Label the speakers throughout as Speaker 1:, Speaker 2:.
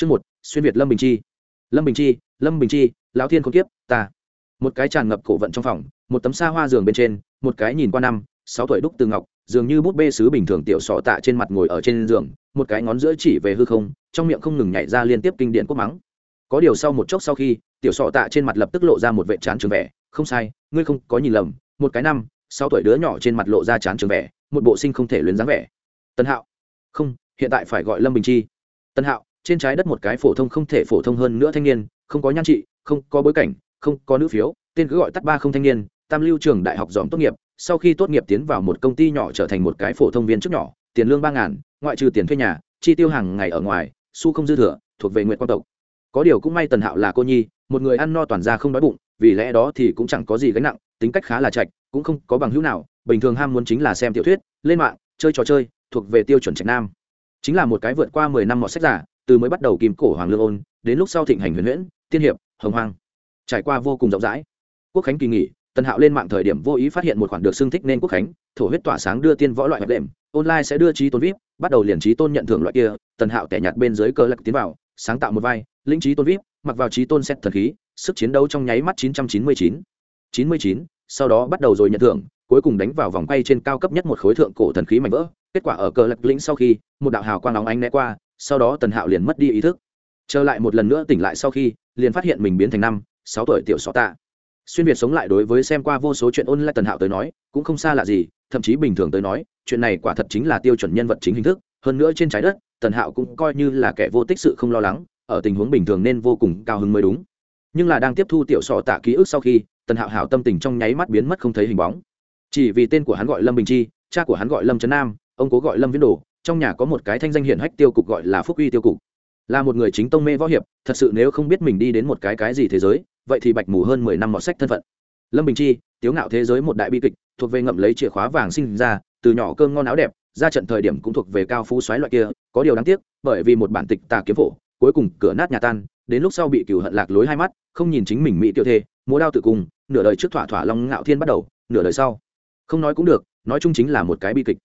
Speaker 1: chương một, xuyên việt lâm bình chi. Lâm bình chi, lâm bình chi, lão thiên không kiếp, ta. Một cái tràn ngập cổ vận trong phòng, một tấm xa hoa giường bên trên, một cái nhìn qua năm, sáu tuổi đúc từ ngọc, dường như bút bê sứ bình thường tiểu sọ tạ trên mặt ngồi ở trên giường, một cái ngón giữa chỉ về hư không, trong miệng không ngừng nhảy ra liên tiếp kinh điện quốc mắng. Có điều sau một chốc sau khi, tiểu sọ tạ trên mặt lập tức lộ ra một vệ trán trường vẻ, không sai, ngươi không có nhìn lầm, một cái năm, sáu tuổi đứa nhỏ trên mặt lộ ra trán trường vẻ, một bộ sinh không thể luyến dáng vẻ. Tân hạo. Không, hiện tại phải gọi lâm bình chi. Tân hạo trên trái đất một cái phổ thông không thể phổ thông hơn nữa thanh niên, không có nhan trị, không có bối cảnh, không có nữ phiếu, tên cứ gọi tắt ba không thanh niên, tam lưu trường đại học dòm tốt nghiệp, sau khi tốt nghiệp tiến vào một công ty nhỏ trở thành một cái phổ thông viên chức nhỏ, tiền lương ba ngàn, ngoại trừ tiền thuê nhà, chi tiêu hàng ngày ở ngoài, su không dư thừa, thuộc về nguyện quan tộc. Có điều cũng may tần hạo là cô nhi, một người ăn no toàn ra không đói bụng, vì lẽ đó thì cũng chẳng có gì gánh nặng, tính cách khá là chạch cũng không có bằng hữu nào, bình thường ham muốn chính là xem tiểu thuyết, lên mạng, chơi trò chơi, thuộc về tiêu chuẩn trạch nam. Chính là một cái vượt qua mười năm mọt sách giả từ mới bắt đầu kim cổ hoàng lương ôn đến lúc sau thịnh hành huyền huyễn tiên hiệp hồng hoang trải qua vô cùng rộng rãi quốc khánh kỳ nghỉ tần hạo lên mạng thời điểm vô ý phát hiện một khoản được xưng thích nên quốc khánh thổ huyết tỏa sáng đưa tiên võ loại hẹp đệm online sẽ đưa trí tôn vip bắt đầu liền trí tôn nhận thưởng loại kia tần hạo tẻ nhạt bên dưới cơ lạc tiến vào sáng tạo một vai linh trí tôn vip mặc vào trí tôn xét thần khí sức chiến đấu trong nháy mắt 999. 99, sau đó bắt đầu rồi nhận thưởng cuối cùng đánh vào vòng quay trên cao cấp nhất một khối thượng cổ thần khí mạnh vỡ kết quả ở cờ lạc lĩnh sau khi một đạo hào quang nóng ánh né qua sau đó tần hạo liền mất đi ý thức. Trở lại một lần nữa tỉnh lại sau khi, liền phát hiện mình biến thành năm, sáu tuổi tiểu xó tạ. Xuyên việt sống lại đối với xem qua vô số chuyện ôn lại tần hạo tới nói, cũng không xa lạ gì, thậm chí bình thường tới nói, chuyện này quả thật chính là tiêu chuẩn nhân vật chính hình thức. Hơn nữa trên trái đất, tần hạo cũng coi như là kẻ vô tích sự không lo lắng, ở tình huống bình thường nên vô cùng cao hứng mới đúng. Nhưng là đang tiếp thu tiểu sọ tạ ký ức sau khi, tần hạo hảo tâm tình trong nháy mắt biến mất không thấy hình bóng. Chỉ vì tên của hắn gọi lâm bình chi, cha của hắn gọi lâm trấn nam, ông cố gọi lâm viễn đồ trong nhà có một cái thanh danh hiển hách tiêu cục gọi là phúc uy tiêu cục. Là một người chính tông mê võ hiệp, thật sự nếu không biết mình đi đến một cái cái gì thế giới, vậy thì bạch mù hơn mười năm mọt sách thân phận. Lâm bình chi, tiếu ngạo thế giới một đại bi kịch, thuộc về ngậm lấy chìa khóa vàng sinh ra, từ nhỏ cơm ngon áo đẹp, ra trận thời điểm cũng thuộc về cao phú xoáy loại kia, có điều đáng tiếc, bởi vì một bản tịch tà kiếm phổ, cuối cùng cửa nát nhà tan, đến lúc sau bị cửu hận lạc lối hai mắt, không nhìn chính mình mỹ tiêu thê, múa đao tự cung, nửa đời trước thỏa thỏa long ngạo thiên bắt đầu, nửa đời sau. Không nói cũng được, nói chung chính là một cái bi kịch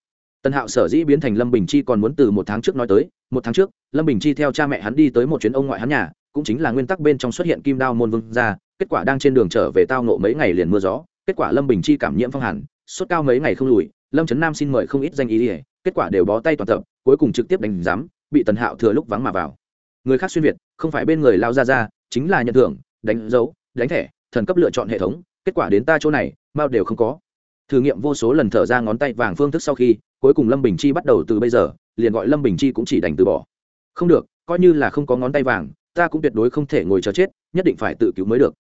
Speaker 1: tần hạo sở dĩ biến thành lâm bình chi còn muốn từ một tháng trước nói tới, một tháng trước, lâm bình chi theo cha mẹ hắn đi tới một chuyến ông ngoại hắn nhà, cũng chính là nguyên tắc bên trong xuất hiện kim đao môn vương ra kết quả đang trên đường trở về tao nộ mấy ngày liền mưa gió, kết quả lâm bình chi cảm nhiễm phong hàn, sốt cao mấy ngày không lùi, lâm trấn nam xin mời không ít danh ý ỉa kết quả đều bó tay toàn tập, cuối cùng trực tiếp đánh giám, bị tần hạo thừa lúc vắng mà vào. Người khác xuyên việt, không phải bên người lao ra ra chính là nhận thưởng, đánh dấu, đánh thẻ, thần cấp lựa chọn hệ thống, kết quả đến ta chỗ này, mao đều không có thử nghiệm vô số lần thở ra ngón tay vàng phương thức sau khi, cuối cùng lâm bình chi bắt đầu từ bây giờ, liền gọi lâm bình chi cũng chỉ đành từ bỏ. Không được, coi như là không có ngón tay vàng, ta cũng tuyệt đối không thể ngồi chờ chết, nhất định phải tự cứu mới được.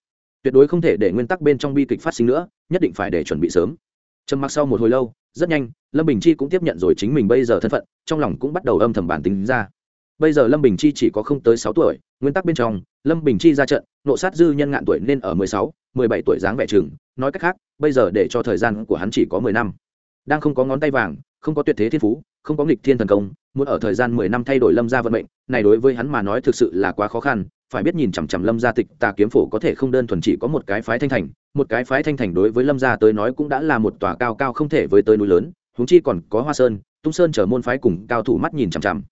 Speaker 1: Tuyệt đối không thể để nguyên tắc bên trong bi kịch phát sinh nữa, nhất định phải để chuẩn bị sớm. Trầm mặc sau một hồi lâu, rất nhanh, lâm bình chi cũng tiếp nhận rồi chính mình bây giờ thân phận, trong lòng cũng bắt đầu âm thầm bản tính ra. Bây giờ lâm bình chi chỉ có không tới sáu tuổi, nguyên tắc bên trong, lâm bình chi ra trận, nộ sát dư nhân ngạn tuổi nên ở mười sáu, mười bảy tuổi dáng vẻ chừng nói cách khác, bây giờ để cho thời gian của hắn chỉ có mười năm. Đang không có ngón tay vàng, không có tuyệt thế thiên phú, không có nghịch thiên thần công, muốn ở thời gian mười năm thay đổi lâm gia vận mệnh, này đối với hắn mà nói thực sự là quá khó khăn, phải biết nhìn chằm chằm lâm gia tịch tà kiếm phổ có thể không đơn thuần chỉ có một cái phái thanh thành, một cái phái thanh thành đối với lâm gia tới nói cũng đã là một tòa cao cao không thể với tới núi lớn, huống chi còn có hoa sơn, tung sơn chở môn phái cùng cao thủ mắt nhìn chằm chằm.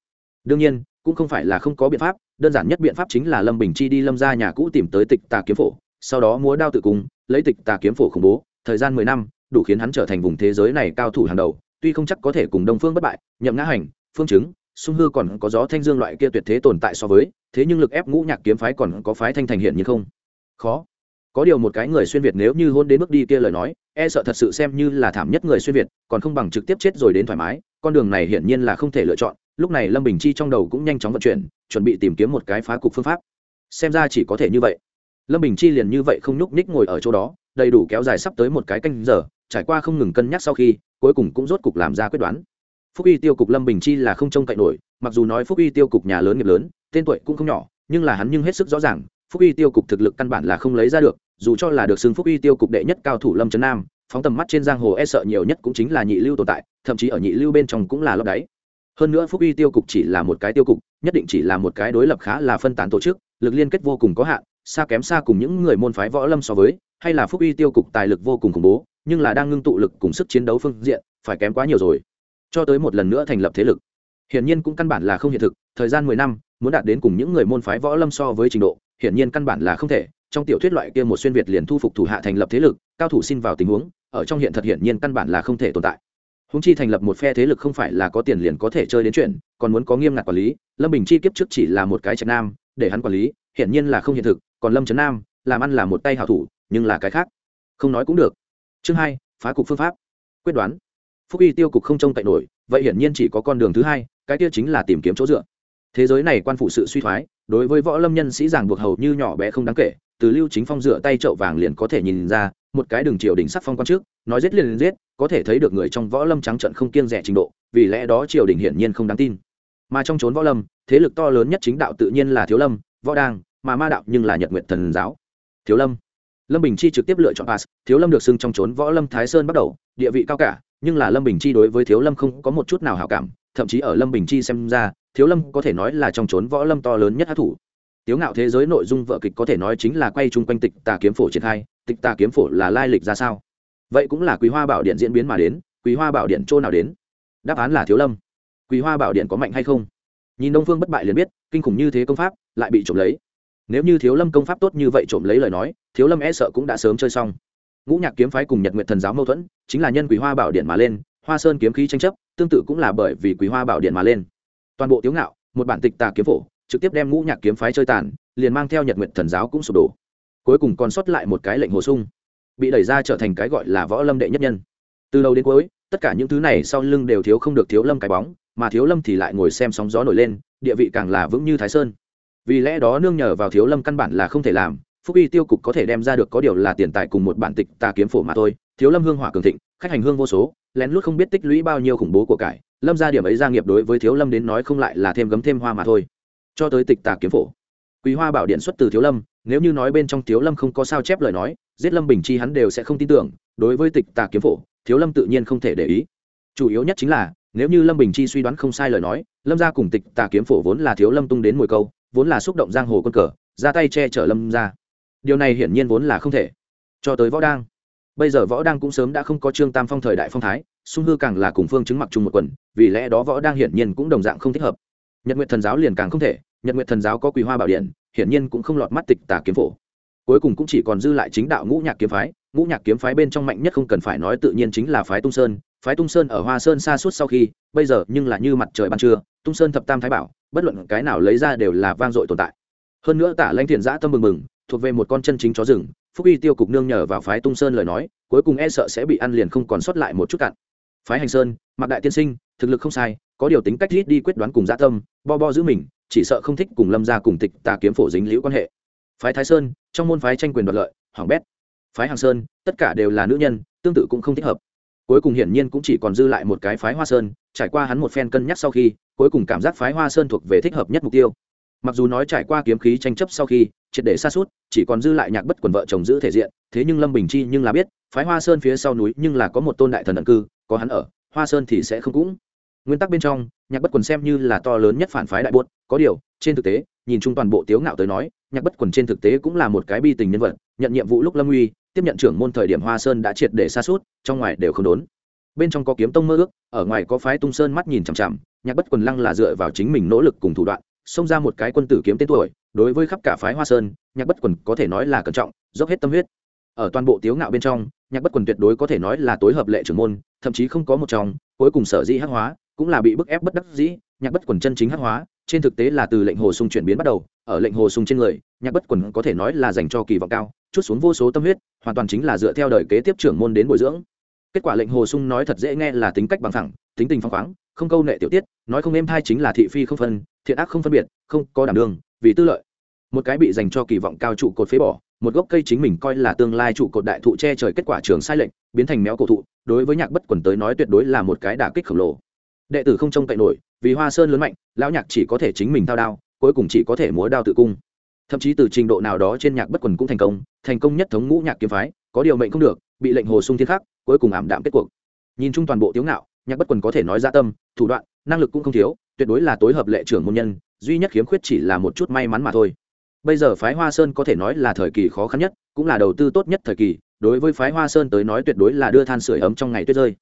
Speaker 1: Đương nhiên, cũng không phải là không có biện pháp, đơn giản nhất biện pháp chính là lâm bình chi đi lâm ra nhà cũ tìm tới tịch tà kiếm phổ sau đó múa đao tự cung, lấy tịch tà kiếm phổ khủng bố, thời gian mười năm, đủ khiến hắn trở thành vùng thế giới này cao thủ hàng đầu, tuy không chắc có thể cùng đông phương bất bại, nhậm ngã hành, phương chứng, sung hư còn có gió thanh dương loại kia tuyệt thế tồn tại so với, thế nhưng lực ép ngũ nhạc kiếm phái còn có phái thanh thành hiện như không? Khó. Có điều một cái người xuyên việt nếu như hôn đến bước đi kia lời nói e sợ thật sự xem như là thảm nhất người xuyên việt, còn không bằng trực tiếp chết rồi đến thoải mái, con đường này hiển nhiên là không thể lựa chọn, lúc này lâm bình chi trong đầu cũng nhanh chóng vận chuyển, chuẩn bị tìm kiếm một cái phá cục phương pháp. Xem ra chỉ có thể như vậy lâm bình chi liền như vậy không nhúc nhích ngồi ở chỗ đó, đầy đủ kéo dài sắp tới một cái canh giờ, trải qua không ngừng cân nhắc sau khi, cuối cùng cũng rốt cục làm ra quyết đoán. Phúc y tiêu cục lâm bình chi là không trông cậy nổi, mặc dù nói phúc y tiêu cục nhà lớn nghiệp lớn, tên tuổi cũng không nhỏ, nhưng là hắn nhưng hết sức rõ ràng, phúc y tiêu cục thực lực căn bản là không lấy ra được, dù cho là được xưng phúc y tiêu cục đệ nhất cao thủ lâm trấn nam, phóng tầm mắt trên giang hồ e sợ nhiều nhất cũng chính là nhị lưu tồn tại, thậm chí ở nhị lưu bên trong cũng là lấp đáy. Hơn nữa phúc y tiêu cục chỉ là một cái tiêu cục, nhất định chỉ là một cái đối lập khá là phân tán tổ chức, lực liên kết vô cùng có hạn xa kém xa cùng những người môn phái võ lâm so với, hay là phúc y tiêu cục tài lực vô cùng khủng bố, nhưng là đang ngưng tụ lực cùng sức chiến đấu phương diện, phải kém quá nhiều rồi. Cho tới một lần nữa thành lập thế lực. Hiển nhiên cũng căn bản là không hiện thực, thời gian mười năm, muốn đạt đến cùng những người môn phái võ lâm so với trình độ, hiển nhiên căn bản là không thể. Trong tiểu thuyết loại kia một xuyên việt liền thu phục thủ hạ thành lập thế lực, cao thủ xin vào tình huống, ở trong hiện thật hiển nhiên căn bản là không thể tồn tại. Húng chi thành lập một phe thế lực không phải là có tiền liền có thể chơi đến chuyện, còn muốn có nghiêm ngặt quản lý, lâm bình chi kiếp trước chỉ là một cái trạch nam, để hắn quản lý, hiển nhiên là không hiện thực còn lâm trấn nam làm ăn là một tay hảo thủ nhưng là cái khác không nói cũng được chương hai phá cục phương pháp quyết đoán phúc y tiêu cục không trông cậy nổi vậy hiển nhiên chỉ có con đường thứ hai cái kia chính là tìm kiếm chỗ dựa thế giới này quan phụ sự suy thoái đối với võ lâm nhân sĩ giảng buộc hầu như nhỏ bé không đáng kể từ lưu chính phong dựa tay trậu vàng liền có thể nhìn ra một cái đường triều đỉnh sắc phong quan trước nói giết liền liền giết có thể thấy được người trong võ lâm trắng trận không kiêng rẻ trình độ vì lẽ đó triều đình hiển nhiên không đáng tin mà trong chốn võ lâm thế lực to lớn nhất chính đạo tự nhiên là thiếu lâm võ đang mà ma đạo nhưng là nhật nguyện thần giáo. Thiếu lâm. Lâm bình chi trực tiếp lựa chọn pass. Thiếu lâm được xưng trong chốn võ lâm thái sơn bắt đầu, địa vị cao cả, nhưng là lâm bình chi đối với thiếu lâm không có một chút nào hảo cảm, thậm chí ở lâm bình chi xem ra, thiếu lâm có thể nói là trong chốn võ lâm to lớn nhất hát thủ. Tiếu ngạo thế giới nội dung vợ kịch có thể nói chính là quay chung quanh tịch tà kiếm phổ triển khai, tịch tà kiếm phổ là lai lịch ra sao? Vậy cũng là quý hoa bảo điện diễn biến mà đến, quý hoa bảo điện chỗ nào đến? Đáp án là thiếu lâm. Quý hoa bảo điện có mạnh hay không? Nhìn đông phương bất bại liền biết, kinh khủng như thế công pháp, lại bị trộm lấy nếu như thiếu lâm công pháp tốt như vậy trộm lấy lời nói, thiếu lâm e sợ cũng đã sớm chơi xong. Ngũ nhạc kiếm phái cùng nhật nguyện thần giáo mâu thuẫn, chính là nhân quý hoa bảo điện mà lên, hoa sơn kiếm khí tranh chấp, tương tự cũng là bởi vì quý hoa bảo điện mà lên. Toàn bộ tiếu ngạo, một bản tịch tà kiếm phổ, trực tiếp đem ngũ nhạc kiếm phái chơi tàn, liền mang theo nhật nguyện thần giáo cũng sụp đổ. Cuối cùng còn sót lại một cái lệnh hồ sung, bị đẩy ra trở thành cái gọi là võ lâm đệ nhất nhân. Từ đầu đến cuối, tất cả những thứ này sau lưng đều thiếu không được thiếu lâm cái bóng, mà thiếu lâm thì lại ngồi xem sóng gió nổi lên, địa vị càng là vững như thái sơn vì lẽ đó nương nhờ vào thiếu lâm căn bản là không thể làm, phúc y tiêu cục có thể đem ra được có điều là tiền tài cùng một bản tịch tà kiếm phổ mà thôi. Thiếu lâm hương hỏa cường thịnh, khách hành hương vô số, lén lút không biết tích lũy bao nhiêu khủng bố của cải, lâm ra điểm ấy gia nghiệp đối với thiếu lâm đến nói không lại là thêm gấm thêm hoa mà thôi. Cho tới tịch tà kiếm phổ, quý hoa bảo điện xuất từ thiếu lâm, nếu như nói bên trong thiếu lâm không có sao chép lời nói, giết lâm bình chi hắn đều sẽ không tin tưởng, đối với tịch tà kiếm phổ, thiếu lâm tự nhiên không thể để ý. Chủ yếu nhất chính là, nếu như lâm bình chi suy đoán không sai lời nói, lâm ra cùng tịch tà kiếm phổ vốn là thiếu lâm tung đến mùi câu vốn là xúc động giang hồ quân cờ, ra tay che chở lâm ra điều này hiển nhiên vốn là không thể. Cho tới võ đang. Bây giờ võ đang cũng sớm đã không có trương tam phong thời đại phong thái, sung hư càng là cùng phương chứng mặc chung một quần, vì lẽ đó võ đang hiển nhiên cũng đồng dạng không thích hợp. Nhật nguyện thần giáo liền càng không thể, nhật nguyện thần giáo có quỳ hoa bảo điện, hiển nhiên cũng không lọt mắt tịch tà kiếm phổ. Cuối cùng cũng chỉ còn dư lại chính đạo ngũ nhạc kiếm phái, ngũ nhạc kiếm phái bên trong mạnh nhất không cần phải nói tự nhiên chính là phái tung sơn. Phái tung sơn ở hoa sơn xa suốt sau khi, bây giờ nhưng là như mặt trời ban trưa, tung sơn thập tam thái bảo bất luận cái nào lấy ra đều là vang dội tồn tại. Hơn nữa tả lanh thiện giã tâm mừng mừng, thuộc về một con chân chính chó rừng, phúc y tiêu cục nương nhờ vào phái tung sơn lời nói, cuối cùng e sợ sẽ bị ăn liền không còn sót lại một chút cặn. Phái hành sơn mặc đại tiên sinh, thực lực không sai, có điều tính cách rít đi quyết đoán cùng dã tâm, bo bo giữ mình, chỉ sợ không thích cùng lâm ra cùng tịch tà kiếm phổ dính liễu quan hệ. Phái thái sơn, trong môn phái tranh quyền đoạt lợi hoàng bét. Phái hàng sơn, tất cả đều là nữ nhân, tương tự cũng không thích hợp. Cuối cùng hiển nhiên cũng chỉ còn dư lại một cái phái hoa sơn, trải qua hắn một phen cân nhắc sau khi cuối cùng cảm giác phái hoa sơn thuộc về thích hợp nhất mục tiêu. Mặc dù nói trải qua kiếm khí tranh chấp sau khi, triệt để xa suốt chỉ còn dư lại nhạc bất quần vợ chồng giữ thể diện, thế nhưng lâm bình chi nhưng là biết, phái hoa sơn phía sau núi nhưng là có một tôn đại thần ẩn cư, có hắn ở, hoa sơn thì sẽ không cũng. Nguyên tắc bên trong, nhạc bất quần xem như là to lớn nhất phản phái đại buốt có điều, trên thực tế, nhìn chung toàn bộ tiếu ngạo tới nói, nhạc bất quần trên thực tế cũng là một cái bi tình nhân vật, nhận nhiệm vụ lúc lâm uy, tiếp nhận trưởng môn thời điểm hoa sơn đã triệt để xa suốt trong ngoài đều không đốn. Bên trong có kiếm tông mơ ước, ở ngoài có phái tung sơn mắt nhìn chằm chằm nhạc bất quần lăng là dựa vào chính mình nỗ lực cùng thủ đoạn, xông ra một cái quân tử kiếm tên tuổi, đối với khắp cả phái hoa sơn, nhạc bất quần có thể nói là cẩn trọng, dốc hết tâm huyết. Ở toàn bộ tiếu ngạo bên trong, nhạc bất quần tuyệt đối có thể nói là tối hợp lệ trưởng môn, thậm chí không có một trong, cuối cùng sở dĩ hắc hóa, cũng là bị bức ép bất đắc dĩ, nhạc bất quần chân chính hắc hóa, trên thực tế là từ lệnh hồ sung chuyển biến bắt đầu, ở lệnh hồ sung trên người, nhạc bất quần có thể nói là dành cho kỳ vọng cao, chút xuống vô số tâm huyết, hoàn toàn chính là dựa theo đời kế tiếp trưởng môn đến bồi dưỡng. Kết quả lệnh hồ sung nói thật dễ nghe là tính cách bằng thẳng tính tình phăng khoáng không câu nệ tiểu tiết, nói không êm thai chính là thị phi không phân, thiện ác không phân biệt, không có đảm đường vì tư lợi. Một cái bị dành cho kỳ vọng cao trụ cột phế bỏ, một gốc cây chính mình coi là tương lai trụ cột đại thụ che trời kết quả trường sai lệnh biến thành méo cổ thụ, đối với nhạc bất quần tới nói tuyệt đối là một cái đả kích khổng lồ. Đệ tử không trông cậy nổi, vì hoa sơn lớn mạnh, lão nhạc chỉ có thể chính mình thao đao, cuối cùng chỉ có thể múa đao tự cung. Thậm chí từ trình độ nào đó trên nhạc bất quần cũng thành công thành công nhất thống ngũ nhạc kiếm phái, có điều mệnh không được, bị lệnh hồ sung thiên khắc, cuối cùng ảm đạm kết cuộc. Nhìn chung toàn bộ tiếu ngạo nhạc bất quần có thể nói ra tâm, thủ đoạn, năng lực cũng không thiếu, tuyệt đối là tối hợp lệ trưởng môn nhân, duy nhất khiếm khuyết chỉ là một chút may mắn mà thôi. Bây giờ phái hoa sơn có thể nói là thời kỳ khó khăn nhất, cũng là đầu tư tốt nhất thời kỳ, đối với phái hoa sơn tới nói tuyệt đối là đưa than sửa ấm trong ngày tuyết rơi.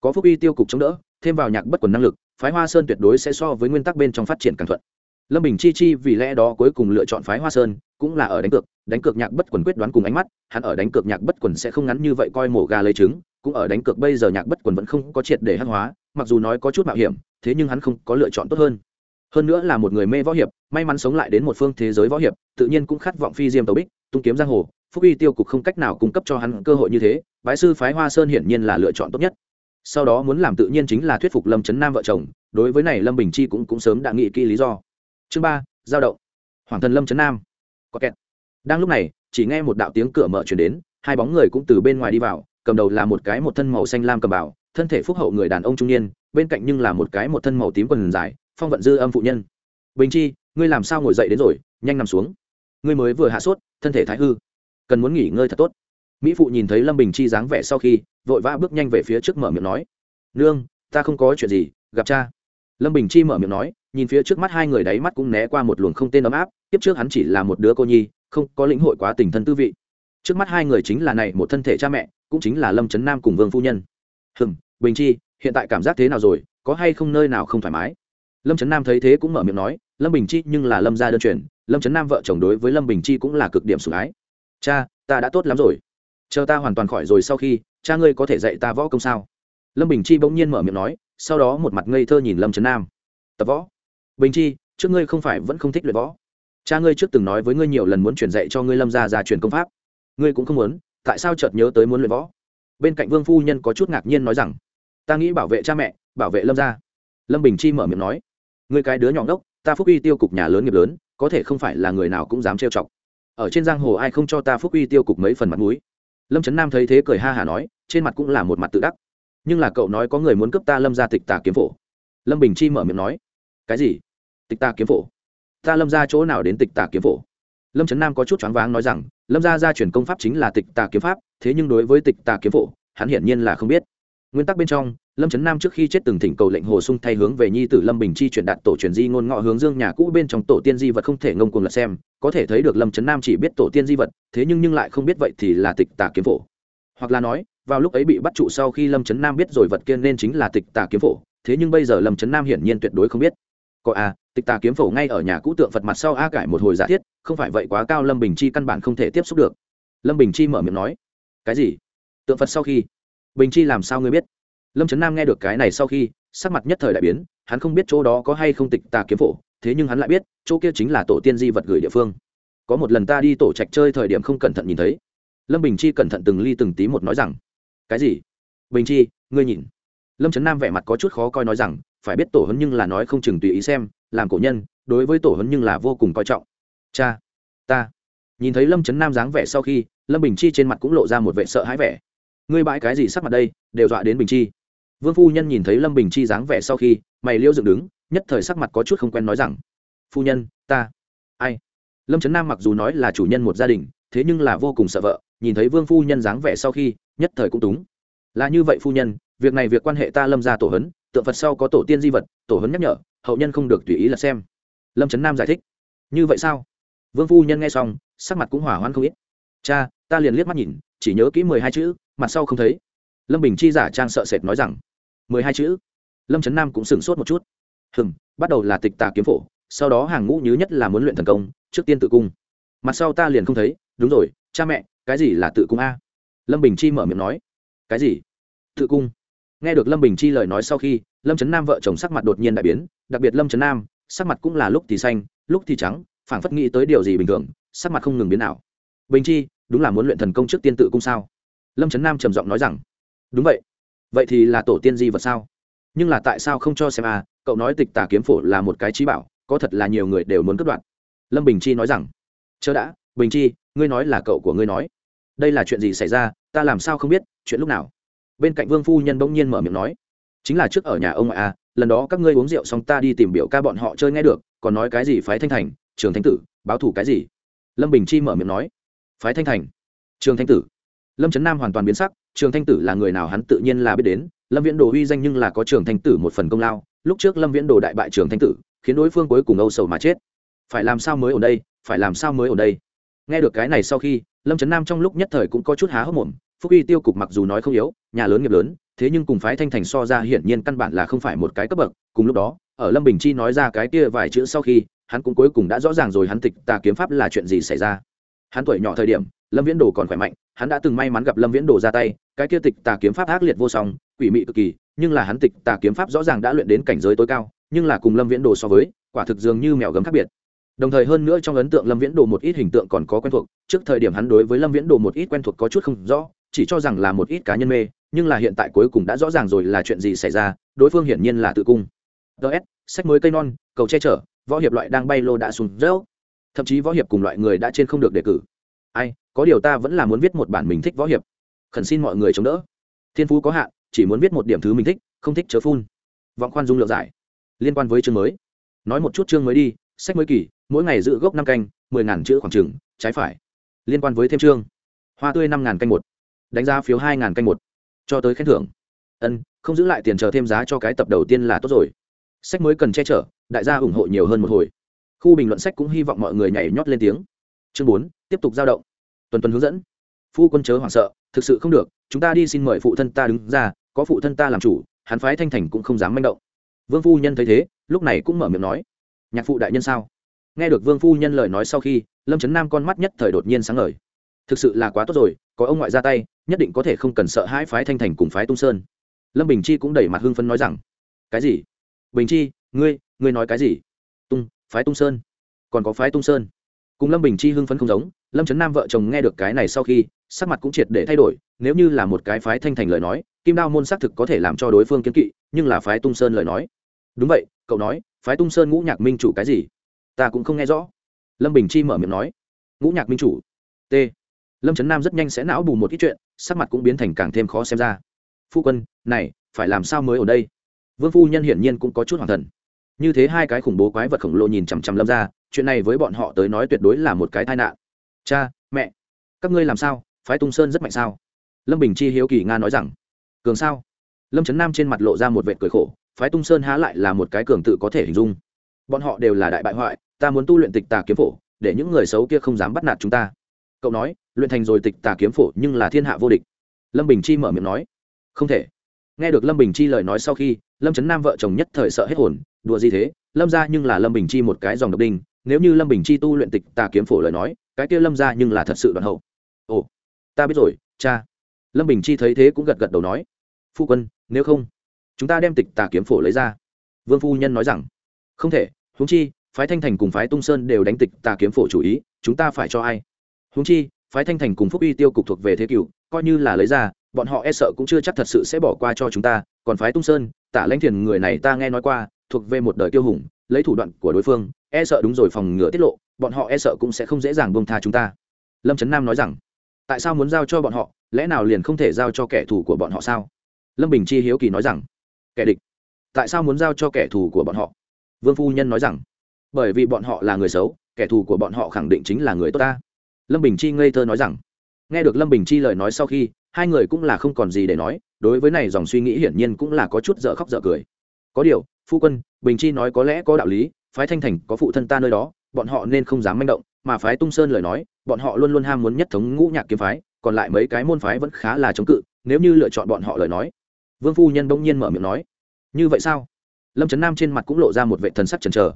Speaker 1: Có phúc y tiêu cục chống đỡ, thêm vào nhạc bất quần năng lực, phái hoa sơn tuyệt đối sẽ so với nguyên tắc bên trong phát triển càng thuận. Lâm bình chi chi vì lẽ đó cuối cùng lựa chọn phái hoa sơn cũng là ở đánh cược đánh cược nhạc bất quần quyết đoán cùng ánh mắt, hắn ở đánh cược nhạc bất quần sẽ không ngắn như vậy coi mổ gà lấy trứng, cũng ở đánh cược bây giờ nhạc bất quần vẫn không có triệt để hắc hóa, mặc dù nói có chút mạo hiểm, thế nhưng hắn không có lựa chọn tốt hơn. Hơn nữa là một người mê võ hiệp, may mắn sống lại đến một phương thế giới võ hiệp, tự nhiên cũng khát vọng phi diêm tàu bích, tung kiếm giang hồ, phúc uy tiêu cục không cách nào cung cấp cho hắn cơ hội như thế, bái sư phái hoa sơn hiển nhiên là lựa chọn tốt nhất. Sau đó muốn làm tự nhiên chính là thuyết phục lâm trấn nam vợ chồng, đối với này lâm bình chi cũng cũng sớm đã nghĩ kỹ lý do. Chương ba, giao động. Hoàng thần lâm trấn nam có kẹt. Đang lúc này, chỉ nghe một đạo tiếng cửa mở chuyển đến, hai bóng người cũng từ bên ngoài đi vào, cầm đầu là một cái một thân màu xanh lam cầm bảo thân thể phúc hậu người đàn ông trung niên, bên cạnh nhưng là một cái một thân màu tím quần dài, phong vận dư âm phụ nhân. Bình chi, ngươi làm sao ngồi dậy đến rồi, nhanh nằm xuống. Ngươi mới vừa hạ sốt, thân thể thái hư. Cần muốn nghỉ ngơi thật tốt. Mỹ phụ nhìn thấy lâm bình chi dáng vẻ sau khi, vội vã bước nhanh về phía trước mở miệng nói. Nương, ta không có chuyện gì, gặp cha. Lâm bình chi mở miệng nói nhìn phía trước mắt hai người đáy mắt cũng né qua một luồng không tên ấm áp, tiếp trước hắn chỉ là một đứa cô nhi, không có lĩnh hội quá tình thân tư vị. Trước mắt hai người chính là này một thân thể cha mẹ, cũng chính là lâm trấn nam cùng vương phu nhân. Hừm, bình chi, hiện tại cảm giác thế nào rồi? Có hay không nơi nào không thoải mái? Lâm trấn nam thấy thế cũng mở miệng nói, lâm bình chi nhưng là lâm gia đơn truyền, lâm trấn nam vợ chồng đối với lâm bình chi cũng là cực điểm sủng ái. Cha, ta đã tốt lắm rồi. Chờ ta hoàn toàn khỏi rồi sau khi, cha ngươi có thể dạy ta võ công sao? Lâm bình chi bỗng nhiên mở miệng nói, sau đó một mặt ngây thơ nhìn lâm trấn nam. Tập võ bình chi, trước ngươi không phải vẫn không thích luyện võ. Cha ngươi trước từng nói với ngươi nhiều lần muốn truyền dạy cho ngươi lâm gia ra truyền công pháp. Ngươi cũng không muốn, tại sao chợt nhớ tới muốn luyện võ? Bên cạnh vương phu nhân có chút ngạc nhiên nói rằng, ta nghĩ bảo vệ cha mẹ, bảo vệ lâm gia. Lâm bình chi mở miệng nói, ngươi cái đứa nhỏ ngốc, ta phúc uy tiêu cục nhà lớn nghiệp lớn, có thể không phải là người nào cũng dám trêu chọc. Ở trên giang hồ ai không cho ta phúc uy tiêu cục mấy phần mặt mũi? Lâm trấn nam thấy thế cười ha hả nói, trên mặt cũng là một mặt tự đắc. Nhưng là cậu nói có người muốn cướp ta lâm ra tịch tà kiếm phổ. Lâm bình chi mở miệng nói, cái gì? Tịch tà kiếm phổ. Ta lâm ra chỗ nào đến tịch tà kiếm phổ? Lâm trấn nam có chút choáng váng nói rằng, lâm gia gia truyền công pháp chính là tịch tà kiếm pháp, thế nhưng đối với tịch tà kiếm phổ, hắn hiển nhiên là không biết. Nguyên tắc bên trong, lâm trấn nam trước khi chết từng thỉnh cầu lệnh hồ sung thay hướng về nhi tử lâm bình chi truyền đạt tổ truyền di ngôn ngọ hướng dương nhà cũ bên trong tổ tiên di vật không thể ngông cuồng lật xem, có thể thấy được lâm trấn nam chỉ biết tổ tiên di vật, thế nhưng nhưng lại không biết vậy thì là tịch tà kiếm phổ. Hoặc là nói, vào lúc ấy bị bắt trụ sau khi lâm trấn nam biết rồi vật kia nên chính là tịch tà kiếm phổ, thế nhưng bây giờ lâm trấn nam hiển nhiên tuyệt đối không biết có a à, tịch tà kiếm phổ ngay ở nhà cũ tượng phật mặt sau a cải một hồi giả thiết không phải vậy quá cao lâm bình chi căn bản không thể tiếp xúc được. Lâm bình chi mở miệng nói cái gì? Tượng phật sau khi? Bình chi làm sao ngươi biết? Lâm trấn nam nghe được cái này sau khi sắc mặt nhất thời đại biến hắn không biết chỗ đó có hay không tịch tà kiếm phổ thế nhưng hắn lại biết chỗ kia chính là tổ tiên di vật gửi địa phương. Có một lần ta đi tổ trạch chơi thời điểm không cẩn thận nhìn thấy. Lâm bình chi cẩn thận từng ly từng tí một nói rằng cái gì? Bình chi ngươi nhìn. Lâm trấn nam vẻ mặt có chút khó coi nói rằng phải biết tổ hấn nhưng là nói không chừng tùy ý xem, làm cổ nhân, đối với tổ hấn nhưng là vô cùng coi trọng. Cha, ta. Nhìn thấy lâm trấn nam dáng vẻ sau khi, lâm bình chi trên mặt cũng lộ ra một vẻ sợ hãi vẻ. Ngươi bãi cái gì sắc mặt đây, đều dọa đến bình chi. Vương phu nhân nhìn thấy lâm bình chi dáng vẻ sau khi, mày liêu dựng đứng, nhất thời sắc mặt có chút không quen nói rằng, phu nhân, ta. Ai? Lâm trấn nam mặc dù nói là chủ nhân một gia đình, thế nhưng là vô cùng sợ vợ, nhìn thấy vương phu nhân dáng vẻ sau khi, nhất thời cũng túng. Là như vậy phu nhân, việc này việc quan hệ ta lâm ra tổ hấn tượng phật sau có tổ tiên di vật, tổ hấn nhắc nhở, hậu nhân không được tùy ý là xem. Lâm trấn nam giải thích. Như vậy sao? Vương phu nhân nghe xong, sắc mặt cũng hỏa hoan không ít. Cha, ta liền liếc mắt nhìn, chỉ nhớ kỹ mười hai chữ, mặt sau không thấy. Lâm bình chi giả trang sợ sệt nói rằng, mười hai chữ. Lâm trấn nam cũng sửng sốt một chút. Hừng bắt đầu là tịch tà kiếm phổ, sau đó hàng ngũ nhứ nhất là muốn luyện thần công, trước tiên tự cung. Mặt sau ta liền không thấy, đúng rồi, cha mẹ, cái gì là tự cung a? Lâm bình chi mở miệng nói. Cái gì? Tự cung nghe được lâm bình chi lời nói sau khi, lâm trấn nam vợ chồng sắc mặt đột nhiên đại biến, đặc biệt lâm trấn nam, sắc mặt cũng là lúc thì xanh, lúc thì trắng, phảng phất nghĩ tới điều gì bình thường, sắc mặt không ngừng biến nào bình chi, đúng là muốn luyện thần công trước tiên tự cung sao? Lâm trấn nam trầm giọng nói rằng, đúng vậy. Vậy thì là tổ tiên di vật sao? Nhưng là tại sao không cho xem à cậu nói tịch tà kiếm phổ là một cái trí bảo, có thật là nhiều người đều muốn cất đoạn. Lâm bình chi nói rằng, chớ đã, bình chi, ngươi nói là cậu của ngươi nói. Đây là chuyện gì xảy ra, ta làm sao không biết, chuyện lúc nào? Bên cạnh vương phu nhân bỗng nhiên mở miệng nói, chính là trước ở nhà ông ngoại à lần đó các ngươi uống rượu xong ta đi tìm biểu ca bọn họ chơi nghe được, còn nói cái gì phái thanh thành, trường thanh tử, báo thủ cái gì? Lâm bình chi mở miệng nói, phái thanh thành, trường thanh tử. Lâm trấn nam hoàn toàn biến sắc, trường thanh tử là người nào hắn tự nhiên là biết đến, lâm viễn đồ uy danh nhưng là có trường thanh tử một phần công lao, lúc trước lâm viễn đồ đại bại trường thanh tử, khiến đối phương cuối cùng âu sầu mà chết. Phải làm sao mới ở đây, phải làm sao mới ở đây? Nghe được cái này sau khi, lâm trấn nam trong lúc nhất thời cũng có chút há hốc mồm phúc uy tiêu cục mặc dù nói không yếu, nhà lớn nghiệp lớn, thế nhưng cùng phái thanh thành so ra hiển nhiên căn bản là không phải một cái cấp bậc. Cùng lúc đó, ở lâm bình chi nói ra cái kia vài chữ sau khi, hắn cũng cuối cùng đã rõ ràng rồi hắn tịch tà kiếm pháp là chuyện gì xảy ra. Hắn tuổi nhỏ thời điểm, lâm viễn đồ còn khỏe mạnh, hắn đã từng may mắn gặp lâm viễn đồ ra tay, cái kia tịch tà kiếm pháp ác liệt vô song, quỷ mị cực kỳ, nhưng là hắn tịch tà kiếm pháp rõ ràng đã luyện đến cảnh giới tối cao, nhưng là cùng lâm viễn đồ so với, quả thực dường như mèo gấm khác biệt. Đồng thời hơn nữa trong ấn tượng lâm viễn đồ một ít hình tượng còn có quen thuộc, trước thời điểm hắn đối với lâm viễn đồ một ít quen thuộc có chút không rõ chỉ cho rằng là một ít cá nhân mê, nhưng là hiện tại cuối cùng đã rõ ràng rồi là chuyện gì xảy ra, đối phương hiển nhiên là tự cung. Ts sách mới cây non, cầu che chở, võ hiệp loại đang bay lô đã xuống rớt thậm chí võ hiệp cùng loại người đã trên không được đề cử. Ai, có điều ta vẫn là muốn viết một bản mình thích võ hiệp. Khẩn xin mọi người chống đỡ. Thiên phú có hạn, chỉ muốn viết một điểm thứ mình thích, không thích chớ phun. Vọng khoan dung lượng giải. Liên quan với chương mới. Nói một chút chương mới đi, sách mới kỳ, mỗi ngày giữ gốc năm canh, mười ngàn chữ khoảng trừng trái phải. Liên quan với thêm chương. Hoa tươi năm ngàn canh một đánh giá phiếu hai ngàn canh một. Cho tới khen thưởng. Ân, không giữ lại tiền chờ thêm giá cho cái tập đầu tiên là tốt rồi. Sách mới cần che chở, đại gia ủng hộ nhiều hơn một hồi. Khu bình luận sách cũng hy vọng mọi người nhảy nhót lên tiếng. Chương bốn, tiếp tục giao động. Tuần tuần hướng dẫn. Phu quân chớ hoảng sợ, thực sự không được, chúng ta đi xin mời phụ thân ta đứng ra, có phụ thân ta làm chủ, hắn phái thanh thành cũng không dám manh động. Vương phu nhân thấy thế, lúc này cũng mở miệng nói. Nhạc phụ đại nhân sao? Nghe được vương phu nhân lời nói sau khi, lâm trấn nam con mắt nhất thời đột nhiên sáng ngời. Thực sự là quá tốt rồi, có ông ngoại ra tay nhất định có thể không cần sợ hãi phái thanh thành cùng phái tung sơn. Lâm bình chi cũng đẩy mặt hưng phấn nói rằng, cái gì? Bình chi, ngươi ngươi nói cái gì? Tung, phái tung sơn? Còn có phái tung sơn? Cùng lâm bình chi hưng phấn không giống, lâm trấn nam vợ chồng nghe được cái này sau khi, sắc mặt cũng triệt để thay đổi, nếu như là một cái phái thanh thành lời nói, kim đao môn xác thực có thể làm cho đối phương kiến kỵ, nhưng là phái tung sơn lời nói. Đúng vậy, cậu nói, phái tung sơn ngũ nhạc minh chủ cái gì? Ta cũng không nghe rõ. Lâm bình chi mở miệng nói. Ngũ nhạc minh chủ, t lâm trấn nam rất nhanh sẽ não bù một ít chuyện, sắc mặt cũng biến thành càng thêm khó xem ra. Phu quân, này, phải làm sao mới ở đây? Vương phu nhân hiển nhiên cũng có chút hoàng thần. Như thế hai cái khủng bố quái vật khổng lồ nhìn chằm chằm lâm ra chuyện này với bọn họ tới nói tuyệt đối là một cái tai nạn. Cha, mẹ, các ngươi làm sao? Phái tung sơn rất mạnh sao? Lâm bình chi hiếu kỳ nga nói rằng. Cường sao? Lâm trấn nam trên mặt lộ ra một vệt cười khổ, phái tung sơn há lại là một cái cường tự có thể hình dung. Bọn họ đều là đại bại hoại, ta muốn tu luyện tịch tà kiếm phổ, để những người xấu kia không dám bắt nạt chúng ta. Cậu nói luyện thành rồi tịch tà kiếm phổ nhưng là thiên hạ vô địch. Lâm bình chi mở miệng nói, không thể. Nghe được lâm bình chi lời nói sau khi, lâm trấn nam vợ chồng nhất thời sợ hết hồn, đùa gì thế? Lâm ra nhưng là lâm bình chi một cái dòng độc đinh, nếu như lâm bình chi tu luyện tịch tà kiếm phổ lời nói, cái kia lâm ra nhưng là thật sự đoạn hậu. Ồ, ta biết rồi, cha. Lâm bình chi thấy thế cũng gật gật đầu nói, phu quân, nếu không, chúng ta đem tịch tà kiếm phổ lấy ra. Vương phu nhân nói rằng, không thể, huống chi, phái thanh thành cùng phái tung sơn đều đánh tịch tà kiếm phổ chủ ý, chúng ta phải cho ai? Huống chi phái thanh thành cùng phúc uy tiêu cục thuộc về thế cựu coi như là lấy ra, bọn họ e sợ cũng chưa chắc thật sự sẽ bỏ qua cho chúng ta, còn phái tung sơn, tả lãnh thiền người này ta nghe nói qua, thuộc về một đời tiêu hùng, lấy thủ đoạn của đối phương e sợ đúng rồi phòng ngừa tiết lộ, bọn họ e sợ cũng sẽ không dễ dàng buông tha chúng ta. Lâm trấn nam nói rằng, tại sao muốn giao cho bọn họ? Lẽ nào liền không thể giao cho kẻ thù của bọn họ sao? Lâm bình chi hiếu kỳ nói rằng, kẻ địch, tại sao muốn giao cho kẻ thù của bọn họ? Vương phu nhân nói rằng, bởi vì bọn họ là người xấu, kẻ thù của bọn họ khẳng định chính là người tốt ta lâm bình chi ngây thơ nói rằng, nghe được lâm bình chi lời nói sau khi, hai người cũng là không còn gì để nói, đối với này dòng suy nghĩ hiển nhiên cũng là có chút dở khóc dở cười. Có điều, phu quân, bình chi nói có lẽ có đạo lý, phái thanh thành có phụ thân ta nơi đó, bọn họ nên không dám manh động, mà phái tung sơn lời nói, bọn họ luôn luôn ham muốn nhất thống ngũ nhạc kiếm phái, còn lại mấy cái môn phái vẫn khá là chống cự, nếu như lựa chọn bọn họ lời nói. Vương phu nhân bỗng nhiên mở miệng nói, như vậy sao? Lâm trấn nam trên mặt cũng lộ ra một vệ thần sắc chần chờ.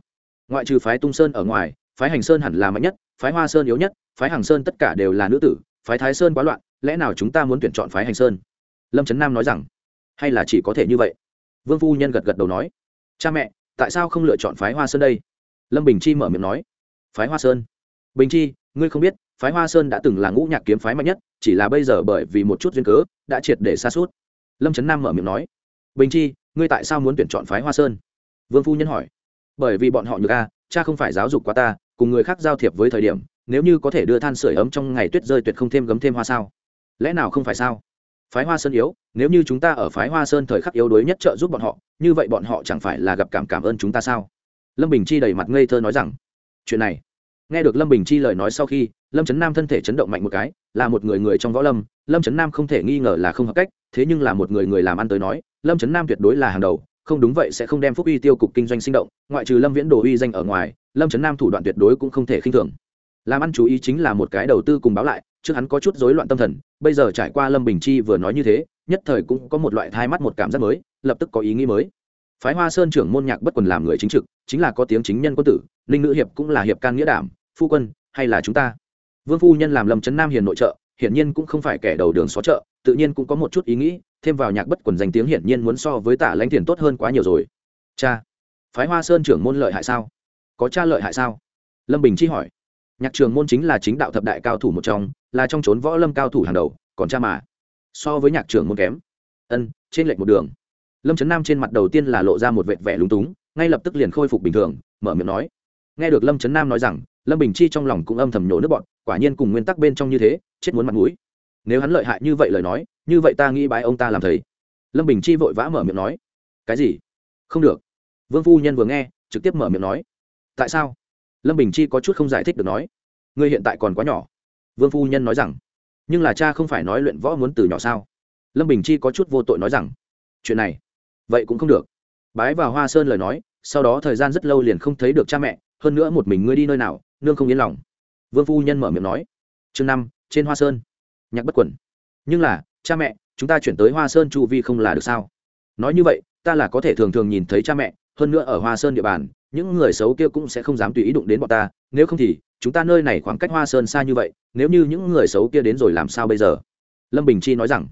Speaker 1: Ngoại trừ phái tung sơn ở ngoài phái hành sơn hẳn là mạnh nhất, phái hoa sơn yếu nhất, phái hàng sơn tất cả đều là nữ tử, phái thái sơn quá loạn, lẽ nào chúng ta muốn tuyển chọn phái hành sơn? Lâm trấn nam nói rằng, hay là chỉ có thể như vậy? Vương phu nhân gật gật đầu nói, cha mẹ, tại sao không lựa chọn phái hoa sơn đây? Lâm bình chi mở miệng nói, phái hoa sơn. Bình chi, ngươi không biết, phái hoa sơn đã từng là ngũ nhạc kiếm phái mạnh nhất, chỉ là bây giờ bởi vì một chút duyên cớ, đã triệt để xa suốt lâm trấn nam mở miệng nói, bình chi, ngươi tại sao muốn tuyển chọn phái hoa sơn? Vương phu nhân hỏi, bởi vì bọn họ nhược a, cha không phải giáo dục quá ta cùng người khác giao thiệp với thời điểm, nếu như có thể đưa than sửa ấm trong ngày tuyết rơi tuyệt không thêm gấm thêm hoa sao? Lẽ nào không phải sao? Phái hoa sơn yếu, nếu như chúng ta ở phái hoa sơn thời khắc yếu đuối nhất trợ giúp bọn họ, như vậy bọn họ chẳng phải là gặp cảm cảm ơn chúng ta sao? Lâm bình chi đầy mặt ngây thơ nói rằng, chuyện này. Nghe được lâm bình chi lời nói sau khi, lâm trấn nam thân thể chấn động mạnh một cái, là một người người trong võ lâm lâm trấn nam không thể nghi ngờ là không hợp cách, thế nhưng là một người người làm ăn tới nói, lâm trấn nam tuyệt đối là hàng đầu, không đúng vậy sẽ không đem phúc uy tiêu cục kinh doanh sinh động, ngoại trừ lâm viễn đồ uy danh ở ngoài lâm trấn nam thủ đoạn tuyệt đối cũng không thể khinh thường. Làm ăn chú ý chính là một cái đầu tư cùng báo lại, trước hắn có chút rối loạn tâm thần, bây giờ trải qua lâm bình chi vừa nói như thế, nhất thời cũng có một loại thai mắt một cảm giác mới, lập tức có ý nghĩ mới. Phái hoa sơn trưởng môn nhạc bất quần làm người chính trực, chính là có tiếng chính nhân quân tử, Linh nữ hiệp cũng là hiệp can nghĩa đảm, phu quân, hay là chúng ta? Vương phu nhân làm lâm trấn nam hiền nội trợ, hiển nhiên cũng không phải kẻ đầu đường xó chợ, tự nhiên cũng có một chút ý nghĩ, thêm vào nhạc bất quần danh tiếng hiển nhiên muốn so với tả lãnh tiền tốt hơn quá nhiều rồi. Cha, phái hoa sơn trưởng môn lợi hại sao? Có cha lợi hại sao? Lâm bình chi hỏi. Nhạc trường môn chính là chính đạo thập đại cao thủ một trong, là trong trốn võ lâm cao thủ hàng đầu, còn cha mà. So với nhạc trường môn kém. Ân, trên lệch một đường. Lâm trấn nam trên mặt đầu tiên là lộ ra một vệt vẻ lúng túng, ngay lập tức liền khôi phục bình thường, mở miệng nói. Nghe được lâm trấn nam nói rằng, lâm bình chi trong lòng cũng âm thầm nhổ nước bọn quả nhiên cùng nguyên tắc bên trong như thế, chết muốn mặt mũi. Nếu hắn lợi hại như vậy lời nói, như vậy ta nghĩ bái ông ta làm thầy. Lâm bình chi vội vã mở miệng nói. Cái gì? Không được. Vương phu nhân vừa nghe, trực tiếp mở miệng nói tại sao? Lâm bình chi có chút không giải thích được nói. Ngươi hiện tại còn quá nhỏ. Vương phu nhân nói rằng. Nhưng là cha không phải nói luyện võ muốn từ nhỏ sao? Lâm bình chi có chút vô tội nói rằng. Chuyện này, vậy cũng không được. Bái vào hoa sơn lời nói, sau đó thời gian rất lâu liền không thấy được cha mẹ, hơn nữa một mình ngươi đi nơi nào, nương không yên lòng. Vương phu nhân mở miệng nói. Chương năm, trên hoa sơn. Nhạc bất quẩn nhưng là, cha mẹ, chúng ta chuyển tới hoa sơn chu vi không là được sao? Nói như vậy, ta là có thể thường thường nhìn thấy cha mẹ, hơn nữa ở hoa sơn địa bàn những người xấu kia cũng sẽ không dám tùy ý đụng đến bọn ta, nếu không thì, chúng ta nơi này khoảng cách hoa sơn xa như vậy, nếu như những người xấu kia đến rồi làm sao bây giờ? Lâm bình chi nói rằng.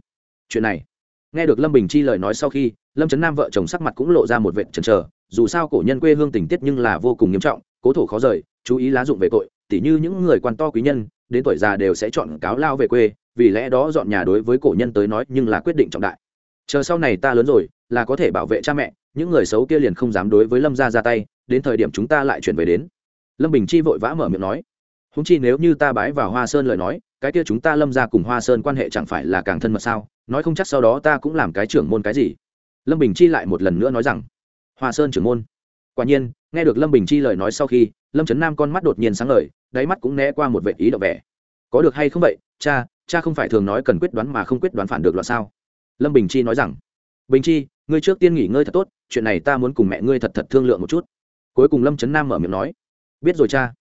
Speaker 1: Chuyện này, nghe được lâm bình chi lời nói sau khi, lâm trấn nam vợ chồng sắc mặt cũng lộ ra một vệ trần trờ dù sao cổ nhân quê hương tình tiết nhưng là vô cùng nghiêm trọng, cố thủ khó rời, chú ý lá dụng về tội, tỉ như những người quan to quý nhân, đến tuổi già đều sẽ chọn cáo lao về quê, vì lẽ đó dọn nhà đối với cổ nhân tới nói nhưng là quyết định trọng đại. Chờ sau này ta lớn rồi, là có thể bảo vệ cha mẹ, những người xấu kia liền không dám đối với lâm gia ra tay đến thời điểm chúng ta lại chuyển về đến. Lâm bình chi vội vã mở miệng nói. Húng chi nếu như ta bái vào hoa sơn lời nói, cái kia chúng ta lâm ra cùng hoa sơn quan hệ chẳng phải là càng thân mật sao? Nói không chắc sau đó ta cũng làm cái trưởng môn cái gì. Lâm bình chi lại một lần nữa nói rằng. Hoa sơn trưởng môn. Quả nhiên, nghe được lâm bình chi lời nói sau khi, lâm trấn nam con mắt đột nhiên sáng lời đáy mắt cũng né qua một vệ ý đậu vẻ. Có được hay không vậy? Cha cha không phải thường nói cần quyết đoán mà không quyết đoán phản được loạn sao? Lâm bình chi nói rằng. Bình chi, ngươi trước tiên nghỉ ngơi thật tốt, chuyện này ta muốn cùng mẹ ngươi thật thật thương lượng một chút cuối cùng lâm trấn nam mở miệng nói biết rồi cha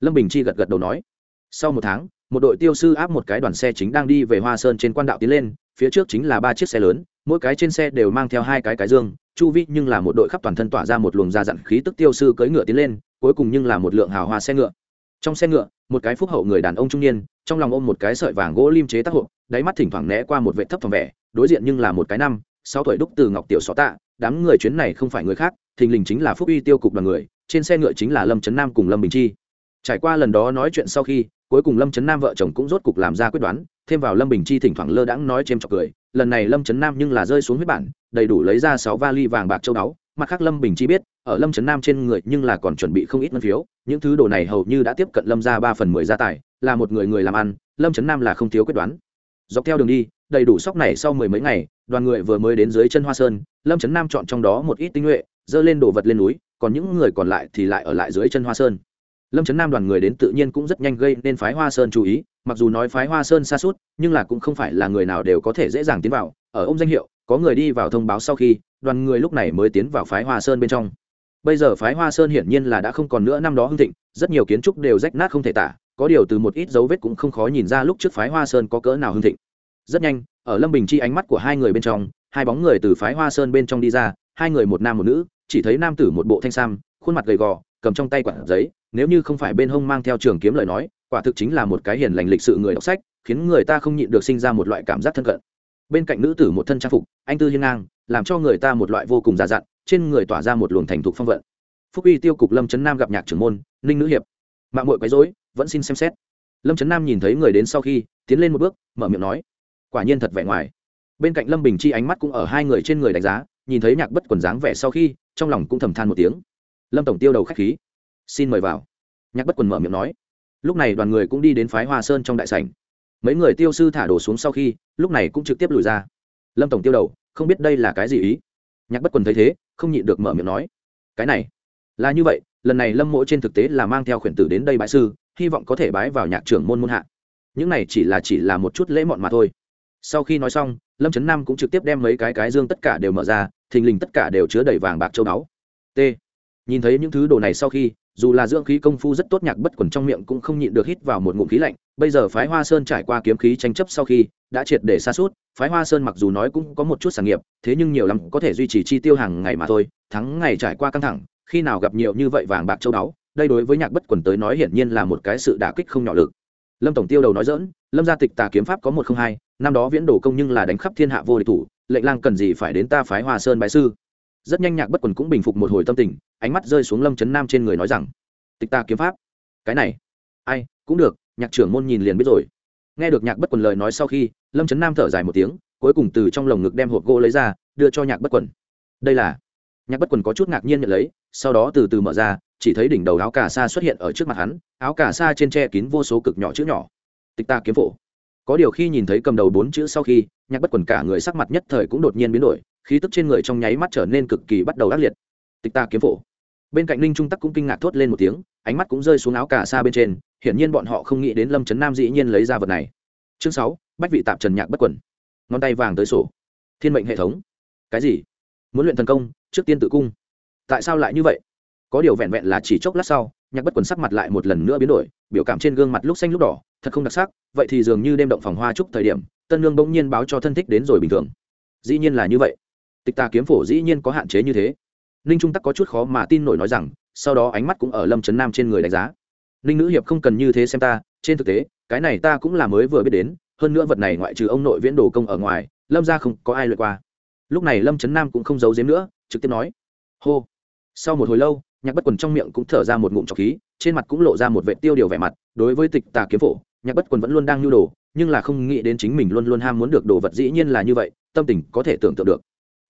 Speaker 1: lâm bình chi gật gật đầu nói sau một tháng một đội tiêu sư áp một cái đoàn xe chính đang đi về hoa sơn trên quan đạo tiến lên phía trước chính là ba chiếc xe lớn mỗi cái trên xe đều mang theo hai cái cái dương chu vi nhưng là một đội khắp toàn thân tỏa ra một luồng da dặn khí tức tiêu sư cưỡi ngựa tiến lên cuối cùng nhưng là một lượng hào hoa xe ngựa trong xe ngựa một cái phúc hậu người đàn ông trung niên trong lòng ôm một cái sợi vàng gỗ lim chế tác hộp đáy mắt thỉnh thoảng né qua một vệ thấp phòng vẻ đối diện nhưng là một cái năm sáu tuổi đúc từ ngọc tiểu xó tạ đám người chuyến này không phải người khác thình lình chính là phúc uy tiêu cục đoàn người, trên xe ngựa chính là lâm trấn nam cùng lâm bình chi. Trải qua lần đó nói chuyện sau khi, cuối cùng lâm trấn nam vợ chồng cũng rốt cục làm ra quyết đoán, thêm vào lâm bình chi thỉnh thoảng lơ đãng nói c h trọc cười, lần này lâm trấn nam nhưng là rơi xuống huyết bản, đầy đủ lấy ra sáu vali vàng bạc châu báu, mặt khác lâm bình chi biết, ở lâm trấn nam trên người nhưng là còn chuẩn bị không ít ngân phiếu, những thứ đồ này hầu như đã tiếp cận lâm ra ba phần mười gia tài, là một người người làm ăn, lâm trấn nam là không thiếu quyết đoán. Dọc theo đường đi, đầy đủ sóc này sau mười mấy ngày, đoàn người vừa mới đến dưới chân hoa sơn, lâm trấn nam chọn trong đó một ít tinh nhuệ dơ lên đồ vật lên núi, còn những người còn lại thì lại ở lại dưới chân hoa sơn. Lâm trấn nam đoàn người đến tự nhiên cũng rất nhanh gây nên phái hoa sơn chú ý, mặc dù nói phái hoa sơn xa suốt, nhưng là cũng không phải là người nào đều có thể dễ dàng tiến vào. Ở ông danh hiệu, có người đi vào thông báo sau khi, đoàn người lúc này mới tiến vào phái hoa sơn bên trong. Bây giờ phái hoa sơn hiển nhiên là đã không còn nữa năm đó hưng thịnh, rất nhiều kiến trúc đều rách nát không thể tả, có điều từ một ít dấu vết cũng không khó nhìn ra lúc trước phái hoa sơn có cỡ nào hưng thịnh. Rất nhanh, ở lâm bình chi ánh mắt của hai người bên trong, hai bóng người từ phái hoa sơn bên trong đi ra, hai người một nam một nữ chỉ thấy nam tử một bộ thanh sam, khuôn mặt gầy gò, cầm trong tay quản giấy, nếu như không phải bên hông mang theo trường kiếm lời nói, quả thực chính là một cái hiền lành lịch sự người đọc sách, khiến người ta không nhịn được sinh ra một loại cảm giác thân cận. Bên cạnh nữ tử một thân trang phục, anh tư hiên ngang, làm cho người ta một loại vô cùng già dặn, trên người tỏa ra một luồng thành thục phong vận. Phúc uy tiêu cục lâm trấn nam gặp nhạc trưởng môn, ninh nữ hiệp. Mạng mội quấy dối vẫn xin xem xét. Lâm trấn nam nhìn thấy người đến sau khi, tiến lên một bước, mở miệng nói, quả nhiên thật vẻ ngoài. Bên cạnh lâm bình chi ánh mắt cũng ở hai người trên người đánh giá, nhìn thấy nhạc bất quần dáng vẻ sau khi trong lòng cũng thầm than một tiếng. Lâm tổng tiêu đầu k h á c h khí. Xin mời vào. Nhạc bất quần mở miệng nói. Lúc này đoàn người cũng đi đến phái hoa sơn trong đại sảnh. Mấy người tiêu sư thả đồ xuống sau khi, lúc này cũng trực tiếp lùi ra. Lâm tổng tiêu đầu, không biết đây là cái gì ý? Nhạc bất quần thấy thế, không nhịn được mở miệng nói. Cái này, là như vậy, lần này lâm mỗ trên thực tế là mang theo khuyển tử đến đây bãi sư, hy vọng có thể bái vào nhạc trưởng môn môn hạ. Những này chỉ là chỉ là một chút lễ mọn mà thôi. Sau khi nói xong, lâm trấn nam cũng trực tiếp đem mấy cái cái dương tất cả đều mở ra thình lình tất cả đều chứa đầy vàng bạc châu báu. T. Nhìn thấy những thứ đồ này sau khi, dù là dưỡng khí công phu rất tốt nhạc bất quần trong miệng cũng không nhịn được hít vào một ngụm khí lạnh, bây giờ phái hoa sơn trải qua kiếm khí tranh chấp sau khi, đã triệt để xa suốt phái hoa sơn mặc dù nói cũng có một chút sản nghiệp, thế nhưng nhiều lắm có thể duy trì chi tiêu hàng ngày mà thôi, thắng ngày trải qua căng thẳng, khi nào gặp nhiều như vậy vàng bạc châu báu, đây đối với nhạc bất quần tới nói hiển nhiên là một cái sự đả kích không nhỏ lực. Lâm tổng tiêu đầu nói dỡn lâm gia tịch tà kiếm pháp có một không hai, năm đó viễn đổ công nhưng là đánh khắp thiên hạ vô địch thủ lệnh lang cần gì phải đến ta phái hoa sơn bái sư. Rất nhanh nhạc bất quần cũng bình phục một hồi tâm tình, ánh mắt rơi xuống lâm trấn nam trên người nói rằng, tịch ta kiếm pháp, cái này, ai, cũng được, nhạc trưởng môn nhìn liền biết rồi. Nghe được nhạc bất quần lời nói sau khi, lâm trấn nam thở dài một tiếng, cuối cùng từ trong lồng ngực đem hộp gỗ lấy ra, đưa cho nhạc bất quần. Đây là nhạc bất quần có chút ngạc nhiên nhận lấy, sau đó từ từ mở ra, chỉ thấy đỉnh đầu áo cà sa xuất hiện ở trước mặt hắn, áo cà sa trên tre kín vô số cực nhỏ chữ nhỏ. Tịch ta kiếm phổ có điều khi nhìn thấy cầm đầu bốn chữ sau khi, nhạc bất quần cả người sắc mặt nhất thời cũng đột nhiên biến đổi, khí tức trên người trong nháy mắt trở nên cực kỳ bắt đầu ác liệt. Tịch ta kiếm phổ. Bên cạnh ninh trung tắc cũng kinh ngạc thốt lên một tiếng, ánh mắt cũng rơi xuống áo cả sa bên trên, hiển nhiên bọn họ không nghĩ đến lâm trấn nam dĩ nhiên lấy ra vật này. Chương sáu, bách vị tạp trần nhạc bất quần. Ngón tay vàng tới sổ. Thiên mệnh hệ thống. Cái gì? Muốn luyện thần công, trước tiên tự cung. Tại sao lại như vậy? Có điều vẹn vẹn là chỉ chốc lát sau, nhạc bất quần sắc mặt lại một lần nữa biến đổi, biểu cảm trên gương mặt lúc xanh lúc đỏ thật không đặc sắc, vậy thì dường như đêm động phòng hoa chúc thời điểm, tân lương bỗng nhiên báo cho thân thích đến rồi bình thường. Dĩ nhiên là như vậy. Tịch tà kiếm phổ dĩ nhiên có hạn chế như thế. Ninh trung tắc có chút khó mà tin nổi nói rằng, sau đó ánh mắt cũng ở lâm trấn nam trên người đánh giá. Ninh nữ hiệp không cần như thế xem ta, trên thực tế, cái này ta cũng là mới vừa biết đến, hơn nữa vật này ngoại trừ ông nội viễn đồ công ở ngoài, lâm ra không có ai lượt qua. Lúc này lâm trấn nam cũng không giấu giếm nữa, trực tiếp nói, hô. Sau một hồi lâu, nhạc bất quần trong miệng cũng thở ra một ngụm trọc khí, trên mặt cũng lộ ra một vệ tiêu điều vẻ mặt, đối với tịch tà kiếm phổ nhạc bất quần vẫn luôn đang nhu đồ, nhưng là không nghĩ đến chính mình luôn luôn ham muốn được đồ vật dĩ nhiên là như vậy, tâm tình có thể tưởng tượng được.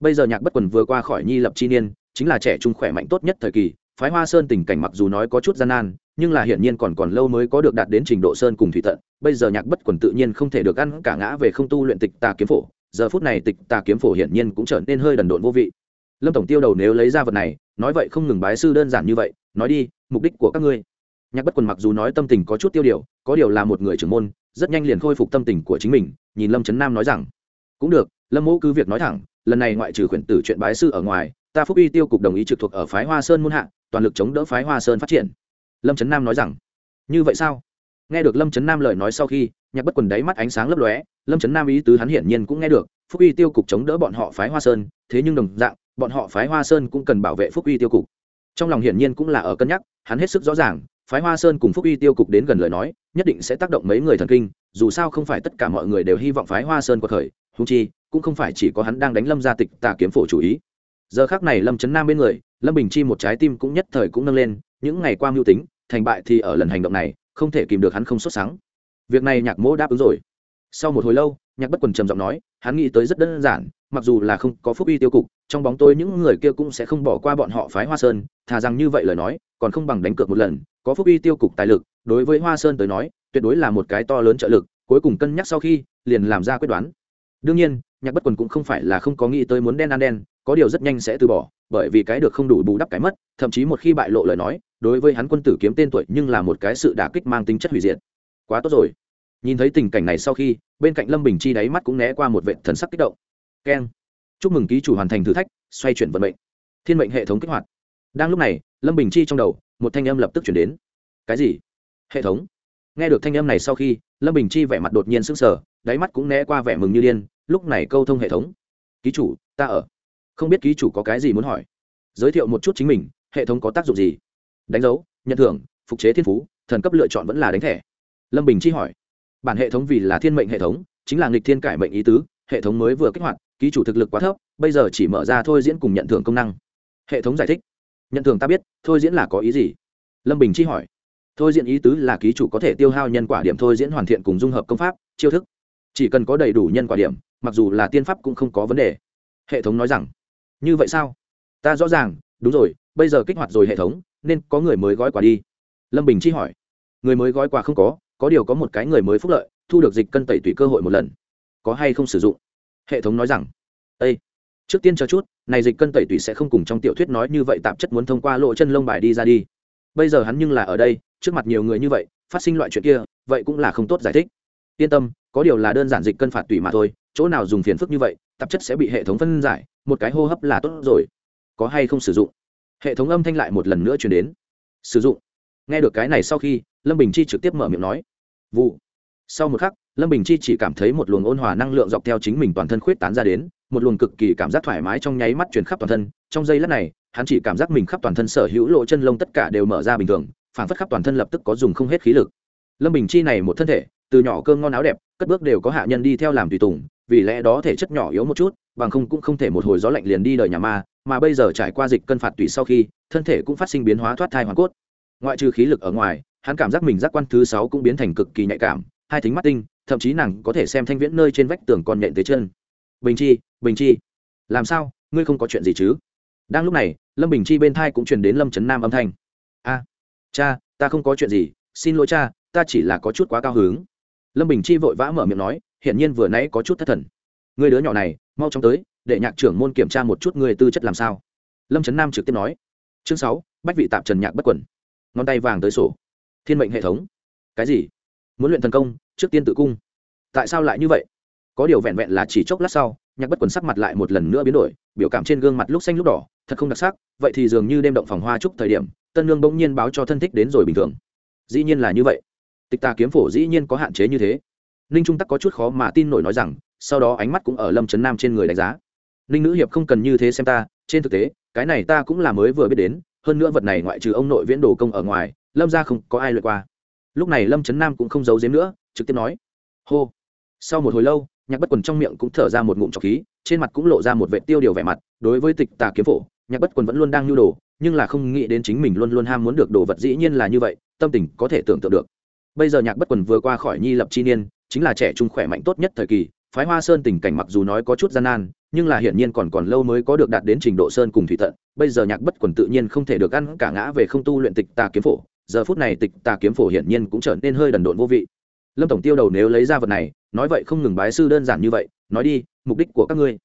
Speaker 1: Bây giờ nhạc bất quần vừa qua khỏi nhi lập chi niên, chính là trẻ trung khỏe mạnh tốt nhất thời kỳ, phái hoa sơn tình cảnh mặc dù nói có chút gian nan, nhưng là hiển nhiên còn còn lâu mới có được đạt đến trình độ sơn cùng thủy tận, bây giờ nhạc bất quần tự nhiên không thể được ăn cả ngã về không tu luyện tịch tà kiếm phổ, giờ phút này tịch tà kiếm phổ hiển nhiên cũng trở nên hơi đần độn vô vị. Lâm tổng tiêu đầu nếu lấy ra vật này, nói vậy không ngừng bái sư đơn giản như vậy, nói đi, mục đích của các ngươi nhạc bất quần mặc dù nói tâm tình có chút tiêu điều, có điều là một người trưởng môn, rất nhanh liền khôi phục tâm tình của chính mình, nhìn lâm trấn nam nói rằng, cũng được, lâm mẫu cứ việc nói thẳng, lần này ngoại trừ khuyển tử chuyện bái sư ở ngoài, ta phúc y tiêu cục đồng ý trực thuộc ở phái hoa sơn muôn hạ, toàn lực chống đỡ phái hoa sơn phát triển. Lâm trấn nam nói rằng, như vậy sao? Nghe được lâm trấn nam lời nói sau khi, nhạc bất quần đáy mắt ánh sáng lấp lóe, lâm trấn nam ý tứ hắn hiển nhiên cũng nghe được, phúc y tiêu cục chống đỡ bọn họ phái hoa sơn, thế nhưng đồng dạng, bọn họ phái hoa sơn cũng cần bảo vệ phúc uy tiêu cục. Trong lòng hiển nhiên cũng là ở cân nhắc, hắn hết sức rõ ràng phái hoa sơn cùng phúc uy tiêu cục đến gần lời nói, nhất định sẽ tác động mấy người thần kinh, dù sao không phải tất cả mọi người đều hy vọng phái hoa sơn có khởi húng chi, cũng không phải chỉ có hắn đang đánh lâm gia tịch tà kiếm phổ chủ ý. Giờ khác này lâm trấn nam bên người, lâm bình chi một trái tim cũng nhất thời cũng nâng lên, những ngày qua mưu tính, thành bại thì ở lần hành động này, không thể kìm được hắn không xuất sáng việc này nhạc mỗ đáp ứng rồi. Sau một hồi lâu, nhạc bất quần trầm giọng nói, hắn nghĩ tới rất đơn giản, mặc dù là không có phúc Y tiêu cục, trong bóng tôi những người kia cũng sẽ không bỏ qua bọn họ phái hoa sơn, thà rằng như vậy lời nói, còn không bằng đánh cược một lần có phúc uy tiêu cục tài lực, đối với hoa sơn tới nói, tuyệt đối là một cái to lớn trợ lực, cuối cùng cân nhắc sau khi, liền làm ra quyết đoán. Đương nhiên, nhạc bất quần cũng không phải là không có nghĩ tới muốn đen ăn đen, có điều rất nhanh sẽ từ bỏ, bởi vì cái được không đủ bù đắp cái mất, thậm chí một khi bại lộ lời nói, đối với hắn quân tử kiếm tên tuổi nhưng là một cái sự đả kích mang tính chất hủy diệt. Quá tốt rồi. Nhìn thấy tình cảnh này sau khi, bên cạnh lâm bình chi đáy mắt cũng né qua một vệ thần sắc kích động. Keng. Chúc mừng ký chủ hoàn thành thử thách, xoay chuyển vận mệnh. Thiên mệnh hệ thống kích hoạt. Đang lúc này lâm bình chi trong đầu, một thanh âm lập tức chuyển đến. Cái gì? Hệ thống. Nghe được thanh âm này sau khi, lâm bình chi vẻ mặt đột nhiên sững sờ, đáy mắt cũng né qua vẻ mừng như điên, lúc này câu thông hệ thống. Ký chủ, ta ở. Không biết ký chủ có cái gì muốn hỏi. Giới thiệu một chút chính mình, hệ thống có tác dụng gì? Đánh dấu, nhận thưởng, phục chế thiên phú, thần cấp lựa chọn vẫn là đánh thẻ. Lâm bình chi hỏi. Bản hệ thống vì là thiên mệnh hệ thống, chính là nghịch thiên cải mệnh ý tứ, hệ thống mới vừa kích hoạt, ký chủ thực lực quá thấp, bây giờ chỉ mở ra thôi diễn cùng nhận thưởng công năng. Hệ thống giải thích nhận thưởng ta biết, thôi diễn là có ý gì? Lâm bình chi hỏi. Thôi diễn ý tứ là ký chủ có thể tiêu hao nhân quả điểm thôi diễn hoàn thiện cùng dung hợp công pháp, chiêu thức. Chỉ cần có đầy đủ nhân quả điểm, mặc dù là tiên pháp cũng không có vấn đề. Hệ thống nói rằng, như vậy sao? Ta rõ ràng, đúng rồi, bây giờ kích hoạt rồi hệ thống, nên có người mới gói quà đi. Lâm bình chi hỏi. Người mới gói quà không có có điều có một cái người mới phúc lợi, thu được dịch cân tẩy tùy cơ hội một lần. Có hay không sử dụng? Hệ thống nói rằng. Ây trước tiên cho chút, này dịch cân tẩy tủy sẽ không cùng trong tiểu thuyết nói như vậy, tạp chất muốn thông qua lộ chân lông bài đi ra đi. Bây giờ hắn nhưng là ở đây, trước mặt nhiều người như vậy, phát sinh loại chuyện kia, vậy cũng là không tốt giải thích. Yên tâm, có điều là đơn giản dịch cân phạt tủy mà thôi, chỗ nào dùng phiền phức như vậy, tạp chất sẽ bị hệ thống phân giải, một cái hô hấp là tốt rồi. Có hay không sử dụng? Hệ thống âm thanh lại một lần nữa chuyển đến. Sử dụng. Nghe được cái này sau khi, lâm bình chi trực tiếp mở miệng nói. Vụ. Sau một khắc, lâm bình chi chỉ cảm thấy một luồng ôn hòa năng lượng dọc theo chính mình toàn thân khuyết tán ra đến một luồng cực kỳ cảm giác thoải mái trong nháy mắt truyền khắp toàn thân. Trong giây lát này, hắn chỉ cảm giác mình khắp toàn thân sở hữu lộ chân lông tất cả đều mở ra bình thường phản phất khắp toàn thân lập tức có dùng không hết khí lực. Lâm bình chi này một thân thể, từ nhỏ cơm ngon áo đẹp, cất bước đều có hạ nhân đi theo làm tùy tùng, vì lẽ đó thể chất nhỏ yếu một chút, bằng không cũng không thể một hồi gió lạnh liền đi đời nhà ma, mà bây giờ trải qua dịch cân phạt tùy sau khi, thân thể cũng phát sinh biến hóa thoát thai hoàn cốt. Ngoại trừ khí lực ở ngoài, hắn cảm giác mình giác quan thứ sáu cũng biến thành cực kỳ nhạy cảm, hai thính mắt tinh, thậm chí nàng có thể xem thanh viễn nơi trên vách tường còn nhện tới chân bình chi bình chi. Làm sao? Ngươi không có chuyện gì chứ? Đang lúc này, lâm bình chi bên thai cũng truyền đến lâm trấn nam âm thanh. A, cha, ta không có chuyện gì. Xin lỗi cha, ta chỉ là có chút quá cao hứng. Lâm bình chi vội vã mở miệng nói, hiển nhiên vừa nãy có chút thất thần. Người đứa nhỏ này, mau chóng tới, để nhạc trưởng môn kiểm tra một chút người tư chất làm sao. Lâm trấn nam trực tiếp nói. Chương sáu, bách vị tạp trần nhạc bất quẩn ngón tay vàng tới sổ. Thiên mệnh hệ thống. Cái gì? Muốn luyện thần công, trước tiên tự cung. Tại sao lại như vậy? Có điều vẹn vẹn là chỉ chốc lát sau, nhạc bất quần sắc mặt lại một lần nữa biến đổi, biểu cảm trên gương mặt lúc xanh lúc đỏ, thật không đặc sắc, vậy thì dường như đêm động phòng hoa chúc thời điểm, tân lương bỗng nhiên báo cho thân thích đến rồi bình thường. Dĩ nhiên là như vậy. Tịch tà kiếm phổ dĩ nhiên có hạn chế như thế. Ninh trung tắc có chút khó mà tin nổi nói rằng, sau đó ánh mắt cũng ở lâm trấn nam trên người đánh giá. Ninh nữ hiệp không cần như thế xem ta, trên thực tế, cái này ta cũng là mới vừa biết đến, hơn nữa vật này ngoại trừ ông nội viễn đồ công ở ngoài, lâm ra không có ai lượt qua. Lúc này lâm trấn nam cũng không giấu giếm nữa, trực tiếp nói. Hô. Sau một hồi lâu nhạc bất quần trong miệng cũng thở ra một ngụm trọc khí, trên mặt cũng lộ ra một vệ tiêu điều vẻ mặt, đối với tịch tà kiếm phổ, nhạc bất quần vẫn luôn đang nhu đồ, nhưng là không nghĩ đến chính mình luôn luôn ham muốn được đồ vật dĩ nhiên là như vậy, tâm tình có thể tưởng tượng được. Bây giờ nhạc bất quần vừa qua khỏi nhi lập chi niên, chính là trẻ trung khỏe mạnh tốt nhất thời kỳ, phái hoa sơn tình cảnh mặc dù nói có chút gian nan, nhưng là hiển nhiên còn còn lâu mới có được đạt đến trình độ sơn cùng thủy tận, bây giờ nhạc bất quần tự nhiên không thể được ăn cả ngã về không tu luyện tịch tà kiếm phổ, giờ phút này tịch tà kiếm phổ hiển nhiên cũng trở nên hơi đần độn vô vị. Lâm tổng tiêu đầu nếu lấy ra vật này nói vậy không ngừng bái sư đơn giản như vậy, nói đi, mục đích của các ngươi.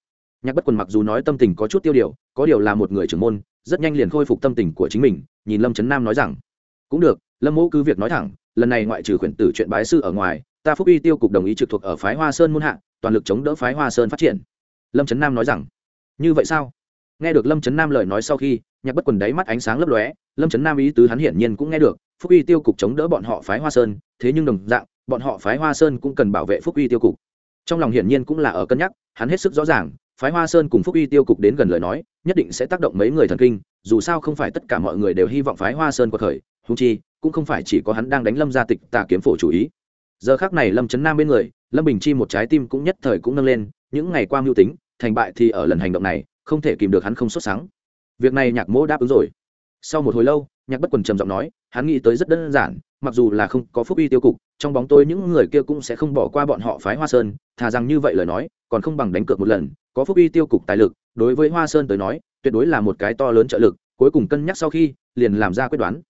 Speaker 1: Nhạc bất quần mặc dù nói tâm tình có chút tiêu điều, có điều là một người trưởng môn, rất nhanh liền khôi phục tâm tình của chính mình, nhìn lâm trấn nam nói rằng, cũng được, lâm mẫu cứ việc nói thẳng, lần này ngoại trừ khuyển tử chuyện bái sư ở ngoài, ta phúc uy tiêu cục đồng ý trực thuộc ở phái hoa sơn muôn hạ, toàn lực chống đỡ phái hoa sơn phát triển. Lâm trấn nam nói rằng, như vậy sao? Nghe được lâm trấn nam lời nói sau khi, nhạc bất quần đáy mắt ánh sáng lấp lóe, lâm trấn nam ý tứ hắn hiển nhiên cũng nghe được, phúc uy tiêu cục chống đỡ bọn họ phái hoa sơn, thế nhưng đồng dạng bọn họ phái hoa sơn cũng cần bảo vệ phúc uy tiêu cục. Trong lòng hiển nhiên cũng là ở cân nhắc, hắn hết sức rõ ràng, phái hoa sơn cùng phúc uy tiêu cục đến gần lời nói, nhất định sẽ tác động mấy người thần kinh, dù sao không phải tất cả mọi người đều hy vọng phái hoa sơn quật khởi húng chi, cũng không phải chỉ có hắn đang đánh lâm gia tịch tà kiếm phổ chủ ý. Giờ khác này lâm trấn nam bên người, lâm bình chi một trái tim cũng nhất thời cũng nâng lên, những ngày qua mưu tính, thành bại thì ở lần hành động này, không thể kìm được hắn không xuất sáng. Việc này nhạc mỗ đáp ứng rồi sau một hồi lâu, nhạc bất quần trầm giọng nói, hắn nghĩ tới rất đơn giản, mặc dù là không có phúc uy tiêu cục, trong bóng tôi những người kia cũng sẽ không bỏ qua bọn họ phái hoa sơn, thà rằng như vậy lời nói, còn không bằng đánh cược một lần, có phúc uy tiêu cục tài lực, đối với hoa sơn tới nói, tuyệt đối là một cái to lớn trợ lực, cuối cùng cân nhắc sau khi, liền làm ra quyết đoán.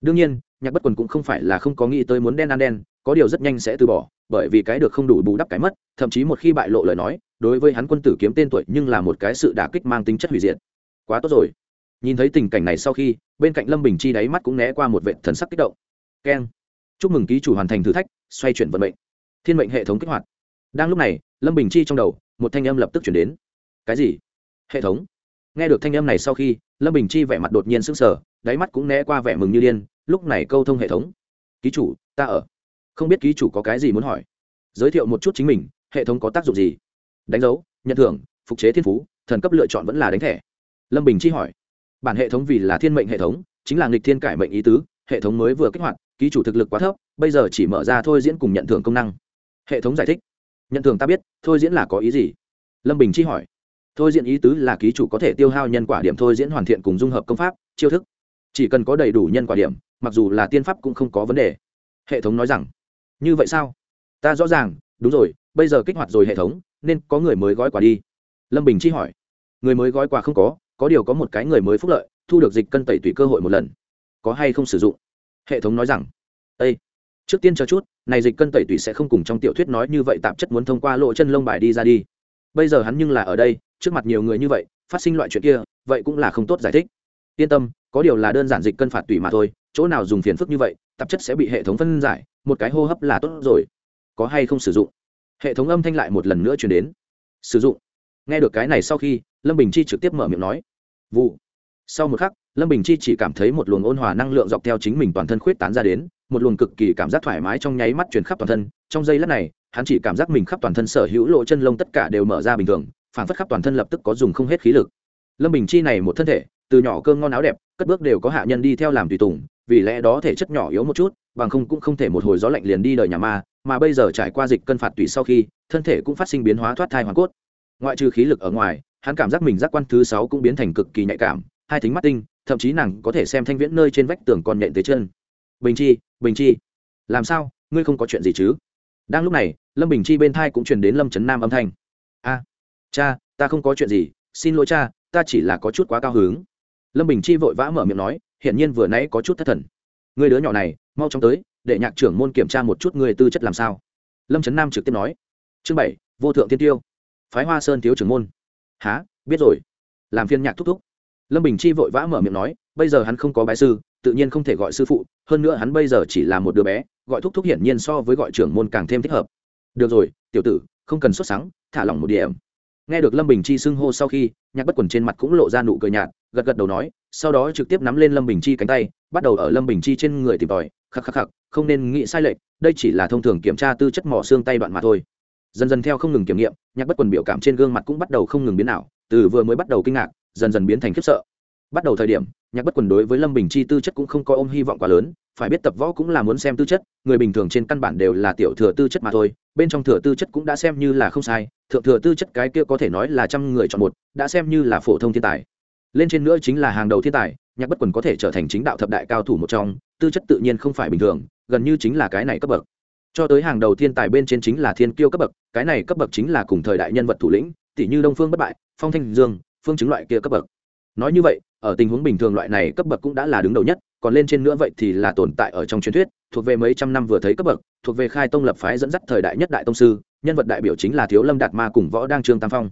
Speaker 1: Đương nhiên, nhạc bất quần cũng không phải là không có nghĩ tới muốn đen ăn đen, có điều rất nhanh sẽ từ bỏ, bởi vì cái được không đủ bù đắp cái mất, thậm chí một khi bại lộ lời nói, đối với hắn quân tử kiếm tên tuổi nhưng là một cái sự đả kích mang tính chất hủy diệt. Quá tốt rồi nhìn thấy tình cảnh này sau khi, bên cạnh lâm bình chi đáy mắt cũng né qua một vệ thần sắc kích động. Keng. Chúc mừng ký chủ hoàn thành thử thách, xoay chuyển vận mệnh. Thiên mệnh hệ thống kích hoạt. Đang lúc này, lâm bình chi trong đầu, một thanh âm lập tức chuyển đến. Cái gì? Hệ thống. Nghe được thanh âm này sau khi, lâm bình chi vẻ mặt đột nhiên sững sờ, đáy mắt cũng né qua vẻ mừng như điên, lúc này câu thông hệ thống. Ký chủ, ta ở. Không biết ký chủ có cái gì muốn hỏi. Giới thiệu một chút chính mình, hệ thống có tác dụng gì? Đánh dấu, nhận thưởng, phục chế thiên phú, thần cấp lựa chọn vẫn là đánh thẻ. Lâm bình chi hỏi bản hệ thống vì là thiên mệnh hệ thống, chính là nghịch thiên cải mệnh ý tứ, hệ thống mới vừa kích hoạt, ký chủ thực lực quá thấp, bây giờ chỉ mở ra thôi diễn cùng nhận thưởng công năng. Hệ thống giải thích. Nhận thưởng ta biết, thôi diễn là có ý gì? Lâm bình chi hỏi. Thôi diễn ý tứ là ký chủ có thể tiêu hao nhân quả điểm thôi diễn hoàn thiện cùng dung hợp công pháp, chiêu thức. Chỉ cần có đầy đủ nhân quả điểm, mặc dù là tiên pháp cũng không có vấn đề. Hệ thống nói rằng, như vậy sao? Ta rõ ràng, đúng rồi, bây giờ kích hoạt rồi hệ thống, nên có người mới gói quà đi. Lâm bình chi hỏi. Người mới gói quà không có có điều có một cái người mới phúc lợi, thu được dịch cân tẩy tùy cơ hội một lần. Có hay không sử dụng? Hệ thống nói rằng â trước tiên cho chút, này dịch cân tẩy tùy sẽ không cùng trong tiểu thuyết nói như vậy, tạp chất muốn thông qua lộ chân lông bài đi ra đi. Bây giờ hắn nhưng là ở đây, trước mặt nhiều người như vậy, phát sinh loại chuyện kia, vậy cũng là không tốt giải thích. Yên tâm, có điều là đơn giản dịch cân phạt tùy mà thôi, chỗ nào dùng phiền phức như vậy, tạp chất sẽ bị hệ thống phân giải, một cái hô hấp là tốt rồi. Có hay không sử dụng? Hệ thống âm thanh lại một lần nữa chuyển đến. Sử dụng. Nghe được cái này sau khi, lâm bình chi trực tiếp mở miệng nói vụ. Sau một khắc, lâm bình chi chỉ cảm thấy một luồng ôn hòa năng lượng dọc theo chính mình toàn thân khuyết tán ra đến, một luồng cực kỳ cảm giác thoải mái trong nháy mắt chuyển khắp toàn thân. Trong giây lát này, hắn chỉ cảm giác mình khắp toàn thân sở hữu lộ chân lông tất cả đều mở ra bình thường phản phất khắp toàn thân lập tức có dùng không hết khí lực. Lâm bình chi này một thân thể, từ nhỏ cơm ngon áo đẹp, cất bước đều có hạ nhân đi theo làm tùy tùng, vì lẽ đó thể chất nhỏ yếu một chút, bằng không cũng không thể một hồi gió lạnh liền đi đời nhà ma, mà bây giờ trải qua dịch cân phạt tùy sau khi, thân thể cũng phát sinh biến hóa thoát thai hoàn cốt ngoại trừ khí lực ở ngoài, hắn cảm giác mình giác quan thứ sáu cũng biến thành cực kỳ nhạy cảm, hai thính mắt tinh, thậm chí nàng có thể xem thanh viễn nơi trên vách tường còn nện tới chân. Bình chi bình chi, làm sao? Ngươi không có chuyện gì chứ? Đang lúc này, lâm bình chi bên thai cũng truyền đến lâm trấn nam âm thanh. A, cha, ta không có chuyện gì, xin lỗi cha, ta chỉ là có chút quá cao hứng. Lâm bình chi vội vã mở miệng nói, hiển nhiên vừa nãy có chút thất thần. Người đứa nhỏ này, mau chóng tới, để nhạc trưởng môn kiểm tra một chút người tư chất làm sao. Lâm trấn nam trực tiếp nói, chương bảy, vô thượng tiên tiêu phái hoa sơn thiếu trưởng môn. Há biết rồi. Làm phiên nhạc thúc thúc. Lâm bình chi vội vã mở miệng nói, bây giờ hắn không có bái sư, tự nhiên không thể gọi sư phụ, hơn nữa hắn bây giờ chỉ là một đứa bé, gọi thúc thúc hiển nhiên so với gọi trưởng môn càng thêm thích hợp. Được rồi, tiểu tử, không cần xuất sáng thả lỏng một điểm. Nghe được lâm bình chi xưng hô sau khi, nhạc bất quần trên mặt cũng lộ ra nụ cười nhạt, gật gật đầu nói, sau đó trực tiếp nắm lên lâm bình chi cánh tay, bắt đầu ở lâm bình chi trên người tìm tòi, khắc khắc khắc, không nên nghĩ sai lệch, đây chỉ là thông thường kiểm tra tư chất mỏ xương tay đoạn mà thôi dần dần theo không ngừng kiểm nghiệm, nhạc bất quần biểu cảm trên gương mặt cũng bắt đầu không ngừng biến ảo, từ vừa mới bắt đầu kinh ngạc, dần dần biến thành khiếp sợ. Bắt đầu thời điểm, nhạc bất quần đối với lâm bình chi tư chất cũng không có ôm hy vọng quá lớn, phải biết tập võ cũng là muốn xem tư chất, người bình thường trên căn bản đều là tiểu thừa tư chất mà thôi, bên trong thừa tư chất cũng đã xem như là không sai, thượng thừa tư chất cái kia có thể nói là trăm người chọn một, đã xem như là phổ thông thiên tài. Lên trên nữa chính là hàng đầu thiên tài, nhạc bất quần có thể trở thành chính đạo thập đại cao thủ một trong, tư chất tự nhiên không phải bình thường, gần như chính là cái này cấp bậc cho tới hàng đầu thiên tài bên trên chính là thiên kiêu cấp bậc, cái này cấp bậc chính là cùng thời đại nhân vật thủ lĩnh, tỷ như đông phương bất bại, phong thanh dương, phương chứng loại kia cấp bậc. Nói như vậy, ở tình huống bình thường loại này cấp bậc cũng đã là đứng đầu nhất, còn lên trên nữa vậy thì là tồn tại ở trong truyền thuyết, thuộc về mấy trăm năm vừa thấy cấp bậc, thuộc về khai tông lập phái dẫn dắt thời đại nhất đại tông sư, nhân vật đại biểu chính là thiếu lâm đạt ma cùng võ đang trương tam phong.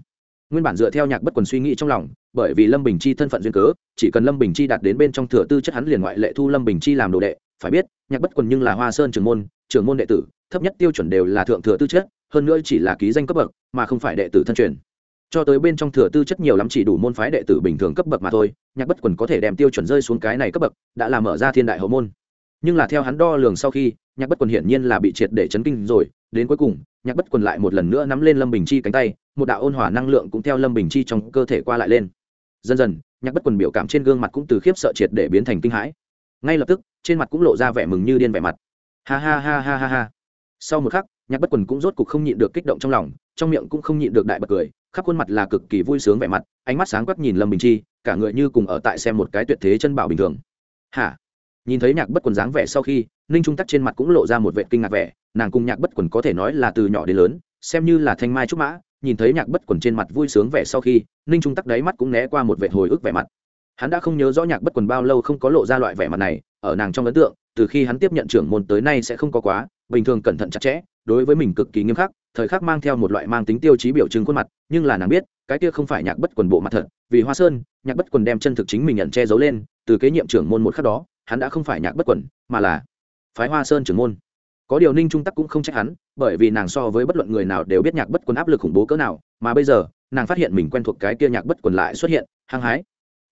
Speaker 1: Nguyên bản dựa theo nhạc bất quần suy nghĩ trong lòng, bởi vì lâm bình chi thân phận duyên cớ, chỉ cần lâm bình chi đạt đến bên trong thừa tư chất hắn liền ngoại lệ thu lâm bình chi làm đồ đệ. Phải biết, nhạc bất quần nhưng là hoa sơn trưởng môn trưởng môn đệ tử thấp nhất tiêu chuẩn đều là thượng thừa tư chất, hơn nữa chỉ là ký danh cấp bậc, mà không phải đệ tử thân truyền. Cho tới bên trong thừa tư chất nhiều lắm chỉ đủ môn phái đệ tử bình thường cấp bậc mà thôi, nhạc bất quần có thể đem tiêu chuẩn rơi xuống cái này cấp bậc, đã làm mở ra thiên đại hậu môn. Nhưng là theo hắn đo lường sau khi, nhạc bất quần hiển nhiên là bị triệt để chấn kinh rồi, đến cuối cùng, nhạc bất quần lại một lần nữa nắm lên lâm bình chi cánh tay, một đạo ôn hòa năng lượng cũng theo lâm bình chi trong cơ thể qua lại lên. Dần dần, nhạc bất quần biểu cảm trên gương mặt cũng từ khiếp sợ triệt để biến thành kinh hãi. Ngay lập tức, trên mặt cũng lộ ra vẻ mừng như điên vẻ mặt. Ha ha ha ha ha ha sau một khắc, nhạc bất quần cũng rốt cục không nhịn được kích động trong lòng, trong miệng cũng không nhịn được đại bật cười, khắp khuôn mặt là cực kỳ vui sướng vẻ mặt, ánh mắt sáng quắc nhìn lâm bình chi, cả người như cùng ở tại xem một cái tuyệt thế chân bảo bình thường. Hả? Nhìn thấy nhạc bất quần dáng vẻ sau khi, ninh trung tắc trên mặt cũng lộ ra một vệ kinh ngạc vẻ, nàng cùng nhạc bất quần có thể nói là từ nhỏ đến lớn, xem như là thanh mai trúc mã, nhìn thấy nhạc bất quần trên mặt vui sướng vẻ sau khi, ninh trung tắc đáy mắt cũng né qua một vệ hồi ức vẻ mặt. Hắn đã không nhớ rõ nhạc bất quần bao lâu không có lộ ra loại vẻ mặt này, ở nàng trong ấn tượng, từ khi hắn tiếp nhận trưởng môn tới nay sẽ không có quá bình thường cẩn thận chặt chẽ, đối với mình cực kỳ nghiêm khắc, thời khắc mang theo một loại mang tính tiêu chí biểu trưng khuôn mặt, nhưng là nàng biết, cái kia không phải nhạc bất quần bộ mặt thật, vì hoa sơn, nhạc bất quần đem chân thực chính mình nhận che giấu lên, từ kế nhiệm trưởng môn một khắc đó, hắn đã không phải nhạc bất quần, mà là phái hoa sơn trưởng môn. Có điều ninh trung tắc cũng không trách hắn, bởi vì nàng so với bất luận người nào đều biết nhạc bất quần áp lực khủng bố cỡ nào, mà bây giờ, nàng phát hiện mình quen thuộc cái kia nhạc bất quần lại xuất hiện, hăng hái.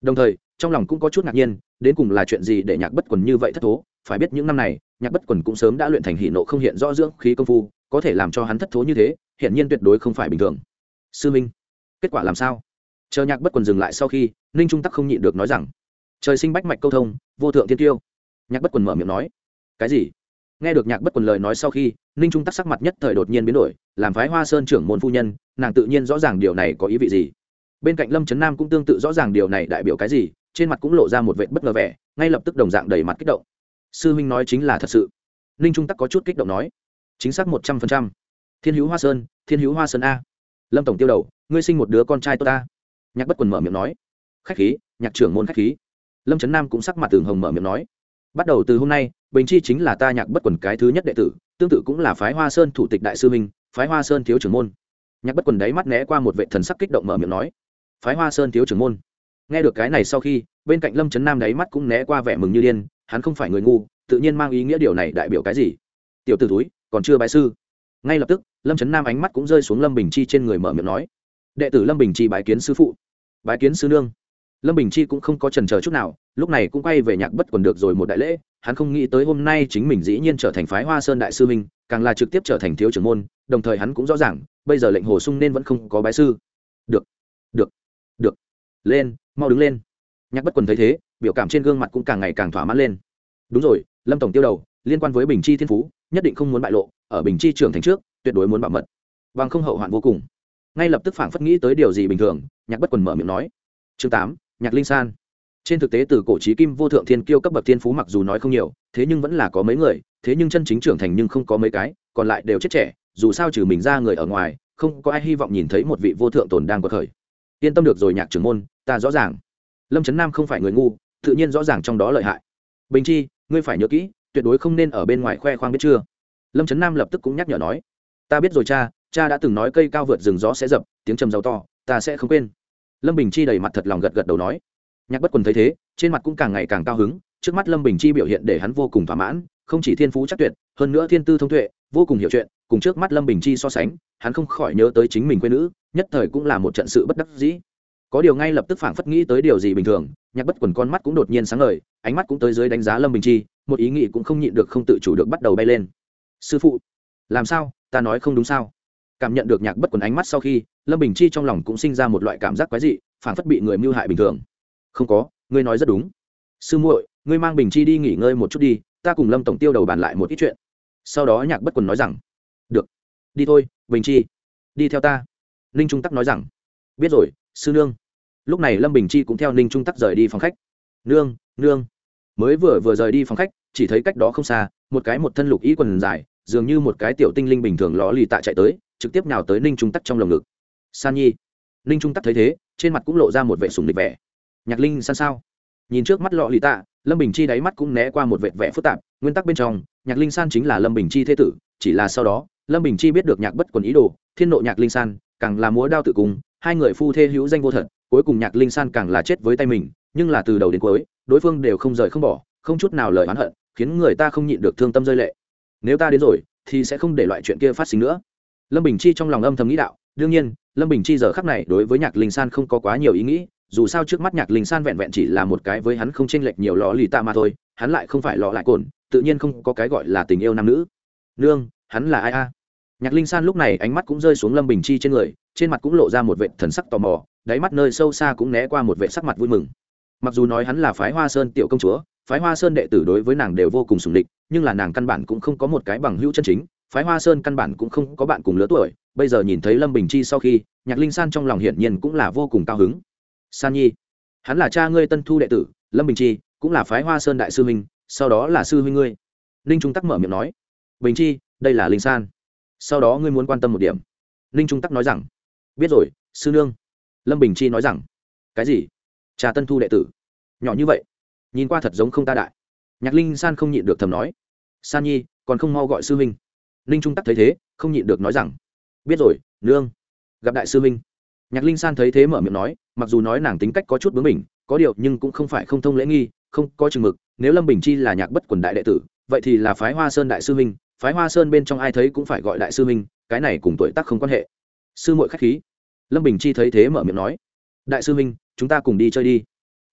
Speaker 1: Đồng thời, trong lòng cũng có chút ngạc nhiên, đến cùng là chuyện gì để nhạc bất quần như vậy thất thố, phải biết những năm này nhạc bất quần cũng sớm đã luyện thành hỷ nộ không hiện rõ dưỡng khí công phu, có thể làm cho hắn thất thố như thế hiện nhiên tuyệt đối không phải bình thường. Sư minh, kết quả làm sao? Chờ nhạc bất quần dừng lại sau khi, ninh trung tắc không nhịn được nói rằng, trời sinh bách mạch câu thông, vô thượng thiên tiêu. Nhạc bất quần mở miệng nói, cái gì? Nghe được nhạc bất quần lời nói sau khi, ninh trung tắc sắc mặt nhất thời đột nhiên biến đổi, làm phái hoa sơn trưởng môn phu nhân, nàng tự nhiên rõ ràng điều này có ý vị gì. Bên cạnh lâm trấn nam cũng tương tự rõ ràng điều này đại biểu cái gì, trên mặt cũng lộ ra một vệ bất ngờ vẻ, ngay lập tức đồng dạng đầy mặt kích động sư huynh nói chính là thật sự. Ninh trung tắc có chút kích động nói. Chính xác một trăm phần trăm. Thiên hữu hoa sơn, thiên hữu hoa sơn a. Lâm tổng tiêu đầu, ngươi sinh một đứa con trai tốt ta. Nhạc bất quần mở miệng nói. Khách khí, nhạc trưởng môn khách khí. Lâm trấn nam cũng sắc mặt tường hồng mở miệng nói. Bắt đầu từ hôm nay, bình chi chính là ta nhạc bất quần cái thứ nhất đệ tử, tương tự cũng là phái hoa sơn thủ tịch đại sư minh phái hoa sơn thiếu trưởng môn. Nhạc bất quần đáy mắt né qua một vệ thần sắc kích động mở miệng nói. Phái hoa sơn thiếu trưởng môn. Nghe được cái này sau khi, bên cạnh lâm trấn nam đáy mắt cũng né qua vẻ mừng như điên hắn không phải người ngu, tự nhiên mang ý nghĩa điều này đại biểu cái gì? Tiểu t ử túi còn chưa bái sư. Ngay lập tức, lâm trấn nam ánh mắt cũng rơi xuống lâm bình chi trên người mở miệng nói. Đệ tử lâm bình chi bái kiến sư phụ. Bái kiến sư nương. Lâm bình chi cũng không có trần c chút nào, lúc này cũng quay về nhạc bất quần được rồi một đại lễ. Hắn không nghĩ tới hôm nay chính mình dĩ nhiên trở thành phái hoa sơn đại sư minh càng là trực tiếp trở thành thiếu trưởng môn, đồng thời hắn cũng rõ ràng, bây giờ lệnh hồ sung nên vẫn không có bái sư. Được được được. Lên, mau đứng lên. Nhạc bất quần thấy thế biểu cảm trên gương mặt cũng càng ngày càng thỏa mãn lên. Đúng rồi, lâm tổng tiêu đầu, liên quan với bình chi thiên phú, nhất định không muốn bại lộ, ở bình chi trưởng thành trước, tuyệt đối muốn bảo mật. Bằng không hậu hoạn vô cùng. Ngay lập tức phảng phất nghĩ tới điều gì bình thường, nhạc bất quần mở miệng nói. Chương tám, nhạc linh san. Trên thực tế từ cổ trí kim vô thượng thiên kiêu cấp bậc thiên phú mặc dù nói không nhiều, thế nhưng vẫn là có mấy người, thế nhưng chân chính trưởng thành nhưng không có mấy cái, còn lại đều chết trẻ, dù sao trừ mình ra người ở ngoài, không có ai hy vọng nhìn thấy một vị vô thượng tồn đang có khởi. Yên tâm được rồi, nhạc trưởng môn, ta rõ ràng. Lâm trấn nam không phải người ngu tự nhiên rõ ràng trong đó lợi hại. Bình chi, ngươi phải nhớ kỹ, tuyệt đối không nên ở bên ngoài khoe khoang biết chưa? Lâm trấn nam lập tức cũng nhắc nhở nói. Ta biết rồi cha cha đã từng nói cây cao vượt rừng gió sẽ dập, tiếng trầm giàu to, ta sẽ không quên. Lâm bình chi đầy mặt thật lòng gật gật đầu nói. Nhạc bất quần thấy thế, trên mặt cũng càng ngày càng cao hứng, trước mắt lâm bình chi biểu hiện để hắn vô cùng thỏa mãn, không chỉ thiên phú chắc tuyệt, hơn nữa thiên tư thông tuệ, vô cùng hiểu chuyện, cùng trước mắt lâm bình chi so sánh, hắn không khỏi nhớ tới chính mình quê nữ, nhất thời cũng là một trận sự bất đắc dĩ. Có điều ngay lập tức phảng phất nghĩ tới điều gì bình thường nhạc bất quần con mắt cũng đột nhiên sáng ngời, ánh mắt cũng tới dưới đánh giá lâm bình chi, một ý nghĩ cũng không nhịn được không tự chủ được bắt đầu bay lên. Sư phụ, làm sao? Ta nói không đúng sao? Cảm nhận được nhạc bất quần ánh mắt sau khi, lâm bình chi trong lòng cũng sinh ra một loại cảm giác quái dị, phảng phất bị người mưu hại bình thường. Không có, ngươi nói rất đúng. Sư muội, ngươi mang bình chi đi nghỉ ngơi một chút đi, ta cùng lâm tổng tiêu đầu bàn lại một ít chuyện. Sau đó nhạc bất quần nói rằng, được, đi thôi, bình chi, đi theo ta. Ninh trung tắc nói rằng, biết rồi, sư nương lúc này lâm bình chi cũng theo ninh trung tắc rời đi phòng khách. Nương nương. Mới vừa vừa rời đi phòng khách, chỉ thấy cách đó không xa, một cái một thân lục ý quần dài, dường như một cái tiểu tinh linh bình thường ló lì tạ chạy tới, trực tiếp nào tới ninh trung tắc trong lồng ngực. San nhi. Ninh trung tắc thấy thế, trên mặt cũng lộ ra một vệ sùng địch vẻ. Nhạc linh, san sao? Nhìn trước mắt lọ lì tạ, lâm bình chi đáy mắt cũng né qua một vệ vẻ phức tạp, nguyên tắc bên trong, nhạc linh san chính là lâm bình chi thế tử, chỉ là sau đó, lâm bình chi biết được nhạc bất quần ý đồ, thiên nộ nhạc linh san, càng là múa đao tự cung, hai người phu thê hữu danh vô thật cuối cùng nhạc linh san càng là chết với tay mình, nhưng là từ đầu đến cuối, đối phương đều không rời không bỏ, không chút nào lời oán hận, khiến người ta không nhịn được thương tâm rơi lệ. Nếu ta đến rồi, thì sẽ không để loại chuyện kia phát sinh nữa. Lâm bình chi trong lòng âm thầm nghĩ đạo, đương nhiên, lâm bình chi giờ khắc này đối với nhạc linh san không có quá nhiều ý nghĩ, dù sao trước mắt nhạc linh san vẹn vẹn chỉ là một cái với hắn không chênh lệch nhiều lò lì tạ mà thôi, hắn lại không phải lò lại cồn, tự nhiên không có cái gọi là tình yêu nam nữ. Nương, hắn là ai a? Nhạc linh san lúc này ánh mắt cũng rơi xuống lâm bình chi trên người, trên mặt cũng lộ ra một vệ thần sắc tò mò đáy mắt nơi sâu xa cũng né qua một vệ sắc mặt vui mừng. Mặc dù nói hắn là phái hoa sơn tiểu công chúa, phái hoa sơn đệ tử đối với nàng đều vô cùng sùng địch, nhưng là nàng căn bản cũng không có một cái bằng hữu chân chính, phái hoa sơn căn bản cũng không có bạn cùng lứa tuổi, bây giờ nhìn thấy lâm bình chi sau khi, nhạc linh san trong lòng hiển nhiên cũng là vô cùng cao hứng. San nhi, hắn là cha ngươi tân thu đệ tử, lâm bình chi cũng là phái hoa sơn đại sư huynh, sau đó là sư huynh ngươi. Ninh trung tắc mở miệng nói, bình chi, đây là linh san. Sau đó ngươi muốn quan tâm một điểm. Ninh trung tắc nói rằng, biết rồi, sư nương lâm bình chi nói rằng, cái gì? Trà tân thu đệ tử? Nhỏ như vậy? Nhìn qua thật giống không ta đại. Nhạc linh san không nhịn được thầm nói, san nhi, còn không mau gọi sư huynh. Ninh trung tắc thấy thế, không nhịn được nói rằng, biết rồi, nương, gặp đại sư huynh. Nhạc linh san thấy thế mở miệng nói, mặc dù nói nàng tính cách có chút bướng mình có điều nhưng cũng không phải không thông lễ nghi, không có chừng mực, nếu lâm bình chi là nhạc bất quần đại đệ tử, vậy thì là phái hoa sơn đại sư huynh, phái hoa sơn bên trong ai thấy cũng phải gọi đại sư huynh, cái này cùng tuổi tác không quan hệ. Sư muội khách khí lâm bình chi thấy thế mở miệng nói đại sư Minh, chúng ta cùng đi chơi đi.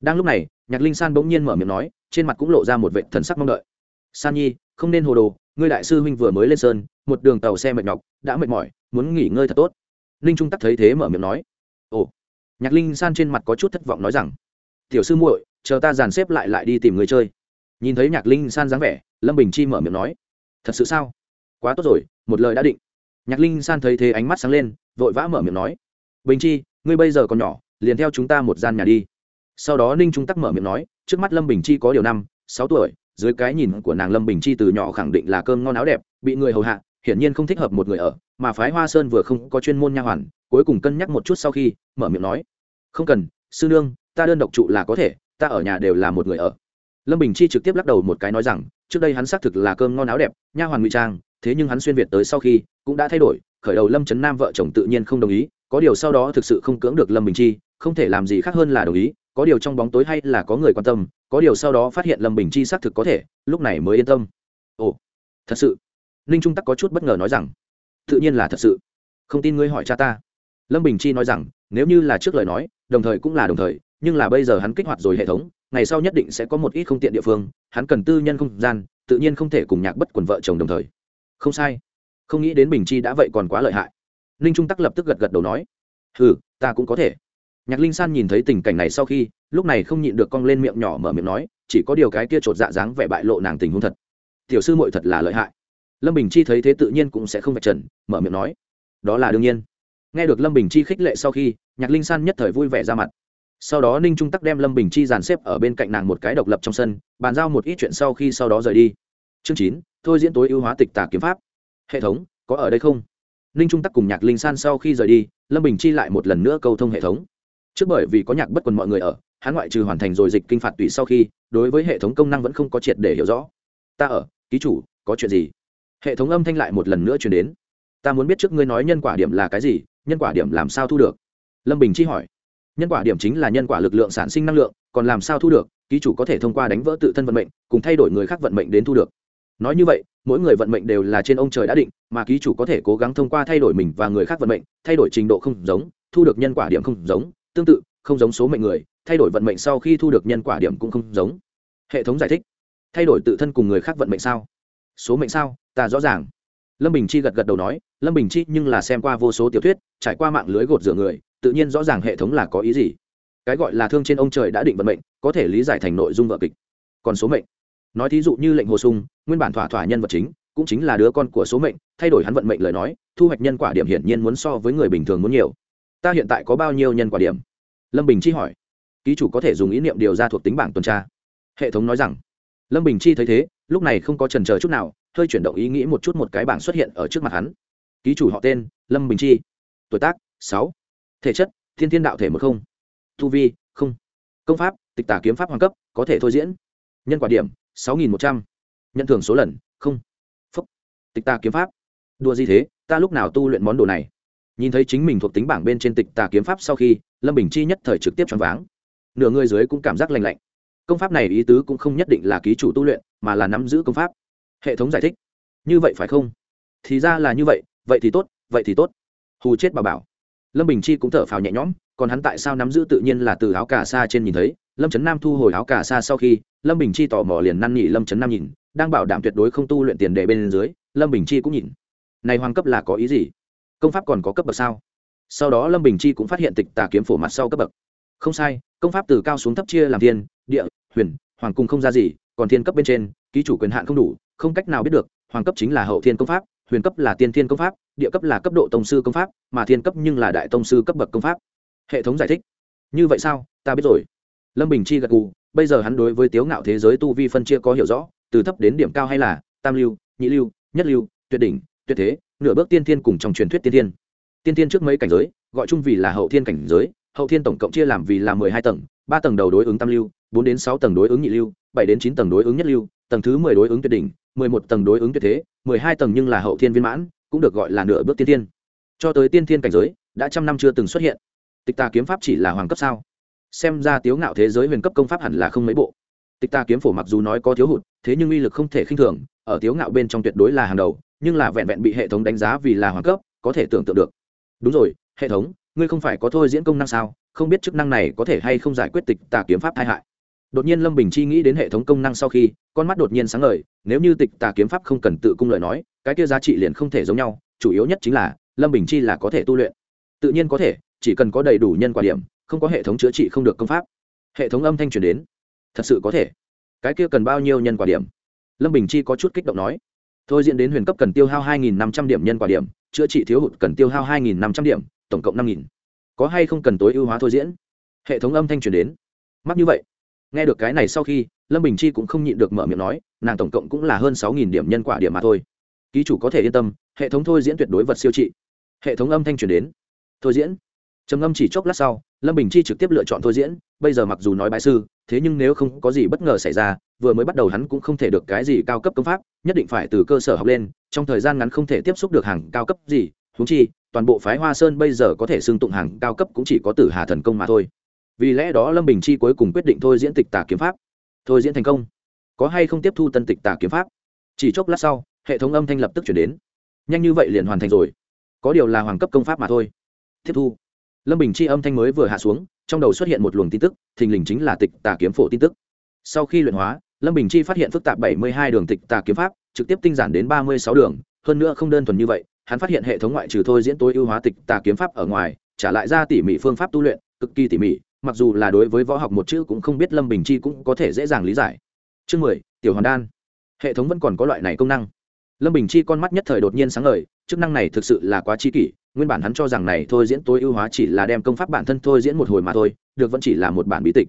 Speaker 1: Đang lúc này nhạc linh san bỗng nhiên mở miệng nói trên mặt cũng lộ ra một vệ thần sắc mong đợi. San nhi không nên hồ đồ ngươi đại sư huynh vừa mới lên sơn một đường tàu xe mệt nhọc đã mệt mỏi muốn nghỉ ngơi thật tốt. Ninh trung tắc thấy thế mở miệng nói ồ. Nhạc linh san trên mặt có chút thất vọng nói rằng tiểu sư muội chờ ta dàn xếp lại lại đi tìm người chơi. Nhìn thấy nhạc linh san dáng vẻ lâm bình chi mở miệng nói thật sự sao? Quá tốt rồi một lời đã định. Nhạc linh san thấy thế ánh mắt sáng lên vội vã mở miệng nói bình chi, ngươi bây giờ còn nhỏ, liền theo chúng ta một gian nhà đi. Sau đó ninh trung tắc mở miệng nói, trước mắt lâm bình chi có điều năm, sáu tuổi, dưới cái nhìn của nàng lâm bình chi từ nhỏ khẳng định là cơm ngon áo đẹp, bị người hầu hạ, hiển nhiên không thích hợp một người ở, mà phái hoa sơn vừa không có chuyên môn nha hoàn, cuối cùng cân nhắc một chút sau khi, mở miệng nói, không cần, sư nương, ta đơn độc trụ là có thể, ta ở nhà đều là một người ở. Lâm bình chi trực tiếp lắc đầu một cái nói rằng, trước đây hắn xác thực là cơm ngon áo đẹp, nha hoàn ngụy trang, thế nhưng hắn xuyên việt tới sau khi, cũng đã thay đổi, khởi đầu lâm trấn nam vợ chồng tự nhiên không đồng ý có điều sau đó thực sự không cưỡng được lâm bình chi, không thể làm gì khác hơn là đồng ý, có điều trong bóng tối hay là có người quan tâm, có điều sau đó phát hiện lâm bình chi xác thực có thể, lúc này mới yên tâm. Ồ, thật sự? Ninh trung tắc có chút bất ngờ nói rằng, tự nhiên là thật sự. Không tin ngươi hỏi cha ta. Lâm bình chi nói rằng, nếu như là trước lời nói, đồng thời cũng là đồng thời, nhưng là bây giờ hắn kích hoạt rồi hệ thống, ngày sau nhất định sẽ có một ít không tiện địa phương, hắn cần tư nhân không gian, tự nhiên không thể cùng nhạc bất quần vợ chồng đồng thời. Không sai. Không nghĩ đến bình chi đã vậy còn quá lợi hại ninh trung tắc lập tức gật gật đầu nói ừ ta cũng có thể. Nhạc linh san nhìn thấy tình cảnh này sau khi, lúc này không nhịn được cong lên miệng nhỏ mở miệng nói, chỉ có điều cái kia chột dạ dáng vẻ bại lộ nàng tình huống thật. Tiểu sư muội thật là lợi hại. Lâm bình chi thấy thế tự nhiên cũng sẽ không vạch trần, mở miệng nói, đó là đương nhiên. Nghe được lâm bình chi khích lệ sau khi, nhạc linh san nhất thời vui vẻ ra mặt. Sau đó ninh trung tắc đem lâm bình chi dàn xếp ở bên cạnh nàng một cái độc lập trong sân, bàn giao một ít chuyện sau khi sau đó rời đi. Chương chín, thôi diễn tối ưu hóa tịch tả kiếm pháp. Hệ thống, có ở đây không? Ninh trung tắc cùng nhạc linh san sau khi rời đi, lâm bình chi lại một lần nữa câu thông hệ thống. Trước bởi vì có nhạc bất quần mọi người ở, hắn ngoại trừ hoàn thành rồi dịch kinh phạt tùy sau khi, đối với hệ thống công năng vẫn không có triệt để hiểu rõ. Ta ở, ký chủ, có chuyện gì? Hệ thống âm thanh lại một lần nữa chuyển đến. Ta muốn biết trước ngươi nói nhân quả điểm là cái gì, nhân quả điểm làm sao thu được? Lâm bình chi hỏi. Nhân quả điểm chính là nhân quả lực lượng sản sinh năng lượng, còn làm sao thu được, ký chủ có thể thông qua đánh vỡ tự thân vận mệnh, cùng thay đổi người khác vận mệnh đến thu được nói như vậy, mỗi người vận mệnh đều là trên ông trời đã định, mà ký chủ có thể cố gắng thông qua thay đổi mình và người khác vận mệnh, thay đổi trình độ không giống, thu được nhân quả điểm không giống, tương tự, không giống số mệnh người, thay đổi vận mệnh sau khi thu được nhân quả điểm cũng không giống. Hệ thống giải thích. Thay đổi tự thân cùng người khác vận mệnh sao? Số mệnh sao? Ta rõ ràng. Lâm bình chi gật gật đầu nói, lâm bình chi nhưng là xem qua vô số tiểu thuyết, trải qua mạng lưới gột rửa người, tự nhiên rõ ràng hệ thống là có ý gì. Cái gọi là thương trên ông trời đã định vận mệnh, có thể lý giải thành nội dung vợ kịch. Còn số mệnh? Nói thí dụ như lệnh hồ sung, nguyên bản thỏa thỏa nhân vật chính, cũng chính là đứa con của số mệnh, thay đổi hắn vận mệnh lời nói, thu hoạch nhân quả điểm hiển nhiên muốn so với người bình thường muốn nhiều. Ta hiện tại có bao nhiêu nhân quả điểm? Lâm bình chi hỏi. Ký chủ có thể dùng ý niệm điều ra thuộc tính bảng tuần tra. Hệ thống nói rằng, lâm bình chi thấy thế, lúc này không có trần chờ chút nào, hơi chuyển động ý nghĩ một chút một cái bảng xuất hiện ở trước mặt hắn. Ký chủ họ tên, lâm bình chi. Tuổi tác, sáu. Thể chất, thiên thiên đạo thể một không. Tu vi, không. Công pháp, tịch tả kiếm pháp hoàng cấp, có thể thôi diễn. Nhân quả điểm sáu nghìn một trăm. Nhận thưởng số lần, không. Phúc. Tịch ta kiếm pháp. Đua gì thế? Ta lúc nào tu luyện món đồ này? Nhìn thấy chính mình thuộc tính bảng bên trên tịch tà kiếm pháp sau khi, lâm bình chi nhất thời trực tiếp choáng váng. Nửa người dưới cũng cảm giác lành lạnh. Công pháp này ý tứ cũng không nhất định là ký chủ tu luyện, mà là nắm giữ công pháp. Hệ thống giải thích. Như vậy phải không? Thì ra là như vậy vậy thì tốt, vậy thì tốt. Hù chết bà bảo lâm bình chi cũng thở phào nhẹ nhõm, còn hắn tại sao nắm giữ tự nhiên là từ áo cà sa trên nhìn thấy? Lâm trấn nam thu hồi áo cà sa sau khi, lâm bình chi tò mò liền năn nỉ lâm trấn nam nhìn, đang bảo đảm tuyệt đối không tu luyện tiền đề bên dưới, lâm bình chi cũng nhìn. Này hoàng cấp là có ý gì? Công pháp còn có cấp bậc sao? Sau đó lâm bình chi cũng phát hiện tịch tà kiếm phổ mặt sau cấp bậc. Không sai, công pháp từ cao xuống thấp chia làm thiên, địa, huyền, hoàng cung không ra gì, còn thiên cấp bên trên, ký chủ quyền hạn không đủ, không cách nào biết được hoàng cấp chính là hậu thiên công pháp, huyền cấp là tiên thiên công pháp, địa cấp là cấp độ tông sư công pháp, mà thiên cấp nhưng là đại tông sư cấp bậc công pháp. Hệ thống giải thích. Như vậy sao? Ta biết rồi. Lâm bình chi gật gù, bây giờ hắn đối với tiếu ngạo thế giới tu vi phân chia có hiểu rõ, từ thấp đến điểm cao hay là tam lưu, nhị lưu, nhất lưu, tuyệt đỉnh, tuyệt thế, nửa bước tiên thiên cùng trong truyền thuyết tiên thiên. Tiên thiên trước mấy cảnh giới, gọi chung vì là hậu thiên cảnh giới, hậu thiên tổng cộng chia làm vì là mười hai tầng, ba tầng đầu đối ứng tam lưu, bốn đến sáu tầng đối ứng nhị lưu, bảy đến chín tầng đối ứng nhất lưu, tầng thứ mười đối ứng tuyệt đỉnh mười một tầng đối ứng tuyệt thế, mười hai tầng nhưng là hậu thiên viên mãn, cũng được gọi là nửa bước tiên thiên. Cho tới tiên thiên cảnh giới, đã trăm năm chưa từng xuất hiện. Tịch tà kiếm pháp chỉ là hoàng cấp sao? Xem ra tiếu ngạo thế giới huyền cấp công pháp hẳn là không mấy bộ. Tịch tà kiếm phổ mặc dù nói có thiếu hụt, thế nhưng uy lực không thể khinh thường, ở tiếu ngạo bên trong tuyệt đối là hàng đầu, nhưng là vẹn vẹn bị hệ thống đánh giá vì là hoàng cấp, có thể tưởng tượng được. Đúng rồi, hệ thống, ngươi không phải có thôi diễn công năng sao? Không biết chức năng này có thể hay không giải quyết tịch tà kiếm pháp tai hại đột nhiên lâm bình chi nghĩ đến hệ thống công năng sau khi, con mắt đột nhiên sáng ngời, nếu như tịch tà kiếm pháp không cần tự cung lời nói, cái kia giá trị liền không thể giống nhau, chủ yếu nhất chính là, lâm bình chi là có thể tu luyện. Tự nhiên có thể, chỉ cần có đầy đủ nhân quả điểm, không có hệ thống chữa trị không được công pháp. Hệ thống âm thanh truyền đến. Thật sự có thể. Cái kia cần bao nhiêu nhân quả điểm? Lâm bình chi có chút kích động nói. Thôi diễn đến huyền cấp cần tiêu hao hai nghìn năm trăm điểm nhân quả điểm, chữa trị thiếu hụt cần tiêu hao hai nghìn năm trăm điểm, tổng cộng năm nghìn. Có hay không cần tối ưu hóa thôi diễn? Hệ thống âm thanh truyền đến. Mắc như vậy nghe được cái này sau khi, lâm bình chi cũng không nhịn được mở miệng nói, nàng tổng cộng cũng là hơn sáu nghìn điểm nhân quả điểm mà thôi. Ký chủ có thể yên tâm, hệ thống thôi diễn tuyệt đối vật siêu trị. Hệ thống âm thanh truyền đến. Thôi diễn. Trầm ngâm chỉ chốc lát sau, lâm bình chi trực tiếp lựa chọn thôi diễn, bây giờ mặc dù nói bại sư, thế nhưng nếu không có gì bất ngờ xảy ra, vừa mới bắt đầu hắn cũng không thể được cái gì cao cấp công pháp, nhất định phải từ cơ sở học lên, trong thời gian ngắn không thể tiếp xúc được hàng cao cấp gì húng chi, toàn bộ phái hoa sơn bây giờ có thể xưng tụng hàng cao cấp cũng chỉ có tử hà thần công mà thôi vì lẽ đó lâm bình chi cuối cùng quyết định thôi diễn tịch tả kiếm pháp. Thôi diễn thành công. Có hay không tiếp thu tân tịch tả kiếm pháp? Chỉ chốc lát sau, hệ thống âm thanh lập tức chuyển đến. Nhanh như vậy liền hoàn thành rồi. Có điều là hoàng cấp công pháp mà thôi. Tiếp thu. Lâm bình chi âm thanh mới vừa hạ xuống, trong đầu xuất hiện một luồng tin tức, thình lình chính là tịch tà kiếm phổ tin tức. Sau khi luyện hóa, lâm bình chi phát hiện phức tạp bảy mươi hai đường tịch tà kiếm pháp, trực tiếp tinh giản đến ba mươi sáu đường, hơn nữa không đơn thuần như vậy, hắn phát hiện hệ thống ngoại trừ thôi diễn tối ưu hóa tịch tà kiếm pháp ở ngoài, trả lại ra tỉ mỉ phương pháp tu luyện, cực kỳ tỉ mỉ mặc dù là đối với võ học một chữ cũng không biết lâm bình chi cũng có thể dễ dàng lý giải. Chương mười, tiểu hoàn đan. Hệ thống vẫn còn có loại này công năng. Lâm bình chi con mắt nhất thời đột nhiên sáng ngời, chức năng này thực sự là quá chi kỷ, nguyên bản hắn cho rằng này thôi diễn tối ưu hóa chỉ là đem công pháp bản thân thôi diễn một hồi mà thôi, được vẫn chỉ là một bản bí tịch.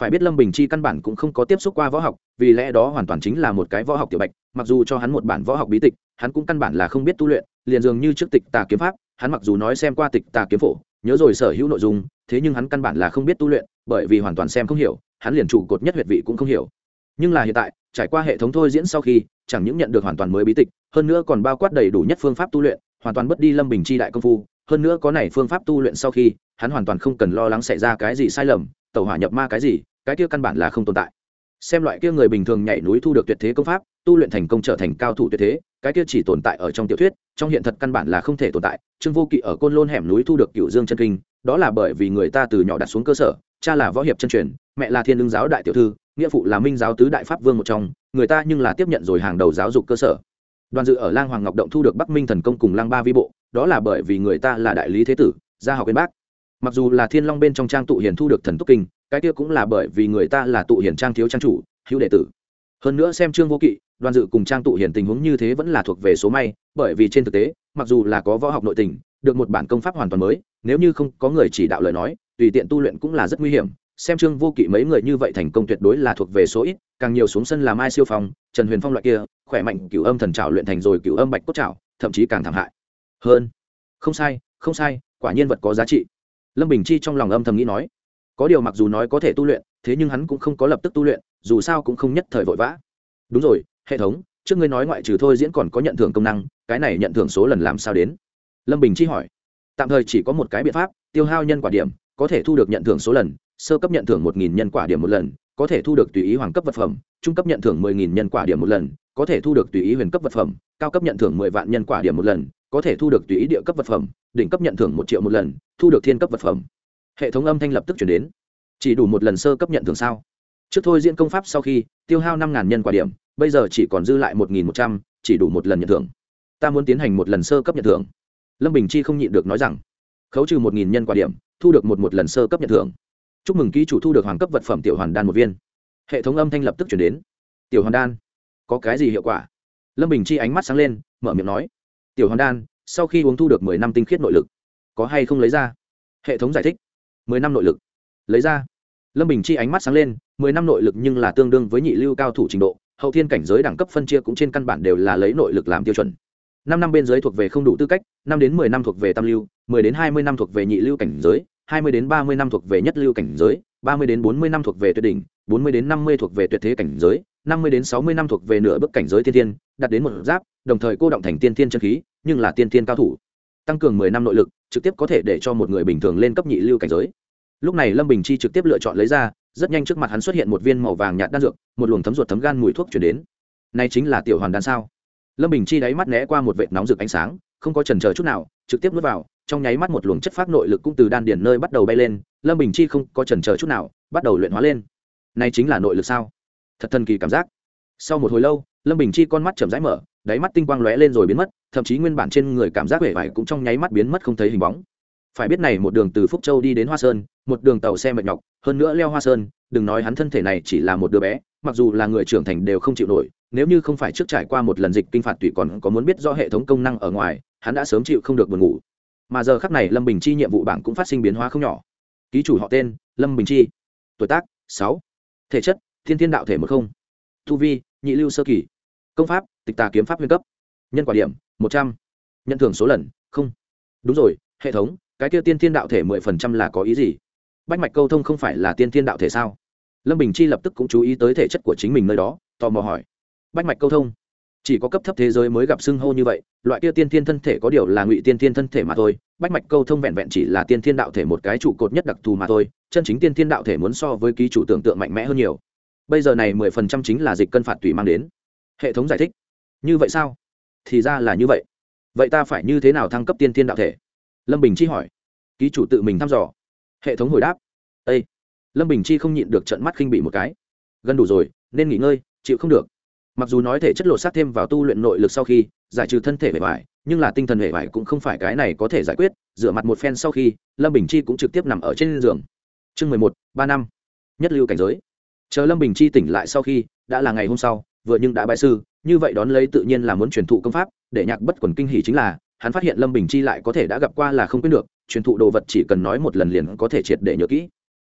Speaker 1: Phải biết lâm bình chi căn bản cũng không có tiếp xúc qua võ học, vì lẽ đó hoàn toàn chính là một cái võ học tiểu bạch, mặc dù cho hắn một bản võ học bí tịch, hắn cũng căn bản là không biết tu luyện, liền dường như trước tịch tà kiếm pháp, hắn mặc dù nói xem qua tịch tà kiếm phổ nhớ rồi sở hữu nội dung, thế nhưng hắn căn bản là không biết tu luyện, bởi vì hoàn toàn xem không hiểu, hắn liền trụ cột nhất huyệt vị cũng không hiểu. Nhưng là hiện tại, trải qua hệ thống thôi diễn sau khi, chẳng những nhận được hoàn toàn mới bí tịch, hơn nữa còn bao quát đầy đủ nhất phương pháp tu luyện, hoàn toàn mất đi lâm bình chi đại công phu, hơn nữa có này phương pháp tu luyện sau khi, hắn hoàn toàn không cần lo lắng xảy ra cái gì sai lầm tàu hỏa nhập ma cái gì, cái kia căn bản là không tồn tại. Xem loại kia người bình thường nhảy núi thu được tuyệt thế công pháp, tu luyện thành công trở thành cao thủ tuyệt thế cái kia chỉ tồn tại ở trong tiểu thuyết, trong hiện thật căn bản là không thể tồn tại. Trương vô kỵ ở côn lôn hẻm núi thu được cựu dương chân kinh, đó là bởi vì người ta từ nhỏ đặt xuống cơ sở, cha là võ hiệp chân truyền, mẹ là thiên lương giáo đại tiểu thư, nghĩa phụ là minh giáo tứ đại pháp vương một trong, người ta nhưng là tiếp nhận rồi hàng đầu giáo dục cơ sở. Đoàn dự ở lang hoàng ngọc động thu được bắc minh thần công cùng lang ba vi bộ, đó là bởi vì người ta là đại lý thế tử, gia học bên bác mặc dù là thiên long bên trong trang tụ hiền thu được thần túc kinh, cái kia cũng là bởi vì người ta là tụ hiền trang thiếu trang chủ, hữu đệ tử. Hơn nữa xem trương vô kỵ đoàn dự cùng trang tụ hiển tình huống như thế vẫn là thuộc về số may, bởi vì trên thực tế, mặc dù là có võ học nội tình, được một bản công pháp hoàn toàn mới, nếu như không có người chỉ đạo lời nói, tùy tiện tu luyện cũng là rất nguy hiểm. Xem trương vô kỵ mấy người như vậy thành công tuyệt đối là thuộc về số ít, càng nhiều xuống sân làm ai siêu phong, trần huyền phong loại kia, khỏe mạnh, cửu âm thần trào luyện thành rồi cửu âm bạch cốt trào thậm chí càng thảm hại. Hơn, không sai không sai, quả nhiên vật có giá trị. Lâm bình chi trong lòng âm thầm nghĩ nói, có điều mặc dù nói có thể tu luyện, thế nhưng hắn cũng không có lập tức tu luyện, dù sao cũng không nhất thời vội vã. Đúng rồi hệ thống, trước ngươi nói ngoại trừ thôi diễn còn có nhận thưởng công năng, cái này nhận thưởng số lần làm sao đến? Lâm bình chi hỏi. Tạm thời chỉ có một cái biện pháp, tiêu hao nhân quả điểm, có thể thu được nhận thưởng số lần, sơ cấp nhận thưởng một nghìn nhân quả điểm một lần, có thể thu được tùy ý hoàng cấp vật phẩm, trung cấp nhận thưởng mười nghìn nhân quả điểm một lần, có thể thu được tùy ý huyền cấp vật phẩm, cao cấp nhận thưởng mười vạn nhân quả điểm một lần, có thể thu được tùy ý địa cấp vật phẩm, đỉnh cấp nhận thưởng một triệu một lần, thu được thiên cấp vật phẩm. Hệ thống âm thanh lập tức chuyển đến. Chỉ đủ một lần sơ cấp nhận thưởng sao? Trước thôi diễn công pháp sau khi tiêu hao năm nhân quả điểm bây giờ chỉ còn dư lại một một trăm, chỉ đủ một lần nhận thưởng. Ta muốn tiến hành một lần sơ cấp nhận thưởng. Lâm bình chi không nhịn được nói rằng, khấu trừ một nhân quả điểm, thu được một một lần sơ cấp nhận thưởng. Chúc mừng ký chủ thu được hoàng cấp vật phẩm tiểu hoàn đan một viên. Hệ thống âm thanh lập tức chuyển đến. Tiểu hoàn đan, có cái gì hiệu quả? Lâm bình chi ánh mắt sáng lên, mở miệng nói. Tiểu hoàn đan, sau khi uống thu được mười năm tinh khiết nội lực, có hay không lấy ra? Hệ thống giải thích. Mười năm nội lực. Lấy ra. Lâm bình chi ánh mắt sáng lên, mười năm nội lực nhưng là tương đương với nhị lưu cao thủ trình độ hậu thiên cảnh giới đẳng cấp phân chia cũng trên căn bản đều là lấy nội lực làm tiêu chuẩn. Năm năm bên dưới thuộc về không đủ tư cách, năm đến mười năm thuộc về tam lưu, mười đến hai mươi năm thuộc về nhị lưu cảnh giới, hai mươi đến ba mươi năm thuộc về nhất lưu cảnh giới, ba mươi đến bốn mươi năm thuộc về tuyệt đỉnh, bốn mươi đến năm mươi thuộc về tuyệt thế cảnh giới, năm mươi đến sáu mươi năm thuộc về nửa bước cảnh giới tiên thiên, đạt đến một giáp, đồng thời cô động thành tiên thiên chân khí, nhưng là tiên thiên cao thủ. Tăng cường mười năm nội lực, trực tiếp có thể để cho một người bình thường lên cấp nhị lưu cảnh giới. Lúc này lâm bình chi trực tiếp lựa chọn lấy ra rất nhanh trước mặt hắn xuất hiện một viên màu vàng nhạt đan dược, một luồng thấm ruột thấm gan mùi thuốc chuyển đến. Này chính là tiểu hoàn đan sao? Lâm bình chi đáy mắt né qua một vệt nóng rực ánh sáng, không có trần chờ chút nào, trực tiếp nuốt vào, trong nháy mắt một luồng chất phát nội lực cũng từ đan điển nơi bắt đầu bay lên, lâm bình chi không có trần chờ chút nào, bắt đầu luyện hóa lên. Này chính là nội lực sao? Thật thần kỳ cảm giác. Sau một hồi lâu, lâm bình chi con mắt chậm rãi mở, đáy mắt tinh quang lóe lên rồi biến mất, thậm chí nguyên bản trên người cảm giác vẻ vải cũng trong nháy mắt biến mất không thấy hình bóng phải biết này một đường từ phúc châu đi đến hoa sơn, một đường tàu xe mệt nhọc, hơn nữa leo hoa sơn, đừng nói hắn thân thể này chỉ là một đứa bé, mặc dù là người trưởng thành đều không chịu nổi, nếu như không phải trước trải qua một lần dịch kinh phạt tùy còn có muốn biết do hệ thống công năng ở ngoài, hắn đã sớm chịu không được buồn ngủ. Mà giờ khắc này lâm bình chi nhiệm vụ bảng cũng phát sinh biến hóa không nhỏ. Ký chủ họ tên, lâm bình chi. Tuổi tác, sáu. Thể chất, thiên thiên đạo thể một không. Thu vi, nhị lưu sơ kỳ. Công pháp, tịch tà kiếm pháp nguyên cấp. Nhân quả điểm, một trăm. Nhận thưởng số lần, không. Đúng rồi, hệ thống cái kia tiên thiên đạo thể mười phần trăm là có ý gì? Bách mạch câu thông không phải là tiên thiên đạo thể sao? Lâm bình chi lập tức cũng chú ý tới thể chất của chính mình nơi đó, tò mò hỏi. Bách mạch câu thông, chỉ có cấp thấp thế giới mới gặp xưng hô như vậy, loại kia tiên thiên thân thể có điều là ngụy tiên thiên thân thể mà thôi. Bách mạch câu thông vẹn vẹn chỉ là tiên thiên đạo thể một cái trụ cột nhất đặc thù mà thôi, chân chính tiên thiên đạo thể muốn so với ký chủ tưởng tượng mạnh mẽ hơn nhiều. Bây giờ này mười phần trăm chính là dịch cân phạt tùy mang đến. Hệ thống giải thích. Như vậy sao? Thì ra là như vậy. Vậy ta phải như thế nào thăng cấp tiên thiên đạo thể? Lâm bình chi hỏi. Ký chủ tự mình thăm dò. Hệ thống hồi đáp. Â lâm bình chi không nhịn được trận mắt khinh bị một cái. Gần đủ rồi, nên nghỉ ngơi, chịu không được. Mặc dù nói thể chất lột xác thêm vào tu luyện nội lực sau khi, giải trừ thân thể hệ vải nhưng là tinh thần hệ vải cũng không phải cái này có thể giải quyết, rửa mặt một phen sau khi, lâm bình chi cũng trực tiếp nằm ở trên giường. Chương mười một, ba năm. Nhất lưu cảnh giới. Chờ lâm bình chi tỉnh lại sau khi, đã là ngày hôm sau, vừa nhưng đã bại sư, như vậy đón lấy tự nhiên là muốn truyền thụ công pháp, để nhạc bất quần kinh hỉ chính là hắn phát hiện lâm bình chi lại có thể đã gặp qua là không quên được, truyền thụ đồ vật chỉ cần nói một lần liền có thể triệt để nhớ kỹ.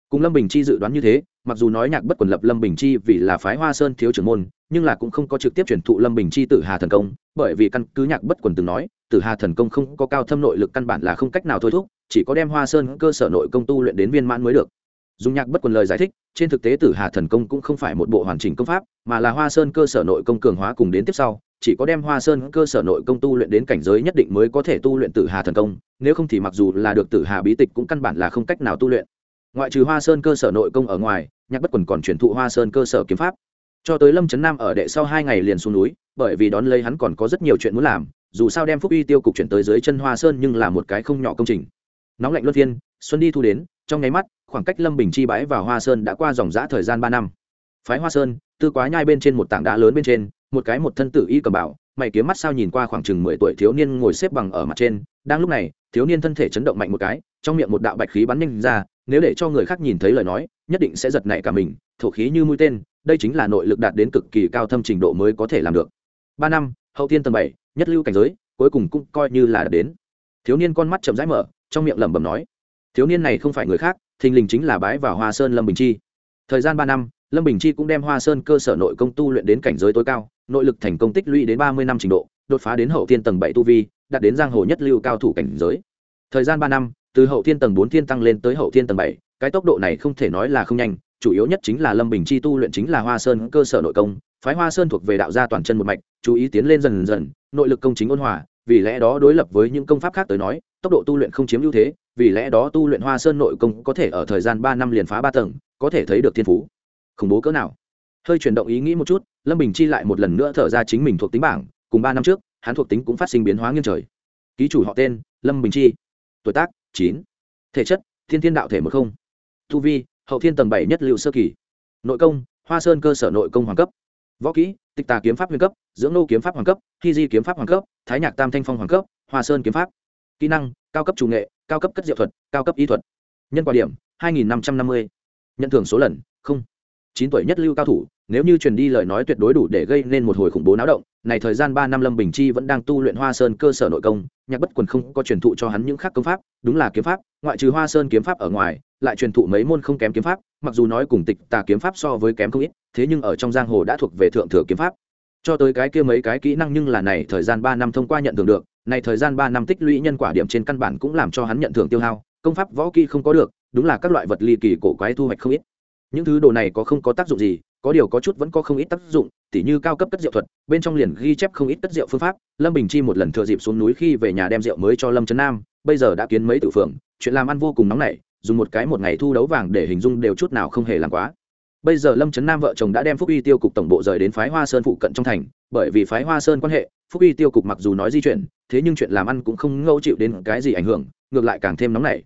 Speaker 1: Cùng lâm bình chi dự đoán như thế, mặc dù nói nhạc bất quần lập lâm bình chi vì là phái hoa sơn thiếu trưởng môn, nhưng là cũng không có trực tiếp truyền thụ lâm bình chi tử hà thần công, bởi vì căn cứ nhạc bất quần từng nói, tử hà thần công không có cao thâm nội lực căn bản là không cách nào thôi thúc, chỉ có đem hoa sơn cơ sở nội công tu luyện đến viên mãn mới được. Dùng nhạc bất quần lời giải thích, trên thực tế tử hà thần công cũng không phải một bộ hoàn chỉnh công pháp, mà là hoa sơn cơ sở nội công cường hóa cùng đến tiếp sau chỉ có đem hoa sơn cơ sở nội công tu luyện đến cảnh giới nhất định mới có thể tu luyện tử hà thần công, nếu không thì mặc dù là được tử hà bí tịch cũng căn bản là không cách nào tu luyện. Ngoại trừ hoa sơn cơ sở nội công ở ngoài, nhạc bất quần còn truyền thụ hoa sơn cơ sở kiếm pháp. Cho tới lâm chấn nam ở đệ sau hai ngày liền xuống núi, bởi vì đón lấy hắn còn có rất nhiều chuyện muốn làm, dù sao đem phúc uy tiêu cục chuyển tới dưới chân hoa sơn nhưng là một cái không nhỏ công trình. Nóng lạnh luân phiên, xuân đi thu đến, trong nháy mắt, khoảng cách lâm bình chi bái vào hoa sơn đã qua dòng dã thời gian ba năm. Phái hoa sơn, tư quá nhai bên trên một tảng đá lớn bên trên một cái một thân tử y cầm bảo, mày kiếm mắt sao nhìn qua khoảng chừng mười tuổi thiếu niên ngồi xếp bằng ở mặt trên, đang lúc này, thiếu niên thân thể chấn động mạnh một cái, trong miệng một đạo bạch khí bắn nhanh ra, nếu để cho người khác nhìn thấy lời nói, nhất định sẽ giật nảy cả mình, thổ khí như mũi tên, đây chính là nội lực đạt đến cực kỳ cao thâm trình độ mới có thể làm được. Ba năm, hậu tiên tầng bảy, nhất lưu cảnh giới, cuối cùng cũng coi như là đến. Thiếu niên con mắt chậm rãi mở, trong miệng lẩm bẩm nói, thiếu niên này không phải người khác, thình lình chính là bái vào hoa sơn lâm bình chi. Thời gian ba năm, lâm bình chi cũng đem hoa sơn cơ sở nội công tu luyện đến cảnh giới tối cao nội lực thành công tích lũy đến ba mươi năm trình độ, đột phá đến hậu thiên tầng bảy tu vi, đạt đến giang hồ nhất lưu cao thủ cảnh giới. Thời gian ba năm, từ hậu thiên tầng bốn thiên tăng lên tới hậu thiên tầng bảy, cái tốc độ này không thể nói là không nhanh, chủ yếu nhất chính là lâm bình chi tu luyện chính là hoa sơn cơ sở nội công, phái hoa sơn thuộc về đạo gia toàn chân một mạch, chú ý tiến lên dần dần, nội lực công chính ôn hòa, vì lẽ đó đối lập với những công pháp khác tới nói, tốc độ tu luyện không chiếm ưu thế, vì lẽ đó tu luyện hoa sơn nội công có thể ở thời gian ba năm liền phá ba tầng, có thể thấy được thiên phú. Khủng bố cỡ nào? Hơi chuyển động ý nghĩ một chút, lâm bình chi lại một lần nữa thở ra chính mình thuộc tính bảng, cùng ba năm trước, hắn thuộc tính cũng phát sinh biến hóa nghiêng trời. Ký chủ họ tên, lâm bình chi. Tuổi tác, chín. Thể chất, thiên thiên đạo thể một không. Tu vi, hậu thiên tầng bảy nhất liệu sơ kỳ. Nội công, hoa sơn cơ sở nội công hoàng cấp. Võ kỹ, tịch tà kiếm pháp nguyên cấp, dưỡng nô kiếm pháp hoàng cấp thi di kiếm pháp hoàng cấp, thái nhạc tam thanh phong hoàng cấp, hoa sơn kiếm pháp. Kỹ năng, cao cấp chủ nghệ, cao cấp cất diệu thuật, cao cấp ý thuật. Nhân quả điểm, hai nghìn năm trăm năm mươi. Nhận thưởng số lần, không chín tuổi nhất lưu cao thủ, nếu như truyền đi lời nói tuyệt đối đủ để gây nên một hồi khủng bố náo động, này thời gian ba năm lâm bình chi vẫn đang tu luyện hoa sơn cơ sở nội công, nhạc bất quần không có truyền thụ cho hắn những khác công pháp, đúng là kiếm pháp, ngoại trừ hoa sơn kiếm pháp ở ngoài, lại truyền thụ mấy môn không kém kiếm pháp, mặc dù nói cùng tịch tà kiếm pháp so với kém không ít, thế nhưng ở trong giang hồ đã thuộc về thượng thừa kiếm pháp. Cho tới cái kia mấy cái kỹ năng nhưng là này thời gian ba năm thông qua nhận thưởng được, này thời gian ba năm tích lũy nhân quả điểm trên căn bản cũng làm cho hắn nhận thưởng tiêu hao, công pháp võ kỹ không có được, đúng là các loại vật ly kỳ cổ quái thu hoạch không ít những thứ đồ này có không có tác dụng gì, có điều có chút vẫn có không ít tác dụng, tỉ như cao cấp cất rượu thuật, bên trong liền ghi chép không ít cất rượu phương pháp. Lâm bình chi một lần thừa dịp xuống núi khi về nhà đem rượu mới cho lâm trấn nam, bây giờ đã kiến mấy tử phượng chuyện làm ăn vô cùng nóng nảy, dùng một cái một ngày thu đấu vàng để hình dung đều chút nào không hề làm quá. Bây giờ lâm trấn nam vợ chồng đã đem phúc uy tiêu cục tổng bộ rời đến phái hoa sơn phụ cận trong thành, bởi vì phái hoa sơn quan hệ, phúc uy tiêu cục mặc dù nói di chuyển, thế nhưng chuyện làm ăn cũng không ngâu chịu đến cái gì ảnh hưởng, ngược lại càng thêm nóng nảy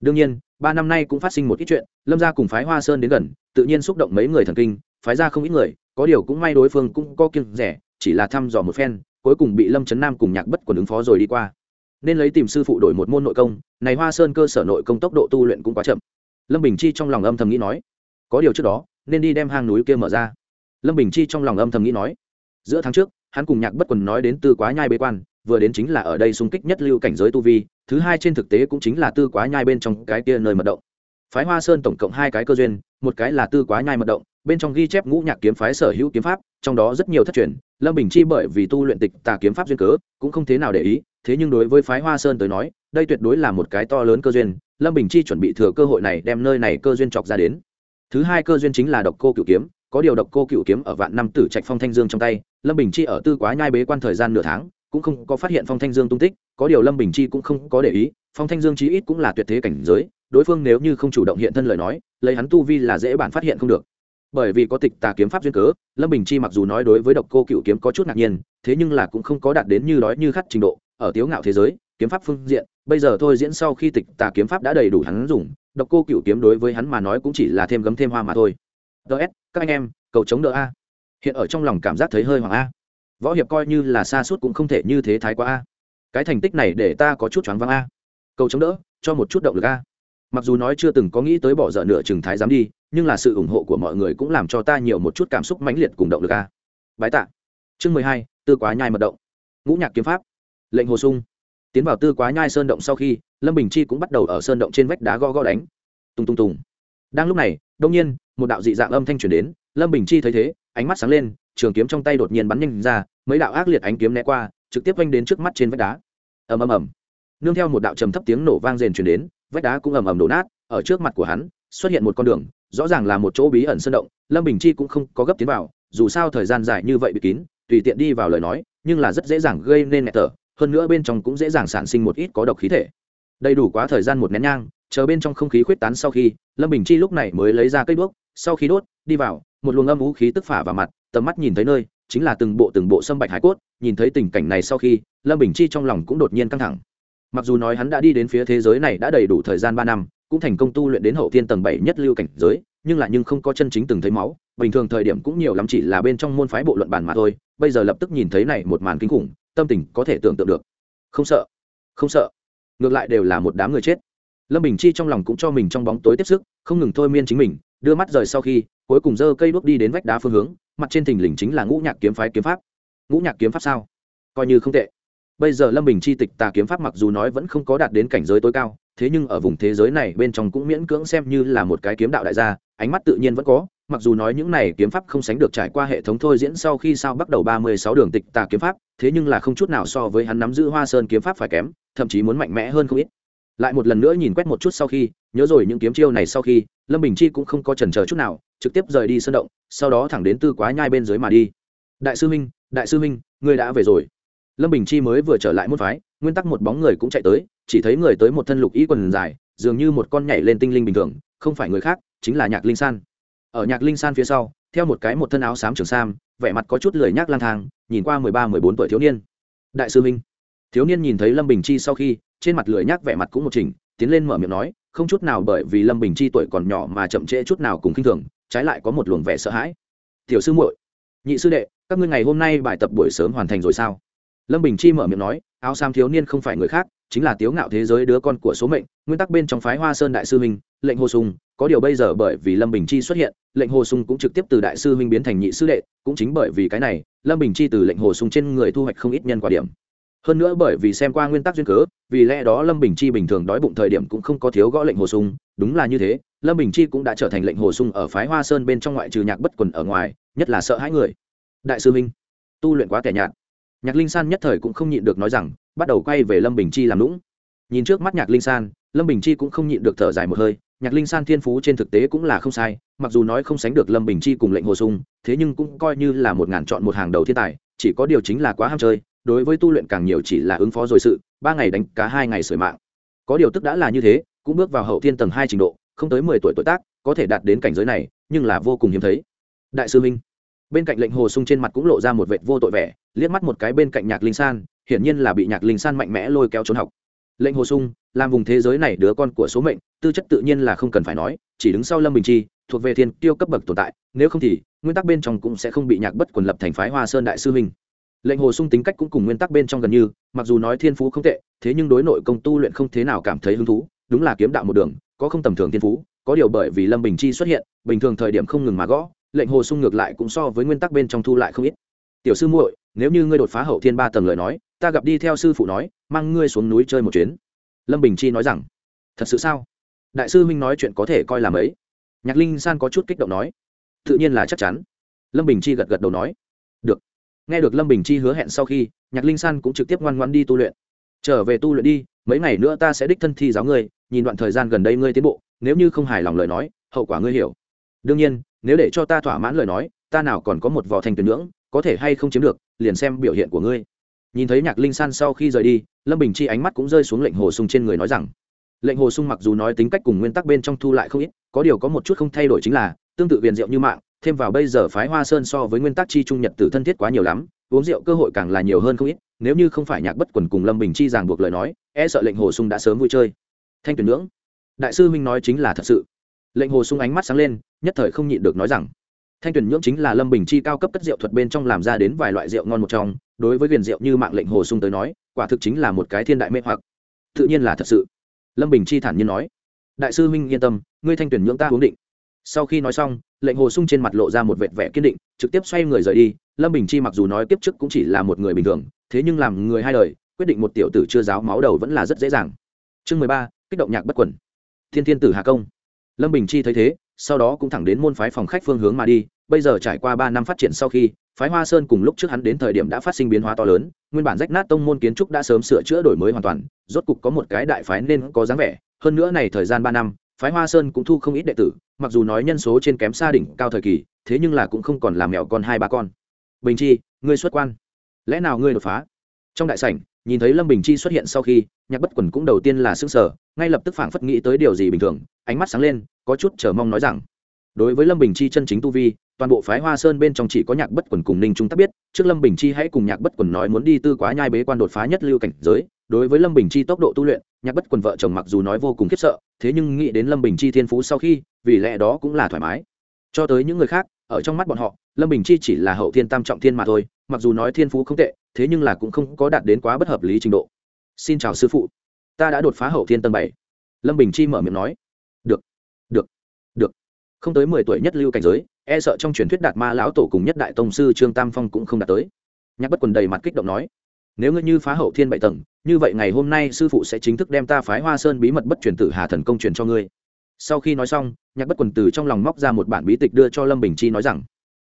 Speaker 1: đương nhiên, ba năm nay cũng phát sinh một ít chuyện, lâm gia cùng phái hoa sơn đến gần, tự nhiên xúc động mấy người thần kinh, phái ra không ít người, có điều cũng may đối phương cũng có kiêng rẻ, chỉ là thăm dò một phen, cuối cùng bị lâm trấn nam cùng nhạc bất quần ứng phó rồi đi qua. Nên lấy tìm sư phụ đổi một môn nội công, này hoa sơn cơ sở nội công tốc độ tu luyện cũng quá chậm. Lâm bình chi trong lòng âm thầm nghĩ nói, có điều trước đó, nên đi đem hang núi kia mở ra. Lâm bình chi trong lòng âm thầm nghĩ nói, giữa tháng trước, hắn cùng nhạc bất quần nói đến tư quá nhai bế quan vừa đến chính là ở đây xung kích nhất lưu cảnh giới tu vi, thứ hai trên thực tế cũng chính là tư quá nhai bên trong cái kia nơi mật động. Phái hoa sơn tổng cộng hai cái cơ duyên, một cái là tư quá nhai mật động, bên trong ghi chép ngũ nhạc kiếm phái sở hữu kiếm pháp, trong đó rất nhiều thất truyền, lâm bình chi bởi vì tu luyện tịch tà kiếm pháp duyên cớ, cũng không thế nào để ý, thế nhưng đối với phái hoa sơn tới nói, đây tuyệt đối là một cái to lớn cơ duyên, lâm bình chi chuẩn bị thừa cơ hội này đem nơi này cơ duyên chọc ra đến. Thứ hai cơ duyên chính là độc cô cựu kiếm, có điều độc cô cựu kiếm ở vạn năm tử trạch phong thanh dương trong tay, lâm bình chi ở tư quá nhai bế quan thời gian nửa tháng cũng không có phát hiện phong thanh dương tung tích, có điều lâm bình chi cũng không có để ý, phong thanh dương chí ít cũng là tuyệt thế cảnh giới, đối phương nếu như không chủ động hiện thân lời nói, lấy hắn tu vi là dễ bản phát hiện không được. Bởi vì có tịch tà kiếm pháp duyên cớ, lâm bình chi mặc dù nói đối với độc cô cựu kiếm có chút ngạc nhiên, thế nhưng là cũng không có đạt đến như đói như khát trình độ, ở tiếu ngạo thế giới, kiếm pháp phương diện, bây giờ thôi diễn sau khi tịch tà kiếm pháp đã đầy đủ hắn dùng, độc cô cựu kiếm đối với hắn mà nói cũng chỉ là thêm gấm thêm hoa mà thôi. Ts các anh em, cầu chống đỡ a. Hiện ở trong lòng cảm giác thấy hơi hoàng a võ hiệp coi như là xa suốt cũng không thể như thế thái quá a. Cái thành tích này để ta có chút choáng váng a. Cầu chống đỡ, cho một chút động lực a. Mặc dù nói chưa từng có nghĩ tới bỏ dở nửa chừng thái dám đi, nhưng là sự ủng hộ của mọi người cũng làm cho ta nhiều một chút cảm xúc mãnh liệt cùng động lực a. Bái tạ. Chương mười hai, tư quá nhai mật động. Ngũ nhạc kiếm pháp. Lệnh hồ sung. Tiến vào tư quá nhai sơn động sau khi, lâm bình chi cũng bắt đầu ở sơn động trên vách đá go go đánh. Tung tung tùng. Đang lúc này đông nhiên, một đạo dị dạng âm thanh truyền đến. Lâm bình chi thấy thế, ánh mắt sáng lên trường kiếm trong tay đột nhiên bắn nhanh ra, mấy đạo ác liệt ánh kiếm né qua, trực tiếp vanh đến trước mắt trên vách đá. Ầm ầm ầm. Nương theo một đạo trầm thấp tiếng nổ vang rền truyền đến, vách đá cũng ầm ầm đổ nát, ở trước mặt của hắn, xuất hiện một con đường, rõ ràng là một chỗ bí ẩn sơn động, lâm bình chi cũng không có gấp tiến vào, dù sao thời gian dài như vậy bị kín, tùy tiện đi vào lời nói, nhưng là rất dễ dàng gây nên nghẹt thở, hơn nữa bên trong cũng dễ dàng sản sinh một ít có độc khí thể. Đầy đủ quá thời gian một nén nhang, chờ bên trong không khí khuyết tán sau khi, lâm bình chi lúc này mới lấy ra cây đuốc, sau khi đốt, đi vào, một luồng âm vũ khí tức phả vào mặt tầm mắt nhìn thấy nơi, chính là từng bộ từng bộ sâm bạch hải cốt, nhìn thấy tình cảnh này sau khi, lâm bình chi trong lòng cũng đột nhiên căng thẳng. Mặc dù nói hắn đã đi đến phía thế giới này đã đầy đủ thời gian ba năm, cũng thành công tu luyện đến hậu thiên tầng bảy nhất lưu cảnh giới, nhưng lại nhưng không có chân chính từng thấy máu, bình thường thời điểm cũng nhiều lắm chỉ là bên trong môn phái bộ luận bản mà thôi, bây giờ lập tức nhìn thấy này một màn kinh khủng, tâm tình có thể tưởng tượng được. Không sợ không sợ. Ngược lại đều là một đám người chết. Lâm bình chi trong lòng cũng cho mình trong bóng tối tiếp sức, không ngừng thôi miên chính mình, đưa mắt rời sau khi, cuối cùng giơ cây đuốc đi đến vách đá phương hướng mặt trên thình lình chính là ngũ nhạc kiếm phái kiếm pháp. Ngũ nhạc kiếm pháp sao? Coi như không tệ. Bây giờ lâm bình chi tịch tà kiếm pháp mặc dù nói vẫn không có đạt đến cảnh giới tối cao, thế nhưng ở vùng thế giới này bên trong cũng miễn cưỡng xem như là một cái kiếm đạo đại gia, ánh mắt tự nhiên vẫn có, mặc dù nói những này kiếm pháp không sánh được trải qua hệ thống thôi diễn sau khi sao bắt đầu ba mươi sáu đường tịch tà kiếm pháp, thế nhưng là không chút nào so với hắn nắm giữ hoa sơn kiếm pháp phải kém, thậm chí muốn mạnh mẽ hơn không ít. Lại một lần nữa nhìn quét một chút sau khi, nhớ rồi những kiếm chiêu này sau khi, lâm bình chi cũng không có chần ờ chút nào trực tiếp rời đi sân động, sau đó thẳng đến tư quá nhai bên dưới mà đi. Đại sư huynh, đại sư huynh, ngươi đã về rồi. Lâm bình chi mới vừa trở lại môn phái, nguyên tắc một bóng người cũng chạy tới, chỉ thấy người tới một thân lục ý quần dài, dường như một con nhảy lên tinh linh bình thường, không phải người khác, chính là nhạc linh san. Ở nhạc linh san phía sau, theo một cái một thân áo xám trường sam, vẻ mặt có chút lười nhác lang thang, nhìn qua mười ba, mười bốn tuổi thiếu niên. Đại sư minh thiếu niên nhìn thấy lâm bình chi sau khi, trên mặt lười nhác vẻ mặt cũng một trình tiến lên mở miệng nói, không chút nào bởi vì lâm bình chi tuổi còn nhỏ mà chậm trễ chút nào cùng khinh thường trái lại có một luồng vẻ sợ hãi. Tiểu sư muội, nhị sư đệ, các ngươi ngày hôm nay bài tập buổi sớm hoàn thành rồi sao? Lâm bình chi mở miệng nói, áo sam thiếu niên không phải người khác, chính là tiếu ngạo thế giới đứa con của số mệnh, nguyên tắc bên trong phái hoa sơn đại sư minh lệnh hồ sùng có điều bây giờ bởi vì lâm bình chi xuất hiện, lệnh hồ sung cũng trực tiếp từ đại sư minh biến thành nhị sư đệ, cũng chính bởi vì cái này, lâm bình chi từ lệnh hồ sung trên người thu hoạch không ít nhân quả điểm. Hơn nữa bởi vì xem qua nguyên tắc duyên cớ, vì lẽ đó lâm bình chi bình thường đói bụng thời điểm cũng không có thiếu gõ lệnh hồ sung, đúng là như thế lâm bình chi cũng đã trở thành lệnh hồ sung ở phái hoa sơn bên trong ngoại trừ nhạc bất quần ở ngoài, nhất là sợ hãi người. Đại sư minh, tu luyện quá tẻ nhạt. Nhạc linh san nhất thời cũng không nhịn được nói rằng, bắt đầu quay về lâm bình chi làm lũng nhìn trước mắt nhạc linh san, lâm bình chi cũng không nhịn được thở dài một hơi, nhạc linh san thiên phú trên thực tế cũng là không sai, mặc dù nói không sánh được lâm bình chi cùng lệnh hồ sung, thế nhưng cũng coi như là một ngàn chọn một hàng đầu thiên tài, chỉ có điều chính là quá ham chơi, đối với tu luyện càng nhiều chỉ là ứng phó rồi sự, ba ngày đánh cá hai ngày sửa mạng. Có điều tức đã là như thế, cũng bước vào hậu thiên tầng hai trình độ không tới mười tuổi tuổi tác, có thể đạt đến cảnh giới này, nhưng là vô cùng hiếm thấy. Đại sư minh, bên cạnh lệnh hồ sung trên mặt cũng lộ ra một vệt vô tội vẻ, liếc mắt một cái bên cạnh nhạc linh san, hiển nhiên là bị nhạc linh san mạnh mẽ lôi kéo trốn học. Lệnh hồ sung, làm vùng thế giới này đứa con của số mệnh, tư chất tự nhiên là không cần phải nói, chỉ đứng sau lâm bình chi, thuộc về thiên tiêu cấp bậc tồn tại, nếu không thì, nguyên tắc bên trong cũng sẽ không bị nhạc bất quần lập thành phái hoa sơn đại sư huynh lệnh hồ sung tính cách cũng cùng nguyên tắc bên trong gần như, mặc dù nói thiên phú không tệ, thế nhưng đối nội công tu luyện không thế nào cảm thấy hứng thú, đúng là kiếm đạo một đường có không tầm thường thiên phú, có điều bởi vì lâm bình chi xuất hiện, bình thường thời điểm không ngừng mà gõ, lệnh hồ sung ngược lại cũng so với nguyên tắc bên trong thu lại không ít. Tiểu sư muội, nếu như ngươi đột phá hậu thiên ba tầng lời nói, ta gặp đi theo sư phụ nói, mang ngươi xuống núi chơi một chuyến. Lâm bình chi nói rằng. Thật sự sao? Đại sư huynh nói chuyện có thể coi là mấy. Nhạc linh san có chút kích động nói. Tự nhiên là chắc chắn. Lâm bình chi gật gật đầu nói. Được. Nghe được lâm bình chi hứa hẹn sau khi, nhạc linh san cũng trực tiếp ngoan ngoan đi tu luyện. Trở về tu luyện đi mấy ngày nữa ta sẽ đích thân thi giáo ngươi nhìn đoạn thời gian gần đây ngươi tiến bộ nếu như không hài lòng lời nói hậu quả ngươi hiểu. Đương nhiên nếu để cho ta thỏa mãn lời nói ta nào còn có một vỏ thành tuyển ngưỡng, có thể hay không chiếm được liền xem biểu hiện của ngươi. Nhìn thấy nhạc linh san sau khi rời đi lâm bình chi ánh mắt cũng rơi xuống lệnh hồ sung trên người nói rằng lệnh hồ sung mặc dù nói tính cách cùng nguyên tắc bên trong thu lại không ít có điều có một chút không thay đổi chính là tương tự viền rượu như mạng thêm vào bây giờ phái hoa sơn so với nguyên tắc chi trung nhật tử thân thiết quá nhiều lắm, uống rượu cơ hội càng là nhiều hơn không ít, nếu như không phải nhạc bất quần cùng lâm bình chi ràng buộc lời nói e sợ lệnh hồ sung đã sớm vui chơi. Thanh tuyển ngưỡng. Đại sư minh nói chính là thật sự. Lệnh hồ sung ánh mắt sáng lên, nhất thời không nhịn được nói rằng, thanh tuyển nhưỡng chính là lâm bình chi cao cấp cất rượu thuật bên trong làm ra đến vài loại rượu ngon một trong, đối với viền rượu như mạng lệnh hồ sung tới nói, quả thực chính là một cái thiên đại mê hoặc. Tự nhiên là thật sự. Lâm bình chi thản nhiên nói, đại sư huynh yên tâm, ngươi thanh tuyển nhưỡng ta uống định sau khi nói xong, lệnh hồ sung trên mặt lộ ra một vẹn vẻ kiên định, trực tiếp xoay người rời đi. Lâm bình chi mặc dù nói tiếp trước cũng chỉ là một người bình thường, thế nhưng làm người hai đời, quyết định một tiểu tử chưa giáo máu đầu vẫn là rất dễ dàng. Chương mười ba, kích động nhạc bất quẩn thiên thiên tử hà công. Lâm bình chi thấy thế, sau đó cũng thẳng đến môn phái phòng khách phương hướng mà đi. Bây giờ trải qua ba năm phát triển sau khi, phái hoa sơn cùng lúc trước hắn đến thời điểm đã phát sinh biến hóa to lớn, nguyên bản rách nát tông môn kiến trúc đã sớm sửa chữa đổi mới hoàn toàn, rốt cục có một cái đại phái nên có dáng vẻ. Hơn nữa này thời gian ba năm, phái hoa sơn cũng thu không ít đệ tử mặc dù nói nhân số trên kém xa đỉnh cao thời kỳ, thế nhưng là cũng không còn làm mèo con hai ba con. Bình chi, ngươi xuất quan. Lẽ nào ngươi đột phá? Trong đại sảnh, nhìn thấy lâm bình chi xuất hiện sau khi, nhạc bất quần cũng đầu tiên là s ư ơ n g sở ngay lập tức phảng phất nghĩ tới điều gì bình thường, ánh mắt sáng lên, có chút chờ mong nói rằng, đối với lâm bình chi chân chính tu vi, toàn bộ phái hoa sơn bên trong chỉ có nhạc bất quần cùng ninh trung Tắc biết, trước lâm bình chi hãy cùng nhạc bất quần nói muốn đi tư quá nhai bế quan đột phá nhất lưu cảnh giới, đối với lâm bình chi tốc độ tu luyện nhạc bất quần vợ chồng mặc dù nói vô cùng khiếp sợ, thế nhưng nghĩ đến lâm bình chi thiên phú sau khi, vì lẽ đó cũng là thoải mái. Cho tới những người khác, ở trong mắt bọn họ, lâm bình chi chỉ là hậu thiên tam trọng thiên mà thôi, mặc dù nói thiên phú không tệ, thế nhưng là cũng không có đạt đến quá bất hợp lý trình độ. Xin chào sư phụ. Ta đã đột phá hậu thiên tầng bảy. Lâm bình chi mở miệng nói. Được được được. Không tới mười tuổi nhất lưu cảnh giới e sợ trong truyền thuyết đạt ma lão tổ cùng nhất đại tông sư trương tam phong cũng không đạt tới. Nhạc bất quần đầy mặt kích động nói nếu ngươi như phá hậu thiên bảy tầng, như vậy ngày hôm nay sư phụ sẽ chính thức đem ta phái hoa sơn bí mật bất truyền tử hà thần công truyền cho ngươi. Sau khi nói xong, nhạc bất quần từ trong lòng móc ra một bản bí tịch đưa cho lâm bình chi nói rằng,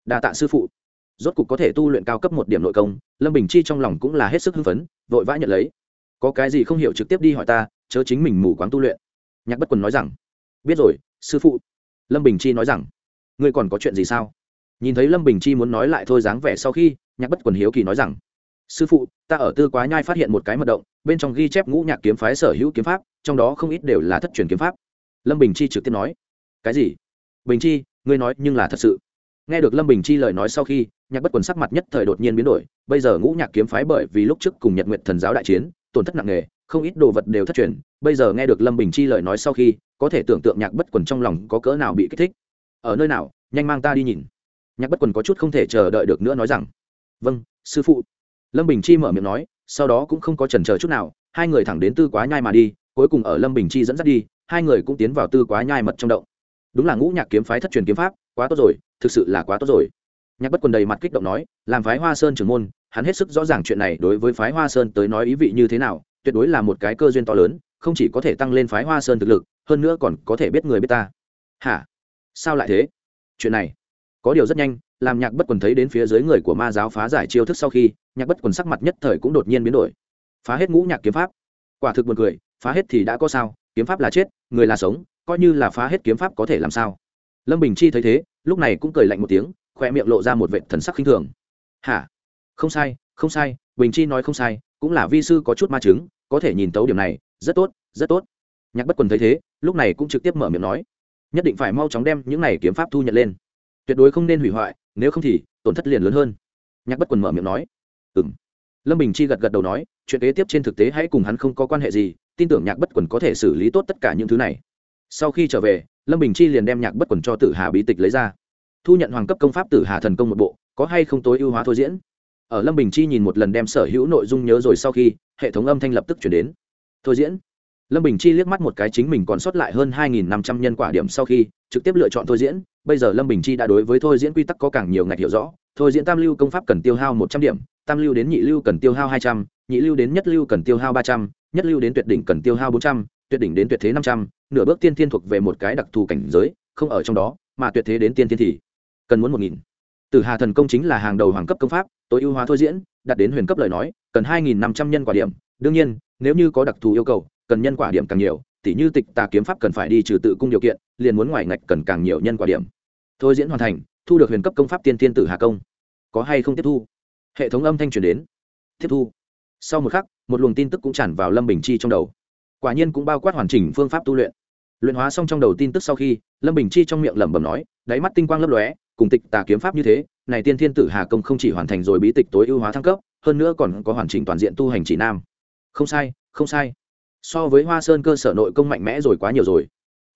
Speaker 1: đa tạ sư phụ. Rốt cục có thể tu luyện cao cấp một điểm nội công. Lâm bình chi trong lòng cũng là hết sức hưng phấn, vội vã nhận lấy. Có cái gì không hiểu trực tiếp đi hỏi ta, chớ chính mình mù quáng tu luyện. Nhạc bất quần nói rằng, biết rồi, sư phụ. Lâm bình chi nói rằng, ngươi còn có chuyện gì sao? Nhìn thấy lâm bình chi muốn nói lại thôi dáng vẻ sau khi, nhạc bất quần hiếu kỳ nói rằng sư phụ, ta ở tư quá nhai phát hiện một cái mật động, bên trong ghi chép ngũ nhạc kiếm phái sở hữu kiếm pháp, trong đó không ít đều là thất truyền kiếm pháp. Lâm bình chi trực tiếp nói. Cái gì? Bình chi, ngươi nói nhưng là thật sự. Nghe được lâm bình chi lời nói sau khi, nhạc bất quần sắc mặt nhất thời đột nhiên biến đổi, bây giờ ngũ nhạc kiếm phái bởi vì lúc trước cùng nhật nguyện thần giáo đại chiến, tổn thất nặng nề, không ít đồ vật đều thất truyền. Bây giờ nghe được lâm bình chi lời nói sau khi, có thể tưởng tượng nhạc bất quần trong lòng có cỡ nào bị kích thích. Ở nơi nào, nhanh mang ta đi nhìn. Nhạc bất quần có chút không thể chờ đợi được nữa nói rằng. Vâng sư phụ lâm bình chi mở miệng nói, sau đó cũng không có trần chờ chút nào, hai người thẳng đến tư quá nhai mà đi, cuối cùng ở lâm bình chi dẫn dắt đi, hai người cũng tiến vào tư quá nhai mật trong động. Đúng là ngũ nhạc kiếm phái thất truyền kiếm pháp, quá tốt rồi, thực sự là quá tốt rồi. Nhạc bất quần đầy mặt kích động nói, làm phái hoa sơn trưởng môn, hắn hết sức rõ ràng chuyện này đối với phái hoa sơn tới nói ý vị như thế nào, tuyệt đối là một cái cơ duyên to lớn, không chỉ có thể tăng lên phái hoa sơn thực lực, hơn nữa còn có thể biết người biết ta. Hả? Sao lại thế? Chuyện này có điều rất nhanh, làm nhạc bất quần thấy đến phía dưới người của ma giáo phá giải chiêu thức sau khi nhạc bất quần sắc mặt nhất thời cũng đột nhiên biến đổi. Phá hết ngũ nhạc kiếm pháp. Quả thực buồn cười, phá hết thì đã có sao, kiếm pháp là chết, người là sống, coi như là phá hết kiếm pháp có thể làm sao? Lâm bình chi thấy thế, lúc này cũng cười lạnh một tiếng, khoe miệng lộ ra một vệ thần sắc khinh thường. Hả? Không sai không sai, bình chi nói không sai, cũng là vi sư có chút ma chứng, có thể nhìn tấu điểm này, rất tốt rất tốt. Nhạc bất quần thấy thế, lúc này cũng trực tiếp mở miệng nói, nhất định phải mau chóng đem những này kiếm pháp thu nhận lên. Tuyệt đối không nên hủy hoại, nếu không thì tổn thất liền lớn hơn. Nhạc bất quần mở miệng nói ừ lâm bình chi gật gật đầu nói, chuyện kế tiếp trên thực tế hãy cùng hắn không có quan hệ gì, tin tưởng nhạc bất quần có thể xử lý tốt tất cả những thứ này. Sau khi trở về, lâm bình chi liền đem nhạc bất quần cho tử hà bí tịch lấy ra. Thu nhận hoàng cấp công pháp tử hà thần công một bộ, có hay không tối ưu hóa thôi diễn? Ở lâm bình chi nhìn một lần đem sở hữu nội dung nhớ rồi sau khi, hệ thống âm thanh lập tức chuyển đến. Thôi diễn. Lâm bình chi liếc mắt một cái chính mình còn sót lại hơn hai năm trăm nhân quả điểm sau khi, trực tiếp lựa chọn thôi diễn. Bây giờ lâm bình chi đã đối với thôi diễn quy tắc có càng nhiều ngạch hiểu rõ. Thôi diễn tam lưu công pháp cần tiêu hao một trăm điểm tam lưu đến nhị lưu cần tiêu hao hai trăm, nhị lưu đến nhất lưu cần tiêu hao ba trăm, nhất lưu đến tuyệt đỉnh cần tiêu hao bốn trăm, tuyệt đỉnh đến tuyệt thế năm trăm, nửa bước tiên thiên thuộc về một cái đặc thù cảnh giới, không ở trong đó, mà tuyệt thế đến tiên thiên thì cần muốn một nghìn. Tử hà thần công chính là hàng đầu hoàng cấp công pháp, tối ưu hóa thôi diễn, đạt đến huyền cấp lời nói, cần hai nghìn năm trăm nhân quả điểm. Đương nhiên, nếu như có đặc thù yêu cầu, cần nhân quả điểm càng nhiều, tỉ như tịch tà kiếm pháp cần phải đi trừ tự cung điều kiện, liền muốn ngoài ngạch cần càng nhiều nhân quả điểm. Thôi diễn hoàn thành, thu được huyền cấp công pháp tiên tiên tử hà công. Có hay không tiếp thu? Hệ thống âm thanh truyền đến. Tiếp thu. Sau một khắc, một luồng tin tức cũng tràn vào lâm bình chi trong đầu. Quả nhiên cũng bao quát hoàn chỉnh phương pháp tu luyện. Luyện hóa xong trong đầu tin tức sau khi, lâm bình chi trong miệng lẩm bẩm nói, đáy mắt tinh quang lấp lóe, cùng tịch tà kiếm pháp như thế, này tiên thiên tử hà công không chỉ hoàn thành rồi bí tịch tối ưu hóa thăng cấp, hơn nữa còn có hoàn chỉnh toàn diện tu hành chỉ nam. Không sai không sai. So với hoa sơn cơ sở nội công mạnh mẽ rồi quá nhiều rồi.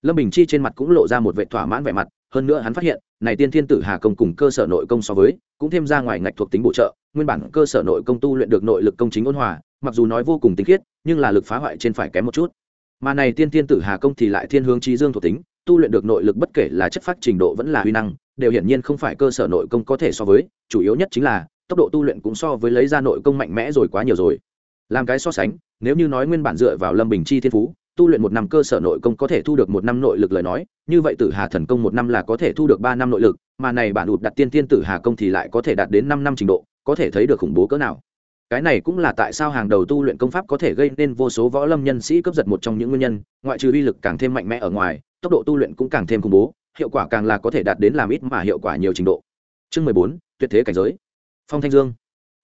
Speaker 1: Lâm bình chi trên mặt cũng lộ ra một vệ thỏa mãn vẻ mặt hơn nữa hắn phát hiện, này tiên thiên tử hà công cùng cơ sở nội công so với, cũng thêm ra ngoài ngạch thuộc tính bổ trợ, nguyên bản cơ sở nội công tu luyện được nội lực công chính ôn hòa, mặc dù nói vô cùng tinh khiết, nhưng là lực phá hoại trên phải kém một chút. Mà này tiên thiên tử hà công thì lại thiên hướng trí dương thuộc tính, tu luyện được nội lực bất kể là chất phát trình độ vẫn là huy năng, đều hiển nhiên không phải cơ sở nội công có thể so với, chủ yếu nhất chính là, tốc độ tu luyện cũng so với lấy ra nội công mạnh mẽ rồi quá nhiều rồi. Làm cái so sánh, nếu như nói nguyên bản dựa vào lâm bình chi thiên phú tu luyện một năm cơ sở nội công có thể thu được một năm nội lực lời nói, như vậy tử hà thần công một năm là có thể thu được ba năm nội lực, mà này bản ụt đặt tiên tiên tử hà công thì lại có thể đạt đến năm năm trình độ, có thể thấy được khủng bố cỡ nào. Cái này cũng là tại sao hàng đầu tu luyện công pháp có thể gây nên vô số võ lâm nhân sĩ cướp giật một trong những nguyên nhân, ngoại trừ uy lực càng thêm mạnh mẽ ở ngoài, tốc độ tu luyện cũng càng thêm khủng bố, hiệu quả càng là có thể đạt đến làm ít mà hiệu quả nhiều trình độ. Chương mười bốn, tuyệt thế cảnh giới. Phong thanh dương.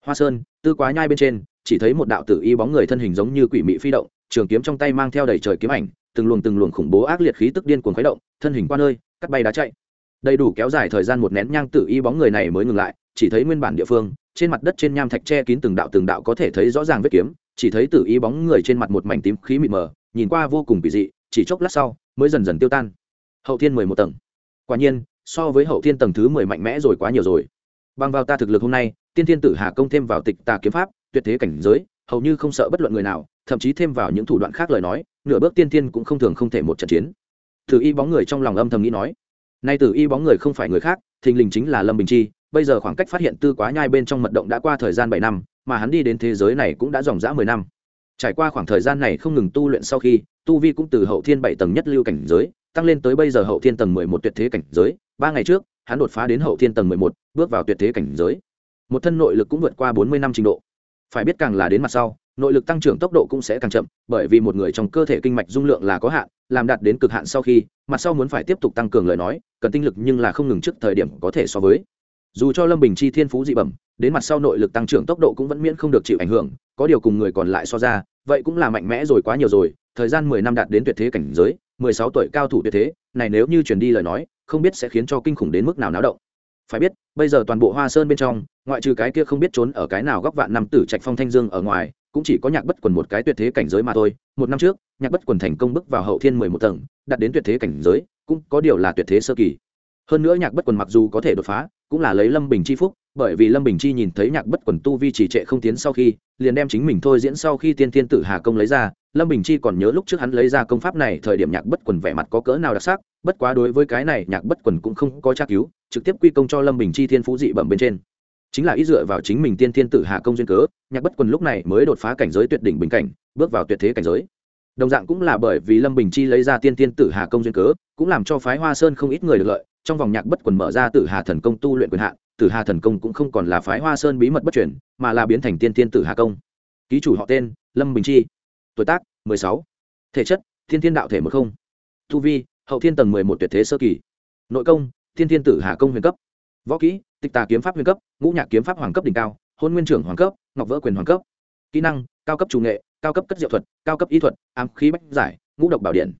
Speaker 1: Hoa sơn, tư quá nhai bên trên, chỉ thấy một đạo tử y bóng người thân hình giống như quỷ mị phi động trường kiếm trong tay mang theo đầy trời kiếm ảnh, từng luồng từng luồng khủng bố ác liệt khí tức điên cuồng khuấy động, thân hình qua nơi, cắt bay đá chạy. Đầy đủ kéo dài thời gian một nén nhang tử y bóng người này mới ngừng lại, chỉ thấy nguyên bản địa phương, trên mặt đất trên nham thạch che kín từng đạo từng đạo có thể thấy rõ ràng vết kiếm, chỉ thấy tử y bóng người trên mặt một mảnh tím khí mịt mờ, nhìn qua vô cùng kỳ dị, chỉ chốc lát sau, mới dần dần tiêu tan. Hậu thiên mười một tầng. Quả nhiên, so với hậu thiên tầng thứ mười mạnh mẽ rồi quá nhiều rồi. Bằng vào ta thực lực hôm nay, tiên thiên tử hà công thêm vào tịch tà kiếm pháp, tuyệt thế cảnh giới hầu như không sợ bất luận người nào, thậm chí thêm vào những thủ đoạn khác lời nói, nửa bước tiên tiên cũng không thường không thể một trận chiến. Tử y bóng người trong lòng âm thầm nghĩ nói, nay tử y bóng người không phải người khác, thình lình chính là lâm bình chi, bây giờ khoảng cách phát hiện tư quá nhai bên trong mật động đã qua thời gian bảy năm, mà hắn đi đến thế giới này cũng đã dòng dã mười năm. Trải qua khoảng thời gian này không ngừng tu luyện sau khi, tu vi cũng từ hậu thiên bảy tầng nhất lưu cảnh giới, tăng lên tới bây giờ hậu thiên tầng mười một tuyệt thế cảnh giới. Ba ngày trước, hắn đột phá đến hậu thiên tầng mười một, bước vào tuyệt thế cảnh giới. Một thân nội lực cũng vượt qua bốn mươi năm trình độ phải biết càng là đến mặt sau, nội lực tăng trưởng tốc độ cũng sẽ càng chậm, bởi vì một người trong cơ thể kinh mạch dung lượng là có hạn, làm đạt đến cực hạn sau khi, mặt sau muốn phải tiếp tục tăng cường lời nói, cần tinh lực nhưng là không ngừng trước thời điểm có thể so với. Dù cho lâm bình chi thiên phú dị bẩm, đến mặt sau nội lực tăng trưởng tốc độ cũng vẫn miễn không được chịu ảnh hưởng, có điều cùng người còn lại so ra, vậy cũng là mạnh mẽ rồi quá nhiều rồi, thời gian mười năm đạt đến tuyệt thế cảnh giới, mười sáu tuổi cao thủ tuyệt thế, này nếu như truyền đi lời nói, không biết sẽ khiến cho kinh khủng đến mức nào náo động phải biết, bây giờ toàn bộ hoa sơn bên trong, ngoại trừ cái kia không biết trốn ở cái nào góc vạn năm tử trạch phong thanh dương ở ngoài, cũng chỉ có nhạc bất quần một cái tuyệt thế cảnh giới mà thôi. Một năm trước, nhạc bất quần thành công bước vào hậu thiên mười một tầng, đạt đến tuyệt thế cảnh giới, cũng có điều là tuyệt thế sơ kỳ. Hơn nữa nhạc bất quần mặc dù có thể đột phá, cũng là lấy lâm bình chi phúc bởi vì lâm bình chi nhìn thấy nhạc bất quần tu vi trì trệ không tiến sau khi, liền đem chính mình thôi diễn sau khi tiên thiên tử hà công lấy ra, lâm bình chi còn nhớ lúc trước hắn lấy ra công pháp này, thời điểm nhạc bất quần vẻ mặt có cỡ nào đặc sắc, bất quá đối với cái này nhạc bất quần cũng không có tra cứu, trực tiếp quy công cho lâm bình chi thiên phú dị bẩm bên trên. Chính là ý dựa vào chính mình tiên thiên tử hà công duyên cớ, nhạc bất quần lúc này mới đột phá cảnh giới tuyệt đỉnh bình cảnh, bước vào tuyệt thế cảnh giới. Đồng dạng cũng là bởi vì lâm bình chi lấy ra tiên thiên tử hà công duyên cớ, cũng làm cho phái hoa sơn không ít người được lợi, trong vòng nhạc bất quần mở ra tử hà thần công tu luyện quyền hạn tử hà thần công cũng không còn là phái hoa sơn bí mật bất chuyển mà là biến thành tiên tiên tử hà công. Ký chủ họ tên, lâm bình chi. Tuổi tác, mười sáu. Thể chất, thiên thiên đạo thể một không. Thu vi, hậu thiên tầng mười một tuyệt thế sơ kỳ. Nội công, thiên thiên tử hà công huyền cấp. Võ kỹ, tịch tà kiếm pháp huyền cấp, ngũ nhạc kiếm pháp hoàng cấp đỉnh cao, hôn nguyên trưởng hoàng cấp, ngọc vỡ quyền hoàng cấp. Kỹ năng, cao cấp chủ nghệ, cao cấp cất diệu thuật, cao cấp y thuật, ám khí bách giải, ngũ độc bảo điện.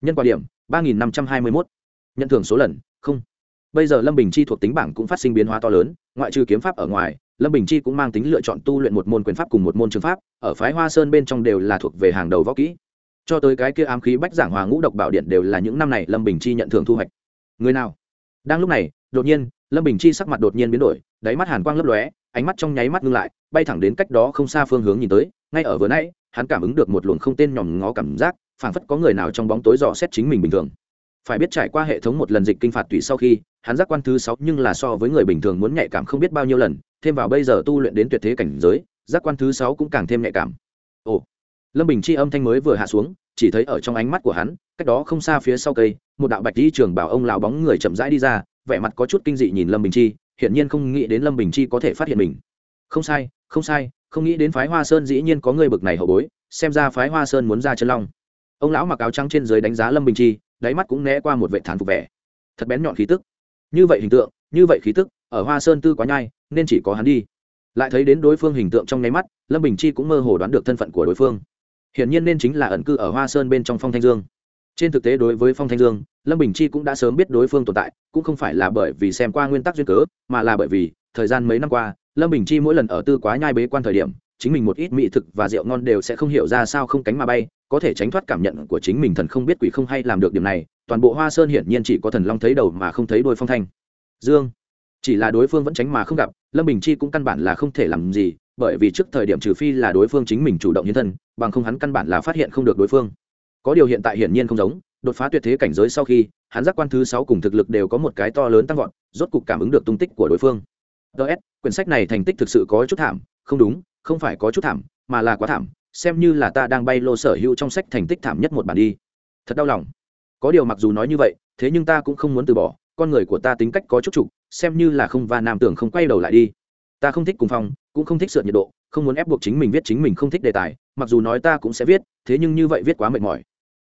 Speaker 1: Nhân quả điểm, ba nghìn năm trăm hai mươi mốt. Nhận thưởng số lần, không bây giờ lâm bình chi thuộc tính bảng cũng phát sinh biến hóa to lớn, ngoại trừ kiếm pháp ở ngoài, lâm bình chi cũng mang tính lựa chọn tu luyện một môn quyền pháp cùng một môn trường pháp, ở phái hoa sơn bên trong đều là thuộc về hàng đầu võ kỹ. Cho tới cái kia ám khí bách giảng hòa ngũ độc bảo điện đều là những năm này lâm bình chi nhận thưởng thu hoạch. Người nào? Đang lúc này, đột nhiên, lâm bình chi sắc mặt đột nhiên biến đổi, đáy mắt hàn quang lấp lóe, ánh mắt trong nháy mắt ngưng lại, bay thẳng đến cách đó không xa phương hướng nhìn tới, ngay ở vừa nãy, hắn cảm ứng được một luồng không tên nhòm ngó cảm giác, phảng phất có người nào trong bóng tối dò xét chính mình bình thường. Phải biết trải qua hệ thống một lần dịch kinh phạt tùy sau khi hắn giác quan thứ sáu nhưng là so với người bình thường muốn nhạy cảm không biết bao nhiêu lần, thêm vào bây giờ tu luyện đến tuyệt thế cảnh giới, giác quan thứ sáu cũng càng thêm nhạy cảm. Ồ, lâm bình chi âm thanh mới vừa hạ xuống, chỉ thấy ở trong ánh mắt của hắn, cách đó không xa phía sau cây, một đạo bạch đi trường bảo ông lão bóng người chậm rãi đi ra, vẻ mặt có chút kinh dị nhìn lâm bình chi, hiển nhiên không nghĩ đến lâm bình chi có thể phát hiện mình. Không sai không sai, không nghĩ đến phái hoa sơn dĩ nhiên có người bực này hậu bối, xem ra phái hoa sơn muốn ra chân long. Ông lão mặc áo trắng trên dưới đánh giá lâm bình chi, đáy mắt cũng né qua một vệ thán phục vẻ. Thật bén nhọn khí tức như vậy hình tượng, như vậy khí tức, ở hoa sơn tư quá nhai, nên chỉ có hắn đi. Lại thấy đến đối phương hình tượng trong nháy mắt, lâm bình chi cũng mơ hồ đoán được thân phận của đối phương. Hiển nhiên nên chính là ẩn cư ở hoa sơn bên trong phong thanh dương. Trên thực tế đối với phong thanh dương, lâm bình chi cũng đã sớm biết đối phương tồn tại, cũng không phải là bởi vì xem qua nguyên tắc duyên cớ, mà là bởi vì, thời gian mấy năm qua, lâm bình chi mỗi lần ở tư quá nhai bế quan thời điểm chính mình một ít mỹ thực và rượu ngon đều sẽ không hiểu ra sao không cánh mà bay, có thể tránh thoát cảm nhận của chính mình thần không biết quỷ không hay làm được điểm này, toàn bộ hoa sơn hiển nhiên chỉ có thần long thấy đầu mà không thấy đôi phong thanh. Dương, chỉ là đối phương vẫn tránh mà không gặp, lâm bình chi cũng căn bản là không thể làm gì, bởi vì trước thời điểm trừ phi là đối phương chính mình chủ động nhân thân, bằng không hắn căn bản là phát hiện không được đối phương. Có điều hiện tại hiển nhiên không giống, đột phá tuyệt thế cảnh giới sau khi, hắn giác quan thứ sáu cùng thực lực đều có một cái to lớn tăng vọt, rốt cục cảm ứng được tung tích của đối phương. Ts quyển sách này thành tích thực sự có chút thảm, không đúng không phải có chút thảm, mà là quá thảm, xem như là ta đang bay lô sở hữu trong sách thành tích thảm nhất một bản đi. Thật đau lòng. Có điều mặc dù nói như vậy, thế nhưng ta cũng không muốn từ bỏ, con người của ta tính cách có chút trục, xem như là không và nam tưởng không quay đầu lại đi. Ta không thích cùng phong, cũng không thích sửa nhiệt độ, không muốn ép buộc chính mình viết chính mình không thích đề tài, mặc dù nói ta cũng sẽ viết, thế nhưng như vậy viết quá mệt mỏi.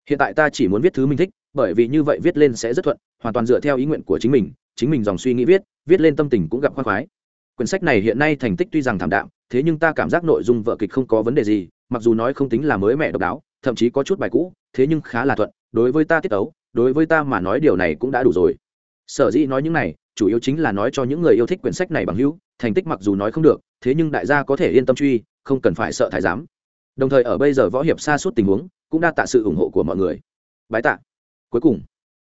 Speaker 1: Hiện tại ta chỉ muốn viết thứ mình thích, bởi vì như vậy viết lên sẽ rất thuận, hoàn toàn dựa theo ý nguyện của chính mình chính mình dòng suy nghĩ viết viết lên tâm tình cũng gặp khoan khoái quyển sách này hiện nay thành tích tuy rằng thảm đạm, thế nhưng ta cảm giác nội dung vợ kịch không có vấn đề gì, mặc dù nói không tính là mới mẹ độc đáo, thậm chí có chút bài cũ, thế nhưng khá là thuận, đối với ta tiết tấu, đối với ta mà nói điều này cũng đã đủ rồi. Sở dĩ nói những này, chủ yếu chính là nói cho những người yêu thích quyển sách này bằng hữu, thành tích mặc dù nói không được, thế nhưng đại gia có thể yên tâm truy, không cần phải sợ thái giám. Đồng thời ở bây giờ võ hiệp xa suốt tình huống, cũng đã tạ sự ủng hộ của mọi người. Bái tạ. Cuối cùng,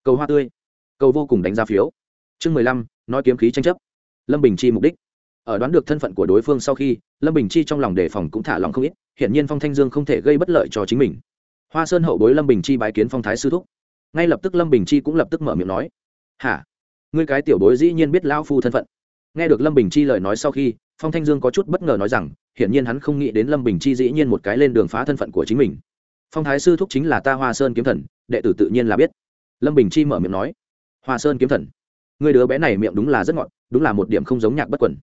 Speaker 1: cầu hoa tươi. Cầu vô cùng đánh giá phiếu. Chương mười lăm, nói kiếm khí tranh chấp. Lâm bình chi mục đích ở đoán được thân phận của đối phương sau khi, lâm bình chi trong lòng đề phòng cũng thả lòng không ít, hiển nhiên phong thanh dương không thể gây bất lợi cho chính mình. Hoa sơn hậu bối lâm bình chi bái kiến phong thái sư thúc. Ngay lập tức lâm bình chi cũng lập tức mở miệng nói, hả? Ngươi cái tiểu bối dĩ nhiên biết lão phu thân phận. Nghe được lâm bình chi lời nói sau khi, phong thanh dương có chút bất ngờ nói rằng, hiển nhiên hắn không nghĩ đến lâm bình chi dĩ nhiên một cái lên đường phá thân phận của chính mình. Phong thái sư thúc chính là ta hoa sơn kiếm thần, đệ tử tự nhiên là biết. Lâm bình chi mở miệng nói, hoa sơn kiếm thần người đứa bé này miệng đúng là rất ngọt, đúng là một điểm không giống nhạc bất quần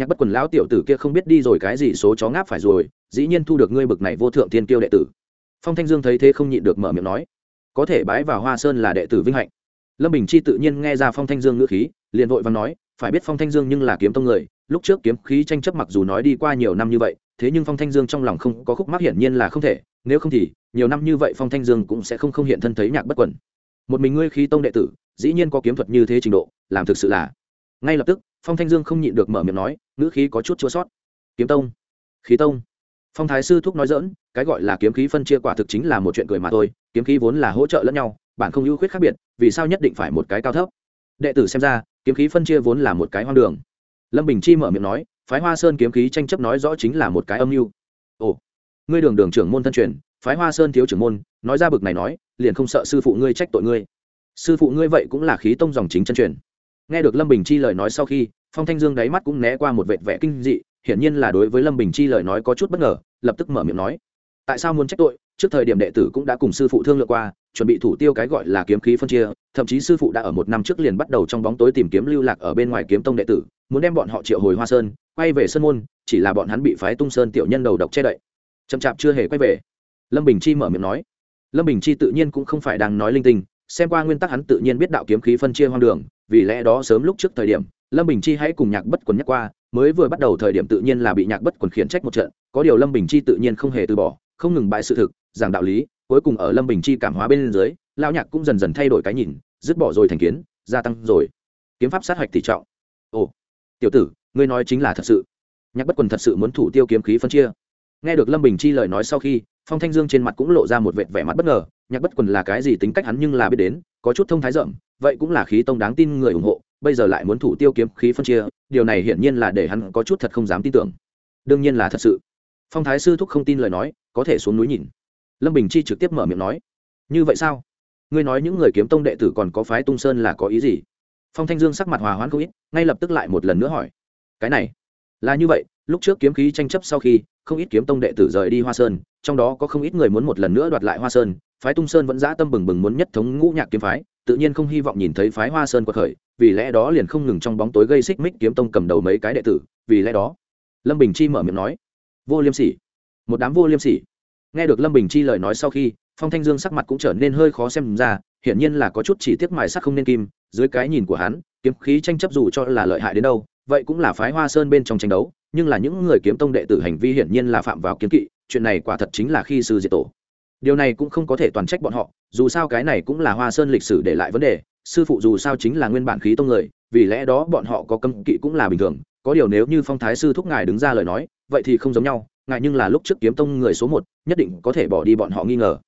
Speaker 1: nhạc bất quần lão tiểu tử kia không biết đi rồi cái gì số chó ngáp phải rồi, dĩ nhiên thu được ngươi bực này vô thượng tiên kiêu đệ tử. Phong thanh dương thấy thế không nhịn được mở miệng nói, có thể bái vào hoa sơn là đệ tử vinh hạnh. Lâm bình chi tự nhiên nghe ra phong thanh dương ngữ khí, liền vội và nói, phải biết phong thanh dương nhưng là kiếm tông người, lúc trước kiếm khí tranh chấp mặc dù nói đi qua nhiều năm như vậy, thế nhưng phong thanh dương trong lòng không có khúc mắc hiển nhiên là không thể, nếu không thì, nhiều năm như vậy phong thanh dương cũng sẽ không không hiện thân thấy nhạc bất quẩn một mình ngươi khí tông đệ tử, dĩ nhiên có kiếm thuật như thế trình độ, làm thực sự là ngay lập tức, phong thanh dương không nhịn được mở miệng nói, ngữ khí có chút chua sót. Kiếm tông. Khí tông. Phong thái sư thúc nói dỡn cái gọi là kiếm khí phân chia quả thực chính là một chuyện cười mà thôi, kiếm khí vốn là hỗ trợ lẫn nhau, bản không ưu khuyết khác biệt, vì sao nhất định phải một cái cao thấp? Đệ tử xem ra, kiếm khí phân chia vốn là một cái hoang đường. Lâm bình chi mở miệng nói, phái hoa sơn kiếm khí tranh chấp nói rõ chính là một cái âm mưu. Ồ, ngươi đường đường trưởng môn thân truyền, phái hoa sơn thiếu trưởng môn, nói ra bực này nói, liền không sợ sư phụ ngươi trách tội ngươi. Sư phụ ngươi vậy cũng là khí tông dòng chính chân truyền nghe được lâm bình chi lời nói sau khi, phong thanh dương đáy mắt cũng né qua một vệt vẻ kinh dị, hiển nhiên là đối với lâm bình chi lời nói có chút bất ngờ, lập tức mở miệng nói. Tại sao muốn trách tội? Trước thời điểm đệ tử cũng đã cùng sư phụ thương lượng qua, chuẩn bị thủ tiêu cái gọi là kiếm khí phân chia, thậm chí sư phụ đã ở một năm trước liền bắt đầu trong bóng tối tìm kiếm lưu lạc ở bên ngoài kiếm tông đệ tử, muốn đem bọn họ triệu hồi hoa sơn, quay về sân môn, chỉ là bọn hắn bị phái tung sơn tiểu nhân đầu độc che đậy. Chậm chạp chưa hề quay về. Lâm bình chi mở miệng nói. Lâm bình chi tự nhiên cũng không phải đang nói linh tinh, xem qua nguyên tắc hắn tự nhiên biết đạo kiếm khí phân chia hoang đường vì lẽ đó sớm lúc trước thời điểm, lâm bình chi hãy cùng nhạc bất quần nhắc qua, mới vừa bắt đầu thời điểm tự nhiên là bị nhạc bất quần khiển trách một trận, có điều lâm bình chi tự nhiên không hề từ bỏ, không ngừng bại sự thực, giảng đạo lý, cuối cùng ở lâm bình chi cảm hóa bên dưới lao nhạc cũng dần dần thay đổi cái nhìn, dứt bỏ rồi thành kiến, gia tăng rồi. Kiếm pháp sát hạch tỷ trọng. Ồ, tiểu tử, ngươi nói chính là thật sự. Nhạc bất quần thật sự muốn thủ tiêu kiếm khí phân chia. Nghe được lâm bình chi lời nói sau khi phong thanh dương trên mặt cũng lộ ra một vệt vẻ mặt bất ngờ, nhạc bất quần là cái gì tính cách hắn nhưng là biết đến, có chút thông thái rộng, vậy cũng là khí tông đáng tin người ủng hộ, bây giờ lại muốn thủ tiêu kiếm khí phân chia, điều này hiển nhiên là để hắn có chút thật không dám tin tưởng. Đương nhiên là thật sự. Phong thái sư thúc không tin lời nói, có thể xuống núi nhìn. Lâm bình chi trực tiếp mở miệng nói, như vậy sao? Ngươi nói những người kiếm tông đệ tử còn có phái tung sơn là có ý gì? Phong thanh dương sắc mặt hòa hoãn không ít, ngay lập tức lại một lần nữa hỏi, cái này là như vậy, lúc trước kiếm khí tranh chấp sau khi, không ít kiếm tông đệ tử rời đi hoa sơn trong đó có không ít người muốn một lần nữa đoạt lại hoa sơn, phái tung sơn vẫn dã tâm bừng bừng muốn nhất thống ngũ nhạc kiếm phái, tự nhiên không hy vọng nhìn thấy phái hoa sơn quật khởi, vì lẽ đó liền không ngừng trong bóng tối gây xích mích kiếm tông cầm đầu mấy cái đệ tử, vì lẽ đó, lâm bình chi mở miệng nói, vô liêm sỉ. Một đám vô liêm sỉ. Nghe được lâm bình chi lời nói sau khi, phong thanh dương sắc mặt cũng trở nên hơi khó xem ra, hiển nhiên là có chút chỉ tiếc mài sắc không nên kim, dưới cái nhìn của hắn, kiếm khí tranh chấp dù cho là lợi hại đến đâu, vậy cũng là phái hoa sơn bên trong tranh đấu, nhưng là những người kiếm tông đệ tử hành vi hiển nhiên là phạm vào kiếm kỵ chuyện này quả thật chính là khi sư diệt tổ. Điều này cũng không có thể toàn trách bọn họ, dù sao cái này cũng là hoa sơn lịch sử để lại vấn đề, sư phụ dù sao chính là nguyên bản khí tông người, vì lẽ đó bọn họ có cấm kỵ cũng là bình thường, có điều nếu như phong thái sư thúc ngài đứng ra lời nói, vậy thì không giống nhau, ngài nhưng là lúc trước kiếm tông người số một, nhất định có thể bỏ đi bọn họ nghi ngờ.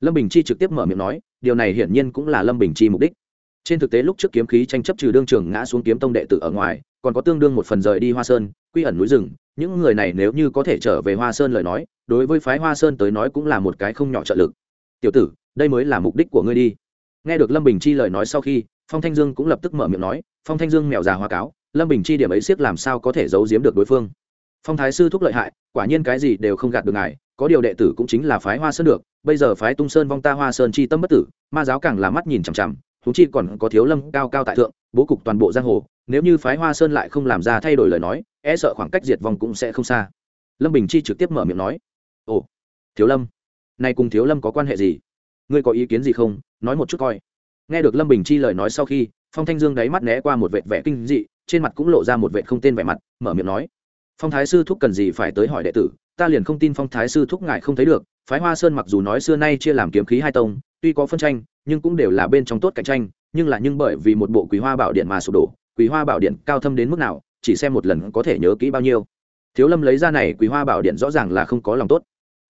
Speaker 1: Lâm bình chi trực tiếp mở miệng nói, điều này hiển nhiên cũng là lâm bình chi mục đích. Trên thực tế lúc trước kiếm khí tranh chấp trừ đương trường ngã xuống kiếm tông đệ tử ở ngoài, còn có tương đương một phần rời đi hoa sơn quy ẩn núi rừng, những người này nếu như có thể trở về hoa sơn lời nói, đối với phái hoa sơn tới nói cũng là một cái không nhỏ trợ lực. Tiểu tử, đây mới là mục đích của ngươi đi. Nghe được lâm bình chi lời nói sau khi, phong thanh dương cũng lập tức mở miệng nói, phong thanh dương mèo già hoa cáo, lâm bình chi điểm ấy siết làm sao có thể giấu giếm được đối phương? Phong thái sư thúc lợi hại, quả nhiên cái gì đều không gạt được ngài, có điều đệ tử cũng chính là phái hoa sơn được, bây giờ phái tung sơn vong ta hoa sơn chi tâm bất tử, ma giáo càng là mắt nhìn chằm chằm thú chi còn có thiếu lâm cao cao tại thượng, bố cục toàn bộ giang hồ, nếu như phái hoa sơn lại không làm ra thay đổi lời nói e sợ khoảng cách diệt vong cũng sẽ không xa. Lâm bình chi trực tiếp mở miệng nói, ồ, thiếu lâm này cùng thiếu lâm có quan hệ gì? Ngươi có ý kiến gì không? Nói một chút coi. Nghe được lâm bình chi lời nói sau khi, phong thanh dương đáy mắt né qua một vệt vẻ kinh dị, trên mặt cũng lộ ra một vệt không tên vẻ mặt, mở miệng nói, phong thái sư thúc cần gì phải tới hỏi đệ tử? Ta liền không tin phong thái sư thúc ngại không thấy được. Phái hoa sơn mặc dù nói xưa nay chia làm kiếm khí hai tông, tuy có phân tranh, nhưng cũng đều là bên trong tốt cạnh tranh, nhưng là nhưng bởi vì một bộ quý hoa bảo điện mà sụp đổ. Quý hoa bảo điện cao thâm đến mức nào chỉ xem một lần có thể nhớ kỹ bao nhiêu. Thiếu lâm lấy ra này quý hoa bảo điện rõ ràng là không có lòng tốt.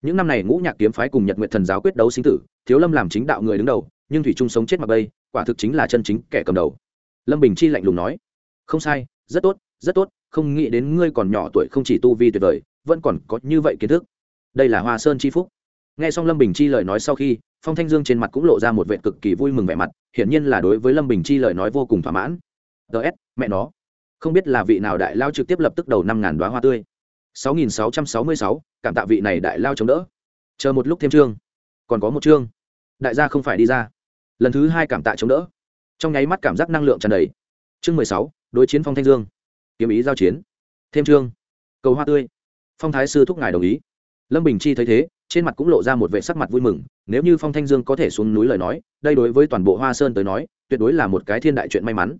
Speaker 1: Những năm này ngũ nhạc kiếm phái cùng nhật nguyện thần giáo quyết đấu sinh tử, thiếu lâm làm chính đạo người đứng đầu, nhưng thủy trung sống chết mặc bây quả thực chính là chân chính kẻ cầm đầu. Lâm bình chi lạnh lùng nói, không sai, rất tốt rất tốt, không nghĩ đến ngươi còn nhỏ tuổi không chỉ tu vi tuyệt vời, vẫn còn có như vậy kiến thức. Đây là hoa sơn chi phúc. Nghe xong lâm bình chi lời nói sau khi, phong thanh dương trên mặt cũng lộ ra một vẻ cực kỳ vui mừng vẻ mặt, hiển nhiên là đối với lâm bình chi lời nói vô cùng thỏa mãn. Ts mẹ nó không biết là vị nào đại lao trực tiếp lập tức đầu năm ngàn đoá hoa tươi. 6666, cảm tạ vị này đại lao chống đỡ. Chờ một lúc thêm chương. Còn có một chương. Đại gia không phải đi ra. Lần thứ hai cảm tạ chống đỡ. Trong nháy mắt cảm giác năng lượng tràn đầy. Chương mười sáu đối chiến phong thanh dương. Kiếm ý giao chiến. Thêm chương. Cầu hoa tươi. Phong thái sư thúc ngài đồng ý. Lâm bình chi thấy thế trên mặt cũng lộ ra một vệ sắc mặt vui mừng. Nếu như phong thanh dương có thể xuống núi lời nói đây đối với toàn bộ hoa sơn tới nói tuyệt đối là một cái thiên đại chuyện may mắn.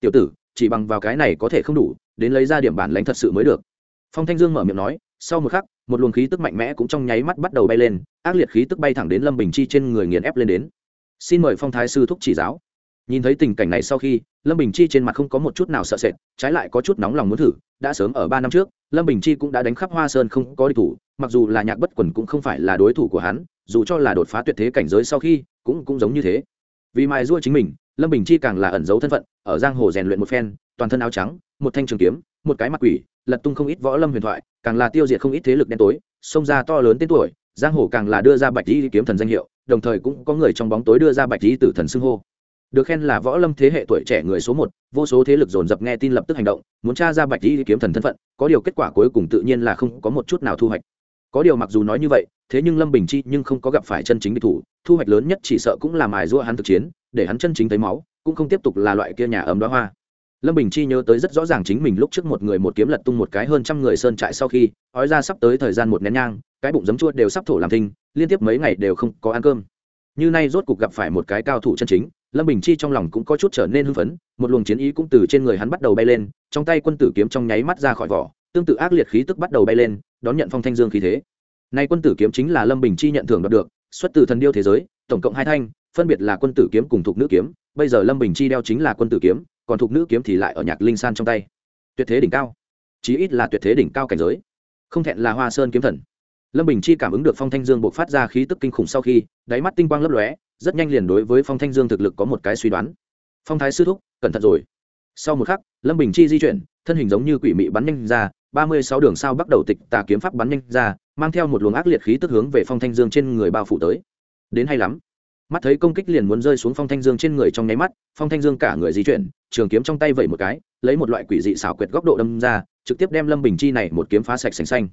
Speaker 1: Tiểu tử chỉ bằng vào cái này có thể không đủ, đến lấy ra điểm bản lãnh thật sự mới được. Phong thanh dương mở miệng nói, sau một khắc, một luồng khí tức mạnh mẽ cũng trong nháy mắt bắt đầu bay lên, ác liệt khí tức bay thẳng đến lâm bình chi trên người nghiền ép lên đến. Xin mời phong thái sư thúc chỉ giáo. Nhìn thấy tình cảnh này sau khi, lâm bình chi trên mặt không có một chút nào sợ sệt, trái lại có chút nóng lòng muốn thử, đã sớm ở ba năm trước, lâm bình chi cũng đã đánh khắp hoa sơn không có địch thủ, mặc dù là nhạc bất quần cũng không phải là đối thủ của hắn, dù cho là đột phá tuyệt thế cảnh giới sau khi, cũng cũng giống như thế. Vì mài giũa chính mình lâm bình chi càng là ẩn giấu thân phận, ở giang hồ rèn luyện một phen, toàn thân áo trắng, một thanh trường kiếm, một cái mặt quỷ, lật tung không ít võ lâm huyền thoại, càng là tiêu diệt không ít thế lực đen tối, xông ra to lớn tên tuổi, giang hồ càng là đưa ra bạch lý kiếm thần danh hiệu, đồng thời cũng có người trong bóng tối đưa ra bạch lý tử thần xưng hô. Được khen là võ lâm thế hệ tuổi trẻ người số một, vô số thế lực dồn dập nghe tin lập tức hành động, muốn tra ra bạch lý kiếm thần thân phận, có điều kết quả cuối cùng tự nhiên là không có một chút nào thu hoạch. Có điều mặc dù nói như vậy, thế nhưng lâm bình chi nhưng không có gặp phải chân chính địch thủ, thu hoạch lớn nhất chỉ sợ cũng là mài giũa hắn thực chiến để hắn chân chính thấy máu, cũng không tiếp tục là loại kia nhà ấm đó hoa. Lâm bình chi nhớ tới rất rõ ràng chính mình lúc trước một người một kiếm lật tung một cái hơn trăm người sơn trại sau khi, ói ra sắp tới thời gian một nén nhang, cái bụng giấm chua đều sắp thổ làm thinh, liên tiếp mấy ngày đều không có ăn cơm. Như nay rốt cục gặp phải một cái cao thủ chân chính, lâm bình chi trong lòng cũng có chút trở nên hưng phấn, một luồng chiến ý cũng từ trên người hắn bắt đầu bay lên, trong tay quân tử kiếm trong nháy mắt ra khỏi vỏ, tương tự ác liệt khí tức bắt đầu bay lên, đón nhận phong thanh dương khí thế. Nay quân tử kiếm chính là lâm bình chi nhận thưởng đoạt được, xuất từ thần điêu thế giới, tổng cộng hai thanh phân biệt là quân tử kiếm cùng thục nữ kiếm, bây giờ lâm bình chi đeo chính là quân tử kiếm, còn thục nữ kiếm thì lại ở nhạc linh san trong tay. Tuyệt thế đỉnh cao. Chí ít là tuyệt thế đỉnh cao cảnh giới. Không thẹn là hoa sơn kiếm thần. Lâm bình chi cảm ứng được phong thanh dương buộc phát ra khí tức kinh khủng sau khi, đáy mắt tinh quang lấp lóe, rất nhanh liền đối với phong thanh dương thực lực có một cái suy đoán. Phong thái sư thúc, cẩn thận rồi. Sau một khắc, lâm bình chi di chuyển, thân hình giống như quỷ mị bắn nhanh ra, ba mươi sáu đường sao bắt đầu tịch tà kiếm pháp bắn nhanh ra, mang theo một luồng ác liệt khí tức hướng về phong thanh dương trên người bao phủ tới. Đến hay lắm mắt thấy công kích liền muốn rơi xuống phong thanh dương trên người trong nháy mắt, phong thanh dương cả người di chuyển, trường kiếm trong tay vẩy một cái, lấy một loại quỷ dị xảo quyệt góc độ đâm ra, trực tiếp đem lâm bình chi này một kiếm phá sạch sành xanh.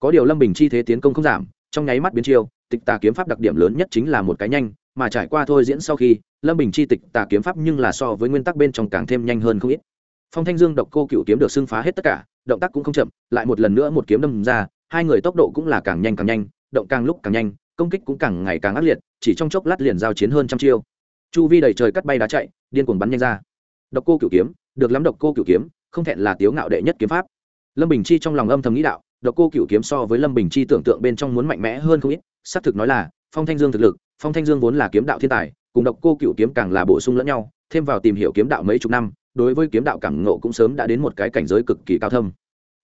Speaker 1: Có điều lâm bình chi thế tiến công không giảm, trong nháy mắt biến chiêu, tịch tà kiếm pháp đặc điểm lớn nhất chính là một cái nhanh, mà trải qua thôi diễn sau khi, lâm bình chi tịch tà kiếm pháp nhưng là so với nguyên tắc bên trong càng thêm nhanh hơn không ít. Phong thanh dương độc cô cựu kiếm được xưng phá hết tất cả, động tác cũng không chậm, lại một lần nữa một kiếm đâm ra, hai người tốc độ cũng là càng nhanh càng nhanh, động càng lúc càng nhanh, công kích cũng càng ngày càng ác liệt chỉ trong chốc lát liền giao chiến hơn trăm chiêu. Chu vi đầy trời cắt bay đá chạy, điên cuồng bắn nhanh ra. Độc cô cửu kiếm, được lắm độc cô cửu kiếm, không thẹn là tiếu ngạo đệ nhất kiếm pháp. Lâm bình chi trong lòng âm thầm nghĩ đạo, độc cô cửu kiếm so với lâm bình chi tưởng tượng bên trong muốn mạnh mẽ hơn không ít, xác thực nói là, phong thanh dương thực lực, phong thanh dương vốn là kiếm đạo thiên tài, cùng độc cô cửu kiếm càng là bổ sung lẫn nhau, thêm vào tìm hiểu kiếm đạo mấy chục năm, đối với kiếm đạo cảm ngộ cũng sớm đã đến một cái cảnh giới cực kỳ cao thâm.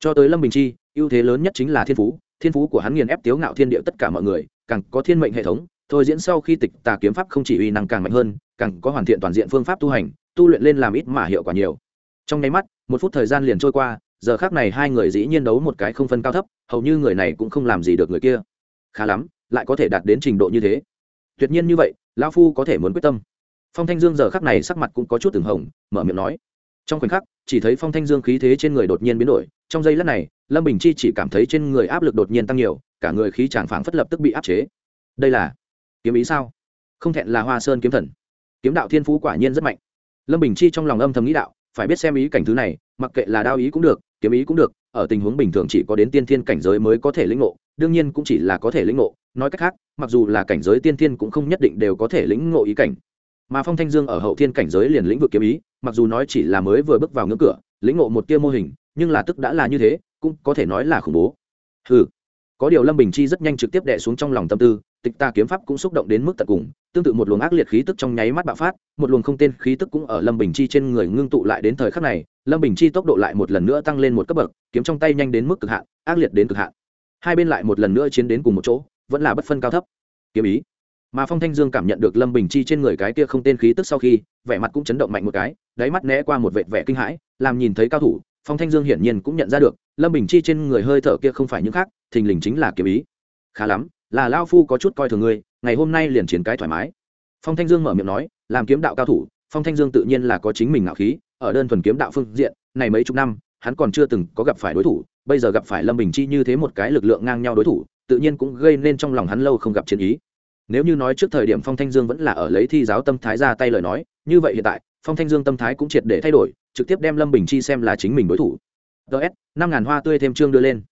Speaker 1: Cho tới lâm bình chi, ưu thế lớn nhất chính là thiên phú thiên phú của hắn nghiền ép tiếu ngạo thiên địa tất cả mọi người, càng có thiên mệnh hệ thống thôi diễn sau khi tịch tà kiếm pháp không chỉ uy năng càng mạnh hơn, càng có hoàn thiện toàn diện phương pháp tu hành, tu luyện lên làm ít mà hiệu quả nhiều. Trong nháy mắt, một phút thời gian liền trôi qua, giờ khác này hai người dĩ nhiên đấu một cái không phân cao thấp, hầu như người này cũng không làm gì được người kia. Khá lắm, lại có thể đạt đến trình độ như thế. Tuyệt nhiên như vậy, lão phu có thể muốn quyết tâm. Phong thanh dương giờ khắc này sắc mặt cũng có chút từng hồng, mở miệng nói. Trong khoảnh khắc, chỉ thấy phong thanh dương khí thế trên người đột nhiên biến đổi, trong giây lát này, lâm bình chi chỉ cảm thấy trên người áp lực đột nhiên tăng nhiều, cả người khí chàng phảng phất lập tức bị áp chế. Đây là kiếm ý sao? Không thẹn là hoa sơn kiếm thần. Kiếm đạo thiên phú quả nhiên rất mạnh. Lâm bình chi trong lòng âm thầm nghĩ đạo, phải biết xem ý cảnh thứ này, mặc kệ là đao ý cũng được, kiếm ý cũng được, ở tình huống bình thường chỉ có đến tiên thiên cảnh giới mới có thể lĩnh ngộ, đương nhiên cũng chỉ là có thể lĩnh ngộ, nói cách khác, mặc dù là cảnh giới tiên thiên cũng không nhất định đều có thể lĩnh ngộ ý cảnh. Mà phong thanh dương ở hậu thiên cảnh giới liền lĩnh vực kiếm ý, mặc dù nói chỉ là mới vừa bước vào ngưỡng cửa, lĩnh ngộ một tia mô hình, nhưng là tức đã là như thế, cũng có thể nói là khủng bố. Ừ có điều lâm bình chi rất nhanh trực tiếp đệ xuống trong lòng tâm tư tịch ta kiếm pháp cũng xúc động đến mức tận cùng, tương tự một luồng ác liệt khí tức trong nháy mắt bạo phát, một luồng không tên khí tức cũng ở lâm bình chi trên người ngưng tụ lại đến thời khắc này, lâm bình chi tốc độ lại một lần nữa tăng lên một cấp bậc, kiếm trong tay nhanh đến mức cực hạn, ác liệt đến cực hạn. Hai bên lại một lần nữa chiến đến cùng một chỗ, vẫn là bất phân cao thấp. Kiếm ý. Mà phong thanh dương cảm nhận được lâm bình chi trên người cái kia không tên khí tức sau khi, vẻ mặt cũng chấn động mạnh một cái, đáy mắt né qua một vệt vẻ kinh hãi, làm nhìn thấy cao thủ, phong thanh dương hiển nhiên cũng nhận ra được, lâm bình chi trên người hơi thở kia không phải những khác, thình lình chính là kiếm ý. Khá lắm là lao phu có chút coi thường ngươi, ngày hôm nay liền chiến cái thoải mái. Phong thanh dương mở miệng nói, làm kiếm đạo cao thủ, phong thanh dương tự nhiên là có chính mình ngạo khí, ở đơn thuần kiếm đạo phương diện, này mấy chục năm, hắn còn chưa từng có gặp phải đối thủ, bây giờ gặp phải lâm bình chi như thế một cái lực lượng ngang nhau đối thủ, tự nhiên cũng gây nên trong lòng hắn lâu không gặp chiến ý. Nếu như nói trước thời điểm phong thanh dương vẫn là ở lấy thi giáo tâm thái ra tay lời nói, như vậy hiện tại, phong thanh dương tâm thái cũng triệt để thay đổi, trực tiếp đem lâm bình chi xem là chính mình đối thủ. Ts năm ngàn hoa tươi thêm chương đưa lên.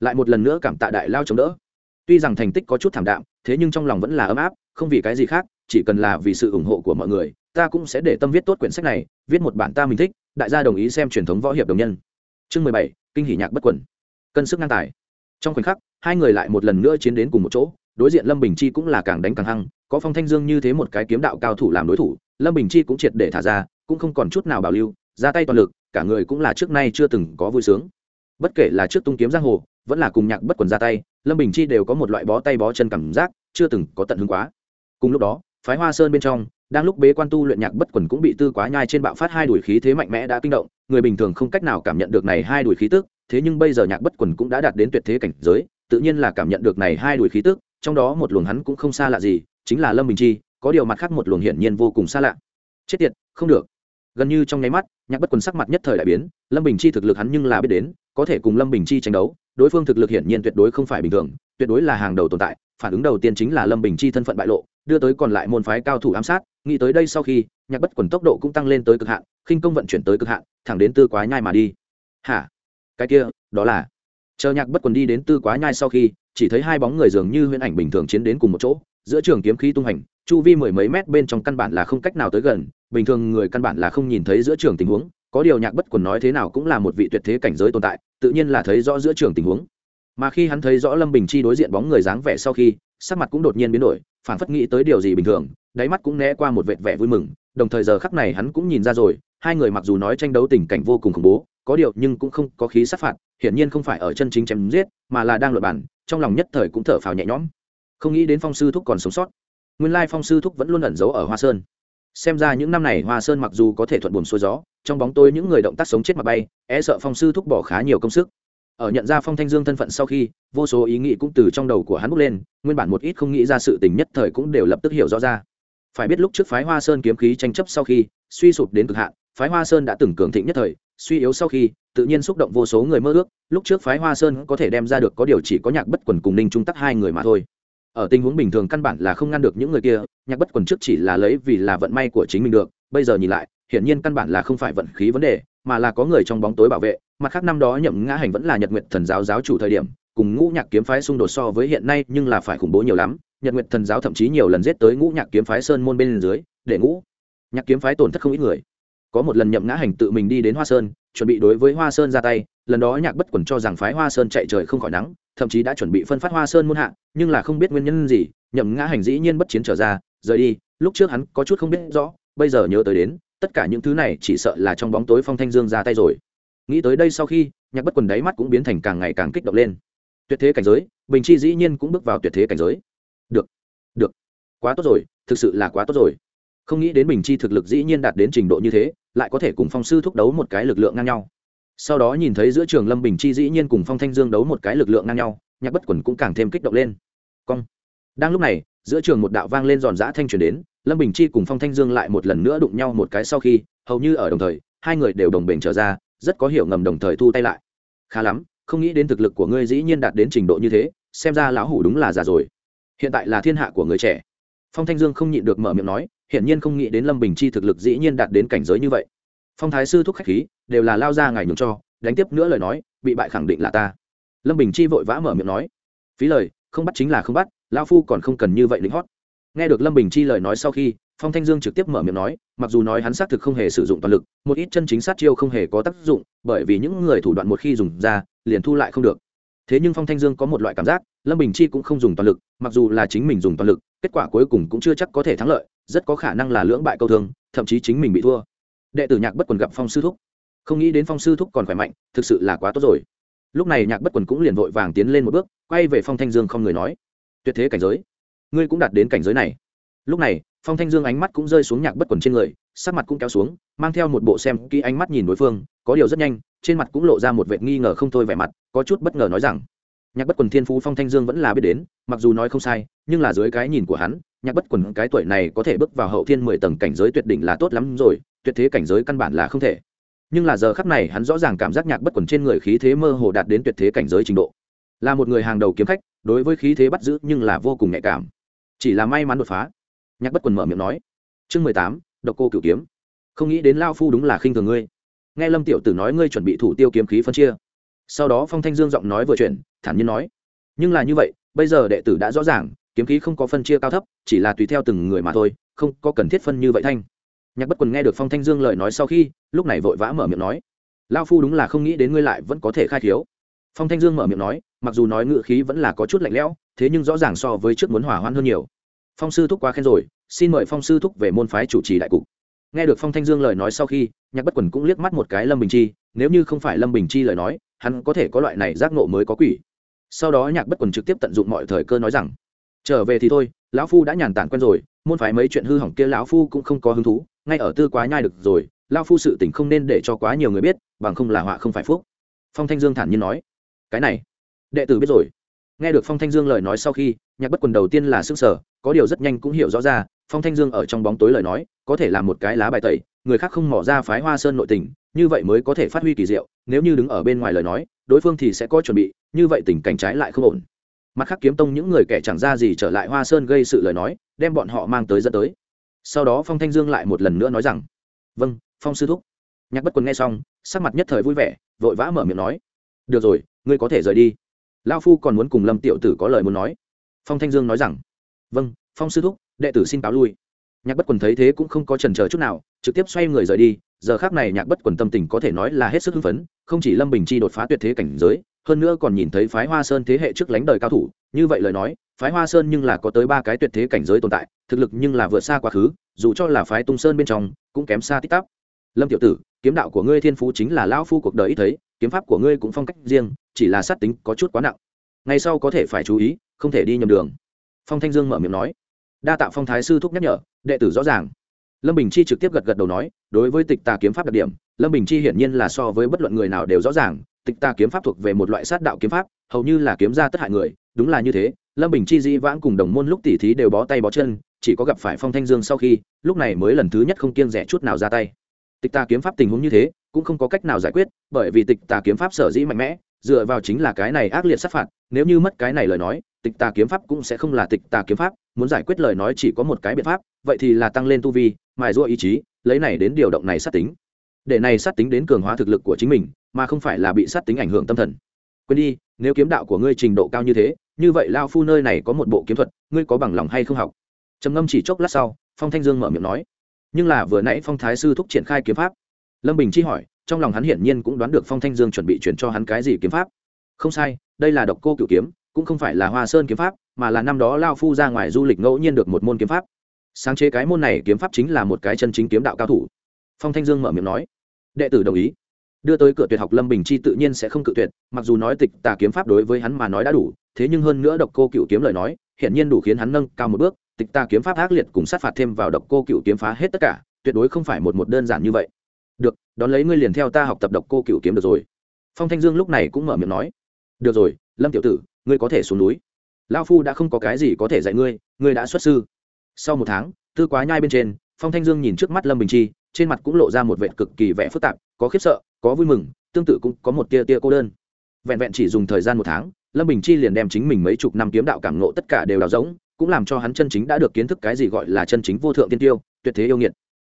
Speaker 1: Lại một lần nữa cảm tạ đại lao chống đỡ tuy rằng thành tích có chút thảm đạm, thế nhưng trong lòng vẫn là ấm áp, không vì cái gì khác, chỉ cần là vì sự ủng hộ của mọi người, ta cũng sẽ để tâm viết tốt quyển sách này, viết một bản ta mình thích, đại gia đồng ý xem truyền thống võ hiệp đồng nhân. Chương mười bảy, kinh hỷ nhạc bất quẩn cân sức ngang tài. Trong khoảnh khắc, hai người lại một lần nữa chiến đến cùng một chỗ, đối diện lâm bình chi cũng là càng đánh càng hăng, có phong thanh dương như thế một cái kiếm đạo cao thủ làm đối thủ, lâm bình chi cũng triệt để thả ra, cũng không còn chút nào bảo lưu, ra tay toàn lực, cả người cũng là trước nay chưa từng có vui sướng. Bất kể là trước tung kiếm giang hồ vẫn là cùng nhạc bất quần ra tay, lâm bình chi đều có một loại bó tay bó chân cảm giác, chưa từng có tận hứng quá. Cùng lúc đó, phái hoa sơn bên trong, đang lúc bế quan tu luyện nhạc bất quần cũng bị tư quá nhai trên bạo phát hai đuổi khí thế mạnh mẽ đã kinh động, người bình thường không cách nào cảm nhận được này hai đuổi khí tức, thế nhưng bây giờ nhạc bất quần cũng đã đạt đến tuyệt thế cảnh giới, tự nhiên là cảm nhận được này hai đuổi khí tức, trong đó một luồng hắn cũng không xa lạ gì, chính là lâm bình chi, có điều mặt khác một luồng hiển nhiên vô cùng xa lạ. Chết tiệt, không được. Gần như trong nháy mắt, nhạc bất quần sắc mặt nhất thời đại biến, lâm bình chi thực lực hắn nhưng là biết đến, có thể cùng lâm bình chi tranh đấu đối phương thực lực hiển nhiên tuyệt đối không phải bình thường, tuyệt đối là hàng đầu tồn tại, phản ứng đầu tiên chính là lâm bình chi thân phận bại lộ, đưa tới còn lại môn phái cao thủ ám sát, nghĩ tới đây sau khi, nhạc bất quần tốc độ cũng tăng lên tới cực hạn, khinh công vận chuyển tới cực hạn, thẳng đến tư quá nhai mà đi. Hả? Cái kia, đó là? Chờ nhạc bất quần đi đến tư quá nhai sau khi, chỉ thấy hai bóng người dường như huyễn ảnh bình thường chiến đến cùng một chỗ, giữa trường kiếm khí tung hành, chu vi mười mấy mét bên trong căn bản là không cách nào tới gần, bình thường người căn bản là không nhìn thấy giữa trường tình huống có điều nhạc bất quần nói thế nào cũng là một vị tuyệt thế cảnh giới tồn tại, tự nhiên là thấy rõ giữa trường tình huống. Mà khi hắn thấy rõ lâm bình chi đối diện bóng người dáng vẻ sau khi, sắc mặt cũng đột nhiên biến đổi, phản phất nghĩ tới điều gì bình thường, đáy mắt cũng né qua một vệt vẻ vui mừng, đồng thời giờ khắc này hắn cũng nhìn ra rồi, hai người mặc dù nói tranh đấu tình cảnh vô cùng khủng bố, có điều nhưng cũng không có khí sát phạt, hiển nhiên không phải ở chân chính chém giết, mà là đang luận bản trong lòng nhất thời cũng thở phào nhẹ nhõm. Không nghĩ đến phong sư thúc còn sống sót. Nguyên lai phong sư thúc vẫn luôn ẩn giấu ở hoa sơn xem ra những năm này hoa sơn mặc dù có thể thuận buồm xuôi gió, trong bóng tôi những người động tác sống chết mà bay e sợ phong sư thúc bỏ khá nhiều công sức. Ở nhận ra phong thanh dương thân phận sau khi, vô số ý nghĩ cũng từ trong đầu của hắn bốc lên, nguyên bản một ít không nghĩ ra sự tình nhất thời cũng đều lập tức hiểu rõ ra. Phải biết lúc trước phái hoa sơn kiếm khí tranh chấp sau khi, suy sụp đến cực hạn, phái hoa sơn đã từng cường thịnh nhất thời, suy yếu sau khi, tự nhiên xúc động vô số người mơ ước, lúc trước phái hoa sơn có thể đem ra được có điều chỉ có nhạc bất quần cùng ninh trung tắc hai người mà thôi ở tình huống bình thường căn bản là không ngăn được những người kia, nhạc bất quần trước chỉ là lấy vì là vận may của chính mình được, bây giờ nhìn lại, hiển nhiên căn bản là không phải vận khí vấn đề, mà là có người trong bóng tối bảo vệ, mặt khác năm đó nhậm ngã hành vẫn là nhật nguyện thần giáo giáo chủ thời điểm, cùng ngũ nhạc kiếm phái xung đột so với hiện nay nhưng là phải khủng bố nhiều lắm, nhật nguyện thần giáo thậm chí nhiều lần giết tới ngũ nhạc kiếm phái sơn môn bên dưới, để ngũ nhạc kiếm phái tổn thất không ít người. Có một lần nhậm ngã hành tự mình đi đến hoa sơn, chuẩn bị đối với hoa sơn ra tay lần đó nhạc bất quần cho rằng phái hoa sơn chạy trời không khỏi nắng, thậm chí đã chuẩn bị phân phát hoa sơn muôn hạ, nhưng là không biết nguyên nhân gì, nhậm ngã hành dĩ nhiên bất chiến trở ra, rời đi, lúc trước hắn có chút không biết rõ, bây giờ nhớ tới đến, tất cả những thứ này chỉ sợ là trong bóng tối phong thanh dương ra tay rồi. Nghĩ tới đây sau khi, nhạc bất quần đáy mắt cũng biến thành càng ngày càng kích động lên. Tuyệt thế cảnh giới, bình chi dĩ nhiên cũng bước vào tuyệt thế cảnh giới. Được được. Quá tốt rồi, thực sự là quá tốt rồi. Không nghĩ đến bình chi thực lực dĩ nhiên đạt đến trình độ như thế, lại có thể cùng phong sư thúc đấu một cái lực lượng ngang nhau sau đó nhìn thấy giữa trường lâm bình chi dĩ nhiên cùng phong thanh dương đấu một cái lực lượng ngang nhau, nhạc bất quần cũng càng thêm kích động lên. Cong. Đang lúc này, giữa trường một đạo vang lên giòn giã thanh truyền đến, lâm bình chi cùng phong thanh dương lại một lần nữa đụng nhau một cái sau khi, hầu như ở đồng thời, hai người đều đồng bình trở ra, rất có hiểu ngầm đồng thời thu tay lại. Khá lắm, không nghĩ đến thực lực của ngươi dĩ nhiên đạt đến trình độ như thế, xem ra lão hủ đúng là già rồi. Hiện tại là thiên hạ của người trẻ. Phong thanh dương không nhịn được mở miệng nói, hiển nhiên không nghĩ đến lâm bình chi thực lực dĩ nhiên đạt đến cảnh giới như vậy. Phong thái sư thúc khách khí đều là lao ra ngài nhường cho, đánh tiếp nữa lời nói, bị bại khẳng định là ta. Lâm bình chi vội vã mở miệng nói. Phí lời, không bắt chính là không bắt lao phu còn không cần như vậy lính hót. Nghe được lâm bình chi lời nói sau khi, phong thanh dương trực tiếp mở miệng nói, mặc dù nói hắn xác thực không hề sử dụng toàn lực, một ít chân chính sát chiêu không hề có tác dụng, bởi vì những người thủ đoạn một khi dùng ra, liền thu lại không được. Thế nhưng phong thanh dương có một loại cảm giác, lâm bình chi cũng không dùng toàn lực, mặc dù là chính mình dùng toàn lực, kết quả cuối cùng cũng chưa chắc có thể thắng lợi, rất có khả năng là lưỡng bại câu thương, thậm chí chính mình bị thua. Đệ tử nhạc bất quần gặp phong sư thúc không nghĩ đến phong sư thúc còn khỏe mạnh, thực sự là quá tốt rồi. Lúc này nhạc bất quần cũng liền vội vàng tiến lên một bước, quay về phong thanh dương không người nói, tuyệt thế cảnh giới, ngươi cũng đạt đến cảnh giới này. Lúc này, phong thanh dương ánh mắt cũng rơi xuống nhạc bất quần trên người, sắc mặt cũng kéo xuống, mang theo một bộ xem kỹ ánh mắt nhìn đối phương, có điều rất nhanh, trên mặt cũng lộ ra một vệ nghi ngờ không thôi vẻ mặt, có chút bất ngờ nói rằng, nhạc bất quần thiên phú phong thanh dương vẫn là biết đến, mặc dù nói không sai, nhưng là dưới cái nhìn của hắn, nhạc bất quần cái tuổi này có thể bước vào hậu thiên mười tầng cảnh giới tuyệt đỉnh là tốt lắm rồi, tuyệt thế cảnh giới căn bản là không thể nhưng là giờ khắp này hắn rõ ràng cảm giác nhạc bất quần trên người khí thế mơ hồ đạt đến tuyệt thế cảnh giới trình độ. Là một người hàng đầu kiếm khách, đối với khí thế bắt giữ nhưng là vô cùng nhạy cảm. Chỉ là may mắn đột phá. Nhạc bất quần mở miệng nói, chương mười tám, độc cô cửu kiếm. Không nghĩ đến lao phu đúng là khinh thường ngươi. Nghe lâm tiểu tử nói ngươi chuẩn bị thủ tiêu kiếm khí phân chia. Sau đó phong thanh dương giọng nói vừa chuyển, thản nhiên nói, nhưng là như vậy, bây giờ đệ tử đã rõ ràng, kiếm khí không có phân chia cao thấp, chỉ là tùy theo từng người mà thôi, không có cần thiết phân như vậy thanh nhạc bất quần nghe được phong thanh dương lời nói sau khi, lúc này vội vã mở miệng nói lao phu đúng là không nghĩ đến ngươi lại vẫn có thể khai thiếu phong thanh dương mở miệng nói, mặc dù nói ngự khí vẫn là có chút lạnh lẽo, thế nhưng rõ ràng so với trước muốn hỏa hoạn hơn nhiều. Phong sư thúc quá khen rồi, xin mời phong sư thúc về môn phái chủ trì đại cục. Nghe được phong thanh dương lời nói sau khi, nhạc bất quần cũng liếc mắt một cái lâm bình chi, nếu như không phải lâm bình chi lời nói, hắn có thể có loại này giác nộ mới có quỷ. Sau đó nhạc bất quần trực tiếp tận dụng mọi thời cơ nói rằng, trở về thì thôi, lão phu đã nhàn tản quen rồi môn phái mấy chuyện hư hỏng kia lão phu cũng không có hứng thú, ngay ở tư quá nhai được rồi, lão phu sự tình không nên để cho quá nhiều người biết, bằng không là họa không phải phúc. Phong thanh dương thản nhiên nói. Cái này, đệ tử biết rồi. Nghe được phong thanh dương lời nói sau khi, nhạc bất quần đầu tiên là s ư ơ n g sở có điều rất nhanh cũng hiểu rõ ra, phong thanh dương ở trong bóng tối lời nói, có thể là một cái lá bài tẩy, người khác không mỏ ra phái hoa sơn nội tình, như vậy mới có thể phát huy kỳ diệu, nếu như đứng ở bên ngoài lời nói, đối phương thì sẽ có chuẩn bị, như vậy tình cảnh trái lại không ổn mặt khác kiếm tông những người kẻ chẳng ra gì trở lại hoa sơn gây sự lời nói, đem bọn họ mang tới dẫn tới. Sau đó phong thanh dương lại một lần nữa nói rằng vâng phong sư thúc. Nhạc bất quần nghe xong, sắc mặt nhất thời vui vẻ, vội vã mở miệng nói, được rồi, ngươi có thể rời đi. Lao phu còn muốn cùng lâm tiểu tử có lời muốn nói. Phong thanh dương nói rằng vâng phong sư thúc, đệ tử xin cáo lui. Nhạc bất quần thấy thế cũng không có trần chờ chút nào, trực tiếp xoay người rời đi. Giờ khác này nhạc bất quần tâm tình có thể nói là hết sức hưng phấn, không chỉ lâm bình chi đột phá tuyệt thế cảnh giới hơn nữa còn nhìn thấy phái hoa sơn thế hệ trước lánh đời cao thủ, như vậy lời nói, phái hoa sơn nhưng là có tới ba cái tuyệt thế cảnh giới tồn tại, thực lực nhưng là vượt xa quá khứ, dù cho là phái tung sơn bên trong, cũng kém xa tích tắp lâm tiểu tử, kiếm đạo của ngươi thiên phú chính là lão phu cuộc đời ít thấy, kiếm pháp của ngươi cũng phong cách riêng, chỉ là sát tính có chút quá nặng. Ngày sau có thể phải chú ý, không thể đi nhầm đường. Phong thanh dương mở miệng nói. Đa tạ phong thái sư thúc nhắc nhở, đệ tử rõ ràng. Lâm bình chi trực tiếp gật gật đầu nói, đối với tịch tà kiếm pháp đặc điểm, lâm bình chi hiển nhiên là so với bất luận người nào đều rõ ràng tịch Ta kiếm pháp thuộc về một loại sát đạo kiếm pháp, hầu như là kiếm ra tất hại người, đúng là như thế. Lâm bình chi di vãng cùng đồng môn lúc tỉ thí đều bó tay bó chân, chỉ có gặp phải phong thanh dương sau khi, lúc này mới lần thứ nhất không kiêng rẻ chút nào ra tay. Tịch Ta kiếm pháp tình huống như thế, cũng không có cách nào giải quyết, bởi vì tịch Ta kiếm pháp sở dĩ mạnh mẽ, dựa vào chính là cái này ác liệt sát phạt, nếu như mất cái này lời nói, tịch Ta kiếm pháp cũng sẽ không là tịch Ta kiếm pháp, muốn giải quyết lời nói chỉ có một cái biện pháp, vậy thì là tăng lên tu vi, mài rua ý chí, lấy này đến điều động này sát tính. Để này sát tính đến cường hóa thực lực của chính mình mà không phải là bị sát tính ảnh hưởng tâm thần. Quên đi, nếu kiếm đạo của ngươi trình độ cao như thế, như vậy lao phu nơi này có một bộ kiếm thuật, ngươi có bằng lòng hay không học? Trầm ngâm chỉ chốc lát sau, phong thanh dương mở miệng nói. Nhưng là vừa nãy phong thái sư thúc triển khai kiếm pháp. Lâm bình chi hỏi, trong lòng hắn hiển nhiên cũng đoán được phong thanh dương chuẩn bị chuyển cho hắn cái gì kiếm pháp. Không sai, đây là độc cô cựu kiếm, cũng không phải là hoa sơn kiếm pháp, mà là năm đó lao phu ra ngoài du lịch ngẫu nhiên được một môn kiếm pháp. Sáng chế cái môn này kiếm pháp chính là một cái chân chính kiếm đạo cao thủ. Phong thanh dương mở miệng nói. Đệ tử đồng ý đưa tới cửa tuyệt học lâm bình chi tự nhiên sẽ không cự tuyệt, mặc dù nói tịch tà kiếm pháp đối với hắn mà nói đã đủ, thế nhưng hơn nữa độc cô cựu kiếm lời nói hiện nhiên đủ khiến hắn nâng cao một bước, tịch tà kiếm pháp ác liệt cùng sát phạt thêm vào độc cô cựu kiếm phá hết tất cả, tuyệt đối không phải một một đơn giản như vậy. Được, đón lấy ngươi liền theo ta học tập độc cô cựu kiếm được rồi. Phong thanh dương lúc này cũng mở miệng nói. Được rồi, lâm tiểu tử, ngươi có thể xuống núi. Lao phu đã không có cái gì có thể dạy ngươi ngươi đã xuất sư. Sau một tháng, tư quá nhai bên trên, phong thanh dương nhìn trước mắt lâm bình chi, trên mặt cũng lộ ra một vệ cực kỳ vẻ phức tạp có khiếp sợ, có vui mừng, tương tự cũng có một tia tia cô đơn. Vẹn vẹn chỉ dùng thời gian một tháng, lâm bình chi liền đem chính mình mấy chục năm kiếm đạo cảm nộ tất cả đều đào rỗng, cũng làm cho hắn chân chính đã được kiến thức cái gì gọi là chân chính vô thượng tiên tiêu, tuyệt thế yêu nghiệt.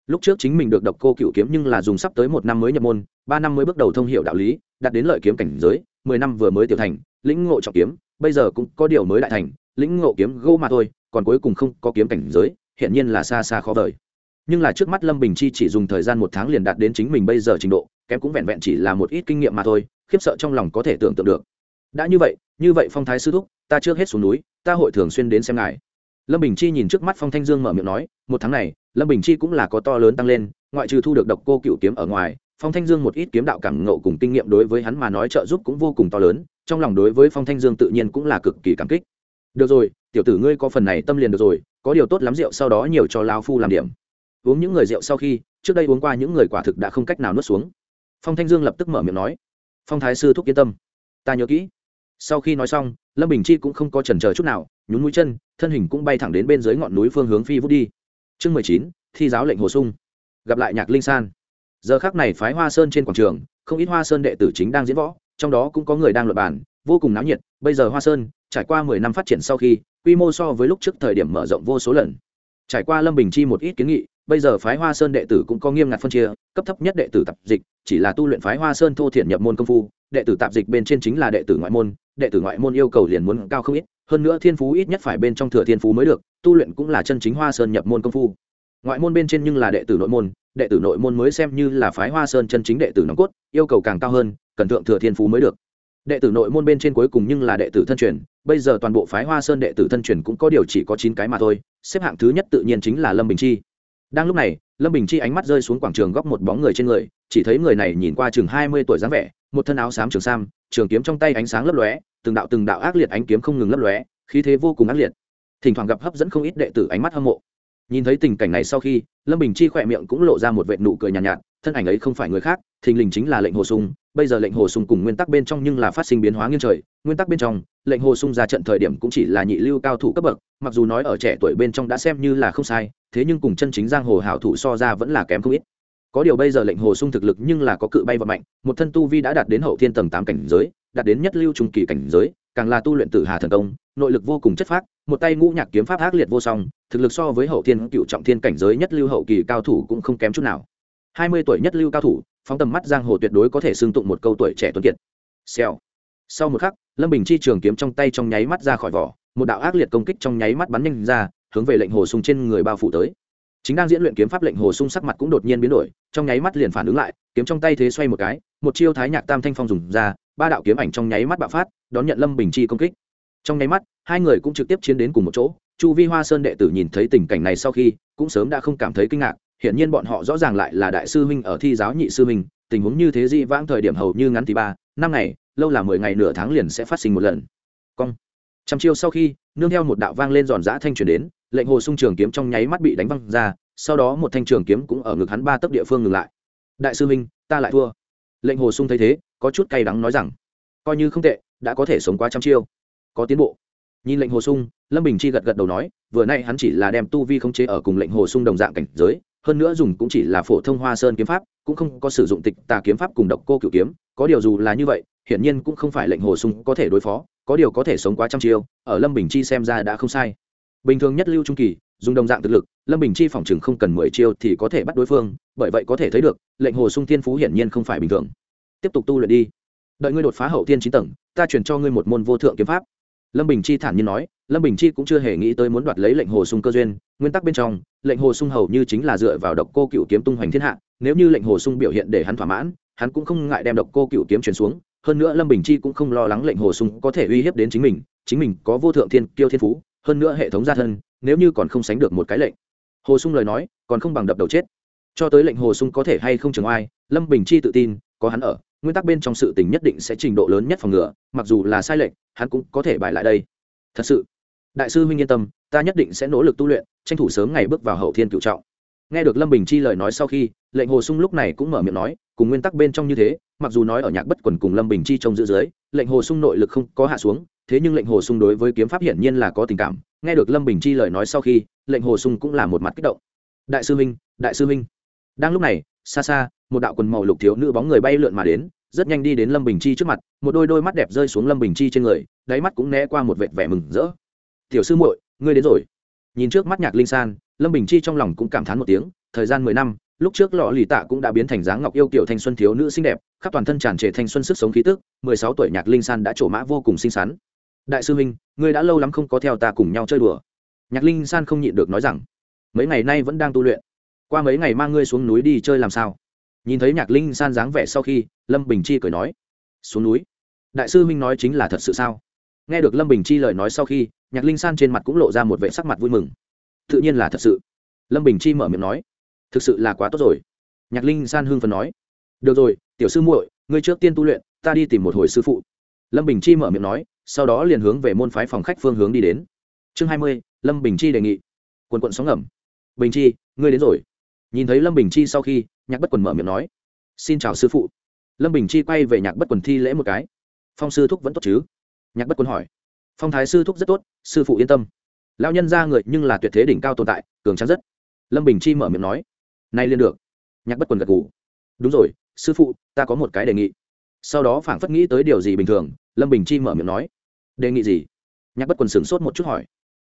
Speaker 1: Lúc trước chính mình được độc cô cựu kiếm nhưng là dùng sắp tới một năm mới nhập môn, ba năm mới bước đầu thông hiểu đạo lý, đạt đến lợi kiếm cảnh giới, mười năm vừa mới tiểu thành, lĩnh ngộ trọng kiếm, bây giờ cũng có điều mới đại thành, lĩnh ngộ kiếm gô mà thôi, còn cuối cùng không có kiếm cảnh giới hiện nhiên là xa xa khó vời nhưng là trước mắt lâm bình chi chỉ dùng thời gian một tháng liền đạt đến chính mình bây giờ trình độ, kém cũng vẹn vẹn chỉ là một ít kinh nghiệm mà thôi, khiếp sợ trong lòng có thể tưởng tượng được. Đã như vậy như vậy phong thái sư thúc, ta trước hết xuống núi, ta hội thường xuyên đến xem ngài. Lâm bình chi nhìn trước mắt phong thanh dương mở miệng nói, một tháng này, lâm bình chi cũng là có to lớn tăng lên, ngoại trừ thu được độc cô cựu kiếm ở ngoài, phong thanh dương một ít kiếm đạo cảm ngộ cùng kinh nghiệm đối với hắn mà nói trợ giúp cũng vô cùng to lớn, trong lòng đối với phong thanh dương tự nhiên cũng là cực kỳ cảm kích. Được rồi, tiểu tử ngươi có phần này tâm liền được rồi, có điều tốt lắm rượu sau đó nhiều cho lao phu làm điểm uống những người rượu sau khi, trước đây uống qua những người quả thực đã không cách nào nuốt xuống. Phong thanh dương lập tức mở miệng nói, phong thái sư thúc yên tâm. Ta nhớ kỹ. Sau khi nói xong, lâm bình chi cũng không có trần chờ chút nào, nhún mũi chân, thân hình cũng bay thẳng đến bên dưới ngọn núi phương hướng phi vút đi. Chương mười chín, thi giáo lệnh hồ sung. Gặp lại nhạc linh san. Giờ khác này phái hoa sơn trên quảng trường, không ít hoa sơn đệ tử chính đang diễn võ, trong đó cũng có người đang luật bàn, vô cùng náo nhiệt. Bây giờ hoa sơn, trải qua mười năm phát triển sau khi, quy mô so với lúc trước thời điểm mở rộng vô số lần. Trải qua lâm bình chi một ít kiến nghị bây giờ phái hoa sơn đệ tử cũng có nghiêm ngặt phân chia cấp thấp nhất đệ tử tập dịch chỉ là tu luyện phái hoa sơn thô thiển nhập môn công phu đệ tử tạp dịch bên trên chính là đệ tử ngoại môn đệ tử ngoại môn yêu cầu liền muốn cao không ít hơn nữa thiên phú ít nhất phải bên trong thừa thiên phú mới được tu luyện cũng là chân chính hoa sơn nhập môn công phu ngoại môn bên trên nhưng là đệ tử nội môn đệ tử nội môn mới xem như là phái hoa sơn chân chính đệ tử nòng cốt yêu cầu càng cao hơn cần thượng thừa thiên phú mới được đệ tử nội môn bên trên cuối cùng nhưng là đệ tử thân truyền bây giờ toàn bộ phái hoa sơn đệ tử thân truyền cũng có điều chỉ có chín cái mà thôi xếp hạng thứ nhất tự nhiên chính là lâm bình chi đang lúc này lâm bình chi ánh mắt rơi xuống quảng trường góc một bóng người trên người chỉ thấy người này nhìn qua chừng hai mươi tuổi dáng vẻ một thân áo xám trường sam trường kiếm trong tay ánh sáng lấp lóe từng đạo từng đạo ác liệt ánh kiếm không ngừng lấp lóe khí thế vô cùng ác liệt. Thỉnh thoảng gặp hấp dẫn không ít đệ tử ánh mắt hâm mộ. Nhìn thấy tình cảnh này sau khi lâm bình chi khỏe miệng cũng lộ ra một vệ nụ cười nhàn nhạt, nhạt thân ảnh ấy không phải người khác thình lình chính là lệnh hồ sung. Bây giờ lệnh hồ sung cùng nguyên tắc bên trong nhưng là phát sinh biến hóa nghiêng trời nguyên tắc bên trong lệnh hồ sung ra trận thời điểm cũng chỉ là nhị lưu cao thủ cấp bậc mặc dù nói ở trẻ tuổi bên trong đã xem như là không sai thế nhưng cùng chân chính giang hồ hảo thủ so ra vẫn là kém không ít. Có điều bây giờ lệnh hồ sung thực lực nhưng là có cự bay và mạnh, một thân tu vi đã đạt đến hậu thiên tầng tám cảnh giới, đạt đến nhất lưu trung kỳ cảnh giới, càng là tu luyện tử hà thần công, nội lực vô cùng chất phác, một tay ngũ nhạc kiếm pháp ác liệt vô song, thực lực so với hậu thiên cựu trọng thiên cảnh giới nhất lưu hậu kỳ cao thủ cũng không kém chút nào. Hai mươi tuổi nhất lưu cao thủ, phóng tầm mắt giang hồ tuyệt đối có thể xưng tụng một câu tuổi trẻ tuấn kiệt. Xèo. Sau một khắc, lâm bình chi trường kiếm trong tay trong nháy mắt ra khỏi vỏ, một đạo ác liệt công kích trong nháy mắt bắn nhanh ra hướng về lệnh hồ sung trên người bao phủ tới. Chính đang diễn luyện kiếm pháp lệnh hồ sung sắc mặt cũng đột nhiên biến đổi, trong nháy mắt liền phản ứng lại, kiếm trong tay thế xoay một cái, một chiêu thái nhạc tam thanh phong dùng ra, ba đạo kiếm ảnh trong nháy mắt bạo phát, đón nhận lâm bình chi công kích. Trong nháy mắt, hai người cũng trực tiếp chiến đến cùng một chỗ, chu vi hoa sơn đệ tử nhìn thấy tình cảnh này sau khi, cũng sớm đã không cảm thấy kinh ngạc, hiển nhiên bọn họ rõ ràng lại là đại sư huynh ở thi giáo nhị sư huynh, tình huống như thế dị vãng thời điểm hầu như ngắn thì ba, năm ngày, lâu là mười ngày nửa tháng liền sẽ phát sinh một lần. Cong trăm chiêu sau khi, nương theo một đạo vang lên giòn giã thanh truyền đến, lệnh hồ sung trường kiếm trong nháy mắt bị đánh văng ra, sau đó một thanh trường kiếm cũng ở ngực hắn ba tấc địa phương ngừng lại. Đại sư minh ta lại thua. Lệnh hồ sung thấy thế, có chút cay đắng nói rằng, coi như không tệ, đã có thể sống qua trăm chiêu. Có tiến bộ. Nhìn lệnh hồ sung, lâm bình chi gật gật đầu nói, vừa nay hắn chỉ là đem tu vi khống chế ở cùng lệnh hồ sung đồng dạng cảnh giới, hơn nữa dùng cũng chỉ là phổ thông hoa sơn kiếm pháp, cũng không có sử dụng tịch tà kiếm pháp cùng độc cô cửu kiếm, có điều dù là như vậy, hiển nhiên cũng không phải lệnh hồ sung có thể đối phó có điều có thể sống quá trăm chiêu, ở lâm bình chi xem ra đã không sai. Bình thường nhất lưu trung kỳ, dùng đồng dạng thực lực, lâm bình chi phòng chừng không cần mười chiêu thì có thể bắt đối phương, bởi vậy có thể thấy được, lệnh hồ sung thiên phú hiển nhiên không phải bình thường. Tiếp tục tu luyện đi. Đợi ngươi đột phá hậu thiên chín tầng, ta chuyển cho ngươi một môn vô thượng kiếm pháp. Lâm bình chi thản nhiên nói, lâm bình chi cũng chưa hề nghĩ tới muốn đoạt lấy lệnh hồ sung cơ duyên, nguyên tắc bên trong, lệnh hồ sung hầu như chính là dựa vào độc cô cựu kiếm tung hoành thiên hạ, nếu như lệnh hồ sung biểu hiện để hắn thỏa mãn, hắn cũng không ngại đem độc cô cựu kiếm chuyển xuống hơn nữa lâm bình chi cũng không lo lắng lệnh hồ sung có thể uy hiếp đến chính mình chính mình có vô thượng thiên kiêu thiên phú, hơn nữa hệ thống gia thân, nếu như còn không sánh được một cái lệnh. Hồ sung lời nói, còn không bằng đập đầu chết. Cho tới lệnh hồ sung có thể hay không trường oai, lâm bình chi tự tin, có hắn ở, nguyên tắc bên trong sự tình nhất định sẽ trình độ lớn nhất phòng ngừa, mặc dù là sai lệnh, hắn cũng có thể bài lại đây. Thật sự, đại sư huynh yên tâm, ta nhất định sẽ nỗ lực tu luyện, tranh thủ sớm ngày bước vào hậu thiên cựu trọng. Nghe được lâm bình chi lời nói sau khi, lệnh hồ sung lúc này cũng mở miệng nói cùng nguyên tắc bên trong như thế, mặc dù nói ở nhạc bất quần cùng lâm bình chi trông giữ dưới, lệnh hồ sung nội lực không có hạ xuống, thế nhưng lệnh hồ sung đối với kiếm pháp hiển nhiên là có tình cảm, nghe được lâm bình chi lời nói sau khi, lệnh hồ sung cũng là một mặt kích động. Đại sư huynh, đại sư huynh. Đang lúc này, xa xa, một đạo quần màu lục thiếu nữ bóng người bay lượn mà đến, rất nhanh đi đến lâm bình chi trước mặt, một đôi đôi mắt đẹp rơi xuống lâm bình chi trên người, đáy mắt cũng né qua một vệt vẻ mừng rỡ. Tiểu sư muội, ngươi đến rồi. Nhìn trước mắt nhạc linh san, lâm bình chi trong lòng cũng cảm thán một tiếng, thời gian mười năm lúc trước lọ lì tạ cũng đã biến thành dáng ngọc yêu kiểu thanh xuân thiếu nữ xinh đẹp, khắp toàn thân tràn trề thanh xuân sức sống khí tức, mười sáu tuổi nhạc linh san đã trổ mã vô cùng xinh xắn. Đại sư huynh, ngươi đã lâu lắm không có theo ta cùng nhau chơi đùa. Nhạc linh san không nhịn được nói rằng, mấy ngày nay vẫn đang tu luyện. Qua mấy ngày mang ngươi xuống núi đi chơi làm sao? Nhìn thấy nhạc linh san dáng vẻ sau khi, lâm bình chi cười nói, xuống núi? Đại sư huynh nói chính là thật sự sao? Nghe được lâm bình chi lời nói sau khi, nhạc linh san trên mặt cũng lộ ra một vệ sắc mặt vui mừng. Tự nhiên là thật sự. Lâm bình chi mở miệng nói thực sự là quá tốt rồi. Nhạc linh san hương phần nói. Được rồi, tiểu sư muội, ngươi trước tiên tu luyện, ta đi tìm một hồi sư phụ. Lâm bình chi mở miệng nói, sau đó liền hướng về môn phái phòng khách phương hướng đi đến. Chương hai mươi, lâm bình chi đề nghị. Quần quận sóng ngầm. Bình chi, ngươi đến rồi. Nhìn thấy lâm bình chi sau khi, nhạc bất quần mở miệng nói. Xin chào sư phụ. Lâm bình chi quay về nhạc bất quần thi lễ một cái. Phong sư thúc vẫn tốt chứ? Nhạc bất quần hỏi. Phong thái sư thúc rất tốt, sư phụ yên tâm. Lao nhân ra người nhưng là tuyệt thế đỉnh cao tồn tại, cường trắng rất. Lâm bình chi mở miệng nói nay liên được. Nhạc bất quần gật g ủ đúng rồi, sư phụ, ta có một cái đề nghị. Sau đó phảng phất nghĩ tới điều gì bình thường, lâm bình chi mở miệng nói. Đề nghị gì? Nhạc bất quần sửng sốt một chút hỏi.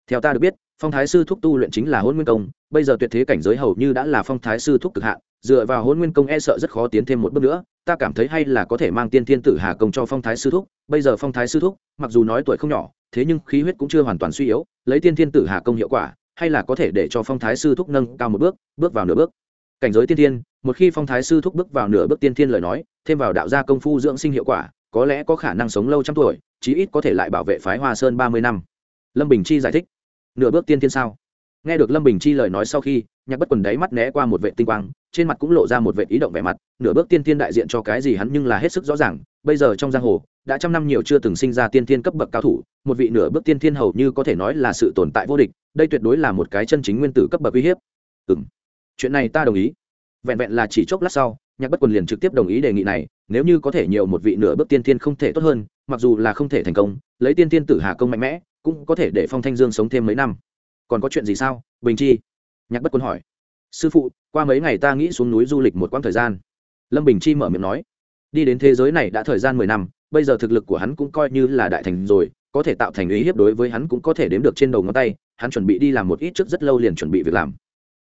Speaker 1: Theo ta được biết, phong thái sư thúc tu luyện chính là hôn nguyên công, bây giờ tuyệt thế cảnh giới hầu như đã là phong thái sư thúc cực hạn, dựa vào hôn nguyên công e sợ rất khó tiến thêm một bước nữa, ta cảm thấy hay là có thể mang tiên thiên tử hà công cho phong thái sư thúc, bây giờ phong thái sư thúc, mặc dù nói tuổi không nhỏ, thế nhưng khí huyết cũng chưa hoàn toàn suy yếu, lấy tiên thiên tử hà công hiệu quả, hay là có thể để cho phong thái sư thúc nâng cao một bước bước vào nửa bước cảnh giới tiên thiên, một khi phong thái sư thúc bước vào nửa bước tiên thiên lời nói, thêm vào đạo gia công phu dưỡng sinh hiệu quả, có lẽ có khả năng sống lâu trăm tuổi, chí ít có thể lại bảo vệ phái hoa sơn ba mươi năm. Lâm bình chi giải thích. Nửa bước tiên thiên sao? Nghe được lâm bình chi lời nói sau khi, nhạc bất quần đáy mắt né qua một vệ tinh quang, trên mặt cũng lộ ra một vệ ý động vẻ mặt, nửa bước tiên thiên đại diện cho cái gì hắn nhưng là hết sức rõ ràng, bây giờ trong giang hồ, đã trăm năm nhiều chưa từng sinh ra tiên thiên cấp bậc cao thủ, một vị nửa bước tiên thiên hầu như có thể nói là sự tồn tại vô địch, đây tuyệt đối là một cái chân chính nguyên tử cấp bậc uy hiếp. Ừ m chuyện này ta đồng ý. Vẹn vẹn là chỉ chốc lát sau, nhạc bất quần liền trực tiếp đồng ý đề nghị này, nếu như có thể nhiều một vị nửa bước tiên tiên không thể tốt hơn, mặc dù là không thể thành công, lấy tiên tiên tử hà công mạnh mẽ, cũng có thể để phong thanh dương sống thêm mấy năm. Còn có chuyện gì sao? Bình chi? Nhạc bất quân hỏi. Sư phụ, qua mấy ngày ta nghĩ xuống núi du lịch một quãng thời gian. Lâm bình chi mở miệng nói. Đi đến thế giới này đã thời gian mười năm, bây giờ thực lực của hắn cũng coi như là đại thành rồi, có thể tạo thành ý hiếp đối với hắn cũng có thể đếm được trên đầu ngón tay, hắn chuẩn bị đi làm một ít trước rất lâu liền chuẩn bị việc làm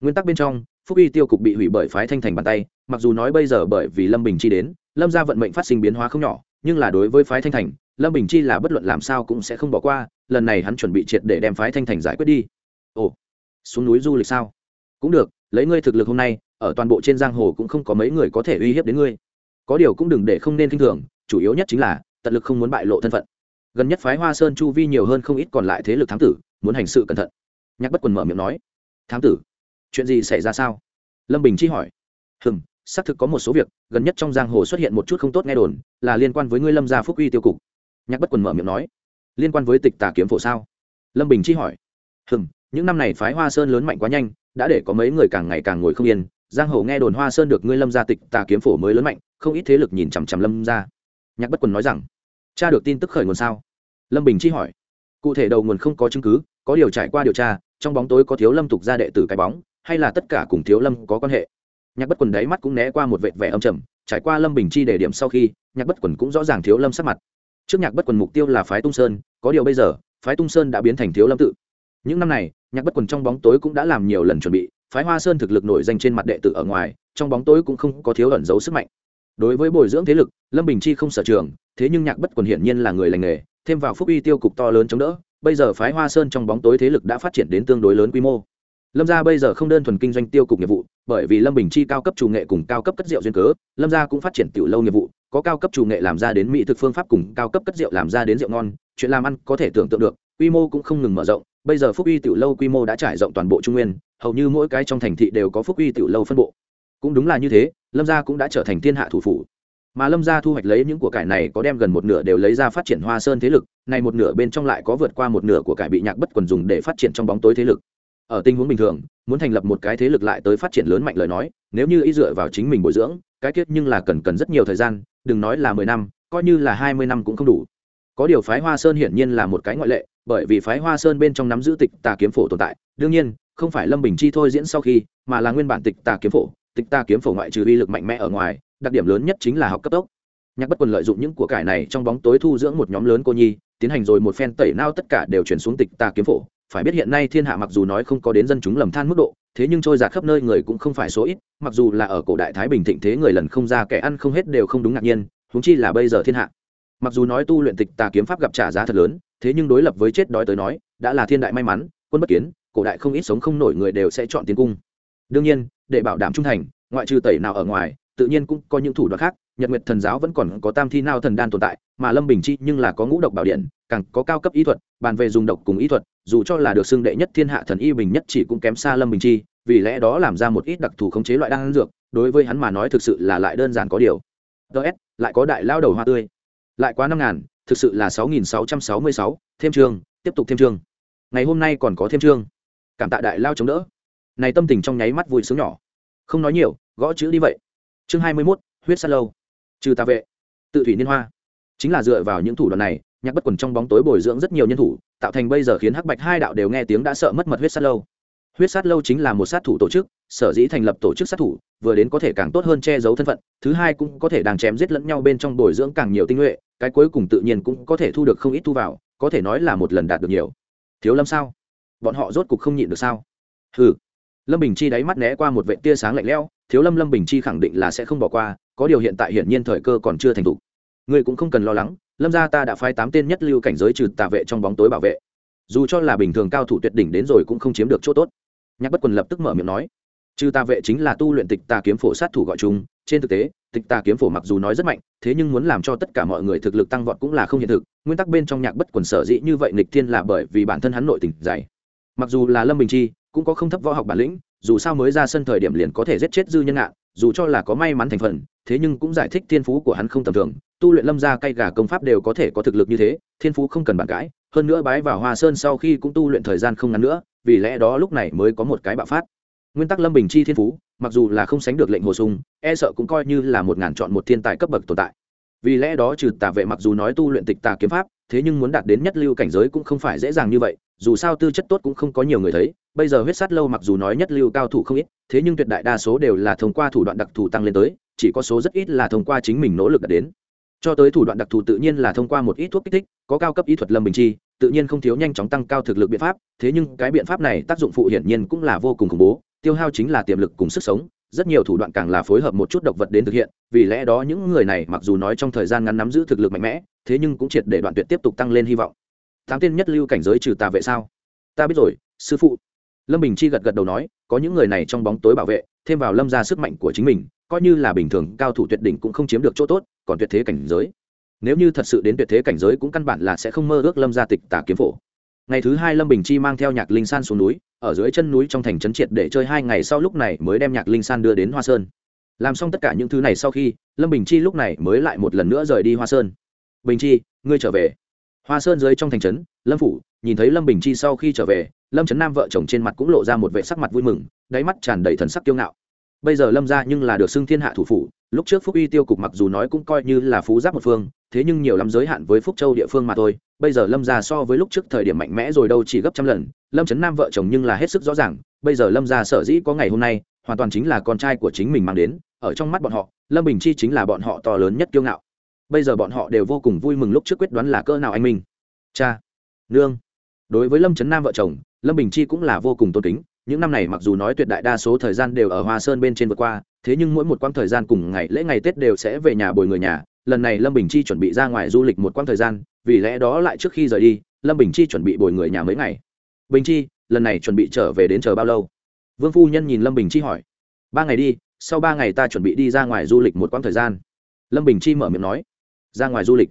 Speaker 1: nguyên tắc bên trong, phúc y tiêu cục bị hủy bởi phái thanh thành bàn tay, mặc dù nói bây giờ bởi vì lâm bình chi đến, lâm ra vận mệnh phát sinh biến hóa không nhỏ, nhưng là đối với phái thanh thành, lâm bình chi là bất luận làm sao cũng sẽ không bỏ qua, lần này hắn chuẩn bị triệt để đem phái thanh thành giải quyết đi. Ồ, xuống núi du lịch sao? Cũng được, lấy ngươi thực lực hôm nay, ở toàn bộ trên giang hồ cũng không có mấy người có thể uy hiếp đến ngươi. Có điều cũng đừng để không nên k i n h thường, chủ yếu nhất chính là, tận lực không muốn bại lộ thân phận. Gần nhất phái hoa sơn chu vi nhiều hơn không ít còn lại thế lực thám tử, muốn hành sự cẩn thận. Nhắc bất quần mở miệng nói, thám tử chuyện gì xảy ra sao? Lâm bình chi hỏi. Hừng xác thực có một số việc, gần nhất trong giang hồ xuất hiện một chút không tốt nghe đồn, là liên quan với ngươi lâm gia phúc uy tiêu cục. Nhạc bất quần mở miệng nói. Liên quan với tịch tà kiếm phổ sao? Lâm bình chi hỏi. Hừng những năm này phái hoa sơn lớn mạnh quá nhanh, đã để có mấy người càng ngày càng ngồi không yên. Giang hồ nghe đồn hoa sơn được ngươi lâm gia tịch tà kiếm phổ mới lớn mạnh, không ít thế lực nhìn chằm chằm lâm ra nhạc bất quần nói rằng, cha được tin tức khởi nguồn sao? Lâm bình chi hỏi. Cụ thể đầu nguồn không có chứng cứ, có điều trải qua điều tra, trong bóng tối có thiếu lâm tục gia đệ tử cái bóng hay là tất cả cùng thiếu lâm có quan hệ? Nhạc bất quần đáy mắt cũng né qua một vệt vẻ âm trầm, trải qua lâm bình chi đề điểm sau khi, nhạc bất quần cũng rõ ràng thiếu lâm sắc mặt. Trước nhạc bất quần mục tiêu là phái tung sơn, có điều bây giờ, phái tung sơn đã biến thành thiếu lâm tự. Những năm này, nhạc bất quần trong bóng tối cũng đã làm nhiều lần chuẩn bị, phái hoa sơn thực lực nổi danh trên mặt đệ tử ở ngoài, trong bóng tối cũng không có thiếu ẩn giấu sức mạnh. Đối với bồi dưỡng thế lực, lâm bình chi không sở trường, thế nhưng nhạc bất quần hiển nhiên là người lành nghề, thêm vào phúc uy tiêu cục to lớn chống đỡ, bây giờ phái hoa sơn trong bóng tối thế lực đã phát triển đến tương đối lớn quy mô lâm gia bây giờ không đơn thuần kinh doanh tiêu cục nghiệp vụ, bởi vì lâm bình chi cao cấp chủ nghệ cùng cao cấp cất rượu duyên cớ, lâm gia cũng phát triển tiểu lâu nghiệp vụ, có cao cấp chủ nghệ làm ra đến mỹ thực phương pháp cùng cao cấp cất rượu làm ra đến rượu ngon, chuyện làm ăn có thể tưởng tượng được, quy mô cũng không ngừng mở rộng. Bây giờ phúc uy tiểu lâu quy mô đã trải rộng toàn bộ trung nguyên, hầu như mỗi cái trong thành thị đều có phúc uy tiểu lâu phân bộ. Cũng đúng là như thế, lâm gia cũng đã trở thành thiên hạ thủ phủ. Mà lâm gia thu hoạch lấy những của cải này có đem gần một nửa đều lấy ra phát triển hoa sơn thế lực, này một nửa bên trong lại có vượt qua một nửa của cải bị nhạc bất quần dùng để phát triển trong bóng tối thế lực ở tình huống bình thường, muốn thành lập một cái thế lực lại tới phát triển lớn mạnh lời nói, nếu như y dựa vào chính mình bồi dưỡng, cái kết nhưng là cần cần rất nhiều thời gian, đừng nói là mười năm, coi như là hai mươi năm cũng không đủ. Có điều phái hoa sơn hiển nhiên là một cái ngoại lệ, bởi vì phái hoa sơn bên trong nắm giữ tịch tà kiếm phổ tồn tại, đương nhiên, không phải lâm bình chi thôi diễn sau khi, mà là nguyên bản tịch tà kiếm phổ, tịch tà kiếm phổ ngoại trừ uy lực mạnh mẽ ở ngoài, đặc điểm lớn nhất chính là học cấp tốc. Nhạc bất quần lợi dụng những của cải này trong bóng tối thu dưỡng một nhóm lớn cô nhi, tiến hành rồi một phen tẩy nao tất cả đều chuyển xuống tịch tà kiếm phổ phải biết hiện nay thiên hạ mặc dù nói không có đến dân chúng lầm than mức độ, thế nhưng trôi giạt khắp nơi người cũng không phải số ít, mặc dù là ở cổ đại thái bình thịnh thế người lần không ra kẻ ăn không hết đều không đúng ngạc nhiên, huống chi là bây giờ thiên hạ. Mặc dù nói tu luyện tịch tà kiếm pháp gặp trả giá thật lớn, thế nhưng đối lập với chết đói tới nói, đã là thiên đại may mắn, quân bất kiến, cổ đại không ít sống không nổi người đều sẽ chọn tiến cung. Đương nhiên, để bảo đảm trung thành, ngoại trừ tẩy nào ở ngoài, tự nhiên cũng có những thủ đoạn khác, nhật nguyệt thần giáo vẫn còn có tam thi nao thần đan tồn tại, mà lâm bình chi nhưng là có ngũ độc bảo điện càng có cao cấp y thuật, bàn về dùng độc cùng y thuật, dù cho là được xưng đệ nhất thiên hạ thần y bình nhất chỉ cũng kém xa lâm bình chi, vì lẽ đó làm ra một ít đặc thù khống chế loại đan dược, đối với hắn mà nói thực sự là lại đơn giản có điều. Ts lại có đại lao đầu hoa tươi. Lại quá năm ngàn, thực sự là sáu nghìn sáu trăm sáu mươi sáu, thêm chương tiếp tục thêm chương ngày hôm nay còn có thêm chương cảm tạ đại lao chống đỡ. Này tâm tình trong nháy mắt vui sướng nhỏ. Không nói nhiều, gõ chữ đi vậy. Chương hai mươi mốt, huyết sát lâu. Trừ tà vệ, tự thủy niên hoa. Chính là dựa vào những thủ đoạn này nhạc bất quần trong bóng tối bồi dưỡng rất nhiều nhân thủ, tạo thành bây giờ khiến hắc bạch hai đạo đều nghe tiếng đã sợ mất mật huyết sát lâu. Huyết sát lâu chính là một sát thủ tổ chức, sở dĩ thành lập tổ chức sát thủ, vừa đến có thể càng tốt hơn che giấu thân phận, thứ hai cũng có thể đang chém giết lẫn nhau bên trong bồi dưỡng càng nhiều tinh nhuệ, cái cuối cùng tự nhiên cũng có thể thu được không ít thu vào, có thể nói là một lần đạt được nhiều. Thiếu lâm sao? Bọn họ rốt cục không nhịn được sao? Ừ lâm bình chi đáy mắt né qua một vệ tia sáng lạnh lẽo, thiếu lâm lâm bình chi khẳng định là sẽ không bỏ qua, có điều hiện tại hiển nhiên thời cơ còn chưa thành thục. Ngươi cũng không cần lo lắng lâm gia ta đã phái tám tên nhất lưu cảnh giới trừ tà vệ trong bóng tối bảo vệ. Dù cho là bình thường cao thủ tuyệt đỉnh đến rồi cũng không chiếm được chỗ tốt. Nhạc bất quần lập tức mở miệng nói, trừ tà vệ chính là tu luyện tịch tà kiếm phổ sát thủ gọi chung, trên thực tế, tịch tà kiếm phổ mặc dù nói rất mạnh, thế nhưng muốn làm cho tất cả mọi người thực lực tăng vọt cũng là không hiện thực. Nguyên tắc bên trong nhạc bất quần sở dĩ như vậy nghịch thiên là bởi vì bản thân hắn nội tình dày. Mặc dù là lâm bình chi, cũng có không thấp võ học bản lĩnh, dù sao mới ra sân thời điểm liền có thể giết chết dư nhân ngạn dù cho là có may mắn thành phần, thế nhưng cũng giải thích thiên phú của hắn không tầm thường tu luyện lâm gia cay gà công pháp đều có thể có thực lực như thế, thiên phú không cần bàn cãi, hơn nữa bái vào hoa sơn sau khi cũng tu luyện thời gian không ngắn nữa, vì lẽ đó lúc này mới có một cái bạo phát. Nguyên tắc lâm bình chi thiên phú, mặc dù là không sánh được lệnh hồ sung e sợ cũng coi như là một ngàn chọn một thiên tài cấp bậc tồn tại. Vì lẽ đó trừ tà vệ mặc dù nói tu luyện tịch tà kiếm pháp, thế nhưng muốn đạt đến nhất lưu cảnh giới cũng không phải dễ dàng như vậy, dù sao tư chất tốt cũng không có nhiều người thấy, bây giờ huyết sát lâu mặc dù nói nhất lưu cao thủ không ít, thế nhưng tuyệt đại đa số đều là thông qua thủ đoạn đặc thù tăng lên tới, chỉ có số rất ít là thông qua chính mình nỗ lực đạt đến cho tới thủ đoạn đặc thù tự nhiên là thông qua một ít thuốc kích thích, có cao cấp y thuật lâm bình chi, tự nhiên không thiếu nhanh chóng tăng cao thực lực biện pháp, thế nhưng cái biện pháp này tác dụng phụ hiển nhiên cũng là vô cùng khủng bố, tiêu hao chính là tiềm lực cùng sức sống, rất nhiều thủ đoạn càng là phối hợp một chút độc vật đến thực hiện, vì lẽ đó những người này mặc dù nói trong thời gian ngắn nắm giữ thực lực mạnh mẽ, thế nhưng cũng triệt để đoạn tuyệt tiếp tục tăng lên hy vọng. Tám tên nhất lưu cảnh giới trừ tà vệ sao? Ta biết rồi, sư phụ. Lâm bình chi gật gật đầu nói, có những người này trong bóng tối bảo vệ, thêm vào lâm ra sức mạnh của chính mình, coi như là bình thường, cao thủ tuyệt đỉnh cũng không chiếm được chỗ tốt còn tuyệt thế cảnh giới. Nếu như thật sự đến tuyệt thế cảnh giới cũng căn bản là sẽ không mơ ước lâm gia tịch tà kiếm phổ. Ngày thứ hai lâm bình chi mang theo nhạc linh san xuống núi, ở dưới chân núi trong thành trấn triệt để chơi hai ngày sau lúc này mới đem nhạc linh san đưa đến hoa sơn. Làm xong tất cả những thứ này sau khi, lâm bình chi lúc này mới lại một lần nữa rời đi hoa sơn. Bình chi, ngươi trở về. Hoa sơn dưới trong thành trấn, lâm phủ, nhìn thấy lâm bình chi sau khi trở về, lâm trấn nam vợ chồng trên mặt cũng lộ ra một vệ sắc mặt vui mừng, đáy mắt tràn đầy thần sắc kiêu ngạo bây giờ lâm ra nhưng là được xưng thiên hạ thủ phủ, lúc trước phúc uy tiêu cục mặc dù nói cũng coi như là phú giáp một phương, thế nhưng nhiều lắm giới hạn với phúc châu địa phương mà thôi. Bây giờ lâm ra so với lúc trước thời điểm mạnh mẽ rồi đâu chỉ gấp trăm lần, lâm trấn nam vợ chồng nhưng là hết sức rõ ràng, bây giờ lâm ra sở dĩ có ngày hôm nay, hoàn toàn chính là con trai của chính mình mang đến, ở trong mắt bọn họ, lâm bình chi chính là bọn họ to lớn nhất kiêu ngạo. Bây giờ bọn họ đều vô cùng vui mừng lúc trước quyết đoán là cỡ nào anh minh. Cha, nương. Đối với lâm trấn nam vợ chồng, lâm bình chi cũng là vô cùng tôn kính những năm này mặc dù nói tuyệt đại đa số thời gian đều ở hoa sơn bên trên vượt qua, thế nhưng mỗi một quãng thời gian cùng ngày lễ ngày tết đều sẽ về nhà bồi người nhà. Lần này lâm bình chi chuẩn bị ra ngoài du lịch một quãng thời gian, vì lẽ đó lại trước khi rời đi, lâm bình chi chuẩn bị bồi người nhà mấy ngày. Bình chi, lần này chuẩn bị trở về đến chờ bao lâu? Vương phu nhân nhìn lâm bình chi hỏi. Ba ngày đi, sau ba ngày ta chuẩn bị đi ra ngoài du lịch một quãng thời gian. Lâm bình chi mở miệng nói. Ra ngoài du lịch?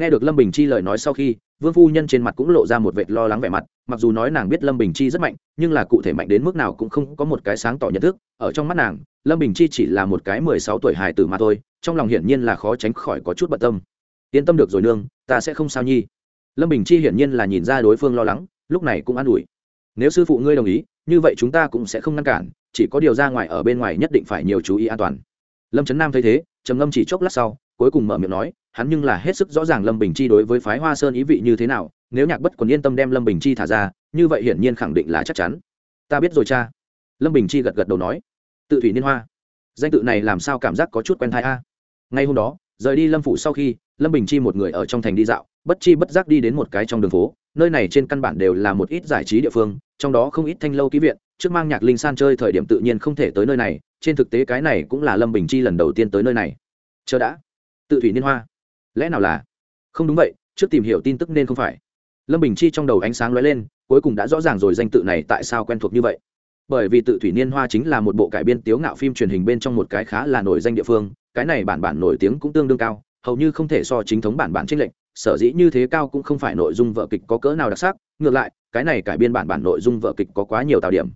Speaker 1: Nghe được lâm bình chi lời nói sau khi, vương phu nhân trên mặt cũng lộ ra một vệt lo lắng vẻ mặt, mặc dù nói nàng biết lâm bình chi rất mạnh, nhưng là cụ thể mạnh đến mức nào cũng không có một cái sáng tỏ nhận thức. Ở trong mắt nàng, lâm bình chi chỉ là một cái mười sáu tuổi hài tử mà thôi, trong lòng hiển nhiên là khó tránh khỏi có chút bận tâm. Yên tâm được rồi nương, ta sẽ không sao nhi. Lâm bình chi hiển nhiên là nhìn ra đối phương lo lắng, lúc này cũng an ủi. Nếu sư phụ ngươi đồng ý, như vậy chúng ta cũng sẽ không ngăn cản, chỉ có điều ra ngoài ở bên ngoài nhất định phải nhiều chú ý an toàn. Lâm trấn nam thấy thế, trầm ngâm chỉ chốc lát sau, cuối cùng mở miệng nói hắn nhưng là hết sức rõ ràng lâm bình chi đối với phái hoa sơn ý vị như thế nào, nếu nhạc bất còn yên tâm đem lâm bình chi thả ra, như vậy hiển nhiên khẳng định là chắc chắn. Ta biết rồi cha. Lâm bình chi gật gật đầu nói. Tự thủy niên hoa. Danh tự này làm sao cảm giác có chút quen thai a? Ngay hôm đó, rời đi lâm phủ sau khi, lâm bình chi một người ở trong thành đi dạo, bất chi bất giác đi đến một cái trong đường phố, nơi này trên căn bản đều là một ít giải trí địa phương, trong đó không ít thanh lâu ký viện, trước mang nhạc linh san chơi thời điểm tự nhiên không thể tới nơi này, trên thực tế cái này cũng là lâm bình chi lần đầu tiên tới nơi này. Chờ đã. Tự thủy niên hoa lẽ nào là? Không đúng vậy, trước tìm hiểu tin tức nên không phải. Lâm bình chi trong đầu ánh sáng lóe lên, cuối cùng đã rõ ràng rồi danh tự này tại sao quen thuộc như vậy. Bởi vì tự thủy niên hoa chính là một bộ cải biên tiếu ngạo phim truyền hình bên trong một cái khá là nổi danh địa phương, cái này bản bản nổi tiếng cũng tương đương cao, hầu như không thể so chính thống bản bản trích lệnh sở dĩ như thế cao cũng không phải nội dung vợ kịch có cỡ nào đặc sắc, ngược lại, cái này cải biên bản bản nội dung vợ kịch có quá nhiều tạo điểm.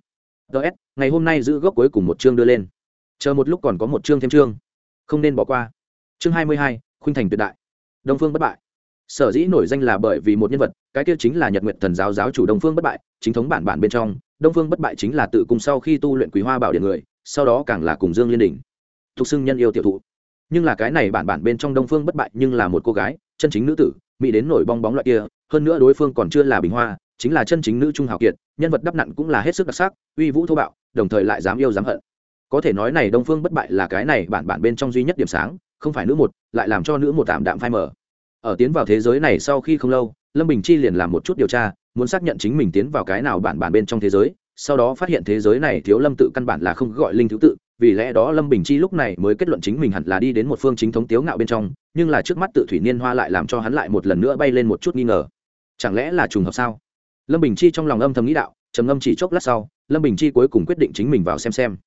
Speaker 1: Ts ngày hôm nay giữ gốc cuối cùng một chương đưa lên. Chờ một lúc còn có một chương thêm chương. Không nên bỏ qua. Chương hai mươi hai, khuynh thành tuyệt đại đông phương bất bại. Sở dĩ nổi danh là bởi vì một nhân vật, cái kia chính là nhật nguyện thần giáo giáo chủ đông phương bất bại, chính thống bản bản bên trong, đông phương bất bại chính là tự cùng sau khi tu luyện quý hoa bảo điện người, sau đó càng là cùng dương liên đình thuộc xưng nhân yêu tiểu thụ. Nhưng là cái này bản bản bên trong đông phương bất bại nhưng là một cô gái, chân chính nữ tử, mỹ đến nổi bong bóng loại kia, hơn nữa đối phương còn chưa là bình hoa, chính là chân chính nữ trung hào kiệt, nhân vật đắp nặn cũng là hết sức đặc sắc, uy vũ thô bạo, đồng thời lại dám yêu dám hận. Có thể nói này đông phương bất bại là cái này bản bản bên trong duy nhất điểm sáng không phải nữ một, lại làm cho nữ một tạm đạm phai mở ở tiến vào thế giới này sau khi không lâu, lâm bình chi liền làm một chút điều tra, muốn xác nhận chính mình tiến vào cái nào bản bản bên trong thế giới, sau đó phát hiện thế giới này thiếu lâm tự căn bản là không gọi linh thiếu tự, vì lẽ đó lâm bình chi lúc này mới kết luận chính mình hẳn là đi đến một phương chính thống tiếu ngạo bên trong, nhưng là trước mắt tự thủy niên hoa lại làm cho hắn lại một lần nữa bay lên một chút nghi ngờ. Chẳng lẽ là trùng hợp sao? Lâm bình chi trong lòng âm thầm nghĩ đạo, trầm ngâm chỉ chốc lát sau, lâm bình chi cuối cùng quyết định chính mình vào xem xem.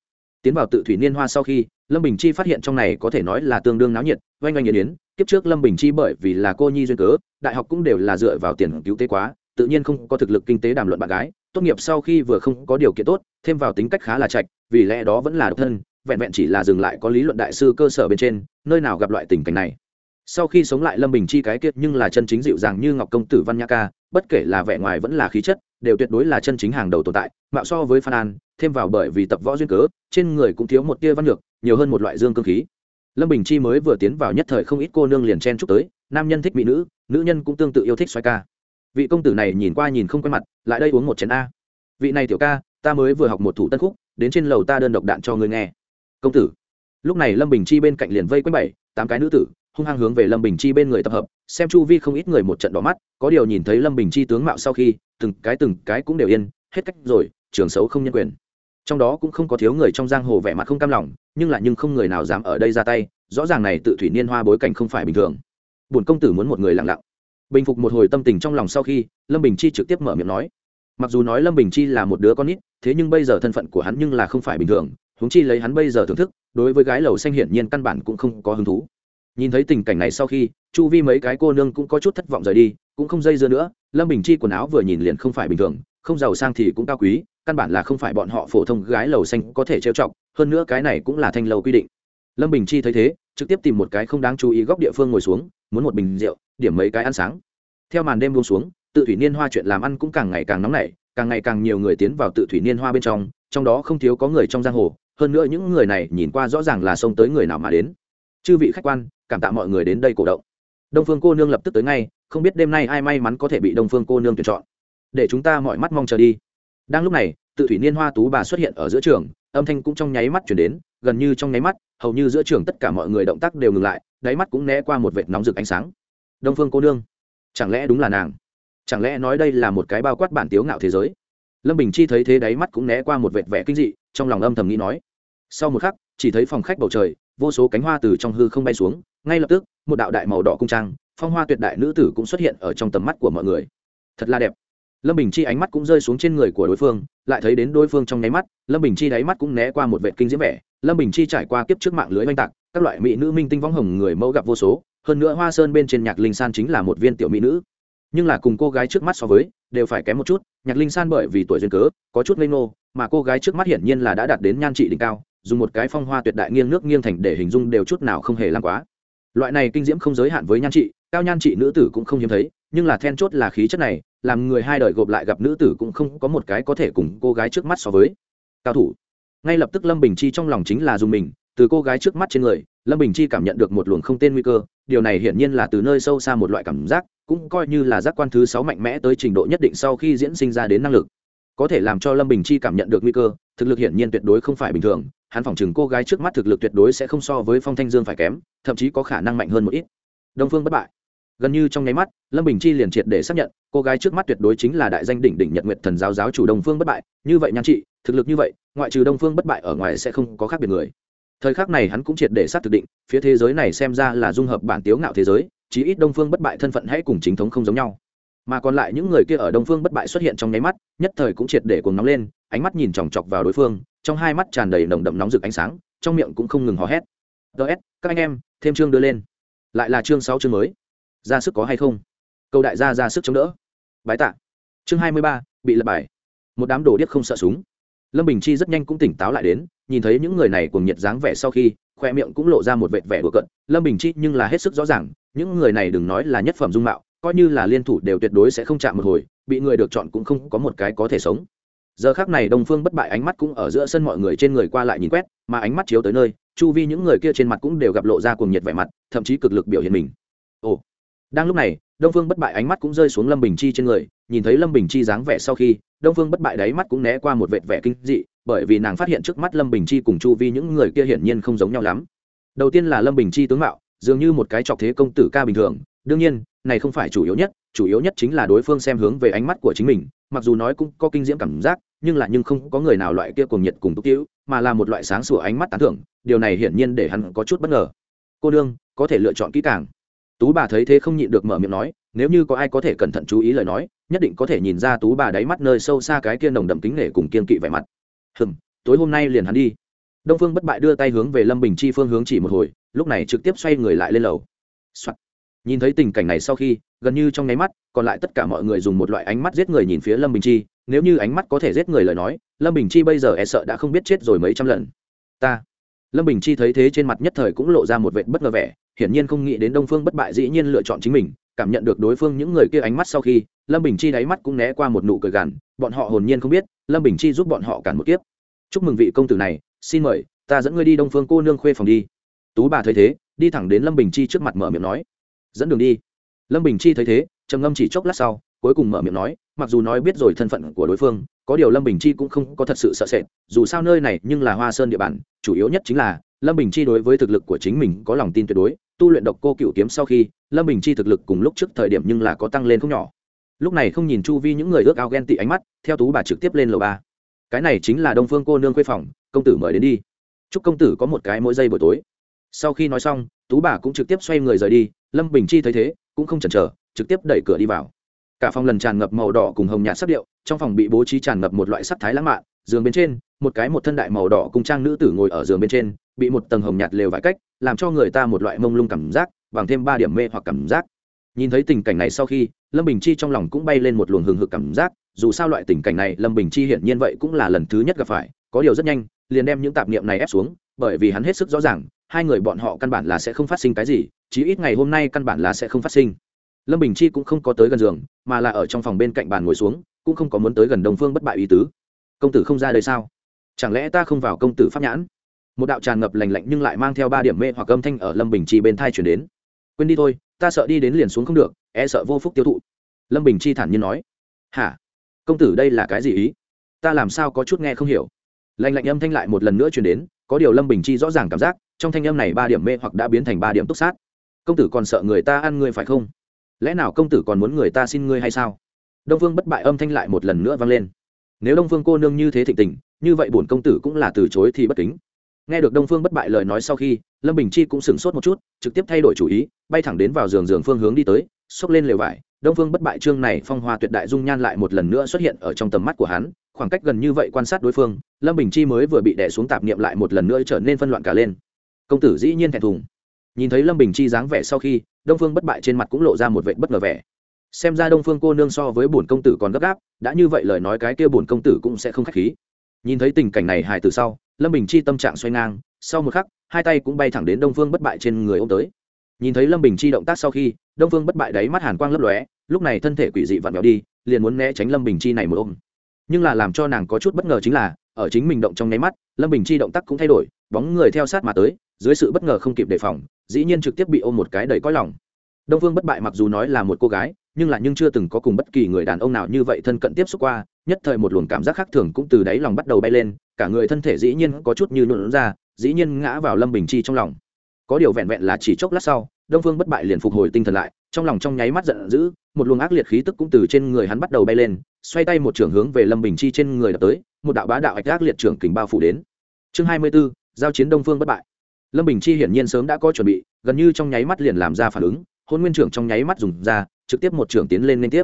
Speaker 1: Tiến vào tự thủy niên hoa sau khi lâm bình chi phát hiện trong này có thể nói là tương đương náo nhiệt, oanh oanh nghiền yến kiếp trước lâm bình chi bởi vì là cô nhi duyên cớ, đại học cũng đều là dựa vào tiền cứu tế quá, tự nhiên không có thực lực kinh tế đàm luận bạn gái. Tốt nghiệp sau khi vừa không có điều kiện tốt, thêm vào tính cách khá là chạch vì lẽ đó vẫn là độc thân, vẹn vẹn chỉ là dừng lại có lý luận đại sư cơ sở bên trên, nơi nào gặp loại tình cảnh này sau khi sống lại lâm bình chi cái kiệt nhưng là chân chính dịu dàng như ngọc công tử văn nhã ca, bất kể là vẻ ngoài vẫn là khí chất, đều tuyệt đối là chân chính hàng đầu tồn tại, mạo so với phan an, thêm vào bởi vì tập võ duyên cớ, trên người cũng thiếu một tia văn lược nhiều hơn một loại dương cơ khí. Lâm bình chi mới vừa tiến vào nhất thời không ít cô nương liền chen chúc tới, nam nhân thích mỹ nữ nữ nhân cũng tương tự yêu thích xoay ca. Vị công tử này nhìn qua nhìn không quen mặt, lại đây uống một chén a. Vị này tiểu ca, ta mới vừa học một thủ tân khúc, đến trên lầu ta đơn độc đạn cho người nghe. Công tử lúc này lâm bình chi bên cạnh liền vây quanh bảy, tám cái nữ tử, hung hăng hướng về lâm bình chi bên người tập hợp, xem chu vi không ít người một trận đỏ mắt, có điều nhìn thấy lâm bình chi tướng mạo sau khi, từng cái từng cái cũng đều yên, hết cách rồi, trường xấu không nhân quyền. Trong đó cũng không có thiếu người trong giang hồ vẻ mặt không cam lòng, nhưng lại nhưng không người nào dám ở đây ra tay, rõ ràng này tự thủy niên hoa bối cảnh không phải bình thường. Bổn công tử muốn một người lặng lặng. Bình phục một hồi tâm tình trong lòng sau khi, lâm bình chi trực tiếp mở miệng nói. Mặc dù nói lâm bình chi là một đứa con nít, thế nhưng bây giờ thân phận của hắn nhưng là không phải bình thường, huống chi lấy hắn bây giờ thưởng thức đối với gái lầu xanh hiển nhiên căn bản cũng không có hứng thú. Nhìn thấy tình cảnh này sau khi, chu vi mấy cái cô nương cũng có chút thất vọng rời đi, cũng không dây dưa nữa, lâm bình chi quần áo vừa nhìn liền không phải bình thường, không giàu sang thì cũng cao quý, căn bản là không phải bọn họ phổ thông gái lầu xanh có thể trêu chọc, hơn nữa cái này cũng là thanh lầu quy định. Lâm bình chi thấy thế, trực tiếp tìm một cái không đáng chú ý góc địa phương ngồi xuống, muốn một bình rượu, điểm mấy cái ăn sáng. Theo màn đêm buông xuống, tự thủy niên hoa chuyện làm ăn cũng càng ngày càng nóng nảy, càng ngày càng nhiều người tiến vào tự thủy niên hoa bên trong trong đó không thiếu có người trong giang hồ, hơn nữa những người này nhìn qua rõ ràng là xông tới người nào mà đến. Chư vị khách quan, cảm tạ mọi người đến đây cổ động. Đông phương cô nương lập tức tới ngay, không biết đêm nay ai may mắn có thể bị đông phương cô nương tuyển chọn. Để chúng ta mọi mắt mong chờ đi. Đang lúc này, tự thủy niên hoa tú bà xuất hiện ở giữa trường, âm thanh cũng trong nháy mắt chuyển đến, gần như trong nháy mắt, hầu như giữa trường tất cả mọi người động tác đều ngừng lại, đáy mắt cũng né qua một vệt nóng rực ánh sáng. Đông phương cô nương, chẳng lẽ đúng là nàng? Chẳng lẽ nói đây là một cái bao quát bản tiếu ngạo thế giới? Lâm bình chi thấy thế đáy mắt cũng né qua một vệt vẻ kinh dị, trong lòng âm thầm nghĩ nói. Sau một khắc, chỉ thấy phòng khách bầu trời, vô số cánh hoa từ trong hư không bay xuống, ngay lập tức, một đạo đại màu đỏ cung trang, phong hoa tuyệt đại nữ tử cũng xuất hiện ở trong tầm mắt của mọi người. Thật là đẹp. Lâm bình chi ánh mắt cũng rơi xuống trên người của đối phương, lại thấy đến đối phương trong nháy mắt, lâm bình chi đáy mắt cũng né qua một vệ kinh diễm vẻ. Lâm bình chi trải qua kiếp trước mạng lưới oanh tạc, các loại mỹ nữ minh tinh võng hồng người mẫu gặp vô số, hơn nữa hoa sơn bên trên nhạc linh san chính là một viên tiểu mỹ nữ. Nhưng là cùng cô gái trước mắt so với đều phải kém một chút, nhạc linh san bởi vì tuổi duyên cớ, có chút ngây ngô, mà cô gái trước mắt hiển nhiên là đã đạt đến nhan trị đỉnh cao, dùng một cái phong hoa tuyệt đại nghiêng nước nghiêng thành để hình dung đều chút nào không hề làm quá. Loại này kinh diễm không giới hạn với nhan trị, cao nhan trị nữ tử cũng không hiếm thấy, nhưng là then chốt là khí chất này, làm người hai đời gộp lại gặp nữ tử cũng không có một cái có thể cùng cô gái trước mắt so với. Cao thủ. Ngay lập tức lâm bình chi trong lòng chính là dùng mình, từ cô gái trước mắt trên người lâm bình chi cảm nhận được một luồng không tên nguy cơ, điều này hiển nhiên là từ nơi sâu xa một loại cảm giác, cũng coi như là giác quan thứ sáu mạnh mẽ tới trình độ nhất định sau khi diễn sinh ra đến năng lực. Có thể làm cho lâm bình chi cảm nhận được nguy cơ, thực lực hiển nhiên tuyệt đối không phải bình thường, hắn phỏng chừng cô gái trước mắt thực lực tuyệt đối sẽ không so với phong thanh dương phải kém, thậm chí có khả năng mạnh hơn một ít. Đông phương bất bại. Gần như trong nháy mắt, lâm bình chi liền triệt để xác nhận, cô gái trước mắt tuyệt đối chính là đại danh đỉnh đỉnh nhật nguyệt thần giáo giáo chủ đông phương bất bại. Như vậy nhan trị, thực lực như vậy, ngoại trừ đông phương bất bại ở ngoài sẽ không có khác biệt người thời khắc này hắn cũng triệt để xác thực định, phía thế giới này xem ra là dung hợp bản tiếu ngạo thế giới, chí ít đông phương bất bại thân phận hãy cùng chính thống không giống nhau. Mà còn lại những người kia ở đông phương bất bại xuất hiện trong nháy mắt, nhất thời cũng triệt để cuồng nóng lên, ánh mắt nhìn chòng chọc vào đối phương, trong hai mắt tràn đầy nồng đậm nóng rực ánh sáng, trong miệng cũng không ngừng hò hét. Ts các anh em, thêm chương đưa lên. Lại là chương sáu chương mới. Ra sức có hay không? Câu đại gia ra sức chống đỡ. Bái tạ. Chương hai mươi ba, bị lập bài. Một đám đồ điếc không sợ súng lâm bình chi rất nhanh cũng tỉnh táo lại đến, nhìn thấy những người này cùng nhiệt dáng vẻ sau khi, khoe miệng cũng lộ ra một vệt vẻ đùa cận lâm bình chi nhưng là hết sức rõ ràng, những người này đừng nói là nhất phẩm dung mạo, coi như là liên thủ đều tuyệt đối sẽ không chạm một hồi, bị người được chọn cũng không có một cái có thể sống. Giờ khác này đông phương bất bại ánh mắt cũng ở giữa sân mọi người trên người qua lại nhìn quét, mà ánh mắt chiếu tới nơi, chu vi những người kia trên mặt cũng đều gặp lộ ra cùng nhiệt vẻ mặt, thậm chí cực lực biểu hiện mình. Ồ. Đang lúc này, đông phương bất bại ánh mắt cũng rơi xuống lâm bình chi trên người nhìn thấy lâm bình chi dáng vẻ sau khi, đông phương bất bại đáy mắt cũng né qua một vệt vẻ kinh dị, bởi vì nàng phát hiện trước mắt lâm bình chi cùng chu vi những người kia hiển nhiên không giống nhau lắm. Đầu tiên là lâm bình chi tướng mạo, dường như một cái trọc thế công tử ca bình thường, đương nhiên, này không phải chủ yếu nhất, chủ yếu nhất chính là đối phương xem hướng về ánh mắt của chính mình, mặc dù nói cũng có kinh diễm cảm giác, nhưng là nhưng không có người nào loại kia cùng nhiệt cùng túc cứu mà là một loại sáng sủa ánh mắt tán thưởng, điều này hiển nhiên để hắn có chút bất ngờ. Cô đương có thể lựa chọn kỹ càng. Tú bà thấy thế không nhịn được mở miệng nói nếu như có ai có thể cẩn thận chú ý lời nói, nhất định có thể nhìn ra tú bà đáy mắt nơi sâu xa cái kia nồng đậm kính nể cùng kiên kỵ vẻ mặt. Hừm, tối hôm nay liền hắn đi. Đông phương bất bại đưa tay hướng về lâm bình chi phương hướng chỉ một hồi, lúc này trực tiếp xoay người lại lên lầu、Soạn. nhìn thấy tình cảnh này sau khi, gần như trong nháy mắt, còn lại tất cả mọi người dùng một loại ánh mắt giết người nhìn phía lâm bình chi, nếu như ánh mắt có thể giết người lời nói, lâm bình chi bây giờ e sợ đã không biết chết rồi mấy trăm lần. Ta. Lâm bình chi thấy thế trên mặt nhất thời cũng lộ ra một vệt bất ngờ vẻ, hiển nhiên không nghĩ đến đông phương bất bại dĩ nhiên lựa chọn chính mình cảm nhận được đối phương những người kia ánh mắt sau khi, lâm bình chi đáy mắt cũng né qua một nụ cười gằn, bọn họ hồn nhiên không biết, lâm bình chi giúp bọn họ cản một kiếp. Chúc mừng vị công tử này, xin mời, ta dẫn ngươi đi đông phương cô nương khuê phòng đi. Tú bà thấy thế, đi thẳng đến lâm bình chi trước mặt mở miệng nói. Dẫn đường đi. Lâm bình chi thấy thế, trầm ngâm chỉ chốc lát sau, cuối cùng mở miệng nói, mặc dù nói biết rồi thân phận của đối phương, có điều lâm bình chi cũng không có thật sự sợ sệt, dù sao nơi này nhưng là hoa sơn địa bàn, chủ yếu nhất chính là, lâm bình chi đối với thực lực của chính mình có lòng tin tuyệt đối tu luyện độc cô cựu kiếm sau khi, lâm bình chi thực lực cùng lúc trước thời điểm nhưng là có tăng lên không nhỏ. Lúc này không nhìn chu vi những người ước ao ghen tị ánh mắt, theo tú bà trực tiếp lên lầu ba. Cái này chính là đông phương cô nương khuê phòng, công tử mời đến đi. Chúc công tử có một cái mỗi giây buổi tối. Sau khi nói xong, tú bà cũng trực tiếp xoay người rời đi, lâm bình chi thấy thế, cũng không chần chờ, trực tiếp đẩy cửa đi vào. Cả phòng lần tràn ngập màu đỏ cùng hồng nhạt sắc điệu, trong phòng bị bố trí tràn ngập một loại sắc thái lãng mạn, giường bên trên, một cái một thân đại màu đỏ cùng trang nữ tử ngồi ở giường bên trên, bị một tầng hồng nhạt lều vải cách làm cho người ta một loại mông lung cảm giác, bằng thêm ba điểm mê hoặc cảm giác. Nhìn thấy tình cảnh này sau khi, lâm bình chi trong lòng cũng bay lên một luồng hừng hực cảm giác, dù sao loại tình cảnh này lâm bình chi hiển nhiên vậy cũng là lần thứ nhất gặp phải, có điều rất nhanh, liền đem những tạp niệm này ép xuống, bởi vì hắn hết sức rõ ràng, hai người bọn họ căn bản là sẽ không phát sinh cái gì, chí ít ngày hôm nay căn bản là sẽ không phát sinh. Lâm bình chi cũng không có tới gần giường, mà là ở trong phòng bên cạnh bàn ngồi xuống, cũng không có muốn tới gần đồng phương bất bại ý tứ. Công tử không ra đây sao? Chẳng lẽ ta không vào công tử pháp nhãn? Một đạo tràn ngập lành lạnh nhưng lại mang theo ba điểm mê hoặc âm thanh ở lâm bình chi bên thai chuyển đến. Quên đi thôi, ta sợ đi đến liền xuống không được e sợ vô phúc tiêu thụ. Lâm bình chi thản nhiên nói. Hả? Công tử đây là cái gì ý? Ta làm sao có chút nghe không hiểu? Lành lạnh âm thanh lại một lần nữa chuyển đến, có điều lâm bình chi rõ ràng cảm giác, trong thanh âm này ba điểm mê hoặc đã biến thành ba điểm túc sát. Công tử còn sợ người ta ăn ngươi phải không? Lẽ nào công tử còn muốn người ta xin ngươi hay sao? Đông phương bất bại âm thanh lại một lần nữa vang lên. Nếu đông phương cô nương như thế thịnh tình, như vậy bổn công tử cũng là từ chối thì bất kính nghe được đông phương bất bại lời nói sau khi, lâm bình chi cũng sửng sốt một chút, trực tiếp thay đổi chủ ý, bay thẳng đến vào giường giường phương hướng đi tới, xốc lên lều vải. Đông phương bất bại trương này phong hoa tuyệt đại dung nhan lại một lần nữa xuất hiện ở trong tầm mắt của hắn. Khoảng cách gần như vậy quan sát đối phương, lâm bình chi mới vừa bị đè xuống tạp niệm lại một lần nữa trở nên phân loạn cả lên. Công tử dĩ nhiên thẹn thùng. Nhìn thấy lâm bình chi dáng vẻ sau khi, đông phương bất bại trên mặt cũng lộ ra một vệ bất ngờ vẻ. Xem ra đông phương cô nương so với bổn công tử còn gấp gáp, đã như vậy lời nói cái kia bổn công tử cũng sẽ không k h á c h khí. Nhìn thấy tình cảnh này hài từ sau lâm bình chi tâm trạng xoay ngang, sau một khắc, hai tay cũng bay thẳng đến đông phương bất bại trên người ô m tới. Nhìn thấy lâm bình chi động tác sau khi, đông phương bất bại đáy mắt hàn quang lấp lóe, lúc này thân thể quỷ dị vặn vẹo đi, liền muốn né tránh lâm bình chi này một ôm. Nhưng là làm cho nàng có chút bất ngờ chính là, ở chính mình động trong nháy mắt, lâm bình chi động tác cũng thay đổi, bóng người theo sát mà tới, dưới sự bất ngờ không kịp đề phòng, dĩ nhiên trực tiếp bị ôm một cái đầy cõi lòng. Đông phương bất bại mặc dù nói là một cô gái, nhưng là nhưng chưa từng có cùng bất kỳ người đàn ông nào như vậy thân cận tiếp xúc qua, nhất thời một luồng cảm giác khác thường cũng từ đáy lòng bắt đầu bay lên cả người thân thể dĩ nhiên có chút như nhuộn ra dĩ nhiên ngã vào lâm bình chi trong lòng. Có điều vẹn vẹn là chỉ chốc lát sau đông phương bất bại liền phục hồi tinh thần lại trong lòng trong nháy mắt giận dữ một luồng ác liệt khí tức cũng từ trên người hắn bắt đầu bay lên xoay tay một trưởng hướng về lâm bình chi trên người đập tới một đạo bá đạo ác liệt trưởng kình bao phủ đến. Chương hai mươi 24, giao chiến đông phương bất bại. Lâm bình chi hiển nhiên sớm đã có chuẩn bị gần như trong nháy mắt liền làm ra phản ứng hôn nguyên trưởng trong nháy mắt dùng ra trực tiếp một trưởng tiến lên liên tiếp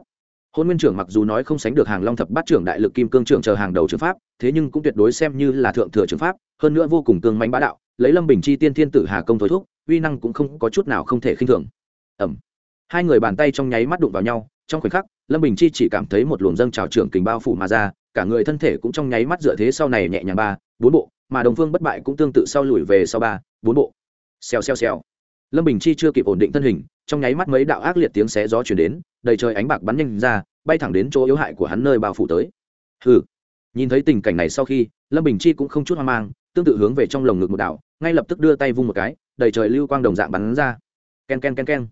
Speaker 1: hôn nguyên trưởng mặc dù nói không sánh được hàng long thập bát trưởng đại lực kim cương trưởng chờ hàng đầu trường pháp, thế nhưng cũng tuyệt đối xem như là thượng thừa trường pháp, hơn nữa vô cùng cương mánh bá đạo, lấy lâm bình chi tiên thiên tử hà công thối thúc, uy năng cũng không có chút nào không thể khinh thường. Ẩm hai người bàn tay trong nháy mắt đụng vào nhau, trong khoảnh khắc, lâm bình chi chỉ cảm thấy một luồng dâng trào trưởng kình bao phủ mà ra, cả người thân thể cũng trong nháy mắt dựa thế sau này nhẹ nhàng ba, bốn bộ, mà đồng phương bất bại cũng tương tự sau lùi về sau ba, bốn bộ. Xèo xèo xèo. Lâm bình chi chưa kịp ổn định thân hình trong nháy mắt mấy đạo ác liệt tiếng xé gió chuyển đến, đầy trời ánh bạc bắn nhanh ra, bay thẳng đến chỗ yếu hại của hắn nơi bao phủ tới. Hừ. Nhìn thấy tình cảnh này sau khi, lâm bình chi cũng không chút hoang mang, tương tự hướng về trong lồng ngực một đạo, ngay lập tức đưa tay vung một cái, đầy trời lưu quang đồng dạng bắn ra. Ken ken ken ken.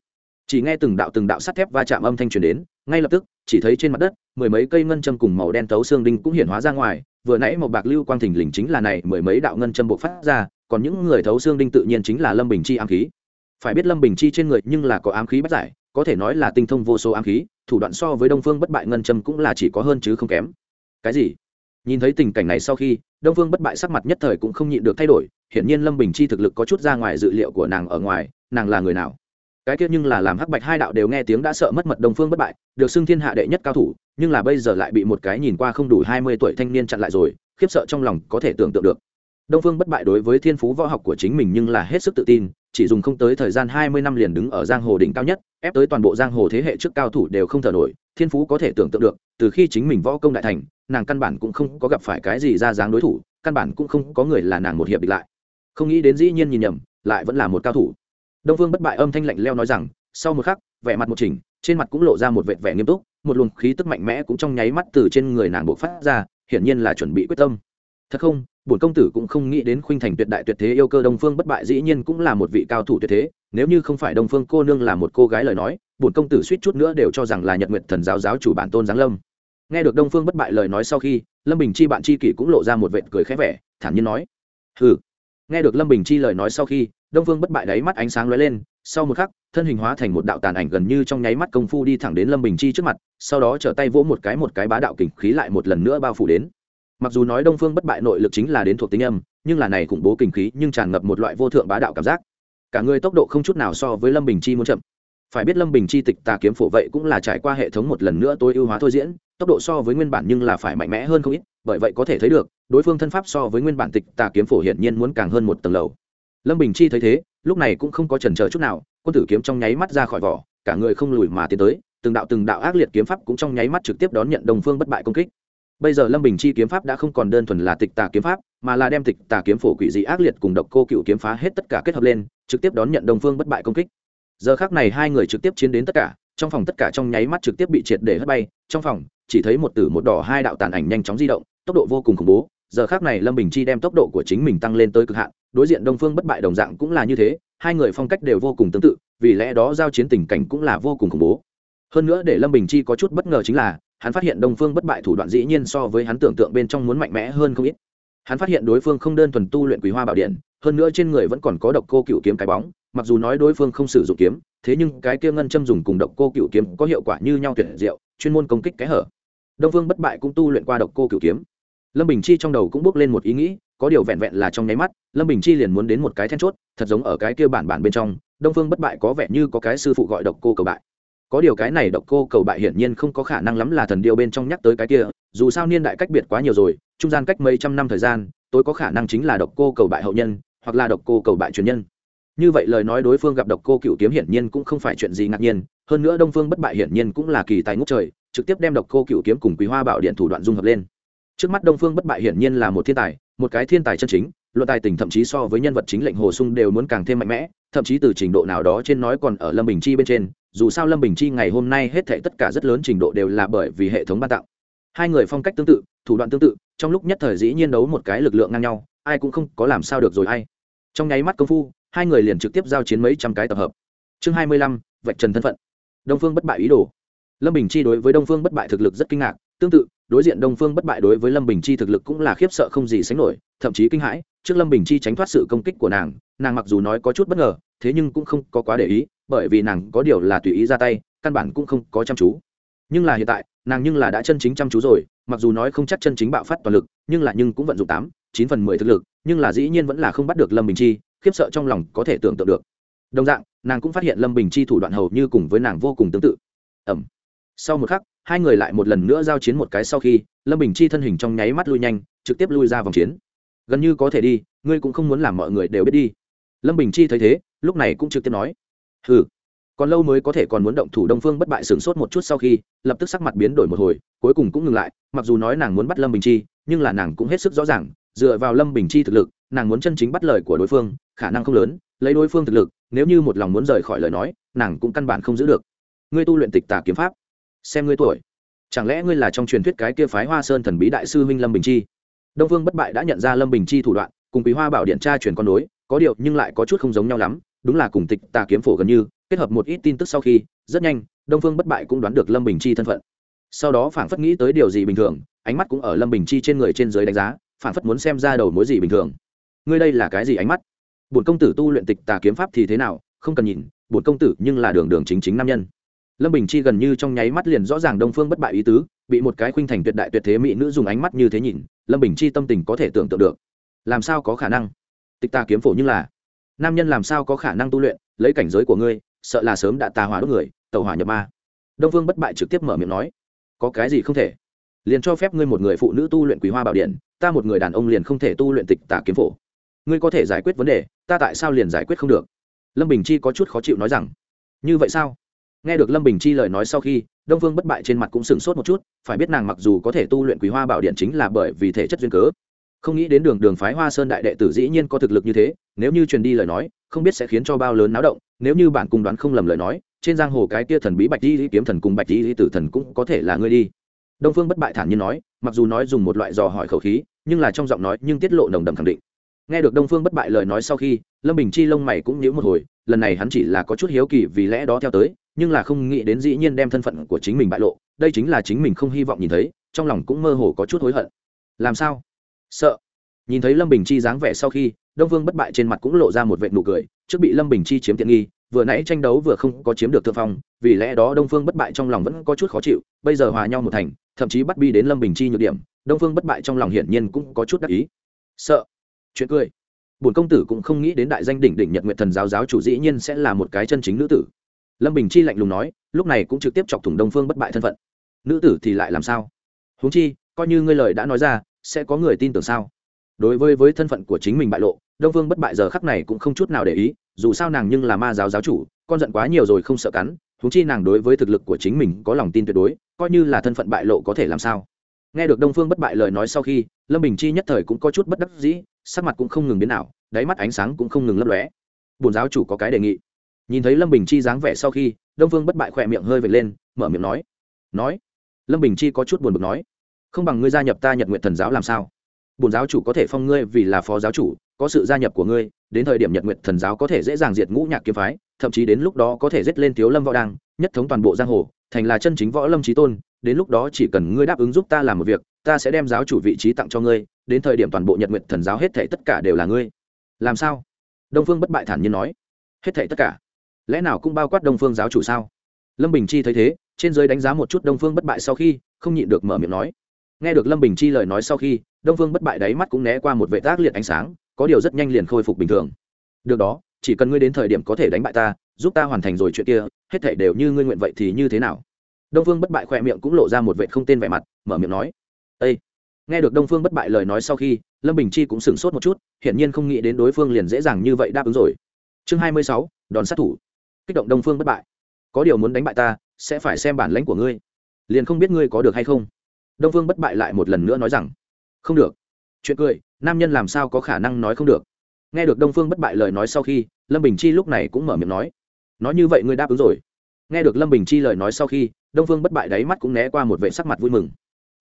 Speaker 1: Chỉ nghe từng đạo từng đạo sắt thép va chạm âm thanh truyền đến, ngay lập tức, chỉ thấy trên mặt đất, mười mấy cây ngân châm cùng màu đen tấu xương đinh cũng hiện hóa ra ngoài, vừa nãy một bạc lưu quang thình lình chính là này, mười mấy đạo ngân châm bộ phát ra, còn những người thấu xương đinh tự nhiên chính là lâm bình chi ám khí phải biết lâm bình chi trên người nhưng là có ám khí bất giải, có thể nói là tinh thông vô số ám khí, thủ đoạn so với đông phương bất bại ngân châm cũng là chỉ có hơn chứ không kém. Cái gì? Nhìn thấy tình cảnh này sau khi, đông phương bất bại sắc mặt nhất thời cũng không nhịn được thay đổi, hiển nhiên lâm bình chi thực lực có chút ra ngoài dự liệu của nàng ở ngoài, nàng là người nào? Cái kia nhưng là làm hắc bạch hai đạo đều nghe tiếng đã sợ mất mật đông phương bất bại, được xưng thiên hạ đệ nhất cao thủ, nhưng là bây giờ lại bị một cái nhìn qua không đủ hai mươi tuổi thanh niên chặn lại rồi, khiếp sợ trong lòng có thể tưởng tượng được đông phương bất bại đối với thiên phú võ học của chính mình nhưng là hết sức tự tin, chỉ dùng không tới thời gian hai mươi năm liền đứng ở giang hồ đỉnh cao nhất, ép tới toàn bộ giang hồ thế hệ trước cao thủ đều không thở nổi, thiên phú có thể tưởng tượng được, từ khi chính mình võ công đại thành, nàng căn bản cũng không có gặp phải cái gì ra dáng đối thủ, căn bản cũng không có người là nàng một hiệp địch lại. Không nghĩ đến dĩ nhiên nhìn nhầm, lại vẫn là một cao thủ. Đông Phương bất bại âm thanh lạnh leo nói rằng, sau một khắc, vẻ mặt một chỉnh, trên mặt cũng lộ ra một vệt vẻ nghiêm túc, một luồng khí tức mạnh mẽ cũng trong nháy mắt từ trên người nàng bộc phát ra, hiển nhiên là chuẩn bị quyết tâm. Thật không? Bổn công tử cũng không nghĩ đến khuynh thành tuyệt đại tuyệt thế yêu cơ đông phương bất bại dĩ nhiên cũng là một vị cao thủ tuyệt thế, nếu như không phải đông phương cô nương là một cô gái lời nói, bổn công tử suýt chút nữa đều cho rằng là nhật nguyện thần giáo giáo chủ bản tôn giáng lâm. Nghe được đông phương bất bại lời nói sau khi, lâm bình chi bạn chi kỷ cũng lộ ra một vệt cười khẽ vẻ, thản nhiên nói, hừ. Nghe được lâm bình chi lời nói sau khi, đông phương bất bại đáy mắt ánh sáng lóe lên, sau một khắc, thân hình hóa thành một đạo tàn ảnh gần như trong nháy mắt công phu đi thẳng đến lâm bình chi trước mặt, sau đó trở tay vỗ một cái một cái bá đạo kình khí lại một lần nữa bao phủ đến mặc dù nói đông phương bất bại nội lực chính là đến thuộc tính âm, nhưng là này khủng bố kình khí nhưng tràn ngập một loại vô thượng bá đạo cảm giác. Cả người tốc độ không chút nào so với lâm bình chi muốn chậm. Phải biết lâm bình chi tịch tà kiếm phổ vậy cũng là trải qua hệ thống một lần nữa tối ưu hóa thôi diễn, tốc độ so với nguyên bản nhưng là phải mạnh mẽ hơn không ít, bởi vậy có thể thấy được, đối phương thân pháp so với nguyên bản tịch tà kiếm phổ hiển nhiên muốn càng hơn một tầng lầu. Lâm bình chi thấy thế, lúc này cũng không có chần chờ chút nào, quân tử kiếm trong nháy mắt ra khỏi vỏ, cả người không lùi mà tiến tới, từng đạo từng đạo ác liệt kiếm pháp cũng trong nháy mắt trực tiếp đón nhận đồng phương bất bại công kích bây giờ lâm bình chi kiếm pháp đã không còn đơn thuần là tịch tà kiếm pháp, mà là đem tịch tà kiếm phổ quỷ dị ác liệt cùng độc cô cựu kiếm phá hết tất cả kết hợp lên, trực tiếp đón nhận đồng phương bất bại công kích. Giờ khác này hai người trực tiếp chiến đến tất cả, trong phòng tất cả trong nháy mắt trực tiếp bị triệt để hất bay, trong phòng, chỉ thấy một tử một đỏ hai đạo tàn ảnh nhanh chóng di động, tốc độ vô cùng khủng bố. Giờ khác này lâm bình chi đem tốc độ của chính mình tăng lên tới cực hạn, đối diện đông phương bất bại đồng dạng cũng là như thế, hai người phong cách đều vô cùng tương tự, vì lẽ đó giao chiến tình cảnh cũng là vô cùng khủng bố. Hơn nữa để lâm bình chi có chút bất ngờ chính là hắn phát hiện đông phương bất bại thủ đoạn dĩ nhiên so với hắn tưởng tượng bên trong muốn mạnh mẽ hơn không ít. Hắn phát hiện đối phương không đơn thuần tu luyện quý hoa bảo điện, hơn nữa trên người vẫn còn có độc cô cựu kiếm cái bóng, mặc dù nói đối phương không sử dụng kiếm, thế nhưng cái kia ngân châm dùng cùng độc cô cựu kiếm có hiệu quả như nhau tuyệt diệu, chuyên môn công kích cái hở. Đông phương bất bại cũng tu luyện qua độc cô cựu kiếm. Lâm bình chi trong đầu cũng bước lên một ý nghĩ, có điều vẹn vẹn là trong nháy mắt, lâm bình chi liền muốn đến một cái then chốt, thật giống ở cái kia bản bản bên trong, đông phương bất bại có vẻ như có cái sư phụ gọi độc cô cầu bại có điều cái này độc cô cầu bại hiển nhiên không có khả năng lắm là thần điêu bên trong nhắc tới cái kia, dù sao niên đại cách biệt quá nhiều rồi, trung gian cách mấy trăm năm thời gian tôi có khả năng chính là độc cô cầu bại hậu nhân, hoặc là độc cô cầu bại truyền nhân. Như vậy lời nói đối phương gặp độc cô cựu kiếm hiển nhiên cũng không phải chuyện gì ngạc nhiên, hơn nữa đông phương bất bại hiển nhiên cũng là kỳ tài ngốc trời, trực tiếp đem độc cô cựu kiếm cùng quý hoa bảo điện thủ đoạn dung hợp lên. Trước mắt đông phương bất bại hiển nhiên là một thiên tài, một cái thiên tài chân chính, luận tài tình thậm chí so với nhân vật chính lệnh hồ sung đều muốn càng thêm mạnh mẽ, thậm chí từ trình độ nào đó trên nói còn ở lâm bình chi bên trên dù sao lâm bình chi ngày hôm nay hết thệ tất cả rất lớn trình độ đều là bởi vì hệ thống ban tặng hai người phong cách tương tự, thủ đoạn tương tự, trong lúc nhất thời dĩ nhiên đấu một cái lực lượng ngang nhau, ai cũng không có làm sao được rồi ai. Trong nháy mắt công phu, hai người liền trực tiếp giao chiến mấy trăm cái tập hợp. Chương hai mươi lăm, vạch trần thân phận. Đông phương bất bại ý đồ. Lâm bình chi đối với đông phương bất bại thực lực rất kinh ngạc, tương tự, đối diện đông phương bất bại đối với lâm bình chi thực lực cũng là khiếp sợ không gì sánh nổi, thậm chí kinh hãi, trước lâm bình chi tránh thoát sự công kích của nàng nàng mặc dù nói có chút bất ngờ, thế nhưng cũng không có quá để ý bởi vì nàng có điều là tùy ý ra tay, căn bản cũng không có chăm chú. Nhưng là hiện tại, nàng nhưng là đã chân chính chăm chú rồi, mặc dù nói không chắc chân chính bạo phát toàn lực, nhưng là nhưng cũng vận dụng tám, chín phần mười thực lực, nhưng là dĩ nhiên vẫn là không bắt được lâm bình chi, khiếp sợ trong lòng có thể tưởng tượng được. Đồng dạng, nàng cũng phát hiện lâm bình chi thủ đoạn hầu như cùng với nàng vô cùng tương tự. Ẩm. Sau một khắc, hai người lại một lần nữa giao chiến một cái sau khi, lâm bình chi thân hình trong nháy mắt lui nhanh, trực tiếp lui ra vòng chiến. Gần như có thể đi, ngươi cũng không muốn làm mọi người đều biết đi. Lâm bình chi thấy thế, lúc này cũng trực tiếp nói hừ. Còn lâu mới có thể còn muốn động thủ đông phương bất bại sửng sốt một chút sau khi, lập tức sắc mặt biến đổi một hồi, cuối cùng cũng ngừng lại, mặc dù nói nàng muốn bắt lâm bình chi, nhưng là nàng cũng hết sức rõ ràng, dựa vào lâm bình chi thực lực, nàng muốn chân chính bắt lời của đối phương, khả năng không lớn, lấy đối phương thực lực, nếu như một lòng muốn rời khỏi lời nói, nàng cũng căn bản không giữ được. Ngươi tu luyện tịch tà kiếm pháp, xem ngươi tuổi. Chẳng lẽ ngươi là trong truyền thuyết cái kia phái hoa sơn thần bí đại sư huynh lâm bình chi? Đông phương bất bại đã nhận ra lâm bình chi thủ đoạn, cùng quý hoa bảo điện tra truyền con nối, có điều nhưng lại có chút không giống nhau lắm đúng là cùng tịch tà kiếm phổ gần như, kết hợp một ít tin tức sau khi, rất nhanh, đông phương bất bại cũng đoán được lâm bình chi thân phận. Sau đó phảng phất nghĩ tới điều gì bình thường, ánh mắt cũng ở lâm bình chi trên người trên dưới đánh giá, phảng phất muốn xem ra đầu mối gì bình thường. Ngươi đây là cái gì ánh mắt? Bổn công tử tu luyện tịch tà kiếm pháp thì thế nào, không cần nhìn, bổn công tử nhưng là đường đường chính chính nam nhân. Lâm bình chi gần như trong nháy mắt liền rõ ràng đông phương bất bại ý tứ, bị một cái khuynh thành tuyệt đại tuyệt thế mỹ nữ dùng ánh mắt như thế nhìn, lâm bình chi tâm tình có thể tưởng tượng được. Làm sao có khả năng? Tịch tà kiếm phổ như là nam nhân làm sao có khả năng tu luyện, lấy cảnh giới của ngươi, sợ là sớm đã tà hỏa đốt người tàu hỏa nhập ma. Đông Vương bất bại trực tiếp mở miệng nói, có cái gì không thể? Liền cho phép ngươi một người phụ nữ tu luyện quý hoa bảo điện, ta một người đàn ông liền không thể tu luyện tịch tà kiếm phổ. Ngươi có thể giải quyết vấn đề, ta tại sao liền giải quyết không được? Lâm bình chi có chút khó chịu nói rằng, như vậy sao? Nghe được lâm bình chi lời nói sau khi, đông phương bất bại trên mặt cũng sửng sốt một chút, phải biết nàng mặc dù có thể tu luyện quý hoa bảo điện chính là bởi vì thể chất duyên cớ không nghĩ đến đường đường phái hoa sơn đại đệ tử dĩ nhiên có thực lực như thế, nếu như truyền đi lời nói, không biết sẽ khiến cho bao lớn náo động, nếu như bản cùng đoán không lầm lời nói, trên giang hồ cái kia thần bí bạch di kiếm thần cùng bạch di tử thần cũng có thể là ngươi đi. Đông phương bất bại thản nhiên nói, mặc dù nói dùng một loại dò hỏi khẩu khí, nhưng là trong giọng nói nhưng tiết lộ nồng đầm khẳng định. Nghe được đông phương bất bại lời nói sau khi, lâm bình chi lông mày cũng nhíu một hồi, lần này hắn chỉ là có chút hiếu kỳ vì lẽ đó theo tới, nhưng là không nghĩ đến dĩ nhiên đem thân phận của chính mình bại lộ, đây chính là chính mình không hy vọng nhìn thấy, trong lòng cũng mơ hồ có chút hối hận. Làm sao? Sợ. Nhìn thấy lâm bình chi dáng vẻ sau khi, đông vương bất bại trên mặt cũng lộ ra một vệ nụ cười, trước bị lâm bình chi chiếm tiện nghi, vừa nãy tranh đấu vừa không có chiếm được thượng phong, vì lẽ đó đông phương bất bại trong lòng vẫn có chút khó chịu, bây giờ hòa nhau một thành, thậm chí bắt bi đến lâm bình chi nhược điểm, đông phương bất bại trong lòng hiển nhiên cũng có chút đắc ý. Sợ. Chuyện cười. Bổn công tử cũng không nghĩ đến đại danh đỉnh đỉnh nhật nguyện thần giáo giáo chủ dĩ nhiên sẽ là một cái chân chính nữ tử. Lâm bình chi lạnh lùng nói, lúc này cũng trực tiếp chọc thủng đông phương bất bại thân phận. Nữ tử thì lại làm sao? Huống chi, coi như ngươi lời đã nói ra sẽ có người tin tưởng sao? Đối với với thân phận của chính mình bại lộ, đông phương bất bại giờ khắc này cũng không chút nào để ý, dù sao nàng nhưng là ma giáo giáo chủ, con giận quá nhiều rồi không sợ cắn, huống chi nàng đối với thực lực của chính mình có lòng tin tuyệt đối, coi như là thân phận bại lộ có thể làm sao? Nghe được đông phương bất bại lời nói sau khi, lâm bình chi nhất thời cũng có chút bất đắc dĩ, sắc mặt cũng không ngừng biến nào đáy mắt ánh sáng cũng không ngừng lấp lóe. Bồn giáo chủ có cái đề nghị. Nhìn thấy lâm bình chi dáng vẻ sau khi, đông phương bất bại khỏe miệng hơi vệt lên, mở miệng nói. Nói. Lâm bình chi có chút buồn bực nói không bằng ngươi gia nhập ta nhật nguyện thần giáo làm sao? Bồn giáo chủ có thể phong ngươi vì là phó giáo chủ, có sự gia nhập của ngươi, đến thời điểm nhật nguyện thần giáo có thể dễ dàng diệt ngũ nhạc kiếm phái, thậm chí đến lúc đó có thể giết lên thiếu lâm võ đăng, nhất thống toàn bộ giang hồ, thành là chân chính võ lâm trí tôn, đến lúc đó chỉ cần ngươi đáp ứng giúp ta làm một việc, ta sẽ đem giáo chủ vị trí tặng cho ngươi, đến thời điểm toàn bộ nhật nguyện thần giáo hết thảy tất cả đều là ngươi. Làm sao? Đông phương bất bại thản nhiên nói. Hết thảy tất cả? Lẽ nào cũng bao quát đông phương giáo chủ sao? Lâm bình chi thấy thế, trên giới đánh giá một chút đông phương bất bại sau khi, không nhịn được mở miệng nói nghe được lâm bình chi lời nói sau khi, đông phương bất bại đáy mắt cũng né qua một vệ tác liệt ánh sáng, có điều rất nhanh liền khôi phục bình thường. Được đó, chỉ cần ngươi đến thời điểm có thể đánh bại ta, giúp ta hoàn thành rồi chuyện kia, hết thảy đều như ngươi nguyện vậy thì như thế nào? Đông phương bất bại khỏe miệng cũng lộ ra một vệ không tên vẻ mặt, mở miệng nói ây nghe được đông phương bất bại lời nói sau khi, lâm bình chi cũng sửng sốt một chút, hiển nhiên không nghĩ đến đối phương liền dễ dàng như vậy đáp ứng rồi. Chương hai mươi sáu, đòn sát thủ. Kích động đông phương bất bại. Có điều muốn đánh bại ta, sẽ phải xem bản lãnh của ngươi. Liền không biết ngươi có được hay không đông phương bất bại lại một lần nữa nói rằng, không được. Chuyện cười, nam nhân làm sao có khả năng nói không được? Nghe được đông phương bất bại lời nói sau khi, lâm bình chi lúc này cũng mở miệng nói nói như vậy ngươi đáp ứng rồi. Nghe được lâm bình chi lời nói sau khi, đông phương bất bại đáy mắt cũng né qua một vệ sắc mặt vui mừng.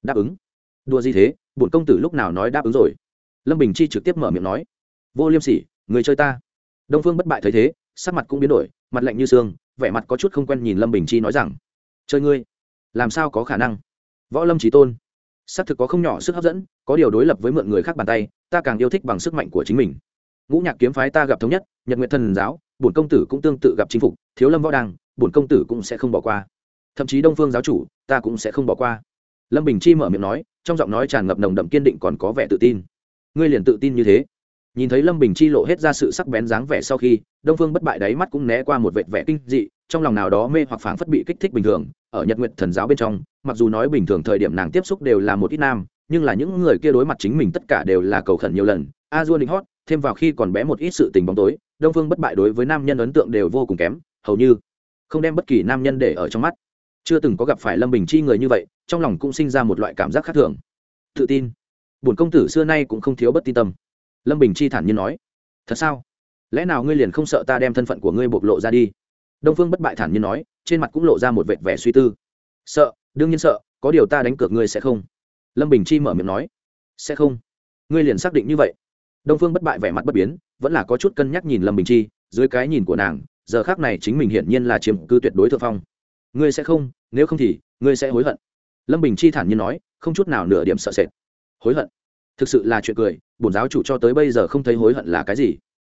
Speaker 1: Đáp ứng? Đùa gì thế? Bổn công tử lúc nào nói đáp ứng rồi? Lâm bình chi trực tiếp mở miệng nói, vô liêm sỉ, người chơi ta. Đông phương bất bại thấy thế, sắc mặt cũng biến đổi, mặt lạnh như xương, vẻ mặt có chút không quen nhìn lâm bình chi nói rằng, chơi ngươi, làm sao có khả năng? Võ lâm trí tôn. Xác thực có không nhỏ sức hấp dẫn, có điều đối lập với mượn người khác bàn tay, ta càng yêu thích bằng sức mạnh của chính mình. Ngũ nhạc kiếm phái ta gặp thống nhất, nhật nguyện thần giáo, bổn công tử cũng tương tự gặp chính phục, thiếu lâm võ đăng, bổn công tử cũng sẽ không bỏ qua. Thậm chí đông phương giáo chủ, ta cũng sẽ không bỏ qua. Lâm bình chi mở miệng nói, trong giọng nói tràn ngập nồng đậm kiên định còn có vẻ tự tin. Ngươi liền tự tin như thế. Nhìn thấy lâm bình chi lộ hết ra sự sắc bén dáng vẻ sau khi, đông phương bất bại đáy mắt cũng né qua một vệt vẻ kinh dị trong lòng nào đó mê hoặc phảng phất bị kích thích bình thường, ở nhật nguyện thần giáo bên trong, mặc dù nói bình thường thời điểm nàng tiếp xúc đều là một ít nam, nhưng là những người kia đối mặt chính mình tất cả đều là cầu khẩn nhiều lần. A dua định hót, thêm vào khi còn bé một ít sự tình bóng tối, đông phương bất bại đối với nam nhân ấn tượng đều vô cùng kém, hầu như không đem bất kỳ nam nhân để ở trong mắt. Chưa từng có gặp phải lâm bình chi người như vậy, trong lòng cũng sinh ra một loại cảm giác khác thường. Tự tin. Bổn công tử xưa nay cũng không thiếu bất tin tâm. Lâm bình chi thản nhiên nói, thật sao? Lẽ nào ngươi liền không sợ ta đem thân phận của ngươi bộc lộ ra đi? Đông phương bất bại thản nhiên nói, trên mặt cũng lộ ra một vệt vẻ suy tư. Sợ, đương nhiên sợ, có điều ta đánh cược ngươi sẽ không. Lâm bình chi mở miệng nói, sẽ không. Ngươi liền xác định như vậy. Đông phương bất bại vẻ mặt bất biến, vẫn là có chút cân nhắc nhìn lâm bình chi, dưới cái nhìn của nàng, giờ khác này chính mình hiển nhiên là chiếm cư tuyệt đối thượng phong. Ngươi sẽ không, nếu không thì, ngươi sẽ hối hận. Lâm bình chi thản nhiên nói, không chút nào nửa điểm sợ sệt. Hối hận? Thực sự là chuyện cười, bổn giáo chủ cho tới bây giờ không thấy hối hận là cái gì.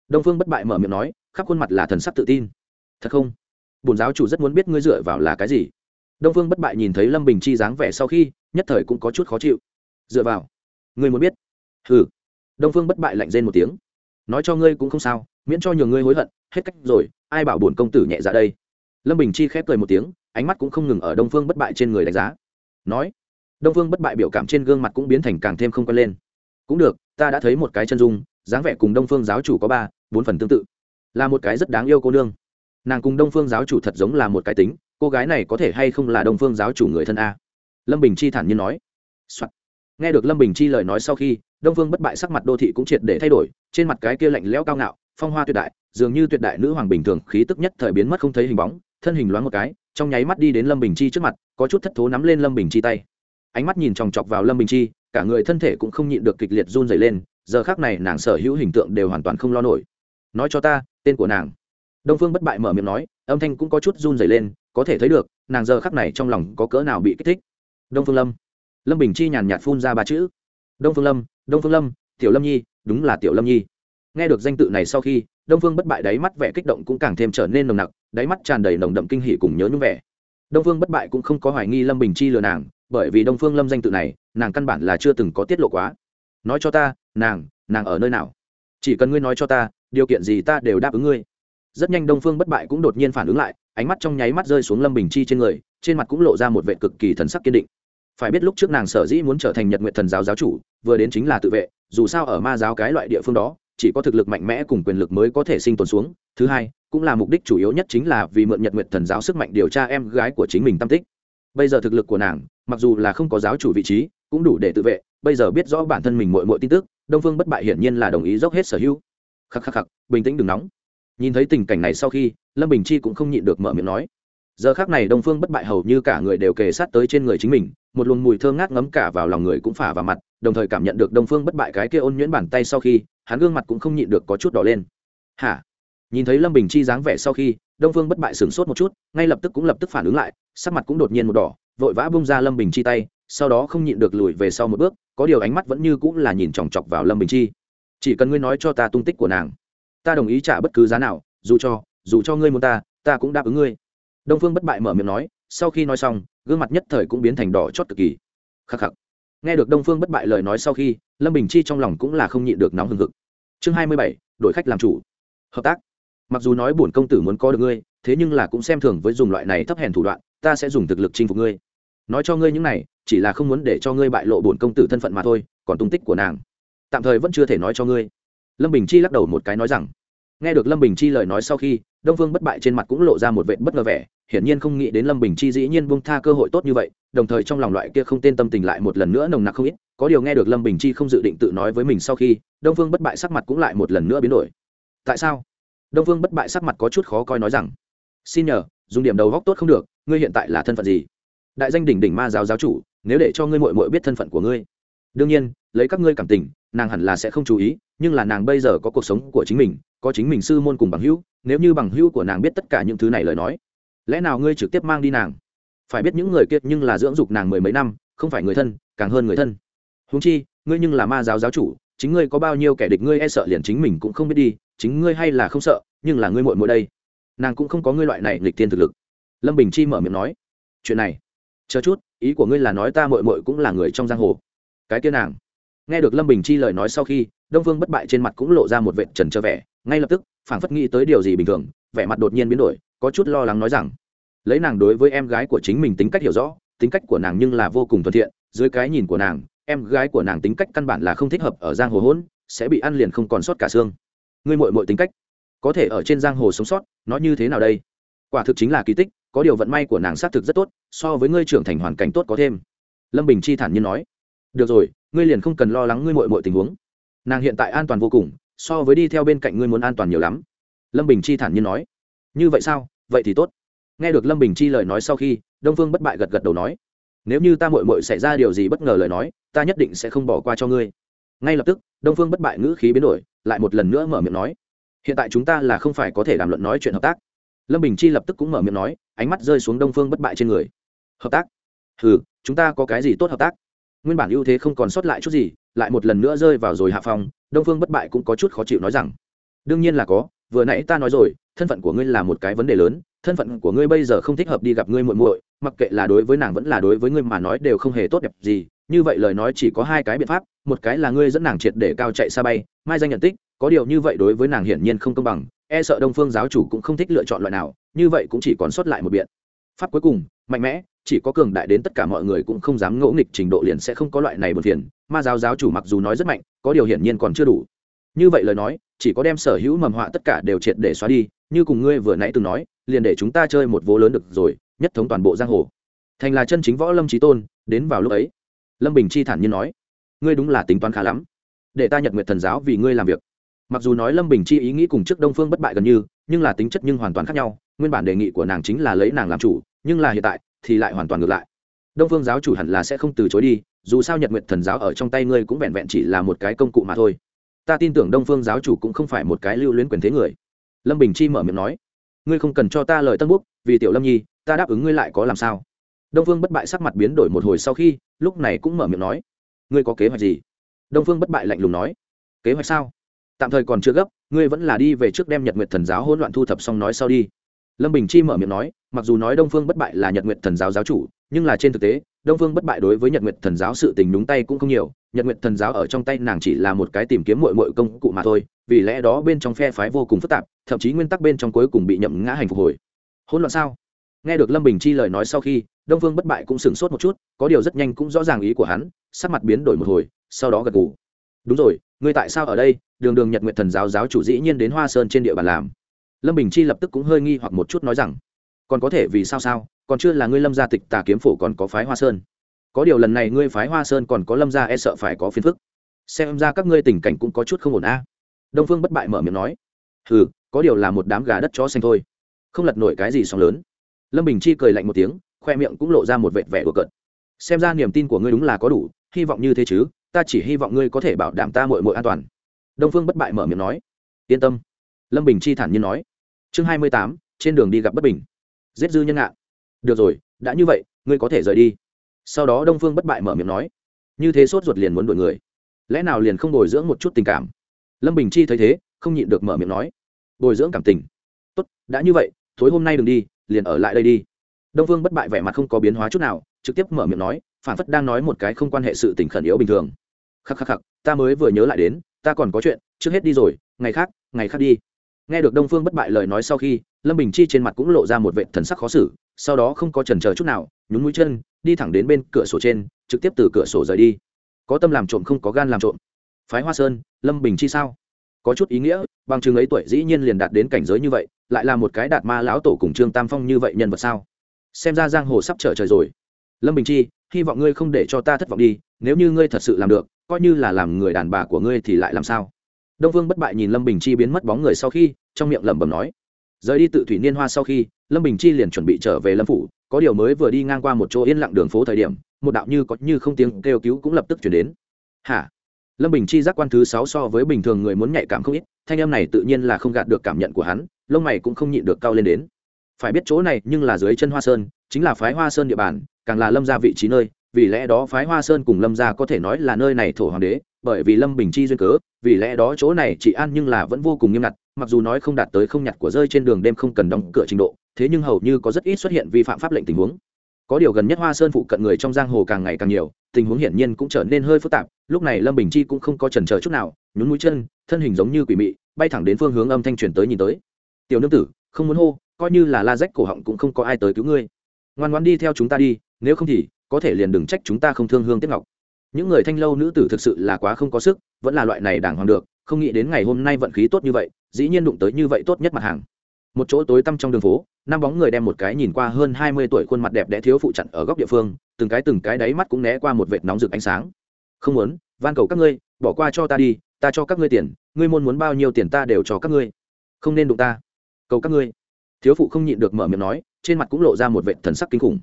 Speaker 1: Đông phương bất bại mở miệng nói, khắp khuôn mặt là thần sắc tự tin thật không? Bổn giáo chủ rất muốn biết ngươi dựa vào là cái gì. Đông phương bất bại nhìn thấy lâm bình chi dáng vẻ sau khi, nhất thời cũng có chút khó chịu. Dựa vào? Ngươi muốn biết? Ừ đông phương bất bại lạnh rên một tiếng. Nói cho ngươi cũng không sao, miễn cho nhường ngươi hối hận, hết cách rồi, ai bảo bổn công tử nhẹ dạ đây? Lâm bình chi khép cười một tiếng, ánh mắt cũng không ngừng ở đông phương bất bại trên người đánh giá. Nói. Đông phương bất bại biểu cảm trên gương mặt cũng biến thành càng thêm không quen lên. Cũng được, ta đã thấy một cái chân dung, dáng vẻ cùng đông phương giáo chủ có ba, bốn phần tương tự. Là một cái rất đáng yêu cô nương nàng cùng đông phương giáo chủ thật giống là một cái tính, cô gái này có thể hay không là đông phương giáo chủ người thân a? Lâm bình chi thản nhiên nói、Soạn. nghe được lâm bình chi lời nói sau khi, đông phương bất bại sắc mặt đô thị cũng triệt để thay đổi, trên mặt cái kia lạnh lẽo cao ngạo, phong hoa tuyệt đại, dường như tuyệt đại nữ hoàng bình thường, khí tức nhất thời biến mất không thấy hình bóng, thân hình loáng một cái, trong nháy mắt đi đến lâm bình chi trước mặt, có chút thất thố nắm lên lâm bình chi tay. Ánh mắt nhìn chòng chọc vào lâm bình chi, cả người thân thể cũng không nhịn được kịch liệt run dày lên, giờ khác này nàng sở hữu hình tượng đều hoàn toàn không lo nổi. Nói cho ta, tên của nàng đông phương bất bại mở miệng nói, âm thanh cũng có chút run dày lên, có thể thấy được, nàng giờ khắc này trong lòng có cỡ nào bị kích thích. Đông phương lâm. Lâm bình chi nhàn nhạt phun ra ba chữ. Đông phương lâm, đông phương lâm, tiểu lâm nhi, đúng là tiểu lâm nhi. Nghe được danh tự này sau khi, đông phương bất bại đáy mắt vẻ kích động cũng càng thêm trở nên nồng nặc, đáy mắt tràn đầy nồng đậm kinh hỉ cùng nhớ nhung vẻ. Đông phương bất bại cũng không có hoài nghi lâm bình chi lừa nàng, bởi vì đông phương lâm danh tự này, nàng căn bản là chưa từng có tiết lộ quá. Nói cho ta, nàng nàng ở nơi nào? Chỉ cần ngươi nói cho ta, điều kiện gì ta đều đáp ứng ngươi rất nhanh đông phương bất bại cũng đột nhiên phản ứng lại, ánh mắt trong nháy mắt rơi xuống lâm bình chi trên người, trên mặt cũng lộ ra một vệ cực kỳ thần sắc kiên định. Phải biết lúc trước nàng sở dĩ muốn trở thành nhật nguyện thần giáo giáo chủ, vừa đến chính là tự vệ, dù sao ở ma giáo cái loại địa phương đó, chỉ có thực lực mạnh mẽ cùng quyền lực mới có thể sinh tồn xuống. Thứ hai, cũng là mục đích chủ yếu nhất chính là vì mượn nhật nguyện thần giáo sức mạnh điều tra em gái của chính mình tâm tích. Bây giờ thực lực của nàng, mặc dù là không có giáo chủ vị trí, cũng đủ để tự vệ, bây giờ biết rõ bản thân mình mội mội tin tức, đông phương bất bại hiển nhiên là đồng ý dốc hết sở hữu. Khắc khắc khắc, bình tĩnh đừng nóng nhìn thấy tình cảnh này sau khi, lâm bình chi cũng không nhịn được mở miệng nói. Giờ khác này đông phương bất bại hầu như cả người đều kề sát tới trên người chính mình, một luồng mùi thơ ngát ngấm cả vào lòng người cũng phả vào mặt, đồng thời cảm nhận được đông phương bất bại cái kia ôn nhuyễn bàn tay sau khi, hắn gương mặt cũng không nhịn được có chút đỏ lên. Hả? Nhìn thấy lâm bình chi dáng vẻ sau khi, đông phương bất bại sửng sốt một chút, ngay lập tức cũng lập tức phản ứng lại, sắc mặt cũng đột nhiên một đỏ, vội vã bung ra lâm bình chi tay, sau đó không nhịn được lùi về sau một bước, có điều ánh mắt vẫn như cũng là nhìn chòng chọc vào lâm bình chi. Chỉ cần ngươi nói cho ta tung tích của nàng ta đồng ý trả bất cứ giá nào, dù cho dù cho ngươi muốn ta ta cũng đáp ứng ngươi. Đông phương bất bại mở miệng nói, sau khi nói xong, gương mặt nhất thời cũng biến thành đỏ chót cực kỳ. Khắc khắc. Nghe được đông phương bất bại lời nói sau khi, lâm bình chi trong lòng cũng là không nhịn được nóng hừng hực. Chương hai mươi bảy đội khách làm chủ. Hợp tác. Mặc dù nói bổn công tử muốn có được ngươi, thế nhưng là cũng xem thường với dùng loại này thấp hèn thủ đoạn, ta sẽ dùng thực lực chinh phục ngươi. Nói cho ngươi những này, chỉ là không muốn để cho ngươi bại lộ bổn công tử thân phận mà thôi, còn tung tích của nàng. Tạm thời vẫn chưa thể nói cho ngươi. Lâm bình chi lắc đầu một cái nói rằng nghe được lâm bình chi lời nói sau khi, đông vương bất bại trên mặt cũng lộ ra một vệ bất ngờ vẻ, hiển nhiên không nghĩ đến lâm bình chi dĩ nhiên buông tha cơ hội tốt như vậy, đồng thời trong lòng loại kia không tên tâm tình lại một lần nữa nồng nặc không ít. Có điều nghe được lâm bình chi không dự định tự nói với mình sau khi, đông vương bất bại sắc mặt cũng lại một lần nữa biến đổi. Tại sao? Đông vương bất bại sắc mặt có chút khó coi nói rằng, xin nhờ, dùng điểm đầu góc tốt không được, ngươi hiện tại là thân phận gì? Đại danh đỉnh đỉnh ma giáo giáo chủ, nếu để cho ngươi mội mội biết thân phận của ngươi. Đương nhiên, lấy các ngươi cảm tình nàng hẳn là sẽ không chú ý, nhưng là nàng bây giờ có cuộc sống của chính mình, có chính mình sư môn cùng bằng hữu, nếu như bằng hữu của nàng biết tất cả những thứ này lời nói, lẽ nào ngươi trực tiếp mang đi nàng? Phải biết những người kiệt nhưng là dưỡng dục nàng mười mấy năm, không phải người thân, càng hơn người thân. Húng chi, ngươi nhưng là ma giáo giáo chủ, chính ngươi có bao nhiêu kẻ địch ngươi e sợ liền chính mình cũng không biết đi, chính ngươi hay là không sợ, nhưng là ngươi muội muội đây. Nàng cũng không có ngươi loại này lịch tiên thực lực. Lâm bình chi mở miệng nói, chuyện này, chờ chút, ý của ngươi là nói ta muội muội cũng là người trong giang hồ. Cái kia nàng nghe được lâm bình chi lời nói sau khi, đông phương bất bại trên mặt cũng lộ ra một vệ trần trơ vẻ, ngay lập tức, phảng phất nghĩ tới điều gì bình thường, vẻ mặt đột nhiên biến đổi, có chút lo lắng nói rằng, lấy nàng đối với em gái của chính mình tính cách hiểu rõ, tính cách của nàng nhưng là vô cùng thuận thiện, dưới cái nhìn của nàng, em gái của nàng tính cách căn bản là không thích hợp ở giang hồ hỗn, sẽ bị ăn liền không còn sót cả xương. Ngươi mội mội tính cách, có thể ở trên giang hồ sống sót, nó như thế nào đây? Quả thực chính là kỳ tích, có điều vận may của nàng xác thực rất tốt, so với ngươi trưởng thành hoàn cảnh tốt có thêm. Lâm bình chi thản nhiên nói. Được rồi ngươi liền không cần lo lắng ngươi mội mội tình huống. Nàng hiện tại an toàn vô cùng, so với đi theo bên cạnh ngươi muốn an toàn nhiều lắm. Lâm bình chi thản nhiên nói. Như vậy sao? Vậy thì tốt. Nghe được lâm bình chi lời nói sau khi, đông phương bất bại gật gật đầu nói. Nếu như ta mội mội xảy ra điều gì bất ngờ lời nói, ta nhất định sẽ không bỏ qua cho ngươi. Ngay lập tức, đông phương bất bại ngữ khí biến đổi, lại một lần nữa mở miệng nói. Hiện tại chúng ta là không phải có thể đàm luận nói chuyện hợp tác. Lâm bình chi lập tức cũng mở miệng nói, ánh mắt rơi xuống đông phương bất bại trên người. Hợp tác? Ừ chúng ta có cái gì tốt hợp tác? Nguyên bản ưu thế không còn sót lại chút gì, lại một lần nữa rơi vào rồi hạ phòng đông phương bất bại cũng có chút khó chịu nói rằng, đương nhiên là có, vừa nãy ta nói rồi, thân phận của ngươi là một cái vấn đề lớn, thân phận của ngươi bây giờ không thích hợp đi gặp ngươi muội muội, mặc kệ là đối với nàng vẫn là đối với ngươi mà nói đều không hề tốt đẹp gì, như vậy lời nói chỉ có hai cái biện pháp, một cái là ngươi dẫn nàng triệt để cao chạy xa bay, mai danh nhận tích, có điều như vậy đối với nàng hiển nhiên không công bằng e sợ đông phương giáo chủ cũng không thích lựa chọn loại nào, như vậy cũng chỉ còn sót lại một biện. Pháp cuối cùng, mạnh mẽ chỉ có cường đại đến tất cả mọi người cũng không dám ngỗ nghịch trình độ liền sẽ không có loại này một phiền. Ma giáo giáo chủ mặc dù nói rất mạnh, có điều hiển nhiên còn chưa đủ. Như vậy lời nói, chỉ có đem sở hữu mầm họa tất cả đều triệt để xóa đi, như cùng ngươi vừa nãy từng nói, liền để chúng ta chơi một vố lớn được rồi, nhất thống toàn bộ giang hồ. Thành là chân chính võ lâm trí tôn, đến vào lúc ấy. Lâm bình chi thản nhiên nói, ngươi đúng là tính toán khá lắm. Để ta nhật nguyện thần giáo vì ngươi làm việc. Mặc dù nói lâm bình chi ý nghĩ cùng trước đông phương bất bại gần như, nhưng là tính chất nhưng hoàn toàn khác nhau. Nguyên bản đề nghị của nàng chính là lấy nàng làm chủ, nhưng là hiện tại thì lại hoàn toàn ngược lại. Đông phương giáo chủ hẳn là sẽ không từ chối đi, dù sao nhật nguyện thần giáo ở trong tay ngươi cũng vẹn vẹn chỉ là một cái công cụ mà thôi. Ta tin tưởng đông phương giáo chủ cũng không phải một cái lưu luyến quyền thế người. Lâm bình chi mở miệng nói. Ngươi không cần cho ta lời tân búc vì tiểu lâm nhi, ta đáp ứng ngươi lại có làm sao? Đông phương bất bại sắc mặt biến đổi một hồi sau khi, lúc này cũng mở miệng nói. Ngươi có kế hoạch gì? Đông phương bất bại lạnh lùng nói. Kế hoạch sao? Tạm thời còn chưa gấp, ngươi vẫn là đi về trước đem nhật nguyệt thần giáo hỗn loạn thu thập xong nói sau đi lâm bình chi mở miệng nói, mặc dù nói đông phương bất bại là nhật nguyệt thần giáo giáo chủ, nhưng là trên thực tế, đông phương bất bại đối với nhật nguyệt thần giáo sự tình đúng tay cũng không nhiều. Nhật nguyệt thần giáo ở trong tay nàng chỉ là một cái tìm kiếm mội mội công cụ mà thôi, vì lẽ đó bên trong phe phái vô cùng phức tạp, thậm chí nguyên tắc bên trong cuối cùng bị nhậm ngã hành phục hồi. Hỗn loạn sao? Nghe được lâm bình chi lời nói sau khi, đông phương bất bại cũng sửng sốt một chút, có điều rất nhanh cũng rõ ràng ý của hắn, sắc mặt biến đổi một hồi, sau đó gật gù. Đúng rồi, ngươi tại sao ở đây? Đường đường nhật nguyện thần giáo giáo chủ dĩ nhiên đến hoa sơn trên địa bàn làm lâm bình chi lập tức cũng hơi nghi hoặc một chút nói rằng, còn có thể vì sao sao? Còn chưa là ngươi lâm gia tịch tà kiếm phổ còn có phái hoa sơn. Có điều lần này ngươi phái hoa sơn còn có lâm gia e sợ phải có phiền phức. Xem ra các ngươi tình cảnh cũng có chút không ổn a. Đông phương bất bại mở miệng nói ừ có điều là một đám gà đất chó xanh thôi. Không lật nổi cái gì sóng lớn. Lâm bình chi cười lạnh một tiếng, khoe miệng cũng lộ ra một vệt vẻ của cợt. Xem ra niềm tin của ngươi đúng là có đủ, hy vọng như thế chứ, ta chỉ hy vọng ngươi có thể bảo đảm ta mội mội an toàn. Đông phương bất bại mở miệng nói, yên tâm lâm bình chi thản nhiên nói. Chương hai mươi tám, trên đường đi gặp bất bình. Giết dư nhân ngạn được rồi, đã như vậy, ngươi có thể rời đi. Sau đó đông phương bất bại mở miệng nói. Như thế sốt ruột liền muốn đuổi người. Lẽ nào liền không bồi dưỡng một chút tình cảm? Lâm bình chi thấy thế, không nhịn được mở miệng nói. Bồi dưỡng cảm tình. Tốt, đã như vậy, tối hôm nay đừng đi, liền ở lại đây đi. Đông phương bất bại vẻ mặt không có biến hóa chút nào, trực tiếp mở miệng nói, phản phất đang nói một cái không quan hệ sự tình khẩn yếu bình thường. Khắc khắc khắc, ta mới vừa nhớ lại đến, ta còn có chuyện, trước hết đi rồi, ngày khác ngày khác đi nghe được đông phương bất bại lời nói sau khi, lâm bình chi trên mặt cũng lộ ra một vệ thần sắc khó xử, sau đó không có trần chờ chút nào, nhún mũi chân, đi thẳng đến bên cửa sổ trên, trực tiếp từ cửa sổ rời đi. Có tâm làm trộm không có gan làm trộm. Phái hoa sơn, lâm bình chi sao? Có chút ý nghĩa, bằng chừng ấy tuổi dĩ nhiên liền đạt đến cảnh giới như vậy, lại là một cái đạt ma lão tổ cùng trương tam phong như vậy nhân vật sao? Xem ra giang hồ sắp trở trời rồi. Lâm bình chi, hy vọng ngươi không để cho ta thất vọng đi, nếu như ngươi thật sự làm được, coi như là làm người đàn bà của ngươi thì lại làm sao? Đông vương bất bại nhìn lâm bình chi biến mất bóng người sau khi, trong miệng lẩm bẩm nói, rời đi tự thủy niên hoa sau khi, lâm bình chi liền chuẩn bị trở về lâm phủ, có điều mới vừa đi ngang qua một chỗ yên lặng đường phố thời điểm, một đạo như có như không tiếng kêu cứu cũng lập tức chuyển đến. Hả? Lâm bình chi giác quan thứ sáu so với bình thường người muốn nhạy cảm không ít, thanh em này tự nhiên là không gạt được cảm nhận của hắn, lông mày cũng không nhịn được cao lên đến. Phải biết chỗ này nhưng là dưới chân hoa sơn, chính là phái hoa sơn địa bàn, càng là lâm ra vị trí nơi, vì lẽ đó phái hoa sơn cùng lâm gia có thể nói là nơi này thổ hoàng đế bởi vì lâm bình chi duyên cớ, vì lẽ đó chỗ này chỉ an nhưng là vẫn vô cùng nghiêm ngặt, mặc dù nói không đạt tới không nhặt của rơi trên đường đêm không cần đóng cửa trình độ, thế nhưng hầu như có rất ít xuất hiện vi phạm pháp lệnh tình huống. Có điều gần nhất hoa sơn phụ cận người trong giang hồ càng ngày càng nhiều, tình huống hiển nhiên cũng trở nên hơi phức tạp, lúc này lâm bình chi cũng không có trần trờ chút nào, nhún mũi chân, thân hình giống như quỷ mị, bay thẳng đến phương hướng âm thanh truyền tới nhìn tới. Tiểu nương tử, không muốn hô, coi như là la rách cổ họng cũng không có ai tới cứu ngươi. Ngoan ngoan đi theo chúng ta đi, nếu không thì có thể liền đừng trách chúng ta không thương hương tiếp ngọc những người thanh lâu nữ tử thực sự là quá không có sức, vẫn là loại này đàng hoàng được, không nghĩ đến ngày hôm nay vận khí tốt như vậy, dĩ nhiên đụng tới như vậy tốt nhất mặt hàng. Một chỗ tối tăm trong đường phố, năm bóng người đem một cái nhìn qua hơn hai mươi tuổi khuôn mặt đẹp đẽ thiếu phụ chặn ở góc địa phương, từng cái từng cái đáy mắt cũng né qua một vệt nóng rực ánh sáng. Không muốn, van cầu các ngươi, bỏ qua cho ta đi, ta cho các ngươi tiền, ngươi môn muốn bao nhiêu tiền ta đều cho các ngươi. Không nên đụng ta, cầu các ngươi. Thiếu phụ không nhịn được mở miệng nói, trên mặt cũng lộ ra một vệt thần sắc kinh khủng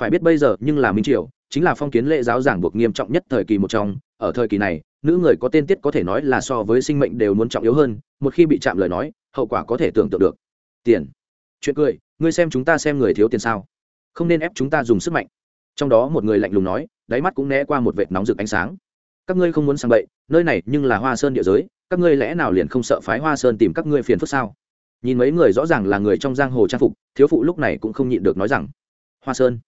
Speaker 1: phải biết bây giờ nhưng là minh triều, chính là phong kiến lễ giáo giảng buộc nghiêm trọng nhất thời kỳ một trong. Ở thời kỳ này, nữ người có tên tiết có thể nói là so với sinh mệnh đều muốn trọng yếu hơn, một khi bị chạm lời nói, hậu quả có thể tưởng tượng được. Tiền. Chuyện cười, ngươi xem chúng ta xem người thiếu tiền sao. Không nên ép chúng ta dùng sức mạnh. Trong đó một người lạnh lùng nói, đáy mắt cũng né qua một vệt nóng rực ánh sáng. Các ngươi không muốn sang bậy, nơi này nhưng là hoa sơn địa giới, các ngươi lẽ nào liền không sợ phái hoa sơn tìm các ngươi phiền phức sao? Nhìn mấy người rõ ràng là người trong giang hồ trang phục, thiếu phụ lúc này cũng không nhịn được nói rằng, hoa sơn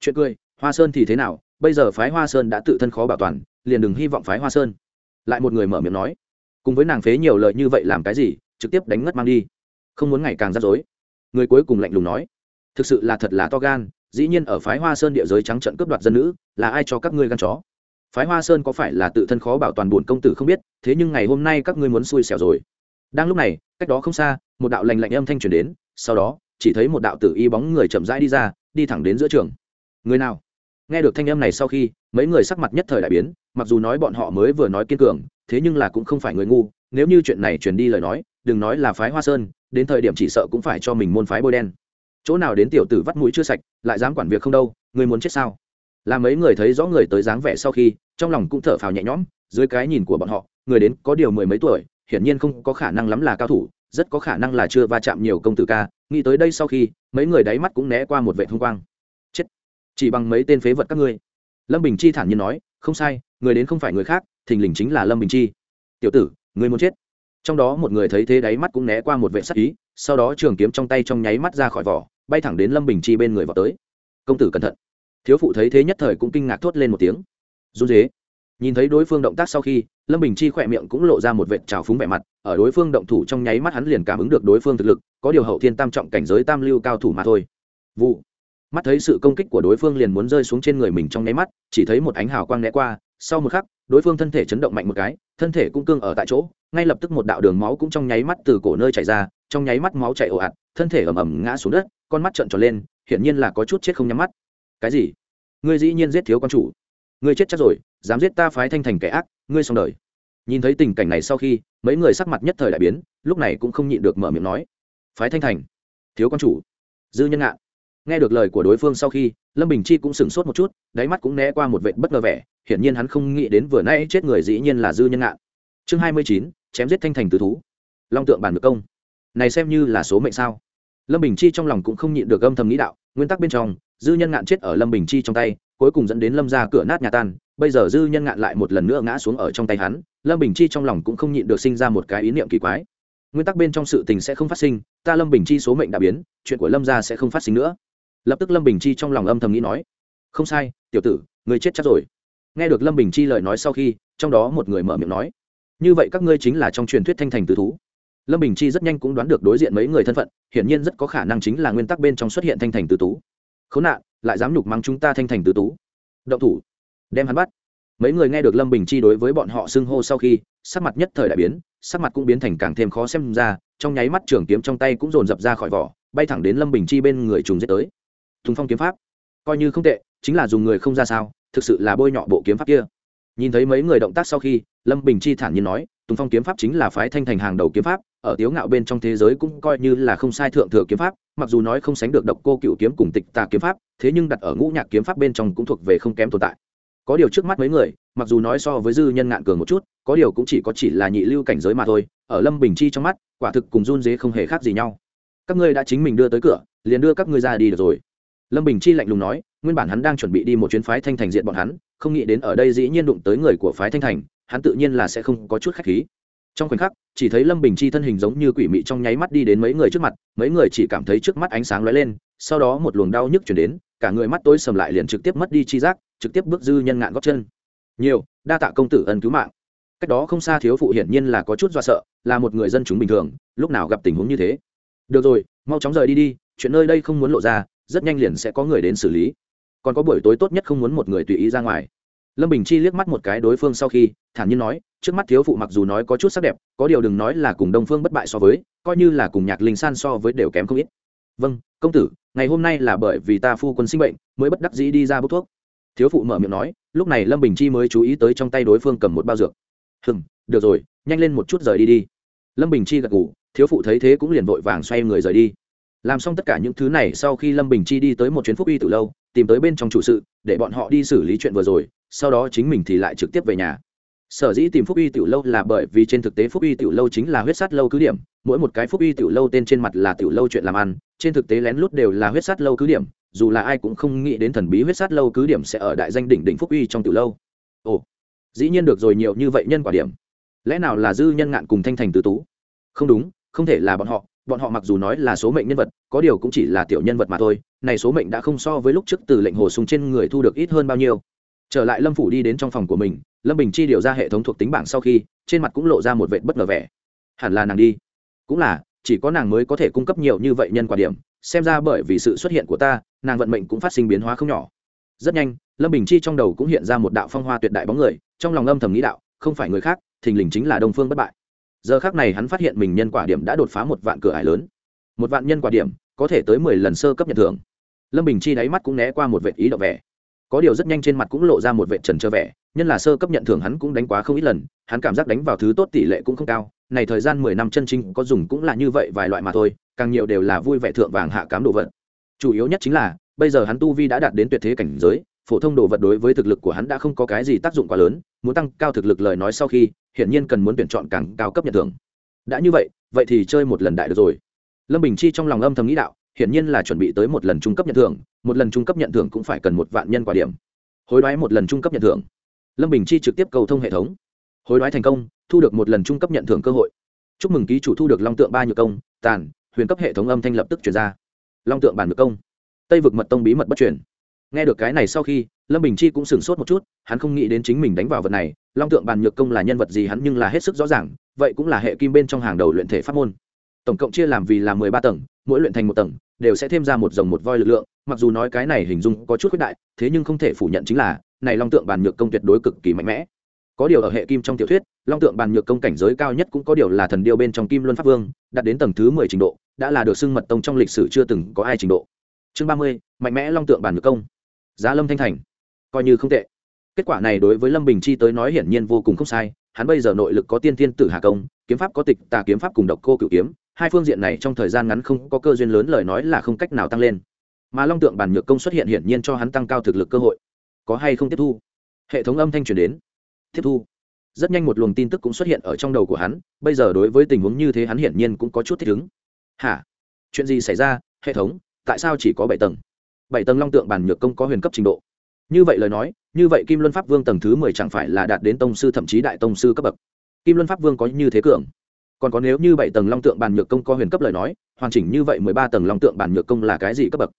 Speaker 1: chuyện cười, hoa sơn thì thế nào? Bây giờ phái hoa sơn đã tự thân khó bảo toàn, liền đừng hy vọng phái hoa sơn. Lại một người mở miệng nói, cùng với nàng phế nhiều lời như vậy làm cái gì, trực tiếp đánh ngất mang đi. Không muốn ngày càng rắc rối. Người cuối cùng lạnh lùng nói, thực sự là thật là to gan, dĩ nhiên ở phái hoa sơn địa giới trắng trận cướp đoạt dân nữ, là ai cho các ngươi gan chó? Phái hoa sơn có phải là tự thân khó bảo toàn bổn công tử không biết, thế nhưng ngày hôm nay các ngươi muốn xui xẻo rồi. Đang lúc này, cách đó không xa, một đạo lành lạnh âm thanh truyền đến, sau đó, chỉ thấy một đạo tử y bóng người chậm rãi đi ra, đi thẳng đến giữa trường người nào? Nghe được thanh âm này sau khi, mấy người sắc mặt nhất thời đại biến, mặc dù nói bọn họ mới vừa nói kiên cường, thế nhưng là cũng không phải người ngu, nếu như chuyện này truyền đi lời nói, đừng nói là phái hoa sơn, đến thời điểm chỉ sợ cũng phải cho mình môn phái bôi đen. Chỗ nào đến tiểu tử vắt mũi chưa sạch, lại dám quản việc không đâu, người muốn chết sao? Là mấy người thấy rõ người tới dáng vẻ sau khi, trong lòng cũng thở phào nhẹ nhõm, dưới cái nhìn của bọn họ, người đến có điều mười mấy tuổi, hiển nhiên không có khả năng lắm là cao thủ, rất có khả năng là chưa va chạm nhiều công tử ca, nghĩ tới đây sau khi, mấy người đáy mắt cũng né qua một vệ thông quang chỉ bằng mấy tên phế vật các ngươi. Lâm bình chi thản nhiên nói, không sai, người đến không phải người khác, thình lình chính là lâm bình chi. Tiểu tử, người muốn chết. Trong đó một người thấy thế đáy mắt cũng né qua một vệ sắc ý, sau đó trường kiếm trong tay trong nháy mắt ra khỏi vỏ, bay thẳng đến lâm bình chi bên người vào tới. Công tử cẩn thận. Thiếu phụ thấy thế nhất thời cũng kinh ngạc thốt lên một tiếng. Run dế nhìn thấy đối phương động tác sau khi, lâm bình chi khỏe miệng cũng lộ ra một vệt trào phúng vẻ mặt, ở đối phương động thủ trong nháy mắt hắn liền cảm ứng được đối phương thực lực, có điều hậu thiên tam trọng cảnh giới tam lưu cao thủ mà thôi. Vụ mắt thấy sự công kích của đối phương liền muốn rơi xuống trên người mình trong nháy mắt, chỉ thấy một ánh hào quang né qua, sau một khắc, đối phương thân thể chấn động mạnh một cái, thân thể cũng cương ở tại chỗ, ngay lập tức một đạo đường máu cũng trong nháy mắt từ cổ nơi chảy ra, trong nháy mắt máu chảy ồ ạt, thân thể ầm ầm ngã xuống đất, con mắt trợn tròn lên, hiển nhiên là có chút chết không nhắm mắt. Cái gì? Ngươi dĩ nhiên giết thiếu quan chủ. Ngươi chết chắc rồi, dám giết ta phái thanh thành kẻ ác, ngươi xong đời. Nhìn thấy tình cảnh này sau khi, mấy người sắc mặt nhất thời đại biến, lúc này cũng không nhịn được mở miệng nói. Phái thanh thành. Thiếu quan chủ. Dư nhân ngạn nghe được lời của đối phương sau khi, lâm bình chi cũng sửng sốt một chút, đáy mắt cũng né qua một vệ bất ngờ vẻ, hiển nhiên hắn không nghĩ đến vừa nay chết người dĩ nhiên là dư nhân ngạn. Chương hai mươi chín, chém giết thanh thành tứ thú. Long tượng bản được công. Này xem như là số mệnh sao? Lâm bình chi trong lòng cũng không nhịn được âm thầm nghĩ đạo, nguyên tắc bên trong, dư nhân ngạn chết ở lâm bình chi trong tay, cuối cùng dẫn đến lâm ra cửa nát nhà tan, bây giờ dư nhân ngạn lại một lần nữa ngã xuống ở trong tay hắn, lâm bình chi trong lòng cũng không nhịn được sinh ra một cái ý niệm kỳ quái. Nguyên tắc bên trong sự tình sẽ không phát sinh, ta lâm bình chi số mệnh đã biến, chuyện của lâm gia sẽ không phát sinh nữa lập tức lâm bình chi trong lòng âm thầm nghĩ nói, không sai, tiểu tử, người chết chắc rồi. Nghe được lâm bình chi lời nói sau khi, trong đó một người mở miệng nói, như vậy các ngươi chính là trong truyền thuyết thanh thành tứ thú. Lâm bình chi rất nhanh cũng đoán được đối diện mấy người thân phận, hiển nhiên rất có khả năng chính là nguyên tắc bên trong xuất hiện thanh thành tứ tú khốn nạn, lại dám nhục mắng chúng ta thanh thành tứ tú động thủ, đem hắn bắt. Mấy người nghe được lâm bình chi đối với bọn họ xưng hô sau khi, sắc mặt nhất thời đại biến, sắc mặt cũng biến thành càng thêm khó xem ra, trong nháy mắt trường kiếm trong tay cũng dồn dập ra khỏi vỏ, bay thẳng đến lâm bình chi bên người trùng giết tới thùng phong kiếm pháp. Coi như không tệ, chính là dùng người không ra sao, thực sự là bôi nhọ bộ kiếm pháp kia. Nhìn thấy mấy người động tác sau khi, lâm bình chi thản nhiên nói, tùng phong kiếm pháp chính là phái thanh thành hàng đầu kiếm pháp, ở tiếu ngạo bên trong thế giới cũng coi như là không sai thượng thừa kiếm pháp, mặc dù nói không sánh được độc cô cựu kiếm cùng tịch tà kiếm pháp, thế nhưng đặt ở ngũ nhạc kiếm pháp bên trong cũng thuộc về không kém tồn tại. Có điều trước mắt mấy người, mặc dù nói so với dư nhân ngạn cường một chút, có điều cũng chỉ có chỉ là nhị lưu cảnh giới mà thôi, ở lâm bình chi trong mắt, quả thực cùng run dế không hề khác gì nhau. Các ngươi đã chính mình đưa tới cửa, liền đưa các ngươi ra đi được rồi lâm bình chi lạnh lùng nói, nguyên bản hắn đang chuẩn bị đi một chuyến phái thanh thành diện bọn hắn, không nghĩ đến ở đây dĩ nhiên đụng tới người của phái thanh thành, hắn tự nhiên là sẽ không có chút khách khí. Trong khoảnh khắc, chỉ thấy lâm bình chi thân hình giống như quỷ mị trong nháy mắt đi đến mấy người trước mặt, mấy người chỉ cảm thấy trước mắt ánh sáng lóe lên, sau đó một luồng đau nhức chuyển đến, cả người mắt tối sầm lại liền trực tiếp mất đi chi giác, trực tiếp bước dư nhân ngạn góc chân. Nhiều, đa tạ công tử ân cứu mạng. Cách đó không xa thiếu phụ hiển nhiên là có chút do sợ, là một người dân chúng bình thường, lúc nào gặp tình huống như thế. Được rồi, mau chóng rời đi đi, chuyện nơi đây không muốn lộ ra rất nhanh liền sẽ có người đến xử lý. Còn có buổi tối tốt nhất không muốn một người tùy ý ra ngoài. Lâm bình chi liếc mắt một cái đối phương sau khi, thản nhiên nói, trước mắt thiếu phụ mặc dù nói có chút sắc đẹp, có điều đừng nói là cùng đông phương bất bại so với, coi như là cùng nhạc linh san so với đều kém không ít. Vâng công tử, ngày hôm nay là bởi vì ta phu quân sinh bệnh, mới bất đắc dĩ đi ra bốc thuốc. Thiếu phụ mở miệng nói, lúc này lâm bình chi mới chú ý tới trong tay đối phương cầm một bao dược. Hừng được rồi, nhanh lên một chút rời đi đi. Lâm bình chi gật ngủ thiếu phụ thấy thế cũng liền vội vàng xoay người rời đi làm xong tất cả những thứ này sau khi lâm bình chi đi tới một chuyến phúc uy từ lâu, tìm tới bên trong chủ sự, để bọn họ đi xử lý chuyện vừa rồi, sau đó chính mình thì lại trực tiếp về nhà. Sở dĩ tìm phúc uy tiểu lâu là bởi vì trên thực tế phúc uy tiểu lâu chính là huyết sát lâu cứ điểm, mỗi một cái phúc uy tiểu lâu tên trên mặt là tiểu lâu chuyện làm ăn, trên thực tế lén lút đều là huyết sát lâu cứ điểm, dù là ai cũng không nghĩ đến thần bí huyết sát lâu cứ điểm sẽ ở đại danh đỉnh đỉnh phúc uy trong tiểu lâu. Ồ, dĩ nhiên được rồi, nhiều như vậy nhân quả điểm. Lẽ nào là dư nhân ngạn cùng thanh thành tứ tú? Không đúng, không thể là bọn họ bọn họ mặc dù nói là số mệnh nhân vật, có điều cũng chỉ là tiểu nhân vật mà thôi, này số mệnh đã không so với lúc trước từ lệnh hồ sung trên người thu được ít hơn bao nhiêu. Trở lại lâm phủ đi đến trong phòng của mình, lâm bình chi điều ra hệ thống thuộc tính bảng sau khi, trên mặt cũng lộ ra một vệ bất ngờ vẻ. Hẳn là nàng đi. Cũng là, chỉ có nàng mới có thể cung cấp nhiều như vậy nhân quả điểm, xem ra bởi vì sự xuất hiện của ta, nàng vận mệnh cũng phát sinh biến hóa không nhỏ. Rất nhanh, lâm bình chi trong đầu cũng hiện ra một đạo phong hoa tuyệt đại bóng người, trong lòng âm thầm nghĩ đạo, không phải người khác, thình lình chính là đông phương bất bại giờ khác này hắn phát hiện mình nhân quả điểm đã đột phá một vạn cửa ải lớn. Một vạn nhân quả điểm, có thể tới mười lần sơ cấp nhận thưởng. Lâm bình chi đáy mắt cũng né qua một vệ ý đậu vẻ. Có điều rất nhanh trên mặt cũng lộ ra một vệ trần trơ vẻ, nhân là sơ cấp nhận thưởng hắn cũng đánh quá không ít lần, hắn cảm giác đánh vào thứ tốt tỷ lệ cũng không cao, này thời gian mười năm chân chính có dùng cũng là như vậy vài loại mà thôi, càng nhiều đều là vui vẻ thượng vàng hạ cám đồ vật. Chủ yếu nhất chính là, bây giờ hắn tu vi đã đạt đến tuyệt thế cảnh giới phổ thông đồ vật đối với thực lực của hắn đã không có cái gì tác dụng quá lớn, muốn tăng cao thực lực lời nói sau khi, hiển nhiên cần muốn tuyển chọn càng cao cấp nhận thưởng. Đã như vậy vậy thì chơi một lần đại được rồi. Lâm bình chi trong lòng âm thầm nghĩ đạo, hiển nhiên là chuẩn bị tới một lần trung cấp nhận thưởng, một lần trung cấp nhận thưởng cũng phải cần một vạn nhân quả điểm. Hối đoái một lần trung cấp nhận thưởng. Lâm bình chi trực tiếp cầu thông hệ thống. Hối đoái thành công, thu được một lần trung cấp nhận thưởng cơ hội. Chúc mừng ký chủ thu được long tượng ba nhược công, tàn, huyền cấp hệ thống âm thanh lập tức chuyển ra. Long tượng bản nhược công. Tây vực mật tông bí mật bất chuyển nghe được cái này sau khi, lâm bình chi cũng sửng sốt một chút, hắn không nghĩ đến chính mình đánh vào vật này, long tượng bàn nhược công là nhân vật gì hắn nhưng là hết sức rõ ràng, vậy cũng là hệ kim bên trong hàng đầu luyện thể pháp môn. Tổng cộng chia làm vì là mười ba tầng, mỗi luyện thành một tầng, đều sẽ thêm ra một dòng một voi lực lượng, mặc dù nói cái này hình dung có chút khuyết đại, thế nhưng không thể phủ nhận chính là, này long tượng bàn nhược công tuyệt đối cực kỳ mạnh mẽ. Có điều ở hệ kim trong tiểu thuyết, long tượng bàn nhược công cảnh giới cao nhất cũng có điều là thần điêu bên trong kim luân pháp vương, đạt đến tầng thứ mười trình độ, đã là được xưng mật tông trong lịch sử chưa từng có ai trình độ. Chương ba mươi, mạnh mẽ long tượng bàn nhược công giá lâm thanh thành. Coi như không tệ. Kết quả này đối với lâm bình chi tới nói hiển nhiên vô cùng không sai, hắn bây giờ nội lực có tiên thiên tử hà công, kiếm pháp có tịch, tà kiếm pháp cùng độc cô cựu kiếm, hai phương diện này trong thời gian ngắn không có cơ duyên lớn lời nói là không cách nào tăng lên. Mà long tượng bàn nhược công xuất hiện hiển nhiên cho hắn tăng cao thực lực cơ hội. Có hay không tiếp thu? Hệ thống âm thanh truyền đến. Tiếp thu. Rất nhanh một luồng tin tức cũng xuất hiện ở trong đầu của hắn, bây giờ đối với tình huống như thế hắn hiển nhiên cũng có chút thích ứng. Hả? Chuyện gì xảy ra? Hệ thống, tại sao chỉ có bảy tầng? Bảy tầng long tượng bản nhược công có huyền cấp trình độ. Như vậy lời nói, như vậy kim luân pháp vương tầng thứ mười chẳng phải là đạt đến tông sư thậm chí đại tông sư cấp bậc. Kim luân pháp vương có như thế cường. Còn có nếu như bảy tầng long tượng bàn nhược công có huyền cấp lời nói, hoàn chỉnh như vậy mười ba tầng long tượng bàn nhược công là cái gì cấp bậc?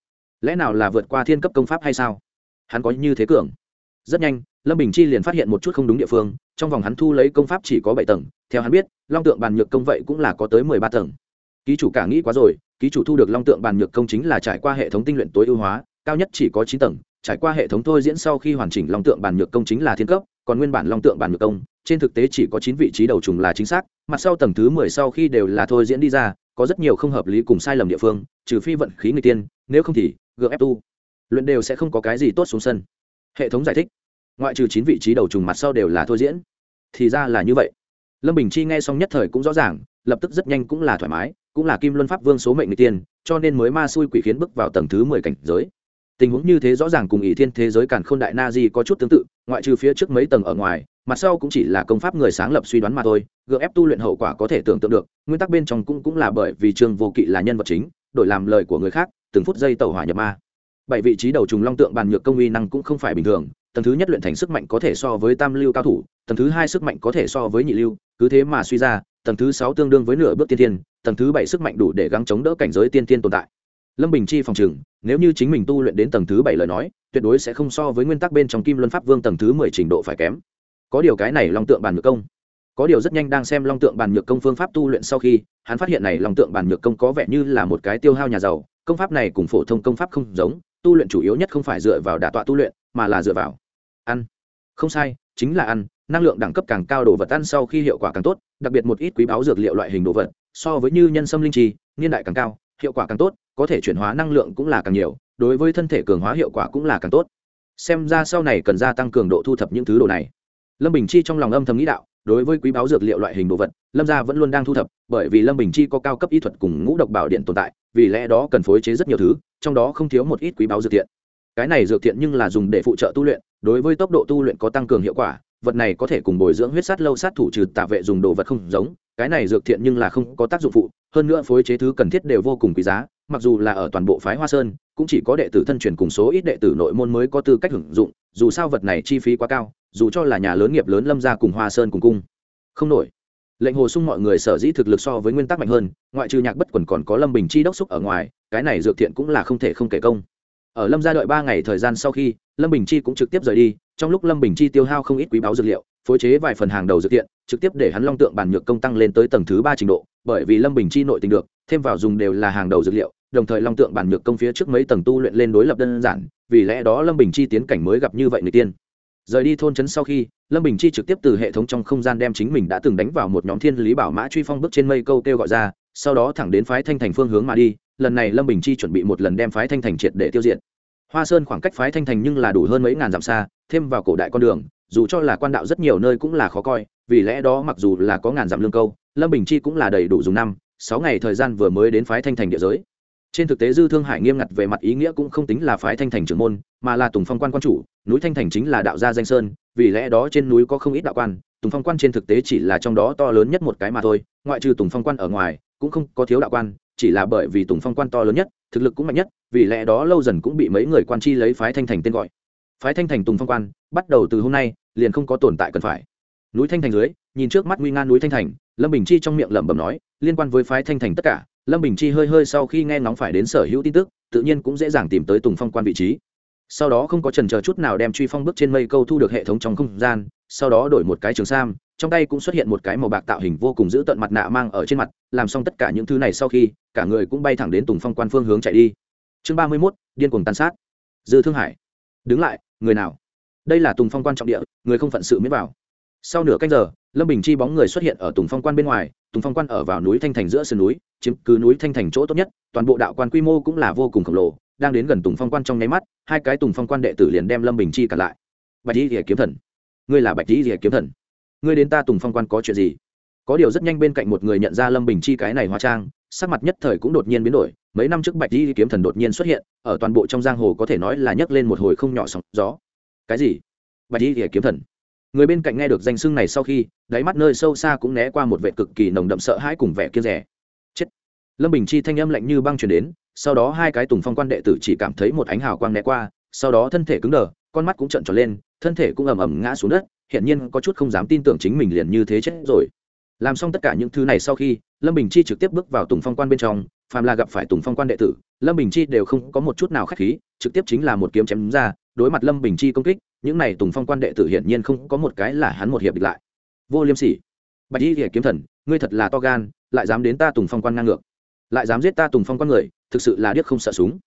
Speaker 1: Lẽ nào là vượt qua thiên cấp công pháp hay sao? Hắn có như thế cường. Rất nhanh, lâm bình chi liền phát hiện một chút không đúng địa phương, trong vòng hắn thu lấy công pháp chỉ có bảy tầng, theo hắn biết, long tượng bàn nhược công vậy cũng là có tới mười ba tầng. Ký chủ cả nghĩ quá rồi ký chủ thu được long tượng bàn nhược công chính là trải qua hệ thống tinh luyện tối ưu hóa, cao nhất chỉ có chín tầng, trải qua hệ thống thôi diễn sau khi hoàn chỉnh long tượng bàn nhược công chính là thiên cấp, còn nguyên bản long tượng bản nhược công, trên thực tế chỉ có chín vị trí đầu trùng là chính xác, mặt sau tầng thứ mười sau khi đều là thôi diễn đi ra, có rất nhiều không hợp lý cùng sai lầm địa phương, trừ phi vận khí người tiên, nếu không thì gượng ép tu luyện đều sẽ không có cái gì tốt xuống sân. Hệ thống giải thích. Ngoại trừ chín vị trí đầu trùng mặt sau đều là thôi diễn. Thì ra là như vậy. Lâm bình chi nghe xong nhất thời cũng rõ ràng, lập tức rất nhanh cũng là thoải mái cũng là kim luân pháp vương số mệnh người tiên, cho nên mới ma xui quỷ khiến bước vào tầng thứ mười cảnh giới. Tình huống như thế rõ ràng cùng ỷ thiên thế giới càn k h ô n đại na di có chút tương tự, ngoại trừ phía trước mấy tầng ở ngoài, mặt sau cũng chỉ là công pháp người sáng lập suy đoán mà thôi gượng ép tu luyện hậu quả có thể tưởng tượng được, nguyên tắc bên trong cũng cũng là bởi vì trương vô kỵ là nhân vật chính, đổi làm lời của người khác, từng phút giây tàu hỏa nhập ma. Bảy vị trí đầu trùng long tượng bàn nhược công uy năng cũng không phải bình thường, tầng thứ nhất luyện thành sức mạnh có thể so với tam lưu cao thủ, tầng thứ hai sức mạnh có thể so với nhị lưu, cứ thế mà suy ra, tầng thứ sáu tương đương với nửa bước tiên tiên tầng thứ bảy sức mạnh đủ để gắng chống đỡ cảnh giới tiên tiên tồn tại. Lâm bình chi phòng trừng nếu như chính mình tu luyện đến tầng thứ bảy lời nói, tuyệt đối sẽ không so với nguyên tắc bên trong kim luân pháp vương tầng thứ mười trình độ phải kém. Có điều cái này long tượng bàn nhược công, có điều rất nhanh đang xem long tượng bàn nhược công phương pháp tu luyện sau khi, hắn phát hiện này long tượng bàn nhược công có vẻ như là một cái tiêu hao nhà giàu, công pháp này cùng phổ thông công pháp không giống, tu luyện chủ yếu nhất không phải dựa vào đả tọa tu luyện, mà là dựa vào ăn. Không sai, chính là ăn, năng lượng đẳng cấp càng cao đồ vật ăn sau khi hiệu quả càng tốt, đặc biệt một ít quý báo dược liệu loại hình đồ vật so với như nhân sâm linh trì niên đại càng cao, hiệu quả càng tốt, có thể chuyển hóa năng lượng cũng là càng nhiều, đối với thân thể cường hóa hiệu quả cũng là càng tốt. Xem ra sau này cần gia tăng cường độ thu thập những thứ đồ này. Lâm bình chi trong lòng âm thầm nghĩ đạo, đối với quý báo dược liệu loại hình đồ vật, lâm gia vẫn luôn đang thu thập, bởi vì lâm bình chi có cao cấp y thuật cùng ngũ độc bảo điện tồn tại, vì lẽ đó cần phối chế rất nhiều thứ, trong đó không thiếu một ít quý báo dược thiện. Cái này dược thiện nhưng là dùng để phụ trợ tu luyện, đối với tốc độ tu luyện có tăng cường hiệu quả vật này có thể cùng bồi dưỡng huyết sát lâu sát thủ trừ tạ vệ dùng đồ vật không giống, cái này dược thiện nhưng là không có tác dụng phụ, hơn nữa phối chế thứ cần thiết đều vô cùng quý giá, mặc dù là ở toàn bộ phái hoa sơn, cũng chỉ có đệ tử thân truyền cùng số ít đệ tử nội môn mới có tư cách hưởng dụng, dù sao vật này chi phí quá cao, dù cho là nhà lớn nghiệp lớn lâm ra cùng hoa sơn cùng cung. Không nổi. Lệnh hồ sung mọi người sở dĩ thực lực so với nguyên tắc mạnh hơn, ngoại trừ nhạc bất quần còn có lâm bình chi đốc xúc ở ngoài, cái này dược thiện cũng là không thể không kể công ở lâm gia đợi ba ngày thời gian sau khi, lâm bình chi cũng trực tiếp rời đi, trong lúc lâm bình chi tiêu hao không ít quý báo dược liệu, phối chế vài phần hàng đầu dược tiện trực tiếp để hắn long tượng bản nhược công tăng lên tới tầng thứ ba trình độ, bởi vì lâm bình chi nội tình được, thêm vào dùng đều là hàng đầu dược liệu, đồng thời long tượng bản nhược công phía trước mấy tầng tu luyện lên đối lập đơn giản, vì lẽ đó lâm bình chi tiến cảnh mới gặp như vậy người tiên. Rời đi thôn trấn sau khi, lâm bình chi trực tiếp từ hệ thống trong không gian đem chính mình đã từng đánh vào một nhóm thiên lý bảo mã truy phong bước trên mây câu kêu gọi ra, sau đó thẳng đến phái thanh thành phương hướng mà đi lần này lâm bình chi chuẩn bị một lần đem phái thanh thành triệt để tiêu diệt. Hoa sơn khoảng cách phái thanh thành nhưng là đủ hơn mấy ngàn dặm xa, thêm vào cổ đại con đường, dù cho là quan đạo rất nhiều nơi cũng là khó coi, vì lẽ đó mặc dù là có ngàn dặm lương câu, lâm bình chi cũng là đầy đủ dùng năm, sáu ngày thời gian vừa mới đến phái thanh thành địa giới. Trên thực tế dư thương hải nghiêm ngặt về mặt ý nghĩa cũng không tính là phái thanh thành trưởng môn, mà là tùng phong quan quan chủ, núi thanh thành chính là đạo gia danh sơn, vì lẽ đó trên núi có không ít đạo quan, tùng phong quan trên thực tế chỉ là trong đó to lớn nhất một cái mà thôi, ngoại trừ tùng phong quan ở ngoài, cũng không có thiếu đạo quan chỉ là bởi vì tùng phong quan to lớn nhất, thực lực cũng mạnh nhất, vì lẽ đó lâu dần cũng bị mấy người quan chi lấy phái thanh thành tên gọi. Phái thanh thành tùng phong quan, bắt đầu từ hôm nay, liền không có tồn tại cần phải. Núi thanh thành dưới, nhìn trước mắt nguy nga núi thanh thành, lâm bình chi trong miệng lẩm bẩm nói, liên quan với phái thanh thành tất cả, lâm bình chi hơi hơi sau khi nghe ngóng phải đến sở hữu tin tức, tự nhiên cũng dễ dàng tìm tới tùng phong quan vị trí. Sau đó không có trần chờ chút nào đem truy phong bước trên mây câu thu được hệ thống trong không gian, sau đó đổi một cái trường sam trong tay cũng xuất hiện một cái màu bạc tạo hình vô cùng giữ tận mặt nạ mang ở trên mặt, làm xong tất cả những thứ này sau khi, cả người cũng bay thẳng đến tùng phong quan phương hướng chạy đi. Chương ba mươi mốt, điên cuồng tàn sát. Dư thương hải. Đứng lại, người nào? Đây là tùng phong quan trọng địa, người không phận sự miễn vào. Sau nửa canh giờ, lâm bình chi bóng người xuất hiện ở tùng phong quan bên ngoài, tùng phong quan ở vào núi thanh thành giữa sườn núi, chiếm cứ núi thanh thành chỗ tốt nhất, toàn bộ đạo quan quy mô cũng là vô cùng khổng lồ, đang đến gần tùng phong quan trong nháy mắt, hai cái tùng phong quan đệ tử liền đem lâm bình chi cả lại. Bạch di rỉa kiếm thần. Ngươi là bạch di rỉa kiếm thần ngươi đến ta tùng phong quan có chuyện gì? Có điều rất nhanh bên cạnh một người nhận ra lâm bình chi cái này hóa trang, sắc mặt nhất thời cũng đột nhiên biến đổi, mấy năm trước bạch di kiếm thần đột nhiên xuất hiện, ở toàn bộ trong giang hồ có thể nói là nhấc lên một hồi không nhỏ sóng gió. Cái gì? Bạch di kiếm thần. Người bên cạnh nghe được danh xưng này sau khi, đáy mắt nơi sâu xa cũng né qua một vệ cực kỳ nồng đậm sợ hãi cùng vẻ kia rẻ. Chết. Lâm bình chi thanh âm lạnh như băng chuyển đến, sau đó hai cái tùng phong quan đệ tử chỉ cảm thấy một ánh hào quang né qua, sau đó thân thể cứng đờ, con mắt cũng trợn tròn lên thân thể cũng ầm ầm ngã xuống đất hiện nhiên có chút không dám tin tưởng chính mình liền như thế chết rồi. Làm xong tất cả những thứ này sau khi, lâm bình chi trực tiếp bước vào tùng phong quan bên trong, phàm là gặp phải tùng phong quan đệ tử, lâm bình chi đều không có một chút nào k h á c h khí, trực tiếp chính là một kiếm chém ra, đối mặt lâm bình chi công kích, những này tùng phong quan đệ tử hiển nhiên không có một cái là hắn một hiệp địch lại. Vô liêm sỉ. Bạch y kiếm thần, ngươi thật là to gan, lại dám đến ta tùng phong quan ngang ngược. Lại dám giết ta tùng phong quan người, thực sự là điếc không sợ súng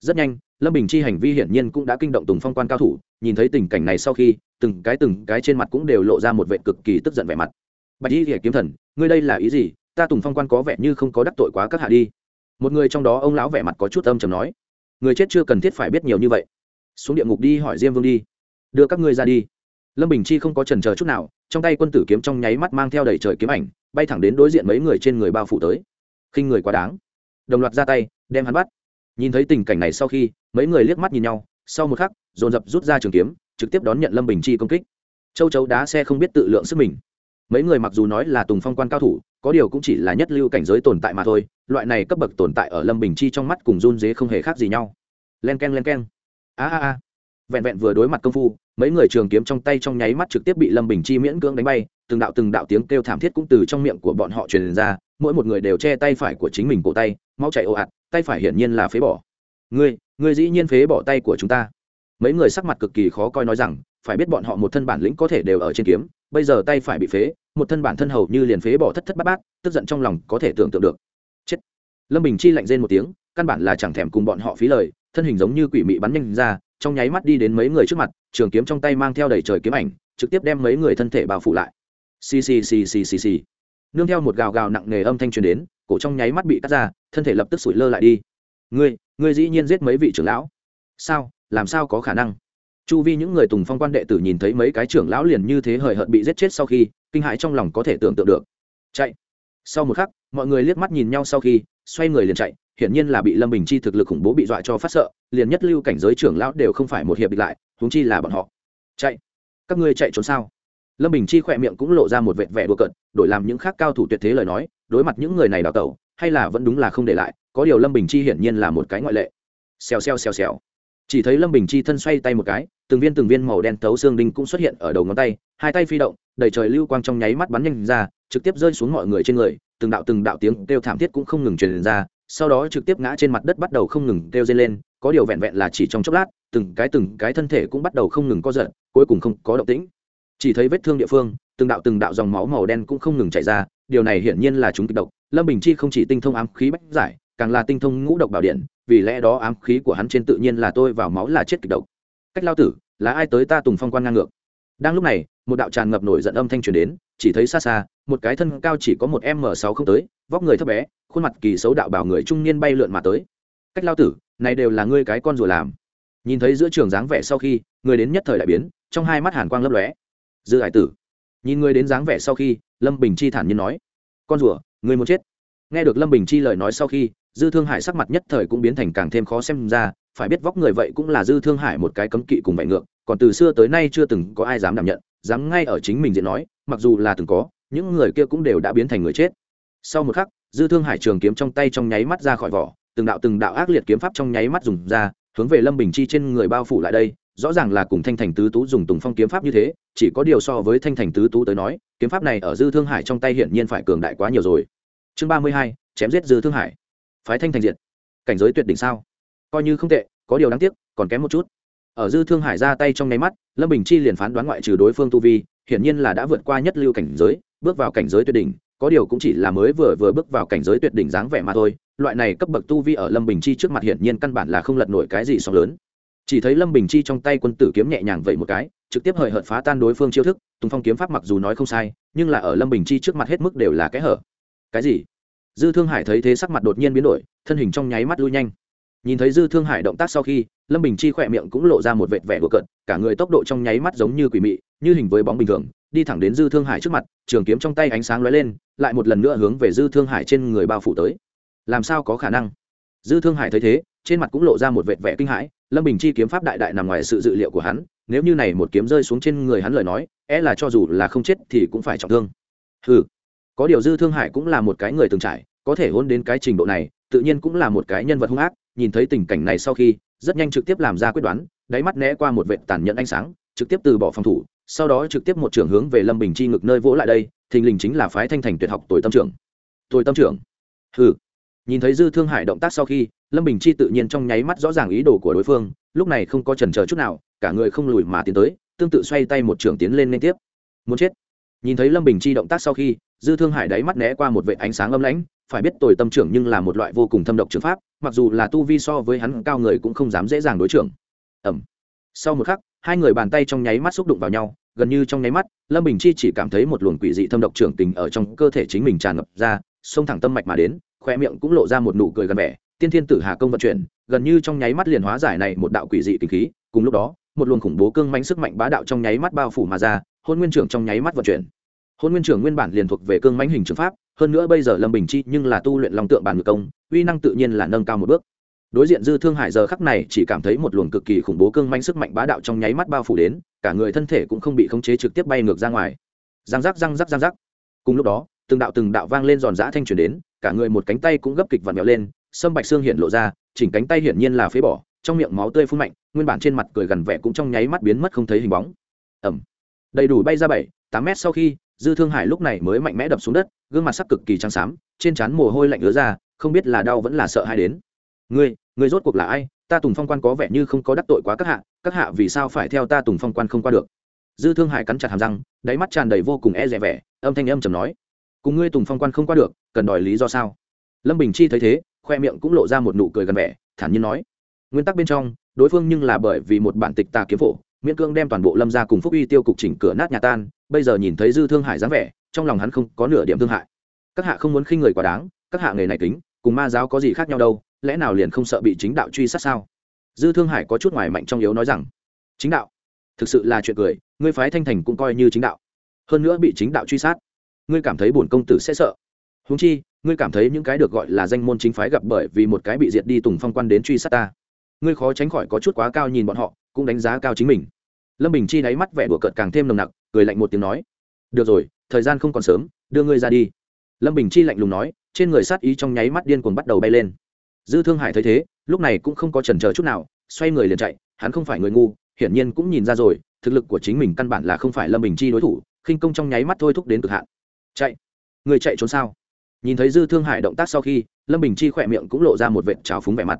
Speaker 1: rất nhanh, lâm bình chi hành vi hiển nhiên cũng đã kinh động tùng phong quan cao thủ, nhìn thấy tình cảnh này sau khi, từng cái từng cái trên mặt cũng đều lộ ra một vệ cực kỳ tức giận vẻ mặt. Bạch y thì kiếm thần, ngươi đây là ý gì? Ta tùng phong quan có vẻ như không có đắc tội quá các hạ đi. Một người trong đó ông lão vẻ mặt có chút âm chầm nói, người chết chưa cần thiết phải biết nhiều như vậy. Xuống địa ngục đi hỏi diêm vương đi. Đưa các ngươi ra đi. Lâm bình chi không có trần chờ chút nào, trong tay quân tử kiếm trong nháy mắt mang theo đầy trời kiếm ảnh, bay thẳng đến đối diện mấy người trên người bao phủ tới. Khinh người quá đáng. Đồng loạt ra tay, đem hắn bắt nhìn thấy tình cảnh này sau khi, mấy người liếc mắt nhìn nhau, sau một khắc, dồn dập rút ra trường kiếm, trực tiếp đón nhận lâm bình chi công kích. Châu chấu đá xe không biết tự lượng sức mình. Mấy người mặc dù nói là tùng phong quan cao thủ, có điều cũng chỉ là nhất lưu cảnh giới tồn tại mà thôi, loại này cấp bậc tồn tại ở lâm bình chi trong mắt cùng run dế không hề khác gì nhau. Len k e n len k e n a a a. Vẹn vẹn vừa đối mặt công phu, mấy người trường kiếm trong tay trong nháy mắt trực tiếp bị lâm bình chi miễn cưỡng đánh bay, từng đạo từng đạo tiếng kêu thảm thiết cũng từ trong miệng của bọn họ truyền ra, mỗi một người đều che tay phải của chính mình cổ tay mau chạy ồ ạt tay phải hiển nhiên là phế bỏ. Ngươi ngươi dĩ nhiên phế bỏ tay của chúng ta. Mấy người sắc mặt cực kỳ khó coi nói rằng, phải biết bọn họ một thân bản lĩnh có thể đều ở trên kiếm, bây giờ tay phải bị phế, một thân bản thân hầu như liền phế bỏ thất thất bát bát, tức giận trong lòng có thể tưởng tượng được. Chết. Lâm bình chi lạnh rên một tiếng, căn bản là chẳng thèm cùng bọn họ phí lời, thân hình giống như quỷ mị bắn nhanh ra, trong nháy mắt đi đến mấy người trước mặt, trường kiếm trong tay mang theo đầy trời kiếm ảnh, trực tiếp đem mấy người thân thể bao phủ lại. Xì xì xì xì xì xì. Nương theo một gào gào nặng nề âm thanh truyền đến cổ trong nháy mắt bị cắt ra, thân thể lập tức sủi lơ lại đi. Ngươi ngươi dĩ nhiên giết mấy vị trưởng lão? Sao? Làm sao có khả năng? Chu vi những người tùng phong quan đệ tử nhìn thấy mấy cái trưởng lão liền như thế hời hợt bị giết chết sau khi, kinh hãi trong lòng có thể tưởng tượng được. Chạy. Sau một khắc, mọi người liếc mắt nhìn nhau sau khi, xoay người liền chạy, hiển nhiên là bị lâm bình chi thực lực khủng bố bị dọa cho phát sợ, liền nhất lưu cảnh giới trưởng lão đều không phải một hiệp địch lại, huống chi là bọn họ. Chạy. Các ngươi chạy trốn sao? Lâm bình chi khỏe miệng cũng lộ ra một vệt vẻ đùa cợt, đổi làm những khác cao thủ tuyệt thế lời nói, đối mặt những người này đào tẩu, hay là vẫn đúng là không để lại, có điều lâm bình chi hiển nhiên là một cái ngoại lệ. Xèo xèo xèo xèo. Chỉ thấy lâm bình chi thân xoay tay một cái, từng viên từng viên màu đen tấu xương đinh cũng xuất hiện ở đầu ngón tay, hai tay phi động, đầy trời lưu quang trong nháy mắt bắn nhanh ra, trực tiếp rơi xuống mọi người trên người, từng đạo từng đạo tiếng kêu thảm thiết cũng không ngừng truyền ra, sau đó trực tiếp ngã trên mặt đất bắt đầu không ngừng kêu dây lên, có điều vẹn vẹn là chỉ trong chốc lát, từng cái từng cái thân thể cũng bắt đầu không ngừng co giật, cuối cùng không có động tĩnh chỉ thấy vết thương địa phương, từng đạo từng đạo dòng máu màu đen cũng không ngừng chảy ra, điều này hiển nhiên là chúng kịch độc. Lâm bình chi không chỉ tinh thông ám khí bách giải, càng là tinh thông ngũ độc bảo điện, vì lẽ đó ám khí của hắn trên tự nhiên là tôi vào máu là chết kịch độc. Cách lao tử, là ai tới ta tùng phong quan ngang ngược? Đang lúc này, một đạo tràn ngập nổi giận âm thanh truyền đến, chỉ thấy xa xa, một cái thân cao chỉ có một m sáu không tới, vóc người thấp bé, khuôn mặt kỳ xấu đạo bảo người trung niên bay lượn mà tới. Cách lao tử, này đều là ngươi cái con rùa làm. Nhìn thấy giữa trường dáng vẻ sau khi, người đến nhất thời đại biến, trong hai mắt hàn quang lấp lóe dư hải tử. Nhìn người đến dáng vẻ sau khi, lâm bình chi thản nhiên nói, con rùa, người muốn chết. Nghe được lâm bình chi lời nói sau khi, dư thương hải sắc mặt nhất thời cũng biến thành càng thêm khó xem ra, phải biết vóc người vậy cũng là dư thương hải một cái cấm kỵ cùng vạy ngược, còn từ xưa tới nay chưa từng có ai dám đảm nhận, dám ngay ở chính mình diện nói, mặc dù là từng có, những người kia cũng đều đã biến thành người chết. Sau một khắc, dư thương hải trường kiếm trong tay trong nháy mắt ra khỏi vỏ, từng đạo từng đạo ác liệt kiếm pháp trong nháy mắt dùng ra, hướng về lâm bình chi trên người bao phủ lại đây rõ ràng là cùng thanh thành tứ tú dùng tùng phong kiếm pháp như thế, chỉ có điều so với thanh thành tứ tú tới nói, kiếm pháp này ở dư thương hải trong tay hiển nhiên phải cường đại quá nhiều rồi. Chương ba mươi hai, chém giết dư thương hải. Phái thanh thành diệt. Cảnh giới tuyệt đỉnh sao? Coi như không tệ, có điều đáng tiếc, còn kém một chút. Ở dư thương hải ra tay trong nháy mắt, lâm bình chi liền phán đoán ngoại trừ đối phương tu vi, hiển nhiên là đã vượt qua nhất lưu cảnh giới, bước vào cảnh giới tuyệt đỉnh, có điều cũng chỉ là mới vừa vừa bước vào cảnh giới tuyệt đỉnh dáng vẻ mà thôi, loại này cấp bậc tu vi ở lâm bình chi trước mặt hiển nhiên căn bản là không lật nổi cái gì so lớn chỉ thấy lâm bình chi trong tay quân tử kiếm nhẹ nhàng vậy một cái, trực tiếp hời hợt phá tan đối phương chiêu thức, tùng phong kiếm pháp mặc dù nói không sai, nhưng là ở lâm bình chi trước mặt hết mức đều là cái hở. Cái gì? Dư thương hải thấy thế sắc mặt đột nhiên biến đổi, thân hình trong nháy mắt lui nhanh. Nhìn thấy dư thương hải động tác sau khi, lâm bình chi khỏe miệng cũng lộ ra một vệt vẻ của cận cả người tốc độ trong nháy mắt giống như quỷ mị, như hình với bóng bình thường, đi thẳng đến dư thương hải trước mặt, trường kiếm trong tay ánh sáng lóe lên, lại một lần nữa hướng về dư thương hải trên người bao phủ tới. Làm sao có khả năng? Dư thương hải thấy thế trên mặt cũng lộ ra một vệt vẻ kinh hãi, lâm bình chi kiếm pháp đại đại nằm ngoài sự dự liệu của hắn, nếu như này một kiếm rơi xuống trên người hắn lời nói é là cho dù là không chết thì cũng phải trọng thương. Ừ có điều dư thương hải cũng là một cái người từng trải, có thể hôn đến cái trình độ này, tự nhiên cũng là một cái nhân vật hung ác, nhìn thấy tình cảnh này sau khi, rất nhanh trực tiếp làm ra quyết đoán, đáy mắt né qua một vệ tàn nhẫn ánh sáng, trực tiếp từ bỏ phòng thủ, sau đó trực tiếp một trưởng hướng về lâm bình chi ngực nơi vỗ lại đây, thình lình chính là phái thanh thành tuyệt học tuổi tâm trưởng. Tuổi tâm trưởng. Hừ nhìn thấy dư thương hải động tác sau khi, lâm bình chi tự nhiên trong nháy mắt rõ ràng ý đồ của đối phương, lúc này không có trần chờ chút nào, cả người không lùi mà tiến tới, tương tự xoay tay một trường tiến lên liên tiếp. Muốn chết. Nhìn thấy lâm bình chi động tác sau khi, dư thương hải đáy mắt né qua một vệ ánh sáng âm lãnh, phải biết tồi tâm trưởng nhưng là một loại vô cùng thâm độc trường pháp, mặc dù là tu vi so với hắn cao người cũng không dám dễ dàng đối trưởng. Ẩm sau một khắc, hai người bàn tay trong nháy mắt xúc đụng vào nhau, gần như trong nháy mắt, lâm bình chi chỉ cảm thấy một luồng quỷ dị thâm độc trưởng tình ở trong cơ thể chính mình tràn ngập ra xông thẳng tâm mạch mà đến, khoe miệng cũng lộ ra một nụ cười gần vẻ, tiên thiên tử hà công vận chuyển, gần như trong nháy mắt liền hóa giải này một đạo quỷ dị kinh khí, cùng lúc đó, một luồng khủng bố cương mãnh sức mạnh bá đạo trong nháy mắt bao phủ mà ra, hôn nguyên trưởng trong nháy mắt vận chuyển. Hôn nguyên trưởng nguyên bản liền thuộc về cương mãnh hình trường pháp, hơn nữa bây giờ lâm bình chi nhưng là tu luyện lòng tượng bản ngự công, uy năng tự nhiên là nâng cao một bước. Đối diện dư thương hải giờ khắc này chỉ cảm thấy một luồng cực kỳ khủng bố cương manh sức mạnh bá đạo trong nháy mắt bao phủ đến, cả người thân thể cũng không bị khống chế trực tiếp bay ngược ra ngoài. Răng rắc răng rắc răng rắc. Cùng lúc đó từng đạo từng đạo vang lên giòn giã thanh chuyển đến, cả người một cánh tay cũng gấp kịch vặn vẹo lên, sâm bạch xương hiện lộ ra, chỉnh cánh tay hiển nhiên là phế bỏ, trong miệng máu tươi phun mạnh, nguyên bản trên mặt cười gần vẻ cũng trong nháy mắt biến mất không thấy hình bóng. Ẩm đầy đủ bay ra bảy, tám mét sau khi, dư thương hải lúc này mới mạnh mẽ đập xuống đất, gương mặt sắc cực kỳ trắng xám, trên trán mồ hôi lạnh ứa ra, không biết là đau vẫn là sợ hay đến. Ngươi ngươi rốt cuộc là ai? Ta tùng phong quan có vẻ như không có đắc tội quá các hạ các hạ vì sao phải theo ta tùng phong quan không qua được? Dư thương hải cắn chặt hàm răng, đáy mắt tràn đầy vô cùng e rẻ vẻ, âm thanh âm trầm nói cùng ngươi tùng phong quan không qua được, cần đòi lý do sao? Lâm bình chi thấy thế, khoe miệng cũng lộ ra một nụ cười gần vẻ, thản nhiên nói. Nguyên tắc bên trong, đối phương nhưng là bởi vì một bản tịch tà kiếm phổ, miễn cương đem toàn bộ lâm ra cùng phúc uy tiêu cục chỉnh cửa nát nhà tan, bây giờ nhìn thấy dư thương hải dáng vẻ, trong lòng hắn không có nửa điểm thương hại. Các hạ không muốn khinh người quá đáng, các hạ nghề này kính, cùng ma giáo có gì khác nhau đâu, lẽ nào liền không sợ bị chính đạo truy sát sao? Dư thương hải có chút ngoài mạnh trong yếu nói rằng, chính đạo, thực sự là chuyện cười, ngươi phái thanh thành cũng coi như chính đạo. Hơn nữa bị chính đạo truy sát ngươi cảm thấy bổn công tử sẽ sợ. Húng chi, ngươi cảm thấy những cái được gọi là danh môn chính phái gặp bởi vì một cái bị diệt đi tùng phong quan đến truy sát ta. Ngươi khó tránh khỏi có chút quá cao nhìn bọn họ, cũng đánh giá cao chính mình. Lâm bình chi đáy mắt vẻ đùa cợt càng thêm nồng nặc, cười lạnh một tiếng nói, được rồi, thời gian không còn sớm, đưa ngươi ra đi. Lâm bình chi lạnh lùng nói, trên người sát ý trong nháy mắt điên cuồng bắt đầu bay lên. Dư thương hải thấy thế, lúc này cũng không có chần chờ chút nào, xoay người liền chạy, hắn không phải người ngu, hiển nhiên cũng nhìn ra rồi, thực lực của chính mình căn bản là không phải lâm bình chi đối thủ, khinh công trong nháy mắt thôi thúc đến cực hạn chạy. Người chạy trốn sao? Nhìn thấy dư thương hải động tác sau khi, lâm bình chi khỏe miệng cũng lộ ra một vệt trào phúng vẻ mặt.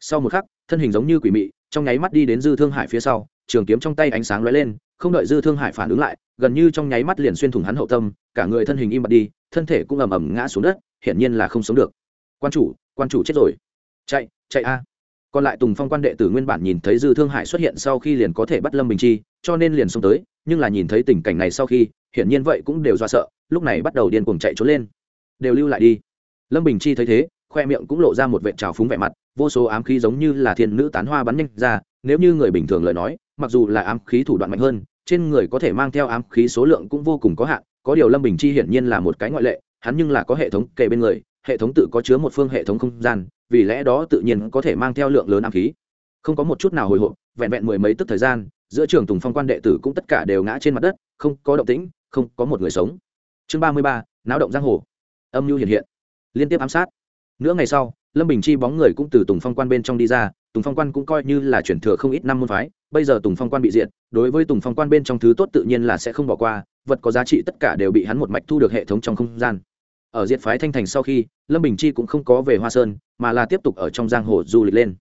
Speaker 1: Sau một khắc, thân hình giống như quỷ mị, trong nháy mắt đi đến dư thương hải phía sau, trường kiếm trong tay ánh sáng lóe lên, không đợi dư thương hải phản ứng lại, gần như trong nháy mắt liền xuyên thủng hắn hậu tâm, cả người thân hình im bặt đi, thân thể cũng ầm ầm ngã xuống đất, hiển nhiên là không sống được. Quan chủ quan chủ chết rồi. Chạy chạy a. Còn lại tùng phong quan đệ tử nguyên bản nhìn thấy dư thương hải xuất hiện sau khi liền có thể bắt lâm bình chi, cho nên liền xông tới, nhưng là nhìn thấy tình cảnh này sau khi hiển nhiên vậy cũng đều do sợ, lúc này bắt đầu điên cuồng chạy trốn lên. Đều lưu lại đi. Lâm bình chi thấy thế, khoe miệng cũng lộ ra một vệ trào phúng vẻ mặt, vô số ám khí giống như là thiên nữ tán hoa bắn nhanh ra, nếu như người bình thường lời nói, mặc dù là ám khí thủ đoạn mạnh hơn, trên người có thể mang theo ám khí số lượng cũng vô cùng có hạn, có điều lâm bình chi hiển nhiên là một cái ngoại lệ, hắn nhưng là có hệ thống kề bên người, hệ thống tự có chứa một phương hệ thống không gian, vì lẽ đó tự nhiên có thể mang theo lượng lớn ám khí. Không có một chút nào hồi hộp, vẹn vẹn mười mấy tức thời gian, giữa trường tùng phong quan đệ tử cũng tất cả đều ngã trên mặt đất, không có động tĩnh không có một người sống. Chương ba mươi ba náo động giang hồ. Âm mưu hiện hiện. Liên tiếp ám sát. Nửa ngày sau lâm bình chi bóng người cũng từ tùng phong quan bên trong đi ra tùng phong quan cũng coi như là chuyển thừa không ít năm môn phái bây giờ tùng phong quan bị diện, đối với tùng phong quan bên trong thứ tốt tự nhiên là sẽ không bỏ qua vật có giá trị tất cả đều bị hắn một mạch thu được hệ thống trong không gian. Ở diệt phái thanh thành sau khi lâm bình chi cũng không có về hoa sơn mà là tiếp tục ở trong giang hồ du lịch lên.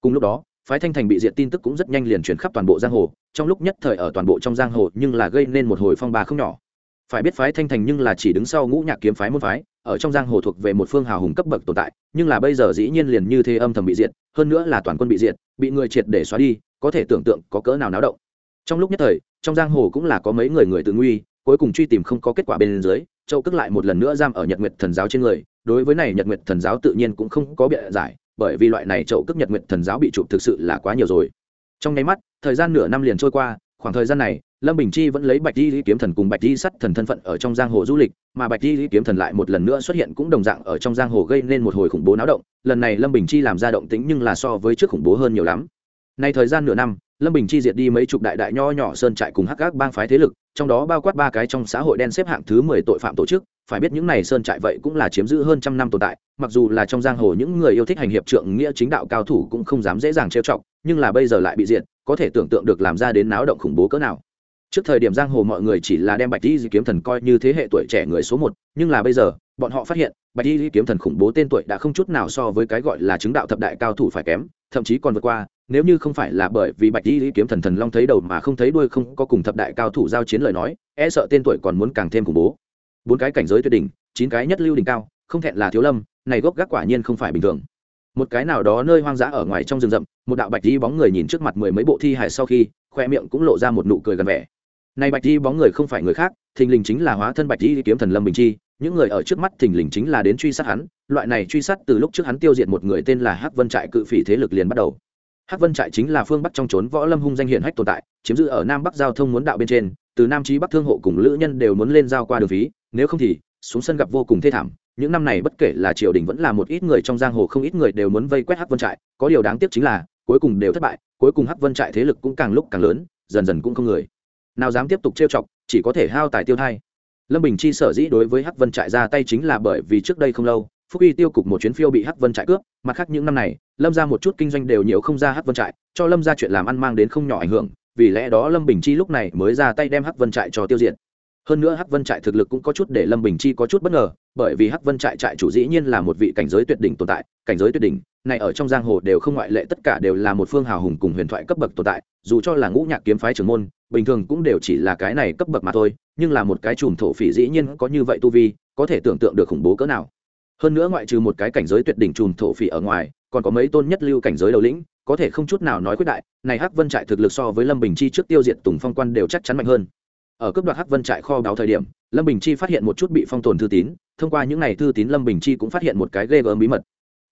Speaker 1: Cùng lúc đó phái thanh thành bị diệt tin tức cũng rất nhanh liền chuyển khắp toàn bộ giang hồ, trong lúc nhất thời ở toàn bộ trong giang hồ nhưng là gây nên một hồi phong ba không nhỏ. Phải biết phái thanh thành nhưng là chỉ đứng sau ngũ nhạc kiếm phái môn phái, ở trong giang hồ thuộc về một phương hào hùng cấp bậc tồn tại, nhưng là bây giờ dĩ nhiên liền như thế âm thầm bị diệt, hơn nữa là toàn quân bị diệt, bị người triệt để xóa đi, có thể tưởng tượng có cỡ nào náo động. Trong lúc nhất thời, trong giang hồ cũng là có mấy người người tự nguy, cuối cùng truy tìm không có kết quả bên dưới, châu cất lại một lần nữa giam ở nhật nguyệt thần giáo trên người, đối với này nhật nguyệt thần giáo tự nhiên cũng không có biện giải bởi vì loại này chậu cướp nhật nguyện thần giáo bị chụp thực sự là quá nhiều rồi. Trong nháy mắt, thời gian nửa năm liền trôi qua, khoảng thời gian này, lâm bình chi vẫn lấy bạch di kiếm thần cùng bạch di sắt thần thân phận ở trong giang hồ du lịch, mà bạch di kiếm thần lại một lần nữa xuất hiện cũng đồng dạng ở trong giang hồ gây nên một hồi khủng bố náo động. Lần này lâm bình chi làm ra động tính nhưng là so với trước khủng bố hơn nhiều lắm nay thời gian nửa năm, lâm bình chi diệt đi mấy chục đại đại nho nhỏ sơn trại cùng hắc các bang phái thế lực, trong đó bao quát ba cái trong xã hội đen xếp hạng thứ mười tội phạm tổ chức. Phải biết những này sơn trại vậy cũng là chiếm giữ hơn trăm năm tồn tại, mặc dù là trong giang hồ những người yêu thích hành hiệp trượng nghĩa chính đạo cao thủ cũng không dám dễ dàng trêu chọc, nhưng là bây giờ lại bị diệt, có thể tưởng tượng được làm ra đến náo động khủng bố cỡ nào. Trước thời điểm giang hồ mọi người chỉ là đem bạch di kiếm thần coi như thế hệ tuổi trẻ người số một, nhưng là bây giờ, bọn họ phát hiện, bạch di kiếm thần khủng bố tên tuổi đã không chút nào so với cái gọi là chứng đạo thập đại cao thủ phải kém thậm chí còn vượt qua, nếu như không phải là bởi vì bạch di kiếm thần thần long thấy đầu mà không thấy đuôi không có cùng thập đại cao thủ giao chiến lời nói e sợ tên tuổi còn muốn càng thêm khủng bố. Bốn cái cảnh giới tuyệt đỉnh, chín cái nhất lưu đỉnh cao, không thẹn là thiếu lâm, này gốc gác quả nhiên không phải bình thường. Một cái nào đó nơi hoang dã ở ngoài trong rừng rậm, một đạo bạch di bóng người nhìn trước mặt mười mấy bộ thi hài sau khi, khoe miệng cũng lộ ra một nụ cười gần vẻ. Này bạch di bóng người không phải người khác, thình lình chính là hóa thân bạch di kiếm thần lâm bình chi những người ở trước mắt thình lình chính là đến truy sát hắn, loại này truy sát từ lúc trước hắn tiêu diệt một người tên là hắc vân trại cự phỉ thế lực liền bắt đầu. Hắc vân trại chính là phương bắc trong trốn võ lâm hung danh hiển hách tồn tại, chiếm giữ ở nam bắc giao thông muốn đạo bên trên, từ nam chí bắc thương hộ cùng lữ nhân đều muốn lên giao qua đường phí, nếu không thì, xuống sân gặp vô cùng thê thảm. Những năm này bất kể là triều đình vẫn là một ít người trong giang hồ không ít người đều muốn vây quét hắc vân trại, có điều đáng tiếc chính là, cuối cùng đều thất bại, cuối cùng hắc vân trại thế lực cũng càng lúc càng lớn, dần dần cũng không người. Nào dám tiếp tục trêu chọc, chỉ có thể hao tài tiêu thai lâm bình chi sở dĩ đối với hắc vân trại ra tay chính là bởi vì trước đây không lâu, phúc y tiêu cục một chuyến phiêu bị hắc vân trại cướp, mặt khác những năm này, lâm ra một chút kinh doanh đều nhiều không ra hắc vân trại, cho lâm ra chuyện làm ăn mang đến không nhỏ ảnh hưởng, vì lẽ đó lâm bình chi lúc này mới ra tay đem hắc vân trại cho tiêu diệt. Hơn nữa hắc vân trại thực lực cũng có chút để lâm bình chi có chút bất ngờ, bởi vì hắc vân trại trại chủ dĩ nhiên là một vị cảnh giới tuyệt đỉnh tồn tại, cảnh giới tuyệt đỉnh, này ở trong giang hồ đều không ngoại lệ, tất cả đều là một phương hào hùng cùng huyền thoại cấp bậc tồn tại, dù cho là ngũ nhạc kiếm phái trưởng môn bình thường cũng đều chỉ là cái này cấp bậc mà thôi, nhưng là một cái chùm thổ phỉ dĩ nhiên có như vậy tu vi, có thể tưởng tượng được khủng bố cỡ nào. Hơn nữa ngoại trừ một cái cảnh giới tuyệt đỉnh chùm thổ phỉ ở ngoài, còn có mấy tôn nhất lưu cảnh giới đầu lĩnh, có thể không chút nào nói quyết đại, này hắc vân trại thực lực so với lâm bình chi trước tiêu diệt tùng phong quan đều chắc chắn mạnh hơn. Ở cấp đoạt hắc vân trại kho báo thời điểm, lâm bình chi phát hiện một chút bị phong tồn thư tín, thông qua những n à y thư tín lâm bình chi cũng phát hiện một cái ghê gớm bí mật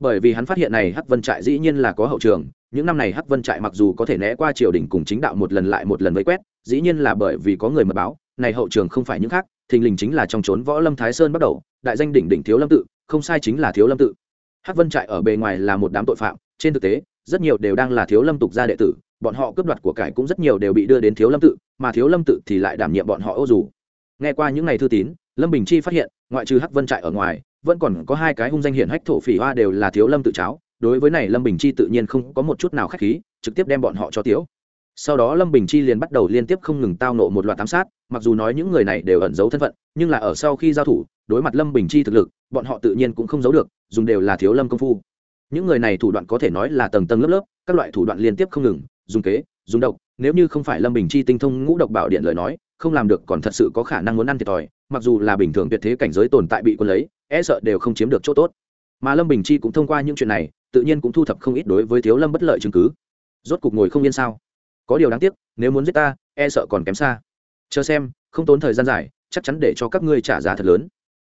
Speaker 1: bởi vì hắn phát hiện này hắc vân trại dĩ nhiên là có hậu trường, những năm này hắc vân trại mặc dù có thể né qua triều đình cùng chính đạo một lần lại một lần vây quét, dĩ nhiên là bởi vì có người mật báo, này hậu trường không phải những khác, thình lình chính là trong trốn võ lâm thái sơn bắt đầu, đại danh đỉnh đỉnh thiếu lâm tự, không sai chính là thiếu lâm tự. Hắc vân trại ở bề ngoài là một đám tội phạm, trên thực tế, rất nhiều đều đang là thiếu lâm tục gia đệ tử, bọn họ cướp đoạt của cải cũng rất nhiều đều bị đưa đến thiếu lâm tự, mà thiếu lâm tự thì lại đảm nhiệm bọn họ ô dù. Nghe qua những ngày thư tín, lâm bình chi phát hiện, ngoại trừ hắc vân trại ở ngoài vẫn còn có hai cái hung danh hiển hách thổ phỉ hoa đều là thiếu lâm tự cháo, đối với này lâm bình chi tự nhiên không có một chút nào k h á c h khí, trực tiếp đem bọn họ cho tiếu. Sau đó lâm bình chi liền bắt đầu liên tiếp không ngừng tao nộ một loạt tám sát, mặc dù nói những người này đều ẩn giấu thân phận, nhưng là ở sau khi giao thủ, đối mặt lâm bình chi thực lực, bọn họ tự nhiên cũng không giấu được, dùng đều là thiếu lâm công phu. Những người này thủ đoạn có thể nói là tầng tầng lớp lớp, các loại thủ đoạn liên tiếp không ngừng, dùng kế, dùng độc, nếu như không phải lâm bình chi tinh thông ngũ độc bảo điện lời nói, không làm được còn thật sự có khả năng muốn ăn thiệt thòi mặc dù là bình thường tuyệt thế cảnh giới tồn tại bị quân lấy e sợ đều không chiếm được chỗ tốt. Mà lâm bình chi cũng thông qua những chuyện này, tự nhiên cũng thu thập không ít đối với thiếu lâm bất lợi chứng cứ. Rốt cục ngồi không yên sao? Có điều đáng tiếc, nếu muốn giết ta e sợ còn kém xa. Chờ xem, không tốn thời gian dài, chắc chắn để cho các ngươi trả giá thật lớn.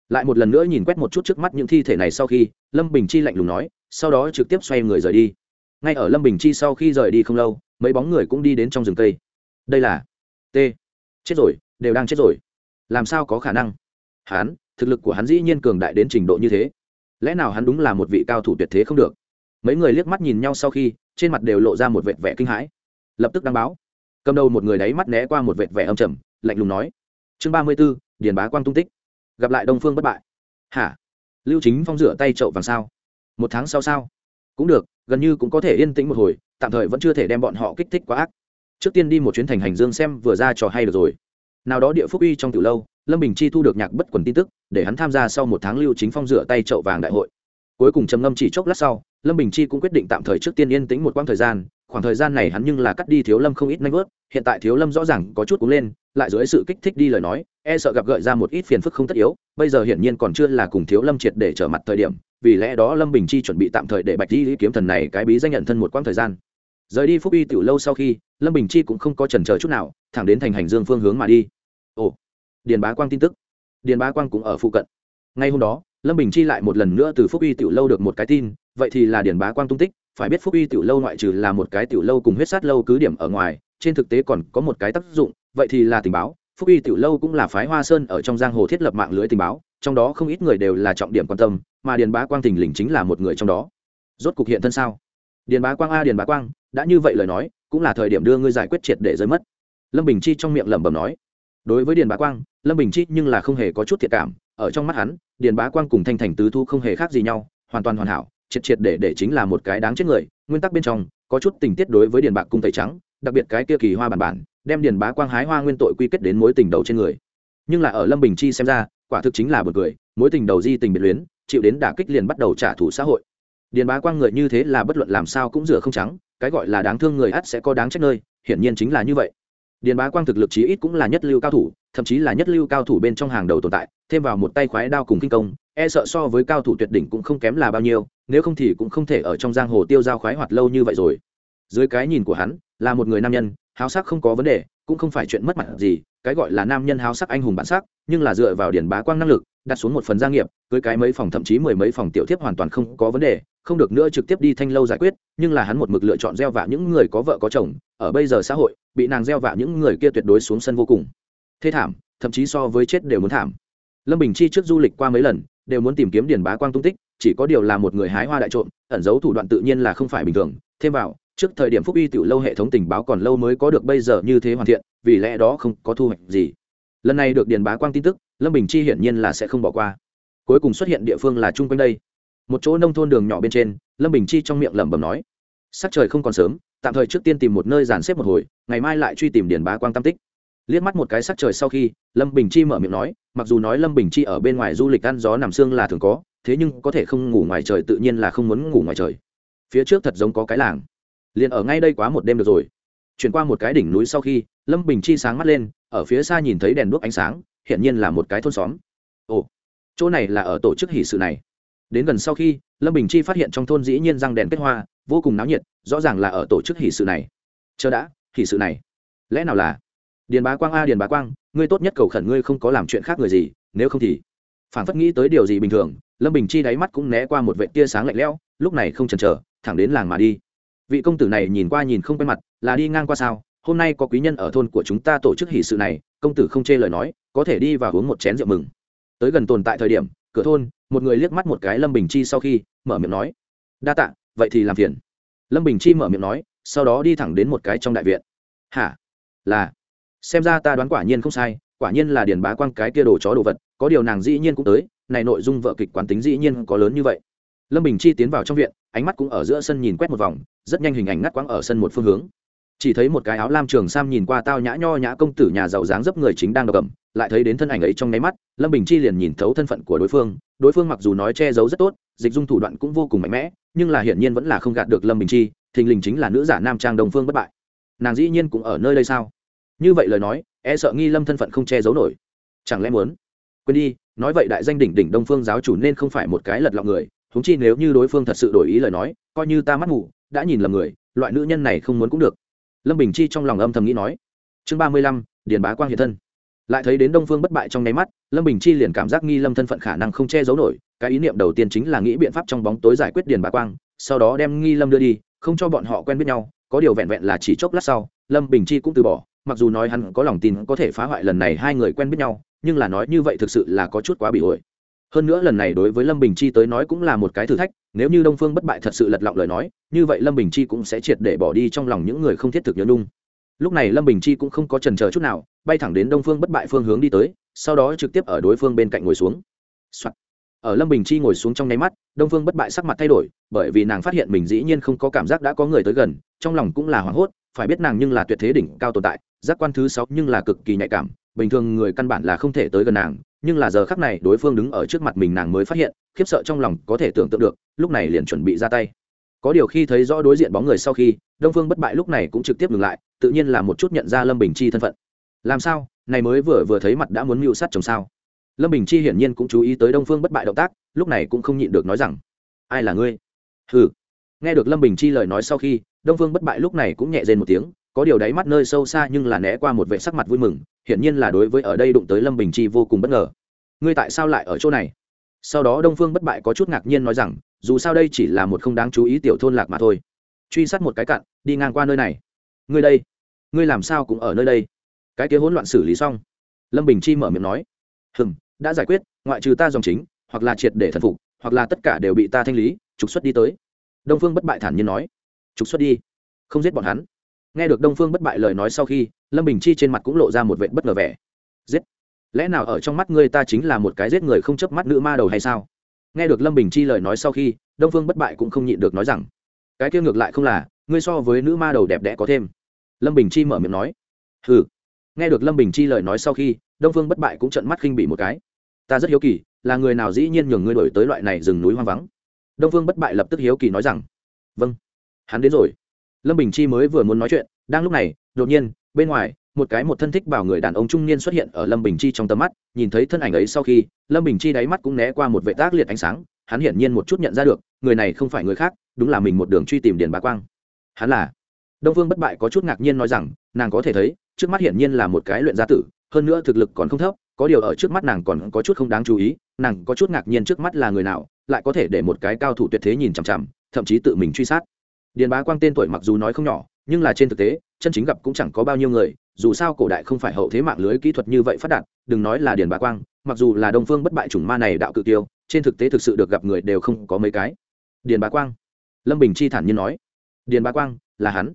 Speaker 1: Lại một lần nữa nhìn quét một chút trước mắt những thi thể này sau khi, lâm bình chi lạnh lùng nói, sau đó trực tiếp xoay người rời đi. Ngay ở lâm bình chi sau khi rời đi không lâu, mấy bóng người cũng đi đến trong rừng cây. Đây là t. Chết rồi, đều đang chết rồi làm sao có khả năng? Hắn, thực lực của hắn dĩ nhiên cường đại đến trình độ như thế. Lẽ nào hắn đúng là một vị cao thủ tuyệt thế không được? Mấy người liếc mắt nhìn nhau sau khi, trên mặt đều lộ ra một vệt vẻ kinh hãi. Lập tức đăng báo. Cầm đầu một người đáy mắt né qua một vệt vẻ âm trầm, lạnh lùng nói. Chương ba mươi b ố điền bá quang tung tích. Gặp lại đông phương bất bại. Hả? Lưu chính phong rửa tay trậu vàng sao? Một tháng sau sao? Cũng được, gần như cũng có thể yên tĩnh một hồi, tạm thời vẫn chưa thể đem bọn họ kích thích quá ác. Trước tiên đi một chuyến thành hành dương xem, vừa ra trò hay được rồi nào đó địa phúc uy trong từ lâu, lâm bình chi thu được nhạc bất quần tin tức, để hắn tham gia sau một tháng lưu chính phong rửa tay chậu vàng đại hội. Cuối cùng trầm ngâm chỉ chốc lát sau, lâm bình chi cũng quyết định tạm thời trước tiên yên tĩnh một quãng thời gian, khoảng thời gian này hắn nhưng là cắt đi thiếu lâm không ít nanh vớt, hiện tại thiếu lâm rõ ràng có chút cúng lên, lại dưới sự kích thích đi lời nói e sợ gặp gợi ra một ít phiền phức không tất yếu, bây giờ hiển nhiên còn chưa là cùng thiếu lâm triệt để trở mặt thời điểm, vì lẽ đó lâm bình chi chuẩn bị tạm thời để bạch di kiếm thần này cái bí danh nhận thân một quãng thời gian. Rời đi phúc y tiểu lâu sau khi lâm bình chi cũng không có trần chờ chút nào, thẳng đến thành hành dương phương hướng mà đi. Ồ, điền bá quang tin tức. Điền bá quang cũng ở phụ cận. Ngay hôm đó, lâm bình chi lại một lần nữa từ phúc y tiểu lâu được một cái tin, vậy thì là điền bá quang tung tích, phải biết phúc y tiểu lâu ngoại trừ là một cái tiểu lâu cùng huyết sát lâu cứ điểm ở ngoài, trên thực tế còn có một cái tác dụng, vậy thì là tình báo. Phúc y tiểu lâu cũng là phái hoa sơn ở trong giang hồ thiết lập mạng lưới tình báo, trong đó không ít người đều là trọng điểm quan tâm, mà điền bá quang thình lình chính là một người trong đó. Rốt cục hiện thân sao? Điền bá quang a, điền bá quang, đã như vậy lời nói cũng là thời điểm đưa ngươi giải quyết triệt để rơi mất. Lâm bình chi trong miệng lẩm bẩm nói. Đối với điền bá quang, lâm bình chi nhưng là không hề có chút thiệt cảm, ở trong mắt hắn, điền bá quang cùng thanh thành tứ thu không hề khác gì nhau, hoàn toàn hoàn hảo, triệt triệt để để chính là một cái đáng chết người, nguyên tắc bên trong, có chút tình tiết đối với điền bạc cung tẩy trắng, đặc biệt cái kia kỳ hoa bản bản, đem điền bá quang hái hoa nguyên tội quy kết đến mối tình đầu trên người. Nhưng là ở lâm bình chi xem ra, quả thực chính là một người mối tình đầu di tình biệt luyến, chịu đến đả kích liền bắt đầu trả thù xã hội điền bá quang người như thế là bất luận làm sao cũng rửa không trắng, cái gọi là đáng thương người ắt sẽ có đáng trách nơi, hiển nhiên chính là như vậy. Điền bá quang thực lực chí ít cũng là nhất lưu cao thủ, thậm chí là nhất lưu cao thủ bên trong hàng đầu tồn tại, thêm vào một tay khoái đao cùng kinh công e sợ so với cao thủ tuyệt đỉnh cũng không kém là bao nhiêu, nếu không thì cũng không thể ở trong giang hồ tiêu giao khoái hoạt lâu như vậy rồi. Dưới cái nhìn của hắn, là một người nam nhân, háo sắc không có vấn đề, cũng không phải chuyện mất mặt gì, cái gọi là nam nhân háo sắc anh hùng bản sắc, nhưng là dựa vào điển bá quang năng lực, đặt xuống một phần gia nghiệp, cưới cái mấy phòng thậm chí mười mấy phòng tiểu thiếp hoàn toàn không có vấn đề không được nữa trực tiếp đi thanh lâu giải quyết, nhưng là hắn một mực lựa chọn gieo vạ những người có vợ có chồng, ở bây giờ xã hội, bị nàng gieo vạ những người kia tuyệt đối xuống sân vô cùng. Thê thảm, thậm chí so với chết đều muốn thảm. Lâm bình chi trước du lịch qua mấy lần, đều muốn tìm kiếm điền bá quang tung tích, chỉ có điều là một người hái hoa đại trộm, ẩn giấu thủ đoạn tự nhiên là không phải bình thường. Thêm vào, trước thời điểm phúc y tiểu lâu hệ thống tình báo còn lâu mới có được bây giờ như thế hoàn thiện, vì lẽ đó không có thu hoạch gì. Lần này được điền bá quang tin tức, lâm bình chi hiển nhiên là sẽ không bỏ qua. Cuối cùng xuất hiện địa phương là chung quanh đây một chỗ nông thôn đường nhỏ bên trên, lâm bình chi trong miệng lẩm bẩm nói, sắc trời không còn sớm, tạm thời trước tiên tìm một nơi dàn xếp một hồi, ngày mai lại truy tìm điền bá quang tam tích. Liếc mắt một cái sắc trời sau khi, lâm bình chi mở miệng nói, mặc dù nói lâm bình chi ở bên ngoài du lịch ăn gió nằm xương là thường có, thế nhưng có thể không ngủ ngoài trời tự nhiên là không muốn ngủ ngoài trời. Phía trước thật giống có cái làng. Liền ở ngay đây quá một đêm được rồi. Chuyển qua một cái đỉnh núi sau khi, lâm bình chi sáng mắt lên, ở phía xa nhìn thấy đèn đuốc ánh sáng, hiển nhiên là một cái thôn xóm. Ồ, chỗ này là ở tổ chức hỷ sự này đến gần sau khi, lâm bình chi phát hiện trong thôn dĩ nhiên răng đèn kết hoa, vô cùng náo nhiệt, rõ ràng là ở tổ chức hỷ sự này. Chờ đã, hỷ sự này. Lẽ nào là, điền bá quang a, điền bá quang, ngươi tốt nhất cầu khẩn ngươi không có làm chuyện khác người gì, nếu không thì phản phất nghĩ tới điều gì bình thường, lâm bình chi đáy mắt cũng né qua một vệ tia sáng lạnh lẽo, lúc này không chần chờ, thẳng đến làng mà đi. Vị công tử này nhìn qua nhìn không quen mặt, là đi ngang qua sao? Hôm nay có quý nhân ở thôn của chúng ta tổ chức hỷ sự này, công tử không chê lời nói, có thể đi và uống một chén rượu mừng. Tới gần tồn tại thời điểm, cửa thôn một người liếc mắt một cái lâm bình chi sau khi, mở miệng nói, đa tạ, vậy thì làm phiền. Lâm bình chi mở miệng nói, sau đó đi thẳng đến một cái trong đại viện. Hả? Là, xem ra ta đoán quả nhiên không sai, quả nhiên là điền bá quang cái kia đồ chó đồ vật, có điều nàng dĩ nhiên cũng tới, này nội dung vợ kịch quán tính dĩ nhiên có lớn như vậy. Lâm bình chi tiến vào trong viện, ánh mắt cũng ở giữa sân nhìn quét một vòng, rất nhanh hình ảnh ngắt quãng ở sân một phương hướng chỉ thấy một cái áo lam trường sam nhìn qua tao nhã nho nhã công tử nhà giàu dáng dấp người chính đang đọc cầm lại thấy đến thân ảnh ấy trong nháy mắt, lâm bình chi liền nhìn thấu thân phận của đối phương đối phương mặc dù nói che giấu rất tốt, dịch dung thủ đoạn cũng vô cùng mạnh mẽ, nhưng là hiển nhiên vẫn là không gạt được lâm bình chi, thình lình chính là nữ giả nam trang đồng phương bất bại. Nàng dĩ nhiên cũng ở nơi đây sao? Như vậy lời nói e sợ nghi lâm thân phận không che giấu nổi. Chẳng lẽ muốn? Quên đi, nói vậy đại danh đỉnh đỉnh đông phương giáo chủ nên không phải một cái lật lọng người thúng chi nếu như đối phương thật sự đổi ý lời nói, coi như ta mắt ngủ đã nhìn lầm người, loại nữ nhân này không muốn cũng được lâm bình chi trong lòng âm thầm nghĩ nói, chương ba mươi lăm, điền bá quang hiện thân. Lại thấy đến đông phương bất bại trong nháy mắt, lâm bình chi liền cảm giác nghi lâm thân phận khả năng không che giấu nổi, cái ý niệm đầu tiên chính là nghĩ biện pháp trong bóng tối giải quyết điền bá quang, sau đó đem nghi lâm đưa đi, không cho bọn họ quen biết nhau, có điều vẹn vẹn là chỉ chốc lát sau, lâm bình chi cũng từ bỏ, mặc dù nói hắn có lòng tin có thể phá hoại lần này hai người quen biết nhau, nhưng là nói như vậy thực sự là có chút quá bị ổi hơn nữa lần này đối với lâm bình chi tới nói cũng là một cái thử thách, nếu như đông phương bất bại thật sự lật lọng lời nói, như vậy lâm bình chi cũng sẽ triệt để bỏ đi trong lòng những người không thiết thực nhớ nhung lúc này lâm bình chi cũng không có trần chờ chút nào, bay thẳng đến đông phương bất bại phương hướng đi tới, sau đó trực tiếp ở đối phương bên cạnh ngồi xuống、Soạn. ở lâm bình chi ngồi xuống trong nháy mắt, đông phương bất bại sắc mặt thay đổi, bởi vì nàng phát hiện mình dĩ nhiên không có cảm giác đã có người tới gần, trong lòng cũng là hoảng hốt, phải biết nàng nhưng là tuyệt thế đỉnh cao tồn tại, giác quan thứ sáu nhưng là cực kỳ nhạy cảm bình thường người căn bản là không thể tới gần nàng, nhưng là giờ khắc này đối phương đứng ở trước mặt mình nàng mới phát hiện, khiếp sợ trong lòng có thể tưởng tượng được, lúc này liền chuẩn bị ra tay. Có điều khi thấy rõ đối diện bóng người sau khi, đông phương bất bại lúc này cũng trực tiếp ngừng lại, tự nhiên là một chút nhận ra lâm bình chi thân phận. Làm sao? Này mới vừa vừa thấy mặt đã muốn mưu sát chồng sao? Lâm bình chi hiển nhiên cũng chú ý tới đông phương bất bại động tác, lúc này cũng không nhịn được nói rằng, ai là ngươi? Ừ nghe được lâm bình chi lời nói sau khi, đông phương bất bại lúc này cũng nhẹ dên một tiếng có điều đáy mắt nơi sâu xa nhưng là né qua một vệ sắc mặt vui mừng, hiển nhiên là đối với ở đây đụng tới lâm bình chi vô cùng bất ngờ. Ngươi tại sao lại ở chỗ này? Sau đó đông phương bất bại có chút ngạc nhiên nói rằng, dù sao đây chỉ là một không đáng chú ý tiểu thôn lạc mà thôi. Truy sát một cái cặn đi ngang qua nơi này. Ngươi đây, ngươi làm sao cũng ở nơi đây? Cái kia hỗn loạn xử lý xong. Lâm bình chi mở miệng nói. Hừm, đã giải quyết, ngoại trừ ta dòng chính, hoặc là triệt để thần phục, hoặc là tất cả đều bị ta thanh lý, trục xuất đi tới. Đông phương bất bại thản nhiên nói. Trục xuất đi. Không giết bọn hắn nghe được đông phương bất bại lời nói sau khi, lâm bình chi trên mặt cũng lộ ra một vệ bất ngờ vẻ. Giết! Lẽ nào ở trong mắt ngươi ta chính là một cái giết người không chớp mắt nữ ma đầu hay sao? Nghe được lâm bình chi lời nói sau khi, đông phương bất bại cũng không nhịn được nói rằng, cái kia ngược lại không là, ngươi so với nữ ma đầu đẹp đẽ có thêm. Lâm bình chi mở miệng nói, hừ. Nghe được lâm bình chi lời nói sau khi, đông phương bất bại cũng trận mắt khinh bị một cái. Ta rất hiếu kỳ, là người nào dĩ nhiên nhường ngươi đổi tới loại này rừng núi hoang vắng? Đông phương bất bại lập tức hiếu kỳ nói rằng vâng hắn đến rồi lâm bình chi mới vừa muốn nói chuyện, đang lúc này, đột nhiên, bên ngoài, một cái một thân thích bảo người đàn ông trung niên xuất hiện ở lâm bình chi trong tầm mắt, nhìn thấy thân ảnh ấy sau khi, lâm bình chi đáy mắt cũng né qua một vệ tác liệt ánh sáng, hắn hiển nhiên một chút nhận ra được, người này không phải người khác, đúng là mình một đường truy tìm điền bá quang. Hắn là? Đông vương bất bại có chút ngạc nhiên nói rằng, nàng có thể thấy, trước mắt hiển nhiên là một cái luyện gia tử, hơn nữa thực lực còn không thấp, có điều ở trước mắt nàng còn có chút không đáng chú ý, nàng có chút ngạc nhiên trước mắt là người nào, lại có thể để một cái cao thủ tuyệt thế nhìn chằm chằm, thậm chí tự mình truy sát điền bá quang tên tuổi mặc dù nói không nhỏ, nhưng là trên thực tế, chân chính gặp cũng chẳng có bao nhiêu người, dù sao cổ đại không phải hậu thế mạng lưới kỹ thuật như vậy phát đạt, đừng nói là điền bá quang, mặc dù là đông phương bất bại chủng ma này đạo cự tiêu trên thực tế thực sự được gặp người đều không có mấy cái. Điền bá quang. Lâm bình chi thản nhiên nói. Điền bá quang, là hắn.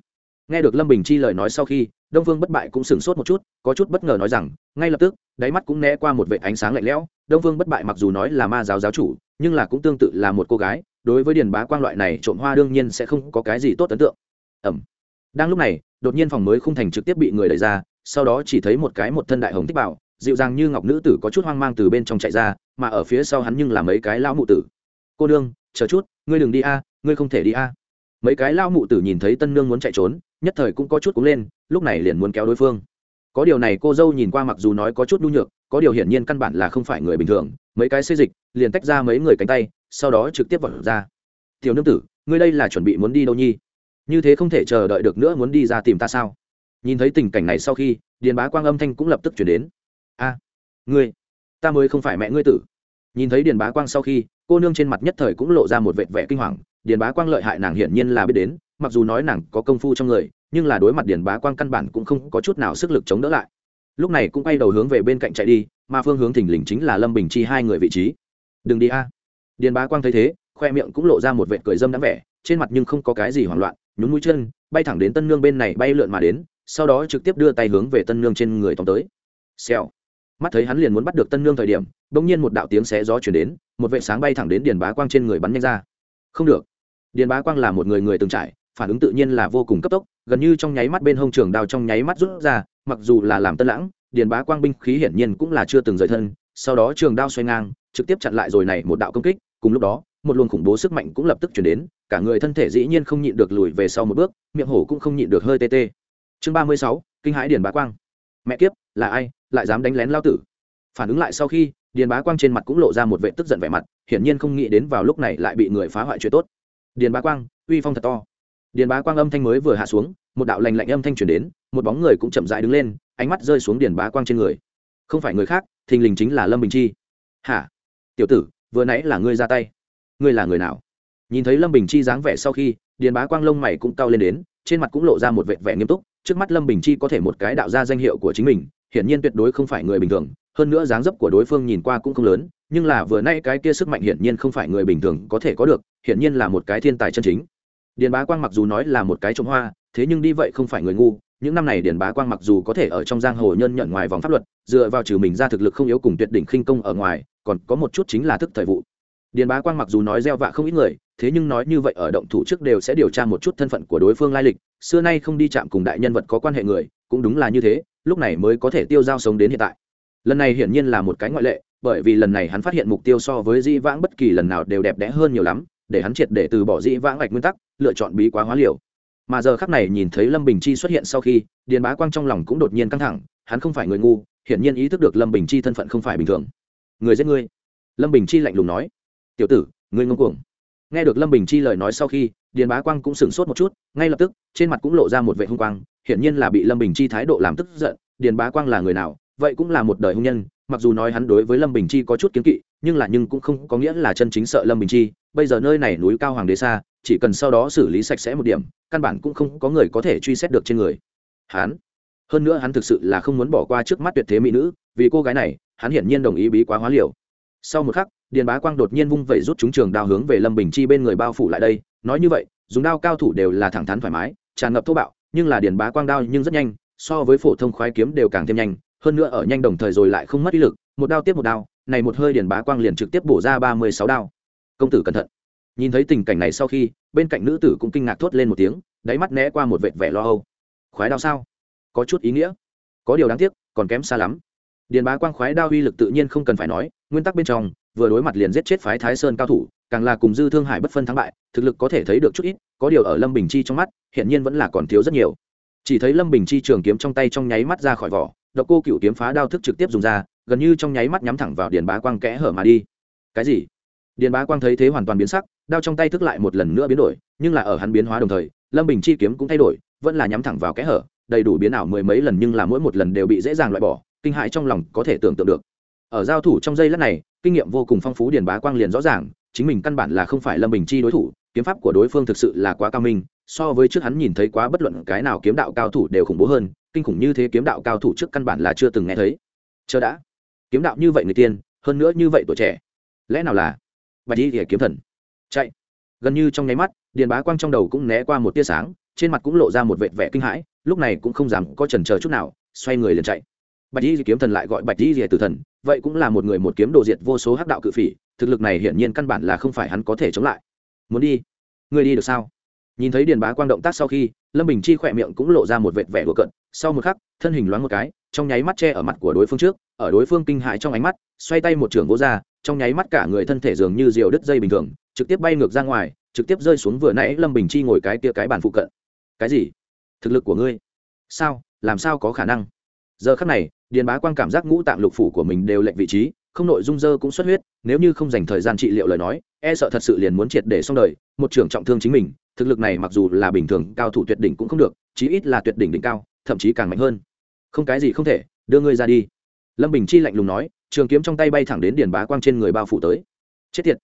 Speaker 1: Nghe được lâm bình chi lời nói sau khi, đông phương bất bại cũng sửng sốt một chút, có chút bất ngờ nói rằng, ngay lập tức, đáy mắt cũng né qua một vệ ánh sáng lạnh lẽo. Đông phương bất bại mặc dù nói là ma giáo giáo chủ nhưng là cũng tương tự là một cô gái, đối với điền bá quang loại này trộm hoa đương nhiên sẽ không có cái gì tốt ấn tượng. Ẩm. Đang lúc này, đột nhiên phòng mới khung thành trực tiếp bị người đẩy ra, sau đó chỉ thấy một cái một thân đại hồng tích bảo, dịu dàng như ngọc nữ tử có chút hoang mang từ bên trong chạy ra, mà ở phía sau hắn nhưng là mấy cái lão mụ tử. Cô nương, chờ chút, ngươi đừng đi a, ngươi không thể đi a. Mấy cái lão mụ tử nhìn thấy tân nương muốn chạy trốn, nhất thời cũng có chút cúng lên, lúc này liền muốn kéo đối phương có điều này cô dâu nhìn qua mặc dù nói có chút nhu nhược, có điều hiển nhiên căn bản là không phải người bình thường. Mấy cái xây dịch, liền tách ra mấy người cánh tay, sau đó trực tiếp vọt ra. Tiểu nương tử, ngươi đây là chuẩn bị muốn đi đâu nhi? Như thế không thể chờ đợi được nữa muốn đi ra tìm ta sao? Nhìn thấy tình cảnh này sau khi, điền bá quang âm thanh cũng lập tức chuyển đến. A, ngươi, ta mới không phải mẹ ngươi tử. Nhìn thấy điền bá quang sau khi, cô nương trên mặt nhất thời cũng lộ ra một vệt vẻ kinh hoàng. Điền bá quang lợi hại nàng hiển nhiên là biết đến, mặc dù nói nàng có công phu trong người nhưng là đối mặt điền bá quang căn bản cũng không có chút nào sức lực chống đỡ lại. Lúc này cũng quay đầu hướng về bên cạnh chạy đi, mà phương hướng thình lình chính là lâm bình chi hai người vị trí. Đừng đi a. Điền bá quang thấy thế, khoe miệng cũng lộ ra một vệt cười dâm đáng vẻ, trên mặt nhưng không có cái gì hoảng loạn, nhún mũi chân, bay thẳng đến tân nương bên này bay lượn mà đến, sau đó trực tiếp đưa tay hướng về tân nương trên người tóm tới. Xèo. Mắt thấy hắn liền muốn bắt được tân nương thời điểm, bỗng nhiên một đạo tiếng xé gió chuyển đến, một vệ sáng bay thẳng đến điền bá quang trên người bắn nhanh ra. Không được. Điền bá quang là một người người từng trải phản ứng tự nhiên là vô cùng cấp tốc, gần như trong nháy mắt bên hông trường đao trong nháy mắt rút ra, mặc dù là làm tân lãng, điền bá quang binh khí hiển nhiên cũng là chưa từng rời thân, sau đó trường đao xoay ngang, trực tiếp chặn lại rồi này một đạo công kích, cùng lúc đó, một luồng khủng bố sức mạnh cũng lập tức chuyển đến, cả người thân thể dĩ nhiên không nhịn được lùi về sau một bước, miệng hổ cũng không nhịn được hơi tê tê. Chương ba mươi sáu, kinh hãi điền bá quang. Mẹ kiếp, là ai, lại dám đánh lén lao tử? Phản ứng lại sau khi, điền bá quang trên mặt cũng lộ ra một vệ tức giận vẻ mặt, hiển nhiên không nghĩ đến vào lúc này lại bị người phá hoại chuyện tốt. Điền bá quang, uy phong thật to điền bá quang âm thanh mới vừa hạ xuống, một đạo lành lạnh âm thanh chuyển đến, một bóng người cũng chậm dại đứng lên, ánh mắt rơi xuống điền bá quang trên người. Không phải người khác, thình lình chính là lâm bình chi. Hả? Tiểu tử, vừa nãy là ngươi ra tay. Ngươi là người nào? Nhìn thấy lâm bình chi dáng vẻ sau khi, điền bá quang lông mày cũng cao lên đến, trên mặt cũng lộ ra một vẻ vẻ nghiêm túc, trước mắt lâm bình chi có thể một cái đạo ra danh hiệu của chính mình, hiển nhiên tuyệt đối không phải người bình thường, hơn nữa dáng dấp của đối phương nhìn qua cũng không lớn, nhưng là vừa nay cái kia sức mạnh hiển nhiên không phải người bình thường có thể có được, hiển nhiên là một cái thiên tài chân chính điền bá quang mặc dù nói là một cái trộm hoa, thế nhưng đi vậy không phải người ngu. Những năm này điền bá quang mặc dù có thể ở trong giang hồ nhân nhận ngoài vòng pháp luật, dựa vào trừ mình ra thực lực không yếu cùng tuyệt đỉnh khinh công ở ngoài, còn có một chút chính là thức thời vụ. Điền bá quang mặc dù nói gieo vạ không ít người, thế nhưng nói như vậy ở động thủ trước đều sẽ điều tra một chút thân phận của đối phương lai lịch. Xưa nay không đi chạm cùng đại nhân vật có quan hệ người, cũng đúng là như thế, lúc này mới có thể tiêu giao sống đến hiện tại. Lần này hiển nhiên là một cái ngoại lệ, bởi vì lần này hắn phát hiện mục tiêu so với di vãng bất kỳ lần nào đều đẹp đẽ hơn nhiều lắm để hắn triệt để từ bỏ dĩ vãng ngạch nguyên tắc, lựa chọn bí quá hóa liều. Mà giờ khắc này nhìn thấy lâm bình chi xuất hiện sau khi, điền bá quang trong lòng cũng đột nhiên căng thẳng, hắn không phải người ngu, hiển nhiên ý thức được lâm bình chi thân phận không phải bình thường. Người giết ngươi. Lâm bình chi lạnh lùng nói. Tiểu tử, ngươi ngông cuồng. Nghe được lâm bình chi lời nói sau khi, điền bá quang cũng sửng sốt một chút, ngay lập tức, trên mặt cũng lộ ra một vệ hung quang, hiển nhiên là bị lâm bình chi thái độ làm tức giận. Điền bá quang là người nào? Vậy cũng là một đời hung nhân mặc dù nói hắn đối với lâm bình chi có chút kiến kỵ, nhưng là nhưng cũng không có nghĩa là chân chính sợ lâm bình chi. Bây giờ nơi này núi cao hoàng đế xa, chỉ cần sau đó xử lý sạch sẽ một điểm, căn bản cũng không có người có thể truy xét được trên người. Hắn? Hơn nữa hắn thực sự là không muốn bỏ qua trước mắt tuyệt thế mỹ nữ, vì cô gái này, hắn hiển nhiên đồng ý bí quá hóa liều. Sau một khắc, điền bá quang đột nhiên vung vẩy rút chúng trường đao hướng về lâm bình chi bên người bao phủ lại đây. Nói như vậy, dùng đao cao thủ đều là thẳng thắn thoải mái, tràn ngập thô bạo, nhưng là điền bá quang đao nhưng rất nhanh, so với phổ thông khoái kiếm đều càng thêm nhanh hơn nữa ở nhanh đồng thời rồi lại không mất ý lực, một đao tiếp một đao, này một hơi điền bá quang liền trực tiếp bổ ra ba mươi sáu đao. Công tử cẩn thận. Nhìn thấy tình cảnh này sau khi, bên cạnh nữ tử cũng kinh ngạc thốt lên một tiếng, đáy mắt né qua một vệt vẻ lo âu. Khoái đao sao? Có chút ý nghĩa. Có điều đáng tiếc, còn kém xa lắm. Điền bá quang khoái đao uy lực tự nhiên không cần phải nói, nguyên tắc bên trong, vừa đối mặt liền giết chết phái thái sơn cao thủ, càng là cùng dư thương hải bất phân thắng bại, thực lực có thể thấy được chút ít, có điều ở lâm bình chi trong mắt hiện nhiên vẫn là còn thiếu rất nhiều. Chỉ thấy lâm bình chi trường kiếm trong tay trong nháy mắt ra khỏi vỏ độc cô cựu kiếm phá đao thức trực tiếp dùng ra, gần như trong nháy mắt nhắm thẳng vào điền bá quang kẽ hở mà đi. Cái gì? Điền bá quang thấy thế hoàn toàn biến sắc, đao trong tay thức lại một lần nữa biến đổi, nhưng là ở hắn biến hóa đồng thời, lâm bình chi kiếm cũng thay đổi, vẫn là nhắm thẳng vào kẽ hở, đầy đủ biến ảo mười mấy lần nhưng là mỗi một lần đều bị dễ dàng loại bỏ, kinh hãi trong lòng có thể tưởng tượng được. Ở giao thủ trong giây lát này, kinh nghiệm vô cùng phong phú điền bá quang liền rõ ràng, chính mình căn bản là không phải lâm bình chi đối thủ, kiếm pháp của đối phương thực sự là quá cao minh so với trước hắn nhìn thấy quá bất luận cái nào kiếm đạo cao thủ đều khủng bố hơn, kinh khủng như thế kiếm đạo cao thủ trước căn bản là chưa từng nghe thấy. Chờ đã. Kiếm đạo như vậy người tiên, hơn nữa như vậy tuổi trẻ. Lẽ nào là? Bạch y thì kiếm thần. Chạy. Gần như trong nháy mắt, điền bá quang trong đầu cũng né qua một tia sáng, trên mặt cũng lộ ra một vệt vẻ kinh hãi, lúc này cũng không dám có chần chờ chút nào, xoay người liền chạy. Bạch y kiếm thần lại gọi bạch y tử thần, vậy cũng là một người một kiếm đồ diệt vô số hắc đạo cự phỉ, thực lực này hiển nhiên căn bản là không phải hắn có thể chống lại. Muốn đi? Người đi được sao? Nhìn thấy điền bá quang động tác sau khi, lâm bình chi khỏe miệng cũng lộ ra một vệt vẻ đùa cận sau một khắc, thân hình loáng một cái, trong nháy mắt che ở mặt của đối phương trước, ở đối phương kinh hãi trong ánh mắt, xoay tay một trường gỗ ra, trong nháy mắt cả người thân thể dường như diều đứt dây bình thường, trực tiếp bay ngược ra ngoài, trực tiếp rơi xuống vừa nãy lâm bình chi ngồi cái tia cái bàn phụ cận. Cái gì? Thực lực của ngươi? Sao? Làm sao có khả năng? Giờ khắc này, điền bá quang cảm giác ngũ tạng lục phủ của mình đều lệnh vị trí không nội dung dơ cũng xuất huyết, nếu như không dành thời gian trị liệu lời nói e sợ thật sự liền muốn triệt để xong đời, một trưởng trọng thương chính mình, thực lực này mặc dù là bình thường, cao thủ tuyệt đỉnh cũng không được, chí ít là tuyệt đỉnh đỉnh cao, thậm chí càng mạnh hơn. Không cái gì không thể, đưa ngươi ra đi. Lâm bình chi lạnh lùng nói, trường kiếm trong tay bay thẳng đến điền bá quang trên người bao phủ tới. Chết tiệt.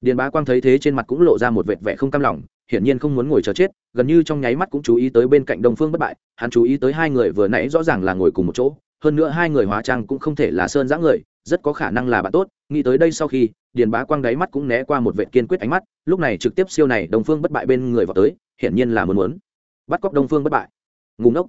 Speaker 1: Điền bá quang thấy thế trên mặt cũng lộ ra một vệt vẻ không cam lòng, hiển nhiên không muốn ngồi chờ chết, gần như trong nháy mắt cũng chú ý tới bên cạnh đông phương bất bại, hắn chú ý tới hai người vừa nãy rõ ràng là ngồi cùng một chỗ, hơn nữa hai người hóa trang cũng không thể là sơn giã người rất có khả năng là bạn tốt, nghĩ tới đây sau khi, điền bá quang đáy mắt cũng né qua một vệ kiên quyết ánh mắt, lúc này trực tiếp siêu này đông phương bất bại bên người vào tới, hiển nhiên là muốn muốn bắt cóc đông phương bất bại. Ngủ ngốc.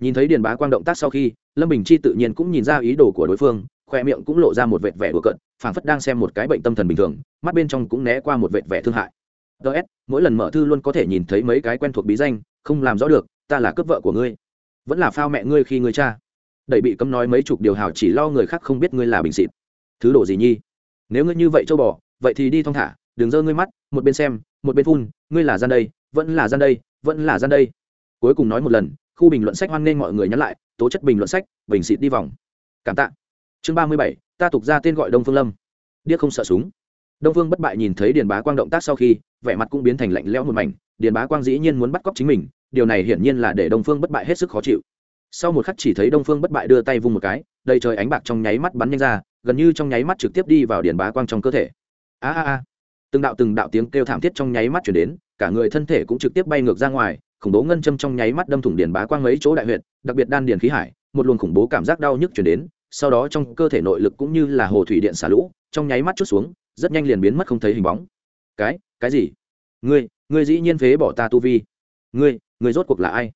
Speaker 1: Nhìn thấy điền bá quang động tác sau khi, lâm bình chi tự nhiên cũng nhìn ra ý đồ của đối phương, khoe miệng cũng lộ ra một vệt vẻ đùa cận phảng phất đang xem một cái bệnh tâm thần bình thường, mắt bên trong cũng né qua một vệt vẻ thương hại. Ts mỗi lần mở thư luôn có thể nhìn thấy mấy cái quen thuộc bí danh, không làm rõ được, ta là cướp vợ của ngươi, vẫn là phao mẹ ngươi khi ngươi cha đẩy bị cấm nói mấy chục điều hào chỉ lo người khác không biết ngươi là bình xịt. Thứ đồ gì nhi? Nếu ngươi như vậy châu bò, vậy thì đi thong thả, đừng giơ ngươi mắt, một bên xem, một bên phun, ngươi là gian đây, vẫn là gian đây, vẫn là gian đây. Cuối cùng nói một lần, khu bình luận sách hoan nghênh mọi người nhắn lại, tố chất bình luận sách, bình xịt đi vòng. Cảm tạ. Chương ba mươi bảy, ta tục ra tên gọi đông phương lâm. Điếc không sợ súng. Đông phương bất bại nhìn thấy điền bá quang động tác sau khi, vẻ mặt cũng biến thành lạnh lẽo một mảnh, điền bá quang dĩ nhiên muốn bắt cóc chính mình, điều này hiển nhiên là để đông phương bất bại hết sức khó chịu sau một khắc chỉ thấy đông phương bất bại đưa tay vung một cái, đầy trời ánh bạc trong nháy mắt bắn nhanh ra, gần như trong nháy mắt trực tiếp đi vào điền bá quang trong cơ thể. A a a. Từng đạo từng đạo tiếng kêu thảm thiết trong nháy mắt chuyển đến, cả người thân thể cũng trực tiếp bay ngược ra ngoài, khủng bố ngân châm trong nháy mắt đâm thủng điền bá quang mấy chỗ đại huyệt, đặc biệt đan điền khí hải, một luồng khủng bố cảm giác đau nhức chuyển đến, sau đó trong cơ thể nội lực cũng như là hồ thủy điện xả lũ, trong nháy mắt chút xuống, rất nhanh liền biến mất không thấy hình bóng. Cái cái gì? Ngươi ngươi dĩ nhiên phế bỏ ta tu vi. Ngươi ngươi rốt cuộc là ai?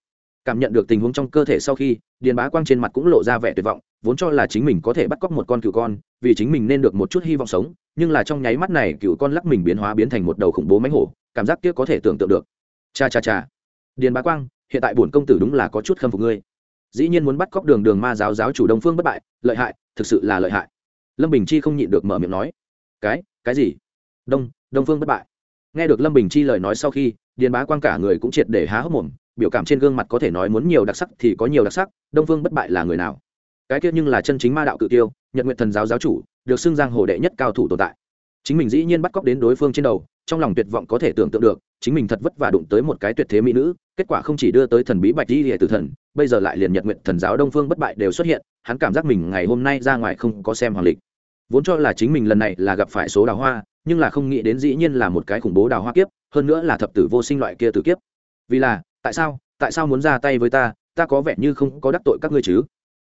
Speaker 1: Cảm nhận được tình huống trong cơ thể sau khi, điền bá quang trên mặt cũng lộ ra vẻ tuyệt vọng, vốn cho là chính mình có thể bắt cóc một con cựu con, vì chính mình nên được một chút hy vọng sống, nhưng là trong nháy mắt này cựu con lắc mình biến hóa biến thành một đầu khủng bố mánh hổ, cảm giác kia có thể tưởng tượng được. Cha cha cha. Điền bá quang, hiện tại bổn công tử đúng là có chút khâm phục ngươi. Dĩ nhiên muốn bắt cóc đường đường ma giáo giáo chủ đông phương bất bại, lợi hại, thực sự là lợi hại. Lâm bình chi không nhịn được mở miệng nói. Cái cái gì? Đông đông phương bất bại. Nghe được lâm bình chi lời nói sau khi, điền bá quang cả người cũng triệt để há hốc mồm biểu cảm trên gương mặt có thể nói muốn nhiều đặc sắc thì có nhiều đặc sắc, đông phương bất bại là người nào? Cái kia nhưng là chân chính ma đạo cự tiêu nhật nguyện thần giáo giáo chủ, được xưng giang hồ đệ nhất cao thủ tồn tại. Chính mình dĩ nhiên bắt cóc đến đối phương trên đầu, trong lòng tuyệt vọng có thể tưởng tượng được, chính mình thật vất vả đụng tới một cái tuyệt thế mỹ nữ, kết quả không chỉ đưa tới thần bí bạch di hệ tử thần, bây giờ lại liền nhật nguyện thần giáo đông phương bất bại đều xuất hiện, hắn cảm giác mình ngày hôm nay ra ngoài không có xem hoàng lịch. Vốn cho là chính mình lần này là gặp phải số đào hoa, nhưng là không nghĩ đến dĩ nhiên là một cái khủng bố đào hoa kiếp, hơn nữa là thập tử vô sinh loại kia tử kiếp. Vì là tại sao? Tại sao muốn ra tay với ta? Ta có vẻ như không có đắc tội các ngươi chứ?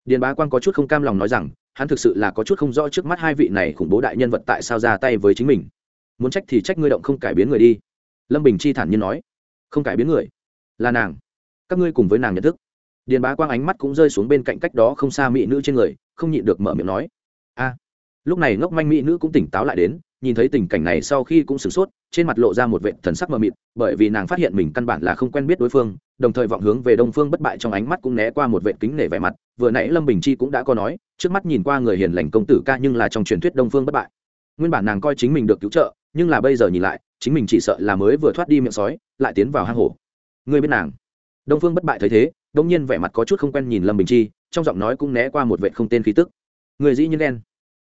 Speaker 1: Điền bá quan có chút không cam lòng nói rằng, hắn thực sự là có chút không rõ trước mắt hai vị này khủng bố đại nhân vật tại sao ra tay với chính mình. Muốn trách thì trách ngươi động không cải biến người đi. Lâm bình chi thản nhiên nói. Không cải biến người. Là nàng. Các ngươi cùng với nàng nhận thức. Điền bá quang ánh mắt cũng rơi xuống bên cạnh cách đó không xa mỹ nữ trên người, không nhịn được mở miệng nói lúc này ngốc manh mỹ nữ cũng tỉnh táo lại đến, nhìn thấy tình cảnh này sau khi cũng sửng sốt, trên mặt lộ ra một vệ thần sắc mờ mịt, bởi vì nàng phát hiện mình căn bản là không quen biết đối phương, đồng thời vọng hướng về đông phương bất bại trong ánh mắt cũng né qua một vệ kính nể vẻ mặt, vừa nãy lâm bình chi cũng đã có nói, trước mắt nhìn qua người hiền lành công tử ca nhưng là trong truyền thuyết đông phương bất bại. Nguyên bản nàng coi chính mình được cứu trợ, nhưng là bây giờ nhìn lại, chính mình chỉ sợ là mới vừa thoát đi miệng sói, lại tiến vào hang hổ. Người biết nàng? Đông phương bất bại thấy thế, đông nhiên vẻ mặt có chút không quen nhìn lâm bình chi, trong giọng nói cũng né qua một vệ không tên khí tức. Người dĩ nhiên đen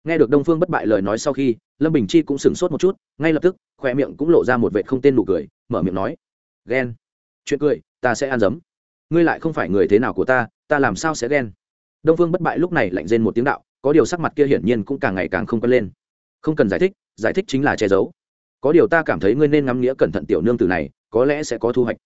Speaker 1: nghe được đông phương bất bại lời nói sau khi, lâm bình chi cũng sửng sốt một chút, ngay lập tức khoe miệng cũng lộ ra một vệ không tên nụ cười, mở miệng nói, ghen. Chuyện cười, ta sẽ ăn dấm. Ngươi lại không phải người thế nào của ta ta làm sao sẽ ghen? Đông phương bất bại lúc này lạnh rên một tiếng đạo, có điều sắc mặt kia hiển nhiên cũng càng ngày càng không quen lên. Không cần giải thích giải thích chính là che giấu. Có điều ta cảm thấy ngươi nên ngắm nghĩa cẩn thận tiểu nương tử này, có lẽ sẽ có thu hoạch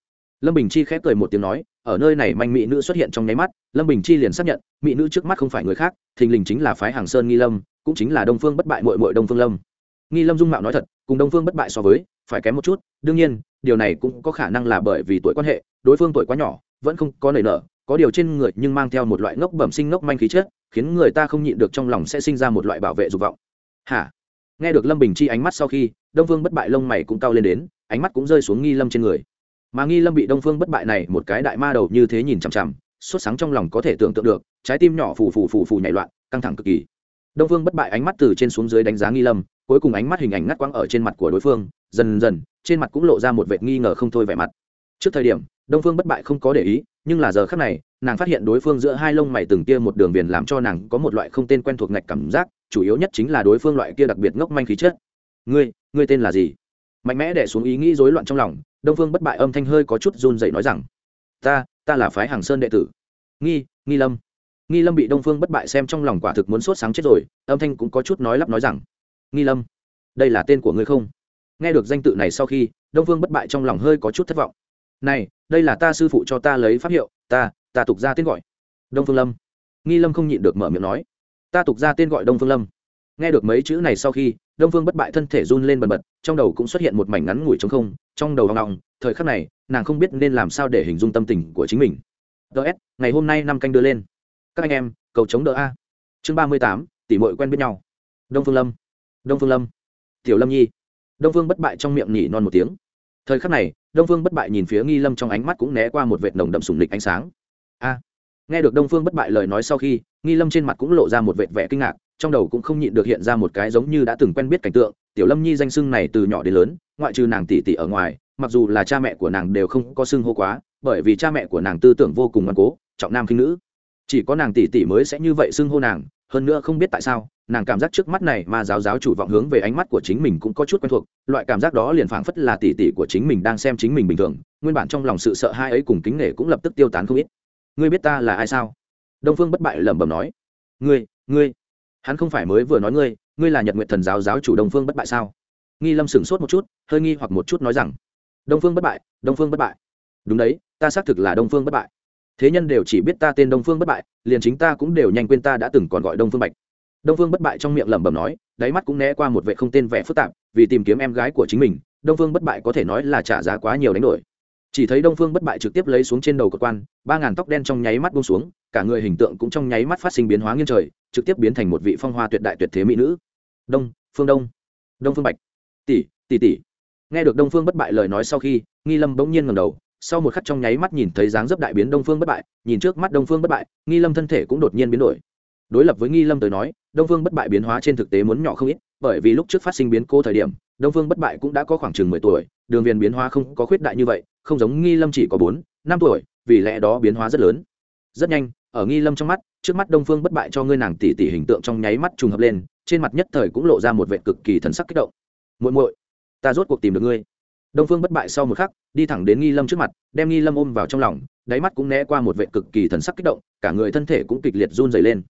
Speaker 1: lâm bình chi khép cười một tiếng nói, ở nơi này manh mỹ nữ xuất hiện trong nháy mắt, lâm bình chi liền xác nhận, mỹ nữ trước mắt không phải người khác, thình lình chính là phái hàng sơn nghi lâm, cũng chính là đông phương bất bại mội mội đông phương lâm. Nghi lâm dung mạo nói thật, cùng đông phương bất bại so với, phải kém một chút, đương nhiên, điều này cũng có khả năng là bởi vì tuổi quan hệ, đối phương tuổi quá nhỏ, vẫn không có nảy nở, có điều trên người nhưng mang theo một loại ngốc bẩm sinh ngốc manh khí chất, khiến người ta không nhịn được trong lòng sẽ sinh ra một loại bảo vệ dục vọng. Hả? Nghe được lâm bình chi ánh mắt sau khi, đông phương bất bại lông mày cũng cao lên đến, ánh mắt cũng rơi xuống nghi lâm trên người mà nghi lâm bị đông phương bất bại này một cái đại ma đầu như thế nhìn chằm chằm, sốt sáng trong lòng có thể tưởng tượng được, trái tim nhỏ phù phù phù phù nhảy loạn, căng thẳng cực kỳ. Đông phương bất bại ánh mắt từ trên xuống dưới đánh giá nghi lâm, cuối cùng ánh mắt hình ảnh ngắt quãng ở trên mặt của đối phương, dần dần, trên mặt cũng lộ ra một vệt nghi ngờ không thôi vẻ mặt. Trước thời điểm, đông phương bất bại không có để ý, nhưng là giờ khác này, nàng phát hiện đối phương giữa hai lông mày từng kia một đường viền làm cho nàng có một loại không tên quen thuộc ngạch cảm giác, chủ yếu nhất chính là đối phương loại kia đặc biệt ngốc manh khí chất. Ngươi ngươi tên là gì? Mạnh mẽ đẻ xuống ý nghĩ rối loạn trong lòng, đông phương bất bại âm thanh hơi có chút run dậy nói rằng, ta ta là phái hàng sơn đệ tử. Nghi nghi lâm. Nghi lâm bị đông phương bất bại xem trong lòng quả thực muốn sốt sáng chết rồi, âm thanh cũng có chút nói lắp nói rằng, nghi lâm, đây là tên của ngươi không? Nghe được danh tự này sau khi, đông phương bất bại trong lòng hơi có chút thất vọng. Này, đây là ta sư phụ cho ta lấy pháp hiệu, ta ta tục ra tên gọi. Đông phương lâm. Nghi lâm không nhịn được mở miệng nói, ta tục ra tên gọi đông phương lâm. Nghe được mấy chữ này sau khi đông phương bất bại thân thể run lên bần bật, trong đầu cũng xuất hiện một mảnh ngắn ngủi trống không, trong đầu hoang lòng thời khắc này, nàng không biết nên làm sao để hình dung tâm tình của chính mình. Ts ngày hôm nay năm canh đưa lên. Các anh em, cầu chống đỡ a. Chương ba mươi tám tỷ mội quen biết nhau. Đông phương lâm. Đông phương lâm. Tiểu lâm nhi. Đông phương bất bại trong miệng nhỉ non một tiếng. Thời khắc này, đông phương bất bại nhìn phía nghi lâm trong ánh mắt cũng né qua một vệt nồng đậm sùng lịch ánh sáng. A. Nghe được đông phương bất bại lời nói sau khi, nghi lâm trên mặt cũng lộ ra một vệt vẻ kinh ngạc trong đầu cũng không nhịn được hiện ra một cái giống như đã từng quen biết cảnh tượng, tiểu lâm nhi danh xưng này từ nhỏ đến lớn, ngoại trừ nàng tỷ tỷ ở ngoài, mặc dù là cha mẹ của nàng đều không có xưng hô quá, bởi vì cha mẹ của nàng tư tưởng vô cùng ngoan cố, trọng nam khinh nữ. Chỉ có nàng tỷ tỷ mới sẽ như vậy xưng hô nàng, hơn nữa không biết tại sao, nàng cảm giác trước mắt này mà giáo giáo chủ vọng hướng về ánh mắt của chính mình cũng có chút quen thuộc, loại cảm giác đó liền phảng phất là tỷ tỷ của chính mình đang xem chính mình bình thường, nguyên bản trong lòng sự sợ hai ấy cùng kính nể cũng lập tức tiêu tán không ít. Ngươi biết ta là ai sao? Đông phương bất bại lẩm bẩm nói. Ngươi ngươi hắn không phải mới vừa nói ngươi ngươi là nhật nguyện thần giáo giáo chủ đông phương bất bại sao? Nghi lâm sửng sốt một chút, hơi nghi hoặc một chút nói rằng, đông phương bất bại, đông phương bất bại. Đúng đấy, ta xác thực là đông phương bất bại. Thế nhân đều chỉ biết ta tên đông phương bất bại, liền chính ta cũng đều nhanh quên ta đã từng còn gọi đông phương bạch. Đông phương bất bại trong miệng lẩm bẩm nói, đáy mắt cũng né qua một vệ không tên vẻ phức tạp, vì tìm kiếm em gái của chính mình, đông phương bất bại có thể nói là trả giá quá nhiều đánh đổi chỉ thấy đông phương bất bại trực tiếp lấy xuống trên đầu cơ quan, ba ngàn tóc đen trong nháy mắt buông xuống, cả người hình tượng cũng trong nháy mắt phát sinh biến hóa nghiêng trời, trực tiếp biến thành một vị phong hoa tuyệt đại tuyệt thế mỹ nữ. Đông, phương đông. Đông phương bạch. Tỷ tỷ tỷ. Nghe được đông phương bất bại lời nói sau khi, nghi lâm bỗng nhiên ngầm đầu, sau một khắc trong nháy mắt nhìn thấy dáng dấp đại biến đông phương bất bại, nhìn trước mắt đông phương bất bại, nghi lâm thân thể cũng đột nhiên biến đổi. Đối lập với nghi lâm tới nói, đông phương bất bại biến hóa trên thực tế muốn nhỏ không ít, bởi vì lúc trước phát sinh biến cô thời điểm đông phương bất bại cũng đã có khoảng chừng mười tuổi, đường viền biến hóa không có khuyết đại như vậy, không giống nghi lâm chỉ có bốn, năm tuổi, vì lẽ đó biến hóa rất lớn. Rất nhanh, ở nghi lâm trong mắt, trước mắt đông phương bất bại cho ngươi nàng tỷ tỷ hình tượng trong nháy mắt trùng hợp lên, trên mặt nhất thời cũng lộ ra một vệ cực kỳ thần sắc kích động. Muội muội, ta rốt cuộc tìm được ngươi. Đông phương bất bại sau một khắc, đi thẳng đến nghi lâm trước mặt, đem nghi lâm ôm vào trong lòng, đáy mắt cũng né qua một vệ cực kỳ thần sắc kích động, cả người thân thể cũng kịch liệt run dày lên.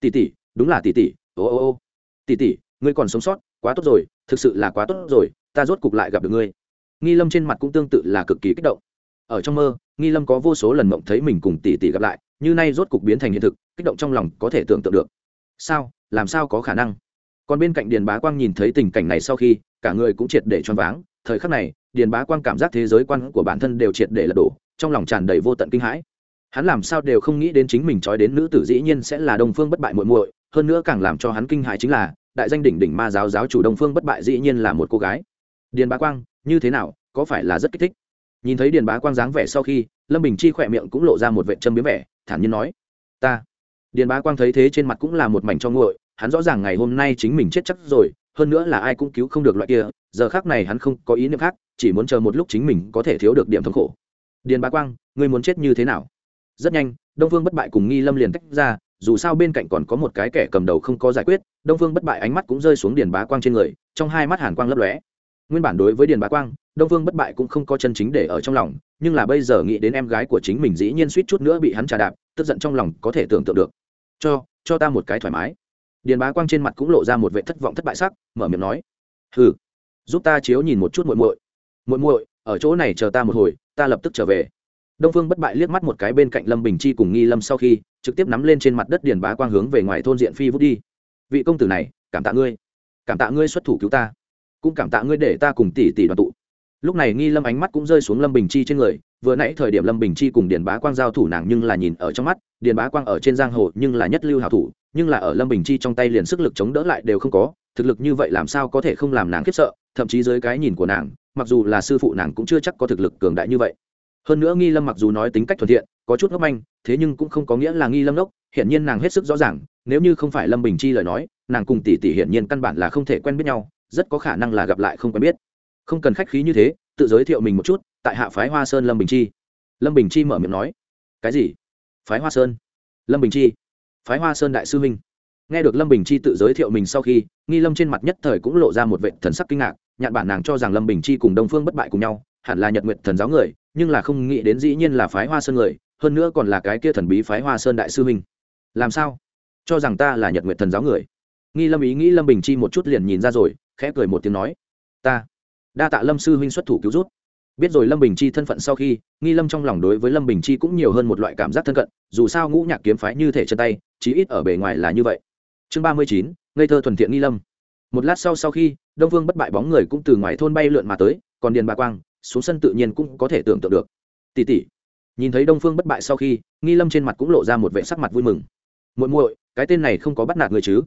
Speaker 1: Tỷ tỷ, đúng là tỷ tỷ, ô ô ô. Tỷ tỷ, ngươi còn sống sót quá tốt rồi, thực sự là quá tốt rồi, ta rốt cục lại gặp được ngươi. Nghi lâm trên mặt cũng tương tự là cực kỳ kích động. Ở trong mơ, nghi lâm có vô số lần mộng thấy mình cùng tỷ tỷ gặp lại, như nay rốt cục biến thành hiện thực, kích động trong lòng có thể tưởng tượng được. Sao? Làm sao có khả năng? Còn bên cạnh điền bá quang nhìn thấy tình cảnh này sau khi, cả người cũng triệt để choáng váng. Thời khắc này, điền bá quang cảm giác thế giới quan của bản thân đều triệt để lật đổ, trong lòng tràn đầy vô tận kinh hãi. Hắn làm sao đều không nghĩ đến chính mình trói đến nữ tử dĩ nhiên sẽ là đông phương bất bại muội muội, hơn nữa càng làm cho hắn kinh hãi chính là đại danh đỉnh đỉnh ma giáo giáo chủ đông phương bất bại dĩ nhiên là một cô gái. Điền bá quang, như thế nào, có phải là rất kích thích? Nhìn thấy điền bá quang dáng vẻ sau khi, lâm bình chi khỏe miệng cũng lộ ra một vệ châm biếm vẻ, thản nhiên nói, ta. Điền bá quang thấy thế trên mặt cũng là một mảnh cho nguội, hắn rõ ràng ngày hôm nay chính mình chết chắc rồi, hơn nữa là ai cũng cứu không được loại kia, giờ khác này hắn không có ý niệm khác, chỉ muốn chờ một lúc chính mình có thể thiếu được điểm thống khổ. Điền bá quang, ngươi muốn chết như thế nào? Rất nhanh, đông phương bất bại cùng nghi lâm liền tách ra dù sao bên cạnh còn có một cái kẻ cầm đầu không có giải quyết, đông phương bất bại ánh mắt cũng rơi xuống điền bá quang trên người, trong hai mắt hàn quang lấp lóe. Nguyên bản đối với điền bá quang, đông phương bất bại cũng không có chân chính để ở trong lòng, nhưng là bây giờ nghĩ đến em gái của chính mình dĩ nhiên suýt chút nữa bị hắn trà đạp, tức giận trong lòng có thể tưởng tượng được. Cho cho ta một cái thoải mái. Điền bá quang trên mặt cũng lộ ra một vệ thất vọng thất bại sắc, mở miệng nói. Hừ, giúp ta chiếu nhìn một chút muội muội. Muội muội, ở chỗ này chờ ta một hồi, ta lập tức trở về. Đông phương bất bại liếc mắt một cái bên cạnh lâm bình chi cùng nghi lâm sau khi trực tiếp nắm lên trên mặt đất điền bá quang hướng về ngoài thôn diện phi vút đi. Vị công tử này, cảm tạ ngươi. Cảm tạ ngươi xuất thủ cứu ta. Cũng cảm tạ ngươi để ta cùng tỷ tỷ đoàn tụ. Lúc này nghi lâm ánh mắt cũng rơi xuống lâm bình chi trên người. Vừa nãy thời điểm lâm bình chi cùng điền bá quang giao thủ nàng nhưng là nhìn ở trong mắt. Điền bá quang ở trên giang hồ nhưng là nhất lưu hảo thủ, nhưng là ở lâm bình chi trong tay liền sức lực chống đỡ lại đều không có. Thực lực như vậy làm sao có thể không làm nàng khiếp sợ, thậm chí dưới cái nhìn của nàng, mặc dù là sư phụ nàng cũng chưa chắc có thực lực cường đại như vậy hơn nữa nghi lâm mặc dù nói tính cách thuận thiện có chút ngốc manh thế nhưng cũng không có nghĩa là nghi lâm ngốc hiển nhiên nàng hết sức rõ ràng nếu như không phải lâm bình chi lời nói nàng cùng tỷ tỷ hiển nhiên căn bản là không thể quen biết nhau rất có khả năng là gặp lại không quen biết. Không cần khách khí như thế tự giới thiệu mình một chút tại hạ phái hoa sơn lâm bình chi. Lâm bình chi mở miệng nói cái gì? Phái hoa sơn? Lâm bình chi? Phái hoa sơn đại sư minh, nghe được lâm bình chi tự giới thiệu mình sau khi nghi lâm trên mặt nhất thời cũng lộ ra một vệ thần sắc kinh ngạc nhạn bản nàng cho rằng lâm bình chi cùng đông phương bất bại cùng nhau hẳn là nhật nguyện thần giáo người nhưng là không nghĩ đến dĩ nhiên là phái hoa sơn người, hơn nữa còn là cái kia thần bí phái hoa sơn đại sư minh làm sao? Cho rằng ta là nhật nguyện thần giáo người? Nghi lâm ý nghĩ lâm bình chi một chút liền nhìn ra rồi, khẽ cười một tiếng nói, ta, đa tạ lâm sư huynh xuất thủ cứu rút biết rồi lâm bình chi thân phận sau khi, nghi lâm trong lòng đối với lâm bình chi cũng nhiều hơn một loại cảm giác thân cận, dù sao ngũ nhạc kiếm phái như thể chân tay, chí ít ở bề ngoài là như vậy. Chương ba mươi chín, ngây thơ thuần thiện nghi lâm. Một lát sau sau khi, đông vương bất bại bóng người cũng từ ngoài thôn bay lượn mà tới, còn điền bà quang xuống sân tự nhiên cũng có thể tưởng tượng được. Tỷ tỷ nhìn thấy đông phương bất bại sau khi, nghi lâm trên mặt cũng lộ ra một vẻ sắc mặt vui mừng. Muội muội, cái tên này không có bắt nạt người chứ?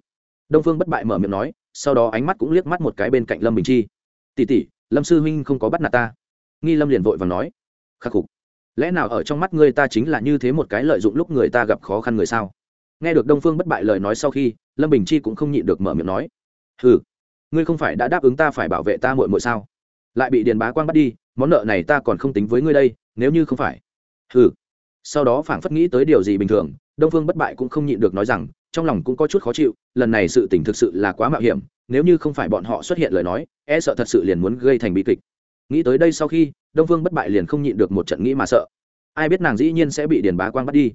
Speaker 1: Đông phương bất bại mở miệng nói, sau đó ánh mắt cũng liếc mắt một cái bên cạnh lâm bình chi. Tỷ tỷ lâm sư huynh không có bắt nạt ta. Nghi lâm liền vội và nói, khắc phục lẽ nào ở trong mắt ngươi ta chính là như thế một cái lợi dụng lúc người ta gặp khó khăn người sao? Nghe được đông phương bất bại lời nói sau khi, lâm bình chi cũng không nhịn được mở miệng nói ừ ngươi không phải đã đáp ứng ta phải bảo vệ ta muội muội sao? Lại bị điền bá quang bắt đi món nợ này ta còn không tính với ngươi đây, nếu như không phải. Ừ sau đó phảng phất nghĩ tới điều gì bình thường, đông phương bất bại cũng không nhịn được nói rằng, trong lòng cũng có chút khó chịu, lần này sự tình thực sự là quá mạo hiểm, nếu như không phải bọn họ xuất hiện lời nói e sợ thật sự liền muốn gây thành bi kịch. Nghĩ tới đây sau khi, đông phương bất bại liền không nhịn được một trận nghĩ mà sợ. Ai biết nàng dĩ nhiên sẽ bị điền bá quang bắt đi.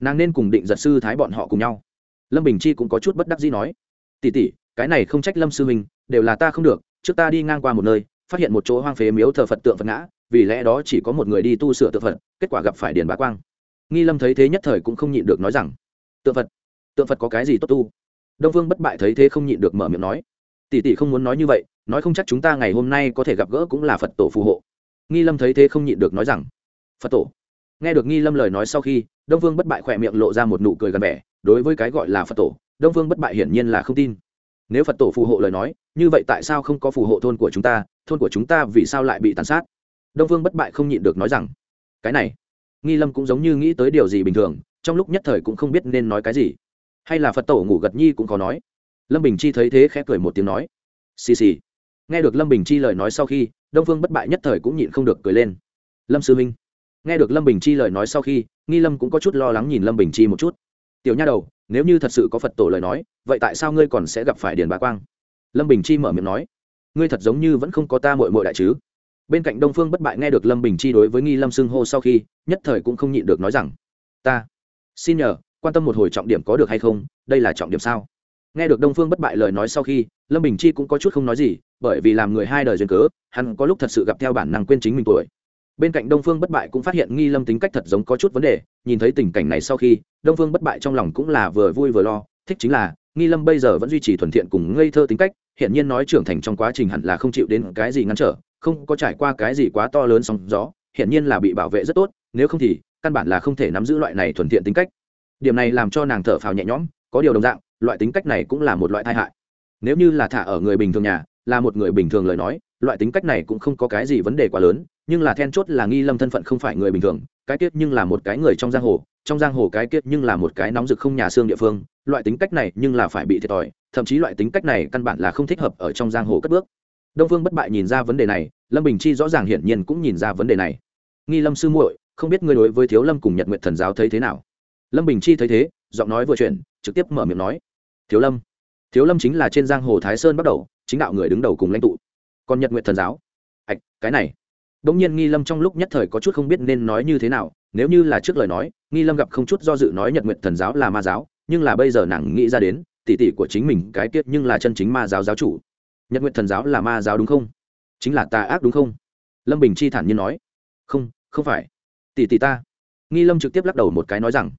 Speaker 1: Nàng nên cùng định giật sư thái bọn họ cùng nhau. Lâm bình chi cũng có chút bất đắc dĩ nói tỉ tỉ cái này không trách lâm sư mình đều là ta không được, trước ta đi ngang qua một nơi phát hiện một chỗ hoang phế miếu thờ phật tượng phật ngã, vì lẽ đó chỉ có một người đi tu sửa tượng phật, kết quả gặp phải điền bá quang. Nghi lâm thấy thế nhất thời cũng không nhịn được nói rằng, tượng phật tượng phật có cái gì tốt tu? Đông vương bất bại thấy thế không nhịn được mở miệng nói, tỷ tỷ không muốn nói như vậy, nói không chắc chúng ta ngày hôm nay có thể gặp gỡ cũng là phật tổ phù hộ. Nghi lâm thấy thế không nhịn được nói rằng, phật tổ? Nghe được nghi lâm lời nói sau khi, đông vương bất bại khỏe miệng lộ ra một nụ cười gần vẻ, đối với cái gọi là phật tổ, đông vương bất bại hiển nhiên là không tin nếu phật tổ phù hộ lời nói, như vậy tại sao không có phù hộ thôn của chúng ta? Thôn của chúng ta vì sao lại bị tàn sát? Đông vương bất bại không nhịn được nói rằng, cái này, nghi lâm cũng giống như nghĩ tới điều gì bình thường, trong lúc nhất thời cũng không biết nên nói cái gì. Hay là phật tổ ngủ gật nhi cũng có nói. Lâm bình chi thấy thế khẽ cười một tiếng nói, xì xì. Nghe được lâm bình chi lời nói sau khi, đông phương bất bại nhất thời cũng nhịn không được cười lên. Lâm sư minh. Nghe được lâm bình chi lời nói sau khi, nghi lâm cũng có chút lo lắng nhìn lâm bình chi một chút tiểu nha đầu, nếu như thật sự có phật tổ lời nói, vậy tại sao ngươi còn sẽ gặp phải điền bá quang? Lâm bình chi mở miệng nói. Ngươi thật giống như vẫn không có ta mội mội đại chứ. Bên cạnh đông phương bất bại nghe được lâm bình chi đối với nghi lâm xưng hô sau khi, nhất thời cũng không nhịn được nói rằng, ta, xin nhờ, quan tâm một hồi trọng điểm có được hay không, đây là trọng điểm sao? Nghe được đông phương bất bại lời nói sau khi, lâm bình chi cũng có chút không nói gì, bởi vì làm người hai đời duyên cớ, hắn có lúc thật sự gặp theo bản năng quên chính mình tuổi bên cạnh đông phương bất bại cũng phát hiện nghi lâm tính cách thật giống có chút vấn đề, nhìn thấy tình cảnh này sau khi, đông phương bất bại trong lòng cũng là vừa vui vừa lo, thích chính là, nghi lâm bây giờ vẫn duy trì thuần thiện cùng ngây thơ tính cách hiện nhiên nói trưởng thành trong quá trình hẳn là không chịu đến cái gì ngăn trở, không có trải qua cái gì quá to lớn sóng gió hiện nhiên là bị bảo vệ rất tốt, nếu không thì, căn bản là không thể nắm giữ loại này thuần thiện tính cách. Điểm này làm cho nàng thở phào nhẹ nhõm, có điều đồng dạng, loại tính cách này cũng là một loại tai hại. Nếu như là thả ở người bình thường nhà, là một người bình thường lời nói, loại tính cách này cũng không có cái gì vấn đề quá lớn nhưng là then chốt là nghi lâm thân phận không phải người bình thường, cái kiết nhưng là một cái người trong giang hồ, trong giang hồ cái kiết nhưng là một cái nóng rực không nhà xương địa phương, loại tính cách này nhưng là phải bị thiệt thòi, thậm chí loại tính cách này căn bản là không thích hợp ở trong giang hồ cất bước. Đông phương bất bại nhìn ra vấn đề này, lâm bình chi rõ ràng hiển nhiên cũng nhìn ra vấn đề này. Nghi lâm sư muội, không biết ngươi đối với thiếu lâm cùng nhật nguyện thần giáo thấy thế nào? Lâm bình chi thấy thế, giọng nói vừa chuyển, trực tiếp mở miệng nói, thiếu lâm thiếu lâm chính là trên giang hồ thái sơn bắt đầu, chính đạo người đứng đầu cùng lãnh tụ. Còn nhật nguyện thần giáo? Ạch, cái này. Đống nhiên Nghi Lâm trong lúc nhất thời có chút không biết nên nói như thế nào, nếu như là trước lời nói, Nghi Lâm gặp không chút do dự nói Nhật Nguyệt Thần giáo là ma giáo, nhưng là bây giờ nàng nghĩ ra đến, tỷ tỷ của chính mình cái tiết nhưng là chân chính ma giáo giáo chủ. Nhật Nguyệt Thần giáo là ma giáo đúng không? Chính là tà ác đúng không? Lâm Bình Chi thản nhiên nói. Không, không phải. Tỷ tỷ ta. Nghi Lâm trực tiếp lắc đầu một cái nói rằng,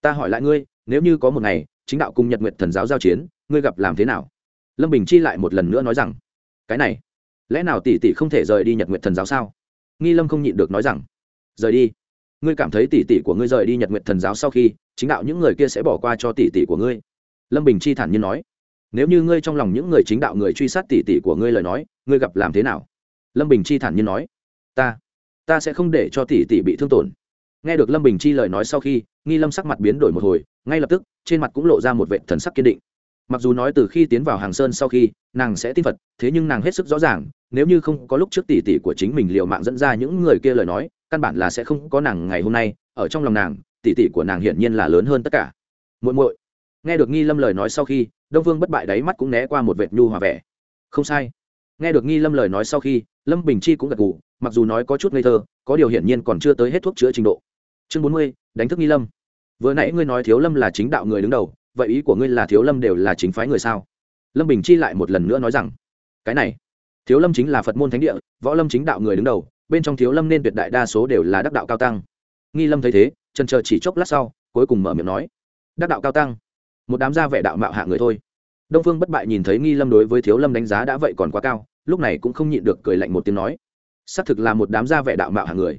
Speaker 1: ta hỏi lại ngươi, nếu như có một ngày, chính đạo cùng Nhật Nguyệt Thần giáo giao chiến, ngươi gặp làm thế nào? Lâm Bình Chi lại một lần nữa nói rằng, cái này, lẽ nào tỷ tỷ không thể rời đi Nhật Nguyệt Thần giáo sao? Nghi lâm không nhịn được nói rằng, rời đi. Ngươi cảm thấy tỷ tỷ của ngươi rời đi nhật nguyện thần giáo sau khi, chính đạo những người kia sẽ bỏ qua cho tỷ tỷ của ngươi. Lâm bình chi thản nhiên nói, nếu như ngươi trong lòng những người chính đạo người truy sát tỷ tỷ của ngươi lời nói, ngươi gặp làm thế nào? Lâm bình chi thản nhiên nói, ta ta sẽ không để cho tỷ tỷ bị thương tổn. Nghe được lâm bình chi lời nói sau khi, nghi lâm sắc mặt biến đổi một hồi, ngay lập tức, trên mặt cũng lộ ra một vệ thần sắc kiên định. Mặc dù nói từ khi tiến vào hàng sơn sau khi, nàng sẽ tin phật, thế nhưng nàng hết sức rõ ràng nếu như không có lúc trước tỷ tỷ của chính mình liệu mạng dẫn ra những người kia lời nói, căn bản là sẽ không có nàng ngày hôm nay. Ở trong lòng nàng, tỷ tỷ của nàng hiển nhiên là lớn hơn tất cả. Muội muội, nghe được nghi lâm lời nói sau khi, đông vương bất bại đáy mắt cũng né qua một vệt nhu hòa vẻ. Không sai. Nghe được nghi lâm lời nói sau khi, lâm bình chi cũng gật gù, mặc dù nói có chút ngây thơ, có điều hiển nhiên còn chưa tới hết thuốc chữa trình độ. Chương bốn mươi, đánh thức nghi lâm. Vừa nãy ngươi nói thiếu lâm là chính đạo người đứng đầu, vậy ý của ngươi là thiếu lâm đều là chính phái người sao? Lâm bình chi lại một lần nữa nói rằng, cái này thiếu lâm chính là phật môn thánh địa, võ lâm chính đạo người đứng đầu, bên trong thiếu lâm nên tuyệt đại đa số đều là đắc đạo cao tăng. Nghi lâm thấy thế, trần chờ chỉ chốc lát sau, cuối cùng mở miệng nói, đắc đạo cao tăng, một đám gia vẻ đạo mạo hạ người thôi. Đông phương bất bại nhìn thấy nghi lâm đối với thiếu lâm đánh giá đã vậy còn quá cao, lúc này cũng không nhịn được cười lạnh một tiếng nói, xác thực là một đám gia vẻ đạo mạo hạ người.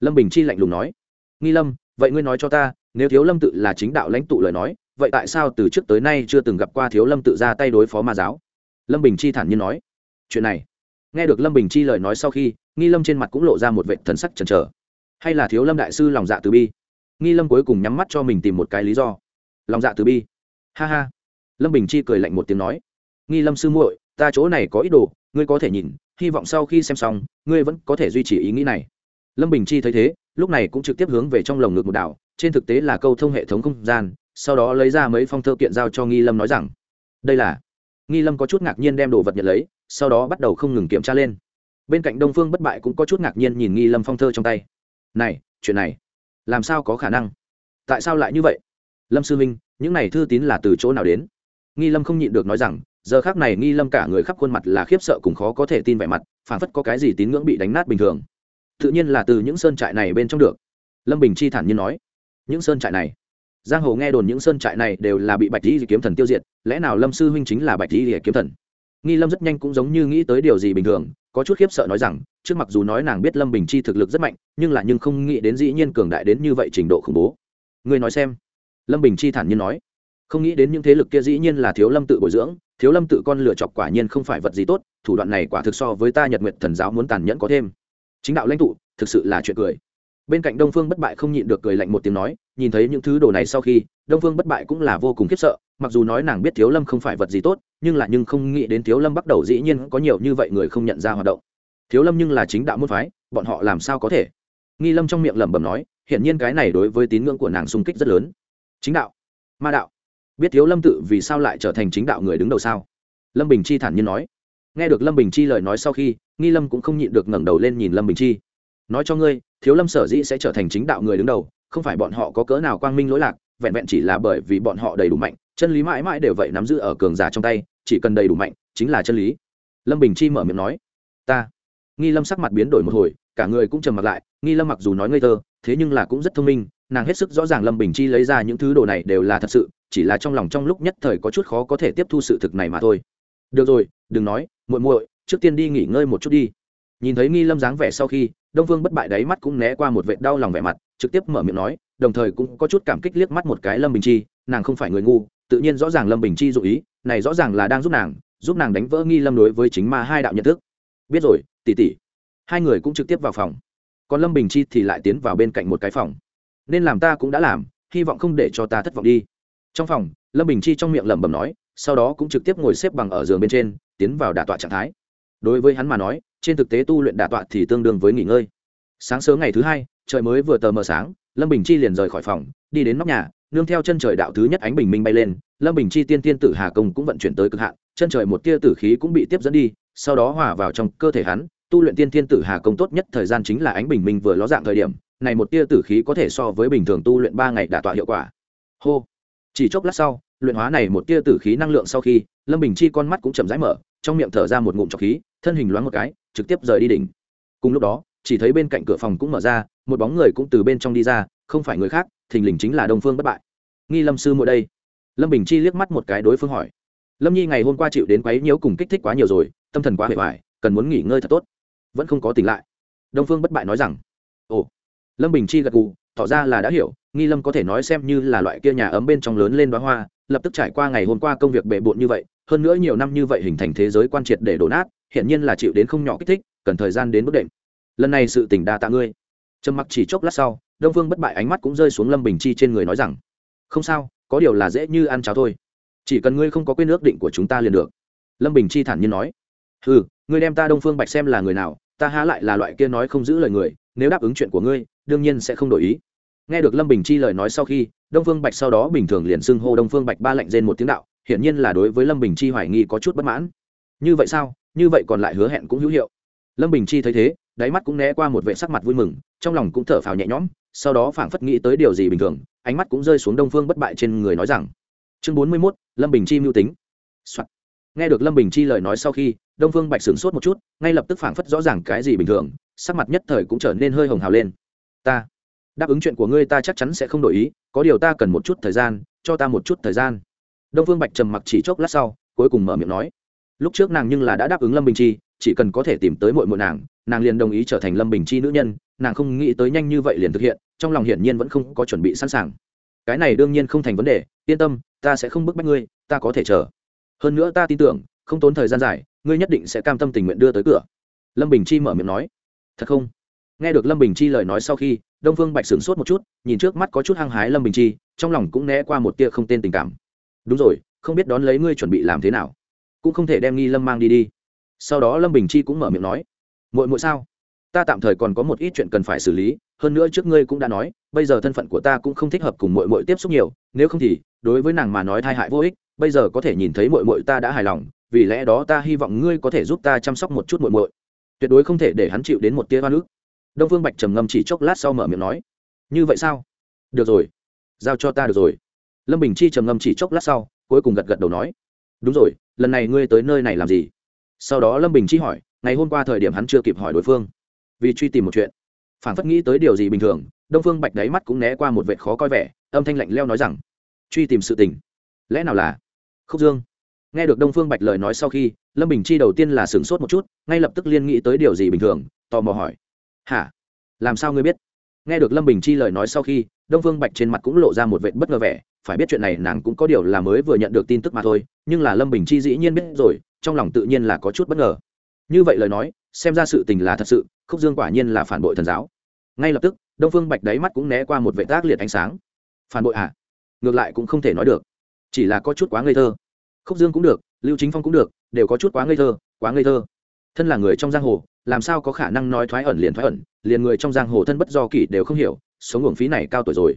Speaker 1: Lâm bình chi lạnh lùng nói, nghi lâm, vậy ngươi nói cho ta, nếu thiếu lâm tự là chính đạo lãnh tụ lời nói, vậy tại sao từ trước tới nay chưa từng gặp qua thiếu lâm tự ra tay đối phó ma giáo? Lâm bình chi thản nhiên nói, chuyện này nghe được lâm bình chi lời nói sau khi, nghi lâm trên mặt cũng lộ ra một vệ thần sắc chần chờ. Hay là thiếu lâm đại sư lòng dạ từ bi? Nghi lâm cuối cùng nhắm mắt cho mình tìm một cái lý do. Lòng dạ từ bi. Ha ha. Lâm bình chi cười lạnh một tiếng nói. Nghi lâm sư muội, ta chỗ này có ý đồ, ngươi có thể nhìn, hy vọng sau khi xem xong, ngươi vẫn có thể duy trì ý nghĩ này. Lâm bình chi thấy thế, lúc này cũng trực tiếp hướng về trong lồng ngực một đảo, trên thực tế là câu thông hệ thống không gian, sau đó lấy ra mấy phong thơ kiện giao cho nghi lâm nói rằng, đây là nghi lâm có chút ngạc nhiên đem đồ vật nhận lấy sau đó bắt đầu không ngừng kiểm tra lên. Bên cạnh đông phương bất bại cũng có chút ngạc nhiên nhìn nghi lâm phong thơ trong tay. Này, chuyện này, làm sao có khả năng? Tại sao lại như vậy? Lâm sư minh, những này thư tín là từ chỗ nào đến? Nghi lâm không nhịn được nói rằng, giờ khác này nghi lâm cả người khắp khuôn mặt là khiếp sợ cùng khó có thể tin vẻ mặt phản phất có cái gì tín ngưỡng bị đánh nát bình thường. Tự nhiên là từ những sơn trại này bên trong được. Lâm bình chi thản nhiên nói. Những sơn trại này? Giang hồ nghe đồn những sơn trại này đều là bị bạch di kiếm thần tiêu diệt, lẽ nào lâm sư huynh chính là bạch di kiếm thần? Nghi lâm rất nhanh cũng giống như nghĩ tới điều gì bình thường, có chút khiếp sợ nói rằng, trước mặc dù nói nàng biết lâm bình chi thực lực rất mạnh, nhưng là nhưng không nghĩ đến dĩ nhiên cường đại đến như vậy trình độ khủng bố. Ngươi nói xem. Lâm bình chi thản nhiên nói. Không nghĩ đến những thế lực kia dĩ nhiên là thiếu lâm tự bồi dưỡng, thiếu lâm tự con lựa chọc quả nhiên không phải vật gì tốt, thủ đoạn này quả thực so với ta nhật nguyện thần giáo muốn tàn nhẫn có thêm. Chính đạo lãnh tụ, thực sự là chuyện cười. Bên cạnh đông phương bất bại không nhịn được cười lạnh một tiếng nói, nhìn thấy những thứ đồ này sau khi đông phương bất bại cũng là vô cùng khiếp sợ, mặc dù nói nàng biết thiếu lâm không phải vật gì tốt, nhưng là nhưng không nghĩ đến thiếu lâm bắt đầu dĩ nhiên có nhiều như vậy người không nhận ra hoạt động. Thiếu lâm nhưng là chính đạo môn phái, bọn họ làm sao có thể? Nghi lâm trong miệng lẩm bẩm nói hiện nhiên cái này đối với tín ngưỡng của nàng sung kích rất lớn. Chính đạo, ma đạo. Biết thiếu lâm tự vì sao lại trở thành chính đạo người đứng đầu sao? Lâm bình chi thản nhiên nói. Nghe được lâm bình chi lời nói sau khi, nghi lâm cũng không nhịn được ngẩng đầu lên nhìn lâm bình chi. Nói cho ngươi, thiếu lâm sở dĩ sẽ trở thành chính đạo người đứng đầu, không phải bọn họ có cỡ nào quang minh lỗi lạc vẹn vẹn chỉ là bởi vì bọn họ đầy đủ mạnh, chân lý mãi mãi đều vậy nắm giữ ở cường giả trong tay, chỉ cần đầy đủ mạnh, chính là chân lý. Lâm bình chi mở miệng nói, ta. Nghi lâm sắc mặt biến đổi một hồi, cả người cũng trầm mặt lại, nghi lâm mặc dù nói ngây thơ, thế nhưng là cũng rất thông minh, nàng hết sức rõ ràng lâm bình chi lấy ra những thứ đồ này đều là thật sự, chỉ là trong lòng trong lúc nhất thời có chút khó có thể tiếp thu sự thực này mà thôi. Được rồi, đừng nói, muội muội, trước tiên đi nghỉ ngơi một chút đi. Nhìn thấy nghi lâm dáng vẻ sau khi, đông Vương bất bại đáy mắt cũng né qua một vệ đau lòng vẻ mặt, trực tiếp mở miệng nói đồng thời cũng có chút cảm kích liếc mắt một cái lâm bình chi, nàng không phải người ngu, tự nhiên rõ ràng lâm bình chi dụ ý, này rõ ràng là đang giúp nàng giúp nàng đánh vỡ nghi lâm đối với chính ma hai đạo nhận thức. Biết rồi tỉ tỉ hai người cũng trực tiếp vào phòng. Còn lâm bình chi thì lại tiến vào bên cạnh một cái phòng. Nên làm ta cũng đã làm, hy vọng không để cho ta thất vọng đi. Trong phòng, lâm bình chi trong miệng lẩm bẩm nói, sau đó cũng trực tiếp ngồi xếp bằng ở giường bên trên, tiến vào đả tọa trạng thái. Đối với hắn mà nói, trên thực tế tu luyện đả tọa thì tương đương với nghỉ ngơi. Sáng sớm ngày thứ hai, trời mới vừa tờ mờ sáng lâm bình chi liền rời khỏi phòng, đi đến nóc nhà, nương theo chân trời đạo thứ nhất ánh bình minh bay lên, lâm bình chi tiên tiên tử hà công cũng vận chuyển tới cực hạn, chân trời một tia tử khí cũng bị tiếp dẫn đi, sau đó hòa vào trong cơ thể hắn, tu luyện tiên tiên tử hà công tốt nhất thời gian chính là ánh bình minh vừa ló dạng thời điểm, này một tia tử khí có thể so với bình thường tu luyện ba ngày đả tọa hiệu quả. Hô! Chỉ chốc lát sau, luyện hóa này một tia tử khí năng lượng sau khi, lâm bình chi con mắt cũng chậm rãi mở, trong miệng thở ra một ngụm trọc khí, thân hình loáng một cái, trực tiếp rời đi đỉnh. Cùng lúc đó chỉ thấy bên cạnh cửa phòng cũng mở ra, một bóng người cũng từ bên trong đi ra, không phải người khác, thình lình chính là đông phương bất bại. Nghi lâm sư mỗi đây. Lâm bình chi liếc mắt một cái đối phương hỏi. Lâm nhi ngày hôm qua chịu đến quấy nhiễu cùng kích thích quá nhiều rồi, tâm thần quá hệ hoài cần muốn nghỉ ngơi thật tốt. Vẫn không có tỉnh lại. Đông phương bất bại nói rằng, ồ. Lâm bình chi gật gù, tỏ ra là đã hiểu, nghi lâm có thể nói xem như là loại kia nhà ấm bên trong lớn lên đoá hoa, lập tức trải qua ngày hôm qua công việc bề bộn như vậy, hơn nữa nhiều năm như vậy hình thành thế giới quan triệt để đổ nát hiện nhiên là chịu đến không nhỏ kích thích, cần thời gian đến bất định lần này sự tỉnh đa tạ ngươi. Trầm mặc chỉ chốc lát sau, đông phương bất bại ánh mắt cũng rơi xuống lâm bình chi trên người nói rằng, không sao, có điều là dễ như ăn cháo thôi. Chỉ cần ngươi không có quên ước định của chúng ta liền được. Lâm bình chi thản nhiên nói ừ ngươi đem ta đông phương bạch xem là người nào, ta há lại là loại kia nói không giữ lời người, nếu đáp ứng chuyện của ngươi, đương nhiên sẽ không đổi ý. Nghe được lâm bình chi lời nói sau khi, đông phương bạch sau đó bình thường liền xưng hô đông phương bạch ba lạnh rên một tiếng đạo, hiển nhiên là đối với lâm bình chi hoài nghi có chút bất mãn. Như vậy sao? Như vậy còn lại hứa hẹn cũng hữu hiệu lâm bình chi thấy thế, đáy mắt cũng né qua một vệ sắc mặt vui mừng, trong lòng cũng thở phào nhẹ nhõm, sau đó phảng phất nghĩ tới điều gì bình thường, ánh mắt cũng rơi xuống đông phương bất bại trên người nói rằng, chương bốn mươi mốt, lâm bình chi mưu tính、Soạn. nghe được lâm bình chi lời nói sau khi, đông phương bạch sửng sốt một chút, ngay lập tức phảng phất rõ ràng cái gì bình thường, sắc mặt nhất thời cũng trở nên hơi hồng hào lên. Ta, đáp ứng chuyện của ngươi ta chắc chắn sẽ không đổi ý, có điều ta cần một chút thời gian, cho ta một chút thời gian. Đông phương bạch trầm mặc chỉ chốc lát sau, cuối cùng mở miệng nói, lúc trước nàng nhưng là đã đáp ứng lâm bình chi chỉ cần có thể tìm tới mội mội nàng nàng liền đồng ý trở thành lâm bình chi nữ nhân, nàng không nghĩ tới nhanh như vậy liền thực hiện, trong lòng hiển nhiên vẫn không có chuẩn bị sẵn sàng. Cái này đương nhiên không thành vấn đề, yên tâm, ta sẽ không bức bách ngươi, ta có thể chờ. Hơn nữa ta tin tưởng, không tốn thời gian dài, ngươi nhất định sẽ cam tâm tình nguyện đưa tới cửa. Lâm bình chi mở miệng nói. Thật không? Nghe được lâm bình chi lời nói sau khi, đông phương bạch sửng sốt một chút, nhìn trước mắt có chút hăng hái lâm bình chi, trong lòng cũng né qua một tia không tên tình cảm. Đúng rồi, không biết đón lấy ngươi chuẩn bị làm thế nào. Cũng không thể đem nghi lâm mang đi đi sau đó lâm bình chi cũng mở miệng nói, muội muội sao? Ta tạm thời còn có một ít chuyện cần phải xử lý, hơn nữa trước ngươi cũng đã nói, bây giờ thân phận của ta cũng không thích hợp cùng muội muội tiếp xúc nhiều, nếu không thì, đối với nàng mà nói thai hại vô ích, bây giờ có thể nhìn thấy muội muội ta đã hài lòng, vì lẽ đó ta hy vọng ngươi có thể giúp ta chăm sóc một chút muội muội. Tuyệt đối không thể để hắn chịu đến một tia oan ức. Đông phương bạch trầm ngâm chỉ chốc lát sau mở miệng nói, như vậy sao? Được rồi, giao cho ta được rồi. Lâm bình chi trầm ngâm chỉ chốc lát sau, cuối cùng gật gật đầu nói, đúng rồi, lần này ngươi tới nơi này làm gì? Sau đó lâm bình chi hỏi ngày hôm qua thời điểm hắn chưa kịp hỏi đối phương vì truy tìm một chuyện phản phất nghĩ tới điều gì bình thường đông phương bạch đáy mắt cũng né qua một vệ khó coi vẻ âm thanh lạnh leo nói rằng truy tìm sự tình lẽ nào là khúc dương nghe được đông phương bạch lời nói sau khi lâm bình chi đầu tiên là sửng sốt một chút ngay lập tức liên nghĩ tới điều gì bình thường tò mò hỏi hả làm sao ngươi biết nghe được lâm bình chi lời nói sau khi đông phương bạch trên mặt cũng lộ ra một vệ bất ngờ vẻ phải biết chuyện này nàng cũng có điều là mới vừa nhận được tin tức mà thôi nhưng là lâm bình chi dĩ nhiên biết rồi trong lòng tự nhiên là có chút bất ngờ. Như vậy lời nói, xem ra sự tình là thật sự, khúc dương quả nhiên là phản bội thần giáo. Ngay lập tức, đông phương bạch đáy mắt cũng né qua một vệ tác liệt ánh sáng. Phản bội à? Ngược lại cũng không thể nói được. Chỉ là có chút quá ngây thơ. Khúc dương cũng được, lưu chính phong cũng được, đều có chút quá ngây thơ, quá ngây thơ. Thân là người trong giang hồ, làm sao có khả năng nói thoái ẩn liền thoái ẩn, liền người trong giang hồ thân bất do kỷ đều không hiểu, sống uổng phí này cao tuổi rồi.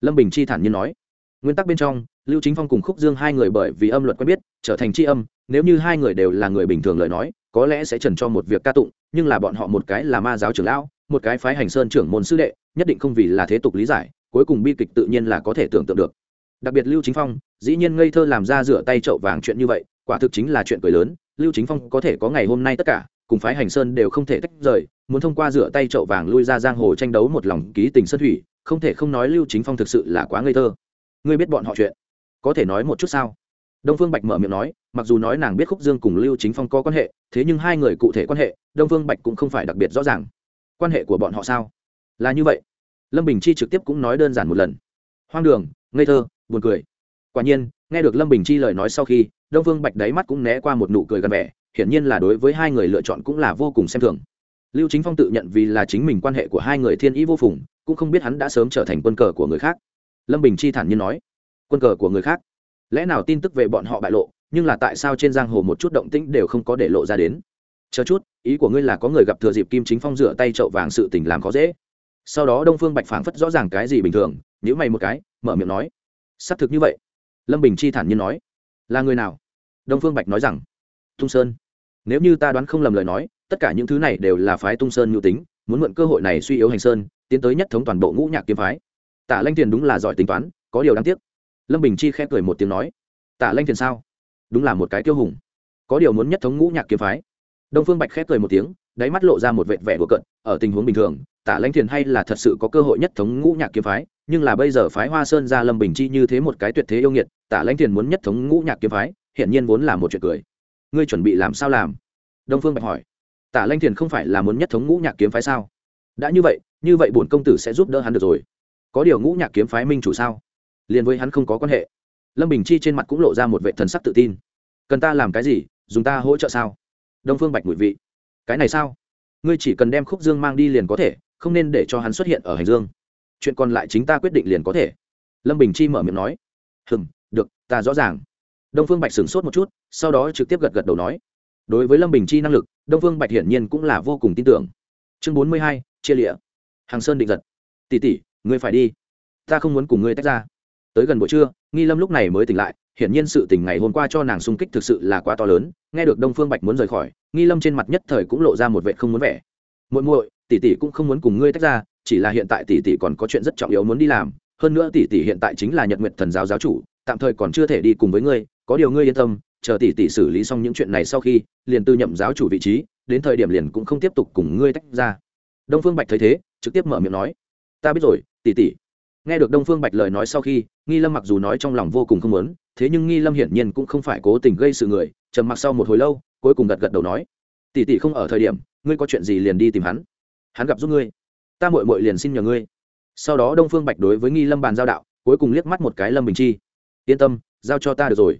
Speaker 1: Lâm bình chi thản nhiên nói. Nguyên tắc bên trong, lưu chính phong cùng khúc dương hai người bởi vì âm luật quen biết, trở thành chi âm nếu như hai người đều là người bình thường lời nói, có lẽ sẽ trần cho một việc ca tụng, nhưng là bọn họ một cái là ma giáo trưởng lão, một cái phái hành sơn trưởng môn sư đệ, nhất định không vì là thế tục lý giải, cuối cùng bi kịch tự nhiên là có thể tưởng tượng được. Đặc biệt lưu chính phong, dĩ nhiên ngây thơ làm ra rửa tay trậu vàng chuyện như vậy, quả thực chính là chuyện cười lớn, lưu chính phong có thể có ngày hôm nay tất cả, cùng phái hành sơn đều không thể tách rời, muốn thông qua rửa tay trậu vàng lui ra giang hồ tranh đấu một lòng ký tình sơn thủy, không thể không nói lưu chính phong thực sự là quá ngây thơ. Ngươi biết bọn họ chuyện, có thể nói một chút sao? Đông phương bạch mở miệng nói, mặc dù nói nàng biết khúc dương cùng lưu chính phong có quan hệ, thế nhưng hai người cụ thể quan hệ, đông phương bạch cũng không phải đặc biệt rõ ràng. Quan hệ của bọn họ sao? Là như vậy. Lâm bình chi trực tiếp cũng nói đơn giản một lần. Hoang đường, ngây thơ, buồn cười. Quả nhiên, nghe được lâm bình chi lời nói sau khi, đông phương bạch đáy mắt cũng né qua một nụ cười gần vẻ, hiển nhiên là đối với hai người lựa chọn cũng là vô cùng xem thường. Lưu chính phong tự nhận vì là chính mình quan hệ của hai người thiên ý vô phùng, cũng không biết hắn đã sớm trở thành quân cờ của người khác. Lâm bình chi thản nhiên nói. Quân cờ của người khác? Lẽ nào tin tức về bọn họ bại lộ, nhưng là tại sao trên giang hồ một chút động tĩnh đều không có để lộ ra đến? Chờ chút, ý của ngươi là có người gặp thừa dịp kim chính phong rửa tay trậu vàng sự tình làm khó dễ. Sau đó đông phương bạch phảng phất rõ ràng cái gì bình thường nhữ mày một cái, mở miệng nói. Xác thực như vậy. Lâm bình chi thản nhiên nói. Là người nào? Đông phương bạch nói rằng. Tung sơn. Nếu như ta đoán không lầm lời nói, tất cả những thứ này đều là phái tung sơn nhu tính, muốn mượn cơ hội này suy yếu hành sơn, tiến tới nhất thống toàn bộ ngũ nhạc kiếm phái. Tả lanh tiền đúng là giỏi tính toán, có điều đáng tiếc lâm bình chi khẽ cười một tiếng nói, tả lanh thiền sao? Đúng là một cái tiêu hùng. Có điều muốn nhất thống ngũ nhạc kiếm phái. Đông phương bạch khẽ cười một tiếng, đáy mắt lộ ra một vệt vẻ của cận ở tình huống bình thường, tả lanh thiền hay là thật sự có cơ hội nhất thống ngũ nhạc kiếm phái, nhưng là bây giờ phái hoa sơn ra lâm bình chi như thế một cái tuyệt thế yêu nghiệt, tả lanh thiền muốn nhất thống ngũ nhạc kiếm phái hiện nhiên vốn là một chuyện cười. Ngươi chuẩn bị làm sao làm? Đông phương bạch hỏi. Tả lanh thiền không phải là muốn nhất thống ngũ nhạc kiếm phái sao? Đã như vậy như vậy bổn công tử sẽ giúp đỡ hắn được rồi. Có điều ngũ nhạc kiếm phái minh chủ sao? Liền với hắn không có quan hệ. Lâm bình chi trên mặt cũng lộ ra một vệ thần sắc tự tin. Cần ta làm cái gì, dùng ta hỗ trợ sao? Đông phương bạch mùi vị. Cái này sao? Ngươi chỉ cần đem khúc dương mang đi liền có thể, không nên để cho hắn xuất hiện ở hành dương. Chuyện còn lại chính ta quyết định liền có thể. Lâm bình chi mở miệng nói. Hừm, được, ta rõ ràng. Đông phương bạch sửng sốt một chút, sau đó trực tiếp gật gật đầu nói. Đối với lâm bình chi năng lực, đông phương bạch hiển nhiên cũng là vô cùng tin tưởng. Chương bốn mươi hai, chia lịa. Hàng sơn định giật. Tỉ tỉ ngươi phải đi. Ta không muốn cùng ngươi tách ra tới gần buổi trưa, nghi lâm lúc này mới tỉnh lại, hiển nhiên sự tình ngày hôm qua cho nàng sung kích thực sự là quá to lớn, nghe được đông phương bạch muốn rời khỏi, nghi lâm trên mặt nhất thời cũng lộ ra một vệ không muốn vẻ. Muội muội, tỷ tỷ cũng không muốn cùng ngươi tách ra, chỉ là hiện tại tỷ tỷ còn có chuyện rất trọng yếu muốn đi làm, hơn nữa tỷ tỷ hiện tại chính là nhật nguyện thần giáo giáo chủ, tạm thời còn chưa thể đi cùng với ngươi, có điều ngươi yên tâm, chờ tỷ tỷ xử lý xong những chuyện này sau khi, liền tư nhậm giáo chủ vị trí, đến thời điểm liền cũng không tiếp tục cùng ngươi tách ra. Đông phương bạch thấy thế, trực tiếp mở miệng nói, ta biết rồi, tỷ tỷ nghe được đông phương bạch lời nói sau khi, nghi lâm mặc dù nói trong lòng vô cùng không muốn, thế nhưng nghi lâm hiển nhiên cũng không phải cố tình gây sự người, trầm mặc sau một hồi lâu, cuối cùng gật gật đầu nói, tỷ tỷ không ở thời điểm, ngươi có chuyện gì liền đi tìm hắn. Hắn gặp giúp ngươi. Ta mội mội liền xin nhờ ngươi. Sau đó đông phương bạch đối với nghi lâm bàn giao đạo, cuối cùng liếc mắt một cái lâm bình chi. Yên tâm, giao cho ta được rồi.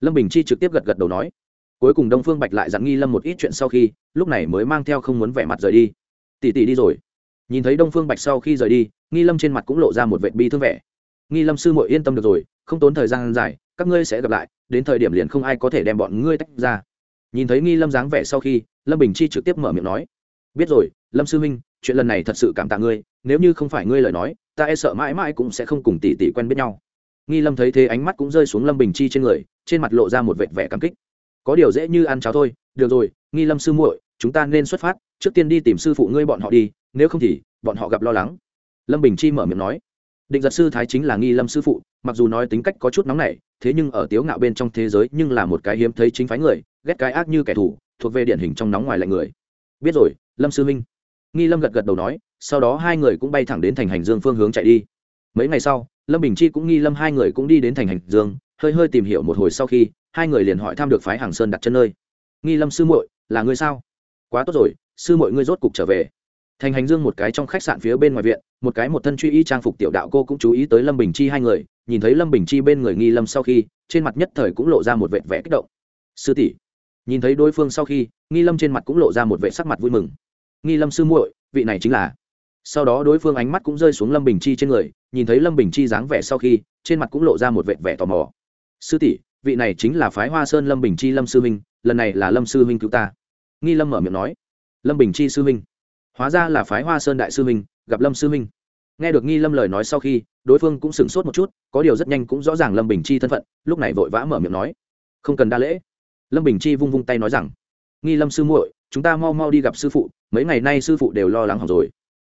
Speaker 1: Lâm bình chi trực tiếp gật gật đầu nói. Cuối cùng đông phương bạch lại dặn nghi lâm một ít chuyện sau khi, lúc này mới mang theo không muốn vẻ mặt rời đi. Tỷ tỷ đi rồi nhìn thấy đông phương bạch sau khi rời đi, nghi lâm trên mặt cũng lộ ra một vệ bi thương vẻ. Nghi lâm sư muội yên tâm được rồi, không tốn thời gian dài, các ngươi sẽ gặp lại, đến thời điểm liền không ai có thể đem bọn ngươi tách ra. Nhìn thấy nghi lâm dáng vẻ sau khi, lâm bình chi trực tiếp mở miệng nói, biết rồi, lâm sư huynh, chuyện lần này thật sự cảm tạ ngươi, nếu như không phải ngươi lời nói, ta e sợ mãi mãi cũng sẽ không cùng tỷ tỷ quen biết nhau. Nghi lâm thấy thế ánh mắt cũng rơi xuống lâm bình chi trên người, trên mặt lộ ra một vệt vẻ cảm kích. Có điều dễ như ăn cháo thôi, được rồi, nghi lâm sư muội, chúng ta nên xuất phát, trước tiên đi tìm sư phụ ngươi bọn họ đi nếu không thì bọn họ gặp lo lắng. Lâm bình chi mở miệng nói, định giật sư thái chính là nghi lâm sư phụ, mặc dù nói tính cách có chút nóng nảy, thế nhưng ở tiếu ngạo bên trong thế giới nhưng là một cái hiếm thấy chính phái người, ghét cái ác như kẻ thù, thuộc về điển hình trong nóng ngoài lạnh người. Biết rồi, lâm sư minh nghi lâm gật gật đầu nói, sau đó hai người cũng bay thẳng đến thành hành dương phương hướng chạy đi. Mấy ngày sau, lâm bình chi cũng nghi lâm hai người cũng đi đến thành hành dương, hơi hơi tìm hiểu một hồi sau khi, hai người liền hỏi thăm được phái hàng sơn đặt chân nơi. Nghi lâm sư muội, là ngươi sao? Quá tốt rồi, sư muội ngươi rốt cục trở về thành hành dương một cái trong khách sạn phía bên ngoài viện, một cái một thân truy y trang phục tiểu đạo cô cũng chú ý tới lâm bình chi hai người, nhìn thấy lâm bình chi bên người nghi lâm sau khi, trên mặt nhất thời cũng lộ ra một vệt vẻ kích động. Sư tỷ. Nhìn thấy đối phương sau khi, nghi lâm trên mặt cũng lộ ra một vệ sắc mặt vui mừng. Nghi lâm sư muội, vị này chính là. Sau đó đối phương ánh mắt cũng rơi xuống lâm bình chi trên người, nhìn thấy lâm bình chi dáng vẻ sau khi, trên mặt cũng lộ ra một vệ vẻ tò mò. Sư tỷ, vị này chính là phái hoa sơn lâm bình chi lâm sư huynh, lần này là lâm sư huynh cứu ta. Nghi lâm mở miệng nói. Lâm bình chi sư huynh hóa ra là phái hoa sơn đại sư minh gặp lâm sư minh nghe được nghi lâm lời nói sau khi, đối phương cũng sửng sốt một chút, có điều rất nhanh cũng rõ ràng lâm bình chi thân phận, lúc này vội vã mở miệng nói, không cần đa lễ. Lâm bình chi vung vung tay nói rằng, nghi lâm sư muội, chúng ta mau mau đi gặp sư phụ, mấy ngày nay sư phụ đều lo lắng hỏng rồi.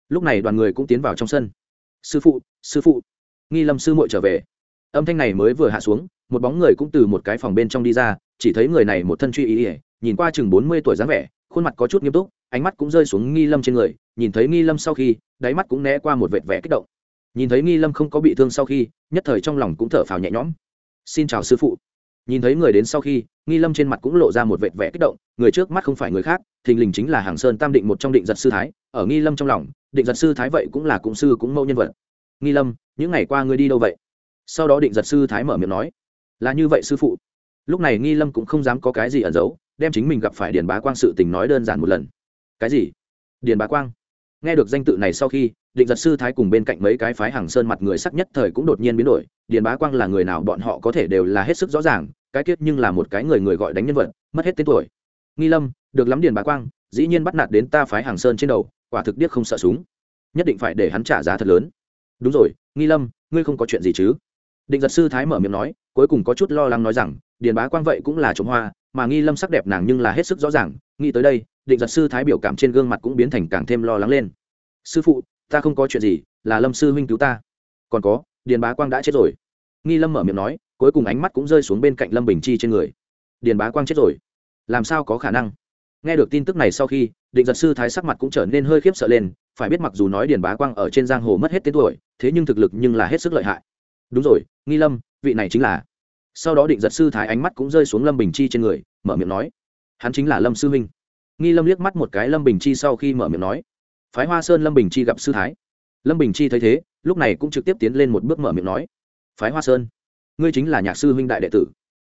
Speaker 1: Lúc này đoàn người cũng tiến vào trong sân. Sư phụ sư phụ. Nghi lâm sư muội trở về. Âm thanh này mới vừa hạ xuống, một bóng người cũng từ một cái phòng bên trong đi ra, chỉ thấy người này một thân truy ý ỉa nhìn qua chừng bốn mươi tuổi dáng vẻ khuôn mặt có chút nghiêm túc, ánh mắt cũng rơi xuống nghi lâm trên người, nhìn thấy nghi lâm sau khi, đáy mắt cũng né qua một vệt vẻ kích động. Nhìn thấy nghi lâm không có bị thương sau khi, nhất thời trong lòng cũng thở phào nhẹ nhõm. Xin chào sư phụ. Nhìn thấy người đến sau khi, nghi lâm trên mặt cũng lộ ra một vệt vẻ kích động, người trước mắt không phải người khác, thình lình chính là hàng sơn tam định một trong định giật sư thái, ở nghi lâm trong lòng, định giật sư thái vậy cũng là cụng sư cũng mẫu nhân vật. Nghi lâm, những ngày qua ngươi đi đâu vậy? Sau đó định giật sư thái mở miệng nói, là như vậy sư phụ. Lúc này nghi lâm cũng không dám có cái gì ẩn giấu đem chính mình gặp phải điền bá quang sự tình nói đơn giản một lần. Cái gì? Điền bá quang? Nghe được danh tự này sau khi, định giật sư thái cùng bên cạnh mấy cái phái hàng sơn mặt người sắc nhất thời cũng đột nhiên biến đổi. Điền bá quang là người nào bọn họ có thể đều là hết sức rõ ràng, cái kết nhưng là một cái người người gọi đánh nhân vật, mất hết tên tuổi. Nghi lâm, được lắm điền bá quang, dĩ nhiên bắt nạt đến ta phái hàng sơn trên đầu, quả thực điếc không sợ súng. Nhất định phải để hắn trả giá thật lớn. Đúng rồi, nghi lâm, ngươi không có chuyện gì chứ? Định giật sư thái mở miệng nói, cuối cùng có chút lo lắng nói rằng, điền bá quang vậy cũng là trống hoa mà nghi lâm sắc đẹp nàng nhưng là hết sức rõ ràng, nghĩ tới đây, định giật sư thái biểu cảm trên gương mặt cũng biến thành càng thêm lo lắng lên. Sư phụ, ta không có chuyện gì, là lâm sư huynh cứu ta. Còn có, điền bá quang đã chết rồi. Nghi lâm mở miệng nói, cuối cùng ánh mắt cũng rơi xuống bên cạnh lâm bình chi trên người. Điền bá quang chết rồi. Làm sao có khả năng? Nghe được tin tức này sau khi, định giật sư thái sắc mặt cũng trở nên hơi khiếp sợ lên, phải biết mặc dù nói điền bá quang ở trên giang hồ mất hết tên tuổi, thế nhưng thực lực nhưng là hết sức lợi hại. Đúng rồi, nghi lâm, vị này chính là sau đó định giật sư thái ánh mắt cũng rơi xuống lâm bình chi trên người, mở miệng nói, hắn chính là lâm sư huynh nghi lâm liếc mắt một cái lâm bình chi sau khi mở miệng nói, phái hoa sơn lâm bình chi gặp sư thái. Lâm bình chi thấy thế, lúc này cũng trực tiếp tiến lên một bước mở miệng nói, phái hoa sơn, ngươi chính là nhạc sư huynh đại đệ tử.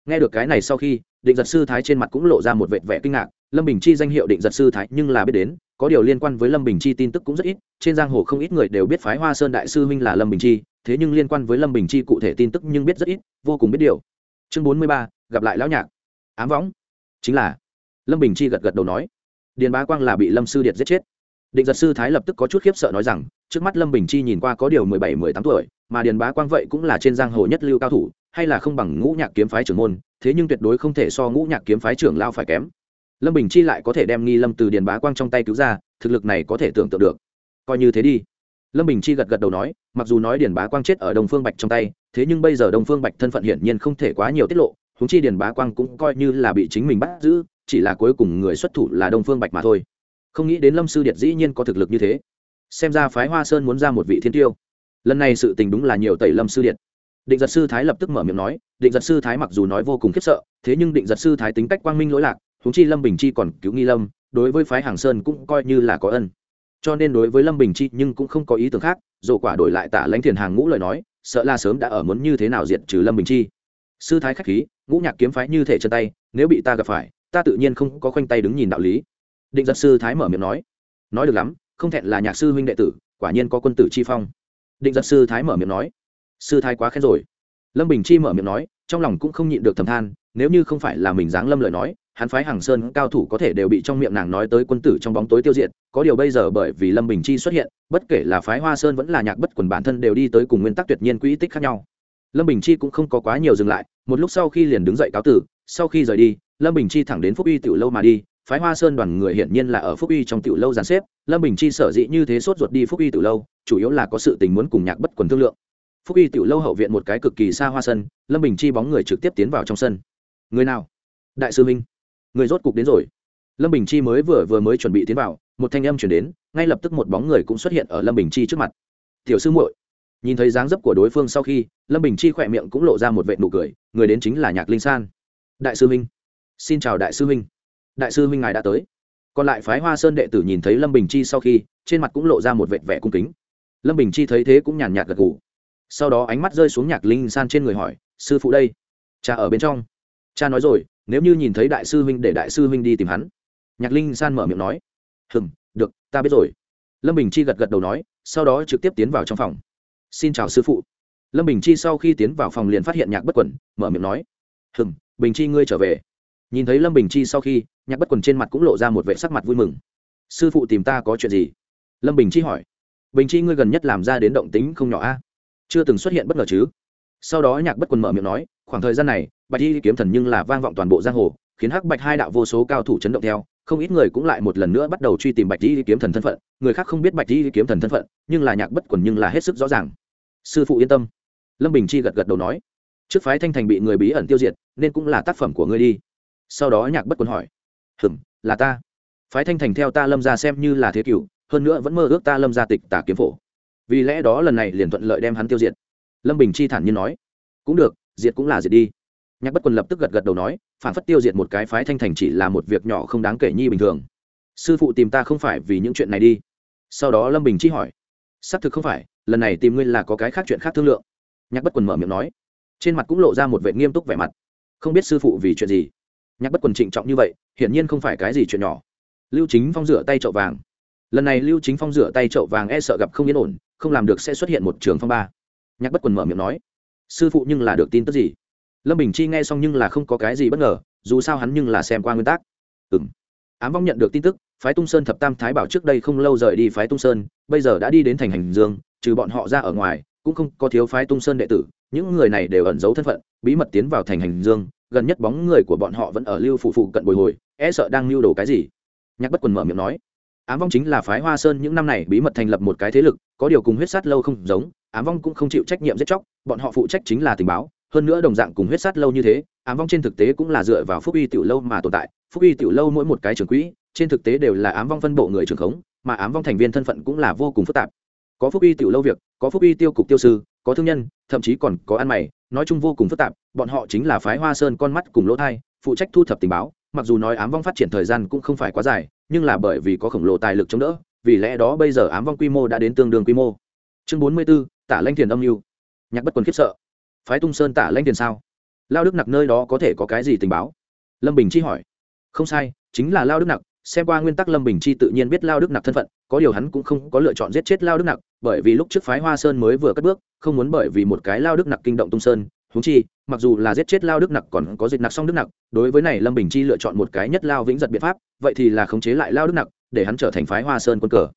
Speaker 1: Nghe được cái này sau khi, định giật sư thái trên mặt cũng lộ ra một vệt vẻ kinh ngạc, lâm bình chi danh hiệu định giật sư thái nhưng là biết đến, có điều liên quan với lâm bình chi tin tức cũng rất ít, trên giang hồ không ít người đều biết phái hoa sơn đại sư huynh là lâm bình chi thế nhưng liên quan với lâm bình chi cụ thể tin tức nhưng biết rất ít, vô cùng biết điều. Chương bốn mươi ba, gặp lại lão nhạc. Ám võng. Chính là, lâm bình chi gật gật đầu nói, điền bá quang là bị lâm sư điệt giết chết. Định giật sư thái lập tức có chút khiếp sợ nói rằng, trước mắt lâm bình chi nhìn qua có điều mười bảy, mười tám tuổi, mà điền bá quang vậy cũng là trên giang hồ nhất lưu cao thủ, hay là không bằng ngũ nhạc kiếm phái trưởng môn, thế nhưng tuyệt đối không thể so ngũ nhạc kiếm phái trưởng lao phải kém. Lâm bình chi lại có thể đem nghi lâm từ điền bá quang trong tay cứu ra, thực lực này có thể tưởng tượng được. Coi như thế đi lâm bình chi gật gật đầu nói, mặc dù nói điền bá quang chết ở đồng phương bạch trong tay, thế nhưng bây giờ đồng phương bạch thân phận hiển nhiên không thể quá nhiều tiết lộ húng chi điền bá quang cũng coi như là bị chính mình bắt giữ, chỉ là cuối cùng người xuất thủ là đông phương bạch mà thôi. Không nghĩ đến lâm sư điệt dĩ nhiên có thực lực như thế. Xem ra phái hoa sơn muốn ra một vị thiên tiêu. Lần này sự tình đúng là nhiều tẩy lâm sư điện định giật sư thái lập tức mở miệng nói, định giật sư thái mặc dù nói vô cùng khiếp sợ, thế nhưng định giật sư thái tính cách quang minh lỗi lạc thúng chi lâm bình chi còn cứu nghi lâm, đối với phái hàng sơn cũng coi như là có ân cho nên đối với lâm bình chi nhưng cũng không có ý tưởng khác dồ quả đổi lại tả lãnh thiền hàng ngũ lời nói, sợ là sớm đã ở muốn như thế nào diệt trừ lâm bình chi. Sư thái khách khí, ngũ nhạc kiếm phái như thể chân tay, nếu bị ta gặp phải, ta tự nhiên không có khoanh tay đứng nhìn đạo lý. Định giật sư thái mở miệng nói. Nói được lắm, không thẹn là nhạc sư huynh đệ tử, quả nhiên có quân tử chi phong. Định giật sư thái mở miệng nói. Sư thái quá khen rồi. Lâm bình chi mở miệng nói trong lòng cũng không nhịn được thầm than, nếu như không phải là mình dáng lâm lời nói, hắn phái hàng sơn cao thủ có thể đều bị trong miệng nàng nói tới quân tử trong bóng tối tiêu diệt, có điều bây giờ bởi vì lâm bình chi xuất hiện, bất kể là phái hoa sơn vẫn là nhạc bất quần bản thân đều đi tới cùng nguyên tắc tuyệt nhiên quỹ tích khác nhau. Lâm bình chi cũng không có quá nhiều dừng lại, một lúc sau khi liền đứng dậy cáo tử, sau khi rời đi, lâm bình chi thẳng đến phúc uy tiểu lâu mà đi, phái hoa sơn đoàn người hiển nhiên là ở phúc uy trong tiểu lâu giàn xếp, lâm bình chi sở dĩ như thế sốt ruột đi phúc uy tiểu lâu, chủ yếu là có sự tình muốn cùng nhạc bất quần thương lượng phúc Y tiểu lâu hậu viện một cái cực kỳ xa hoa sân, lâm bình chi bóng người trực tiếp tiến vào trong sân. Người nào? Đại sư minh. Người rốt cục đến rồi. Lâm bình chi mới vừa vừa mới chuẩn bị tiến vào, một thanh âm chuyển đến, ngay lập tức một bóng người cũng xuất hiện ở lâm bình chi trước mặt. Tiểu sư muội. Nhìn thấy dáng dấp của đối phương sau khi, lâm bình chi khỏe miệng cũng lộ ra một vệ nụ cười, người đến chính là nhạc linh san. Đại sư minh. Xin chào đại sư minh. Đại sư Minh ngài đã tới. Còn lại phái hoa sơn đệ tử nhìn thấy lâm bình chi sau khi, trên mặt cũng lộ ra một vệt vẻ cung kính. Lâm bình chi thấy thế cũng nhàn nhạt gật g ủ sau đó ánh mắt rơi xuống nhạc linh san trên người hỏi, sư phụ đây, cha ở bên trong. Cha nói rồi, nếu như nhìn thấy đại sư huynh để đại sư huynh đi tìm hắn. Nhạc linh san mở miệng nói hừng được, ta biết rồi. Lâm bình chi gật gật đầu nói, sau đó trực tiếp tiến vào trong phòng. Xin chào sư phụ. Lâm bình chi sau khi tiến vào phòng liền phát hiện nhạc bất quẩn, mở miệng nói hừng bình chi ngươi trở về. Nhìn thấy lâm bình chi sau khi, nhạc bất quần trên mặt cũng lộ ra một vệ sắc mặt vui mừng. Sư phụ tìm ta có chuyện gì? Lâm bình chi hỏi, bình chi ngươi gần nhất làm ra đến động tính không nhỏ a? Chưa từng xuất hiện bất ngờ chứ? Sau đó nhạc bất quần mở miệng nói, khoảng thời gian này, bạch y kiếm thần nhưng là vang vọng toàn bộ giang hồ, khiến hắc bạch hai đạo vô số cao thủ chấn động theo, không ít người cũng lại một lần nữa bắt đầu truy tìm bạch y kiếm thần thân phận. Người khác không biết bạch y kiếm thần thân phận, nhưng là nhạc bất quần nhưng là hết sức rõ ràng. Sư phụ yên tâm. Lâm bình chi gật gật đầu nói, trước phái thanh thành bị người bí ẩn tiêu diệt, nên cũng là tác phẩm của ngươi đi. Sau đó nhạc bất quần hỏi, hừm, là ta. Phái thanh thành theo ta lâm ra xem như là thế cựu hơn nữa vẫn mơ ước ta lâm ra tịch tả kiếm phổ vì lẽ đó lần này liền thuận lợi đem hắn tiêu diệt. Lâm bình chi thản nhiên nói, cũng được, diệt cũng là diệt đi. Nhạc bất quần lập tức gật gật đầu nói, phản phất tiêu diệt một cái phái thanh thành chỉ là một việc nhỏ không đáng kể nhi bình thường. Sư phụ tìm ta không phải vì những chuyện này đi. Sau đó lâm bình chi hỏi, xác thực không phải, lần này tìm ngươi là có cái khác chuyện khác thương lượng. Nhạc bất quần mở miệng nói, trên mặt cũng lộ ra một vệ nghiêm túc vẻ mặt, không biết sư phụ vì chuyện gì? Nhạc bất quần trịnh trọng như vậy, hiển nhiên không phải cái gì chuyện nhỏ. Lưu chính phong rửa tay chậu vàng lần này lưu chính phong rửa tay trậu vàng e sợ gặp không yên ổn, không làm được sẽ xuất hiện một trường phong ba. Nhạc bất quần mở miệng nói, sư phụ nhưng là được tin tức gì? Lâm bình chi nghe xong nhưng là không có cái gì bất ngờ, dù sao hắn nhưng là xem qua nguyên tắc. Ừng ám vong nhận được tin tức, phái tung sơn thập tam thái bảo trước đây không lâu rời đi phái tung sơn, bây giờ đã đi đến thành hành dương, trừ bọn họ ra ở ngoài, cũng không có thiếu phái tung sơn đệ tử, những người này đều ẩn giấu thân phận, bí mật tiến vào thành hành dương, gần nhất bóng người của bọn họ vẫn ở lưu phụ phụ cận bồi hồi e sợ đang lưu đồ cái gì? Nhạc bất quần mở miệng nói ám vong chính là phái hoa sơn những năm này bí mật thành lập một cái thế lực, có điều cùng huyết sát lâu không giống, ám vong cũng không chịu trách nhiệm giết chóc, bọn họ phụ trách chính là tình báo, hơn nữa đồng dạng cùng huyết sát lâu như thế, ám vong trên thực tế cũng là dựa vào phúc uy tiểu lâu mà tồn tại, phúc uy tiểu lâu mỗi một cái trường quỹ, trên thực tế đều là ám vong phân bộ người trường khống, mà ám vong thành viên thân phận cũng là vô cùng phức tạp. Có phúc uy tiểu lâu việc, có phúc uy tiêu cục tiêu sư, có thương nhân, thậm chí còn có ăn mày, nói chung vô cùng phức tạp, bọn họ chính là phái hoa sơn con mắt cùng lỗ thai phụ trách thu thập tình báo, mặc dù nói ám vong phát triển thời gian cũng không phải quá dài nhưng là bởi vì có khổng lồ tài lực chống đỡ, vì lẽ đó bây giờ ám vong quy mô đã đến tương đương quy mô. Chương bốn mươi b ố tả lanh thiền âm mưu. Nhạc bất quần khiếp sợ. Phái tung sơn tả lanh thiền sao? Lao đức nặc nơi đó có thể có cái gì tình báo? Lâm bình chi hỏi. Không sai, chính là lao đức nặc. Xem qua nguyên tắc lâm bình chi tự nhiên biết lao đức nặc thân phận, có điều hắn cũng không có lựa chọn giết chết lao đức nặc, bởi vì lúc trước phái hoa sơn mới vừa cất bước, không muốn bởi vì một cái lao đức nặc kinh động tung sơn huống chi, mặc dù là giết chết lao đức nặc còn có dịch nặc song đức nặc, đối với này lâm bình chi lựa chọn một cái nhất lao vĩnh giật biện pháp, vậy thì là khống chế lại lao đức nặc, để hắn trở thành phái hoa sơn quân cờ.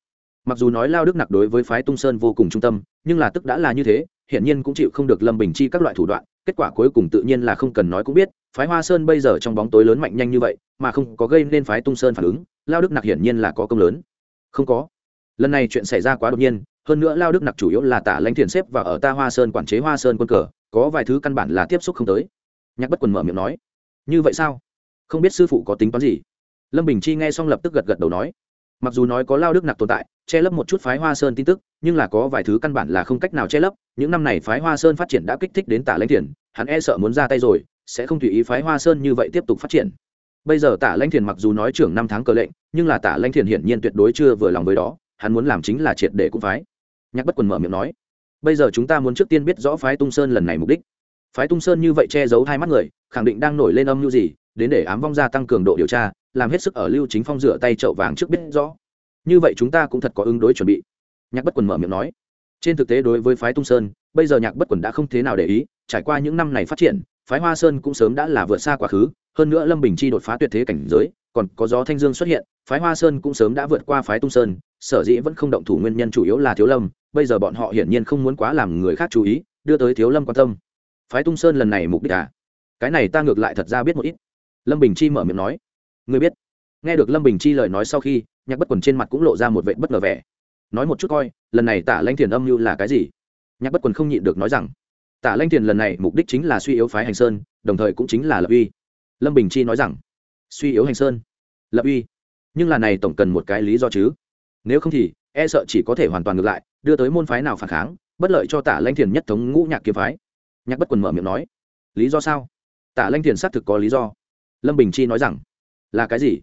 Speaker 1: Mặc dù nói lao đức nặc đối với phái tung sơn vô cùng trung tâm, nhưng là tức đã là như thế, hiển nhiên cũng chịu không được lâm bình chi các loại thủ đoạn, kết quả cuối cùng tự nhiên là không cần nói cũng biết, phái hoa sơn bây giờ trong bóng tối lớn mạnh nhanh như vậy, mà không có gây nên phái tung sơn phản ứng, lao đức nặc hiển nhiên là có công lớn. Không có. Lần này chuyện xảy ra quá đột nhiên, hơn nữa lao đức nặc chủ yếu là tả lãnh thiền xếp và ở ta hoa sơn quản chế hoa sơn quân cờ có vài thứ căn bản là tiếp xúc không tới. Nhạc bất quần mở miệng nói, như vậy sao? Không biết sư phụ có tính toán gì? Lâm bình chi nghe xong lập tức gật gật đầu nói, mặc dù nói có lao đức nặc tồn tại, che lấp một chút phái hoa sơn tin tức, nhưng là có vài thứ căn bản là không cách nào che lấp. Những năm này phái hoa sơn phát triển đã kích thích đến tả lãnh thiền, hắn e sợ muốn ra tay rồi, sẽ không tùy ý phái hoa sơn như vậy tiếp tục phát triển. Bây giờ tả lãnh thiền mặc dù nói trưởng năm tháng cờ lệnh, nhưng là tả lãnh thiền hiển nhiên tuyệt đối chưa vừa lòng với đó, hắn muốn làm chính là triệt để cũng phái. Nhạc bất quần mở miệng nói bây giờ chúng ta muốn trước tiên biết rõ phái tung sơn lần này mục đích. Phái tung sơn như vậy che giấu hai mắt người, khẳng định đang nổi lên âm mưu gì, đến để ám vong gia tăng cường độ điều tra, làm hết sức ở lưu chính phong rửa tay chậu vàng trước biết rõ. Như vậy chúng ta cũng thật có ứng đối chuẩn bị. Nhạc bất quần mở miệng nói. Trên thực tế đối với phái tung sơn, bây giờ nhạc bất quần đã không thế nào để ý, trải qua những năm này phát triển, phái hoa sơn cũng sớm đã là vượt xa quá khứ, hơn nữa lâm bình chi đột phá tuyệt thế cảnh giới, còn có gió thanh dương xuất hiện, phái hoa sơn cũng sớm đã vượt qua phái tung sơn, sở dĩ vẫn không động thủ nguyên nhân chủ yếu là thiếu lâm bây giờ bọn họ hiển nhiên không muốn quá làm người khác chú ý, đưa tới thiếu lâm quan tâm. Phái tung sơn lần này mục đích à? Cái này ta ngược lại thật ra biết một ít. Lâm bình chi mở miệng nói. Người biết. Nghe được lâm bình chi lời nói sau khi, nhạc bất quần trên mặt cũng lộ ra một vệ bất ngờ vẻ. Nói một chút coi, lần này tả lanh thiền âm mưu là cái gì? Nhạc bất quần không nhịn được nói rằng, tả lanh thiền lần này mục đích chính là suy yếu phái hành sơn, đồng thời cũng chính là lập uy. Lâm bình chi nói rằng, suy yếu hành sơn, lập uy. Nhưng là này tổng cần một cái lý do chứ. Nếu không thì e sợ chỉ có thể hoàn toàn ngược lại đưa tới môn phái nào phản kháng, bất lợi cho tả lanh thiền nhất thống ngũ nhạc kiếm phái. Nhạc bất quần mở miệng nói, lý do sao? Tả lanh thiền xác thực có lý do. Lâm bình chi nói rằng, là cái gì?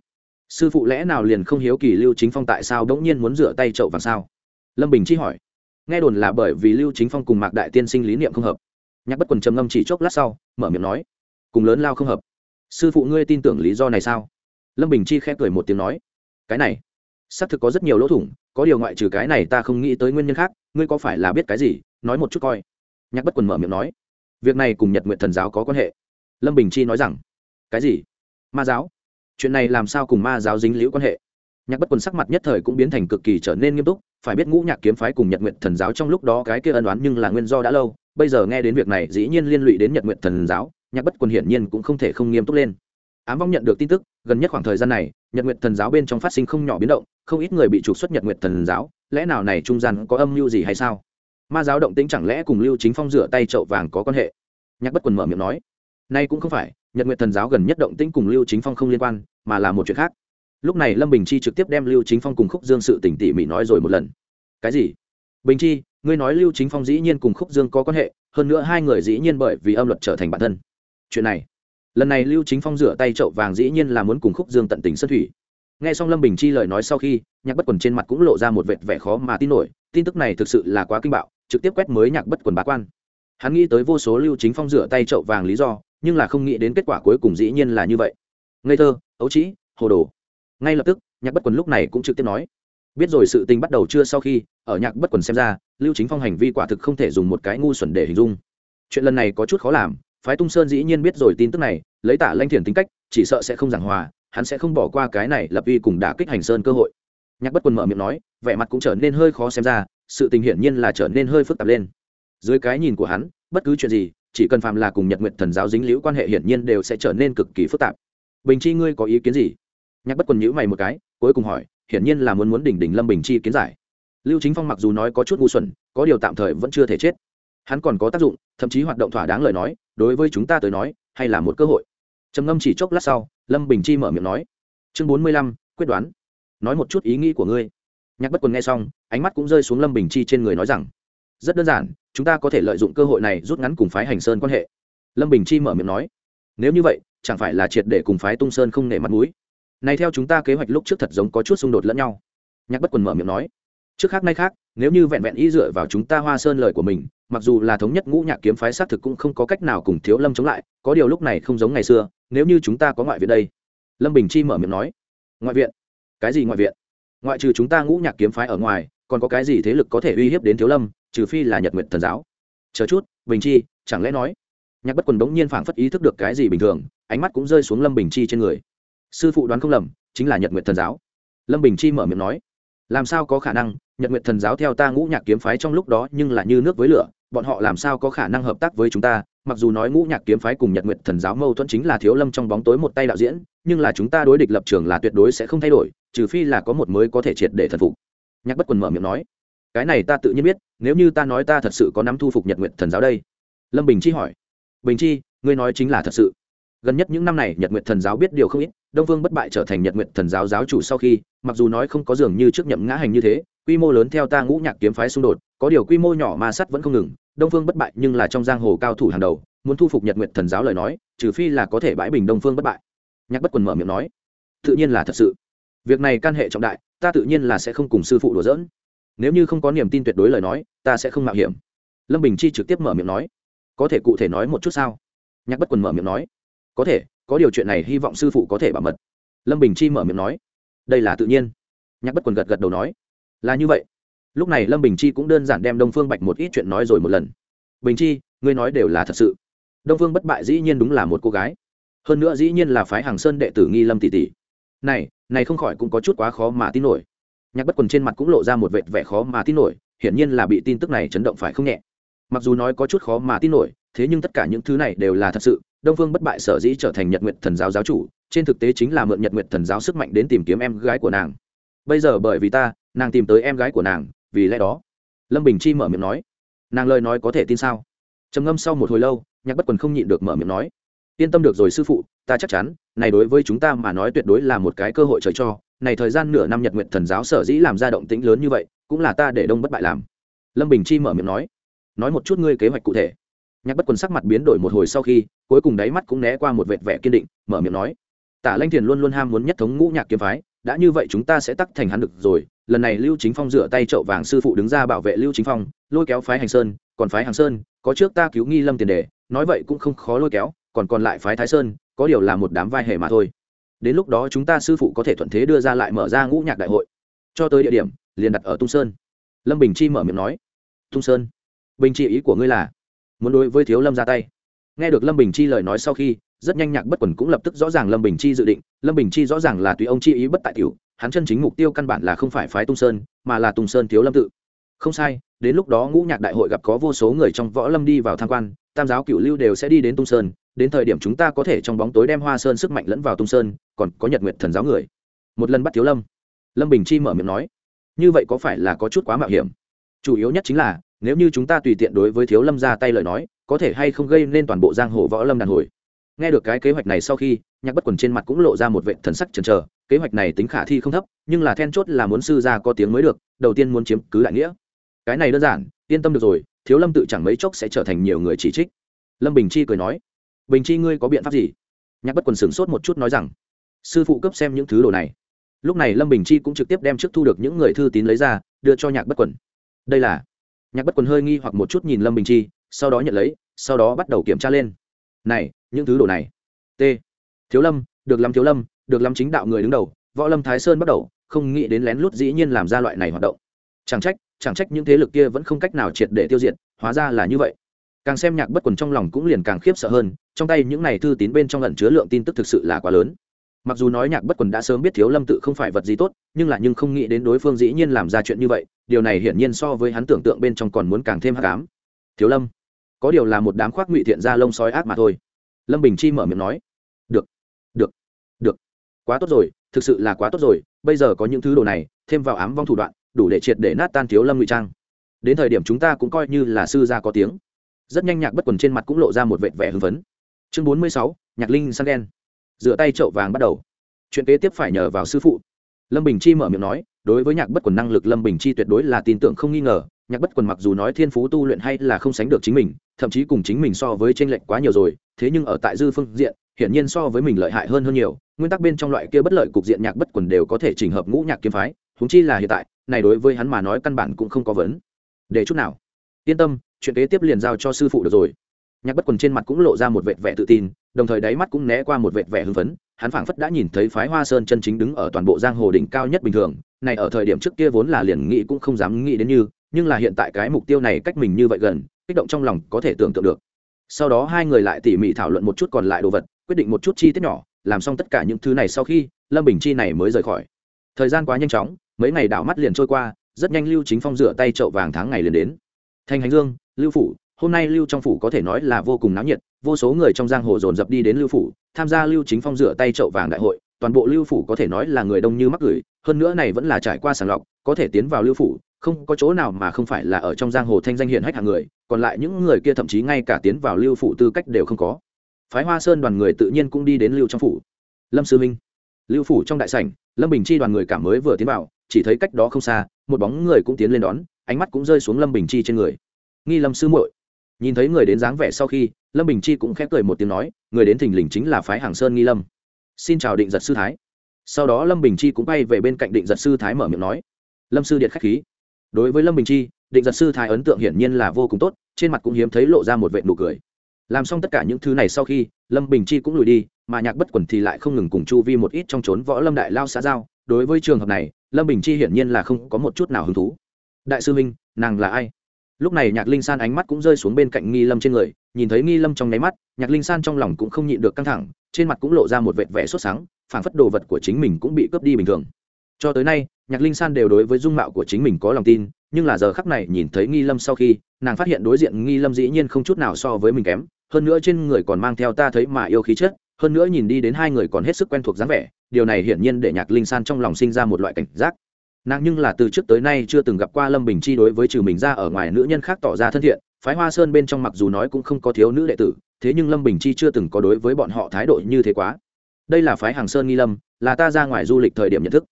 Speaker 1: Sư phụ lẽ nào liền không hiếu kỳ lưu chính phong tại sao đ ố n g nhiên muốn rửa tay trậu vàng sao? Lâm bình chi hỏi, nghe đồn là bởi vì lưu chính phong cùng mạc đại tiên sinh lý niệm không hợp. Nhạc bất quần trầm ngâm chỉ chốc lát sau, mở miệng nói, cùng lớn lao không hợp. Sư phụ ngươi tin tưởng lý do này sao? Lâm bình chi khẽ cười một tiếng nói, cái này, xác thực có rất nhiều lỗ thủng có điều ngoại trừ cái này ta không nghĩ tới nguyên nhân khác, ngươi có phải là biết cái gì? Nói một chút coi. Nhạc bất quần mở miệng nói. Việc này cùng nhật nguyện thần giáo có quan hệ. Lâm bình chi nói rằng. Cái gì? Ma giáo? Chuyện này làm sao cùng ma giáo dính liễu quan hệ? Nhạc bất quần sắc mặt nhất thời cũng biến thành cực kỳ trở nên nghiêm túc, phải biết ngũ nhạc kiếm phái cùng nhật nguyện thần giáo trong lúc đó cái kia ân đoán nhưng là nguyên do đã lâu, bây giờ nghe đến việc này dĩ nhiên liên lụy đến nhật nguyện thần giáo, nhạc bất quần hiển nhiên cũng không thể không nghiêm túc lên. Ám vong nhận được tin tức, gần nhất khoảng thời gian này, nhật nguyện thần giáo bên trong phát sinh không nhỏ biến động không ít người bị trục xuất nhật Nguyệt thần giáo, lẽ nào này trung gian có âm mưu gì hay sao? Ma giáo động tĩnh chẳng lẽ cùng lưu chính phong rửa tay chậu vàng có quan hệ? Nhạc bất quần mở miệng nói, nay cũng không phải, nhật Nguyệt thần giáo gần nhất động tĩnh cùng lưu chính phong không liên quan, mà là một chuyện khác. Lúc này lâm bình chi trực tiếp đem lưu chính phong cùng khúc dương sự tỉnh tỉ mỉ nói rồi một lần. Cái gì? Bình chi, ngươi nói lưu chính phong dĩ nhiên cùng khúc dương có quan hệ, hơn nữa hai người dĩ nhiên bởi vì âm luật trở thành bản thân. Chuyện này, lần này lưu chính phong rửa tay chậu vàng dĩ nhiên là muốn cùng khúc dương tận tình sân thủy nghe xong lâm bình chi lời nói sau khi, nhạc bất quần trên mặt cũng lộ ra một vệt vẻ khó mà tin nổi, tin tức này thực sự là quá kinh bạo, trực tiếp quét mới nhạc bất quần bá quan. Hắn nghĩ tới vô số lưu chính phong rửa tay trậu vàng lý do, nhưng là không nghĩ đến kết quả cuối cùng dĩ nhiên là như vậy. Ngây thơ, ấu trĩ, hồ đồ. Ngay lập tức, nhạc bất quần lúc này cũng trực tiếp nói. Biết rồi sự tình bắt đầu chưa sau khi, ở nhạc bất quần xem ra, lưu chính phong hành vi quả thực không thể dùng một cái ngu xuẩn để hình dung. Chuyện lần này có chút khó làm, phái tung sơn dĩ nhiên biết rồi tin tức này, lấy tả lanh thiền tính cách, chỉ sợ sẽ không giảng hòa hắn sẽ không bỏ qua cái này lập uy cùng đả kích hành sơn cơ hội. Nhạc bất quần mở miệng nói, vẻ mặt cũng trở nên hơi khó xem ra, sự tình hiển nhiên là trở nên hơi phức tạp lên. Dưới cái nhìn của hắn, bất cứ chuyện gì, chỉ cần phạm là cùng nhật nguyện thần giáo dính liễu quan hệ hiển nhiên đều sẽ trở nên cực kỳ phức tạp. Bình chi ngươi có ý kiến gì? Nhạc bất quần nhữ mày một cái, cuối cùng hỏi, hiển nhiên là muốn muốn đỉnh đỉnh lâm bình chi kiến giải. Lưu chính phong mặc dù nói có chút ngu xuẩn, có điều tạm thời vẫn chưa thể chết. Hắn còn có tác dụng, thậm chí hoạt động thỏa đáng lời nói, đối với chúng ta tới nói, hay là một cơ hội. Trầm ngâm chỉ chốc lát sau lâm bình chi mở miệng nói. Chương bốn mươi lăm, quyết đoán. Nói một chút ý nghĩ của ngươi. Nhạc bất quần nghe xong, ánh mắt cũng rơi xuống lâm bình chi trên người nói rằng, rất đơn giản, chúng ta có thể lợi dụng cơ hội này rút ngắn cùng phái hành sơn quan hệ. Lâm bình chi mở miệng nói, nếu như vậy, chẳng phải là triệt để cùng phái tung sơn không nể mặt mũi? Này theo chúng ta kế hoạch lúc trước thật giống có chút xung đột lẫn nhau. Nhạc bất quần mở miệng nói, trước khác nay khác, nếu như vẹn vẹn ý dựa vào chúng ta hoa sơn lời của mình, mặc dù là thống nhất ngũ nhạc kiếm phái xác thực cũng không có cách nào cùng thiếu lâm chống lại, có điều lúc này không giống ngày xưa nếu như chúng ta có ngoại viện đây? Lâm bình chi mở miệng nói. Ngoại viện? Cái gì ngoại viện? Ngoại trừ chúng ta ngũ nhạc kiếm phái ở ngoài, còn có cái gì thế lực có thể uy hiếp đến thiếu lâm, trừ phi là nhật nguyện thần giáo? Chờ chút, bình chi, chẳng lẽ nói? Nhạc bất quần đống nhiên phảng phất ý thức được cái gì bình thường, ánh mắt cũng rơi xuống lâm bình chi trên người. Sư phụ đoán không lầm, chính là nhật nguyện thần giáo. Lâm bình chi mở miệng nói. Làm sao có khả năng, nhật nguyện thần giáo theo ta ngũ nhạc kiếm phái trong lúc đó nhưng là như nước với lửa bọn họ làm sao có khả năng hợp tác với chúng ta? Mặc dù nói ngũ nhạc kiếm phái cùng nhật nguyện thần giáo mâu thuẫn chính là thiếu lâm trong bóng tối một tay đạo diễn, nhưng là chúng ta đối địch lập trường là tuyệt đối sẽ không thay đổi, trừ phi là có một mới có thể triệt để thần phục. Nhạc bất quần mở miệng nói. Cái này ta tự nhiên biết, nếu như ta nói ta thật sự có nắm thu phục nhật nguyện thần giáo đây. Lâm bình chi hỏi. Bình chi, ngươi nói chính là thật sự. Gần nhất những năm này nhật nguyện thần giáo biết điều không ít, đông vương bất bại trở thành nhật nguyện thần giáo giáo chủ sau khi, mặc dù nói không có dường như trước nhậm ngã hành như thế, quy mô lớn theo ta ngũ nhạc kiếm phái xung đột, có điều quy mô nhỏ ma sắt vẫn không ngừng đông phương bất bại nhưng là trong giang hồ cao thủ hàng đầu, muốn thu phục nhật nguyện thần giáo lời nói, trừ phi là có thể bãi bình đông phương bất bại. Nhạc bất quần mở miệng nói, tự nhiên là thật sự. Việc này can hệ trọng đại, ta tự nhiên là sẽ không cùng sư phụ đùa dỡn nếu như không có niềm tin tuyệt đối lời nói, ta sẽ không mạo hiểm. Lâm bình chi trực tiếp mở miệng nói, có thể cụ thể nói một chút sao? Nhạc bất quần mở miệng nói, có thể, có điều chuyện này hy vọng sư phụ có thể bảo mật. Lâm bình chi mở miệng nói, đây là tự nhiên. Nhạc bất quần gật gật đầu nói, là như vậy lúc này lâm bình chi cũng đơn giản đem đông phương bạch một ít chuyện nói rồi một lần. Bình chi, ngươi nói đều là thật sự. Đông phương bất bại dĩ nhiên đúng là một cô gái. Hơn nữa dĩ nhiên là phái hàng sơn đệ tử nghi lâm tỷ tỷ. Này này không khỏi cũng có chút quá khó mà tin nổi. Nhạc bất quần trên mặt cũng lộ ra một vệt vẻ khó mà tin nổi, hiển nhiên là bị tin tức này chấn động phải không nhẹ. Mặc dù nói có chút khó mà tin nổi, thế nhưng tất cả những thứ này đều là thật sự. Đông phương bất bại sở dĩ trở thành nhật nguyện thần giáo giáo chủ, trên thực tế chính là mượn nhật nguyện thần giáo sức mạnh đến tìm kiếm em gái của nàng. Bây giờ bởi vì ta, nàng tìm tới em gái của nàng vì lẽ đó. Lâm bình chi mở miệng nói. Nàng lời nói có thể tin sao? Trầm ngâm sau một hồi lâu, nhạc bất quần không nhịn được mở miệng nói. Yên tâm được rồi sư phụ, ta chắc chắn, này đối với chúng ta mà nói tuyệt đối là một cái cơ hội trời cho. Này thời gian nửa năm nhật nguyện thần giáo sở dĩ làm ra động tĩnh lớn như vậy, cũng là ta để đông bất bại làm. Lâm bình chi mở miệng nói. Nói một chút ngươi kế hoạch cụ thể. Nhạc bất quần sắc mặt biến đổi một hồi sau khi, cuối cùng đáy mắt cũng né qua một vệt vẻ kiên định, mở miệng nói. Tả lanh thiền luôn luôn ham muốn nhất thống ngũ nhạc kiếm phái, đã như vậy chúng ta sẽ tắc thành hắn được rồi lần này lưu chính phong dựa tay chậu vàng sư phụ đứng ra bảo vệ lưu chính phong, lôi kéo phái hành sơn, còn phái hàng sơn, có trước ta cứu nghi lâm tiền đề, nói vậy cũng không khó lôi kéo, còn còn lại phái thái sơn, có điều là một đám vai hề mà thôi. Đến lúc đó chúng ta sư phụ có thể thuận thế đưa ra lại mở ra ngũ nhạc đại hội. Cho tới địa điểm, liền đặt ở tung sơn. Lâm bình chi mở miệng nói, tung sơn, bình chi ý của ngươi là, muốn đối với thiếu lâm ra tay. Nghe được lâm bình chi lời nói sau khi, rất nhanh nhạc bất quần cũng lập tức rõ ràng lâm bình chi dự định. Lâm bình chi rõ ràng là tùy ông chi ý bất tại tiểu hắn chân chính mục tiêu căn bản là không phải phái tung sơn, mà là tung sơn thiếu lâm tự. Không sai, đến lúc đó ngũ nhạc đại hội gặp có vô số người trong võ lâm đi vào tham quan, tam giáo cựu lưu đều sẽ đi đến tung sơn, đến thời điểm chúng ta có thể trong bóng tối đem hoa sơn sức mạnh lẫn vào tung sơn, còn có nhật nguyện thần giáo người. Một lần bắt thiếu lâm. Lâm bình chi mở miệng nói, như vậy có phải là có chút quá mạo hiểm? Chủ yếu nhất chính là, nếu như chúng ta tùy tiện đối với thiếu lâm ra tay lời nói, có thể hay không gây nên toàn bộ giang hồ võ lâm đàn hồi? Nghe được cái kế hoạch này sau khi nhạc bất quần trên mặt cũng lộ ra một vệ thần sắc chần chờ, kế hoạch này tính khả thi không thấp, nhưng là then chốt là muốn sư gia có tiếng mới được, đầu tiên muốn chiếm cứ đại nghĩa. Cái này đơn giản, yên tâm được rồi, thiếu lâm tự chẳng mấy chốc sẽ trở thành nhiều người chỉ trích. Lâm bình chi cười nói, bình chi ngươi có biện pháp gì? Nhạc bất quần sửng sốt một chút nói rằng, sư phụ cấp xem những thứ đồ này. Lúc này lâm bình chi cũng trực tiếp đem trước thu được những người thư tín lấy ra, đưa cho nhạc bất quần. Đây là, nhạc bất quần hơi nghi hoặc một chút nhìn lâm bình chi, sau đó nhận lấy, sau đó bắt đầu kiểm tra lên. Này, những thứ đồ này. T thiếu lâm, được lắm thiếu lâm, được lắm chính đạo người đứng đầu, võ lâm thái sơn bắt đầu, không nghĩ đến lén lút dĩ nhiên làm ra loại này hoạt động. Chẳng trách chẳng trách những thế lực kia vẫn không cách nào triệt để tiêu diệt, hóa ra là như vậy. Càng xem nhạc bất quần trong lòng cũng liền càng khiếp sợ hơn, trong tay những này thư tín bên trong lẩn chứa lượng tin tức thực sự là quá lớn. Mặc dù nói nhạc bất quần đã sớm biết thiếu lâm tự không phải vật gì tốt, nhưng là nhưng không nghĩ đến đối phương dĩ nhiên làm ra chuyện như vậy, điều này hiển nhiên so với hắn tưởng tượng bên trong còn muốn càng thêm hắc ám. Thiếu lâm, có điều là một đám khoác ngụy thiện ra lông sói ác mà thôi. Lâm bình chi mở miệng nói quá tốt rồi, thực sự là quá tốt rồi, bây giờ có những thứ đồ này, thêm vào ám vong thủ đoạn, đủ để triệt để nát tan thiếu lâm ngụy trang. Đến thời điểm chúng ta cũng coi như là sư gia có tiếng. Rất nhanh nhạc bất quần trên mặt cũng lộ ra một vệt vẻ hưng phấn. Chương bốn mươi sáu, nhạc linh sang đen. Dựa tay chậu vàng bắt đầu. Chuyện kế tiếp phải nhờ vào sư phụ. Lâm bình chi mở miệng nói, đối với nhạc bất quần năng lực lâm bình chi tuyệt đối là tin tưởng không nghi ngờ, nhạc bất quần mặc dù nói thiên phú tu luyện hay là không sánh được chính mình, thậm chí cùng chính mình so với t r ê n lệch quá nhiều rồi, thế nhưng ở tại dư phương diện, hiển nhiên so với mình lợi hại hơn hơn nhiều nguyên tắc bên trong loại kia bất lợi cục diện nhạc bất quần đều có thể chỉnh hợp ngũ nhạc kiếm phái húng chi là hiện tại, này đối với hắn mà nói căn bản cũng không có vấn để chút nào. Yên tâm, chuyện kế tiếp liền giao cho sư phụ được rồi. Nhạc bất quần trên mặt cũng lộ ra một vệt vẻ tự tin, đồng thời đáy mắt cũng né qua một vệt vẻ hưng phấn, hắn phảng phất đã nhìn thấy phái hoa sơn chân chính đứng ở toàn bộ giang hồ đỉnh cao nhất bình thường, này ở thời điểm trước kia vốn là liền nghĩ cũng không dám nghĩ đến như, nhưng là hiện tại cái mục tiêu này cách mình như vậy gần, kích động trong lòng có thể tưởng tượng được. Sau đó hai người lại tỉ mỉ thảo luận một chút còn lại đồ vật quyết định một chút chi tiết nhỏ, làm xong tất cả những thứ này sau khi, lâm bình chi này mới rời khỏi. Thời gian quá nhanh chóng, mấy ngày đảo mắt liền trôi qua, rất nhanh lưu chính phong rửa tay chậu vàng tháng ngày liền đến. Thanh hành dương, lưu phủ, hôm nay lưu trong phủ có thể nói là vô cùng náo nhiệt, vô số người trong giang hồ dồn dập đi đến lưu phủ, tham gia lưu chính phong rửa tay chậu vàng đại hội, toàn bộ lưu phủ có thể nói là người đông như mắc gửi hơn nữa này vẫn là trải qua sàng lọc, có thể tiến vào lưu phủ, không có chỗ nào mà không phải là ở trong giang hồ thanh danh hiển hách hạng người, còn lại những người kia thậm chí ngay cả tiến vào lưu phủ tư cách đều không có phái hoa sơn đoàn người tự nhiên cũng đi đến lưu trong phủ. Lâm sư minh, lưu phủ trong đại sảnh, lâm bình chi đoàn người cảm mới vừa tiến vào, chỉ thấy cách đó không xa, một bóng người cũng tiến lên đón, ánh mắt cũng rơi xuống lâm bình chi trên người. Nghi lâm sư muội, nhìn thấy người đến dáng vẻ sau khi, lâm bình chi cũng khép cười một tiếng nói, người đến thình lình chính là phái hàng sơn nghi lâm. Xin chào định giật sư thái. Sau đó lâm bình chi cũng bay về bên cạnh định giật sư thái mở miệng nói, lâm sư điện k h á c h khí. Đối với lâm bình chi, định giật sư thái ấn tượng hiển nhiên là vô cùng tốt, trên mặt cũng hiếm thấy lộ ra một vệ nụ cười làm xong tất cả những thứ này sau khi, lâm bình chi cũng lùi đi, mà nhạc bất quần thì lại không ngừng cùng chu vi một ít trong trốn võ lâm đại lao xã giao. Đối với trường hợp này, lâm bình chi hiển nhiên là không có một chút nào hứng thú. Đại sư minh nàng là ai? Lúc này nhạc linh san ánh mắt cũng rơi xuống bên cạnh nghi lâm trên người, nhìn thấy nghi lâm trong nháy mắt, nhạc linh san trong lòng cũng không nhịn được căng thẳng, trên mặt cũng lộ ra một vệt vẻ sốt sáng phản phất đồ vật của chính mình cũng bị cướp đi bình thường. Cho tới nay, nhạc linh san đều đối với dung mạo của chính mình có lòng tin, nhưng là giờ khắc này nhìn thấy nghi lâm sau khi nàng phát hiện đối diện nghi lâm dĩ nhiên không chút nào so với mình kém, hơn nữa trên người còn mang theo ta thấy mà yêu khí chất, hơn nữa nhìn đi đến hai người còn hết sức quen thuộc dáng vẻ, điều này hiển nhiên để nhạc linh san trong lòng sinh ra một loại cảnh giác. Nàng nhưng là từ trước tới nay chưa từng gặp qua lâm bình chi đối với trừ mình ra ở ngoài nữ nhân khác tỏ ra thân thiện, phái hoa sơn bên trong mặc dù nói cũng không có thiếu nữ đệ tử, thế nhưng lâm bình chi chưa từng có đối với bọn họ thái độ như thế quá. Đây là phái hàng sơn nghi lâm, là ta ra ngoài du lịch thời điểm nhận thức.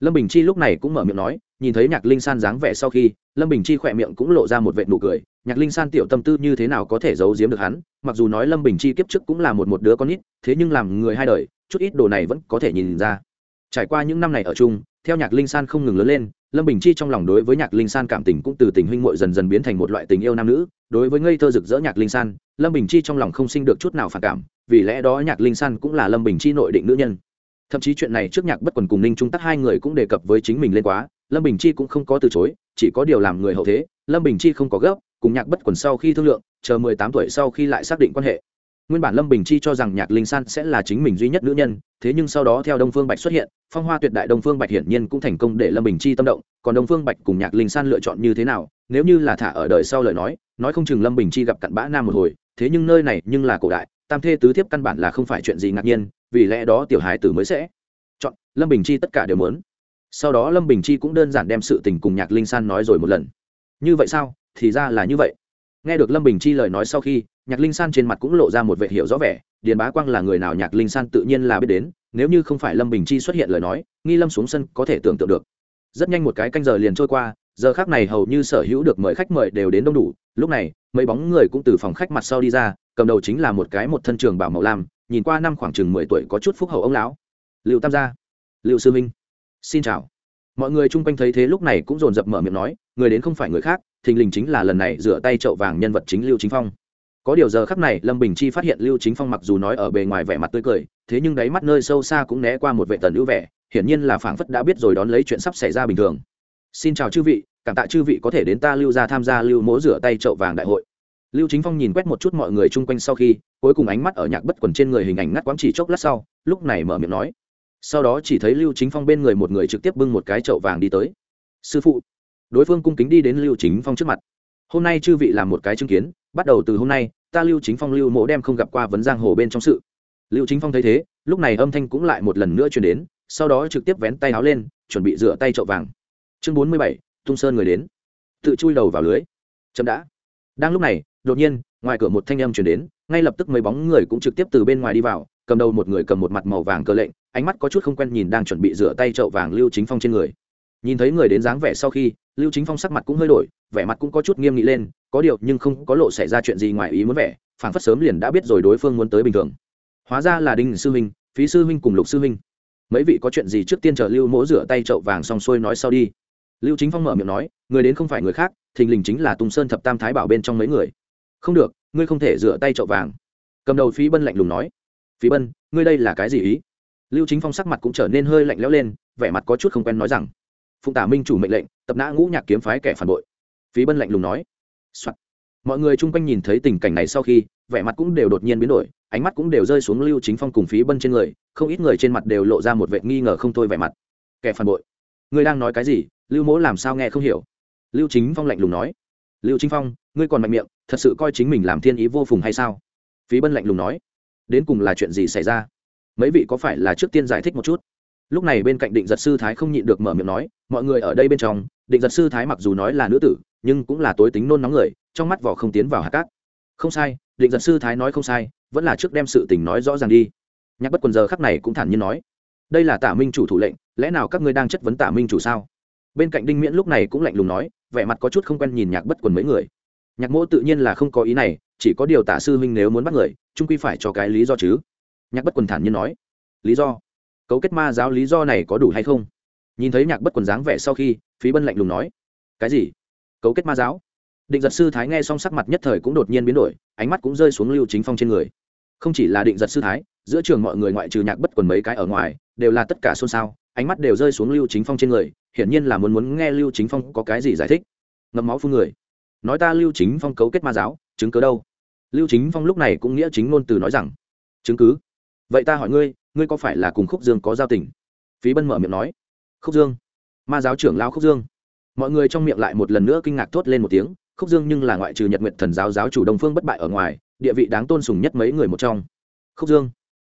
Speaker 1: Lâm bình chi lúc này cũng mở miệng nói, nhìn thấy nhạc linh san dáng vẻ sau khi lâm bình chi khỏe miệng cũng lộ ra một vệ nụ cười, nhạc linh san tiểu tâm tư như thế nào có thể giấu giếm được hắn, mặc dù nói lâm bình chi kiếp trước cũng là một một đứa con nít, thế nhưng làm người hai đời, chút ít đồ này vẫn có thể nhìn ra. Trải qua những năm này ở chung, theo nhạc linh san không ngừng lớn lên, lâm bình chi trong lòng đối với nhạc linh san cảm tình cũng từ tình huynh muội dần dần biến thành một loại tình yêu nam nữ. Đối với ngây thơ rực rỡ nhạc linh san, lâm bình chi trong lòng không sinh được chút nào phản cảm, vì lẽ đó nhạc linh san cũng là lâm bình chi nội định nữ nhân. Thậm chí chuyện này trước nhạc bất quần cùng ninh trung tắc hai người cũng đề cập với chính mình lên quá lâm bình chi cũng không có từ chối, chỉ có điều làm người hậu thế, lâm bình chi không có gấp, cùng nhạc bất quần sau khi thương lượng, chờ mười tám tuổi sau khi lại xác định quan hệ. Nguyên bản lâm bình chi cho rằng nhạc linh san sẽ là chính mình duy nhất nữ nhân, thế nhưng sau đó theo đông phương bạch xuất hiện, phong hoa tuyệt đại đông phương bạch hiển nhiên cũng thành công để lâm bình chi tâm động, còn đông phương bạch cùng nhạc linh san lựa chọn như thế nào, nếu như là thả ở đời sau lời nói nói không chừng lâm bình chi gặp cặn bã nam một hồi, thế nhưng nơi này nhưng là cổ đại, tam thê tứ thiếp căn bản là không phải chuyện gì ngạc nhiên, vì lẽ đó tiểu hài tử mới sẽ chọn lâm bình chi tất cả đều muốn sau đó lâm bình chi cũng đơn giản đem sự tình cùng nhạc linh san nói rồi một lần. Như vậy sao? Thì ra là như vậy. Nghe được lâm bình chi lời nói sau khi, nhạc linh san trên mặt cũng lộ ra một vệ hiệu rõ vẻ, điền bá quang là người nào nhạc linh san tự nhiên là biết đến, nếu như không phải lâm bình chi xuất hiện lời nói, nghi lâm xuống sân có thể tưởng tượng được. Rất nhanh một cái canh giờ liền trôi qua, giờ khác này hầu như sở hữu được mời khách mời đều đến đông đủ, lúc này, mấy bóng người cũng từ phòng khách mặt sau đi ra, cầm đầu chính là một cái một thân trường bảo màu lam, nhìn qua năm khoảng chừng mười tuổi có chút phúc hậu ông lão. Liệu tam gia. Liệu sư minh xin chào. Mọi người chung quanh thấy thế lúc này cũng dồn dập mở miệng nói, người đến không phải người khác, thình lình chính là lần này rửa tay chậu vàng nhân vật chính lưu chính phong. Có điều giờ khắc này, lâm bình chi phát hiện lưu chính phong mặc dù nói ở bề ngoài vẻ mặt tươi cười, thế nhưng đáy mắt nơi sâu xa cũng né qua một vệ tần ưu vẻ, hiển nhiên là phảng phất đã biết rồi đón lấy chuyện sắp xảy ra bình thường. Xin chào chư vị, cảm tạ chư vị có thể đến ta lưu ra tham gia lưu mỗ rửa tay chậu vàng đại hội. Lưu chính phong nhìn quét một chút mọi người chung quanh sau khi, cuối cùng ánh mắt ở nhạc bất quần trên người hình ảnh ngắt quãng chỉ chốc lát sau, lúc này mở miệng nói sau đó chỉ thấy lưu chính phong bên người một người trực tiếp bưng một cái chậu vàng đi tới. Sư phụ. Đối phương cung kính đi đến lưu chính phong trước mặt. Hôm nay chư vị làm một cái chứng kiến, bắt đầu từ hôm nay, ta lưu chính phong lưu mộ đem không gặp qua vấn giang hồ bên trong sự. Lưu chính phong thấy thế, lúc này âm thanh cũng lại một lần nữa chuyển đến, sau đó trực tiếp vén tay áo lên, chuẩn bị rửa tay chậu vàng. Chương bốn mươi bảy, tung sơn người đến. Tự chui đầu vào lưới. Chậm đã. Đang lúc này, đột nhiên, ngoài cửa một thanh âm chuyển đến, ngay lập tức mấy bóng người cũng trực tiếp từ bên ngoài đi vào cầm đầu một người cầm một mặt màu vàng cơ lệnh, ánh mắt có chút không quen nhìn đang chuẩn bị rửa tay chậu vàng lưu chính phong trên người. Nhìn thấy người đến dáng vẻ sau khi, lưu chính phong sắc mặt cũng hơi đổi, vẻ mặt cũng có chút nghiêm nghị lên, có điều nhưng không có lộ xảy ra chuyện gì ngoài ý muốn vẻ, phảng phất sớm liền đã biết rồi đối phương muốn tới bình thường. Hóa ra là đinh sư huynh phí sư huynh cùng lục sư huynh mấy vị có chuyện gì trước tiên chờ lưu mỗ rửa tay chậu vàng xong xuôi nói sau đi. Lưu chính phong mở miệng nói, người đến không phải người khác, thình lình chính là tùng sơn thập tam thái bảo bên trong mấy người. Không được, ngươi không thể rửa tay chậu vàng. Cầm đầu phí bân lạnh lùng nói phí bân, ngươi đây là cái gì ý? Lưu chính phong sắc mặt cũng trở nên hơi lạnh lẽo lên, vẻ mặt có chút không quen nói rằng, phụng tả minh chủ mệnh lệnh, tập nã ngũ nhạc kiếm phái kẻ phản bội. Phí bân lạnh lùng nói、Soạn. mọi người chung quanh nhìn thấy tình cảnh này sau khi, vẻ mặt cũng đều đột nhiên biến đổi, ánh mắt cũng đều rơi xuống lưu chính phong cùng phí bân trên người, không ít người trên mặt đều lộ ra một vệ nghi ngờ không thôi vẻ mặt. Kẻ phản bội? Ngươi đang nói cái gì? Lưu mỗ làm sao nghe không hiểu? Lưu chính phong lạnh lùng nói, lưu chính phong, ngươi còn mạnh miệng, thật sự coi chính mình làm thiên ý vô phùng hay sao? Phí bân lạnh lùng nói đến cùng là chuyện gì xảy ra? Mấy vị có phải là trước tiên giải thích một chút? Lúc này bên cạnh định giật sư thái không nhịn được mở miệng nói, mọi người ở đây bên trong, định giật sư thái mặc dù nói là nữ tử, nhưng cũng là tối tính nôn nóng người, trong mắt vỏ không tiến vào hạt cát. Không sai, định giật sư thái nói không sai, vẫn là trước đem sự tình nói rõ ràng đi. Nhạc bất quần giờ khắc này cũng thản nhiên nói, đây là tả minh chủ thủ lệnh, lẽ nào các ngươi đang chất vấn tả minh chủ sao? Bên cạnh đinh miễn lúc này cũng lạnh lùng nói, vẻ mặt có chút không quen nhìn nhạc bất quần mấy người. Nhạc mỗ tự nhiên là không có ý này, chỉ có điều tả sư huynh nếu muốn bắt người trung quy phải cho cái lý do chứ. Nhạc bất quần thản nhiên nói. Lý do? Cấu kết ma giáo lý do này có đủ hay không? Nhìn thấy nhạc bất quần dáng vẻ sau khi, phí bân lạnh lùng nói. Cái gì? Cấu kết ma giáo? Định giật sư thái nghe xong sắc mặt nhất thời cũng đột nhiên biến đổi, ánh mắt cũng rơi xuống lưu chính phong trên người. Không chỉ là định giật sư thái, giữa trường mọi người ngoại trừ nhạc bất quần mấy cái ở ngoài, đều là tất cả xôn xao, ánh mắt đều rơi xuống lưu chính phong trên người, hiển nhiên là muốn muốn nghe lưu chính phong có cái gì giải thích. Ngậm máu phun người. Nói ta lưu chính phong cấu kết ma giáo, chứng cứ đâu? Lưu chính phong lúc này cũng nghĩa chính ngôn từ nói rằng, chứng cứ? Vậy ta hỏi ngươi ngươi có phải là cùng khúc dương có giao tình? Phí bân mở miệng nói, khúc dương, ma giáo trưởng lao khúc dương. Mọi người trong miệng lại một lần nữa kinh ngạc thốt lên một tiếng, khúc dương nhưng là ngoại trừ nhật nguyện thần giáo giáo chủ đông phương bất bại ở ngoài, địa vị đáng tôn sùng nhất mấy người một trong. Khúc dương,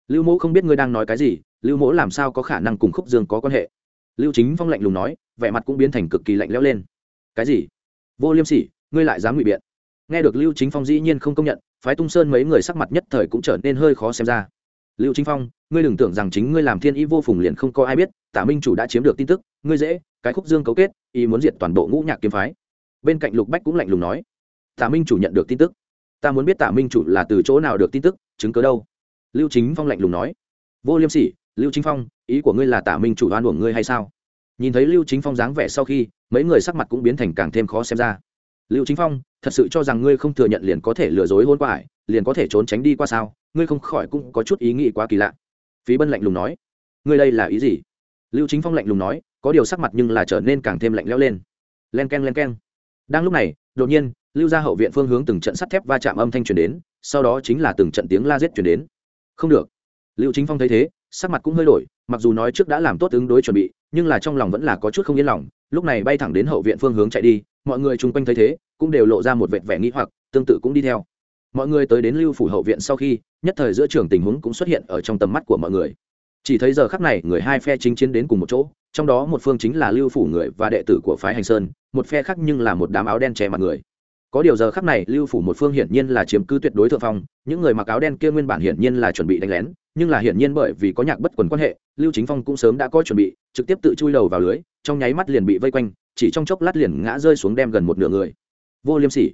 Speaker 1: lưu mỗ không biết ngươi đang nói cái gì, lưu mỗ làm sao có khả năng cùng khúc dương có quan hệ? Lưu chính phong lạnh lùng nói, vẻ mặt cũng biến thành cực kỳ lạnh lẽo lên. Cái gì? Vô liêm sỉ, ngươi lại dám ngụy biện? Nghe được lưu chính phong dĩ nhiên không công nhận, phái tung sơn mấy người sắc mặt nhất thời cũng trở nên hơi khó xem ra. Lưu chính phong, ngươi đừng tưởng rằng chính ngươi làm thiên ý vô phùng liền không có ai biết, tả minh chủ đã chiếm được tin tức, ngươi dễ, cái khúc dương cấu kết, ý muốn diệt toàn bộ ngũ nhạc kiếm phái. Bên cạnh lục bách cũng lạnh lùng nói, tả minh chủ nhận được tin tức. Ta muốn biết tả minh chủ là từ chỗ nào được tin tức, chứng cớ đâu? Lưu chính phong lạnh lùng nói, vô liêm sỉ, lưu chính phong, ý của ngươi là tả minh chủ đoan uổng ngươi hay sao? Nhìn thấy lưu chính phong dáng vẻ sau khi, mấy người sắc mặt cũng biến thành càng thêm khó xem ra lưu chính phong, thật sự cho rằng ngươi không thừa nhận liền có thể lừa dối hôn qua ải liền có thể trốn tránh đi qua sao? Ngươi không khỏi cũng có chút ý nghĩ quá kỳ lạ. Phí bân lạnh lùng nói. Ngươi đây là ý gì? Lưu chính phong lạnh lùng nói, có điều sắc mặt nhưng là trở nên càng thêm lạnh lẽo lên. Len k e n len k e n đang lúc này, đột nhiên, lưu ra hậu viện phương hướng từng trận sắt thép va chạm âm thanh truyền đến, sau đó chính là từng trận tiếng la giết truyền đến. Không được. Lưu chính phong thấy thế, sắc mặt cũng hơi đổi, mặc dù nói trước đã làm tốt ứng đối chuẩn bị, nhưng là trong lòng vẫn là có chút không yên lòng, lúc này bay thẳng đến hậu viện phương hướng chạy đi mọi người chung quanh thấy thế, cũng đều lộ ra một vệt vẻ nghĩ hoặc, tương tự cũng đi theo. Mọi người tới đến lưu phủ hậu viện sau khi, nhất thời giữa trường tình huống cũng xuất hiện ở trong tầm mắt của mọi người. Chỉ thấy giờ khắc này, người hai phe chính chiến đến cùng một chỗ, trong đó một phương chính là lưu phủ người và đệ tử của phái hành sơn, một phe khác nhưng là một đám áo đen che mặt người. Có điều giờ khắc này, lưu phủ một phương hiển nhiên là chiếm cứ tuyệt đối thượng phong, những người mặc áo đen kia nguyên bản hiển nhiên là chuẩn bị đánh lén, nhưng là hiển nhiên bởi vì có nhạc bất quần quan hệ, lưu chính phong cũng sớm đã có chuẩn bị, trực tiếp tự chui đầu vào lưới, trong nháy mắt liền bị vây quanh chỉ trong chốc lát liền ngã rơi xuống đem gần một nửa người. Vô liêm sỉ.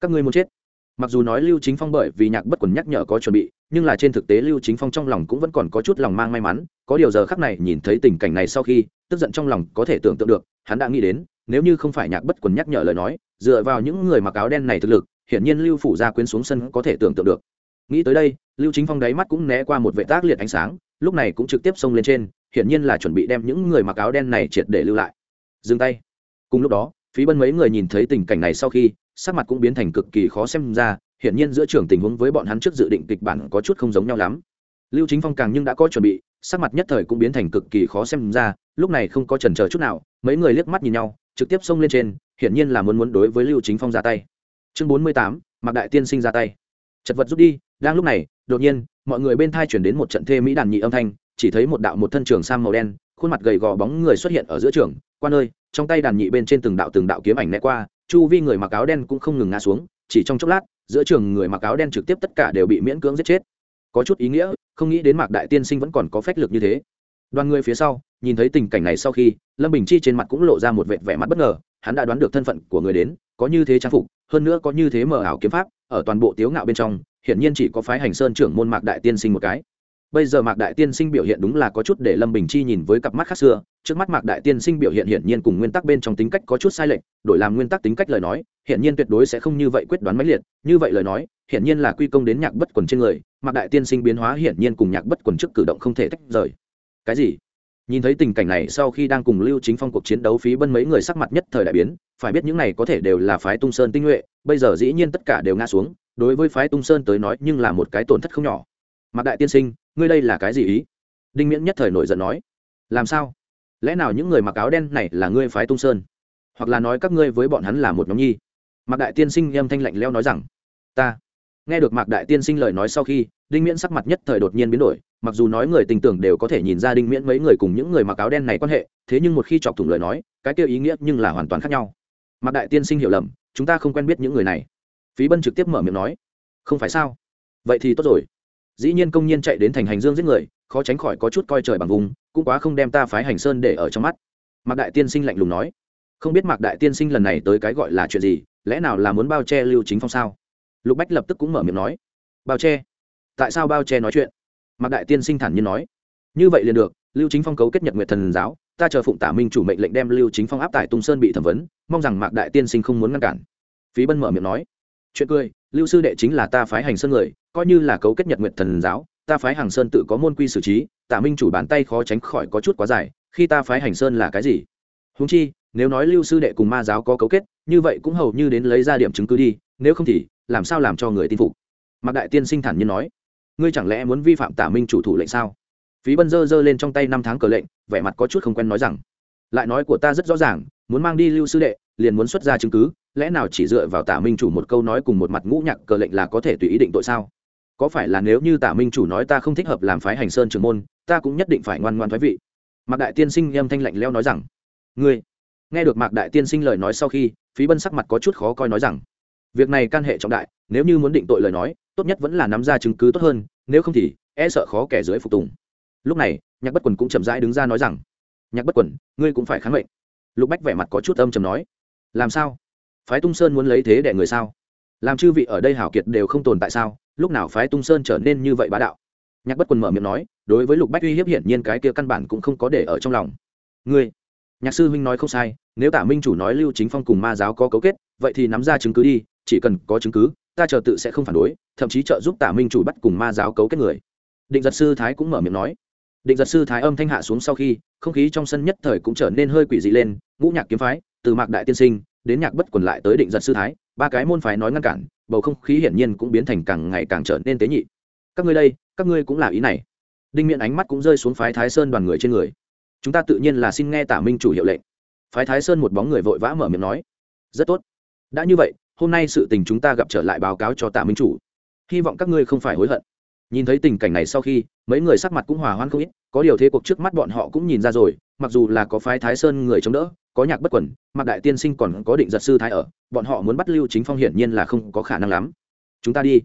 Speaker 1: Các ngươi muốn chết. Mặc dù nói lưu chính phong bởi vì nhạc bất quần nhắc nhở có chuẩn bị, nhưng là trên thực tế lưu chính phong trong lòng cũng vẫn còn có chút lòng mang may mắn, có điều giờ khắc này nhìn thấy tình cảnh này sau khi, tức giận trong lòng có thể tưởng tượng được, hắn đã nghĩ đến, nếu như không phải nhạc bất quần nhắc nhở lời nói, dựa vào những người mặc áo đen này thực lực, hiển nhiên lưu phủ gia quyến xuống sân có thể tưởng tượng được. Nghĩ tới đây, lưu chính phong đáy mắt cũng né qua một vệ tác liệt ánh sáng, lúc này cũng trực tiếp xông lên trên, hiển nhiên là chuẩn bị đem những người mặc áo đen này triệt để lưu lại. Dừng tay cùng lúc đó, phí bân mấy người nhìn thấy tình cảnh này sau khi, sắc mặt cũng biến thành cực kỳ khó xem ra, hiển nhiên giữa trường tình huống với bọn hắn trước dự định kịch bản có chút không giống nhau lắm. Lưu chính phong càng nhưng đã có chuẩn bị, sắc mặt nhất thời cũng biến thành cực kỳ khó xem ra, lúc này không có chần chờ chút nào, mấy người liếc mắt nhìn nhau, trực tiếp xông lên trên, hiển nhiên là muốn muốn đối với lưu chính phong ra tay. Chương bốn mươi tám, mạc đại tiên sinh ra tay. Chật vật rút đi, đang lúc này, đột nhiên, mọi người bên thai chuyển đến một trận thê mỹ đàn nhị âm thanh, chỉ thấy một đạo một thân trường sam màu đen, khuôn mặt gầy gò bóng người xuất hiện ở giữa trường. Quan ơi! Trong tay đàn nhị bên trên từng đạo từng đạo kiếm ảnh né qua, chu vi người mặc áo đen cũng không ngừng ngã xuống, chỉ trong chốc lát, giữa trường người mặc áo đen trực tiếp tất cả đều bị miễn cưỡng giết chết. Có chút ý nghĩa, không nghĩ đến mạc đại tiên sinh vẫn còn có phách lực như thế. Đoàn người phía sau, nhìn thấy tình cảnh này sau khi, lâm bình chi trên mặt cũng lộ ra một vệt vẻ mặt bất ngờ, hắn đã đoán được thân phận của người đến, có như thế trang phục, hơn nữa có như thế mờ ảo kiếm pháp, ở toàn bộ tiếu ngạo bên trong, hiển nhiên chỉ có phái hành sơn trưởng môn mạc đại tiên sinh một cái bây giờ mạc đại tiên sinh biểu hiện đúng là có chút để lâm bình chi nhìn với cặp mắt khác xưa. Trước mắt mạc đại tiên sinh biểu hiện hiển nhiên cùng nguyên tắc bên trong tính cách có chút sai lệch, đổi làm nguyên tắc tính cách lời nói, hiển nhiên tuyệt đối sẽ không như vậy quyết đoán mãnh liệt. Như vậy lời nói, hiển nhiên là quy công đến nhạc bất quần trên người, mạc đại tiên sinh biến hóa hiển nhiên cùng nhạc bất quần trước cử động không thể tách rời. Cái gì? Nhìn thấy tình cảnh này, sau khi đang cùng lưu chính phong cuộc chiến đấu phí bân mấy người sắc mặt nhất thời đại biến, phải biết những này có thể đều là phái tung sơn tinh nhuệ, bây giờ dĩ nhiên tất cả đều ngã xuống, đối với phái tung sơn tới nói nhưng là một cái tổn thất không nhỏ. Mạc đại tiên sinh ngươi đây là cái gì ý? Đinh miễn nhất thời nổi giận nói. Làm sao? Lẽ nào những người mặc áo đen này là ngươi phái tung sơn? Hoặc là nói các ngươi với bọn hắn là một nhóm nhi? Mạc đại tiên sinh âm thanh lạnh leo nói rằng, ta. Nghe được mạc đại tiên sinh lời nói sau khi, đinh miễn sắc mặt nhất thời đột nhiên biến đổi, mặc dù nói người tình tưởng đều có thể nhìn ra đinh miễn mấy người cùng những người mặc áo đen này quan hệ, thế nhưng một khi chọc thủng lời nói, cái kêu ý nghĩa nhưng là hoàn toàn khác nhau. Mạc đại tiên sinh hiểu lầm, chúng ta không quen biết những người này. Phí bân trực tiếp mở miệng nói, không phải sao? Vậy thì tốt rồi dĩ nhiên công nhiên chạy đến thành hành dương giết người, khó tránh khỏi có chút coi trời bằng vùng, cũng quá không đem ta phái hành sơn để ở trong mắt. Mạc đại tiên sinh lạnh lùng nói. Không biết mạc đại tiên sinh lần này tới cái gọi là chuyện gì, lẽ nào là muốn bao che lưu chính phong sao? Lục bách lập tức cũng mở miệng nói. Bao che? Tại sao bao che nói chuyện? Mạc đại tiên sinh thản nhiên nói. Như vậy liền được, lưu chính phong cấu kết nhật nguyện thần giáo, ta chờ phụng tả minh chủ mệnh lệnh đem lưu chính phong áp tải tung sơn bị thẩm vấn, mong rằng mạc đại tiên sinh không muốn ngăn cản. Phí bân mở miệng nói chuyện cười, lưu sư đệ chính là ta phái hành sơn người, coi như là cấu kết nhật nguyện thần giáo, ta phái hàng sơn tự có môn quy xử trí tả minh chủ bàn tay khó tránh khỏi có chút quá dài, khi ta phái hành sơn là cái gì? Húng chi, nếu nói lưu sư đệ cùng ma giáo có cấu kết, như vậy cũng hầu như đến lấy ra điểm chứng cứ đi, nếu không thì, làm sao làm cho người tin phục? Mạc đại tiên sinh thản nhiên nói, ngươi chẳng lẽ muốn vi phạm tả minh chủ thủ lệnh sao? Phí bân dơ dơ lên trong tay năm tháng cờ lệnh, vẻ mặt có chút không quen nói rằng, lại nói của ta rất rõ ràng, muốn mang đi lưu sư đệ liền muốn xuất ra chứng cứ, lẽ nào chỉ dựa vào tả minh chủ một câu nói cùng một mặt ngũ nhạc cờ lệnh là có thể tùy ý định tội sao? Có phải là nếu như tả minh chủ nói ta không thích hợp làm phái hành sơn trường môn, ta cũng nhất định phải ngoan ngoan thoái vị? Mạc đại tiên sinh âm thanh lạnh leo nói rằng, ngươi. Nghe được mạc đại tiên sinh lời nói sau khi, phí bân sắc mặt có chút khó coi nói rằng, việc này can hệ trọng đại, nếu như muốn định tội lời nói, tốt nhất vẫn là nắm ra chứng cứ tốt hơn, nếu không thì e sợ khó kẻ dưới phục tùng. Lúc này, nhạc bất quần cũng chậm rãi đứng ra nói rằng, nhạc bất quần, ngươi cũng phải kháng mệnh. Lục bách vẻ mặt có chút âm chầm nói làm sao? Phái tung sơn muốn lấy thế để người sao? Làm chư vị ở đây hảo kiệt đều không tồn tại sao? Lúc nào phái tung sơn trở nên như vậy bá đạo? Nhạc bất quần mở miệng nói, đối với lục bách uy hiếp hiển nhiên cái kia căn bản cũng không có để ở trong lòng. Ngươi, nhạc sư huynh nói không sai, nếu tả minh chủ nói lưu chính phong cùng ma giáo có cấu kết, vậy thì nắm ra chứng cứ đi, chỉ cần có chứng cứ, ta chờ tự sẽ không phản đối, thậm chí trợ giúp tả minh chủ bắt cùng ma giáo cấu kết người. Định giật sư thái cũng mở miệng nói. Định giật sư thái âm thanh hạ xuống sau khi, không khí trong sân nhất thời cũng trở nên hơi quỷ dị lên, ngũ nhạc kiếm phái từ mạc đại tiên sinh đến nhạc bất quần lại tới định giật sư thái, ba cái môn phái nói ngăn cản, bầu không khí hiển nhiên cũng biến thành càng ngày càng trở nên tế nhị. Các ngươi đây, các ngươi cũng là ý này. Đinh miễn ánh mắt cũng rơi xuống phái thái sơn đoàn người trên người. Chúng ta tự nhiên là xin nghe tả minh chủ hiệu lệnh. Phái thái sơn một bóng người vội vã mở miệng nói. Rất tốt. Đã như vậy, hôm nay sự tình chúng ta gặp trở lại báo cáo cho tả minh chủ. Hy vọng các ngươi không phải hối hận. Nhìn thấy tình cảnh này sau khi, mấy người sắc mặt cũng hòa hoan không ít, có điều thế cuộc trước mắt bọn họ cũng nhìn ra rồi, mặc dù là có phái thái sơn người chống đỡ có nhạc bất quẩn mặc đại tiên sinh còn có định giật sư thái ở, bọn họ muốn bắt lưu chính phong hiển nhiên là không có khả năng lắm. Chúng ta đi.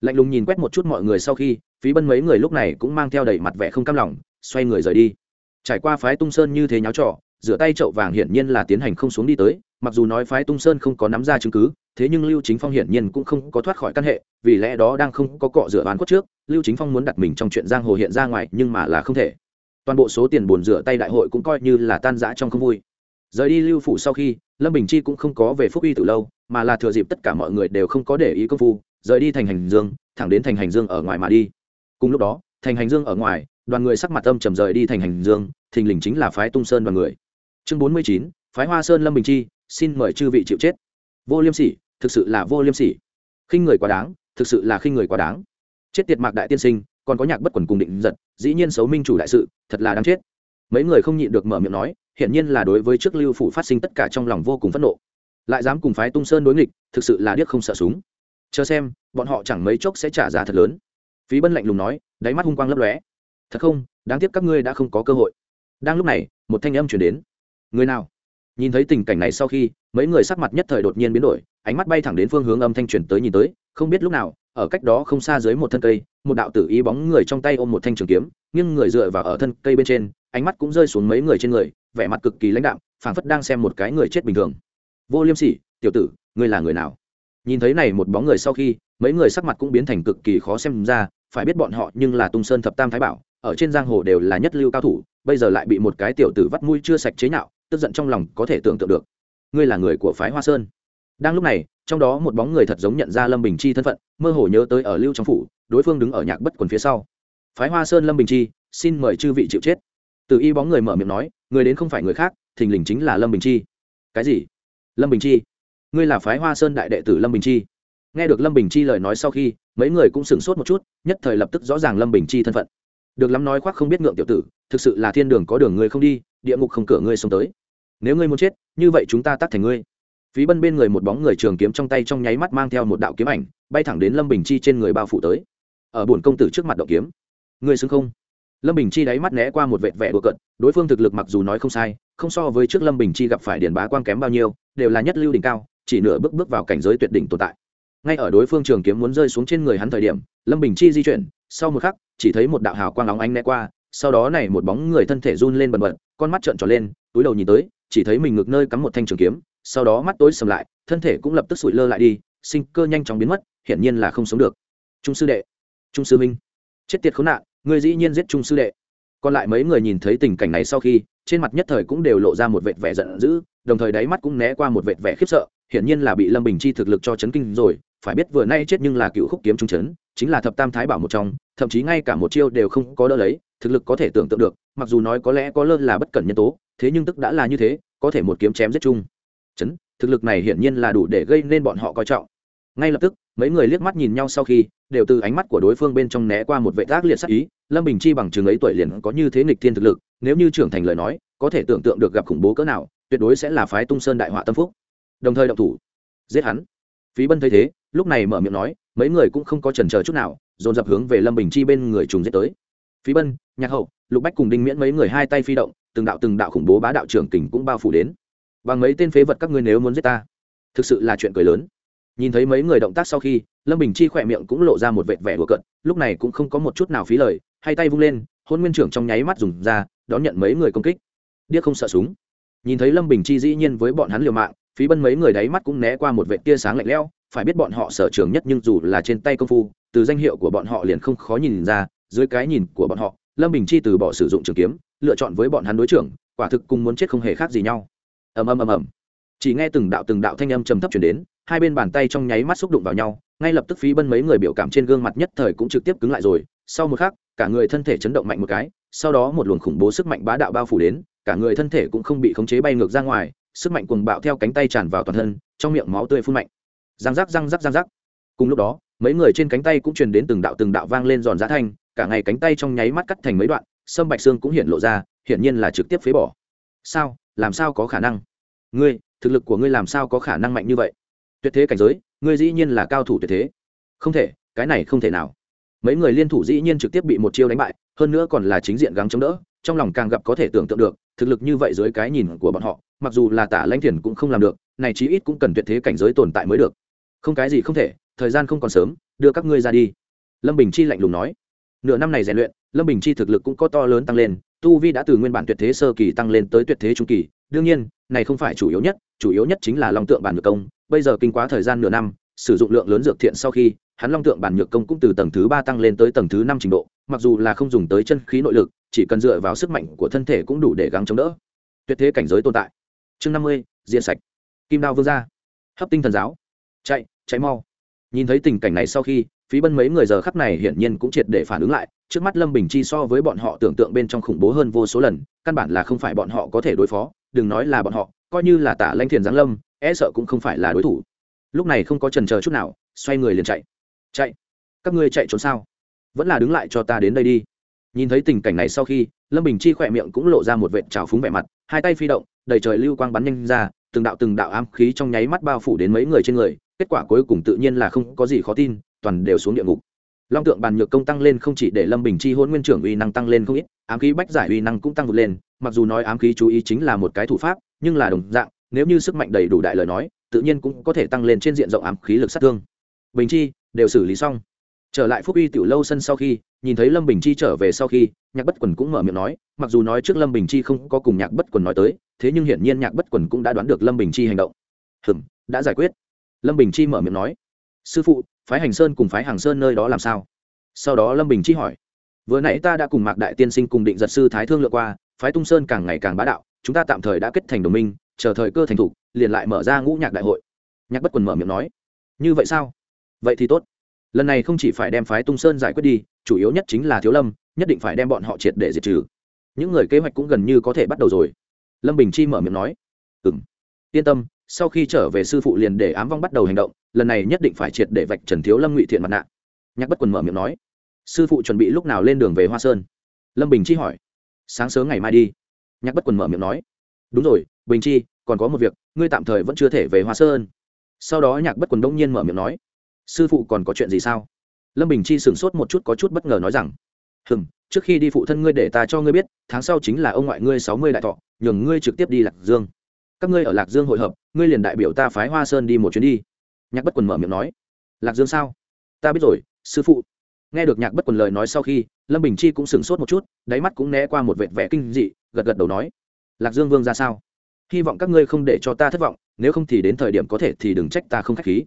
Speaker 1: Lạnh lùng nhìn quét một chút mọi người sau khi, phí bân mấy người lúc này cũng mang theo đầy mặt vẻ không cam lòng, xoay người rời đi. Trải qua phái tung sơn như thế nháo trọ rửa tay chậu vàng hiển nhiên là tiến hành không xuống đi tới, mặc dù nói phái tung sơn không có nắm ra chứng cứ, thế nhưng lưu chính phong hiển nhiên cũng không có thoát khỏi căn hệ, vì lẽ đó đang không có cọ rửa bán quất trước, lưu chính phong muốn đặt mình trong chuyện giang hồ hiện ra ngoài nhưng mà là không thể. Toàn bộ số tiền bồn rửa tay đại hội cũng coi như là tan rã trong không vui rời đi lưu phủ sau khi, lâm bình chi cũng không có về phúc uy từ lâu, mà là thừa dịp tất cả mọi người đều không có để ý công phu, rời đi thành hành dương, thẳng đến thành hành dương ở ngoài mà đi. Cùng lúc đó, thành hành dương ở ngoài, đoàn người sắc mặt âm trầm rời đi thành hành dương, thình lình chính là phái tung sơn đoàn người. Chương bốn mươi chín, phái hoa sơn lâm bình chi, xin mời chư vị chịu chết. Vô liêm sỉ, thực sự là vô liêm sỉ. Khinh người quá đáng, thực sự là khinh người quá đáng. Chết tiệt mạc đại tiên sinh, còn có nhạc bất quần cùng định giật, dĩ nhiên xấu minh chủ đại sự, thật là đáng chết mấy người không nhịn được mở miệng nói, hiển nhiên là đối với trước lưu phủ phát sinh tất cả trong lòng vô cùng phẫn nộ. Lại dám cùng phái tung sơn đối nghịch, thực sự là điếc không sợ súng. Chờ xem, bọn họ chẳng mấy chốc sẽ trả giá thật lớn. Phí bân lạnh lùng nói, đáy mắt hung quang lấp lóe. Thật không, đáng tiếc các ngươi đã không có cơ hội. Đang lúc này, một thanh âm chuyển đến. Người nào? Nhìn thấy tình cảnh này sau khi, mấy người sắc mặt nhất thời đột nhiên biến đổi ánh mắt bay thẳng đến phương hướng âm thanh truyền tới nhìn tới, không biết lúc nào, ở cách đó không xa dưới một thân cây, một đạo tử ý bóng người trong tay ôm một thanh trường kiếm nhưng người dựa vào ở thân cây bên trên, ánh mắt cũng rơi xuống mấy người trên người, vẻ mặt cực kỳ lãnh đạm, phảng phất đang xem một cái người chết bình thường. Vô liêm sỉ, tiểu tử, ngươi là người nào? Nhìn thấy này một bóng người sau khi, mấy người sắc mặt cũng biến thành cực kỳ khó xem ra, phải biết bọn họ nhưng là tung sơn thập tam thái bảo, ở trên giang hồ đều là nhất lưu cao thủ, bây giờ lại bị một cái tiểu tử vắt mũi chưa sạch chế nhạo, tức giận trong lòng có thể tưởng tượng được. Ngươi là người của phái hoa sơn đang lúc này, trong đó một bóng người thật giống nhận ra lâm bình chi thân phận, mơ hồ nhớ tới ở lưu trong phủ, đối phương đứng ở nhạc bất quần phía sau. Phái hoa sơn lâm bình chi, xin mời chư vị chịu chết. Từ y bóng người mở miệng nói, người đến không phải người khác, thình lình chính là lâm bình chi. Cái gì? Lâm bình chi? Ngươi là phái hoa sơn đại đệ tử lâm bình chi. Nghe được lâm bình chi lời nói sau khi, mấy người cũng sửng sốt một chút, nhất thời lập tức rõ ràng lâm bình chi thân phận. Được lắm nói khoác không biết ngượng tiểu tử, thực sự là thiên đường có đường ngươi không đi, địa ngục không cửa ngươi xông tới. Nếu ngươi muốn chết, như vậy chúng ta tắt thành ngươi phí bân bên người một bóng người trường kiếm trong tay trong nháy mắt mang theo một đạo kiếm ảnh, bay thẳng đến lâm bình chi trên người bao phủ tới. Ở bổn công tử trước mặt đậu kiếm. Người xứng không? Lâm bình chi đáy mắt né qua một vệt vẻ đùa cận đối phương thực lực mặc dù nói không sai, không so với trước lâm bình chi gặp phải điền bá quang kém bao nhiêu, đều là nhất lưu đỉnh cao, chỉ nửa bước bước vào cảnh giới tuyệt đỉnh tồn tại. Ngay ở đối phương trường kiếm muốn rơi xuống trên người hắn thời điểm, lâm bình chi di chuyển, sau một khắc, chỉ thấy một đạo hào quang óng ánh né qua, sau đó này một bóng người thân thể run lên bần bật, con mắt trợn tròn lên, túi đầu nhìn tới, chỉ thấy mình ngực nơi cắm một thanh trường kiếm sau đó mắt tối sầm lại, thân thể cũng lập tức sụi lơ lại đi, sinh cơ nhanh chóng biến mất, hiển nhiên là không sống được. Trung sư đệ. Trung sư minh chết tiệt khốn nạn người dĩ nhiên giết trung sư đệ. Còn lại mấy người nhìn thấy tình cảnh này sau khi, trên mặt nhất thời cũng đều lộ ra một vệt vẻ giận dữ, đồng thời đáy mắt cũng né qua một vệt vẻ khiếp sợ, hiển nhiên là bị lâm bình chi thực lực cho chấn kinh rồi, phải biết vừa nay chết nhưng là cựu khúc kiếm trung chấn, chính là thập tam thái bảo một trong, thậm chí ngay cả một chiêu đều không có đỡ lấy, thực lực có thể tưởng tượng được, mặc dù nói có lẽ có lơ là bất cẩn nhân tố, thế nhưng tức đã là như thế, có thể một kiếm chém giết chung chấn, thực lực này hiển nhiên là đủ để gây nên bọn họ coi trọng. Ngay lập tức, mấy người liếc mắt nhìn nhau sau khi, đều từ ánh mắt của đối phương bên trong né qua một vệ tác liệt sắc ý, lâm bình chi bằng chừng ấy tuổi liền có như thế nghịch thiên thực lực, nếu như trưởng thành lời nói, có thể tưởng tượng được gặp khủng bố cỡ nào, tuyệt đối sẽ là phái tung sơn đại họa tâm phúc. Đồng thời động thủ, giết hắn. Phí bân thấy thế, lúc này mở miệng nói, mấy người cũng không có chần chờ chút nào, dồn dập hướng về lâm bình chi bên người trùng giết tới. Phí bân, nhạc hậu, lục bách cùng đinh miễn mấy người hai tay phi động, từng đạo từng đạo khủng bố bá đạo trưởng kình cũng bao phủ đến bằng mấy tên phế vật các ngươi nếu muốn giết ta. Thực sự là chuyện cười lớn. Nhìn thấy mấy người động tác sau khi, lâm bình chi khỏe miệng cũng lộ ra một vệt vẻ của cận lúc này cũng không có một chút nào phí lời, hai tay vung lên, hôn nguyên trưởng trong nháy mắt dùng ra, đón nhận mấy người công kích. Điếc không sợ súng. Nhìn thấy lâm bình chi dĩ nhiên với bọn hắn liều mạng, phí bân mấy người đáy mắt cũng né qua một vệ tia sáng lạnh lẽo, phải biết bọn họ sở trường nhất nhưng dù là trên tay công phu, từ danh hiệu của bọn họ liền không khó nhìn ra, dưới cái nhìn của bọn họ, lâm bình chi từ bỏ sử dụng trường kiếm, lựa chọn với bọn hắn đối trưởng, quả thực cùng muốn chết không hề khác gì nhau ầm ầm ầm ầm. Chỉ nghe từng đạo từng đạo thanh âm trầm thấp chuyển đến, hai bên bàn tay trong nháy mắt xúc đụng vào nhau, ngay lập tức phí bân mấy người biểu cảm trên gương mặt nhất thời cũng trực tiếp cứng lại rồi. Sau một khắc, cả người thân thể chấn động mạnh một cái, sau đó một luồng khủng bố sức mạnh bá đạo bao phủ đến, cả người thân thể cũng không bị khống chế bay ngược ra ngoài, sức mạnh cuồng bạo theo cánh tay tràn vào toàn thân, trong miệng máu tươi phun mạnh. Răng rắc răng rắc răng rắc. Cùng lúc đó, mấy người trên cánh tay cũng truyền đến từng đạo từng đạo vang lên giòn giá thanh, cả ngày cánh tay trong nháy mắt cắt thành mấy đoạn, sâm bạch xương cũng hiện lộ ra, hiển nhiên là trực tiếp phế bỏ. Sao? Làm sao có khả năng? Ngươi, thực lực của ngươi làm sao có khả năng mạnh như vậy? Tuyệt thế cảnh giới, ngươi dĩ nhiên là cao thủ tuyệt thế. Không thể, cái này không thể nào. Mấy người liên thủ dĩ nhiên trực tiếp bị một chiêu đánh bại, hơn nữa còn là chính diện gắng chống đỡ, trong lòng càng gặp có thể tưởng tượng được, thực lực như vậy dưới cái nhìn của bọn họ, mặc dù là tả lãnh thiền cũng không làm được, này chí ít cũng cần tuyệt thế cảnh giới tồn tại mới được. Không cái gì không thể, thời gian không còn sớm, đưa các ngươi ra đi. Lâm bình chi lạnh lùng nói. Nửa năm này rèn luyện, lâm bình chi thực lực cũng có to lớn tăng lên tu vi đã từ nguyên bản tuyệt thế sơ kỳ tăng lên tới tuyệt thế trung kỳ. Đương nhiên, này không phải chủ yếu nhất, chủ yếu nhất chính là long tượng bản nhược công. Bây giờ kinh quá thời gian nửa năm, sử dụng lượng lớn dược thiện sau khi, hắn long tượng bản nhược công cũng từ tầng thứ ba tăng lên tới tầng thứ năm trình độ. Mặc dù là không dùng tới chân khí nội lực, chỉ cần dựa vào sức mạnh của thân thể cũng đủ để gắng chống đỡ. Tuyệt thế cảnh giới tồn tại. Chương năm mươi diện sạch. Kim đao vương ra hấp tinh thần giáo. Chạy chạy mau. Nhìn thấy tình cảnh này sau khi phí bân mấy người giờ khắc này hiển nhiên cũng triệt để phản ứng lại, trước mắt lâm bình chi so với bọn họ tưởng tượng bên trong khủng bố hơn vô số lần, căn bản là không phải bọn họ có thể đối phó, đừng nói là bọn họ, coi như là tả lanh thiền giáng lâm e sợ cũng không phải là đối thủ. Lúc này không có trần chờ chút nào, xoay người liền chạy. Chạy? Các ngươi chạy trốn sao? Vẫn là đứng lại cho ta đến đây đi. Nhìn thấy tình cảnh này sau khi, lâm bình chi khỏe miệng cũng lộ ra một vệt trào phúng vẻ mặt, hai tay phi động, đầy trời lưu quang bắn nhanh ra, từng đạo từng đạo ám khí trong nháy mắt bao phủ đến mấy người trên người, kết quả cuối cùng tự nhiên là không có gì khó tin toàn đều xuống địa ngục. Long tượng bàn nhược công tăng lên không chỉ để lâm bình chi hôn nguyên trưởng uy năng tăng lên không ít, ám khí bách giải uy năng cũng tăng vượt lên, mặc dù nói ám khí chú ý chính là một cái thủ pháp, nhưng là đồng dạng, nếu như sức mạnh đầy đủ đại lời nói, tự nhiên cũng có thể tăng lên trên diện rộng ám khí lực sát thương. Bình chi, đều xử lý xong. Trở lại phúc uy tiểu lâu sân sau khi, nhìn thấy lâm bình chi trở về sau khi, nhạc bất quần cũng mở miệng nói, mặc dù nói trước lâm bình chi không có cùng nhạc bất quần nói tới, thế nhưng hiển nhiên nhạc bất quần cũng đã đoán được lâm bình chi hành động. Hừm đã giải quyết. Lâm bình chi mở miệng nói, sư phụ phái hành sơn cùng phái hàng sơn nơi đó làm sao? Sau đó lâm bình chi hỏi. Vừa nãy ta đã cùng mạc đại tiên sinh cùng định giật sư thái thương lượng qua, phái tung sơn càng ngày càng bá đạo, chúng ta tạm thời đã kết thành đồng minh, chờ thời cơ thành thục liền lại mở ra ngũ nhạc đại hội. Nhạc bất quần mở miệng nói. Như vậy sao? Vậy thì tốt. Lần này không chỉ phải đem phái tung sơn giải quyết đi, chủ yếu nhất chính là thiếu lâm, nhất định phải đem bọn họ triệt để diệt trừ. Những người kế hoạch cũng gần như có thể bắt đầu rồi. Lâm bình chi mở miệng nói. Ừ m yên tâm, sau khi trở về sư phụ liền để ám vong bắt đầu hành động lần này nhất định phải triệt để vạch trần thiếu lâm ngụy thiện mặt nạ nhạc bất quần mở miệng nói sư phụ chuẩn bị lúc nào lên đường về hoa sơn lâm bình chi hỏi sáng sớm ngày mai đi nhạc bất quần mở miệng nói đúng rồi bình chi còn có một việc ngươi tạm thời vẫn chưa thể về hoa sơn sau đó nhạc bất quần đông nhiên mở miệng nói sư phụ còn có chuyện gì sao lâm bình chi sửng sốt một chút có chút bất ngờ nói rằng hừm, trước khi đi phụ thân ngươi để ta cho ngươi biết, tháng sau chính là ông ngoại ngươi sáu mươi đại thọ, nhường ngươi trực tiếp đi lạc dương. Các ngươi ở lạc dương hội hợp, ngươi liền đại biểu ta phái hoa sơn đi một chuyến đi nhạc bất quần mở miệng nói, lạc dương sao? Ta biết rồi, sư phụ. Nghe được nhạc bất quần lời nói sau khi, lâm bình chi cũng sửng sốt một chút, đáy mắt cũng né qua một vệt vẻ kinh dị, gật gật đầu nói, lạc dương vương ra sao? Hy vọng các ngươi không để cho ta thất vọng, nếu không thì đến thời điểm có thể thì đừng trách ta không k h á c h khí.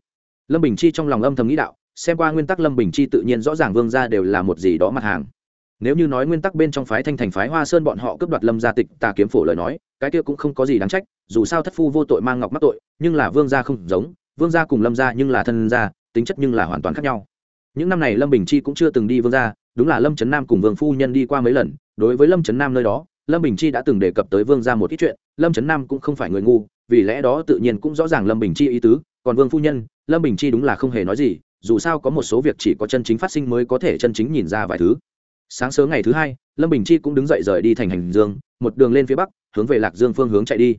Speaker 1: Lâm bình chi trong lòng âm thầm nghĩ đạo, xem qua nguyên tắc lâm bình chi tự nhiên rõ ràng vương gia đều là một gì đó mặt hàng. Nếu như nói nguyên tắc bên trong phái thanh thành phái hoa sơn bọn họ cướp đoạt lâm gia tịch tà kiếm phổ lời nói, cái kia cũng không có gì đáng trách, dù sao thất phu vô tội mang ngọc mắc tội, nhưng là vương gia không giống vương gia cùng lâm gia nhưng là thân gia, tính chất nhưng là hoàn toàn khác nhau. Những năm này lâm bình chi cũng chưa từng đi vương gia, đúng là lâm trấn nam cùng vương phu nhân đi qua mấy lần, đối với lâm trấn nam nơi đó, lâm bình chi đã từng đề cập tới vương gia một ít chuyện, lâm trấn nam cũng không phải người ngu, vì lẽ đó tự nhiên cũng rõ ràng lâm bình chi ý tứ, còn vương phu nhân, lâm bình chi đúng là không hề nói gì, dù sao có một số việc chỉ có chân chính phát sinh mới có thể chân chính nhìn ra vài thứ. Sáng sớm ngày thứ hai, lâm bình chi cũng đứng dậy rời đi thành hành dương, một đường lên phía bắc, hướng về lạc dương phương hướng chạy đi.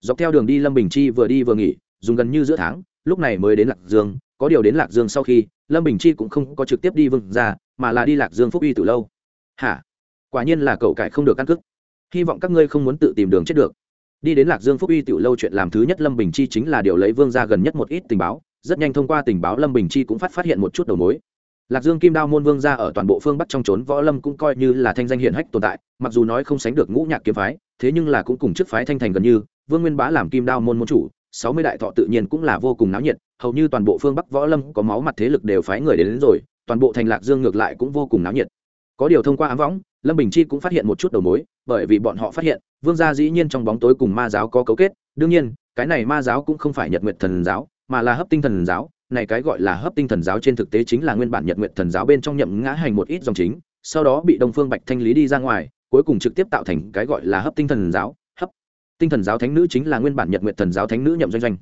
Speaker 1: Dọc theo đường đi lâm bình chi vừa đi vừa nghỉ, dùng gần như giữa tháng lúc này mới đến lạc dương, có điều đến lạc dương sau khi, lâm bình chi cũng không có trực tiếp đi vương ra mà là đi lạc dương phúc uy từ lâu. Hả? Quả nhiên là cậu cải không được căn cước. Hy vọng các ngươi không muốn tự tìm đường chết được. Đi đến lạc dương phúc uy tiểu lâu chuyện làm thứ nhất lâm bình chi chính là điều lấy vương ra gần nhất một ít tình báo. Rất nhanh thông qua tình báo lâm bình chi cũng phát phát hiện một chút đầu mối. Lạc dương kim đao môn vương ra ở toàn bộ phương bắc trong trốn võ lâm cũng coi như là thanh danh hiển hách tồn tại, mặc dù nói không sánh được ngũ nhạc kiếm phái, thế nhưng là cũng cùng chức phái thanh thành gần như, vương nguyên bá làm kim đao môn môn chủ sáu mươi đại thọ tự nhiên cũng là vô cùng náo nhiệt hầu như toàn bộ phương bắc võ lâm có máu mặt thế lực đều phái người đến, đến rồi toàn bộ thành lạc dương ngược lại cũng vô cùng náo nhiệt. Có điều thông qua ám võng lâm bình chi cũng phát hiện một chút đầu mối bởi vì bọn họ phát hiện vương gia dĩ nhiên trong bóng tối cùng ma giáo có cấu kết đương nhiên cái này ma giáo cũng không phải nhật nguyệt thần giáo mà là hấp tinh thần giáo này cái gọi là hấp tinh thần giáo trên thực tế chính là nguyên bản nhật nguyệt thần giáo bên trong nhậm ngã hành một ít dòng chính sau đó bị đông phương bạch thanh lý đi ra ngoài cuối cùng trực tiếp tạo thành cái gọi là hấp tinh thần giáo tinh thần giáo thánh nữ chính là nguyên bản nhật nguyện thần giáo thánh nữ nhậm doanh doanh.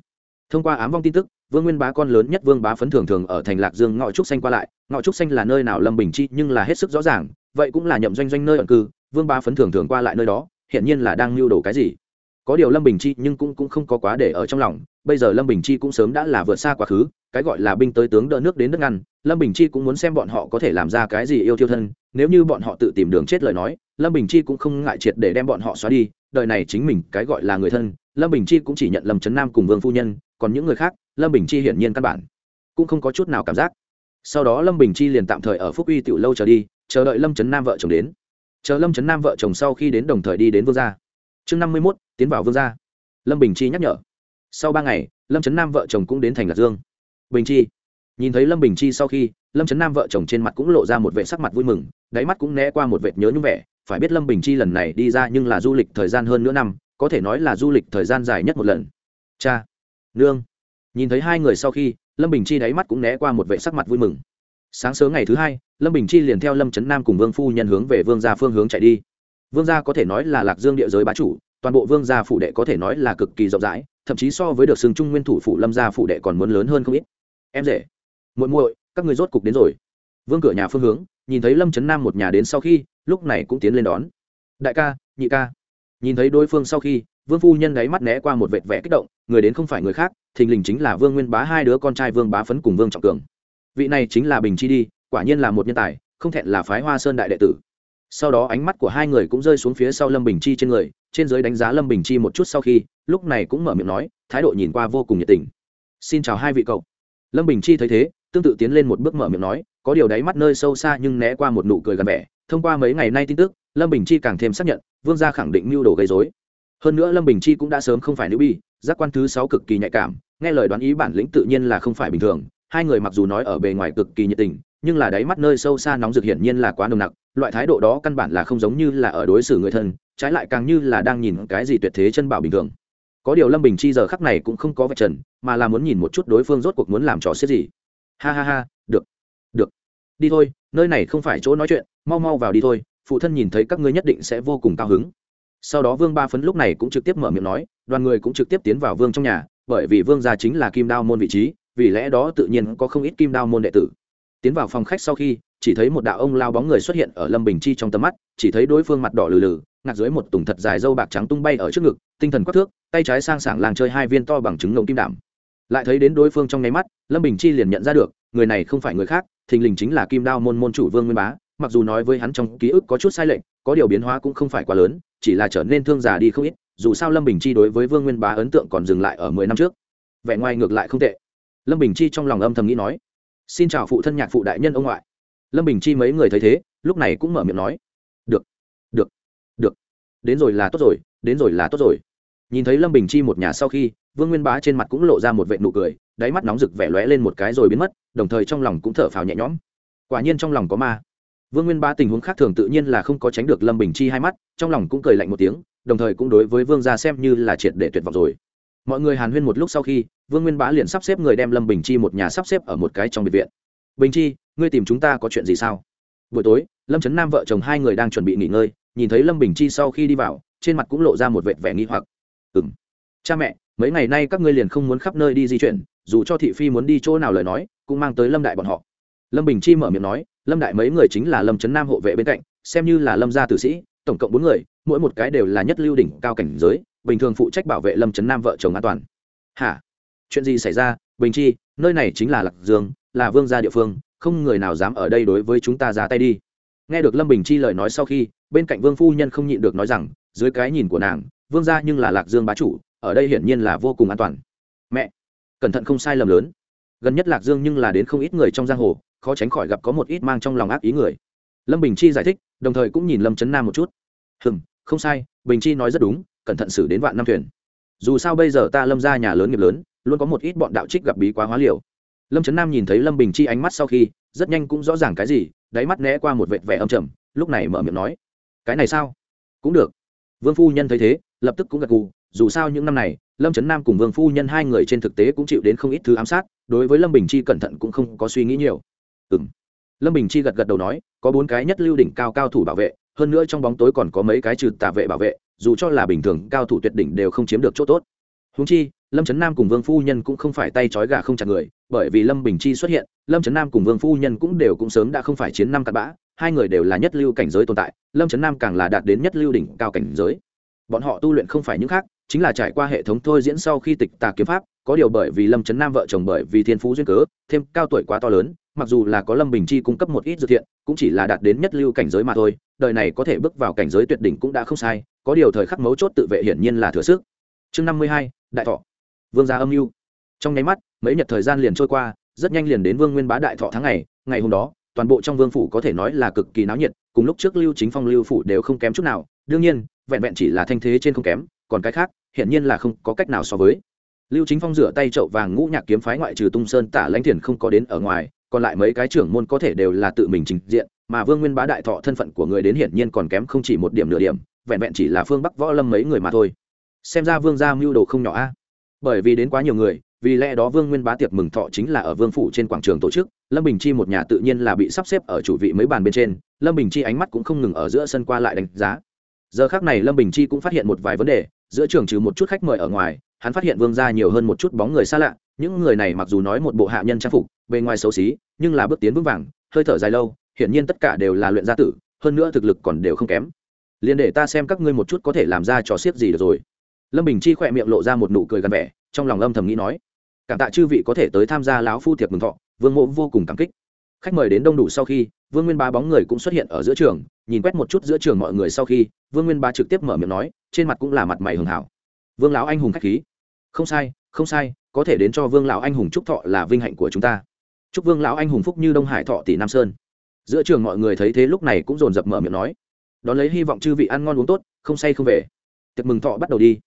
Speaker 1: Thông qua ám vong tin tức vương nguyên bá con lớn nhất vương bá phấn thường thường ở thành lạc dương ngọ trúc xanh qua lại. Ngọ trúc xanh là nơi nào lâm bình chi nhưng là hết sức rõ ràng vậy cũng là nhậm doanh doanh nơi ẩn cư vương bá phấn thường thường qua lại nơi đó hiện nhiên là đang lưu đồ cái gì. Có điều lâm bình chi nhưng cũng, cũng không có quá để ở trong lòng bây giờ lâm bình chi cũng sớm đã là vượt xa quá khứ cái gọi là binh tới tướng đỡ nước đến nước ngăn lâm bình chi cũng muốn xem bọn họ có thể làm ra cái gì yêu thiêu thân nếu như bọn họ tự tìm đường chết lời nói lâm bình chi cũng không ngại triệt để đem bọn họ xóa đi đời này chính mình cái gọi là người thân, lâm bình chi cũng chỉ nhận lâm trấn nam cùng vương phu nhân, còn những người khác, lâm bình chi hiển nhiên căn bản cũng không có chút nào cảm giác. Sau đó lâm bình chi liền tạm thời ở phúc uy tiểu lâu trở đi, chờ đợi lâm trấn nam vợ chồng đến. Chờ lâm trấn nam vợ chồng sau khi đến đồng thời đi đến vương gia. Chương năm mươi mốt, tiến vào vương gia. Lâm bình chi nhắc nhở. Sau ba ngày, lâm trấn nam vợ chồng cũng đến thành lạc dương. Bình chi. Nhìn thấy lâm bình chi sau khi, lâm trấn nam vợ chồng trên mặt cũng lộ ra một vệ sắc mặt vui mừng, đáy mắt cũng né qua một vệt nhớ nhung vẻ phải biết lâm bình chi lần này đi ra nhưng là du lịch thời gian hơn nửa năm, có thể nói là du lịch thời gian dài nhất một lần. Cha, nương. Nhìn thấy hai người sau khi, lâm bình chi đáy mắt cũng né qua một vệ sắc mặt vui mừng. Sáng sớm ngày thứ hai, lâm bình chi liền theo lâm trấn nam cùng vương phu nhân hướng về vương gia phương hướng chạy đi. Vương gia có thể nói là lạc dương địa giới bá chủ, toàn bộ vương gia phủ đệ có thể nói là cực kỳ rộng rãi, thậm chí so với được xưng trung nguyên thủ phủ lâm gia phủ đệ còn muốn lớn hơn không ít. Em rể, muội muội, các người rốt cục đến rồi. Vương cửa nhà phương hướng, nhìn thấy lâm trấn nam một nhà đến sau khi lúc này cũng tiến lên đón. Đại ca, nhị ca. Nhìn thấy đối phương sau khi, vương phu nhân đáy mắt né qua một vệt vẽ kích động, người đến không phải người khác, thình lình chính là vương nguyên bá hai đứa con trai vương bá phấn cùng vương trọng cường. Vị này chính là bình chi đi, quả nhiên là một nhân tài, không thẹn là phái hoa sơn đại đệ tử. Sau đó ánh mắt của hai người cũng rơi xuống phía sau lâm bình chi trên người, trên giới đánh giá lâm bình chi một chút sau khi, lúc này cũng mở miệng nói, thái độ nhìn qua vô cùng nhiệt tình. Xin chào hai vị cậu. Lâm bình chi thấy thế, tương tự tiến lên một bước mở miệng nói có điều đáy mắt nơi sâu xa nhưng né qua một nụ cười gần vẻ. Thông qua mấy ngày nay tin tức, lâm bình chi càng thêm xác nhận, vương gia khẳng định mưu đồ gây dối hơn nữa lâm bình chi cũng đã sớm không phải nữ bi, giác quan thứ sáu cực kỳ nhạy cảm, nghe lời đoán ý bản lĩnh tự nhiên là không phải bình thường. Hai người mặc dù nói ở bề ngoài cực kỳ nhiệt tình, nhưng là đáy mắt nơi sâu xa nóng rực hiển nhiên là quá nồng nặc, loại thái độ đó căn bản là không giống như là ở đối xử người thân, trái lại càng như là đang nhìn cái gì tuyệt thế chân bảo bình thường. Có điều lâm bình chi giờ khắc này cũng không có vạch trần, mà là muốn nhìn một chút đối phương rốt cuộc muốn làm trò xếp gì. Ha ha ha, được đi thôi, nơi này không phải chỗ nói chuyện, mau mau vào đi thôi, phụ thân nhìn thấy các ngươi nhất định sẽ vô cùng cao hứng. Sau đó vương ba phấn lúc này cũng trực tiếp mở miệng nói, đoàn người cũng trực tiếp tiến vào vương trong nhà, bởi vì vương gia chính là kim đao môn vị trí, vì lẽ đó tự nhiên có không ít kim đao môn đệ tử. Tiến vào phòng khách sau khi, chỉ thấy một đạo ông lao bóng người xuất hiện ở lâm bình chi trong tầm mắt, chỉ thấy đối phương mặt đỏ lừ lừ, ngạc dưới một tùng thật dài dâu bạc trắng tung bay ở trước ngực, tinh thần quắc thước, tay trái sang sảng làng chơi hai viên to bằng trứng ngỗng kim đảm lại thấy đến đối phương trong nháy mắt, lâm bình chi liền nhận ra được, người này không phải người khác thình lình chính là kim đao môn môn chủ vương nguyên bá, mặc dù nói với hắn trong ký ức có chút sai lệch, có điều biến hóa cũng không phải quá lớn, chỉ là trở nên thương già đi không ít, dù sao lâm bình chi đối với vương nguyên bá ấn tượng còn dừng lại ở mười năm trước. Vẻ ngoài ngược lại không tệ. Lâm bình chi trong lòng âm thầm nghĩ nói, xin chào phụ thân nhạc phụ đại nhân ông ngoại. Lâm bình chi mấy người thấy thế, lúc này cũng mở miệng nói, được được được. Đến rồi là tốt rồi, đến rồi là tốt rồi. Nhìn thấy lâm bình chi một nhà sau khi, vương nguyên bá trên mặt cũng lộ ra một vệ nụ cười đáy mắt nóng rực vẻ lóe lên một cái rồi biến mất, đồng thời trong lòng cũng thở phào nhẹ nhõm. Quả nhiên trong lòng có ma. Vương nguyên bá tình huống khác thường tự nhiên là không có tránh được lâm bình chi hai mắt, trong lòng cũng cười lạnh một tiếng, đồng thời cũng đối với vương gia xem như là triệt để tuyệt vọng rồi. Mọi người hàn huyên một lúc sau khi, vương nguyên bá liền sắp xếp người đem lâm bình chi một nhà sắp xếp ở một cái trong biệt viện. Bình chi, ngươi tìm chúng ta có chuyện gì sao? Buổi tối, lâm trấn nam vợ chồng hai người đang chuẩn bị nghỉ ngơi, nhìn thấy lâm bình chi sau khi đi vào, trên mặt cũng lộ ra một vệt vẻ nghi hoặc. Ừ m cha mẹ mấy ngày nay các ngươi liền không muốn khắp nơi đi di chuyển, dù cho thị phi muốn đi chỗ nào lời nói, cũng mang tới lâm đại bọn họ. Lâm bình chi mở miệng nói, lâm đại mấy người chính là lâm trấn nam hộ vệ bên cạnh, xem như là lâm gia tử sĩ, tổng cộng bốn người, mỗi một cái đều là nhất lưu đỉnh cao cảnh giới, bình thường phụ trách bảo vệ lâm trấn nam vợ chồng an toàn. Hả? Chuyện gì xảy ra? Bình chi, nơi này chính là lạc dương, là vương gia địa phương, không người nào dám ở đây đối với chúng ta ra tay đi. Nghe được lâm bình chi lời nói sau khi, bên cạnh vương phu nhân không nhịn được nói rằng, dưới cái nhìn của nàng, vương gia nhưng là lạc dương bá chủ ở đây hiển nhiên là vô cùng an toàn. Mẹ, cẩn thận không sai lầm lớn. Gần nhất lạc dương nhưng là đến không ít người trong giang hồ, khó tránh khỏi gặp có một ít mang trong lòng ác ý người. Lâm bình chi giải thích, đồng thời cũng nhìn lâm trấn nam một chút. Hừm, không sai, bình chi nói rất đúng, cẩn thận xử đến vạn năm thuyền. Dù sao bây giờ ta lâm ra nhà lớn nghiệp lớn, luôn có một ít bọn đạo trích gặp bí quá hóa liều. Lâm trấn nam nhìn thấy lâm bình chi ánh mắt sau khi, rất nhanh cũng rõ ràng cái gì, đáy mắt né qua một vệt vẻ âm trầm, lúc này mở miệng nói. Cái này sao? Cũng được. Vương phu nhân thấy thế, lập tức cũng gật gù dù sao những năm này, lâm trấn nam cùng vương phu nhân hai người trên thực tế cũng chịu đến không ít thứ ám sát, đối với lâm bình chi cẩn thận cũng không có suy nghĩ nhiều. Ừ m lâm bình chi gật gật đầu nói, có bốn cái nhất lưu đỉnh cao cao thủ bảo vệ, hơn nữa trong bóng tối còn có mấy cái trừ tà vệ bảo vệ, dù cho là bình thường, cao thủ tuyệt đỉnh đều không chiếm được chỗ tốt. Húng chi, lâm trấn nam cùng vương phu nhân cũng không phải tay trói gà không chặt người, bởi vì lâm bình chi xuất hiện, lâm trấn nam cùng vương phu nhân cũng đều cũng sớm đã không phải chiến năm cặp bã, hai người đều là nhất lưu cảnh giới tồn tại, lâm trấn nam càng là đạt đến nhất lưu đỉnh cao cảnh giới. Bọn họ tu luyện không phải những khác chính là trải qua hệ thống thôi diễn sau khi tịch tà kiếm pháp, có điều bởi vì lâm trấn nam vợ chồng bởi vì thiên phú duyên cớ, thêm cao tuổi quá to lớn, mặc dù là có lâm bình chi cung cấp một ít dự thiện, cũng chỉ là đạt đến nhất lưu cảnh giới mà thôi, đời này có thể bước vào cảnh giới tuyệt đỉnh cũng đã không sai, có điều thời khắc mấu chốt tự vệ hiển nhiên là thừa sức. Chương năm mươi hai, đại thọ. Vương gia âm mưu. Trong nháy mắt, mấy nhật thời gian liền trôi qua, rất nhanh liền đến vương nguyên bá đại thọ tháng ngày ngày hôm đó, toàn bộ trong vương phủ có thể nói là cực kỳ náo nhiệt, cùng lúc trước lưu chính phong lưu phủ đều không kém chút nào, đương nhiên, vẹn vẹn chỉ là thanh thế trên không kém còn cái khác, hiển nhiên là không có cách nào so với. Lưu chính phong rửa tay trậu vàng ngũ nhạc kiếm phái ngoại trừ tung sơn tả lãnh thiền không có đến ở ngoài, còn lại mấy cái trưởng môn có thể đều là tự mình trình diện, mà vương nguyên bá đại thọ thân phận của người đến hiển nhiên còn kém không chỉ một điểm nửa điểm, vẹn vẹn chỉ là phương bắc võ lâm mấy người mà thôi. Xem ra vương gia mưu đồ không nhỏ a. Bởi vì đến quá nhiều người, vì lẽ đó vương nguyên bá tiệc mừng thọ chính là ở vương phủ trên quảng trường tổ chức, lâm bình chi một nhà tự nhiên là bị sắp xếp ở chủ vị mấy bàn bên trên, lâm bình chi ánh mắt cũng không ngừng ở giữa sân qua lại đánh giá. Giờ khác này lâm bình chi cũng phát hiện một vài vấn đề giữa trường trừ một chút khách mời ở ngoài, hắn phát hiện vương gia nhiều hơn một chút bóng người xa lạ, những người này mặc dù nói một bộ hạ nhân trang phục, bề ngoài xấu xí, nhưng là bước tiến vững vàng, hơi thở dài lâu, hiển nhiên tất cả đều là luyện gia tử, hơn nữa thực lực còn đều không kém. Liền để ta xem các ngươi một chút có thể làm ra trò xiếc gì được rồi. Lâm bình chi khỏe miệng lộ ra một nụ cười gần vẻ, trong lòng âm thầm nghĩ nói, cảm tạ chư vị có thể tới tham gia lão phu tiệc mừng thọ, vương mộ vô cùng cảm kích. Khách mời đến đông đủ sau khi, vương nguyên ba bóng người cũng xuất hiện ở giữa trường nhìn quét một chút giữa trường mọi người sau khi, vương nguyên ba trực tiếp mở miệng nói, trên mặt cũng là mặt mày hường hảo. Vương lão anh hùng khách khí. Không sai không sai, có thể đến cho vương lão anh hùng chúc thọ là vinh hạnh của chúng ta. Chúc vương lão anh hùng phúc như đông hải thọ tỷ nam sơn. Giữa trường mọi người thấy thế lúc này cũng dồn dập mở miệng nói. Đón lấy hy vọng chư vị ăn ngon uống tốt, không say không về. Tiệc mừng thọ bắt đầu đi.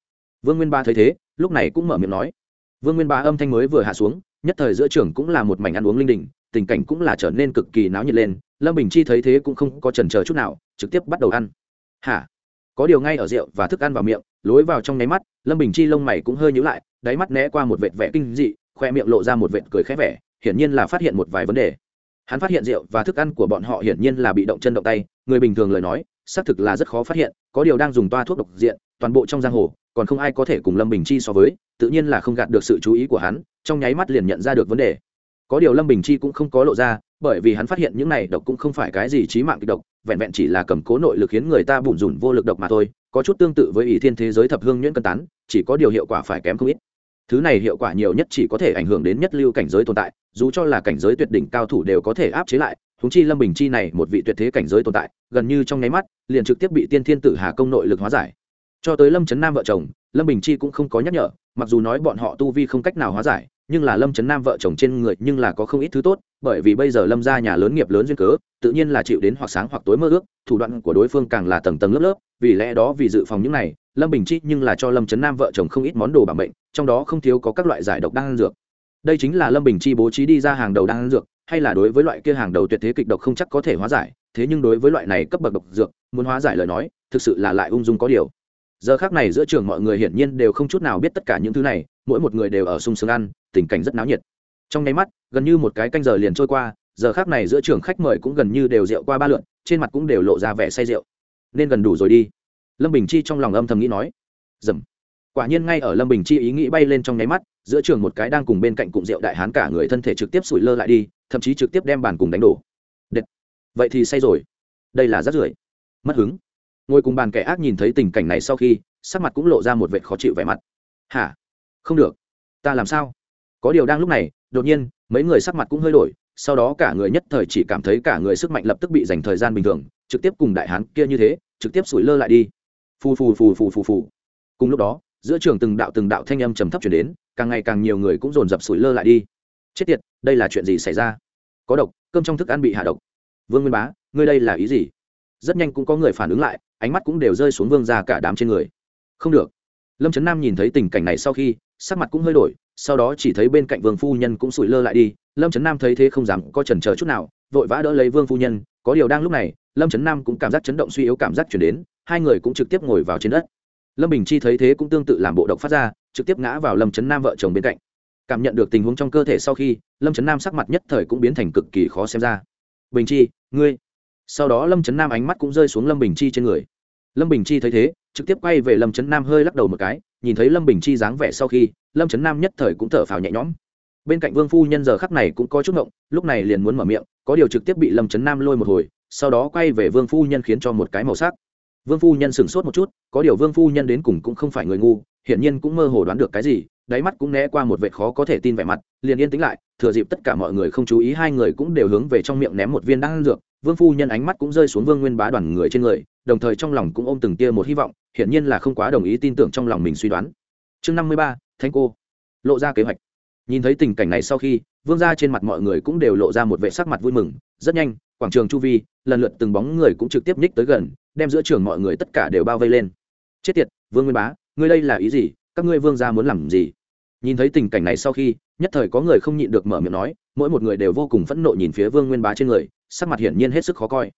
Speaker 1: Vương nguyên ba thấy thế, lúc này cũng mở miệng nói. Vương nguyên ba âm thanh mới vừa hạ xuống, nhất thời giữa trường cũng là một mảnh ăn uống linh đình tình cảnh cũng là trở nên cực kỳ náo nhiệt lên, lâm bình chi thấy thế cũng không có chần chờ chút nào, trực tiếp bắt đầu ăn. Hả? Có điều ngay ở rượu và thức ăn vào miệng, lối vào trong nháy mắt, lâm bình chi lông mày cũng hơi nhíu lại, đáy mắt né qua một vệt vẻ kinh dị, khoe miệng lộ ra một vệt cười khẽ vẻ, hiển nhiên là phát hiện một vài vấn đề. Hắn phát hiện rượu và thức ăn của bọn họ hiển nhiên là bị động chân động tay, người bình thường lời nói, xác thực là rất khó phát hiện, có điều đang dùng toa thuốc độc diện, toàn bộ trong giang hồ, còn không ai có thể cùng lâm bình chi so với, tự nhiên là không gạt được sự chú ý của hắn, trong nháy mắt liền nhận ra được vấn đề có điều lâm bình chi cũng không có lộ ra, bởi vì hắn phát hiện những này độc cũng không phải cái gì trí mạng kịch độc, vẹn vẹn chỉ là cầm cố nội lực khiến người ta bủn rủn vô lực độc mà thôi, có chút tương tự với ỷ thiên thế giới thập hương nhuyễn cân tán, chỉ có điều hiệu quả phải kém không ít. Thứ này hiệu quả nhiều nhất chỉ có thể ảnh hưởng đến nhất lưu cảnh giới tồn tại, dù cho là cảnh giới tuyệt đỉnh cao thủ đều có thể áp chế lại húng chi lâm bình chi này một vị tuyệt thế cảnh giới tồn tại, gần như trong nháy mắt, liền trực tiếp bị tiên thiên tử hà công nội lực hóa giải. Cho tới lâm trấn nam vợ chồng, lâm bình chi cũng không có nhắc nhở, mặc dù nói bọn họ tu vi không cách nào hóa giải nhưng là lâm trấn nam vợ chồng trên người nhưng là có không ít thứ tốt, bởi vì bây giờ lâm ra nhà lớn nghiệp lớn duyên cớ, tự nhiên là chịu đến hoặc sáng hoặc tối mơ ước, thủ đoạn của đối phương càng là tầng tầng lớp lớp, vì lẽ đó vì dự phòng những này, lâm bình chi nhưng là cho lâm trấn nam vợ chồng không ít món đồ bằng mệnh, trong đó không thiếu có các loại giải độc đan dược. Đây chính là lâm bình chi bố trí đi ra hàng đầu đan dược, hay là đối với loại kia hàng đầu tuyệt thế kịch độc không chắc có thể hóa giải, thế nhưng đối với loại này cấp bậc độc dược, muốn hóa giải lời nói, thực sự là lại ung dung có điều giờ khác này giữa trường mọi người hiển nhiên đều không chút nào biết tất cả những thứ này, mỗi một người đều ở sung sướng ăn, tình cảnh rất náo nhiệt. Trong nháy mắt, gần như một cái canh giờ liền trôi qua, giờ khác này giữa trường khách mời cũng gần như đều rượu qua ba lượn trên mặt cũng đều lộ ra vẻ say rượu. Nên gần đủ rồi đi. Lâm bình chi trong lòng âm thầm nghĩ nói. Dầm. Quả nhiên ngay ở lâm bình chi ý nghĩ bay lên trong nháy mắt, giữa trường một cái đang cùng bên cạnh cụm rượu đại hán cả người thân thể trực tiếp sủi lơ lại đi, thậm chí trực tiếp đem bàn cùng đánh đổ. Đệt. vậy thì say rồi. Đây là rát rưởi. Mất hứng ngồi cùng bàn kẻ ác nhìn thấy tình cảnh này sau khi, sắc mặt cũng lộ ra một vệ khó chịu vẻ mặt. Hả? Không được. Ta làm sao? Có điều đang lúc này, đột nhiên, mấy người sắc mặt cũng hơi đổi, sau đó cả người nhất thời chỉ cảm thấy cả người sức mạnh lập tức bị dành thời gian bình thường, trực tiếp cùng đại hán kia như thế, trực tiếp sủi lơ lại đi. Phù phù phù phù phù phù. Cùng lúc đó, giữa trường từng đạo từng đạo thanh âm trầm thấp chuyển đến, càng ngày càng nhiều người cũng dồn dập sủi lơ lại đi. Chết tiệt, đây là chuyện gì xảy ra? Có độc, cơm trong thức ăn bị hạ độc. Vương nguyên bá, ngươi đây là ý gì? Rất nhanh cũng có người phản ứng lại ánh mắt cũng đều rơi xuống vương ra cả đám trên người. Không được. Lâm trấn nam nhìn thấy tình cảnh này sau khi, sắc mặt cũng hơi đổi, sau đó chỉ thấy bên cạnh vương phu nhân cũng sủi lơ lại đi. Lâm trấn nam thấy thế không dám có chần chờ chút nào, vội vã đỡ lấy vương phu nhân. Có điều đang lúc này, lâm trấn nam cũng cảm giác chấn động suy yếu cảm giác chuyển đến, hai người cũng trực tiếp ngồi vào trên đất. Lâm bình chi thấy thế cũng tương tự làm bộ động phát ra, trực tiếp ngã vào lâm trấn nam vợ chồng bên cạnh. Cảm nhận được tình huống trong cơ thể sau khi, lâm trấn nam sắc mặt nhất thời cũng biến thành cực kỳ khó xem ra. Bình chi, ngươi? Sau đó lâm trấn nam ánh mắt cũng rơi xuống lâm bình chi trên người lâm bình chi thấy thế, trực tiếp quay về lâm trấn nam hơi lắc đầu một cái, nhìn thấy lâm bình chi dáng vẻ sau khi, lâm trấn nam nhất thời cũng thở phào nhẹ nhõm. Bên cạnh vương phu nhân giờ khắc này cũng có chút ngộng, lúc này liền muốn mở miệng, có điều trực tiếp bị lâm trấn nam lôi một hồi, sau đó quay về vương phu nhân khiến cho một cái màu sắc. Vương phu nhân sửng sốt một chút, có điều vương phu nhân đến cùng cũng không phải người ngu, hiển nhiên cũng mơ hồ đoán được cái gì, đáy mắt cũng né qua một vệ khó có thể tin vẻ mặt, liền yên tĩnh lại, thừa dịp tất cả mọi người không chú ý hai người cũng đều hướng về trong miệng ném một viên đan dược. Vương phu nhân ánh mắt cũng rơi xuống vương nguyên bá đoàn người trên người đồng thời trong lòng cũng ôm từng tia một hy vọng, hiển nhiên là không quá đồng ý tin tưởng trong lòng mình suy đoán. Chương năm mươi ba thanh cô. Lộ ra kế hoạch. Nhìn thấy tình cảnh này sau khi, vương ra trên mặt mọi người cũng đều lộ ra một vệ sắc mặt vui mừng. Rất nhanh, quảng trường chu vi, lần lượt từng bóng người cũng trực tiếp nhích tới gần, đem giữa trường mọi người tất cả đều bao vây lên. Chết tiệt, vương nguyên bá, ngươi đây là ý gì? Các ngươi vương gia muốn làm gì? Nhìn thấy tình cảnh này sau khi, nhất thời có người không nhịn được mở miệng nói, mỗi một người đều vô cùng phẫn nộ nhìn phía vương nguyên bá trên người, sắc mặt hiển nhiên hết sức khó coi.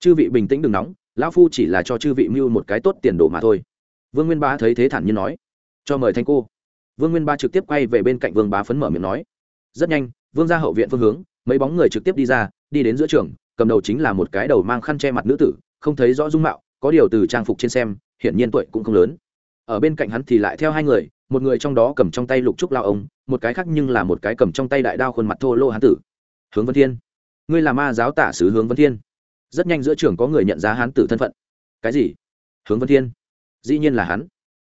Speaker 1: Chư vị bình tĩnh đừng nóng lão phu chỉ là cho chư vị mưu một cái tốt tiền đồ mà thôi. Vương nguyên bá thấy thế thản nhiên nói, cho mời thanh cô. Vương nguyên bá trực tiếp quay về bên cạnh vương bá phấn mở miệng nói, rất nhanh, vương ra hậu viện phương hướng, mấy bóng người trực tiếp đi ra, đi đến giữa trường, cầm đầu chính là một cái đầu mang khăn che mặt nữ tử, không thấy rõ dung mạo, có điều từ trang phục trên xem, hiển nhiên tuổi cũng không lớn. Ở bên cạnh hắn thì lại theo hai người, một người trong đó cầm trong tay lục trúc lao ông, một cái khác nhưng là một cái cầm trong tay đại đao khuôn mặt thô lô hán tử. Hướng vân thiên. Ngươi là ma giáo tả sứ hướng vân thiên rất nhanh giữa trường có người nhận ra hán tử thân phận. Cái gì? Hướng vân thiên. Dĩ nhiên là hắn.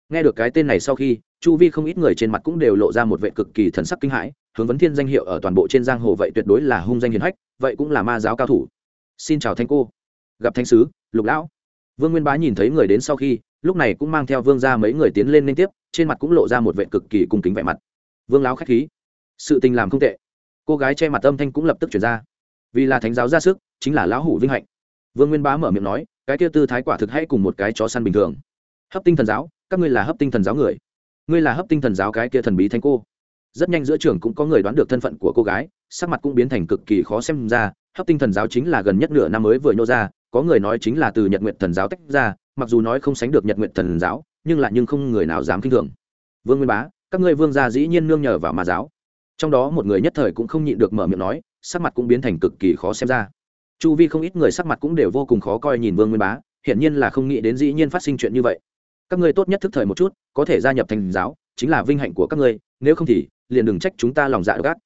Speaker 1: Nghe được cái tên này sau khi, chu vi không ít người trên mặt cũng đều lộ ra một vệ cực kỳ thần sắc kinh hãi. Hướng vấn thiên danh hiệu ở toàn bộ trên giang hồ vậy tuyệt đối là hung danh hiền hách, vậy cũng là ma giáo cao thủ. Xin chào thanh cô. Gặp thanh sứ, lục lão. Vương nguyên bá nhìn thấy người đến sau khi, lúc này cũng mang theo vương ra mấy người tiến lên liên tiếp, trên mặt cũng lộ ra một vệ cực kỳ cung kính vẻ mặt. Vương lão k h á c h khí. Sự tình làm không tệ. Cô gái che mặt âm thanh cũng lập tức chuyển ra. Vì là thánh giáo ra sức, chính là lão hủ vinh hạnh vương nguyên bá mở miệng nói, cái kia tư thái quả thực hay cùng một cái chó săn bình thường. Hấp tinh thần giáo, các ngươi là hấp tinh thần giáo người. Ngươi là hấp tinh thần giáo cái kia thần bí thanh cô. Rất nhanh giữa trường cũng có người đoán được thân phận của cô gái, sắc mặt cũng biến thành cực kỳ khó xem ra. Hấp tinh thần giáo chính là gần nhất nửa năm mới vừa nhô ra, có người nói chính là từ nhật nguyện thần giáo tách ra, mặc dù nói không sánh được nhật nguyện thần giáo, nhưng lại nhưng không người nào dám k i n h thường. Vương nguyên bá, các ngươi vương gia dĩ nhiên nương nhờ vào ma giáo. Trong đó một người nhất thời cũng không nhịn được mở miệng nói, sắc mặt cũng biến thành cực kỳ khó xem ra chu vi không ít người sắc mặt cũng đều vô cùng khó coi nhìn vương nguyên bá, hiển nhiên là không nghĩ đến dĩ nhiên phát sinh chuyện như vậy. Các ngươi tốt nhất thức thời một chút, có thể gia nhập thành giáo, chính là vinh hạnh của các ngươi, nếu không thì, liền đừng trách chúng ta lòng dạ gác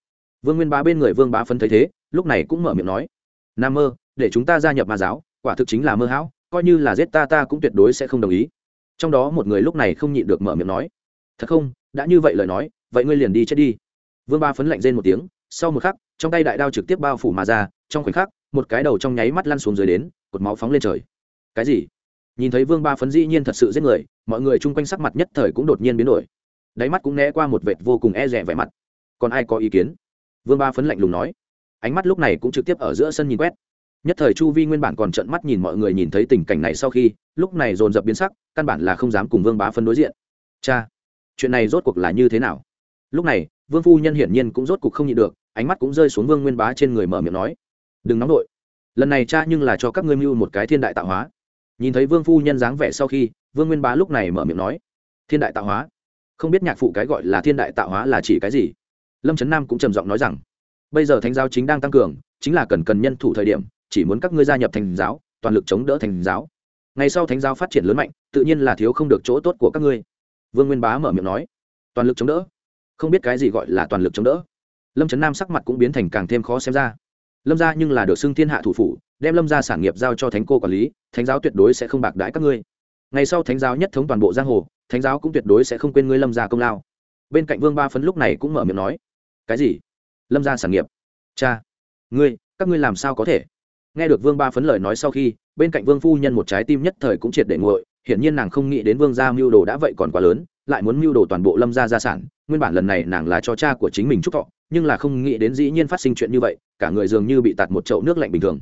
Speaker 1: vương nguyên bá bên người vương bá phân thấy thế, lúc này cũng mở miệng nói, nam mơ, để chúng ta gia nhập ma giáo, quả thực chính là mơ hão, coi như là giết ta ta cũng tuyệt đối sẽ không đồng ý. Trong đó một người lúc này không nhịn được mở miệng nói, thật không, đã như vậy lời nói, vậy ngươi liền đi chết đi. Vương ba phấn lạnh rên một tiếng, sau một khắc, trong tay đại đao trực tiếp bao phủ mà ra, trong khoảnh khắc một cái đầu trong nháy mắt lăn xuống dưới đến, cột máu phóng lên trời. Cái gì? Nhìn thấy vương ba phấn dĩ nhiên thật sự giết người, mọi người chung quanh sắc mặt nhất thời cũng đột nhiên biến đổi. Đáy mắt cũng né qua một vệt vô cùng e rẻ vẻ mặt. Còn ai có ý kiến? Vương ba phấn lạnh lùng nói. Ánh mắt lúc này cũng trực tiếp ở giữa sân nhìn quét. Nhất thời chu vi nguyên bản còn trợn mắt nhìn mọi người nhìn thấy tình cảnh này sau khi, lúc này dồn dập biến sắc, căn bản là không dám cùng vương bá phân đối diện. Cha, chuyện này rốt cuộc là như thế nào? Lúc này, vương phu nhân hiển nhiên cũng rốt cuộc không nhịn được, ánh mắt cũng rơi xuống vương nguyên bá trên người mở miệng nói đừng nóng nổi lần này cha nhưng là cho các ngươi mưu một cái thiên đại tạo hóa. Nhìn thấy vương phu nhân dáng vẻ sau khi, vương nguyên bá lúc này mở miệng nói, thiên đại tạo hóa? Không biết nhạc phụ cái gọi là thiên đại tạo hóa là chỉ cái gì? Lâm trấn nam cũng trầm giọng nói rằng, bây giờ thánh giáo chính đang tăng cường, chính là cần cần nhân thủ thời điểm, chỉ muốn các ngươi gia nhập thành giáo, toàn lực chống đỡ thành giáo. Ngày sau thánh giáo phát triển lớn mạnh, tự nhiên là thiếu không được chỗ tốt của các ngươi. Vương nguyên bá mở miệng nói, toàn lực chống đỡ? Không biết cái gì gọi là toàn lực chống đỡ? Lâm trấn nam sắc mặt cũng biến thành càng thêm khó xem ra lâm gia nhưng là được xưng thiên hạ thủ phủ, đem lâm gia sản nghiệp giao cho thánh cô quản lý, thánh giáo tuyệt đối sẽ không bạc đãi các ngươi. Ngày sau thánh giáo nhất thống toàn bộ giang hồ, thánh giáo cũng tuyệt đối sẽ không quên ngươi lâm gia công lao. Bên cạnh vương ba phấn lúc này cũng mở miệng nói, cái gì? Lâm gia sản nghiệp? Cha, ngươi, các ngươi làm sao có thể? Nghe được vương ba phấn lời nói sau khi, bên cạnh vương phu nhân một trái tim nhất thời cũng triệt để nguội, hiển nhiên nàng không nghĩ đến vương gia mưu đồ đã vậy còn quá lớn, lại muốn mưu đồ toàn bộ lâm gia gia sản, nguyên bản lần này nàng là cho cha của chính mình chúc thọ nhưng là không nghĩ đến dĩ nhiên phát sinh chuyện như vậy, cả người dường như bị tạt một chậu nước lạnh bình thường.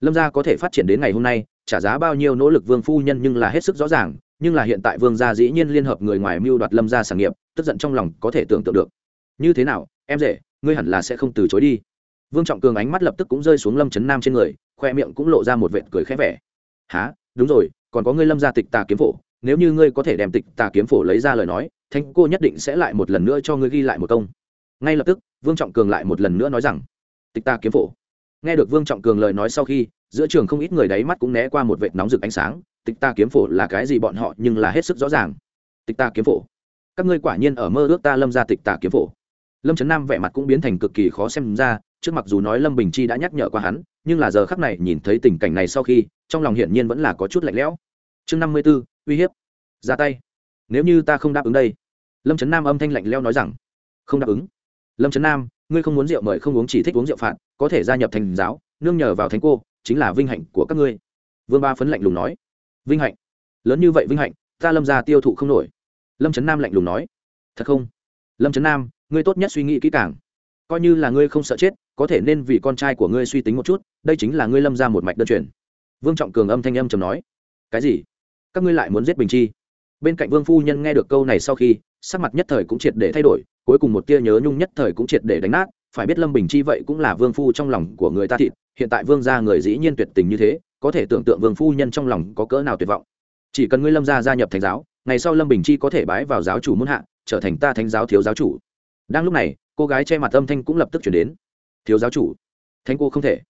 Speaker 1: Lâm gia có thể phát triển đến ngày hôm nay, trả giá bao nhiêu nỗ lực vương phu nhân nhưng là hết sức rõ ràng, nhưng là hiện tại vương gia dĩ nhiên liên hợp người ngoài mưu đoạt lâm gia sản nghiệp, tức giận trong lòng có thể tưởng tượng được. Như thế nào, em rể, ngươi hẳn là sẽ không từ chối đi. Vương trọng cường ánh mắt lập tức cũng rơi xuống lâm trấn nam trên người, khoe miệng cũng lộ ra một vệt cười khẽ vẻ. Há đúng rồi, còn có ngươi lâm gia tịch tà kiếm phổ, nếu như ngươi có thể đem tịch tà kiếm phổ lấy ra lời nói thanh cô nhất định sẽ lại một lần nữa cho ngươi ghi lại một công. Ngay lập tức vương trọng cường lại một lần nữa nói rằng, tịch Ta kiếm phổ. Nghe được vương trọng cường lời nói sau khi, giữa trường không ít người đáy mắt cũng né qua một vệt nóng rực ánh sáng, tịch Ta kiếm phổ là cái gì bọn họ nhưng là hết sức rõ ràng. Tịch Ta kiếm phổ? Các ngươi quả nhiên ở mơ ước ta lâm ra tịch Ta kiếm phổ. Lâm trấn nam vẻ mặt cũng biến thành cực kỳ khó xem ra, trước mặc dù nói lâm bình chi đã nhắc nhở qua hắn, nhưng là giờ khắc này nhìn thấy tình cảnh này sau khi, trong lòng hiển nhiên vẫn là có chút lạnh lẽo. Chương năm mươi b ố uy hiếp. Ra tay. Nếu như ta không đáp ứng đây. Lâm trấn nam âm thanh lạnh leo nói rằng, không đáp ứng lâm trấn nam, ngươi không muốn rượu mời không uống chỉ thích uống rượu phạt, có thể gia nhập thành giáo, nương nhờ vào thánh cô, chính là vinh hạnh của các ngươi. Vương ba phấn lạnh lùng nói. Vinh hạnh? Lớn như vậy vinh hạnh, ta lâm ra tiêu thụ không nổi. Lâm trấn nam lạnh lùng nói. Thật không? Lâm trấn nam, ngươi tốt nhất suy nghĩ kỹ càng. Coi như là ngươi không sợ chết, có thể nên vì con trai của ngươi suy tính một chút, đây chính là ngươi lâm ra một mạch đơn truyền. Vương trọng cường âm thanh âm trầm nói. Cái gì? Các ngươi lại muốn giết bình chi? Bên cạnh vương phu nhân nghe được câu này sau khi, sắc mặt nhất thời cũng triệt để thay đổi cuối cùng một tia nhớ nhung nhất thời cũng triệt để đánh nát. Phải biết lâm bình chi vậy cũng là vương phu trong lòng của người ta thịt, hiện tại vương gia người dĩ nhiên tuyệt tình như thế, có thể tưởng tượng vương phu nhân trong lòng có cỡ nào tuyệt vọng. Chỉ cần ngươi lâm gia gia nhập thành giáo, ngày sau lâm bình chi có thể bái vào giáo chủ muôn hạ, trở thành ta thánh giáo thiếu giáo chủ. Đang lúc này, cô gái che mặt âm thanh cũng lập tức chuyển đến. Thiếu giáo chủ? Thánh cô không thể.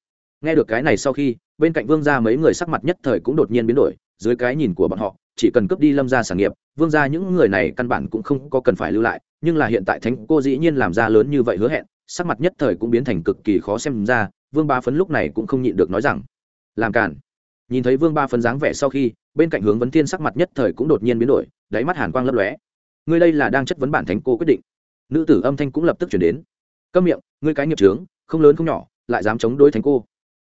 Speaker 1: Nghe được cái này sau khi, bên cạnh vương gia mấy người sắc mặt nhất thời cũng đột nhiên biến đổi, dưới cái nhìn của bọn họ, chỉ cần cướp đi lâm gia sản nghiệp, vương gia những người này căn bản cũng không có cần phải lưu lại nhưng là hiện tại thánh cô dĩ nhiên làm ra lớn như vậy hứa hẹn, sắc mặt nhất thời cũng biến thành cực kỳ khó xem ra, vương ba phấn lúc này cũng không nhịn được nói rằng, làm cản nhìn thấy vương ba phấn dáng vẻ sau khi, bên cạnh hướng vấn thiên sắc mặt nhất thời cũng đột nhiên biến đổi, đáy mắt hàn quang lấp lóe. Ngươi đây là đang chất vấn bản thánh cô quyết định. Nữ tử âm thanh cũng lập tức chuyển đến. Câm miệng, ngươi cái nghiệp trướng không lớn không nhỏ, lại dám chống đối thánh cô.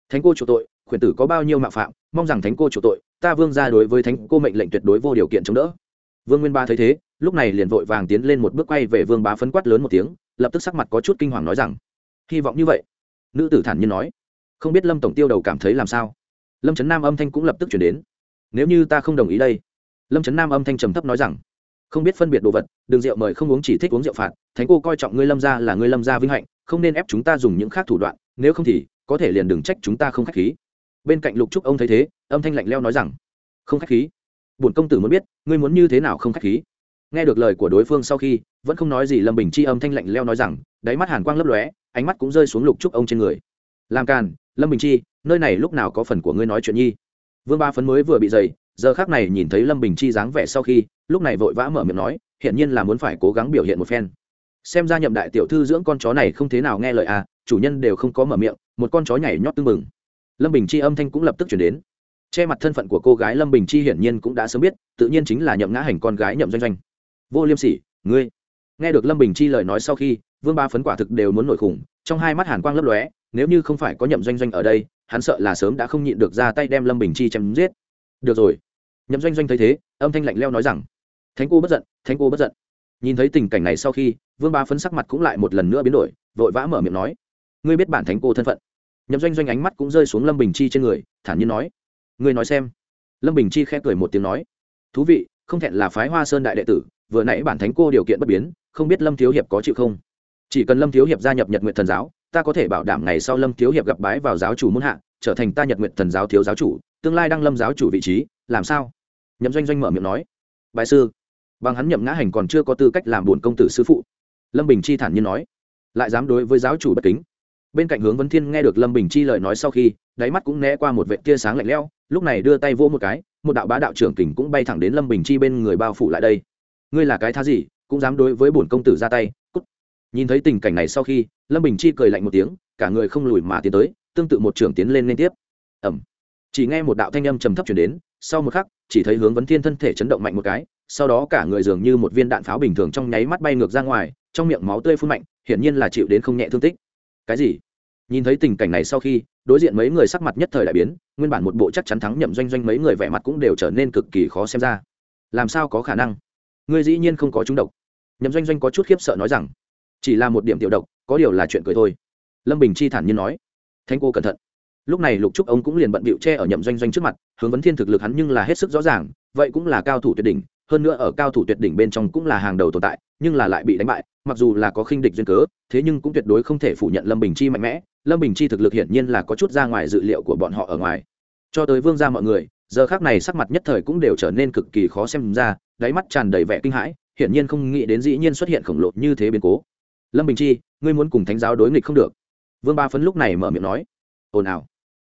Speaker 1: Thánh cô chủ tội, khuyển tử có bao nhiêu mạo phạm, mong rằng thánh cô chủ tội, ta vương ra đối với thánh cô mệnh lệnh tuyệt đối vô điều kiện chống đỡ vương nguyên ba thấy thế, lúc này liền vội vàng tiến lên một bước quay về vương bá phấn quát lớn một tiếng, lập tức sắc mặt có chút kinh hoàng nói rằng, hy vọng như vậy. Nữ tử thản nhiên nói, không biết lâm tổng tiêu đầu cảm thấy làm sao? Lâm trấn nam âm thanh cũng lập tức chuyển đến, nếu như ta không đồng ý đây. Lâm trấn nam âm thanh trầm thấp nói rằng, không biết phân biệt đồ vật, đường rượu mời không uống chỉ thích uống rượu phạt, thánh cô coi trọng ngươi lâm gia là ngươi lâm gia vinh hạnh, không nên ép chúng ta dùng những khác thủ đoạn, nếu không thì, có thể liền đừng trách chúng ta không khách khí. Bên cạnh lục trúc ông thấy thế, âm thanh lạnh leo nói rằng, không khách khí bổn công tử muốn biết, ngươi muốn như thế nào không khách khí. Nghe được lời của đối phương sau khi, vẫn không nói gì lâm bình chi âm thanh lạnh leo nói rằng, đáy mắt hàn quang lấp lóe, ánh mắt cũng rơi xuống lục trúc ông trên người. Làm càn, lâm bình chi, nơi này lúc nào có phần của ngươi nói chuyện nhi? Vương ba phấn mới vừa bị dày giờ khác này nhìn thấy lâm bình chi dáng vẻ sau khi, lúc này vội vã mở miệng nói hiện nhiên là muốn phải cố gắng biểu hiện một phen. Xem ra nhậm đại tiểu thư dưỡng con chó này không thế nào nghe lời à chủ nhân đều không có mở miệng, một con chó nhảy nhót tưng mừng lâm bình chi âm thanh cũng lập tức chuyển đến che mặt thân phận của cô gái lâm bình chi hiển nhiên cũng đã sớm biết, tự nhiên chính là nhậm ngã hành con gái nhậm doanh doanh. Vô liêm sỉ, ngươi. Nghe được lâm bình chi lời nói sau khi, vương ba phấn quả thực đều muốn nổi khủng, trong hai mắt hàn quang lấp lóe, nếu như không phải có nhậm doanh doanh ở đây, hắn sợ là sớm đã không nhịn được ra tay đem lâm bình chi chém giết. Được rồi. Nhậm doanh doanh thấy thế, âm thanh lạnh leo nói rằng, thánh cô bất giận, thánh cô bất giận. Nhìn thấy tình cảnh này sau khi, vương ba phấn sắc mặt cũng lại một lần nữa biến đổi, vội vã mở miệng nói, ngươi biết bản thánh cô thân phận. Nhậm doanh doanh ánh mắt cũng rơi xuống lâm bình chi trên người, thản nhiên nói ngươi nói xem. Lâm bình chi khẽ cười một tiếng nói, thú vị, không thẹn là phái hoa sơn đại đệ tử, vừa nãy bản thánh cô điều kiện bất biến, không biết lâm thiếu hiệp có chịu không? Chỉ cần lâm thiếu hiệp gia nhập nhật nguyện thần giáo, ta có thể bảo đảm ngày sau lâm thiếu hiệp gặp bái vào giáo chủ muôn hạ, trở thành ta nhật nguyện thần giáo thiếu giáo chủ, tương lai đăng lâm giáo chủ vị trí, làm sao? Nhậm doanh doanh mở miệng nói bài sư. Bằng hắn nhậm ngã hành còn chưa có tư cách làm bổn công tử sư phụ. Lâm bình chi thản nhiên nói, lại dám đối với giáo chủ bất kính? Bên cạnh hướng vấn thiên nghe được lâm bình chi lời nói sau khi, đáy mắt cũng né qua một vệ tia sáng lạnh lẽo lúc này đưa tay vỗ một cái, một đạo bá đạo trưởng kình cũng bay thẳng đến lâm bình chi bên người bao phủ lại đây. Ngươi là cái thá gì, cũng dám đối với bổn công tử ra tay, cút. Nhìn thấy tình cảnh này sau khi, lâm bình chi cười lạnh một tiếng, cả người không lùi mà tiến tới, tương tự một trưởng tiến lên liên tiếp. Ẩm chỉ nghe một đạo thanh âm trầm thấp chuyển đến, sau một khắc, chỉ thấy hướng vấn thiên thân thể chấn động mạnh một cái, sau đó cả người dường như một viên đạn pháo bình thường trong nháy mắt bay ngược ra ngoài, trong miệng máu tươi phun mạnh, hiển nhiên là chịu đến không nhẹ thương tích. Cái gì? Nhìn thấy tình cảnh này sau khi đối diện mấy người sắc mặt nhất thời đại biến, nguyên bản một bộ chắc chắn thắng nhậm doanh doanh mấy người vẻ mặt cũng đều trở nên cực kỳ khó xem ra. Làm sao có khả năng? Ngươi dĩ nhiên không có trúng độc. Nhậm doanh doanh có chút khiếp sợ nói rằng, chỉ là một điểm tiểu độc, có điều là chuyện cười thôi. Lâm bình chi thản nhiên nói thanh cô cẩn thận. Lúc này lục trúc ông cũng liền bận bịu che ở nhậm doanh doanh trước mặt, hướng vấn thiên thực lực hắn nhưng là hết sức rõ ràng, vậy cũng là cao thủ tuyệt đỉnh hơn nữa ở cao thủ tuyệt đỉnh bên trong cũng là hàng đầu tồn tại, nhưng là lại bị đánh bại, mặc dù là có khinh địch duyên cớ, thế nhưng cũng tuyệt đối không thể phủ nhận lâm bình chi mạnh mẽ. Lâm bình chi thực lực hiển nhiên là có chút ra ngoài dự liệu của bọn họ ở ngoài. Cho tới vương ra mọi người, giờ khác này sắc mặt nhất thời cũng đều trở nên cực kỳ khó xem ra, đáy mắt tràn đầy vẻ kinh hãi, hiển nhiên không nghĩ đến dĩ nhiên xuất hiện khổng lồ như thế biến cố. Lâm bình chi, ngươi muốn cùng thánh giáo đối nghịch không được. Vương ba phấn lúc này mở miệng nói. Ồn ào.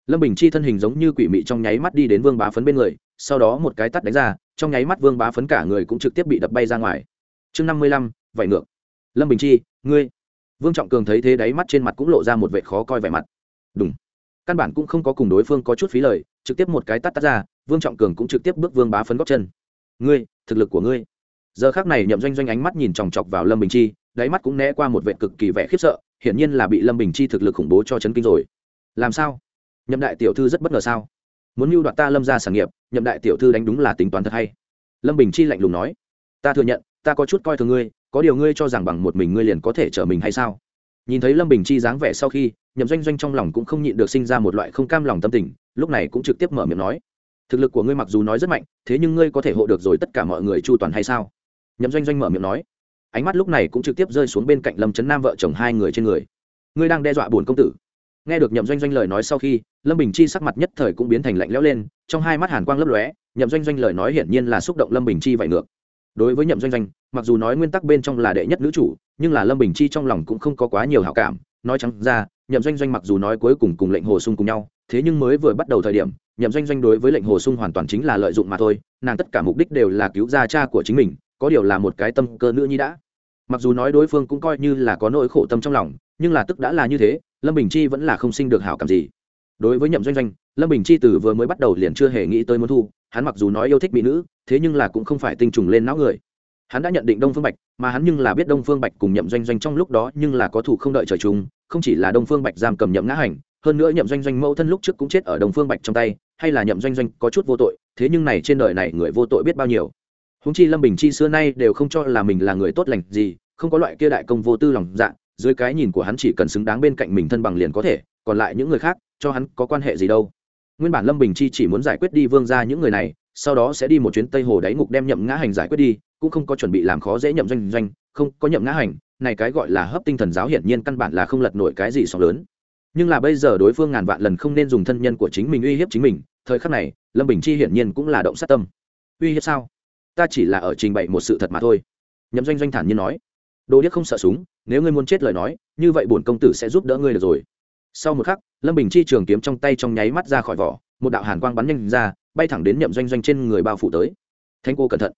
Speaker 1: Lâm bình chi thân hình giống như quỷ mị trong nháy mắt đi đến vương bá phấn bên người sau đó một cái tắt đánh ra, trong nháy mắt vương bá phấn cả người cũng trực tiếp bị đập bay ra ngoài. Chương năm mươi lăm vải ngược. Lâm bình chi, ngươi. Vương trọng cường thấy thế đáy mắt trên mặt cũng lộ ra một vệ khó coi vẻ mặt. Đúng căn bản cũng không có cùng đối phương có chút phí lời, trực tiếp một cái tắt tắt ra, vương trọng cường cũng trực tiếp bước vương bá phấn góc chân. Ngươi, thực lực của ngươi. Giờ khác này nhậm doanh doanh ánh mắt nhìn chòng chọc vào lâm bình chi, đáy mắt cũng né qua một vệ cực kỳ vẻ khiếp sợ, hiển nhiên là bị lâm bình chi thực lực khủng bố cho chấn kinh rồi. Làm sao? Nhậm đại tiểu thư rất bất ngờ sao? Muốn mưu đoạt ta lâm ra sản nghiệp, nhậm đại tiểu thư đánh đúng là tính toán thật hay. Lâm bình chi lạnh lùng nói, ta thừa nhận, ta có chút coi thường ngươi, có điều ngươi cho rằng bằng một mình ngươi liền có thể chở mình hay sao? Nhìn thấy lâm bình chi dáng vẻ sau khi, nhậm doanh doanh trong lòng cũng không nhịn được sinh ra một loại không cam lòng tâm tình, lúc này cũng trực tiếp mở miệng nói, thực lực của ngươi mặc dù nói rất mạnh, thế nhưng ngươi có thể hộ được rồi tất cả mọi người chu toàn hay sao? Nhậm doanh doanh mở miệng nói, ánh mắt lúc này cũng trực tiếp rơi xuống bên cạnh lâm trấn nam vợ chồng hai người trên người. Ngươi đang đe dọa bổn công tử nghe được nhậm doanh doanh lời nói sau khi, lâm bình chi sắc mặt nhất thời cũng biến thành lạnh lẽo lên, trong hai mắt hàn quang lấp lóe, nhậm doanh doanh lời nói hiển nhiên là xúc động lâm bình chi vậy ngược. Đối với nhậm doanh doanh, mặc dù nói nguyên tắc bên trong là đệ nhất nữ chủ, nhưng là lâm bình chi trong lòng cũng không có quá nhiều hảo cảm. Nói chẳng ra, nhậm doanh doanh mặc dù nói cuối cùng cùng lệnh hồ sung cùng nhau, thế nhưng mới vừa bắt đầu thời điểm, nhậm doanh doanh đối với lệnh hồ sung hoàn toàn chính là lợi dụng mà thôi, nàng tất cả mục đích đều là cứu ra cha của chính mình, có điều là một cái tâm cơ nữ nhi đã. Mặc dù nói đối phương cũng coi như là có nỗi khổ tâm trong lòng, nhưng là tức đã là như thế lâm bình chi vẫn là không sinh được hảo cảm gì. Đối với nhậm doanh doanh, lâm bình chi từ vừa mới bắt đầu liền chưa hề nghĩ tới muốn thu, hắn mặc dù nói yêu thích mỹ nữ, thế nhưng là cũng không phải tinh trùng lên não người. Hắn đã nhận định đông phương bạch, mà hắn nhưng là biết đông phương bạch cùng nhậm doanh doanh trong lúc đó nhưng là có thủ không đợi trời chung, không chỉ là đông phương bạch giam cầm nhậm ngã hành, hơn nữa nhậm doanh doanh mẫu thân lúc trước cũng chết ở đông phương bạch trong tay, hay là nhậm doanh doanh có chút vô tội, thế nhưng này trên đời này người vô tội biết bao nhiêu. Húng chi lâm bình chi xưa nay đều không cho là mình là người tốt lành gì, không có loại kia đại công vô tư lòng dạ dưới cái nhìn của hắn chỉ cần xứng đáng bên cạnh mình thân bằng liền có thể, còn lại những người khác, cho hắn có quan hệ gì đâu. Nguyên bản lâm bình chi chỉ muốn giải quyết đi vương ra những người này, sau đó sẽ đi một chuyến tây hồ đáy ngục đem nhậm ngã hành giải quyết đi, cũng không có chuẩn bị làm khó dễ nhậm doanh doanh, không, có nhậm ngã hành, này cái gọi là hấp tinh thần giáo hiển nhiên căn bản là không lật nổi cái gì sóng lớn. Nhưng là bây giờ đối phương ngàn vạn lần không nên dùng thân nhân của chính mình uy hiếp chính mình, thời khắc này, lâm bình chi hiển nhiên cũng là động sát tâm. Uy hiếp sao? Ta chỉ là ở trình bày một sự thật mà thôi. Nhậm doanh doanh thản nhiên nói. Đồ điếc không sợ súng nếu ngươi muốn chết lời nói, như vậy bổn công tử sẽ giúp đỡ ngươi được rồi. Sau một khắc, lâm bình chi trường kiếm trong tay trong nháy mắt ra khỏi vỏ, một đạo hàn quang bắn nhanh ra, bay thẳng đến nhậm doanh doanh trên người bao phủ tới. Thanh cô cẩn thận.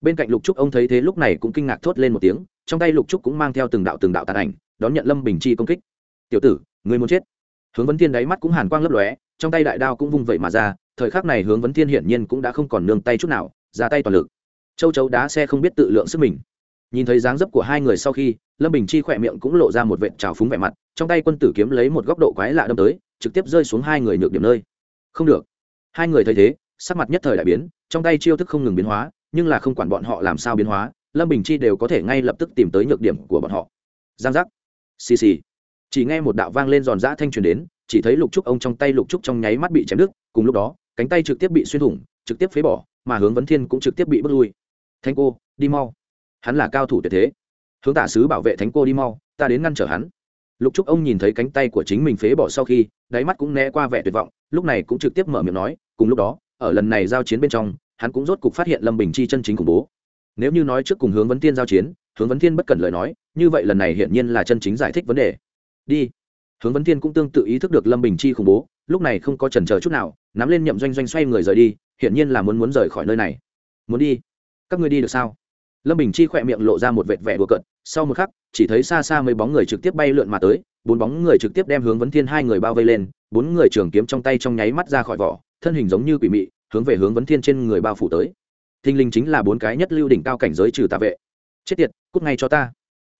Speaker 1: Bên cạnh lục trúc, ông thấy thế lúc này cũng kinh ngạc thốt lên một tiếng, trong tay lục trúc cũng mang theo từng đạo từng đạo tàn ảnh, đón nhận lâm bình chi công kích. Tiểu tử người muốn chết? Hướng vấn thiên đáy mắt cũng hàn quang lấp lóe, trong tay đại đao cũng vung vẩy mà ra, thời khắc này hướng vấn thiên hiển nhiên cũng đã không còn nương tay chút nào, ra tay toàn lực. Châu chấu đá xe không biết tự lượng sức mình. Nhìn thấy dáng dấp của hai người sau khi lâm bình chi khỏe miệng cũng lộ ra một vệt trào phúng vẻ mặt, trong tay quân tử kiếm lấy một góc độ quái lạ đâm tới, trực tiếp rơi xuống hai người nhược điểm nơi. Không được. Hai người thấy thế, sắc mặt nhất thời đại biến, trong tay chiêu thức không ngừng biến hóa, nhưng là không quản bọn họ làm sao biến hóa, lâm bình chi đều có thể ngay lập tức tìm tới nhược điểm của bọn họ. Giang giác. Xì xì. Chỉ nghe một đạo vang lên giòn giã thanh truyền đến, chỉ thấy lục trúc ông trong tay lục trúc trong nháy mắt bị chém đứt, cùng lúc đó, cánh tay trực tiếp bị xuyên thủng, trực tiếp phế bỏ, mà hướng vấn thiên cũng trực tiếp bị bước lui. Thanh cô, đi mau. Hắn là cao thủ tuyệt thế hướng tả sứ bảo vệ thánh cô đi mau, ta đến ngăn trở hắn. Lục trúc ông nhìn thấy cánh tay của chính mình phế bỏ sau khi, đáy mắt cũng né qua vẻ tuyệt vọng, lúc này cũng trực tiếp mở miệng nói, cùng lúc đó, ở lần này giao chiến bên trong, hắn cũng rốt cục phát hiện lâm bình chi chân chính khủng bố. Nếu như nói trước cùng hướng vấn thiên giao chiến, hướng vấn thiên bất cần lời nói, như vậy lần này hiển nhiên là chân chính giải thích vấn đề. Đi. Hướng vấn thiên cũng tương tự ý thức được lâm bình chi khủng bố, lúc này không có chần chờ chút nào, nắm lên nhậm doanh doanh xoay người rời đi, hiển nhiên là muốn muốn rời khỏi nơi này. Muốn đi. Các ngươi đi được sao? Lâm bình chi khỏe miệng lộ ra một vệt vẻ đùa cận sau một khắc, chỉ thấy xa xa mấy bóng người trực tiếp bay lượn mà tới, bốn bóng người trực tiếp đem hướng vấn thiên hai người bao vây lên, bốn người trường kiếm trong tay trong nháy mắt ra khỏi vỏ, thân hình giống như quỷ mị, hướng về hướng vấn thiên trên người bao phủ tới. Thinh linh chính là bốn cái nhất lưu đỉnh cao cảnh giới trừ tà vệ. Chết tiệt, cút ngay cho ta.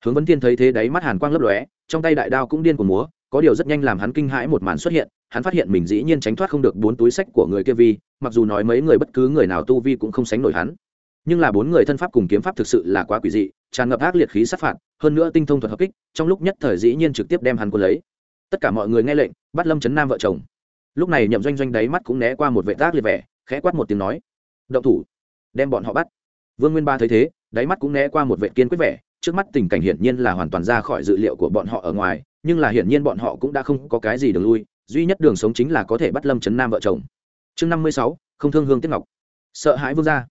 Speaker 1: Hướng vấn thiên thấy thế đáy mắt hàn quang lấp lóe, trong tay đại đao cũng điên của múa, có điều rất nhanh làm hắn kinh hãi một màn xuất hiện, hắn phát hiện mình dĩ nhiên tránh thoát không được bốn túi sách của người kia vi mặc dù nói mấy người bất cứ người nào tu vi cũng không sánh nổi hắn nhưng là bốn người thân pháp cùng kiếm pháp thực sự là quá quỷ dị, tràn ngập ác liệt khí sát phạt, hơn nữa tinh thông thuật hợp kích, trong lúc nhất thời dĩ nhiên trực tiếp đem hắn quân lấy. Tất cả mọi người nghe lệnh, bắt lâm chấn nam vợ chồng. Lúc này nhậm doanh doanh đáy mắt cũng né qua một vệ tác liệt vẻ, khẽ quát một tiếng nói, động thủ, đem bọn họ bắt. Vương nguyên ba thấy thế, đáy mắt cũng né qua một vệ kiên quyết vẻ, trước mắt tình cảnh hiển nhiên là hoàn toàn ra khỏi dự liệu của bọn họ ở ngoài, nhưng là hiển nhiên bọn họ cũng đã không có cái gì đường lui, duy nhất đường sống chính là có thể bắt lâm chấn nam vợ chồng. Chương năm mươi sáu, không thương hương tiết ngọc. Sợ hãi vương gia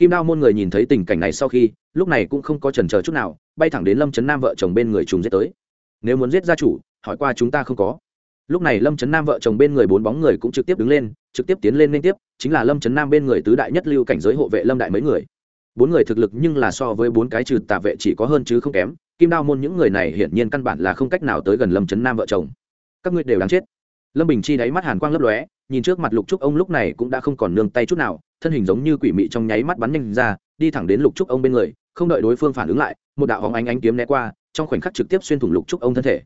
Speaker 1: kim đao môn người nhìn thấy tình cảnh này sau khi, lúc này cũng không có chần chờ chút nào, bay thẳng đến lâm trấn nam vợ chồng bên người trùng giết tới. Nếu muốn giết gia chủ, hỏi qua chúng ta không có. Lúc này lâm trấn nam vợ chồng bên người bốn bóng người cũng trực tiếp đứng lên, trực tiếp tiến lên liên tiếp, chính là lâm trấn nam bên người tứ đại nhất lưu cảnh giới hộ vệ lâm đại mấy người. Bốn người thực lực nhưng là so với bốn cái trừ tà vệ chỉ có hơn chứ không kém, kim đao môn những người này hiển nhiên căn bản là không cách nào tới gần lâm trấn nam vợ chồng. Các ngươi đều đáng chết lâm bình chi đáy mắt hàn quang lấp lóe, nhìn trước mặt lục trúc ông lúc này cũng đã không còn nương tay chút nào, thân hình giống như quỷ mị trong nháy mắt bắn nhanh ra, đi thẳng đến lục trúc ông bên người, không đợi đối phương phản ứng lại, một đạo hóng ánh ánh kiếm né qua, trong khoảnh khắc trực tiếp xuyên thủng lục trúc ông thân thể.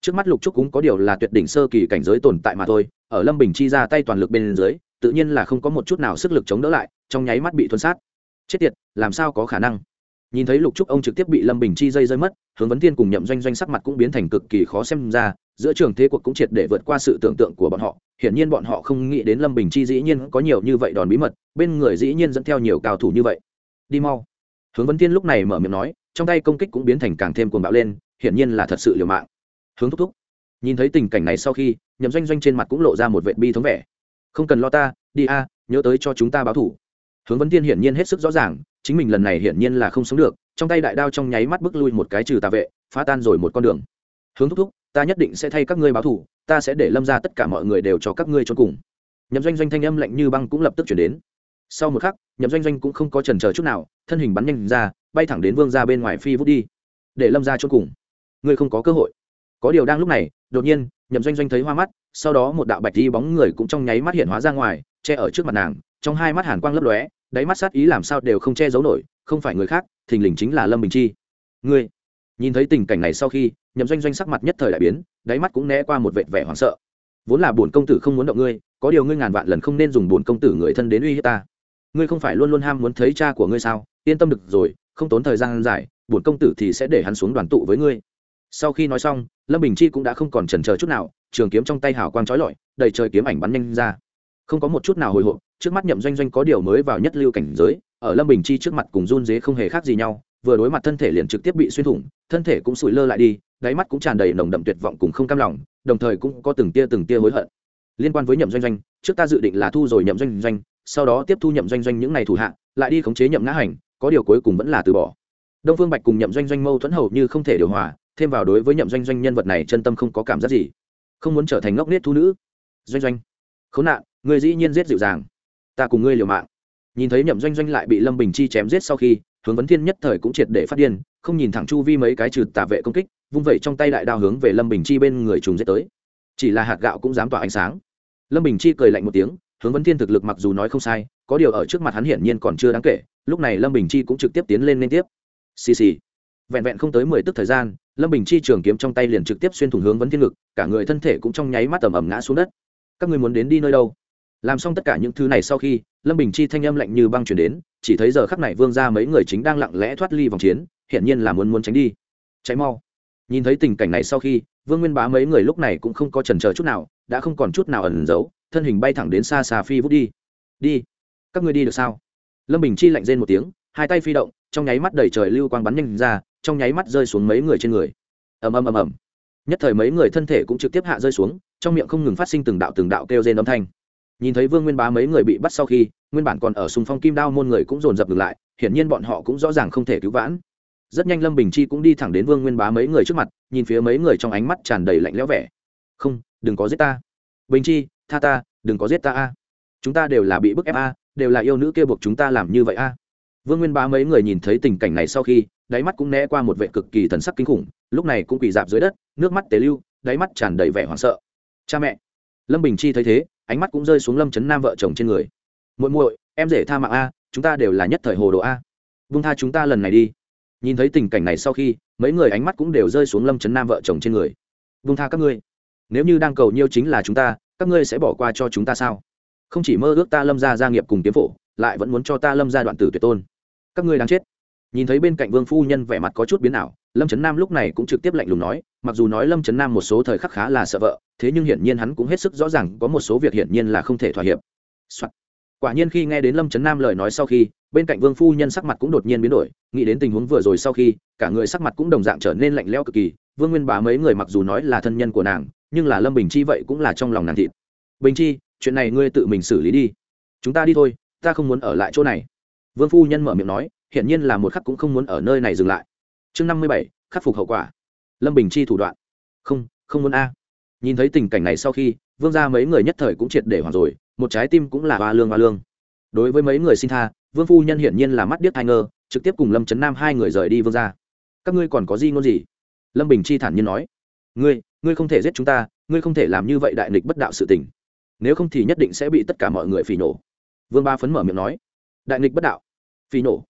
Speaker 1: Trước mắt lục trúc cũng có điều là tuyệt đỉnh sơ kỳ cảnh giới tồn tại mà thôi, ở lâm bình chi ra tay toàn lực bên dưới, tự nhiên là không có một chút nào sức lực chống đỡ lại, trong nháy mắt bị thuần sát. Chết tiệt, làm sao có khả năng? Nhìn thấy lục trúc ông trực tiếp bị lâm bình chi dây rơi mất, hướng vấn thiên cùng nhậm doanh doanh sắc mặt cũng biến thành cực kỳ khó xem ra giữa trường thế cuộc cũng triệt để vượt qua sự tưởng tượng của bọn họ. Hiển nhiên bọn họ không nghĩ đến lâm bình chi dĩ nhiên có nhiều như vậy đòn bí mật, bên người dĩ nhiên dẫn theo nhiều cao thủ như vậy. Đi mau. Hướng vấn thiên lúc này mở miệng nói, trong tay công kích cũng biến thành càng thêm cuồng bạo lên, hiển nhiên là thật sự liều mạng. Hướng thúc thúc. Nhìn thấy tình cảnh này sau khi, nhậm doanh doanh trên mặt cũng lộ ra một vệ bi thống vẻ. Không cần lo ta, đi a, nhớ tới cho chúng ta báo thủ. Hướng vấn thiên hiển nhiên hết sức rõ ràng, chính mình lần này hiển nhiên là không sống được, trong tay đại đao trong nháy mắt bước lui một cái trừ tà vệ, phá tan rồi một con đường. Hướng thúc thúc ta nhất định sẽ thay các ngươi báo thủ ta sẽ để lâm ra tất cả mọi người đều cho các ngươi cho cùng. Nhậm doanh doanh thanh âm lạnh như băng cũng lập tức chuyển đến. Sau một khắc, nhậm doanh doanh cũng không có trần chờ chút nào, thân hình bắn nhanh ra, bay thẳng đến vương ra bên ngoài phi vút đi, để lâm ra cho cùng. Ngươi không có cơ hội. Có điều đang lúc này, đột nhiên, nhậm doanh doanh thấy hoa mắt, sau đó một đạo bạch đi bóng người cũng trong nháy mắt hiện hóa ra ngoài, che ở trước mặt nàng, trong hai mắt hàn quang lấp lóe, đáy mắt sát ý làm sao đều không che giấu nổi, không phải người khác, thình lình chính là lâm bình chi. Ngươi, nhìn thấy tình cảnh này sau khi nhậm doanh doanh sắc mặt nhất thời đại biến, đáy mắt cũng né qua một vệt vẻ hoảng sợ. Vốn là bổn công tử không muốn động ngươi, có điều ngươi ngàn vạn lần không nên dùng bổn công tử người thân đến uy hiếp ta. Ngươi không phải luôn luôn ham muốn thấy cha của ngươi sao? Yên tâm được rồi, không tốn thời gian dài, bổn công tử thì sẽ để hắn xuống đoàn tụ với ngươi. Sau khi nói xong, lâm bình chi cũng đã không còn chần chờ chút nào, trường kiếm trong tay hào quang trói lọi, đầy trời kiếm ảnh bắn nhanh ra. Không có một chút nào hồi hộp, trước mắt nhậm doanh doanh có điều mới vào nhất lưu cảnh giới, ở lâm bình chi trước mặt cùng run dế không hề khác gì nhau, vừa đối mặt thân thể liền trực tiếp bị xuyên thủng, thân thể cũng sủi lơ lại đi đáy mắt cũng tràn đầy nồng đậm tuyệt vọng cùng không cam lòng, đồng thời cũng có từng tia từng tia hối hận. Liên quan với nhậm doanh doanh, trước ta dự định là thu rồi nhậm doanh doanh, sau đó tiếp thu nhậm doanh doanh những ngày thủ hạ, lại đi khống chế nhậm ngã hành, có điều cuối cùng vẫn là từ bỏ. Đông phương bạch cùng nhậm doanh doanh mâu thuẫn hầu như không thể điều hòa, thêm vào đối với nhậm doanh doanh nhân vật này chân tâm không có cảm giác gì. Không muốn trở thành ngốc nết thu nữ. Doanh doanh, khốn nạn, người dĩ nhiên giết dịu dàng. Ta cùng ngươi liều mạng. Nhìn thấy nhậm doanh doanh lại bị lâm bình chi chém giết sau khi, hướng vấn thiên nhất thời cũng triệt để phát điên, không nhìn thẳng chu vi mấy cái trừ tà vệ công kích vung vẩy trong tay đại đao hướng về lâm bình chi bên người trùng giết tới. Chỉ là hạt gạo cũng dám tỏa ánh sáng. Lâm bình chi cười lạnh một tiếng, hướng vấn thiên thực lực mặc dù nói không sai, có điều ở trước mặt hắn hiển nhiên còn chưa đáng kể, lúc này lâm bình chi cũng trực tiếp tiến lên liên tiếp. Xì xì. Vẹn vẹn không tới mười tức thời gian, lâm bình chi trường kiếm trong tay liền trực tiếp xuyên thủng hướng vấn thiên ngực, cả người thân thể cũng trong nháy mắt tầm ầm ngã xuống đất. Các người muốn đến đi nơi đâu? Làm xong tất cả những thứ này sau khi, lâm bình chi thanh âm lạnh như băng chuyển đến, chỉ thấy giờ khắc này vương ra mấy người chính đang lặng lẽ thoát ly vòng chiến, hiển nhiên là muốn muốn tránh đi. Cháy mau nhìn thấy tình cảnh này sau khi, vương nguyên bá mấy người lúc này cũng không có trần chờ chút nào, đã không còn chút nào ẩn giấu, thân hình bay thẳng đến xa xa phi vút đi. Đi, các ngươi đi được sao? Lâm bình chi lạnh rên một tiếng, hai tay phi động, trong nháy mắt đẩy trời lưu quang bắn nhanh ra, trong nháy mắt rơi xuống mấy người trên người. Ầm ầm ầm ầm. Nhất thời mấy người thân thể cũng trực tiếp hạ rơi xuống, trong miệng không ngừng phát sinh từng đạo từng đạo kêu rên âm thanh. Nhìn thấy vương nguyên bá mấy người bị bắt sau khi, nguyên bản còn ở sùng phong kim đao môn người cũng dồn dập ngừng lại, hiển nhiên bọn họ cũng rõ ràng không thể cứu vãn rất nhanh lâm bình chi cũng đi thẳng đến vương nguyên bá mấy người trước mặt, nhìn phía mấy người trong ánh mắt tràn đầy lạnh lẽo vẻ. Không, đừng có giết ta. Bình chi, tha ta, đừng có giết ta a. Chúng ta đều là bị bức ép a, đều là yêu nữ kia buộc chúng ta làm như vậy a. Vương nguyên bá mấy người nhìn thấy tình cảnh này sau khi, đáy mắt cũng né qua một vệ cực kỳ thần sắc kinh khủng, lúc này cũng quỳ dạp dưới đất, nước mắt tế lưu, đáy mắt tràn đầy vẻ hoảng sợ. Cha mẹ. Lâm bình chi thấy thế, ánh mắt cũng rơi xuống lâm chấn nam vợ chồng trên người. Muội muội, em rể tha mạng a, chúng ta đều là nhất thời hồ đồ a. Vung tha chúng ta lần này đi nhìn thấy tình cảnh này sau khi, mấy người ánh mắt cũng đều rơi xuống lâm trấn nam vợ chồng trên người. Vung tha các ngươi. Nếu như đang cầu nhiêu chính là chúng ta, các ngươi sẽ bỏ qua cho chúng ta sao? Không chỉ mơ ước ta lâm ra gia nghiệp cùng kiếm phổ, lại vẫn muốn cho ta lâm ra đoạn tử tuyệt tôn. Các ngươi đáng chết. Nhìn thấy bên cạnh vương phu nhân vẻ mặt có chút biến ảo, lâm trấn nam lúc này cũng trực tiếp lạnh lùng nói, mặc dù nói lâm trấn nam một số thời khắc khá là sợ vợ, thế nhưng hiển nhiên hắn cũng hết sức rõ ràng có một số việc hiển nhiên là không thể thỏa hiệp、Soạn quả nhiên khi nghe đến lâm trấn nam lời nói sau khi, bên cạnh vương phu nhân sắc mặt cũng đột nhiên biến đổi, nghĩ đến tình huống vừa rồi sau khi, cả người sắc mặt cũng đồng dạng trở nên lạnh lẽo cực kỳ. Vương nguyên bá mấy người mặc dù nói là thân nhân của nàng, nhưng là lâm bình chi vậy cũng là trong lòng nàng thịt. Bình chi, chuyện này ngươi tự mình xử lý đi. Chúng ta đi thôi, ta không muốn ở lại chỗ này. Vương phu nhân mở miệng nói, hiển nhiên là một khắc cũng không muốn ở nơi này dừng lại. Chương năm mươi bảy, khắc phục hậu quả. Lâm bình chi thủ đoạn. Không không muốn a. Nhìn thấy tình cảnh này sau khi, vương ra mấy người nhất thời cũng triệt để hoảng rồi một trái tim cũng là hoa lương hoa lương. Đối với mấy người xin tha, vương phu nhân hiển nhiên là mắt điếc hai ngơ, trực tiếp cùng lâm trấn nam hai người rời đi vương ra các ngươi còn có gì ngôn gì? Lâm bình chi thản nhiên nói. Ngươi ngươi không thể giết chúng ta, ngươi không thể làm như vậy đại nghịch bất đạo sự tình. Nếu không thì nhất định sẽ bị tất cả mọi người phỉ nổ. Vương ba phấn mở miệng nói. Đại nghịch bất đạo? Phỉ nổ?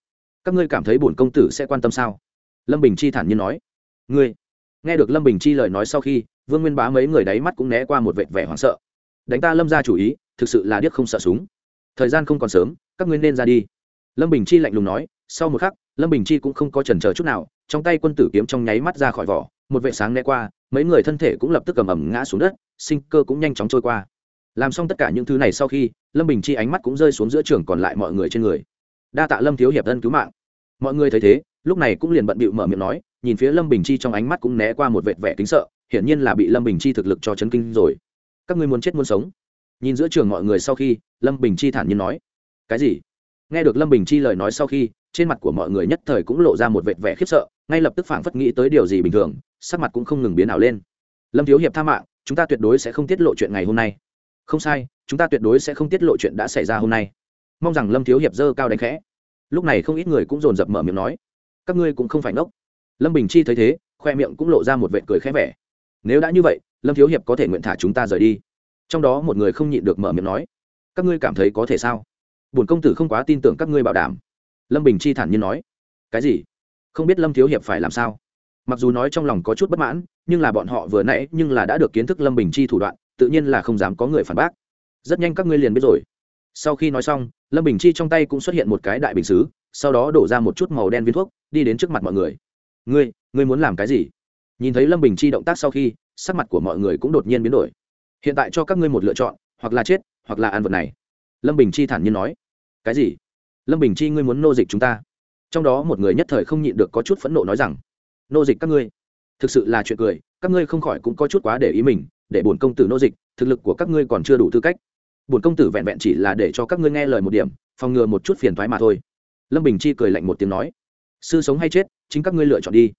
Speaker 1: Các ngươi cảm thấy bổn công tử sẽ quan tâm sao? Lâm bình chi thản nhiên nói. Ngươi, nghe được lâm bình chi lời nói sau khi, vương nguyên bá mấy người đáy mắt cũng né qua một vệt vẻ hoảng sợ đánh ta lâm ra chủ ý, thực sự là điếc không sợ súng. Thời gian không còn sớm, các ngươi nên ra đi. Lâm bình chi lạnh lùng nói, sau một khắc, lâm bình chi cũng không có trần c chút nào, trong tay quân tử kiếm trong nháy mắt ra khỏi vỏ, một vệ sáng né qua, mấy người thân thể cũng lập tức cầm ẩm ngã xuống đất, sinh cơ cũng nhanh chóng trôi qua. Làm xong tất cả những thứ này sau khi, lâm bình chi ánh mắt cũng rơi xuống giữa trường còn lại mọi người trên người. Đa tạ lâm thiếu hiệp thân cứu mạng. Mọi người thấy thế, lúc này cũng liền bận bịu mở miệng nói, nhìn phía lâm bình chi trong ánh mắt cũng né qua một vệt vẻ kính sợ, hiển nhiên là bị lâm bình chi thực lực cho chấn kinh rồi các ngươi muốn chết muốn sống. Nhìn giữa trường mọi người sau khi, lâm bình chi thản nhiên nói. Cái gì? Nghe được lâm bình chi lời nói sau khi, trên mặt của mọi người nhất thời cũng lộ ra một vệt vẻ khiếp sợ, ngay lập tức phảng phất nghĩ tới điều gì bình thường, sắc mặt cũng không ngừng biến ảo lên. Lâm thiếu hiệp tha mạng, chúng ta tuyệt đối sẽ không tiết lộ chuyện ngày hôm nay. Không sai, chúng ta tuyệt đối sẽ không tiết lộ chuyện đã xảy ra hôm nay. Mong rằng lâm thiếu hiệp dơ cao đánh khẽ. Lúc này không ít người cũng dồn dập mở miệng nói. Các ngươi cũng không phải ngốc. Lâm bình chi thấy thế, khoe miệng cũng lộ ra một vệt cười khẽ vẻ. Nếu đã như vậy lâm thiếu hiệp có thể nguyện thả chúng ta rời đi. Trong đó một người không nhịn được mở miệng nói, các ngươi cảm thấy có thể sao? Bổn công tử không quá tin tưởng các ngươi bảo đảm. Lâm bình chi thản nhiên nói, cái gì? Không biết lâm thiếu hiệp phải làm sao? Mặc dù nói trong lòng có chút bất mãn, nhưng là bọn họ vừa nãy nhưng là đã được kiến thức lâm bình chi thủ đoạn, tự nhiên là không dám có người phản bác. Rất nhanh các ngươi liền biết rồi. Sau khi nói xong, lâm bình chi trong tay cũng xuất hiện một cái đại bình xứ, sau đó đổ ra một chút màu đen viên thuốc, đi đến trước mặt mọi người. Ngươi ngươi muốn làm cái gì? Nhìn thấy lâm bình chi động tác sau khi sắc mặt của mọi người cũng đột nhiên biến đổi. Hiện tại cho các ngươi một lựa chọn, hoặc là chết, hoặc là ăn vật này. Lâm bình chi thản nhiên nói. Cái gì? Lâm bình chi ngươi muốn nô dịch chúng ta? Trong đó một người nhất thời không nhịn được có chút phẫn nộ nói rằng, nô dịch các ngươi. Thực sự là chuyện cười, các ngươi không khỏi cũng có chút quá để ý mình, để bổn công tử nô dịch, thực lực của các ngươi còn chưa đủ tư cách. Bổn công tử vẹn vẹn chỉ là để cho các ngươi nghe lời một điểm, phòng ngừa một chút phiền thoái mà thôi. Lâm bình chi cười lạnh một tiếng nói, sư sống hay chết, chính các ngươi lựa chọn đi.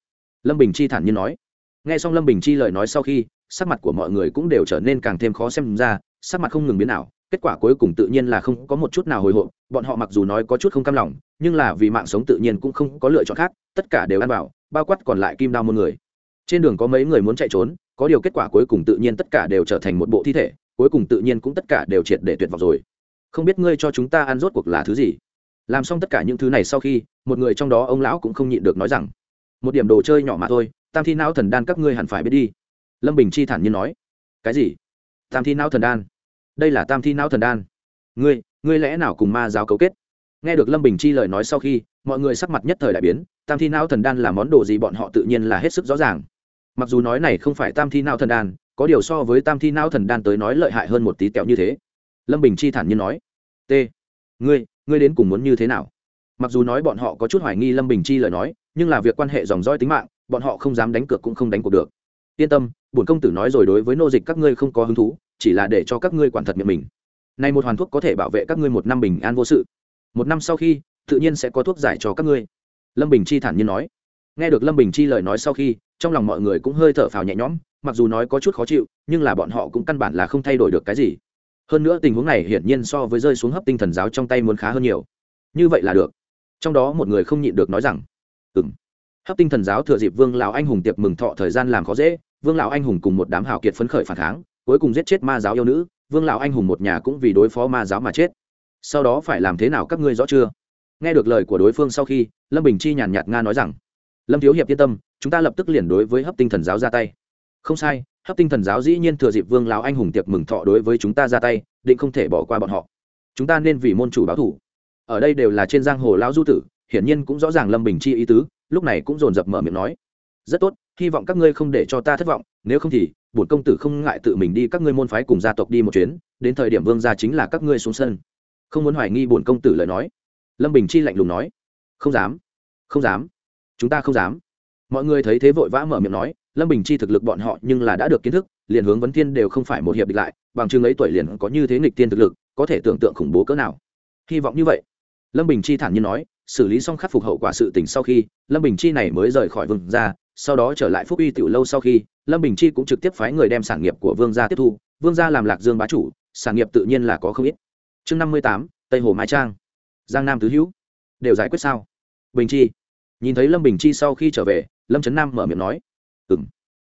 Speaker 1: Lâm bình chi thản nhiên nói nghe xong lâm bình chi lời nói sau khi, sắc mặt của mọi người cũng đều trở nên càng thêm khó xem ra, sắc mặt không ngừng biến nào kết quả cuối cùng tự nhiên là không có một chút nào hồi hộp, bọn họ mặc dù nói có chút không cam lòng, nhưng là vì mạng sống tự nhiên cũng không có lựa chọn khác, tất cả đều ăn vào, bao quát còn lại kim đao môn người. Trên đường có mấy người muốn chạy trốn, có điều kết quả cuối cùng tự nhiên tất cả đều trở thành một bộ thi thể, cuối cùng tự nhiên cũng tất cả đều triệt để tuyệt vọng rồi. Không biết ngươi cho chúng ta ăn rốt cuộc là thứ gì? Làm xong tất cả những thứ này sau khi, một người trong đó ông lão cũng không nhịn được nói rằng, một điểm đồ chơi nhỏ mà thôi tam thi não thần đan các ngươi hẳn phải biết đi. Lâm bình chi thản nhiên nói. Cái gì? Tam thi não thần đan. Đây là tam thi não thần đan. Ngươi ngươi lẽ nào cùng ma giáo cấu kết? Nghe được lâm bình chi lời nói sau khi, mọi người sắc mặt nhất thời đại biến, tam thi não thần đan là món đồ gì bọn họ tự nhiên là hết sức rõ ràng. Mặc dù nói này không phải tam thi não thần đan, có điều so với tam thi não thần đan tới nói lợi hại hơn một tí kẹo như thế. Lâm bình chi thản nhiên nói. T, ngươi ngươi đến cùng muốn như thế nào? Mặc dù nói bọn họ có chút hoài nghi lâm bình chi lời nói, nhưng là việc quan hệ dòng roi tính mạng bọn họ không dám đánh cược cũng không đánh cuộc được. Yên tâm, bổn công tử nói rồi đối với nô dịch các ngươi không có hứng thú, chỉ là để cho các ngươi quản thật miệng mình. Này một hoàn thuốc có thể bảo vệ các ngươi một năm bình an vô sự. Một năm sau khi, tự nhiên sẽ có thuốc giải cho các ngươi. Lâm bình chi thản nhiên nói. Nghe được lâm bình chi lời nói sau khi, trong lòng mọi người cũng hơi thở phào nhẹ nhõm, mặc dù nói có chút khó chịu, nhưng là bọn họ cũng căn bản là không thay đổi được cái gì. Hơn nữa tình huống này hiển nhiên so với rơi xuống hấp tinh thần giáo trong tay muốn khá hơn nhiều. Như vậy là được. Trong đó một người không nhịn được nói rằng ừ m hấp tinh thần giáo thừa dịp vương lão anh hùng tiệc mừng thọ thời gian làm khó dễ, vương lão anh hùng cùng một đám hào kiệt phấn khởi phản kháng, cuối cùng giết chết ma giáo yêu nữ, vương lão anh hùng một nhà cũng vì đối phó ma giáo mà chết. Sau đó phải làm thế nào các ngươi rõ chưa? Nghe được lời của đối phương sau khi, lâm bình chi nhàn nhạt nga nói rằng, lâm thiếu hiệp yên tâm, chúng ta lập tức liền đối với hấp tinh thần giáo ra tay. Không sai hấp tinh thần giáo dĩ nhiên thừa dịp vương lão anh hùng tiệc mừng thọ đối với chúng ta ra tay, định không thể bỏ qua bọn họ. Chúng ta nên vì môn chủ báo thủ. Ở đây đều là trên giang hồ lão du tử, hiển nhiên cũng rõ ràng lâm bình chi ý tứ lúc này cũng dồn dập mở miệng nói, rất tốt, hy vọng các ngươi không để cho ta thất vọng, nếu không thì, bổn công tử không ngại tự mình đi các ngươi môn phái cùng gia tộc đi một chuyến, đến thời điểm vương gia chính là các ngươi xuống sân. Không muốn hoài nghi bổn công tử lời nói, lâm bình chi lạnh lùng nói, không dám không dám, chúng ta không dám. Mọi người thấy thế vội vã mở miệng nói, lâm bình chi thực lực bọn họ nhưng là đã được kiến thức, liền hướng vấn thiên đều không phải một hiệp địch lại, bằng chứng ấy tuổi liền có như thế nghịch tiên thực lực, có thể tưởng tượng khủng bố cỡ nào. Hy vọng như vậy. Lâm bình chi thản nhiên nói xử lý xong khắc phục hậu quả sự tình sau khi, lâm bình chi này mới rời khỏi vương gia, sau đó trở lại phúc uy tiểu lâu sau khi, lâm bình chi cũng trực tiếp phái người đem sản nghiệp của vương gia tiếp thu, vương gia làm lạc dương bá chủ, sản nghiệp tự nhiên là có không ít. Chương năm mươi tám, tây hồ mai trang. Giang nam tứ hữu. Đều giải quyết sao? Bình chi. Nhìn thấy lâm bình chi sau khi trở về, lâm trấn nam mở miệng nói. Ừ m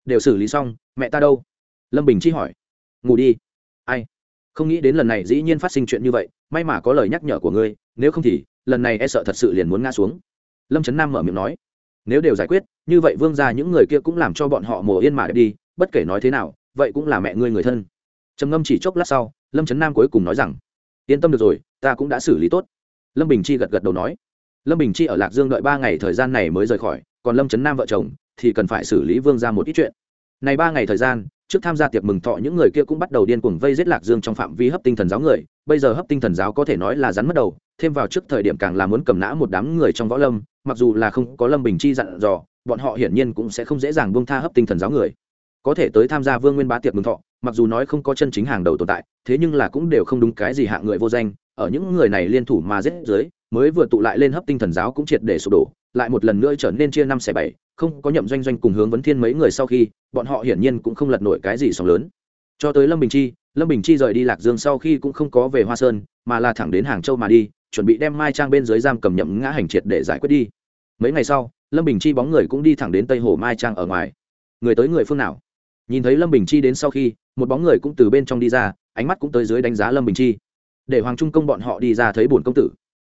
Speaker 1: đều xử lý xong, mẹ ta đâu? Lâm bình chi hỏi. Ngủ đi. Ai? Không nghĩ đến lần này dĩ nhiên phát sinh chuyện như vậy, may mà có lời nhắc nhở của ngươi, nếu không thì, lần này e sợ thật sự liền muốn ngã xuống. Lâm trấn nam mở miệng nói. Nếu đều giải quyết, như vậy vương ra những người kia cũng làm cho bọn họ mồ yên mà đi, bất kể nói thế nào, vậy cũng là mẹ ngươi người thân. Trầm ngâm chỉ chốc lát sau, lâm trấn nam cuối cùng nói rằng, yên tâm được rồi, ta cũng đã xử lý tốt. Lâm bình chi gật gật đầu nói. Lâm bình chi ở lạc dương đợi ba ngày thời gian này mới rời khỏi, còn lâm trấn nam vợ chồng thì cần phải xử lý vương ra một ít chuyện. Này ba ngày thời gian trước tham gia tiệc mừng thọ những người kia cũng bắt đầu điên cuồng vây giết lạc dương trong phạm vi hấp tinh thần giáo người. Bây giờ hấp tinh thần giáo có thể nói là rắn mất đầu, thêm vào trước thời điểm càng là muốn cầm nã một đám người trong võ lâm, mặc dù là không có lâm bình chi dặn dò, bọn họ hiển nhiên cũng sẽ không dễ dàng buông tha hấp tinh thần giáo người. Có thể tới tham gia vương nguyên bá tiệc mừng thọ, mặc dù nói không có chân chính hàng đầu tồn tại, thế nhưng là cũng đều không đúng cái gì hạng người vô danh, ở những người này liên thủ mà giết dưới, mới vừa tụ lại lên hấp tinh thần giáo cũng triệt để sụp đổ lại một lần nữa trở nên chia năm xẻ bảy, không có nhậm doanh doanh cùng hướng vấn thiên mấy người sau khi, bọn họ hiển nhiên cũng không lật nổi cái gì sóng lớn. Cho tới lâm bình chi, lâm bình chi rời đi lạc dương sau khi cũng không có về hoa sơn, mà là thẳng đến hàng châu mà đi, chuẩn bị đem mai trang bên dưới giam cầm nhậm ngã hành triệt để giải quyết đi. Mấy ngày sau, lâm bình chi bóng người cũng đi thẳng đến tây hồ mai trang ở ngoài. Người tới người phương nào? Nhìn thấy lâm bình chi đến sau khi, một bóng người cũng từ bên trong đi ra, ánh mắt cũng tới dưới đánh giá lâm bình chi. Để hoàng trung công bọn họ đi ra thấy bổn công tử.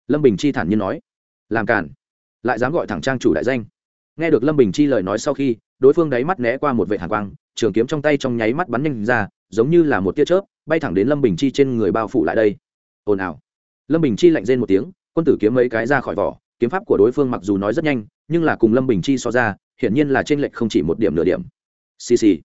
Speaker 1: Lâm bình chi thản nhiên nói, làm cản lại dám gọi thẳng trang chủ đại danh. Nghe được lâm bình chi lời nói sau khi, đối phương đáy mắt né qua một vệ hàn quang, trường kiếm trong tay trong nháy mắt bắn nhanh ra, giống như là một tia chớp, bay thẳng đến lâm bình chi trên người bao phủ lại đây. Ồn ào. Lâm bình chi lạnh rên một tiếng, quân tử kiếm mấy cái ra khỏi vỏ, kiếm pháp của đối phương mặc dù nói rất nhanh, nhưng là cùng lâm bình chi so ra, hiển nhiên là trên lệch không chỉ một điểm nửa điểm. Xì xì.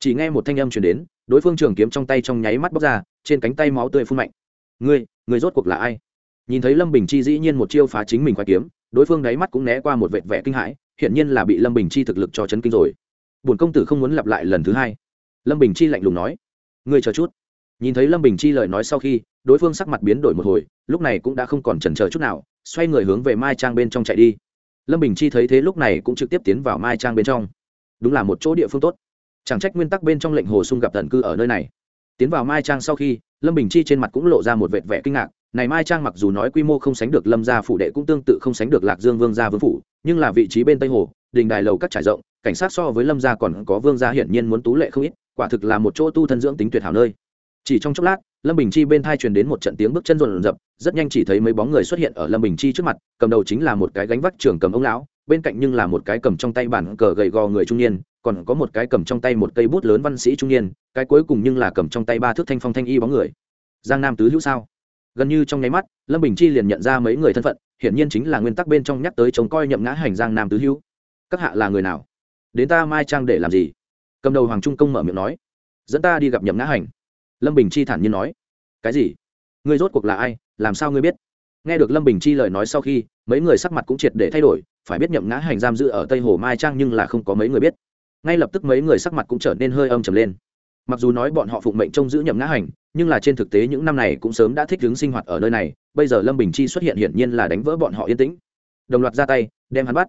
Speaker 1: Chỉ nghe một thanh âm chuyển đến, đối phương trường kiếm trong tay trong nháy mắt bóc ra, trên cánh tay máu tươi phun mạnh. Ngươi ngươi rốt cuộc là ai? Nhìn thấy lâm bình chi dĩ nhiên một chiêu phá chính mình khoai kiếm đối phương đáy mắt cũng né qua một vệt vẻ kinh hãi, hiển nhiên là bị lâm bình chi thực lực cho chấn kinh rồi. Bổn công tử không muốn lặp lại lần thứ hai. Lâm bình chi lạnh lùng nói, ngươi chờ chút. Nhìn thấy lâm bình chi lời nói sau khi, đối phương sắc mặt biến đổi một hồi, lúc này cũng đã không còn chần chờ chút nào, xoay người hướng về mai trang bên trong chạy đi. Lâm bình chi thấy thế lúc này cũng trực tiếp tiến vào mai trang bên trong. Đúng là một chỗ địa phương tốt. Chẳng trách nguyên tắc bên trong lệnh hồ sung gặp tận cư ở nơi này. Tiến vào mai trang sau khi, lâm bình chi trên mặt cũng lộ ra một vệt vẻ kinh ngạc này mai trang mặc dù nói quy mô không sánh được lâm gia phủ đệ cũng tương tự không sánh được lạc dương vương gia vương phủ, nhưng là vị trí bên tây hồ, đình đài lầu các trải rộng, cảnh sát so với lâm gia còn có vương gia hiển nhiên muốn tú lệ không ít, quả thực là một chỗ tu thân dưỡng tính tuyệt hảo nơi. Chỉ trong chốc lát, lâm bình chi bên thai truyền đến một trận tiếng bước chân rộn rập, rất nhanh chỉ thấy mấy bóng người xuất hiện ở lâm bình chi trước mặt, cầm đầu chính là một cái gánh vác trưởng cầm ông lão, bên cạnh nhưng là một cái cầm trong tay bản cờ gầy gò người trung niên, còn có một cái cầm trong tay một cây bút lớn văn sĩ trung niên, cái cuối cùng nhưng là cầm trong tay ba thước thanh phong thanh y bóng người. Giang nam tứ hữu sao? Gần như trong nháy mắt, lâm bình chi liền nhận ra mấy người thân phận, hiển nhiên chính là nguyên tắc bên trong nhắc tới chống coi nhậm ngã hành giang nam tứ hữu. Các hạ là người nào? Đến ta mai trang để làm gì? Cầm đầu hoàng trung công mở miệng nói. Dẫn ta đi gặp nhậm ngã hành. Lâm bình chi thản nhiên nói. Cái gì? Ngươi rốt cuộc là ai? Làm sao ngươi biết? Nghe được lâm bình chi lời nói sau khi, mấy người sắc mặt cũng triệt để thay đổi, phải biết nhậm ngã hành giam giữ ở tây hồ mai trang nhưng là không có mấy người biết. Ngay lập tức mấy người sắc mặt cũng trở nên hơi âm trầm lên mặc dù nói bọn họ phụng mệnh trông giữ nhậm ngã hành, nhưng là trên thực tế những năm này cũng sớm đã thích ứng sinh hoạt ở nơi này, bây giờ lâm bình chi xuất hiện hiển nhiên là đánh vỡ bọn họ yên tĩnh. Đồng loạt ra tay, đem hắn bắt.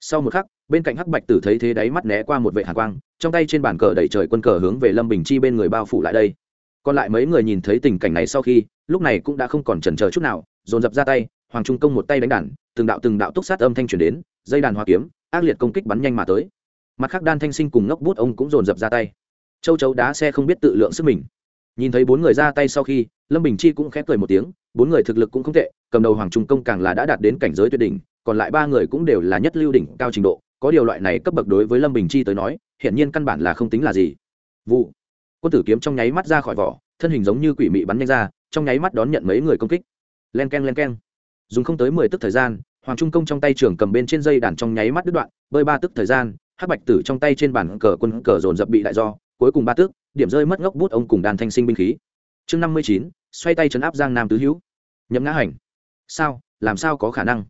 Speaker 1: Sau một khắc, bên cạnh hắc bạch tử thấy thế đáy mắt né qua một vệ hạ quang, trong tay trên bàn cờ đẩy trời quân cờ hướng về lâm bình chi bên người bao phủ lại đây. Còn lại mấy người nhìn thấy tình cảnh này sau khi, lúc này cũng đã không còn chần chờ chút nào, dồn dập ra tay, hoàng trung công một tay đánh đàn, từng đạo từng đạo túc sát âm thanh truyền đến, dây đàn hoa kiếm, ác liệt công kích bắn nhanh mà tới. Mặt khác đan thanh sinh cùng ngốc bút ông cũng dồn dập ra tay châu chấu đá xe không biết tự lượng sức mình. Nhìn thấy bốn người ra tay sau khi, lâm bình chi cũng khép cười một tiếng, bốn người thực lực cũng không tệ, cầm đầu hoàng trung công càng là đã đạt đến cảnh giới tuyệt đỉnh, còn lại ba người cũng đều là nhất lưu đỉnh cao trình độ, có điều loại này cấp bậc đối với lâm bình chi tới nói, hiển nhiên căn bản là không tính là gì. Vụ. Quân tử kiếm trong nháy mắt ra khỏi vỏ, thân hình giống như quỷ mị bắn nhanh ra, trong nháy mắt đón nhận mấy người công kích. Len k e n len k e n dùng không tới mười tức thời gian, hoàng trung công trong tay trường cầm bên trên dây đàn trong nháy mắt đứt đoạn, bơi ba tức thời gian, hắc bạch tử trong tay trên bản cờ quân cờ dồn dập bị đại do cuối cùng ba tước, điểm rơi mất ngốc bút ông cùng đàn thanh sinh binh khí. Chương năm mươi chín, xoay tay chấn áp giang nam tứ hữu. Nhậm ngã hành. Sao? Làm sao có khả năng?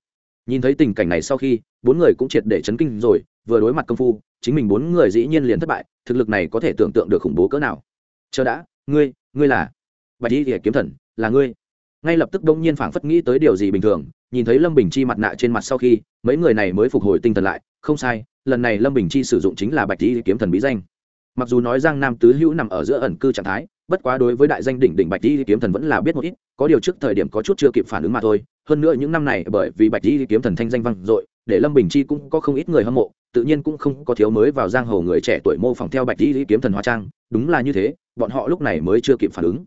Speaker 1: Nhìn thấy tình cảnh này sau khi, bốn người cũng triệt để chấn kinh rồi, vừa đối mặt công phu, chính mình bốn người dĩ nhiên liền thất bại, thực lực này có thể tưởng tượng được khủng bố cỡ nào. Chờ đã, ngươi ngươi là? Bạch y thì kiếm thần, là ngươi. Ngay lập tức đông nhiên phảng phất nghĩ tới điều gì bình thường, nhìn thấy lâm bình chi mặt nạ trên mặt sau khi, mấy người này mới phục hồi tinh thần lại, không sai, lần này lâm bình chi sử dụng chính là bạch y kiếm thần bí danh mặc dù nói giang nam tứ hữu nằm ở giữa ẩn cư trạng thái, bất quá đối với đại danh đỉnh đỉnh bạch di kiếm thần vẫn là biết một ít, có điều trước thời điểm có chút chưa kịp phản ứng mà thôi. Hơn nữa những năm này bởi vì bạch di kiếm thần thanh danh vang dội, để lâm bình chi cũng có không ít người hâm mộ, tự nhiên cũng không có thiếu mới vào giang hồ người trẻ tuổi mô phỏng theo bạch di kiếm thần hóa trang, đúng là như thế, bọn họ lúc này mới chưa kịp phản ứng.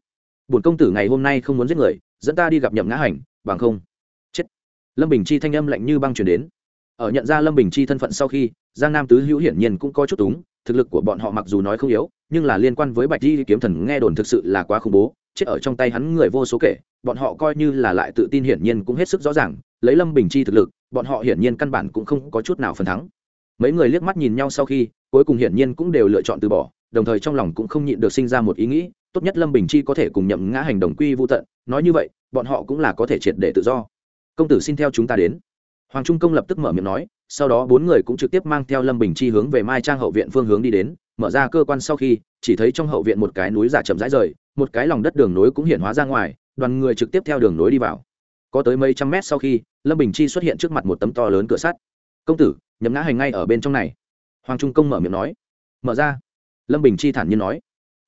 Speaker 1: Bổn công tử ngày hôm nay không muốn giết người, dẫn ta đi gặp nhậm ngã hành, bằng không? Chết. Lâm bình chi thanh âm lạnh như băng truyền đến ở nhận ra lâm bình chi thân phận sau khi, giang nam tứ hữu hiển nhiên cũng có chút túng, thực lực của bọn họ mặc dù nói không yếu, nhưng là liên quan với bạch di kiếm thần nghe đồn thực sự là quá khủng bố, chết ở trong tay hắn người vô số kể, bọn họ coi như là lại tự tin hiển nhiên cũng hết sức rõ ràng, lấy lâm bình chi thực lực, bọn họ hiển nhiên căn bản cũng không có chút nào phần thắng. Mấy người liếc mắt nhìn nhau sau khi, cuối cùng hiển nhiên cũng đều lựa chọn từ bỏ, đồng thời trong lòng cũng không nhịn được sinh ra một ý nghĩ, tốt nhất lâm bình chi có thể cùng nhậm ngã hành đồng quy vô tận, nói như vậy, bọn họ cũng là có thể triệt để tự do. Công tử xin theo chúng ta đến hoàng trung công lập tức mở miệng nói, sau đó bốn người cũng trực tiếp mang theo lâm bình chi hướng về mai trang hậu viện phương hướng đi đến, mở ra cơ quan sau khi, chỉ thấy trong hậu viện một cái núi giả chậm rãi rời, một cái lòng đất đường nối cũng hiện hóa ra ngoài, đoàn người trực tiếp theo đường nối đi vào. Có tới mấy trăm mét sau khi, lâm bình chi xuất hiện trước mặt một tấm to lớn cửa sắt. Công tử nhấm ngã hành ngay ở bên trong này. Hoàng trung công mở miệng nói. Mở ra. Lâm bình chi thản nhiên nói.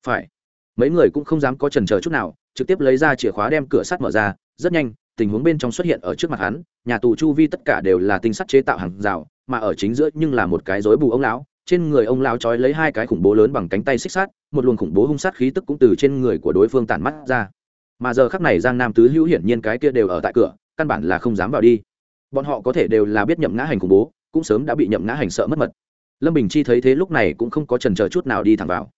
Speaker 1: Phải. Mấy người cũng không dám có trần chờ chút nào, trực tiếp lấy ra chìa khóa đem cửa sắt mở ra, rất nhanh tình huống bên trong xuất hiện ở trước mặt hắn, nhà tù chu vi tất cả đều là tinh sắt chế tạo hàng rào, mà ở chính giữa nhưng là một cái rối bù ông lão, trên người ông lão trói lấy hai cái khủng bố lớn bằng cánh tay xích sát một luồng khủng bố hung sát khí tức cũng từ trên người của đối phương tản mắt ra. Mà giờ khắc này giang nam tứ hữu hiển nhiên cái kia đều ở tại cửa, căn bản là không dám vào đi. Bọn họ có thể đều là biết nhậm ngã hành khủng bố, cũng sớm đã bị nhậm ngã hành sợ mất mật. Lâm bình chi thấy thế lúc này cũng không có trần chờ chút nào đi thẳng vào.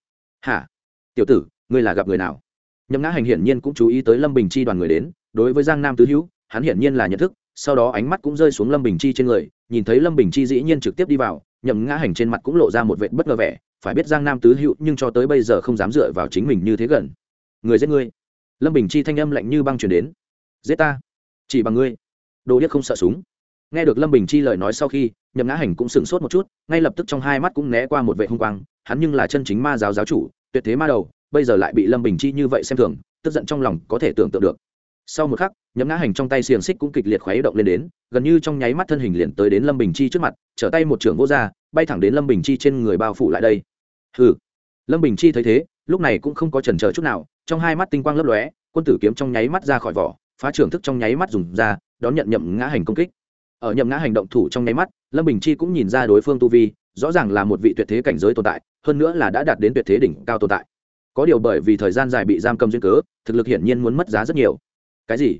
Speaker 1: Hả? Tiểu tử, ngươi là gặp người nào? Nhậm ngã hành hiển nhiên cũng chú ý tới lâm bình chi đoàn người đến đối với giang nam tứ hữu, hắn hiển nhiên là nhận thức, sau đó ánh mắt cũng rơi xuống lâm bình chi trên người, nhìn thấy lâm bình chi dĩ nhiên trực tiếp đi vào, nhậm ngã hành trên mặt cũng lộ ra một vệt bất ngờ vẻ, phải biết giang nam tứ hữu nhưng cho tới bây giờ không dám dựa vào chính mình như thế gần. Người giết ngươi. Lâm bình chi thanh âm lạnh như băng chuyển đến. Giết ta. Chỉ bằng ngươi. Đồ điếc không sợ súng. Nghe được lâm bình chi lời nói sau khi, nhậm ngã hành cũng sửng sốt một chút, ngay lập tức trong hai mắt cũng né qua một vệ hung quang, hắn nhưng là chân chính ma giáo giáo chủ, tuyệt thế ma đầu, bây giờ lại bị lâm bình chi như vậy xem thường, tức giận trong lòng có thể tưởng tượng được sau một khắc nhậm ngã hành trong tay xiềng xích cũng kịch liệt khuấy động lên đến, gần như trong nháy mắt thân hình liền tới đến lâm bình chi trước mặt, trở tay một trưởng vô r bay thẳng đến lâm bình chi trên người bao phủ lại đây. Hừ. Lâm bình chi thấy thế, lúc này cũng không có chần chờ chút nào, trong hai mắt tinh quang lấp lóe, quân tử kiếm trong nháy mắt ra khỏi vỏ, phá trưởng thức trong nháy mắt dùng ra, đón nhận nhậm ngã hành công kích. Ở nhậm ngã hành động thủ trong nháy mắt, lâm bình chi cũng nhìn ra đối phương tu vi, rõ ràng là một vị tuyệt thế cảnh giới tồn tại, hơn nữa là đã đạt đến tuyệt thế đỉnh cao tồn tại. Có điều bởi vì thời gian dài bị giam cầm duyên cớ, thực lực hiển nhiên muốn mất giá rất nhiều cái gì?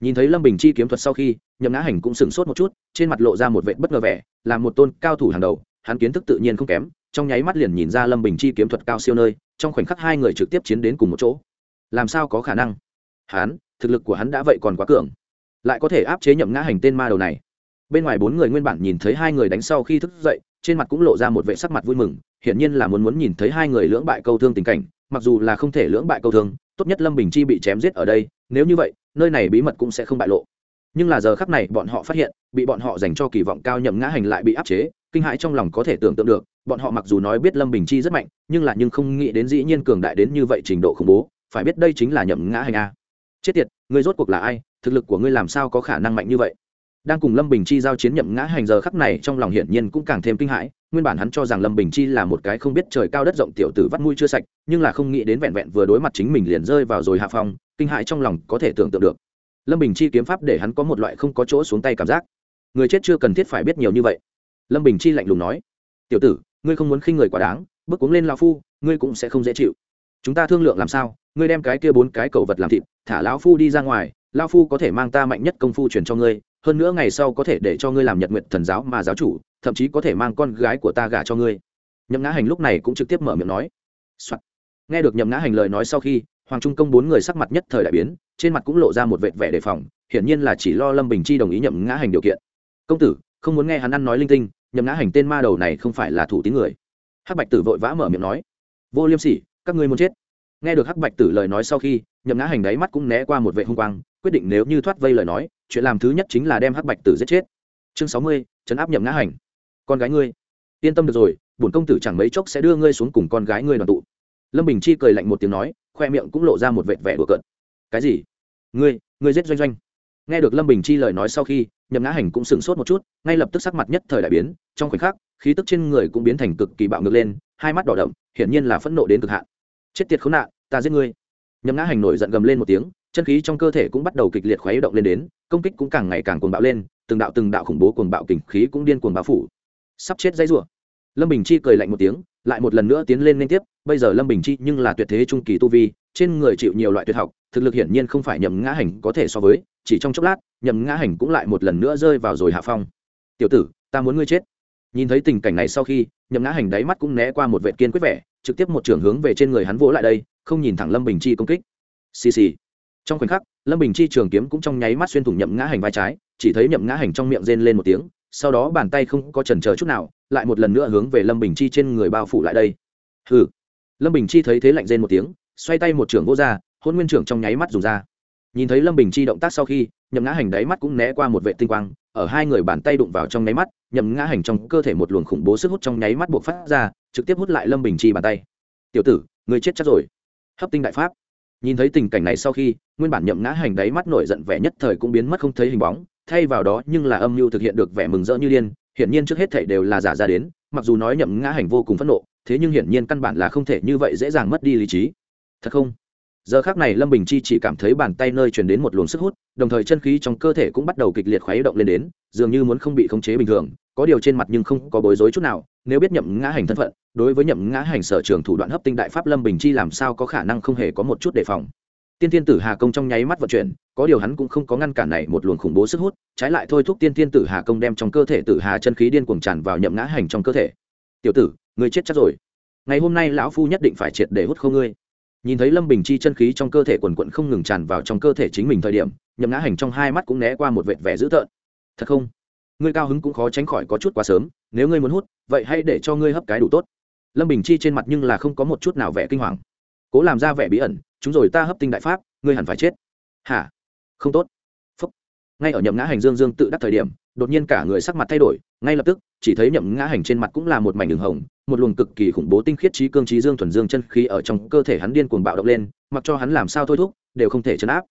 Speaker 1: Nhìn thấy lâm bình chi kiếm thuật sau khi, nhậm ngã hành cũng sửng sốt một chút, trên mặt lộ ra một vệ bất ngờ vẻ, là một tôn cao thủ hàng đầu, hắn kiến thức tự nhiên không kém, trong nháy mắt liền nhìn ra lâm bình chi kiếm thuật cao siêu nơi, trong khoảnh khắc hai người trực tiếp chiến đến cùng một chỗ. Làm sao có khả năng? Hắn, thực lực của hắn đã vậy còn quá cường, lại có thể áp chế nhậm ngã hành tên ma đầu này. Bên ngoài bốn người nguyên bản nhìn thấy hai người đánh sau khi thức dậy, trên mặt cũng lộ ra một vệ sắc mặt vui mừng, hiển nhiên là muốn muốn nhìn thấy hai người lưỡng bại câu thương tình cảnh, mặc dù là không thể lưỡng bại câu thương, tốt nhất lâm bình chi bị chém giết ở đây nếu như vậy, nơi này bí mật cũng sẽ không bại lộ. Nhưng là giờ khắc này, bọn họ phát hiện, bị bọn họ dành cho kỳ vọng cao nhậm ngã hành lại bị áp chế, kinh hãi trong lòng có thể tưởng tượng được, bọn họ mặc dù nói biết lâm bình chi rất mạnh, nhưng là nhưng không nghĩ đến dĩ nhiên cường đại đến như vậy trình độ khủng bố, phải biết đây chính là nhậm ngã hành a. Chết tiệt, ngươi rốt cuộc là ai, thực lực của ngươi làm sao có khả năng mạnh như vậy? Đang cùng lâm bình chi giao chiến nhậm ngã hành giờ khắc này trong lòng hiển nhiên cũng càng thêm kinh hãi. Nguyên bản hắn cho rằng lâm bình chi là một cái không biết trời cao đất rộng tiểu tử vắt mũi chưa sạch, nhưng là không nghĩ đến vẹn vẹn vừa đối mặt chính mình liền rơi vào rồi hạ phong, kinh hãi trong lòng có thể tưởng tượng được. Lâm bình chi kiếm pháp để hắn có một loại không có chỗ xuống tay cảm giác. Người chết chưa cần thiết phải biết nhiều như vậy. Lâm bình chi lạnh lùng nói, tiểu tử, ngươi không muốn khinh người quá đáng, bước cuống lên lao phu, ngươi cũng sẽ không dễ chịu. Chúng ta thương lượng làm sao, ngươi đem cái kia bốn cái cầu vật làm thịt, thả lão phu đi ra ngoài lao phu có thể mang ta mạnh nhất công phu truyền cho ngươi hơn nữa ngày sau có thể để cho ngươi làm nhật nguyện thần giáo mà giáo chủ, thậm chí có thể mang con gái của ta gả cho ngươi. Nhậm ngã hành lúc này cũng trực tiếp mở miệng nói、Soạn. nghe được nhậm ngã hành lời nói sau khi, hoàng trung công bốn người sắc mặt nhất thời đại biến, trên mặt cũng lộ ra một vệt vẻ đề phòng, hiển nhiên là chỉ lo lâm bình chi đồng ý nhậm ngã hành điều kiện. Công tử, không muốn nghe hắn ăn nói linh tinh, nhậm ngã hành tên ma đầu này không phải là thủ tín người. Hắc bạch tử vội vã mở miệng nói. Vô liêm sỉ, các ngươi muốn chết. Nghe được hắc bạch tử lời nói sau khi, nhậm ngã hành đáy mắt cũng né qua một vệ hung quang quyết định nếu như thoát vây lời nói, chuyện làm thứ nhất chính là đem hắc bạch tử giết chết. Chương sáu mươi chấn áp nhậm ngã hành. Con gái ngươi. Yên tâm được rồi, bổn công tử chẳng mấy chốc sẽ đưa ngươi xuống cùng con gái ngươi đoàn tụ. Lâm bình chi cười lạnh một tiếng nói, khoe miệng cũng lộ ra một vệt vẻ đùa cợt. Cái gì? Ngươi ngươi giết doanh doanh. Nghe được lâm bình chi lời nói sau khi, nhậm ngã hành cũng sửng sốt một chút, ngay lập tức sắc mặt nhất thời đại biến, trong khoảnh khắc, khí tức trên người cũng biến thành cực kỳ bạo ngược lên, hai mắt đỏ đậm, hiển nhiên là phẫn nộ đến cực hạn. Chết tiệt khốn nạn, ta giết ngươi. Nhậm ngã hành nổi giận gầm lên một tiếng chân khí trong cơ thể cũng bắt đầu kịch liệt khuấy động lên đến, công kích cũng càng ngày càng cuồng bạo lên, từng đạo từng đạo khủng bố cuồng bạo kình khí cũng điên cuồng bao phủ. Sắp chết dây rủa. Lâm bình chi cười lạnh một tiếng, lại một lần nữa tiến lên liên tiếp, bây giờ lâm bình chi nhưng là tuyệt thế trung kỳ tu vi, trên người chịu nhiều loại tuyệt học, thực lực hiển nhiên không phải nhậm ngã hành có thể so với, chỉ trong chốc lát, nhậm ngã hành cũng lại một lần nữa rơi vào rồi hạ phong. Tiểu tử, ta muốn ngươi chết. Nhìn thấy tình cảnh này sau khi, nhậm ngã hành đáy mắt cũng né qua một vệ kiên quyết vẻ, trực tiếp một trường hướng về trên người hắn vỗ lại đây, không nhìn thẳng lâm bình chi công kích. Xì xì trong khoảnh khắc, lâm bình chi trường kiếm cũng trong nháy mắt xuyên thủng nhậm ngã hành vai trái, chỉ thấy nhậm ngã hành trong miệng rên lên một tiếng, sau đó bàn tay không có chần chờ chút nào, lại một lần nữa hướng về lâm bình chi trên người bao phủ lại đây. Hừ. Lâm bình chi thấy thế lạnh rên một tiếng, xoay tay một trưởng vô r hôn nguyên trưởng trong nháy mắt dùng ra. Nhìn thấy lâm bình chi động tác sau khi, nhậm ngã hành đáy mắt cũng né qua một vệ tinh quang, ở hai người bàn tay đụng vào trong nháy mắt, nhậm ngã hành trong cơ thể một luồng khủng bố sức hút trong nháy mắt buộc phát ra, trực tiếp hút lại lâm bình chi bàn tay. Tiểu tử người chết chắc rồi. Hấp tinh đại pháp nhìn thấy tình cảnh này sau khi, nguyên bản nhậm ngã hành đáy mắt nổi giận vẻ nhất thời cũng biến mất không thấy hình bóng, thay vào đó nhưng là âm mưu thực hiện được vẻ mừng rỡ như điên, hiển nhiên trước hết thảy đều là giả ra đến, mặc dù nói nhậm ngã hành vô cùng phẫn nộ, thế nhưng hiển nhiên căn bản là không thể như vậy dễ dàng mất đi lý trí. Thật không? Giờ khác này lâm bình chi chỉ cảm thấy bàn tay nơi truyền đến một luồng sức hút, đồng thời chân khí trong cơ thể cũng bắt đầu kịch liệt khuấy động lên đến, dường như muốn không bị khống chế bình thường, có điều trên mặt nhưng không có bối rối chút nào, nếu biết nhậm ngã hành thân phận, đối với nhậm ngã hành sở trường thủ đoạn hấp tinh đại pháp lâm bình chi làm sao có khả năng không hề có một chút đề phòng. Tiên tiên tử hà công trong nháy mắt vận chuyển, có điều hắn cũng không có ngăn cản này một luồng khủng bố sức hút, trái lại thôi thúc tiên tiên tử hà công đem trong cơ thể tử hà chân khí điên cuồng tràn vào nhậm ngã hành trong cơ thể. Tiểu tử người chết chắc rồi. Ngày hôm nay lão phu nhất định phải triệt để hút không ngươi nhìn thấy lâm bình chi chân khí trong cơ thể quần quận không ngừng tràn vào trong cơ thể chính mình thời điểm, nhậm ngã hành trong hai mắt cũng né qua một vệt vẻ dữ tợn. Thật không? Ngươi cao hứng cũng khó tránh khỏi có chút quá sớm, nếu ngươi muốn hút, vậy hãy để cho ngươi hấp cái đủ tốt. Lâm bình chi trên mặt nhưng là không có một chút nào vẻ kinh hoàng. Cố làm ra vẻ bí ẩn, chúng rồi ta hấp tinh đại pháp, ngươi hẳn phải chết. Hả? Không tốt. Phúc. Ngay ở nhậm ngã hành dương dương tự đắc thời điểm đột nhiên cả người sắc mặt thay đổi, ngay lập tức, chỉ thấy nhậm ngã hành trên mặt cũng là một mảnh đường hồng, một luồng cực kỳ khủng bố tinh khiết trí cương trí dương thuần dương chân khí ở trong cơ thể hắn điên cuồng bạo động lên, mặc cho hắn làm sao thôi thúc, đều không thể chấn áp.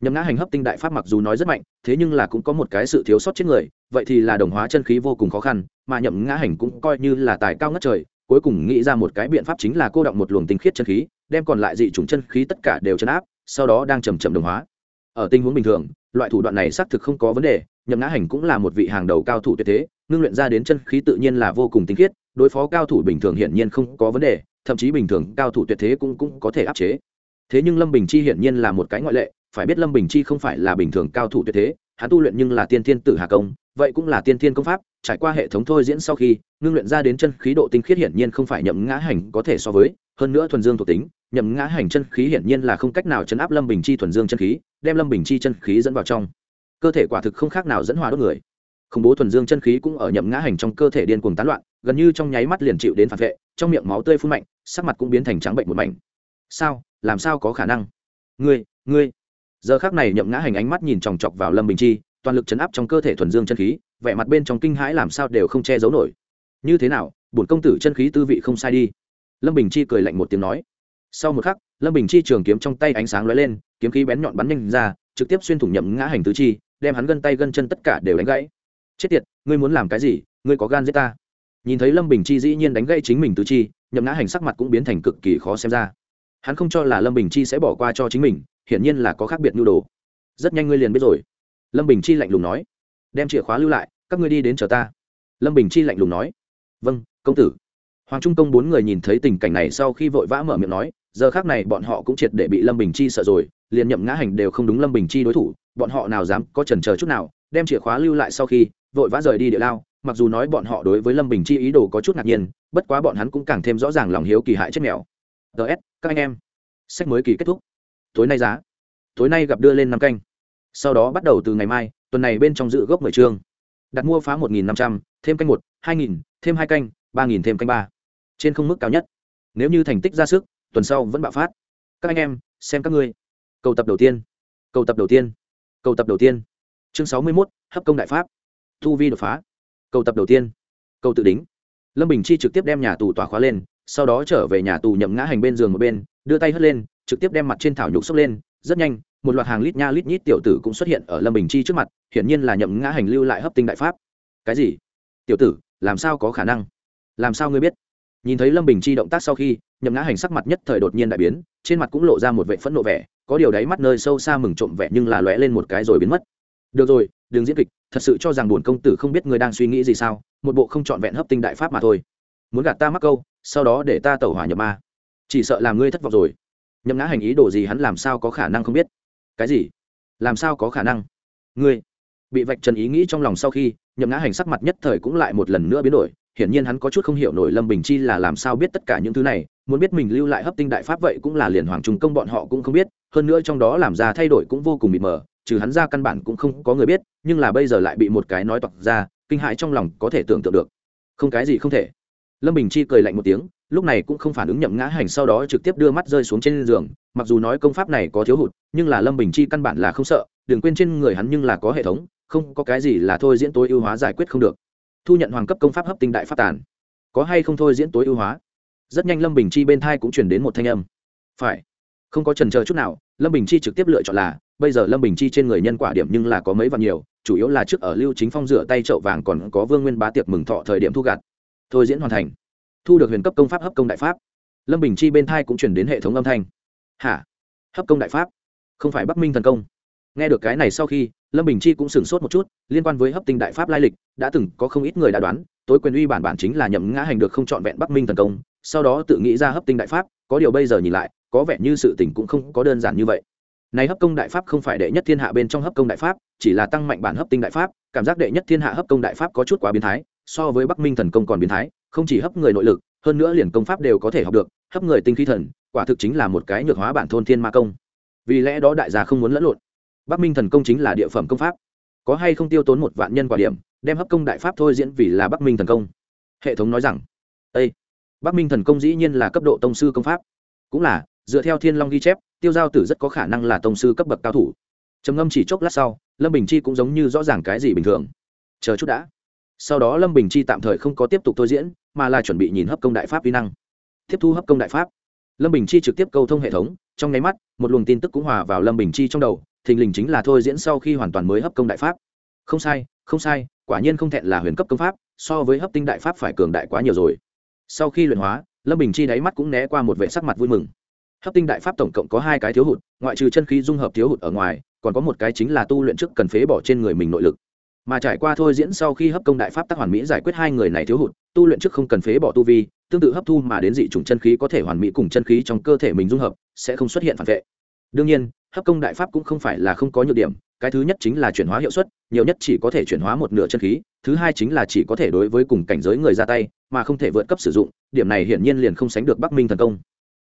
Speaker 1: Nhậm ngã hành hấp tinh đại pháp mặc dù nói rất mạnh, thế nhưng là cũng có một cái sự thiếu sót chết người, vậy thì là đồng hóa chân khí vô cùng khó khăn, mà nhậm ngã hành cũng coi như là tài cao ngất trời, cuối cùng nghĩ ra một cái biện pháp chính là cô động một luồng tinh khiết chân khí, đem còn lại dị chủng chân khí tất cả đều chấn áp, sau đó đang chầm chậm đồng hóa. Ở tình huống bình thường, loại thủ đoạn này xác thực không có vấn đề nhậm ngã hành cũng là một vị hàng đầu cao thủ tuyệt thế, ngưng luyện ra đến chân khí tự nhiên là vô cùng tinh khiết, đối phó cao thủ bình thường hiển nhiên không có vấn đề, thậm chí bình thường cao thủ tuyệt thế cũng cũng có thể áp chế. Thế nhưng lâm bình chi hiển nhiên là một cái ngoại lệ, phải biết lâm bình chi không phải là bình thường cao thủ tuyệt thế, hắn tu luyện nhưng là tiên thiên tử hà công, vậy cũng là tiên thiên công pháp, trải qua hệ thống thôi diễn sau khi, ngưng luyện ra đến chân khí độ tinh khiết hiển nhiên không phải nhậm ngã hành có thể so với, hơn nữa thuần dương thuộc tính, nhậm ngã hành chân khí hiển nhiên là không cách nào chấn áp lâm bình chi thuần dương chân khí, đem lâm bình chi chân khí dẫn vào trong cơ thể quả thực không khác nào dẫn hòa đốt người. Khủng bố thuần dương chân khí cũng ở nhậm ngã hành trong cơ thể điên cuồng tán loạn, gần như trong nháy mắt liền chịu đến phản vệ, trong miệng máu tươi phun mạnh, sắc mặt cũng biến thành trắng bệnh một mảnh. Sao? Làm sao có khả năng? Ngươi ngươi. Giờ khác này nhậm ngã hành ánh mắt nhìn chòng chọc vào lâm bình chi, toàn lực chấn áp trong cơ thể thuần dương chân khí, vẻ mặt bên trong kinh hãi làm sao đều không che giấu nổi. Như thế nào? Bổn công tử chân khí tư vị không sai đi. Lâm bình chi cười lạnh một tiếng nói. Sau một khắc, lâm bình chi trường kiếm trong tay ánh sáng lóe lên, kiếm khí bén nhọn bắn nhanh ra, trực tiếp xuyên thủng nhậm ngã hành tứ chi đem hắn gân tay gân chân tất cả đều đánh gãy. Chết tiệt, ngươi muốn làm cái gì? Ngươi có gan giết ta. Nhìn thấy lâm bình chi dĩ nhiên đánh gãy chính mình tứ chi, nhậm ngã hành sắc mặt cũng biến thành cực kỳ khó xem ra. Hắn không cho là lâm bình chi sẽ bỏ qua cho chính mình, hiển nhiên là có khác biệt nhu đồ. Rất nhanh ngươi liền biết rồi. Lâm bình chi lạnh lùng nói. Đem chìa khóa lưu lại, các ngươi đi đến chờ ta. Lâm bình chi lạnh lùng nói. Vâng công tử. Hoàng trung công bốn người nhìn thấy tình cảnh này sau khi vội vã mở miệng nói, giờ khác này bọn họ cũng triệt để bị lâm bình chi sợ rồi liền nhậm ngã hành đều không đúng lâm bình chi đối thủ, bọn họ nào dám có trần chờ chút nào, đem chìa khóa lưu lại sau khi, vội vã rời đi địa lao. Mặc dù nói bọn họ đối với lâm bình chi ý đồ có chút ngạc nhiên, bất quá bọn hắn cũng càng thêm rõ ràng lòng hiếu kỳ hại chết mèo. Ts các anh em, sách mới kỳ kết thúc. Tối nay giá. Tối nay gặp đưa lên năm canh. Sau đó bắt đầu từ ngày mai, tuần này bên trong dự gốc mười chương. Đặt mua phá một nghìn năm trăm, thêm canh một, hai nghìn, thêm hai canh, ba nghìn, thêm canh ba. Trên không mức cao nhất. Nếu như thành tích ra sức, tuần sau vẫn bạo phát. Các anh em, xem các ngươi cầu tập đầu tiên. Cầu tập đầu tiên. Cầu tập đầu tiên. Chương sáu mươi mốt, hấp công đại pháp. Thu vi đột phá. Cầu tập đầu tiên. Cầu tự đính. Lâm bình chi trực tiếp đem nhà tù tỏa khóa lên, sau đó trở về nhà tù nhậm ngã hành bên giường một bên, đưa tay hất lên, trực tiếp đem mặt trên thảo nhục xốc lên, rất nhanh, một loạt hàng lít nha lít nhít tiểu tử cũng xuất hiện ở lâm bình chi trước mặt, hiển nhiên là nhậm ngã hành lưu lại hấp tinh đại pháp. Cái gì? Tiểu tử, làm sao có khả năng? Làm sao ngươi biết? Nhìn thấy lâm bình chi động tác sau khi, nhậm ngã hành sắc mặt nhất thời đột nhiên đại biến, trên mặt cũng lộ ra một vệ phẫn nộ vẻ có điều đáy mắt nơi sâu xa mừng trộm vẻ nhưng là lóe lên một cái rồi biến mất. Được rồi, đừng diễn kịch, thật sự cho rằng buồn công tử không biết người đang suy nghĩ gì sao, một bộ không trọn vẹn hấp tinh đại pháp mà thôi. Muốn gạt ta mắc câu, sau đó để ta tẩu hỏa nhập ma. Chỉ sợ làm ngươi thất vọng rồi. Nhậm ngã hành ý đồ gì hắn làm sao có khả năng không biết? Cái gì? Làm sao có khả năng? Ngươi bị vạch trần ý nghĩ trong lòng sau khi, nhậm ngã hành sắc mặt nhất thời cũng lại một lần nữa biến đổi hiển nhiên hắn có chút không hiểu nổi lâm bình chi là làm sao biết tất cả những thứ này, muốn biết mình lưu lại hấp tinh đại pháp vậy cũng là liền hoàng trung công bọn họ cũng không biết, hơn nữa trong đó làm ra thay đổi cũng vô cùng mịt mờ, trừ hắn ra căn bản cũng không có người biết, nhưng là bây giờ lại bị một cái nói toạc ra, kinh hãi trong lòng có thể tưởng tượng được. Không cái gì không thể. Lâm bình chi cười lạnh một tiếng, lúc này cũng không phản ứng nhậm ngã hành sau đó trực tiếp đưa mắt rơi xuống trên giường, mặc dù nói công pháp này có thiếu hụt, nhưng là lâm bình chi căn bản là không sợ, đừng quên trên người hắn nhưng là có hệ thống, không có cái gì là thôi diễn tối ưu hóa giải quyết không được thu nhận hoàng cấp công pháp hấp tinh đại phát tàn. Có hay không thôi diễn tối ưu hóa? Rất nhanh lâm bình chi bên thai cũng chuyển đến một thanh âm. Phải. Không có trần chờ chút nào, lâm bình chi trực tiếp lựa chọn là, bây giờ lâm bình chi trên người nhân quả điểm nhưng là có mấy và nhiều, chủ yếu là trước ở lưu chính phong rửa tay trậu vàng còn có vương nguyên bá tiệc mừng thọ thời điểm thu gặt. Thôi diễn hoàn thành. Thu được huyền cấp công pháp hấp công đại pháp. Lâm bình chi bên thai cũng chuyển đến hệ thống âm thanh. Hả? Hấp công đại pháp? Không phải bắc minh thần công nghe được cái này sau khi, lâm bình chi cũng sửng sốt một chút, liên quan với hấp tinh đại pháp lai lịch, đã từng có không ít người đã đoán, tối quyền uy bản bản chính là nhậm ngã hành được không trọn vẹn bắc minh thần công, sau đó tự nghĩ ra hấp tinh đại pháp, có điều bây giờ nhìn lại, có vẻ như sự tình cũng không có đơn giản như vậy. Này hấp công đại pháp không phải đệ nhất thiên hạ bên trong hấp công đại pháp, chỉ là tăng mạnh bản hấp tinh đại pháp, cảm giác đệ nhất thiên hạ hấp công đại pháp có chút quá biến thái, so với bắc minh thần công còn biến thái, không chỉ hấp người nội lực, hơn nữa liền công pháp đều có thể học được, hấp người tinh khí thần, quả thực chính là một cái nhược hóa bản thôn thiên ma công. Vì lẽ đó đại gia không muốn lẫn lộn bắc minh thần công chính là địa phẩm công pháp. Có hay không tiêu tốn một vạn nhân quả điểm, đem hấp công đại pháp thôi diễn vì là bắc minh thần công? Hệ thống nói rằng â bắc minh thần công dĩ nhiên là cấp độ tông sư công pháp. Cũng là, dựa theo thiên long ghi chép, tiêu giao tử rất có khả năng là tông sư cấp bậc cao thủ. Trầm ngâm chỉ chốc lát sau, lâm bình chi cũng giống như rõ ràng cái gì bình thường. Chờ chút đã. Sau đó lâm bình chi tạm thời không có tiếp tục thôi diễn, mà là chuẩn bị nhìn hấp công đại pháp vi năng. Tiếp thu hấp công đại pháp. Lâm bình chi trực tiếp câu thông hệ thống, trong nháy mắt, một luồng tin tức cũng hòa vào lâm bình chi trong đầu thình lình chính là thôi diễn sau khi hoàn toàn mới hấp công đại pháp. Không sai không sai, quả nhiên không thẹn là huyền cấp công pháp, so với hấp tinh đại pháp phải cường đại quá nhiều rồi. Sau khi luyện hóa, lâm bình chi đáy mắt cũng né qua một vệ sắc mặt vui mừng. Hấp tinh đại pháp tổng cộng có hai cái thiếu hụt, ngoại trừ chân khí dung hợp thiếu hụt ở ngoài, còn có một cái chính là tu luyện trước cần phế bỏ trên người mình nội lực. Mà trải qua thôi diễn sau khi hấp công đại pháp tác hoàn mỹ giải quyết hai người này thiếu hụt, tu luyện trước không cần phế bỏ tu vi, tương tự hấp thu mà đến dị chủng chân khí có thể hoàn mỹ cùng chân khí trong cơ thể mình dung hợp, sẽ không xuất hiện phản vệ. Đương nhiên hấp công đại pháp cũng không phải là không có nhược điểm, cái thứ nhất chính là chuyển hóa hiệu suất, nhiều nhất chỉ có thể chuyển hóa một nửa chân khí, thứ hai chính là chỉ có thể đối với cùng cảnh giới người ra tay, mà không thể vượt cấp sử dụng, điểm này hiển nhiên liền không sánh được bắc minh thần công.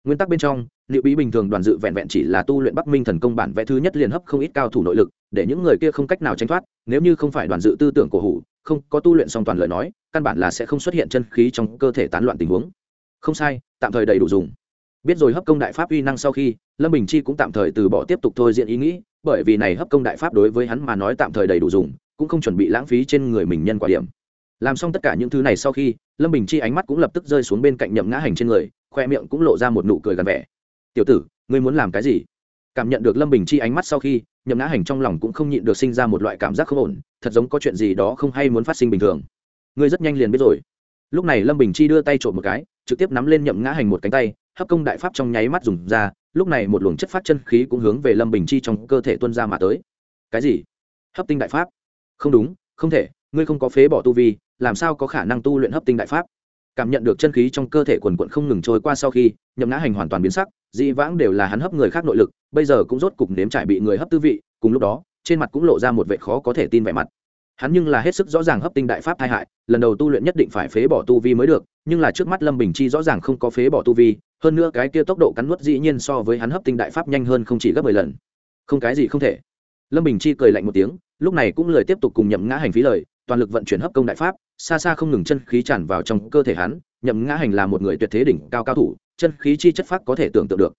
Speaker 1: Nguyên tắc bên trong liệu bí bình thường đoàn dự vẹn vẹn chỉ là tu luyện bắc minh thần công bản vẽ thứ nhất liền hấp không ít cao thủ nội lực, để những người kia không cách nào tránh thoát, nếu như không phải đoàn dự tư tưởng cổ hủ, không có tu luyện song toàn lời nói, căn bản là sẽ không xuất hiện chân khí trong cơ thể tán loạn tình huống. Không sai, tạm thời đầy đủ dùng. Biết rồi hấp công đại pháp uy năng sau khi lâm bình chi cũng tạm thời từ bỏ tiếp tục thôi diện ý nghĩ, bởi vì này hấp công đại pháp đối với hắn mà nói tạm thời đầy đủ dùng, cũng không chuẩn bị lãng phí trên người mình nhân quả điểm. Làm xong tất cả những thứ này sau khi, lâm bình chi ánh mắt cũng lập tức rơi xuống bên cạnh nhậm ngã hành trên người, khoe miệng cũng lộ ra một nụ cười gần vẻ. Tiểu tử, ngươi muốn làm cái gì? Cảm nhận được lâm bình chi ánh mắt sau khi, nhậm ngã hành trong lòng cũng không nhịn được sinh ra một loại cảm giác không ổn, thật giống có chuyện gì đó không hay muốn phát sinh bình thường. Ngươi rất nhanh liền biết rồi. Lúc này lâm bình chi đưa tay trộm một cái, trực tiếp nắm lên nhậm ngã hành một cánh tay hấp công đại pháp trong nháy mắt dùng ra, lúc này một luồng chất phát chân khí cũng hướng về lâm bình chi trong cơ thể tuân ra mà tới. Cái gì? Hấp tinh đại pháp? Không đúng, không thể, ngươi không có phế bỏ tu vi, làm sao có khả năng tu luyện hấp tinh đại pháp? Cảm nhận được chân khí trong cơ thể quần quận không ngừng trôi qua sau khi, nhậm ngã hành hoàn toàn biến sắc, dị vãng đều là hắn hấp người khác nội lực, bây giờ cũng rốt cục nếm trải bị người hấp tư vị, cùng lúc đó, trên mặt cũng lộ ra một vệ khó có thể tin vẻ mặt. Hắn nhưng là hết sức rõ ràng hấp tinh đại pháp tai hại, lần đầu tu luyện nhất định phải phế bỏ tu vi mới được, nhưng là trước mắt lâm bình chi rõ ràng không có phế bỏ tu vi hơn nữa cái kia tốc độ cắn nuốt dĩ nhiên so với hắn hấp tinh đại pháp nhanh hơn không chỉ gấp mười lần. Không cái gì không thể. Lâm bình chi cười lạnh một tiếng, lúc này cũng lời tiếp tục cùng nhậm ngã hành phí lời, toàn lực vận chuyển hấp công đại pháp, xa xa không ngừng chân khí tràn vào trong cơ thể hắn, nhậm ngã hành là một người tuyệt thế đỉnh cao cao thủ, chân khí chi chất phát có thể tưởng tượng được.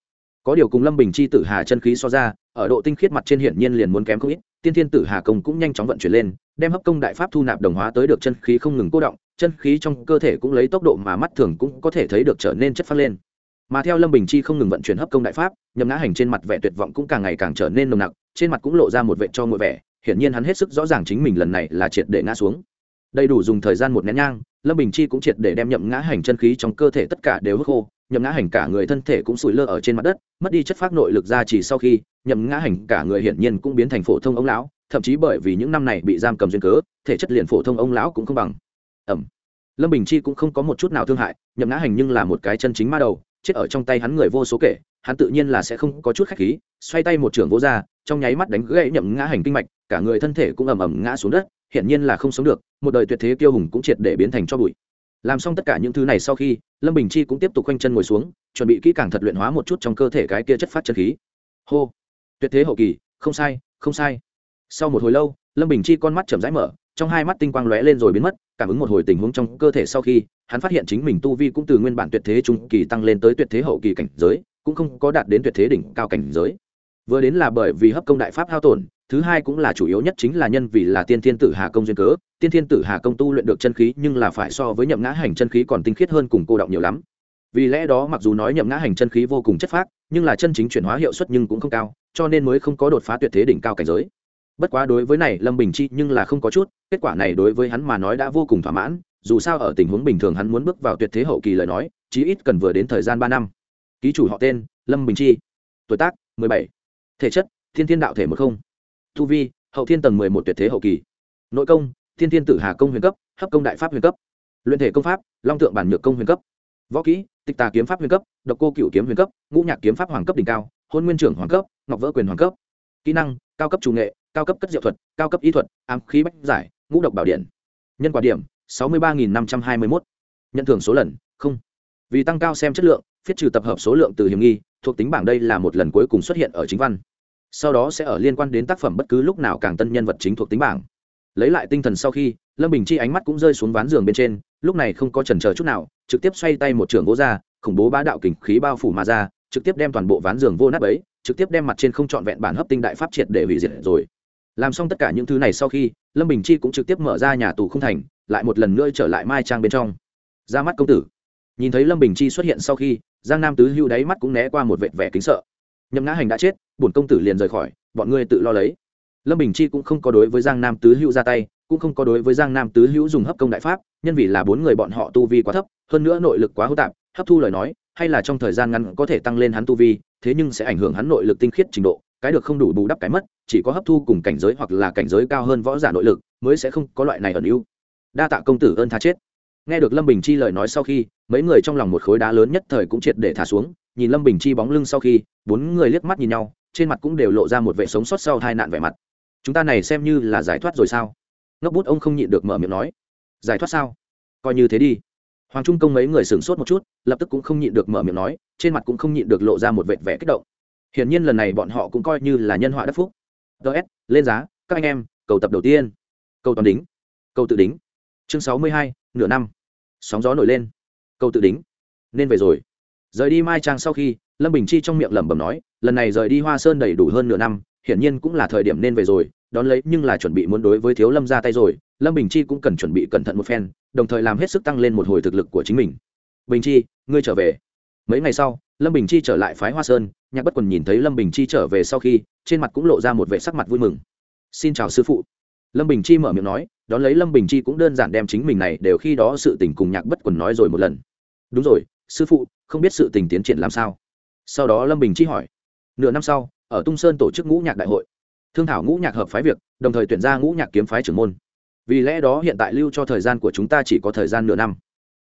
Speaker 1: Có điều cùng lâm bình chi tử hà chân khí so ra, ở độ tinh khiết mặt trên hiển nhiên liền muốn kém không ít, tiên thiên tử hà công cũng nhanh chóng vận chuyển lên, đem hấp công đại pháp thu nạp đồng hóa tới được chân khí không ngừng cố động, chân khí trong cơ thể cũng lấy tốc độ mà mắt thường cũng có thể thấy được trở nên chất phát lên mà theo lâm bình chi không ngừng vận chuyển hấp công đại pháp, nhậm ngã hành trên mặt vẻ tuyệt vọng cũng càng ngày càng trở nên nồng nặc, trên mặt cũng lộ ra một vệ cho ngội vẻ, hiển nhiên hắn hết sức rõ ràng chính mình lần này là triệt để ngã xuống. Đầy đủ dùng thời gian một nén nhang, lâm bình chi cũng triệt để đem nhậm ngã hành chân khí trong cơ thể tất cả đều hút khô, nhậm ngã hành cả người thân thể cũng sủi lơ ở trên mặt đất, mất đi chất phát nội lực ra chỉ sau khi, nhậm ngã hành cả người hiển nhiên cũng biến thành phổ thông ông lão, thậm chí bởi vì những năm này bị giam cầm duyên cớ, thể chất liền phổ thông ông lão cũng không bằng. Ẩm. Lâm bình chi cũng không có một chút nào thương hại, nhậm ngã hành nhưng là một cái chân chính ma đầu chết ở trong tay hắn người vô số kể, hắn tự nhiên là sẽ không có chút khách khí, xoay tay một trưởng vô ra, trong nháy mắt đánh gãy nhậm ngã hành kinh mạch, cả người thân thể cũng ầm ầm ngã xuống đất, hiển nhiên là không sống được, một đời tuyệt thế kiêu hùng cũng triệt để biến thành cho bụi. Làm xong tất cả những thứ này sau khi, lâm bình chi cũng tiếp tục quanh chân ngồi xuống, chuẩn bị kỹ càng thật luyện hóa một chút trong cơ thể cái kia chất phát chân khí. Hô! Tuyệt thế hậu kỳ, không sai không sai. Sau một hồi lâu, lâm bình chi con mắt chậm rãi mở trong hai mắt tinh quang lóe lên rồi biến mất, cảm ứng một hồi tình huống trong cơ thể sau khi, hắn phát hiện chính mình tu vi cũng từ nguyên bản tuyệt thế trung kỳ tăng lên tới tuyệt thế hậu kỳ cảnh giới, cũng không có đạt đến tuyệt thế đỉnh cao cảnh giới. Vừa đến là bởi vì hấp công đại pháp hao tổn, thứ hai cũng là chủ yếu nhất chính là nhân vì là tiên thiên tử hà công duyên cớ. Tiên thiên tử hà công tu luyện được chân khí, nhưng là phải so với nhậm ngã hành chân khí còn tinh khiết hơn cùng cô động nhiều lắm. Vì lẽ đó mặc dù nói nhậm ngã hành chân khí vô cùng chất phác, nhưng là chân chính chuyển hóa hiệu suất nhưng cũng không cao, cho nên mới không có đột phá tuyệt thế đỉnh cao cảnh giới bất quá đối với này, lâm bình chi nhưng là không có chút, kết quả này đối với hắn mà nói đã vô cùng thỏa mãn, dù sao ở tình huống bình thường hắn muốn bước vào tuyệt thế hậu kỳ lời nói, chí ít cần vừa đến thời gian ba năm. Ký chủ họ tên, lâm bình chi. Tuổi tác, mười bảy. Thể chất, thiên thiên đạo thể một không. Tu vi, hậu thiên tầng mười một tuyệt thế hậu kỳ. Nội công, thiên thiên tử hà công huyền cấp, hấp công đại pháp huyền cấp. Luyện thể công pháp, long tượng bản nhược công huyền cấp. Võ kỹ, tịch tà kiếm pháp huyền cấp, độc cô cựu kiếm huyền cấp, ngũ nhạc kiếm pháp hoàng cấp đỉnh cao, hôn nguyên trưởng hoàng cấp, ngọc vỡ quyền hoàng cấp. Kỹ năng, cao cấp chủ nghệ cao cấp cất diệu thuật, cao cấp y thuật, ám khí bách giải, ngũ độc bảo điện. Nhân quả điểm, sáu mươi ba năm trăm hai mươi mốt. Nhận thưởng số lần, không. Vì tăng cao xem chất lượng, phiết trừ tập hợp số lượng từ hiểm nghi, thuộc tính bảng đây là một lần cuối cùng xuất hiện ở chính văn. Sau đó sẽ ở liên quan đến tác phẩm bất cứ lúc nào càng tân nhân vật chính thuộc tính bảng. Lấy lại tinh thần sau khi, lâm bình chi ánh mắt cũng rơi xuống ván giường bên trên, lúc này không có trần chờ chút nào, trực tiếp xoay tay một trường gỗ ra, khủng bố bá đạo kình khí bao phủ mà ra, trực tiếp đem toàn bộ ván giường vô nát ấy trực tiếp đem mặt trên không trọn vẹn bản hấp tinh đại pháp triệt để hủy diệt rồi làm xong tất cả những thứ này sau khi, lâm bình chi cũng trực tiếp mở ra nhà tù không thành, lại một lần nữa trở lại mai trang bên trong. Ra mắt công tử. Nhìn thấy lâm bình chi xuất hiện sau khi, giang nam tứ hưu đáy mắt cũng né qua một vệt vẻ kính sợ. Nhậm ngã hành đã chết, bổn công tử liền rời khỏi, bọn ngươi tự lo lấy. Lâm bình chi cũng không có đối với giang nam tứ hữu ra tay, cũng không có đối với giang nam tứ hữu dùng hấp công đại pháp, nhân vì là bốn người bọn họ tu vi quá thấp, hơn nữa nội lực quá hữu tạp, hấp thu lời nói, hay là trong thời gian ngắn có thể tăng lên hắn tu vi, thế nhưng sẽ ảnh hưởng hắn nội lực tinh khiết trình độ cái được không đủ bù đắp cái mất, chỉ có hấp thu cùng cảnh giới hoặc là cảnh giới cao hơn võ giả nội lực mới sẽ không có loại này ẩn ưu. Đa tạ công tử ơn tha chết. Nghe được lâm bình chi lời nói sau khi, mấy người trong lòng một khối đá lớn nhất thời cũng triệt để thả xuống, nhìn lâm bình chi bóng lưng sau khi, bốn người liếc mắt nhìn nhau, trên mặt cũng đều lộ ra một vẻ sống sót sau hai nạn vẻ mặt. Chúng ta này xem như là giải thoát rồi sao? Ngốc bút ông không nhịn được mở miệng nói. Giải thoát sao? Coi như thế đi. Hoàng trung công mấy người sửng sốt một chút, lập tức cũng không nhịn được mở miệng nói, trên mặt cũng không nhịn được lộ ra một vệt vẻ kích động hiển nhiên lần này bọn họ cũng coi như là nhân họa đắc phúc. Ts lên giá, các anh em, cầu tập đầu tiên. Cầu toàn đính, cầu tự đính. Chương sáu mươi hai, nửa năm. Sóng gió nổi lên. Cầu tự đính. Nên về rồi. Rời đi mai trang sau khi, lâm bình chi trong miệng lẩm bẩm nói, lần này rời đi hoa sơn đầy đủ hơn nửa năm, hiển nhiên cũng là thời điểm nên về rồi. Đón lấy nhưng là chuẩn bị muốn đối với thiếu lâm ra tay rồi. Lâm bình chi cũng cần chuẩn bị cẩn thận một phen, đồng thời làm hết sức tăng lên một hồi thực lực của chính mình. Bình chi, ngươi trở về. Mấy ngày sau lâm bình chi trở lại phái hoa sơn, nhạc bất quần nhìn thấy lâm bình chi trở về sau khi, trên mặt cũng lộ ra một vẻ sắc mặt vui mừng. Xin chào sư phụ. Lâm bình chi mở miệng nói, đón lấy lâm bình chi cũng đơn giản đem chính mình này đều khi đó sự tình cùng nhạc bất quần nói rồi một lần. Đúng rồi, sư phụ, không biết sự tình tiến triển làm sao? Sau đó lâm bình chi hỏi. Nửa năm sau, ở tung sơn tổ chức ngũ nhạc đại hội. Thương thảo ngũ nhạc hợp phái việc, đồng thời tuyển ra ngũ nhạc kiếm phái trưởng môn. Vì lẽ đó hiện tại lưu cho thời gian của chúng ta chỉ có thời gian nửa năm.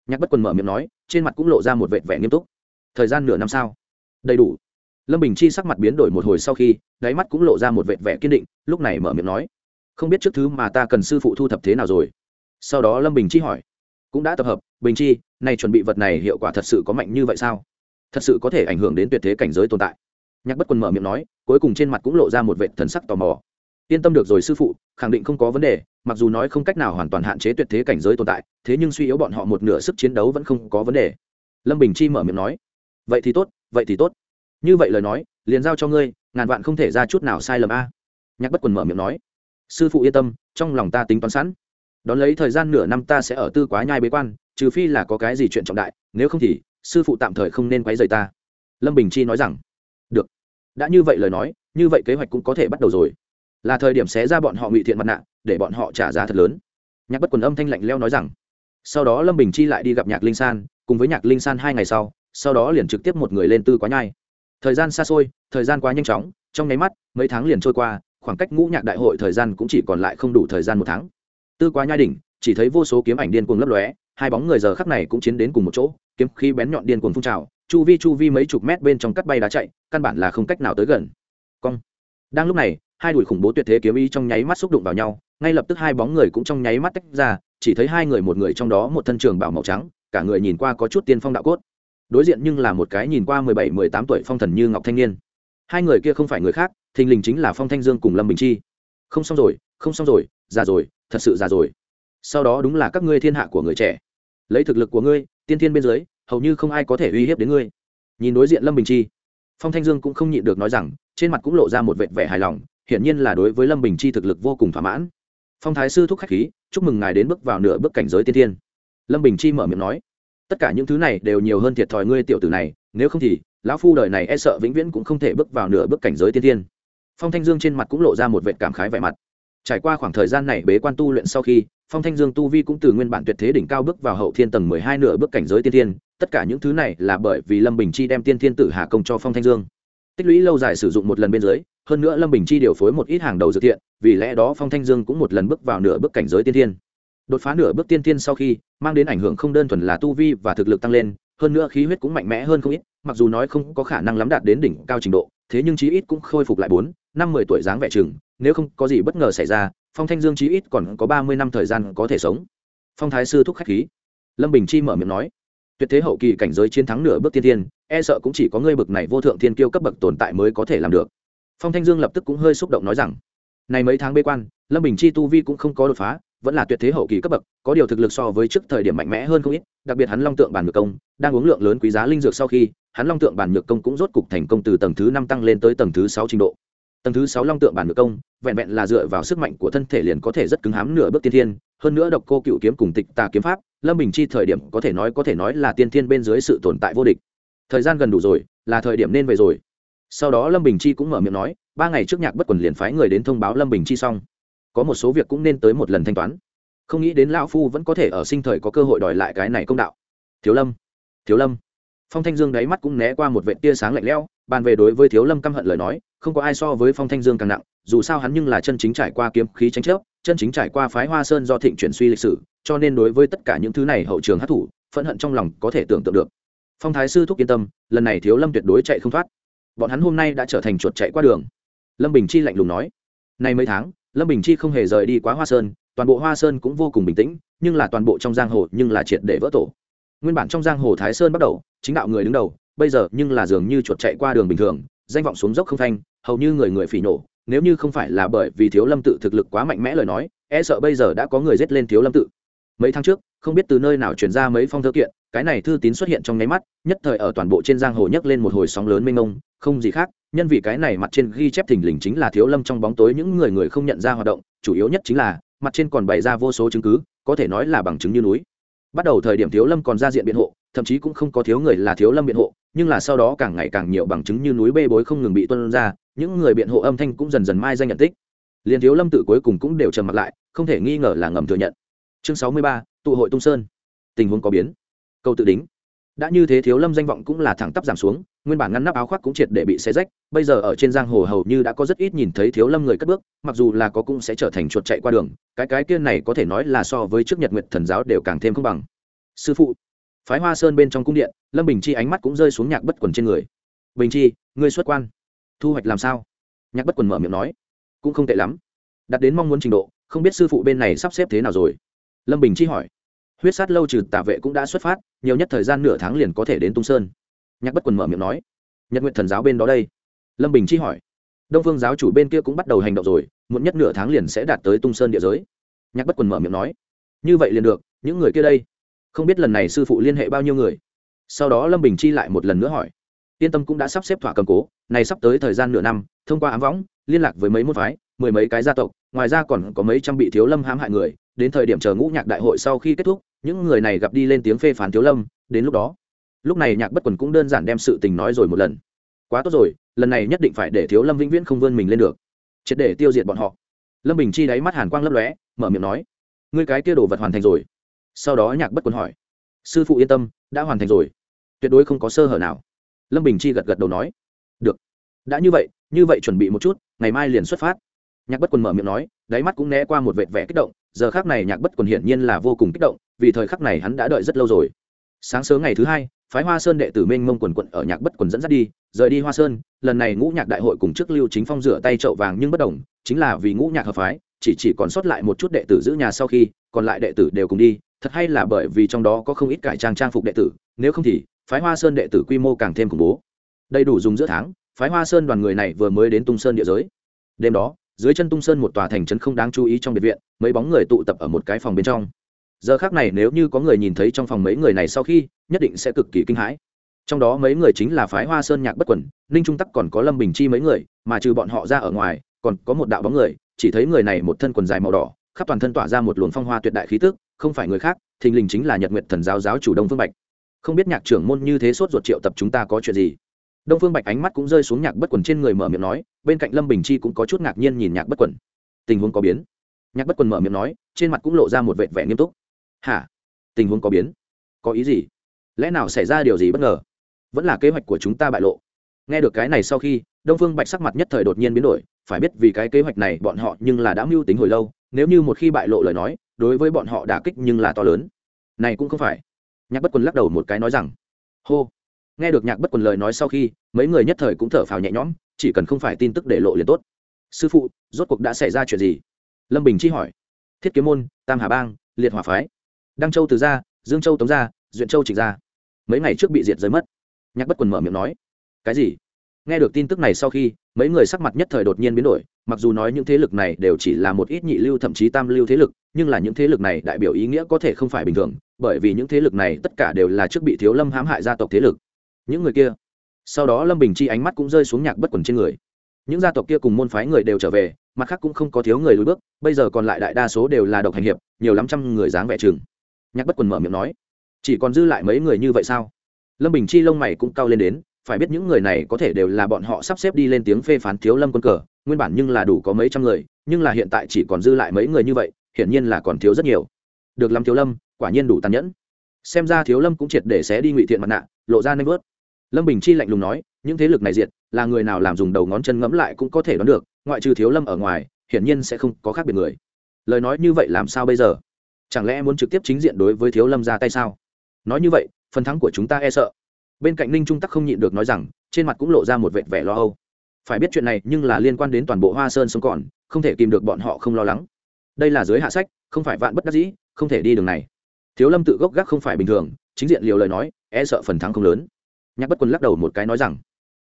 Speaker 1: Nhạc bất quần mở miệng nói, trên mặt cũng lộ ra một vệt vẻ nghiêm túc thời gian nửa năm sao? Đầy đủ. Lâm bình chi sắc mặt biến đổi một hồi sau khi, đáy mắt cũng lộ ra một vệt vẻ kiên định, lúc này mở miệng nói, không biết trước thứ mà ta cần sư phụ thu thập thế nào rồi? Sau đó lâm bình chi hỏi, cũng đã tập hợp, bình chi này chuẩn bị vật này hiệu quả thật sự có mạnh như vậy sao? Thật sự có thể ảnh hưởng đến tuyệt thế cảnh giới tồn tại. Nhạc bất quần mở miệng nói, cuối cùng trên mặt cũng lộ ra một vệ thần sắc tò mò. Yên tâm được rồi sư phụ, khẳng định không có vấn đề, mặc dù nói không cách nào hoàn toàn hạn chế tuyệt thế cảnh giới tồn tại, thế nhưng suy yếu bọn họ một nửa sức chiến đấu vẫn không có vấn đề. Lâm bình chi mở miệng nói vậy thì tốt, vậy thì tốt. Như vậy lời nói, liền giao cho ngươi, ngàn vạn không thể ra chút nào sai lầm a. Nhạc bất quần mở miệng nói, sư phụ yên tâm, trong lòng ta tính toán sẵn. Đón lấy thời gian nửa năm ta sẽ ở tư quá nhai bế quan, trừ phi là có cái gì chuyện trọng đại, nếu không thì, sư phụ tạm thời không nên quấy rầy ta. Lâm bình chi nói rằng, được. Đã như vậy lời nói, như vậy kế hoạch cũng có thể bắt đầu rồi. Là thời điểm xé ra bọn họ ngụy thiện mặt nạ, để bọn họ trả giá thật lớn. Nhạc bất quần âm thanh lạnh leo nói rằng. Sau đó lâm bình chi lại đi gặp nhạc linh san, cùng với nhạc linh san hai ngày sau sau đó liền trực tiếp một người lên tư quá nhai. Thời gian xa xôi, thời gian quá nhanh chóng, trong nháy mắt, mấy tháng liền trôi qua, khoảng cách ngũ nhạc đại hội thời gian cũng chỉ còn lại không đủ thời gian một tháng. Tư quá nhai đỉnh, chỉ thấy vô số kiếm ảnh điên cuồng lấp lóe, hai bóng người giờ khắc này cũng chiến đến cùng một chỗ, kiếm khí bén nhọn điên cuồng phun trào, chu vi chu vi mấy chục mét bên trong cắt bay đá chạy, căn bản là không cách nào tới gần. Cong. Đang lúc này, hai đùi khủng bố tuyệt thế kiếm ý trong nháy mắt xúc đụng vào nhau, ngay lập tức hai bóng người cũng trong nháy mắt tách ra, chỉ thấy hai người một người trong đó một thân trường bảo màu trắng, cả người nhìn qua có chút tiên phong đạo cốt đối diện nhưng là một cái nhìn qua mười bảy, mười tám tuổi phong thần như ngọc thanh niên. Hai người kia không phải người khác, thình lình chính là phong thanh dương cùng lâm bình chi. Không xong rồi, không xong rồi, già rồi, thật sự già rồi. Sau đó đúng là các ngươi thiên hạ của người trẻ. Lấy thực lực của ngươi, tiên thiên bên dưới, hầu như không ai có thể uy hiếp đến ngươi. Nhìn đối diện lâm bình chi, phong thanh dương cũng không nhịn được nói rằng, trên mặt cũng lộ ra một vệt vẻ hài lòng, hiển nhiên là đối với lâm bình chi thực lực vô cùng thỏa mãn. Phong thái sư thúc khách khí, chúc mừng ngài đến bước vào nửa bước cảnh giới tiên thiên. Lâm bình chi mở miệng nói tất cả những thứ này đều nhiều hơn thiệt thòi ngươi tiểu tử này, nếu không thì, lão phu đời này e sợ vĩnh viễn cũng không thể bước vào nửa bước cảnh giới tiên thiên phong thanh dương trên mặt cũng lộ ra một vệt cảm khái vẻ mặt. Trải qua khoảng thời gian này bế quan tu luyện sau khi, phong thanh dương tu vi cũng từ nguyên bản tuyệt thế đỉnh cao bước vào hậu thiên tầng mười hai nửa bước cảnh giới tiên thiên tất cả những thứ này là bởi vì lâm bình chi đem tiên thiên tử hà công cho phong thanh dương. Tích lũy lâu dài sử dụng một lần bên dưới, hơn nữa lâm bình chi điều phối một ít hàng đầu dược thiện, vì lẽ đó phong thanh dương cũng một lần bước vào nửa bước cảnh giới tiên thiên đột phá nửa bước tiên tiên sau khi, mang đến ảnh hưởng không đơn thuần là tu vi và thực lực tăng lên, hơn nữa khí huyết cũng mạnh mẽ hơn không ít, mặc dù nói không có khả năng lắm đạt đến đỉnh cao trình độ, thế nhưng chí ít cũng khôi phục lại bốn, năm, mười tuổi dáng vẻ chừng, nếu không có gì bất ngờ xảy ra, phong thanh dương chí ít còn có ba mươi năm thời gian có thể sống. Phong thái sư thúc khách khí. Lâm bình chi mở miệng nói, tuyệt thế hậu kỳ cảnh giới chiến thắng nửa bước tiên tiên e sợ cũng chỉ có ngươi bực này vô thượng thiên kiêu cấp bậc tồn tại mới có thể làm được. Phong thanh dương lập tức cũng hơi xúc động nói rằng, này mấy tháng bế quan, lâm bình chi tu vi cũng không có đột phá vẫn là tuyệt thế hậu kỳ cấp bậc, có điều thực lực so với trước thời điểm mạnh mẽ hơn không ít, đặc biệt hắn long tượng bản nhược công, đang uống lượng lớn quý giá linh dược sau khi, hắn long tượng bản nhược công cũng rốt cục thành công từ tầng thứ năm tăng lên tới tầng thứ sáu trình độ. Tầng thứ sáu long tượng bản nhược công, vẹn vẹn là dựa vào sức mạnh của thân thể liền có thể rất cứng hám nửa bước tiên thiên, hơn nữa độc cô cựu kiếm cùng tịch tà kiếm pháp, lâm bình chi thời điểm có thể nói có thể nói là tiên thiên bên dưới sự tồn tại vô địch. Thời gian gần đủ rồi, là thời điểm nên về rồi. Sau đó lâm bình chi cũng mở miệng nói, ba ngày trước nhạc bất quần liền phái người đến thông báo lâm bình chi xong có một số việc cũng nên tới một lần thanh toán. Không nghĩ đến lão phu vẫn có thể ở sinh thời có cơ hội đòi lại cái này công đạo. Thiếu lâm thiếu lâm. Phong thanh dương đáy mắt cũng né qua một vệ tia sáng lạnh lẽo, bàn về đối với thiếu lâm căm hận lời nói, không có ai so với phong thanh dương càng nặng, dù sao hắn nhưng là chân chính trải qua kiếm khí tranh chấp, chân chính trải qua phái hoa sơn do thịnh chuyển suy lịch sử, cho nên đối với tất cả những thứ này hậu trường hát thủ phẫn hận trong lòng có thể tưởng tượng được. Phong thái sư thúc yên tâm, lần này thiếu lâm tuyệt đối chạy không thoát. Bọn hắn hôm nay đã trở thành chuột chạy qua đường. Lâm bình chi lạnh lùng nói, nay mấy tháng lâm bình chi không hề rời đi quá hoa sơn, toàn bộ hoa sơn cũng vô cùng bình tĩnh, nhưng là toàn bộ trong giang hồ nhưng là triệt để vỡ tổ. Nguyên bản trong giang hồ thái sơn bắt đầu, chính đạo người đứng đầu, bây giờ nhưng là dường như chuột chạy qua đường bình thường, danh vọng xuống dốc không thanh, hầu như người người phỉ nổ nếu như không phải là bởi vì thiếu lâm tự thực lực quá mạnh mẽ lời nói e sợ bây giờ đã có người giết lên thiếu lâm tự mấy tháng trước, không biết từ nơi nào chuyển ra mấy phong thơ kiện, cái này thư tín xuất hiện trong nháy mắt, nhất thời ở toàn bộ trên giang hồ nhấc lên một hồi sóng lớn mênh mông, không gì khác, nhân vì cái này mặt trên ghi chép thình lình chính là thiếu lâm trong bóng tối những người người không nhận ra hoạt động, chủ yếu nhất chính là, mặt trên còn bày ra vô số chứng cứ, có thể nói là bằng chứng như núi. Bắt đầu thời điểm thiếu lâm còn ra diện biện hộ, thậm chí cũng không có thiếu người là thiếu lâm biện hộ, nhưng là sau đó càng ngày càng nhiều bằng chứng như núi bê bối không ngừng bị tuân ra, những người biện hộ âm thanh cũng dần dần mai danh nhận tích. Liền thiếu lâm tự cuối cùng cũng đều trầm mặt lại, không thể nghi ngờ là ngầm thừa nhận chương sáu mươi ba, tụ hội tung sơn. Tình huống có biến. Câu tự đính. Đã như thế thiếu lâm danh vọng cũng là thẳng tắp giảm xuống, nguyên bản ngăn nắp áo khoác cũng triệt để bị xé rách, bây giờ ở trên giang hồ hầu như đã có rất ít nhìn thấy thiếu lâm người cất bước, mặc dù là có cũng sẽ trở thành chuột chạy qua đường, cái cái kia này có thể nói là so với trước nhật nguyệt thần giáo đều càng thêm không bằng. Sư phụ, phái hoa sơn bên trong cung điện, lâm bình chi ánh mắt cũng rơi xuống nhạc bất quần trên người. Bình chi, ngươi xuất quan. Thu hoạch làm sao? Nhạc bất quần mở miệng nói. Cũng không tệ lắm. Đặt đến mong muốn trình độ, không biết sư phụ bên này sắp xếp thế nào rồi lâm bình chi hỏi. Huyết sát lâu trừ tả vệ cũng đã xuất phát, nhiều nhất thời gian nửa tháng liền có thể đến tung sơn. Nhạc bất quần mở miệng nói. Nhật nguyện thần giáo bên đó đây. Lâm bình chi hỏi. Đông phương giáo chủ bên kia cũng bắt đầu hành động rồi, muộn nhất nửa tháng liền sẽ đạt tới tung sơn địa giới. Nhạc bất quần mở miệng nói. Như vậy liền được, những người kia đây. Không biết lần này sư phụ liên hệ bao nhiêu người. Sau đó lâm bình chi lại một lần nữa hỏi. Yên tâm cũng đã sắp xếp thỏa cầm cố, này sắp tới thời gian nửa năm, thông qua ám võng, liên lạc với mấy môn phái, mười mấy cái gia tộc, ngoài ra còn có mấy trăm bị thiếu lâm hãm hại người đến thời điểm chờ ngũ nhạc đại hội sau khi kết thúc, những người này gặp đi lên tiếng phê phán thiếu lâm, đến lúc đó, lúc này nhạc bất quần cũng đơn giản đem sự tình nói rồi một lần. Quá tốt rồi, lần này nhất định phải để thiếu lâm vĩnh viễn không vươn mình lên được, triệt để tiêu diệt bọn họ. Lâm bình chi đáy mắt hàn quang lấp lóe, mở miệng nói, ngươi cái kia đồ vật hoàn thành rồi. Sau đó nhạc bất quần hỏi, sư phụ yên tâm, đã hoàn thành rồi. Tuyệt đối không có sơ hở nào. Lâm bình chi gật gật đầu nói, được. Đã như vậy như vậy chuẩn bị một chút, ngày mai liền xuất phát. Nhạc bất quần mở miệng nói, đáy mắt cũng né qua một vệt vẻ kích động giờ khác này nhạc bất quần hiển nhiên là vô cùng kích động, vì thời khắc này hắn đã đợi rất lâu rồi. Sáng sớm ngày thứ hai, phái hoa sơn đệ tử minh mông quần quận ở nhạc bất quần dẫn dắt đi, rời đi hoa sơn, lần này ngũ nhạc đại hội cùng trước lưu chính phong rửa tay trậu vàng nhưng bất đồng, chính là vì ngũ nhạc hợp phái, chỉ chỉ còn sót lại một chút đệ tử giữ nhà sau khi, còn lại đệ tử đều cùng đi, thật hay là bởi vì trong đó có không ít cải trang trang phục đệ tử, nếu không thì, phái hoa sơn đệ tử quy mô càng thêm khủng bố. Đầy đủ dùng giữa tháng, phái hoa sơn đoàn người này vừa mới đến tung sơn địa giới. Đêm đó dưới chân tung sơn một tòa thành trấn không đáng chú ý trong biệt viện, mấy bóng người tụ tập ở một cái phòng bên trong. Giờ khác này nếu như có người nhìn thấy trong phòng mấy người này sau khi, nhất định sẽ cực kỳ kinh hãi. Trong đó mấy người chính là phái hoa sơn nhạc bất quẩn, ninh trung tắc còn có lâm bình chi mấy người, mà trừ bọn họ ra ở ngoài, còn có một đạo bóng người, chỉ thấy người này một thân quần dài màu đỏ, khắp toàn thân tỏa ra một luồng phong hoa tuyệt đại khí tức, không phải người khác, thình lình chính là nhật nguyệt thần giáo giáo chủ đông phương bạch. Không biết nhạc trưởng môn như thế sốt ruột triệu tập chúng ta có chuyện gì? Đông phương bạch ánh mắt cũng rơi xuống nhạc bất quần trên người mở miệng nói, bên cạnh lâm bình chi cũng có chút ngạc nhiên nhìn nhạc bất quần. Tình huống có biến. Nhạc bất quần mở miệng nói, trên mặt cũng lộ ra một vệ vẻ nghiêm túc. Hả? Tình huống có biến? Có ý gì? Lẽ nào xảy ra điều gì bất ngờ? Vẫn là kế hoạch của chúng ta bại lộ. Nghe được cái này sau khi, đông phương bạch sắc mặt nhất thời đột nhiên biến đổi, phải biết vì cái kế hoạch này bọn họ nhưng là đã mưu tính hồi lâu, nếu như một khi bại lộ lời nói, đối với bọn họ đả kích nhưng là to lớn. Này cũng không phải. Nhạc bất quần lắc đầu một cái nói rằng, hô nghe được nhạc bất quần lời nói sau khi, mấy người nhất thời cũng thở phào nhẹ nhõm, chỉ cần không phải tin tức để lộ liền tốt. Sư phụ, rốt cuộc đã xảy ra chuyện gì? Lâm bình chi hỏi. Thiết kiếm môn, tam hà bang, liệt hòa phái. Đăng châu từ gia, dương châu tống gia, duyện châu trịnh gia. Mấy ngày trước bị diệt giới mất. Nhạc bất quần mở miệng nói. Cái gì? Nghe được tin tức này sau khi, mấy người sắc mặt nhất thời đột nhiên biến đổi, mặc dù nói những thế lực này đều chỉ là một ít nhị lưu thậm chí tam lưu thế lực, nhưng là những thế lực này đại biểu ý nghĩa có thể không phải bình thường, bởi vì những thế lực này tất cả đều là trước bị thiếu lâm hãm hại gia tộc thế lực những người kia. Sau đó lâm bình chi ánh mắt cũng rơi xuống nhạc bất quần trên người. Những gia tộc kia cùng môn phái người đều trở về, mặt khác cũng không có thiếu người lùi bước, bây giờ còn lại đại đa số đều là độc hành hiệp, nhiều lắm trăm người dáng vẻ chừng. Nhạc bất quần mở miệng nói, chỉ còn dư lại mấy người như vậy sao? Lâm bình chi lông mày cũng cao lên đến, phải biết những người này có thể đều là bọn họ sắp xếp đi lên tiếng phê phán thiếu lâm quân cờ, nguyên bản nhưng là đủ có mấy trăm người, nhưng là hiện tại chỉ còn dư lại mấy người như vậy, hiển nhiên là còn thiếu rất nhiều. Được lắm thiếu lâm, quả nhiên đủ tàn nhẫn. Xem ra thiếu lâm cũng triệt để xé đi ngụy thiện mặt nạ, lộ ra nanh vớt lâm bình chi lạnh lùng nói, những thế lực này diệt, là người nào làm dùng đầu ngón chân ngẫm lại cũng có thể đoán được, ngoại trừ thiếu lâm ở ngoài, hiển nhiên sẽ không có khác biệt người. Lời nói như vậy làm sao bây giờ? Chẳng lẽ muốn trực tiếp chính diện đối với thiếu lâm ra tay sao? Nói như vậy, phần thắng của chúng ta e sợ. Bên cạnh ninh trung tắc không nhịn được nói rằng, trên mặt cũng lộ ra một vệt vẻ lo âu. Phải biết chuyện này nhưng là liên quan đến toàn bộ hoa sơn sống còn, không thể kìm được bọn họ không lo lắng. Đây là giới hạ sách, không phải vạn bất đắc dĩ, không thể đi đường này. Thiếu lâm tự gốc gác không phải bình thường, chính diện liều lời nói e sợ phần thắng không lớn nhạc bất quân lắc đầu một cái nói rằng,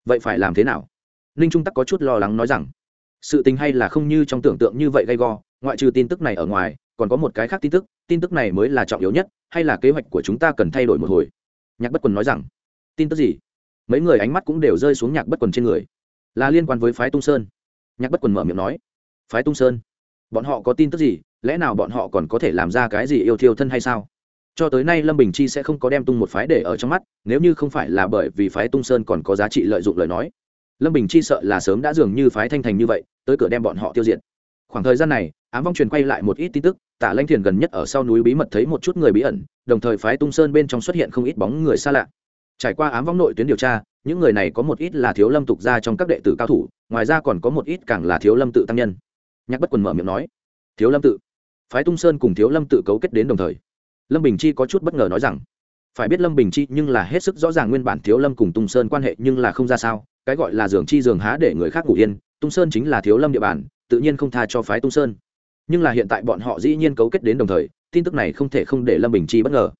Speaker 1: vậy phải làm thế nào? Ninh trung tắc có chút lo lắng nói rằng, sự tình hay là không như trong tưởng tượng như vậy gay go, ngoại trừ tin tức này ở ngoài, còn có một cái khác tin tức tin tức này mới là trọng yếu nhất, hay là kế hoạch của chúng ta cần thay đổi một hồi? Nhạc bất quần nói rằng, tin tức gì? Mấy người ánh mắt cũng đều rơi xuống nhạc bất quần trên người. Là liên quan với phái tung sơn. Nhạc bất quần mở miệng nói, phái tung sơn? Bọn họ có tin tức gì? Lẽ nào bọn họ còn có thể làm ra cái gì yêu thiêu thân hay sao? Cho tới nay lâm bình chi sẽ không có đem tung một phái để ở trong mắt, nếu như không phải là bởi vì phái tung sơn còn có giá trị lợi dụng lời nói. Lâm bình chi sợ là sớm đã dường như phái thanh thành như vậy, tới cửa đem bọn họ tiêu diệt. Khoảng thời gian này, ám vong truyền quay lại một ít tin tức, tả lanh thiền gần nhất ở sau núi bí mật thấy một chút người bí ẩn, đồng thời phái tung sơn bên trong xuất hiện không ít bóng người xa lạ. Trải qua ám vong nội tuyến điều tra, những người này có một ít là thiếu lâm tục ra trong các đệ tử cao thủ, ngoài ra còn có một ít càng là thiếu lâm tự tăng nhân. Nhạc bất quần mở miệng nói, thiếu lâm tự, phái tung sơn cùng thiếu lâm tự cấu kết đến đồng thời lâm bình chi có chút bất ngờ nói rằng, phải biết lâm bình chi nhưng là hết sức rõ ràng nguyên bản thiếu lâm cùng tung sơn quan hệ nhưng là không ra sao, cái gọi là giường chi giường há để người khác ngủ yên, tung sơn chính là thiếu lâm địa bàn, tự nhiên không tha cho phái tung sơn. Nhưng là hiện tại bọn họ dĩ nhiên cấu kết đến đồng thời, tin tức này không thể không để lâm bình chi bất ngờ.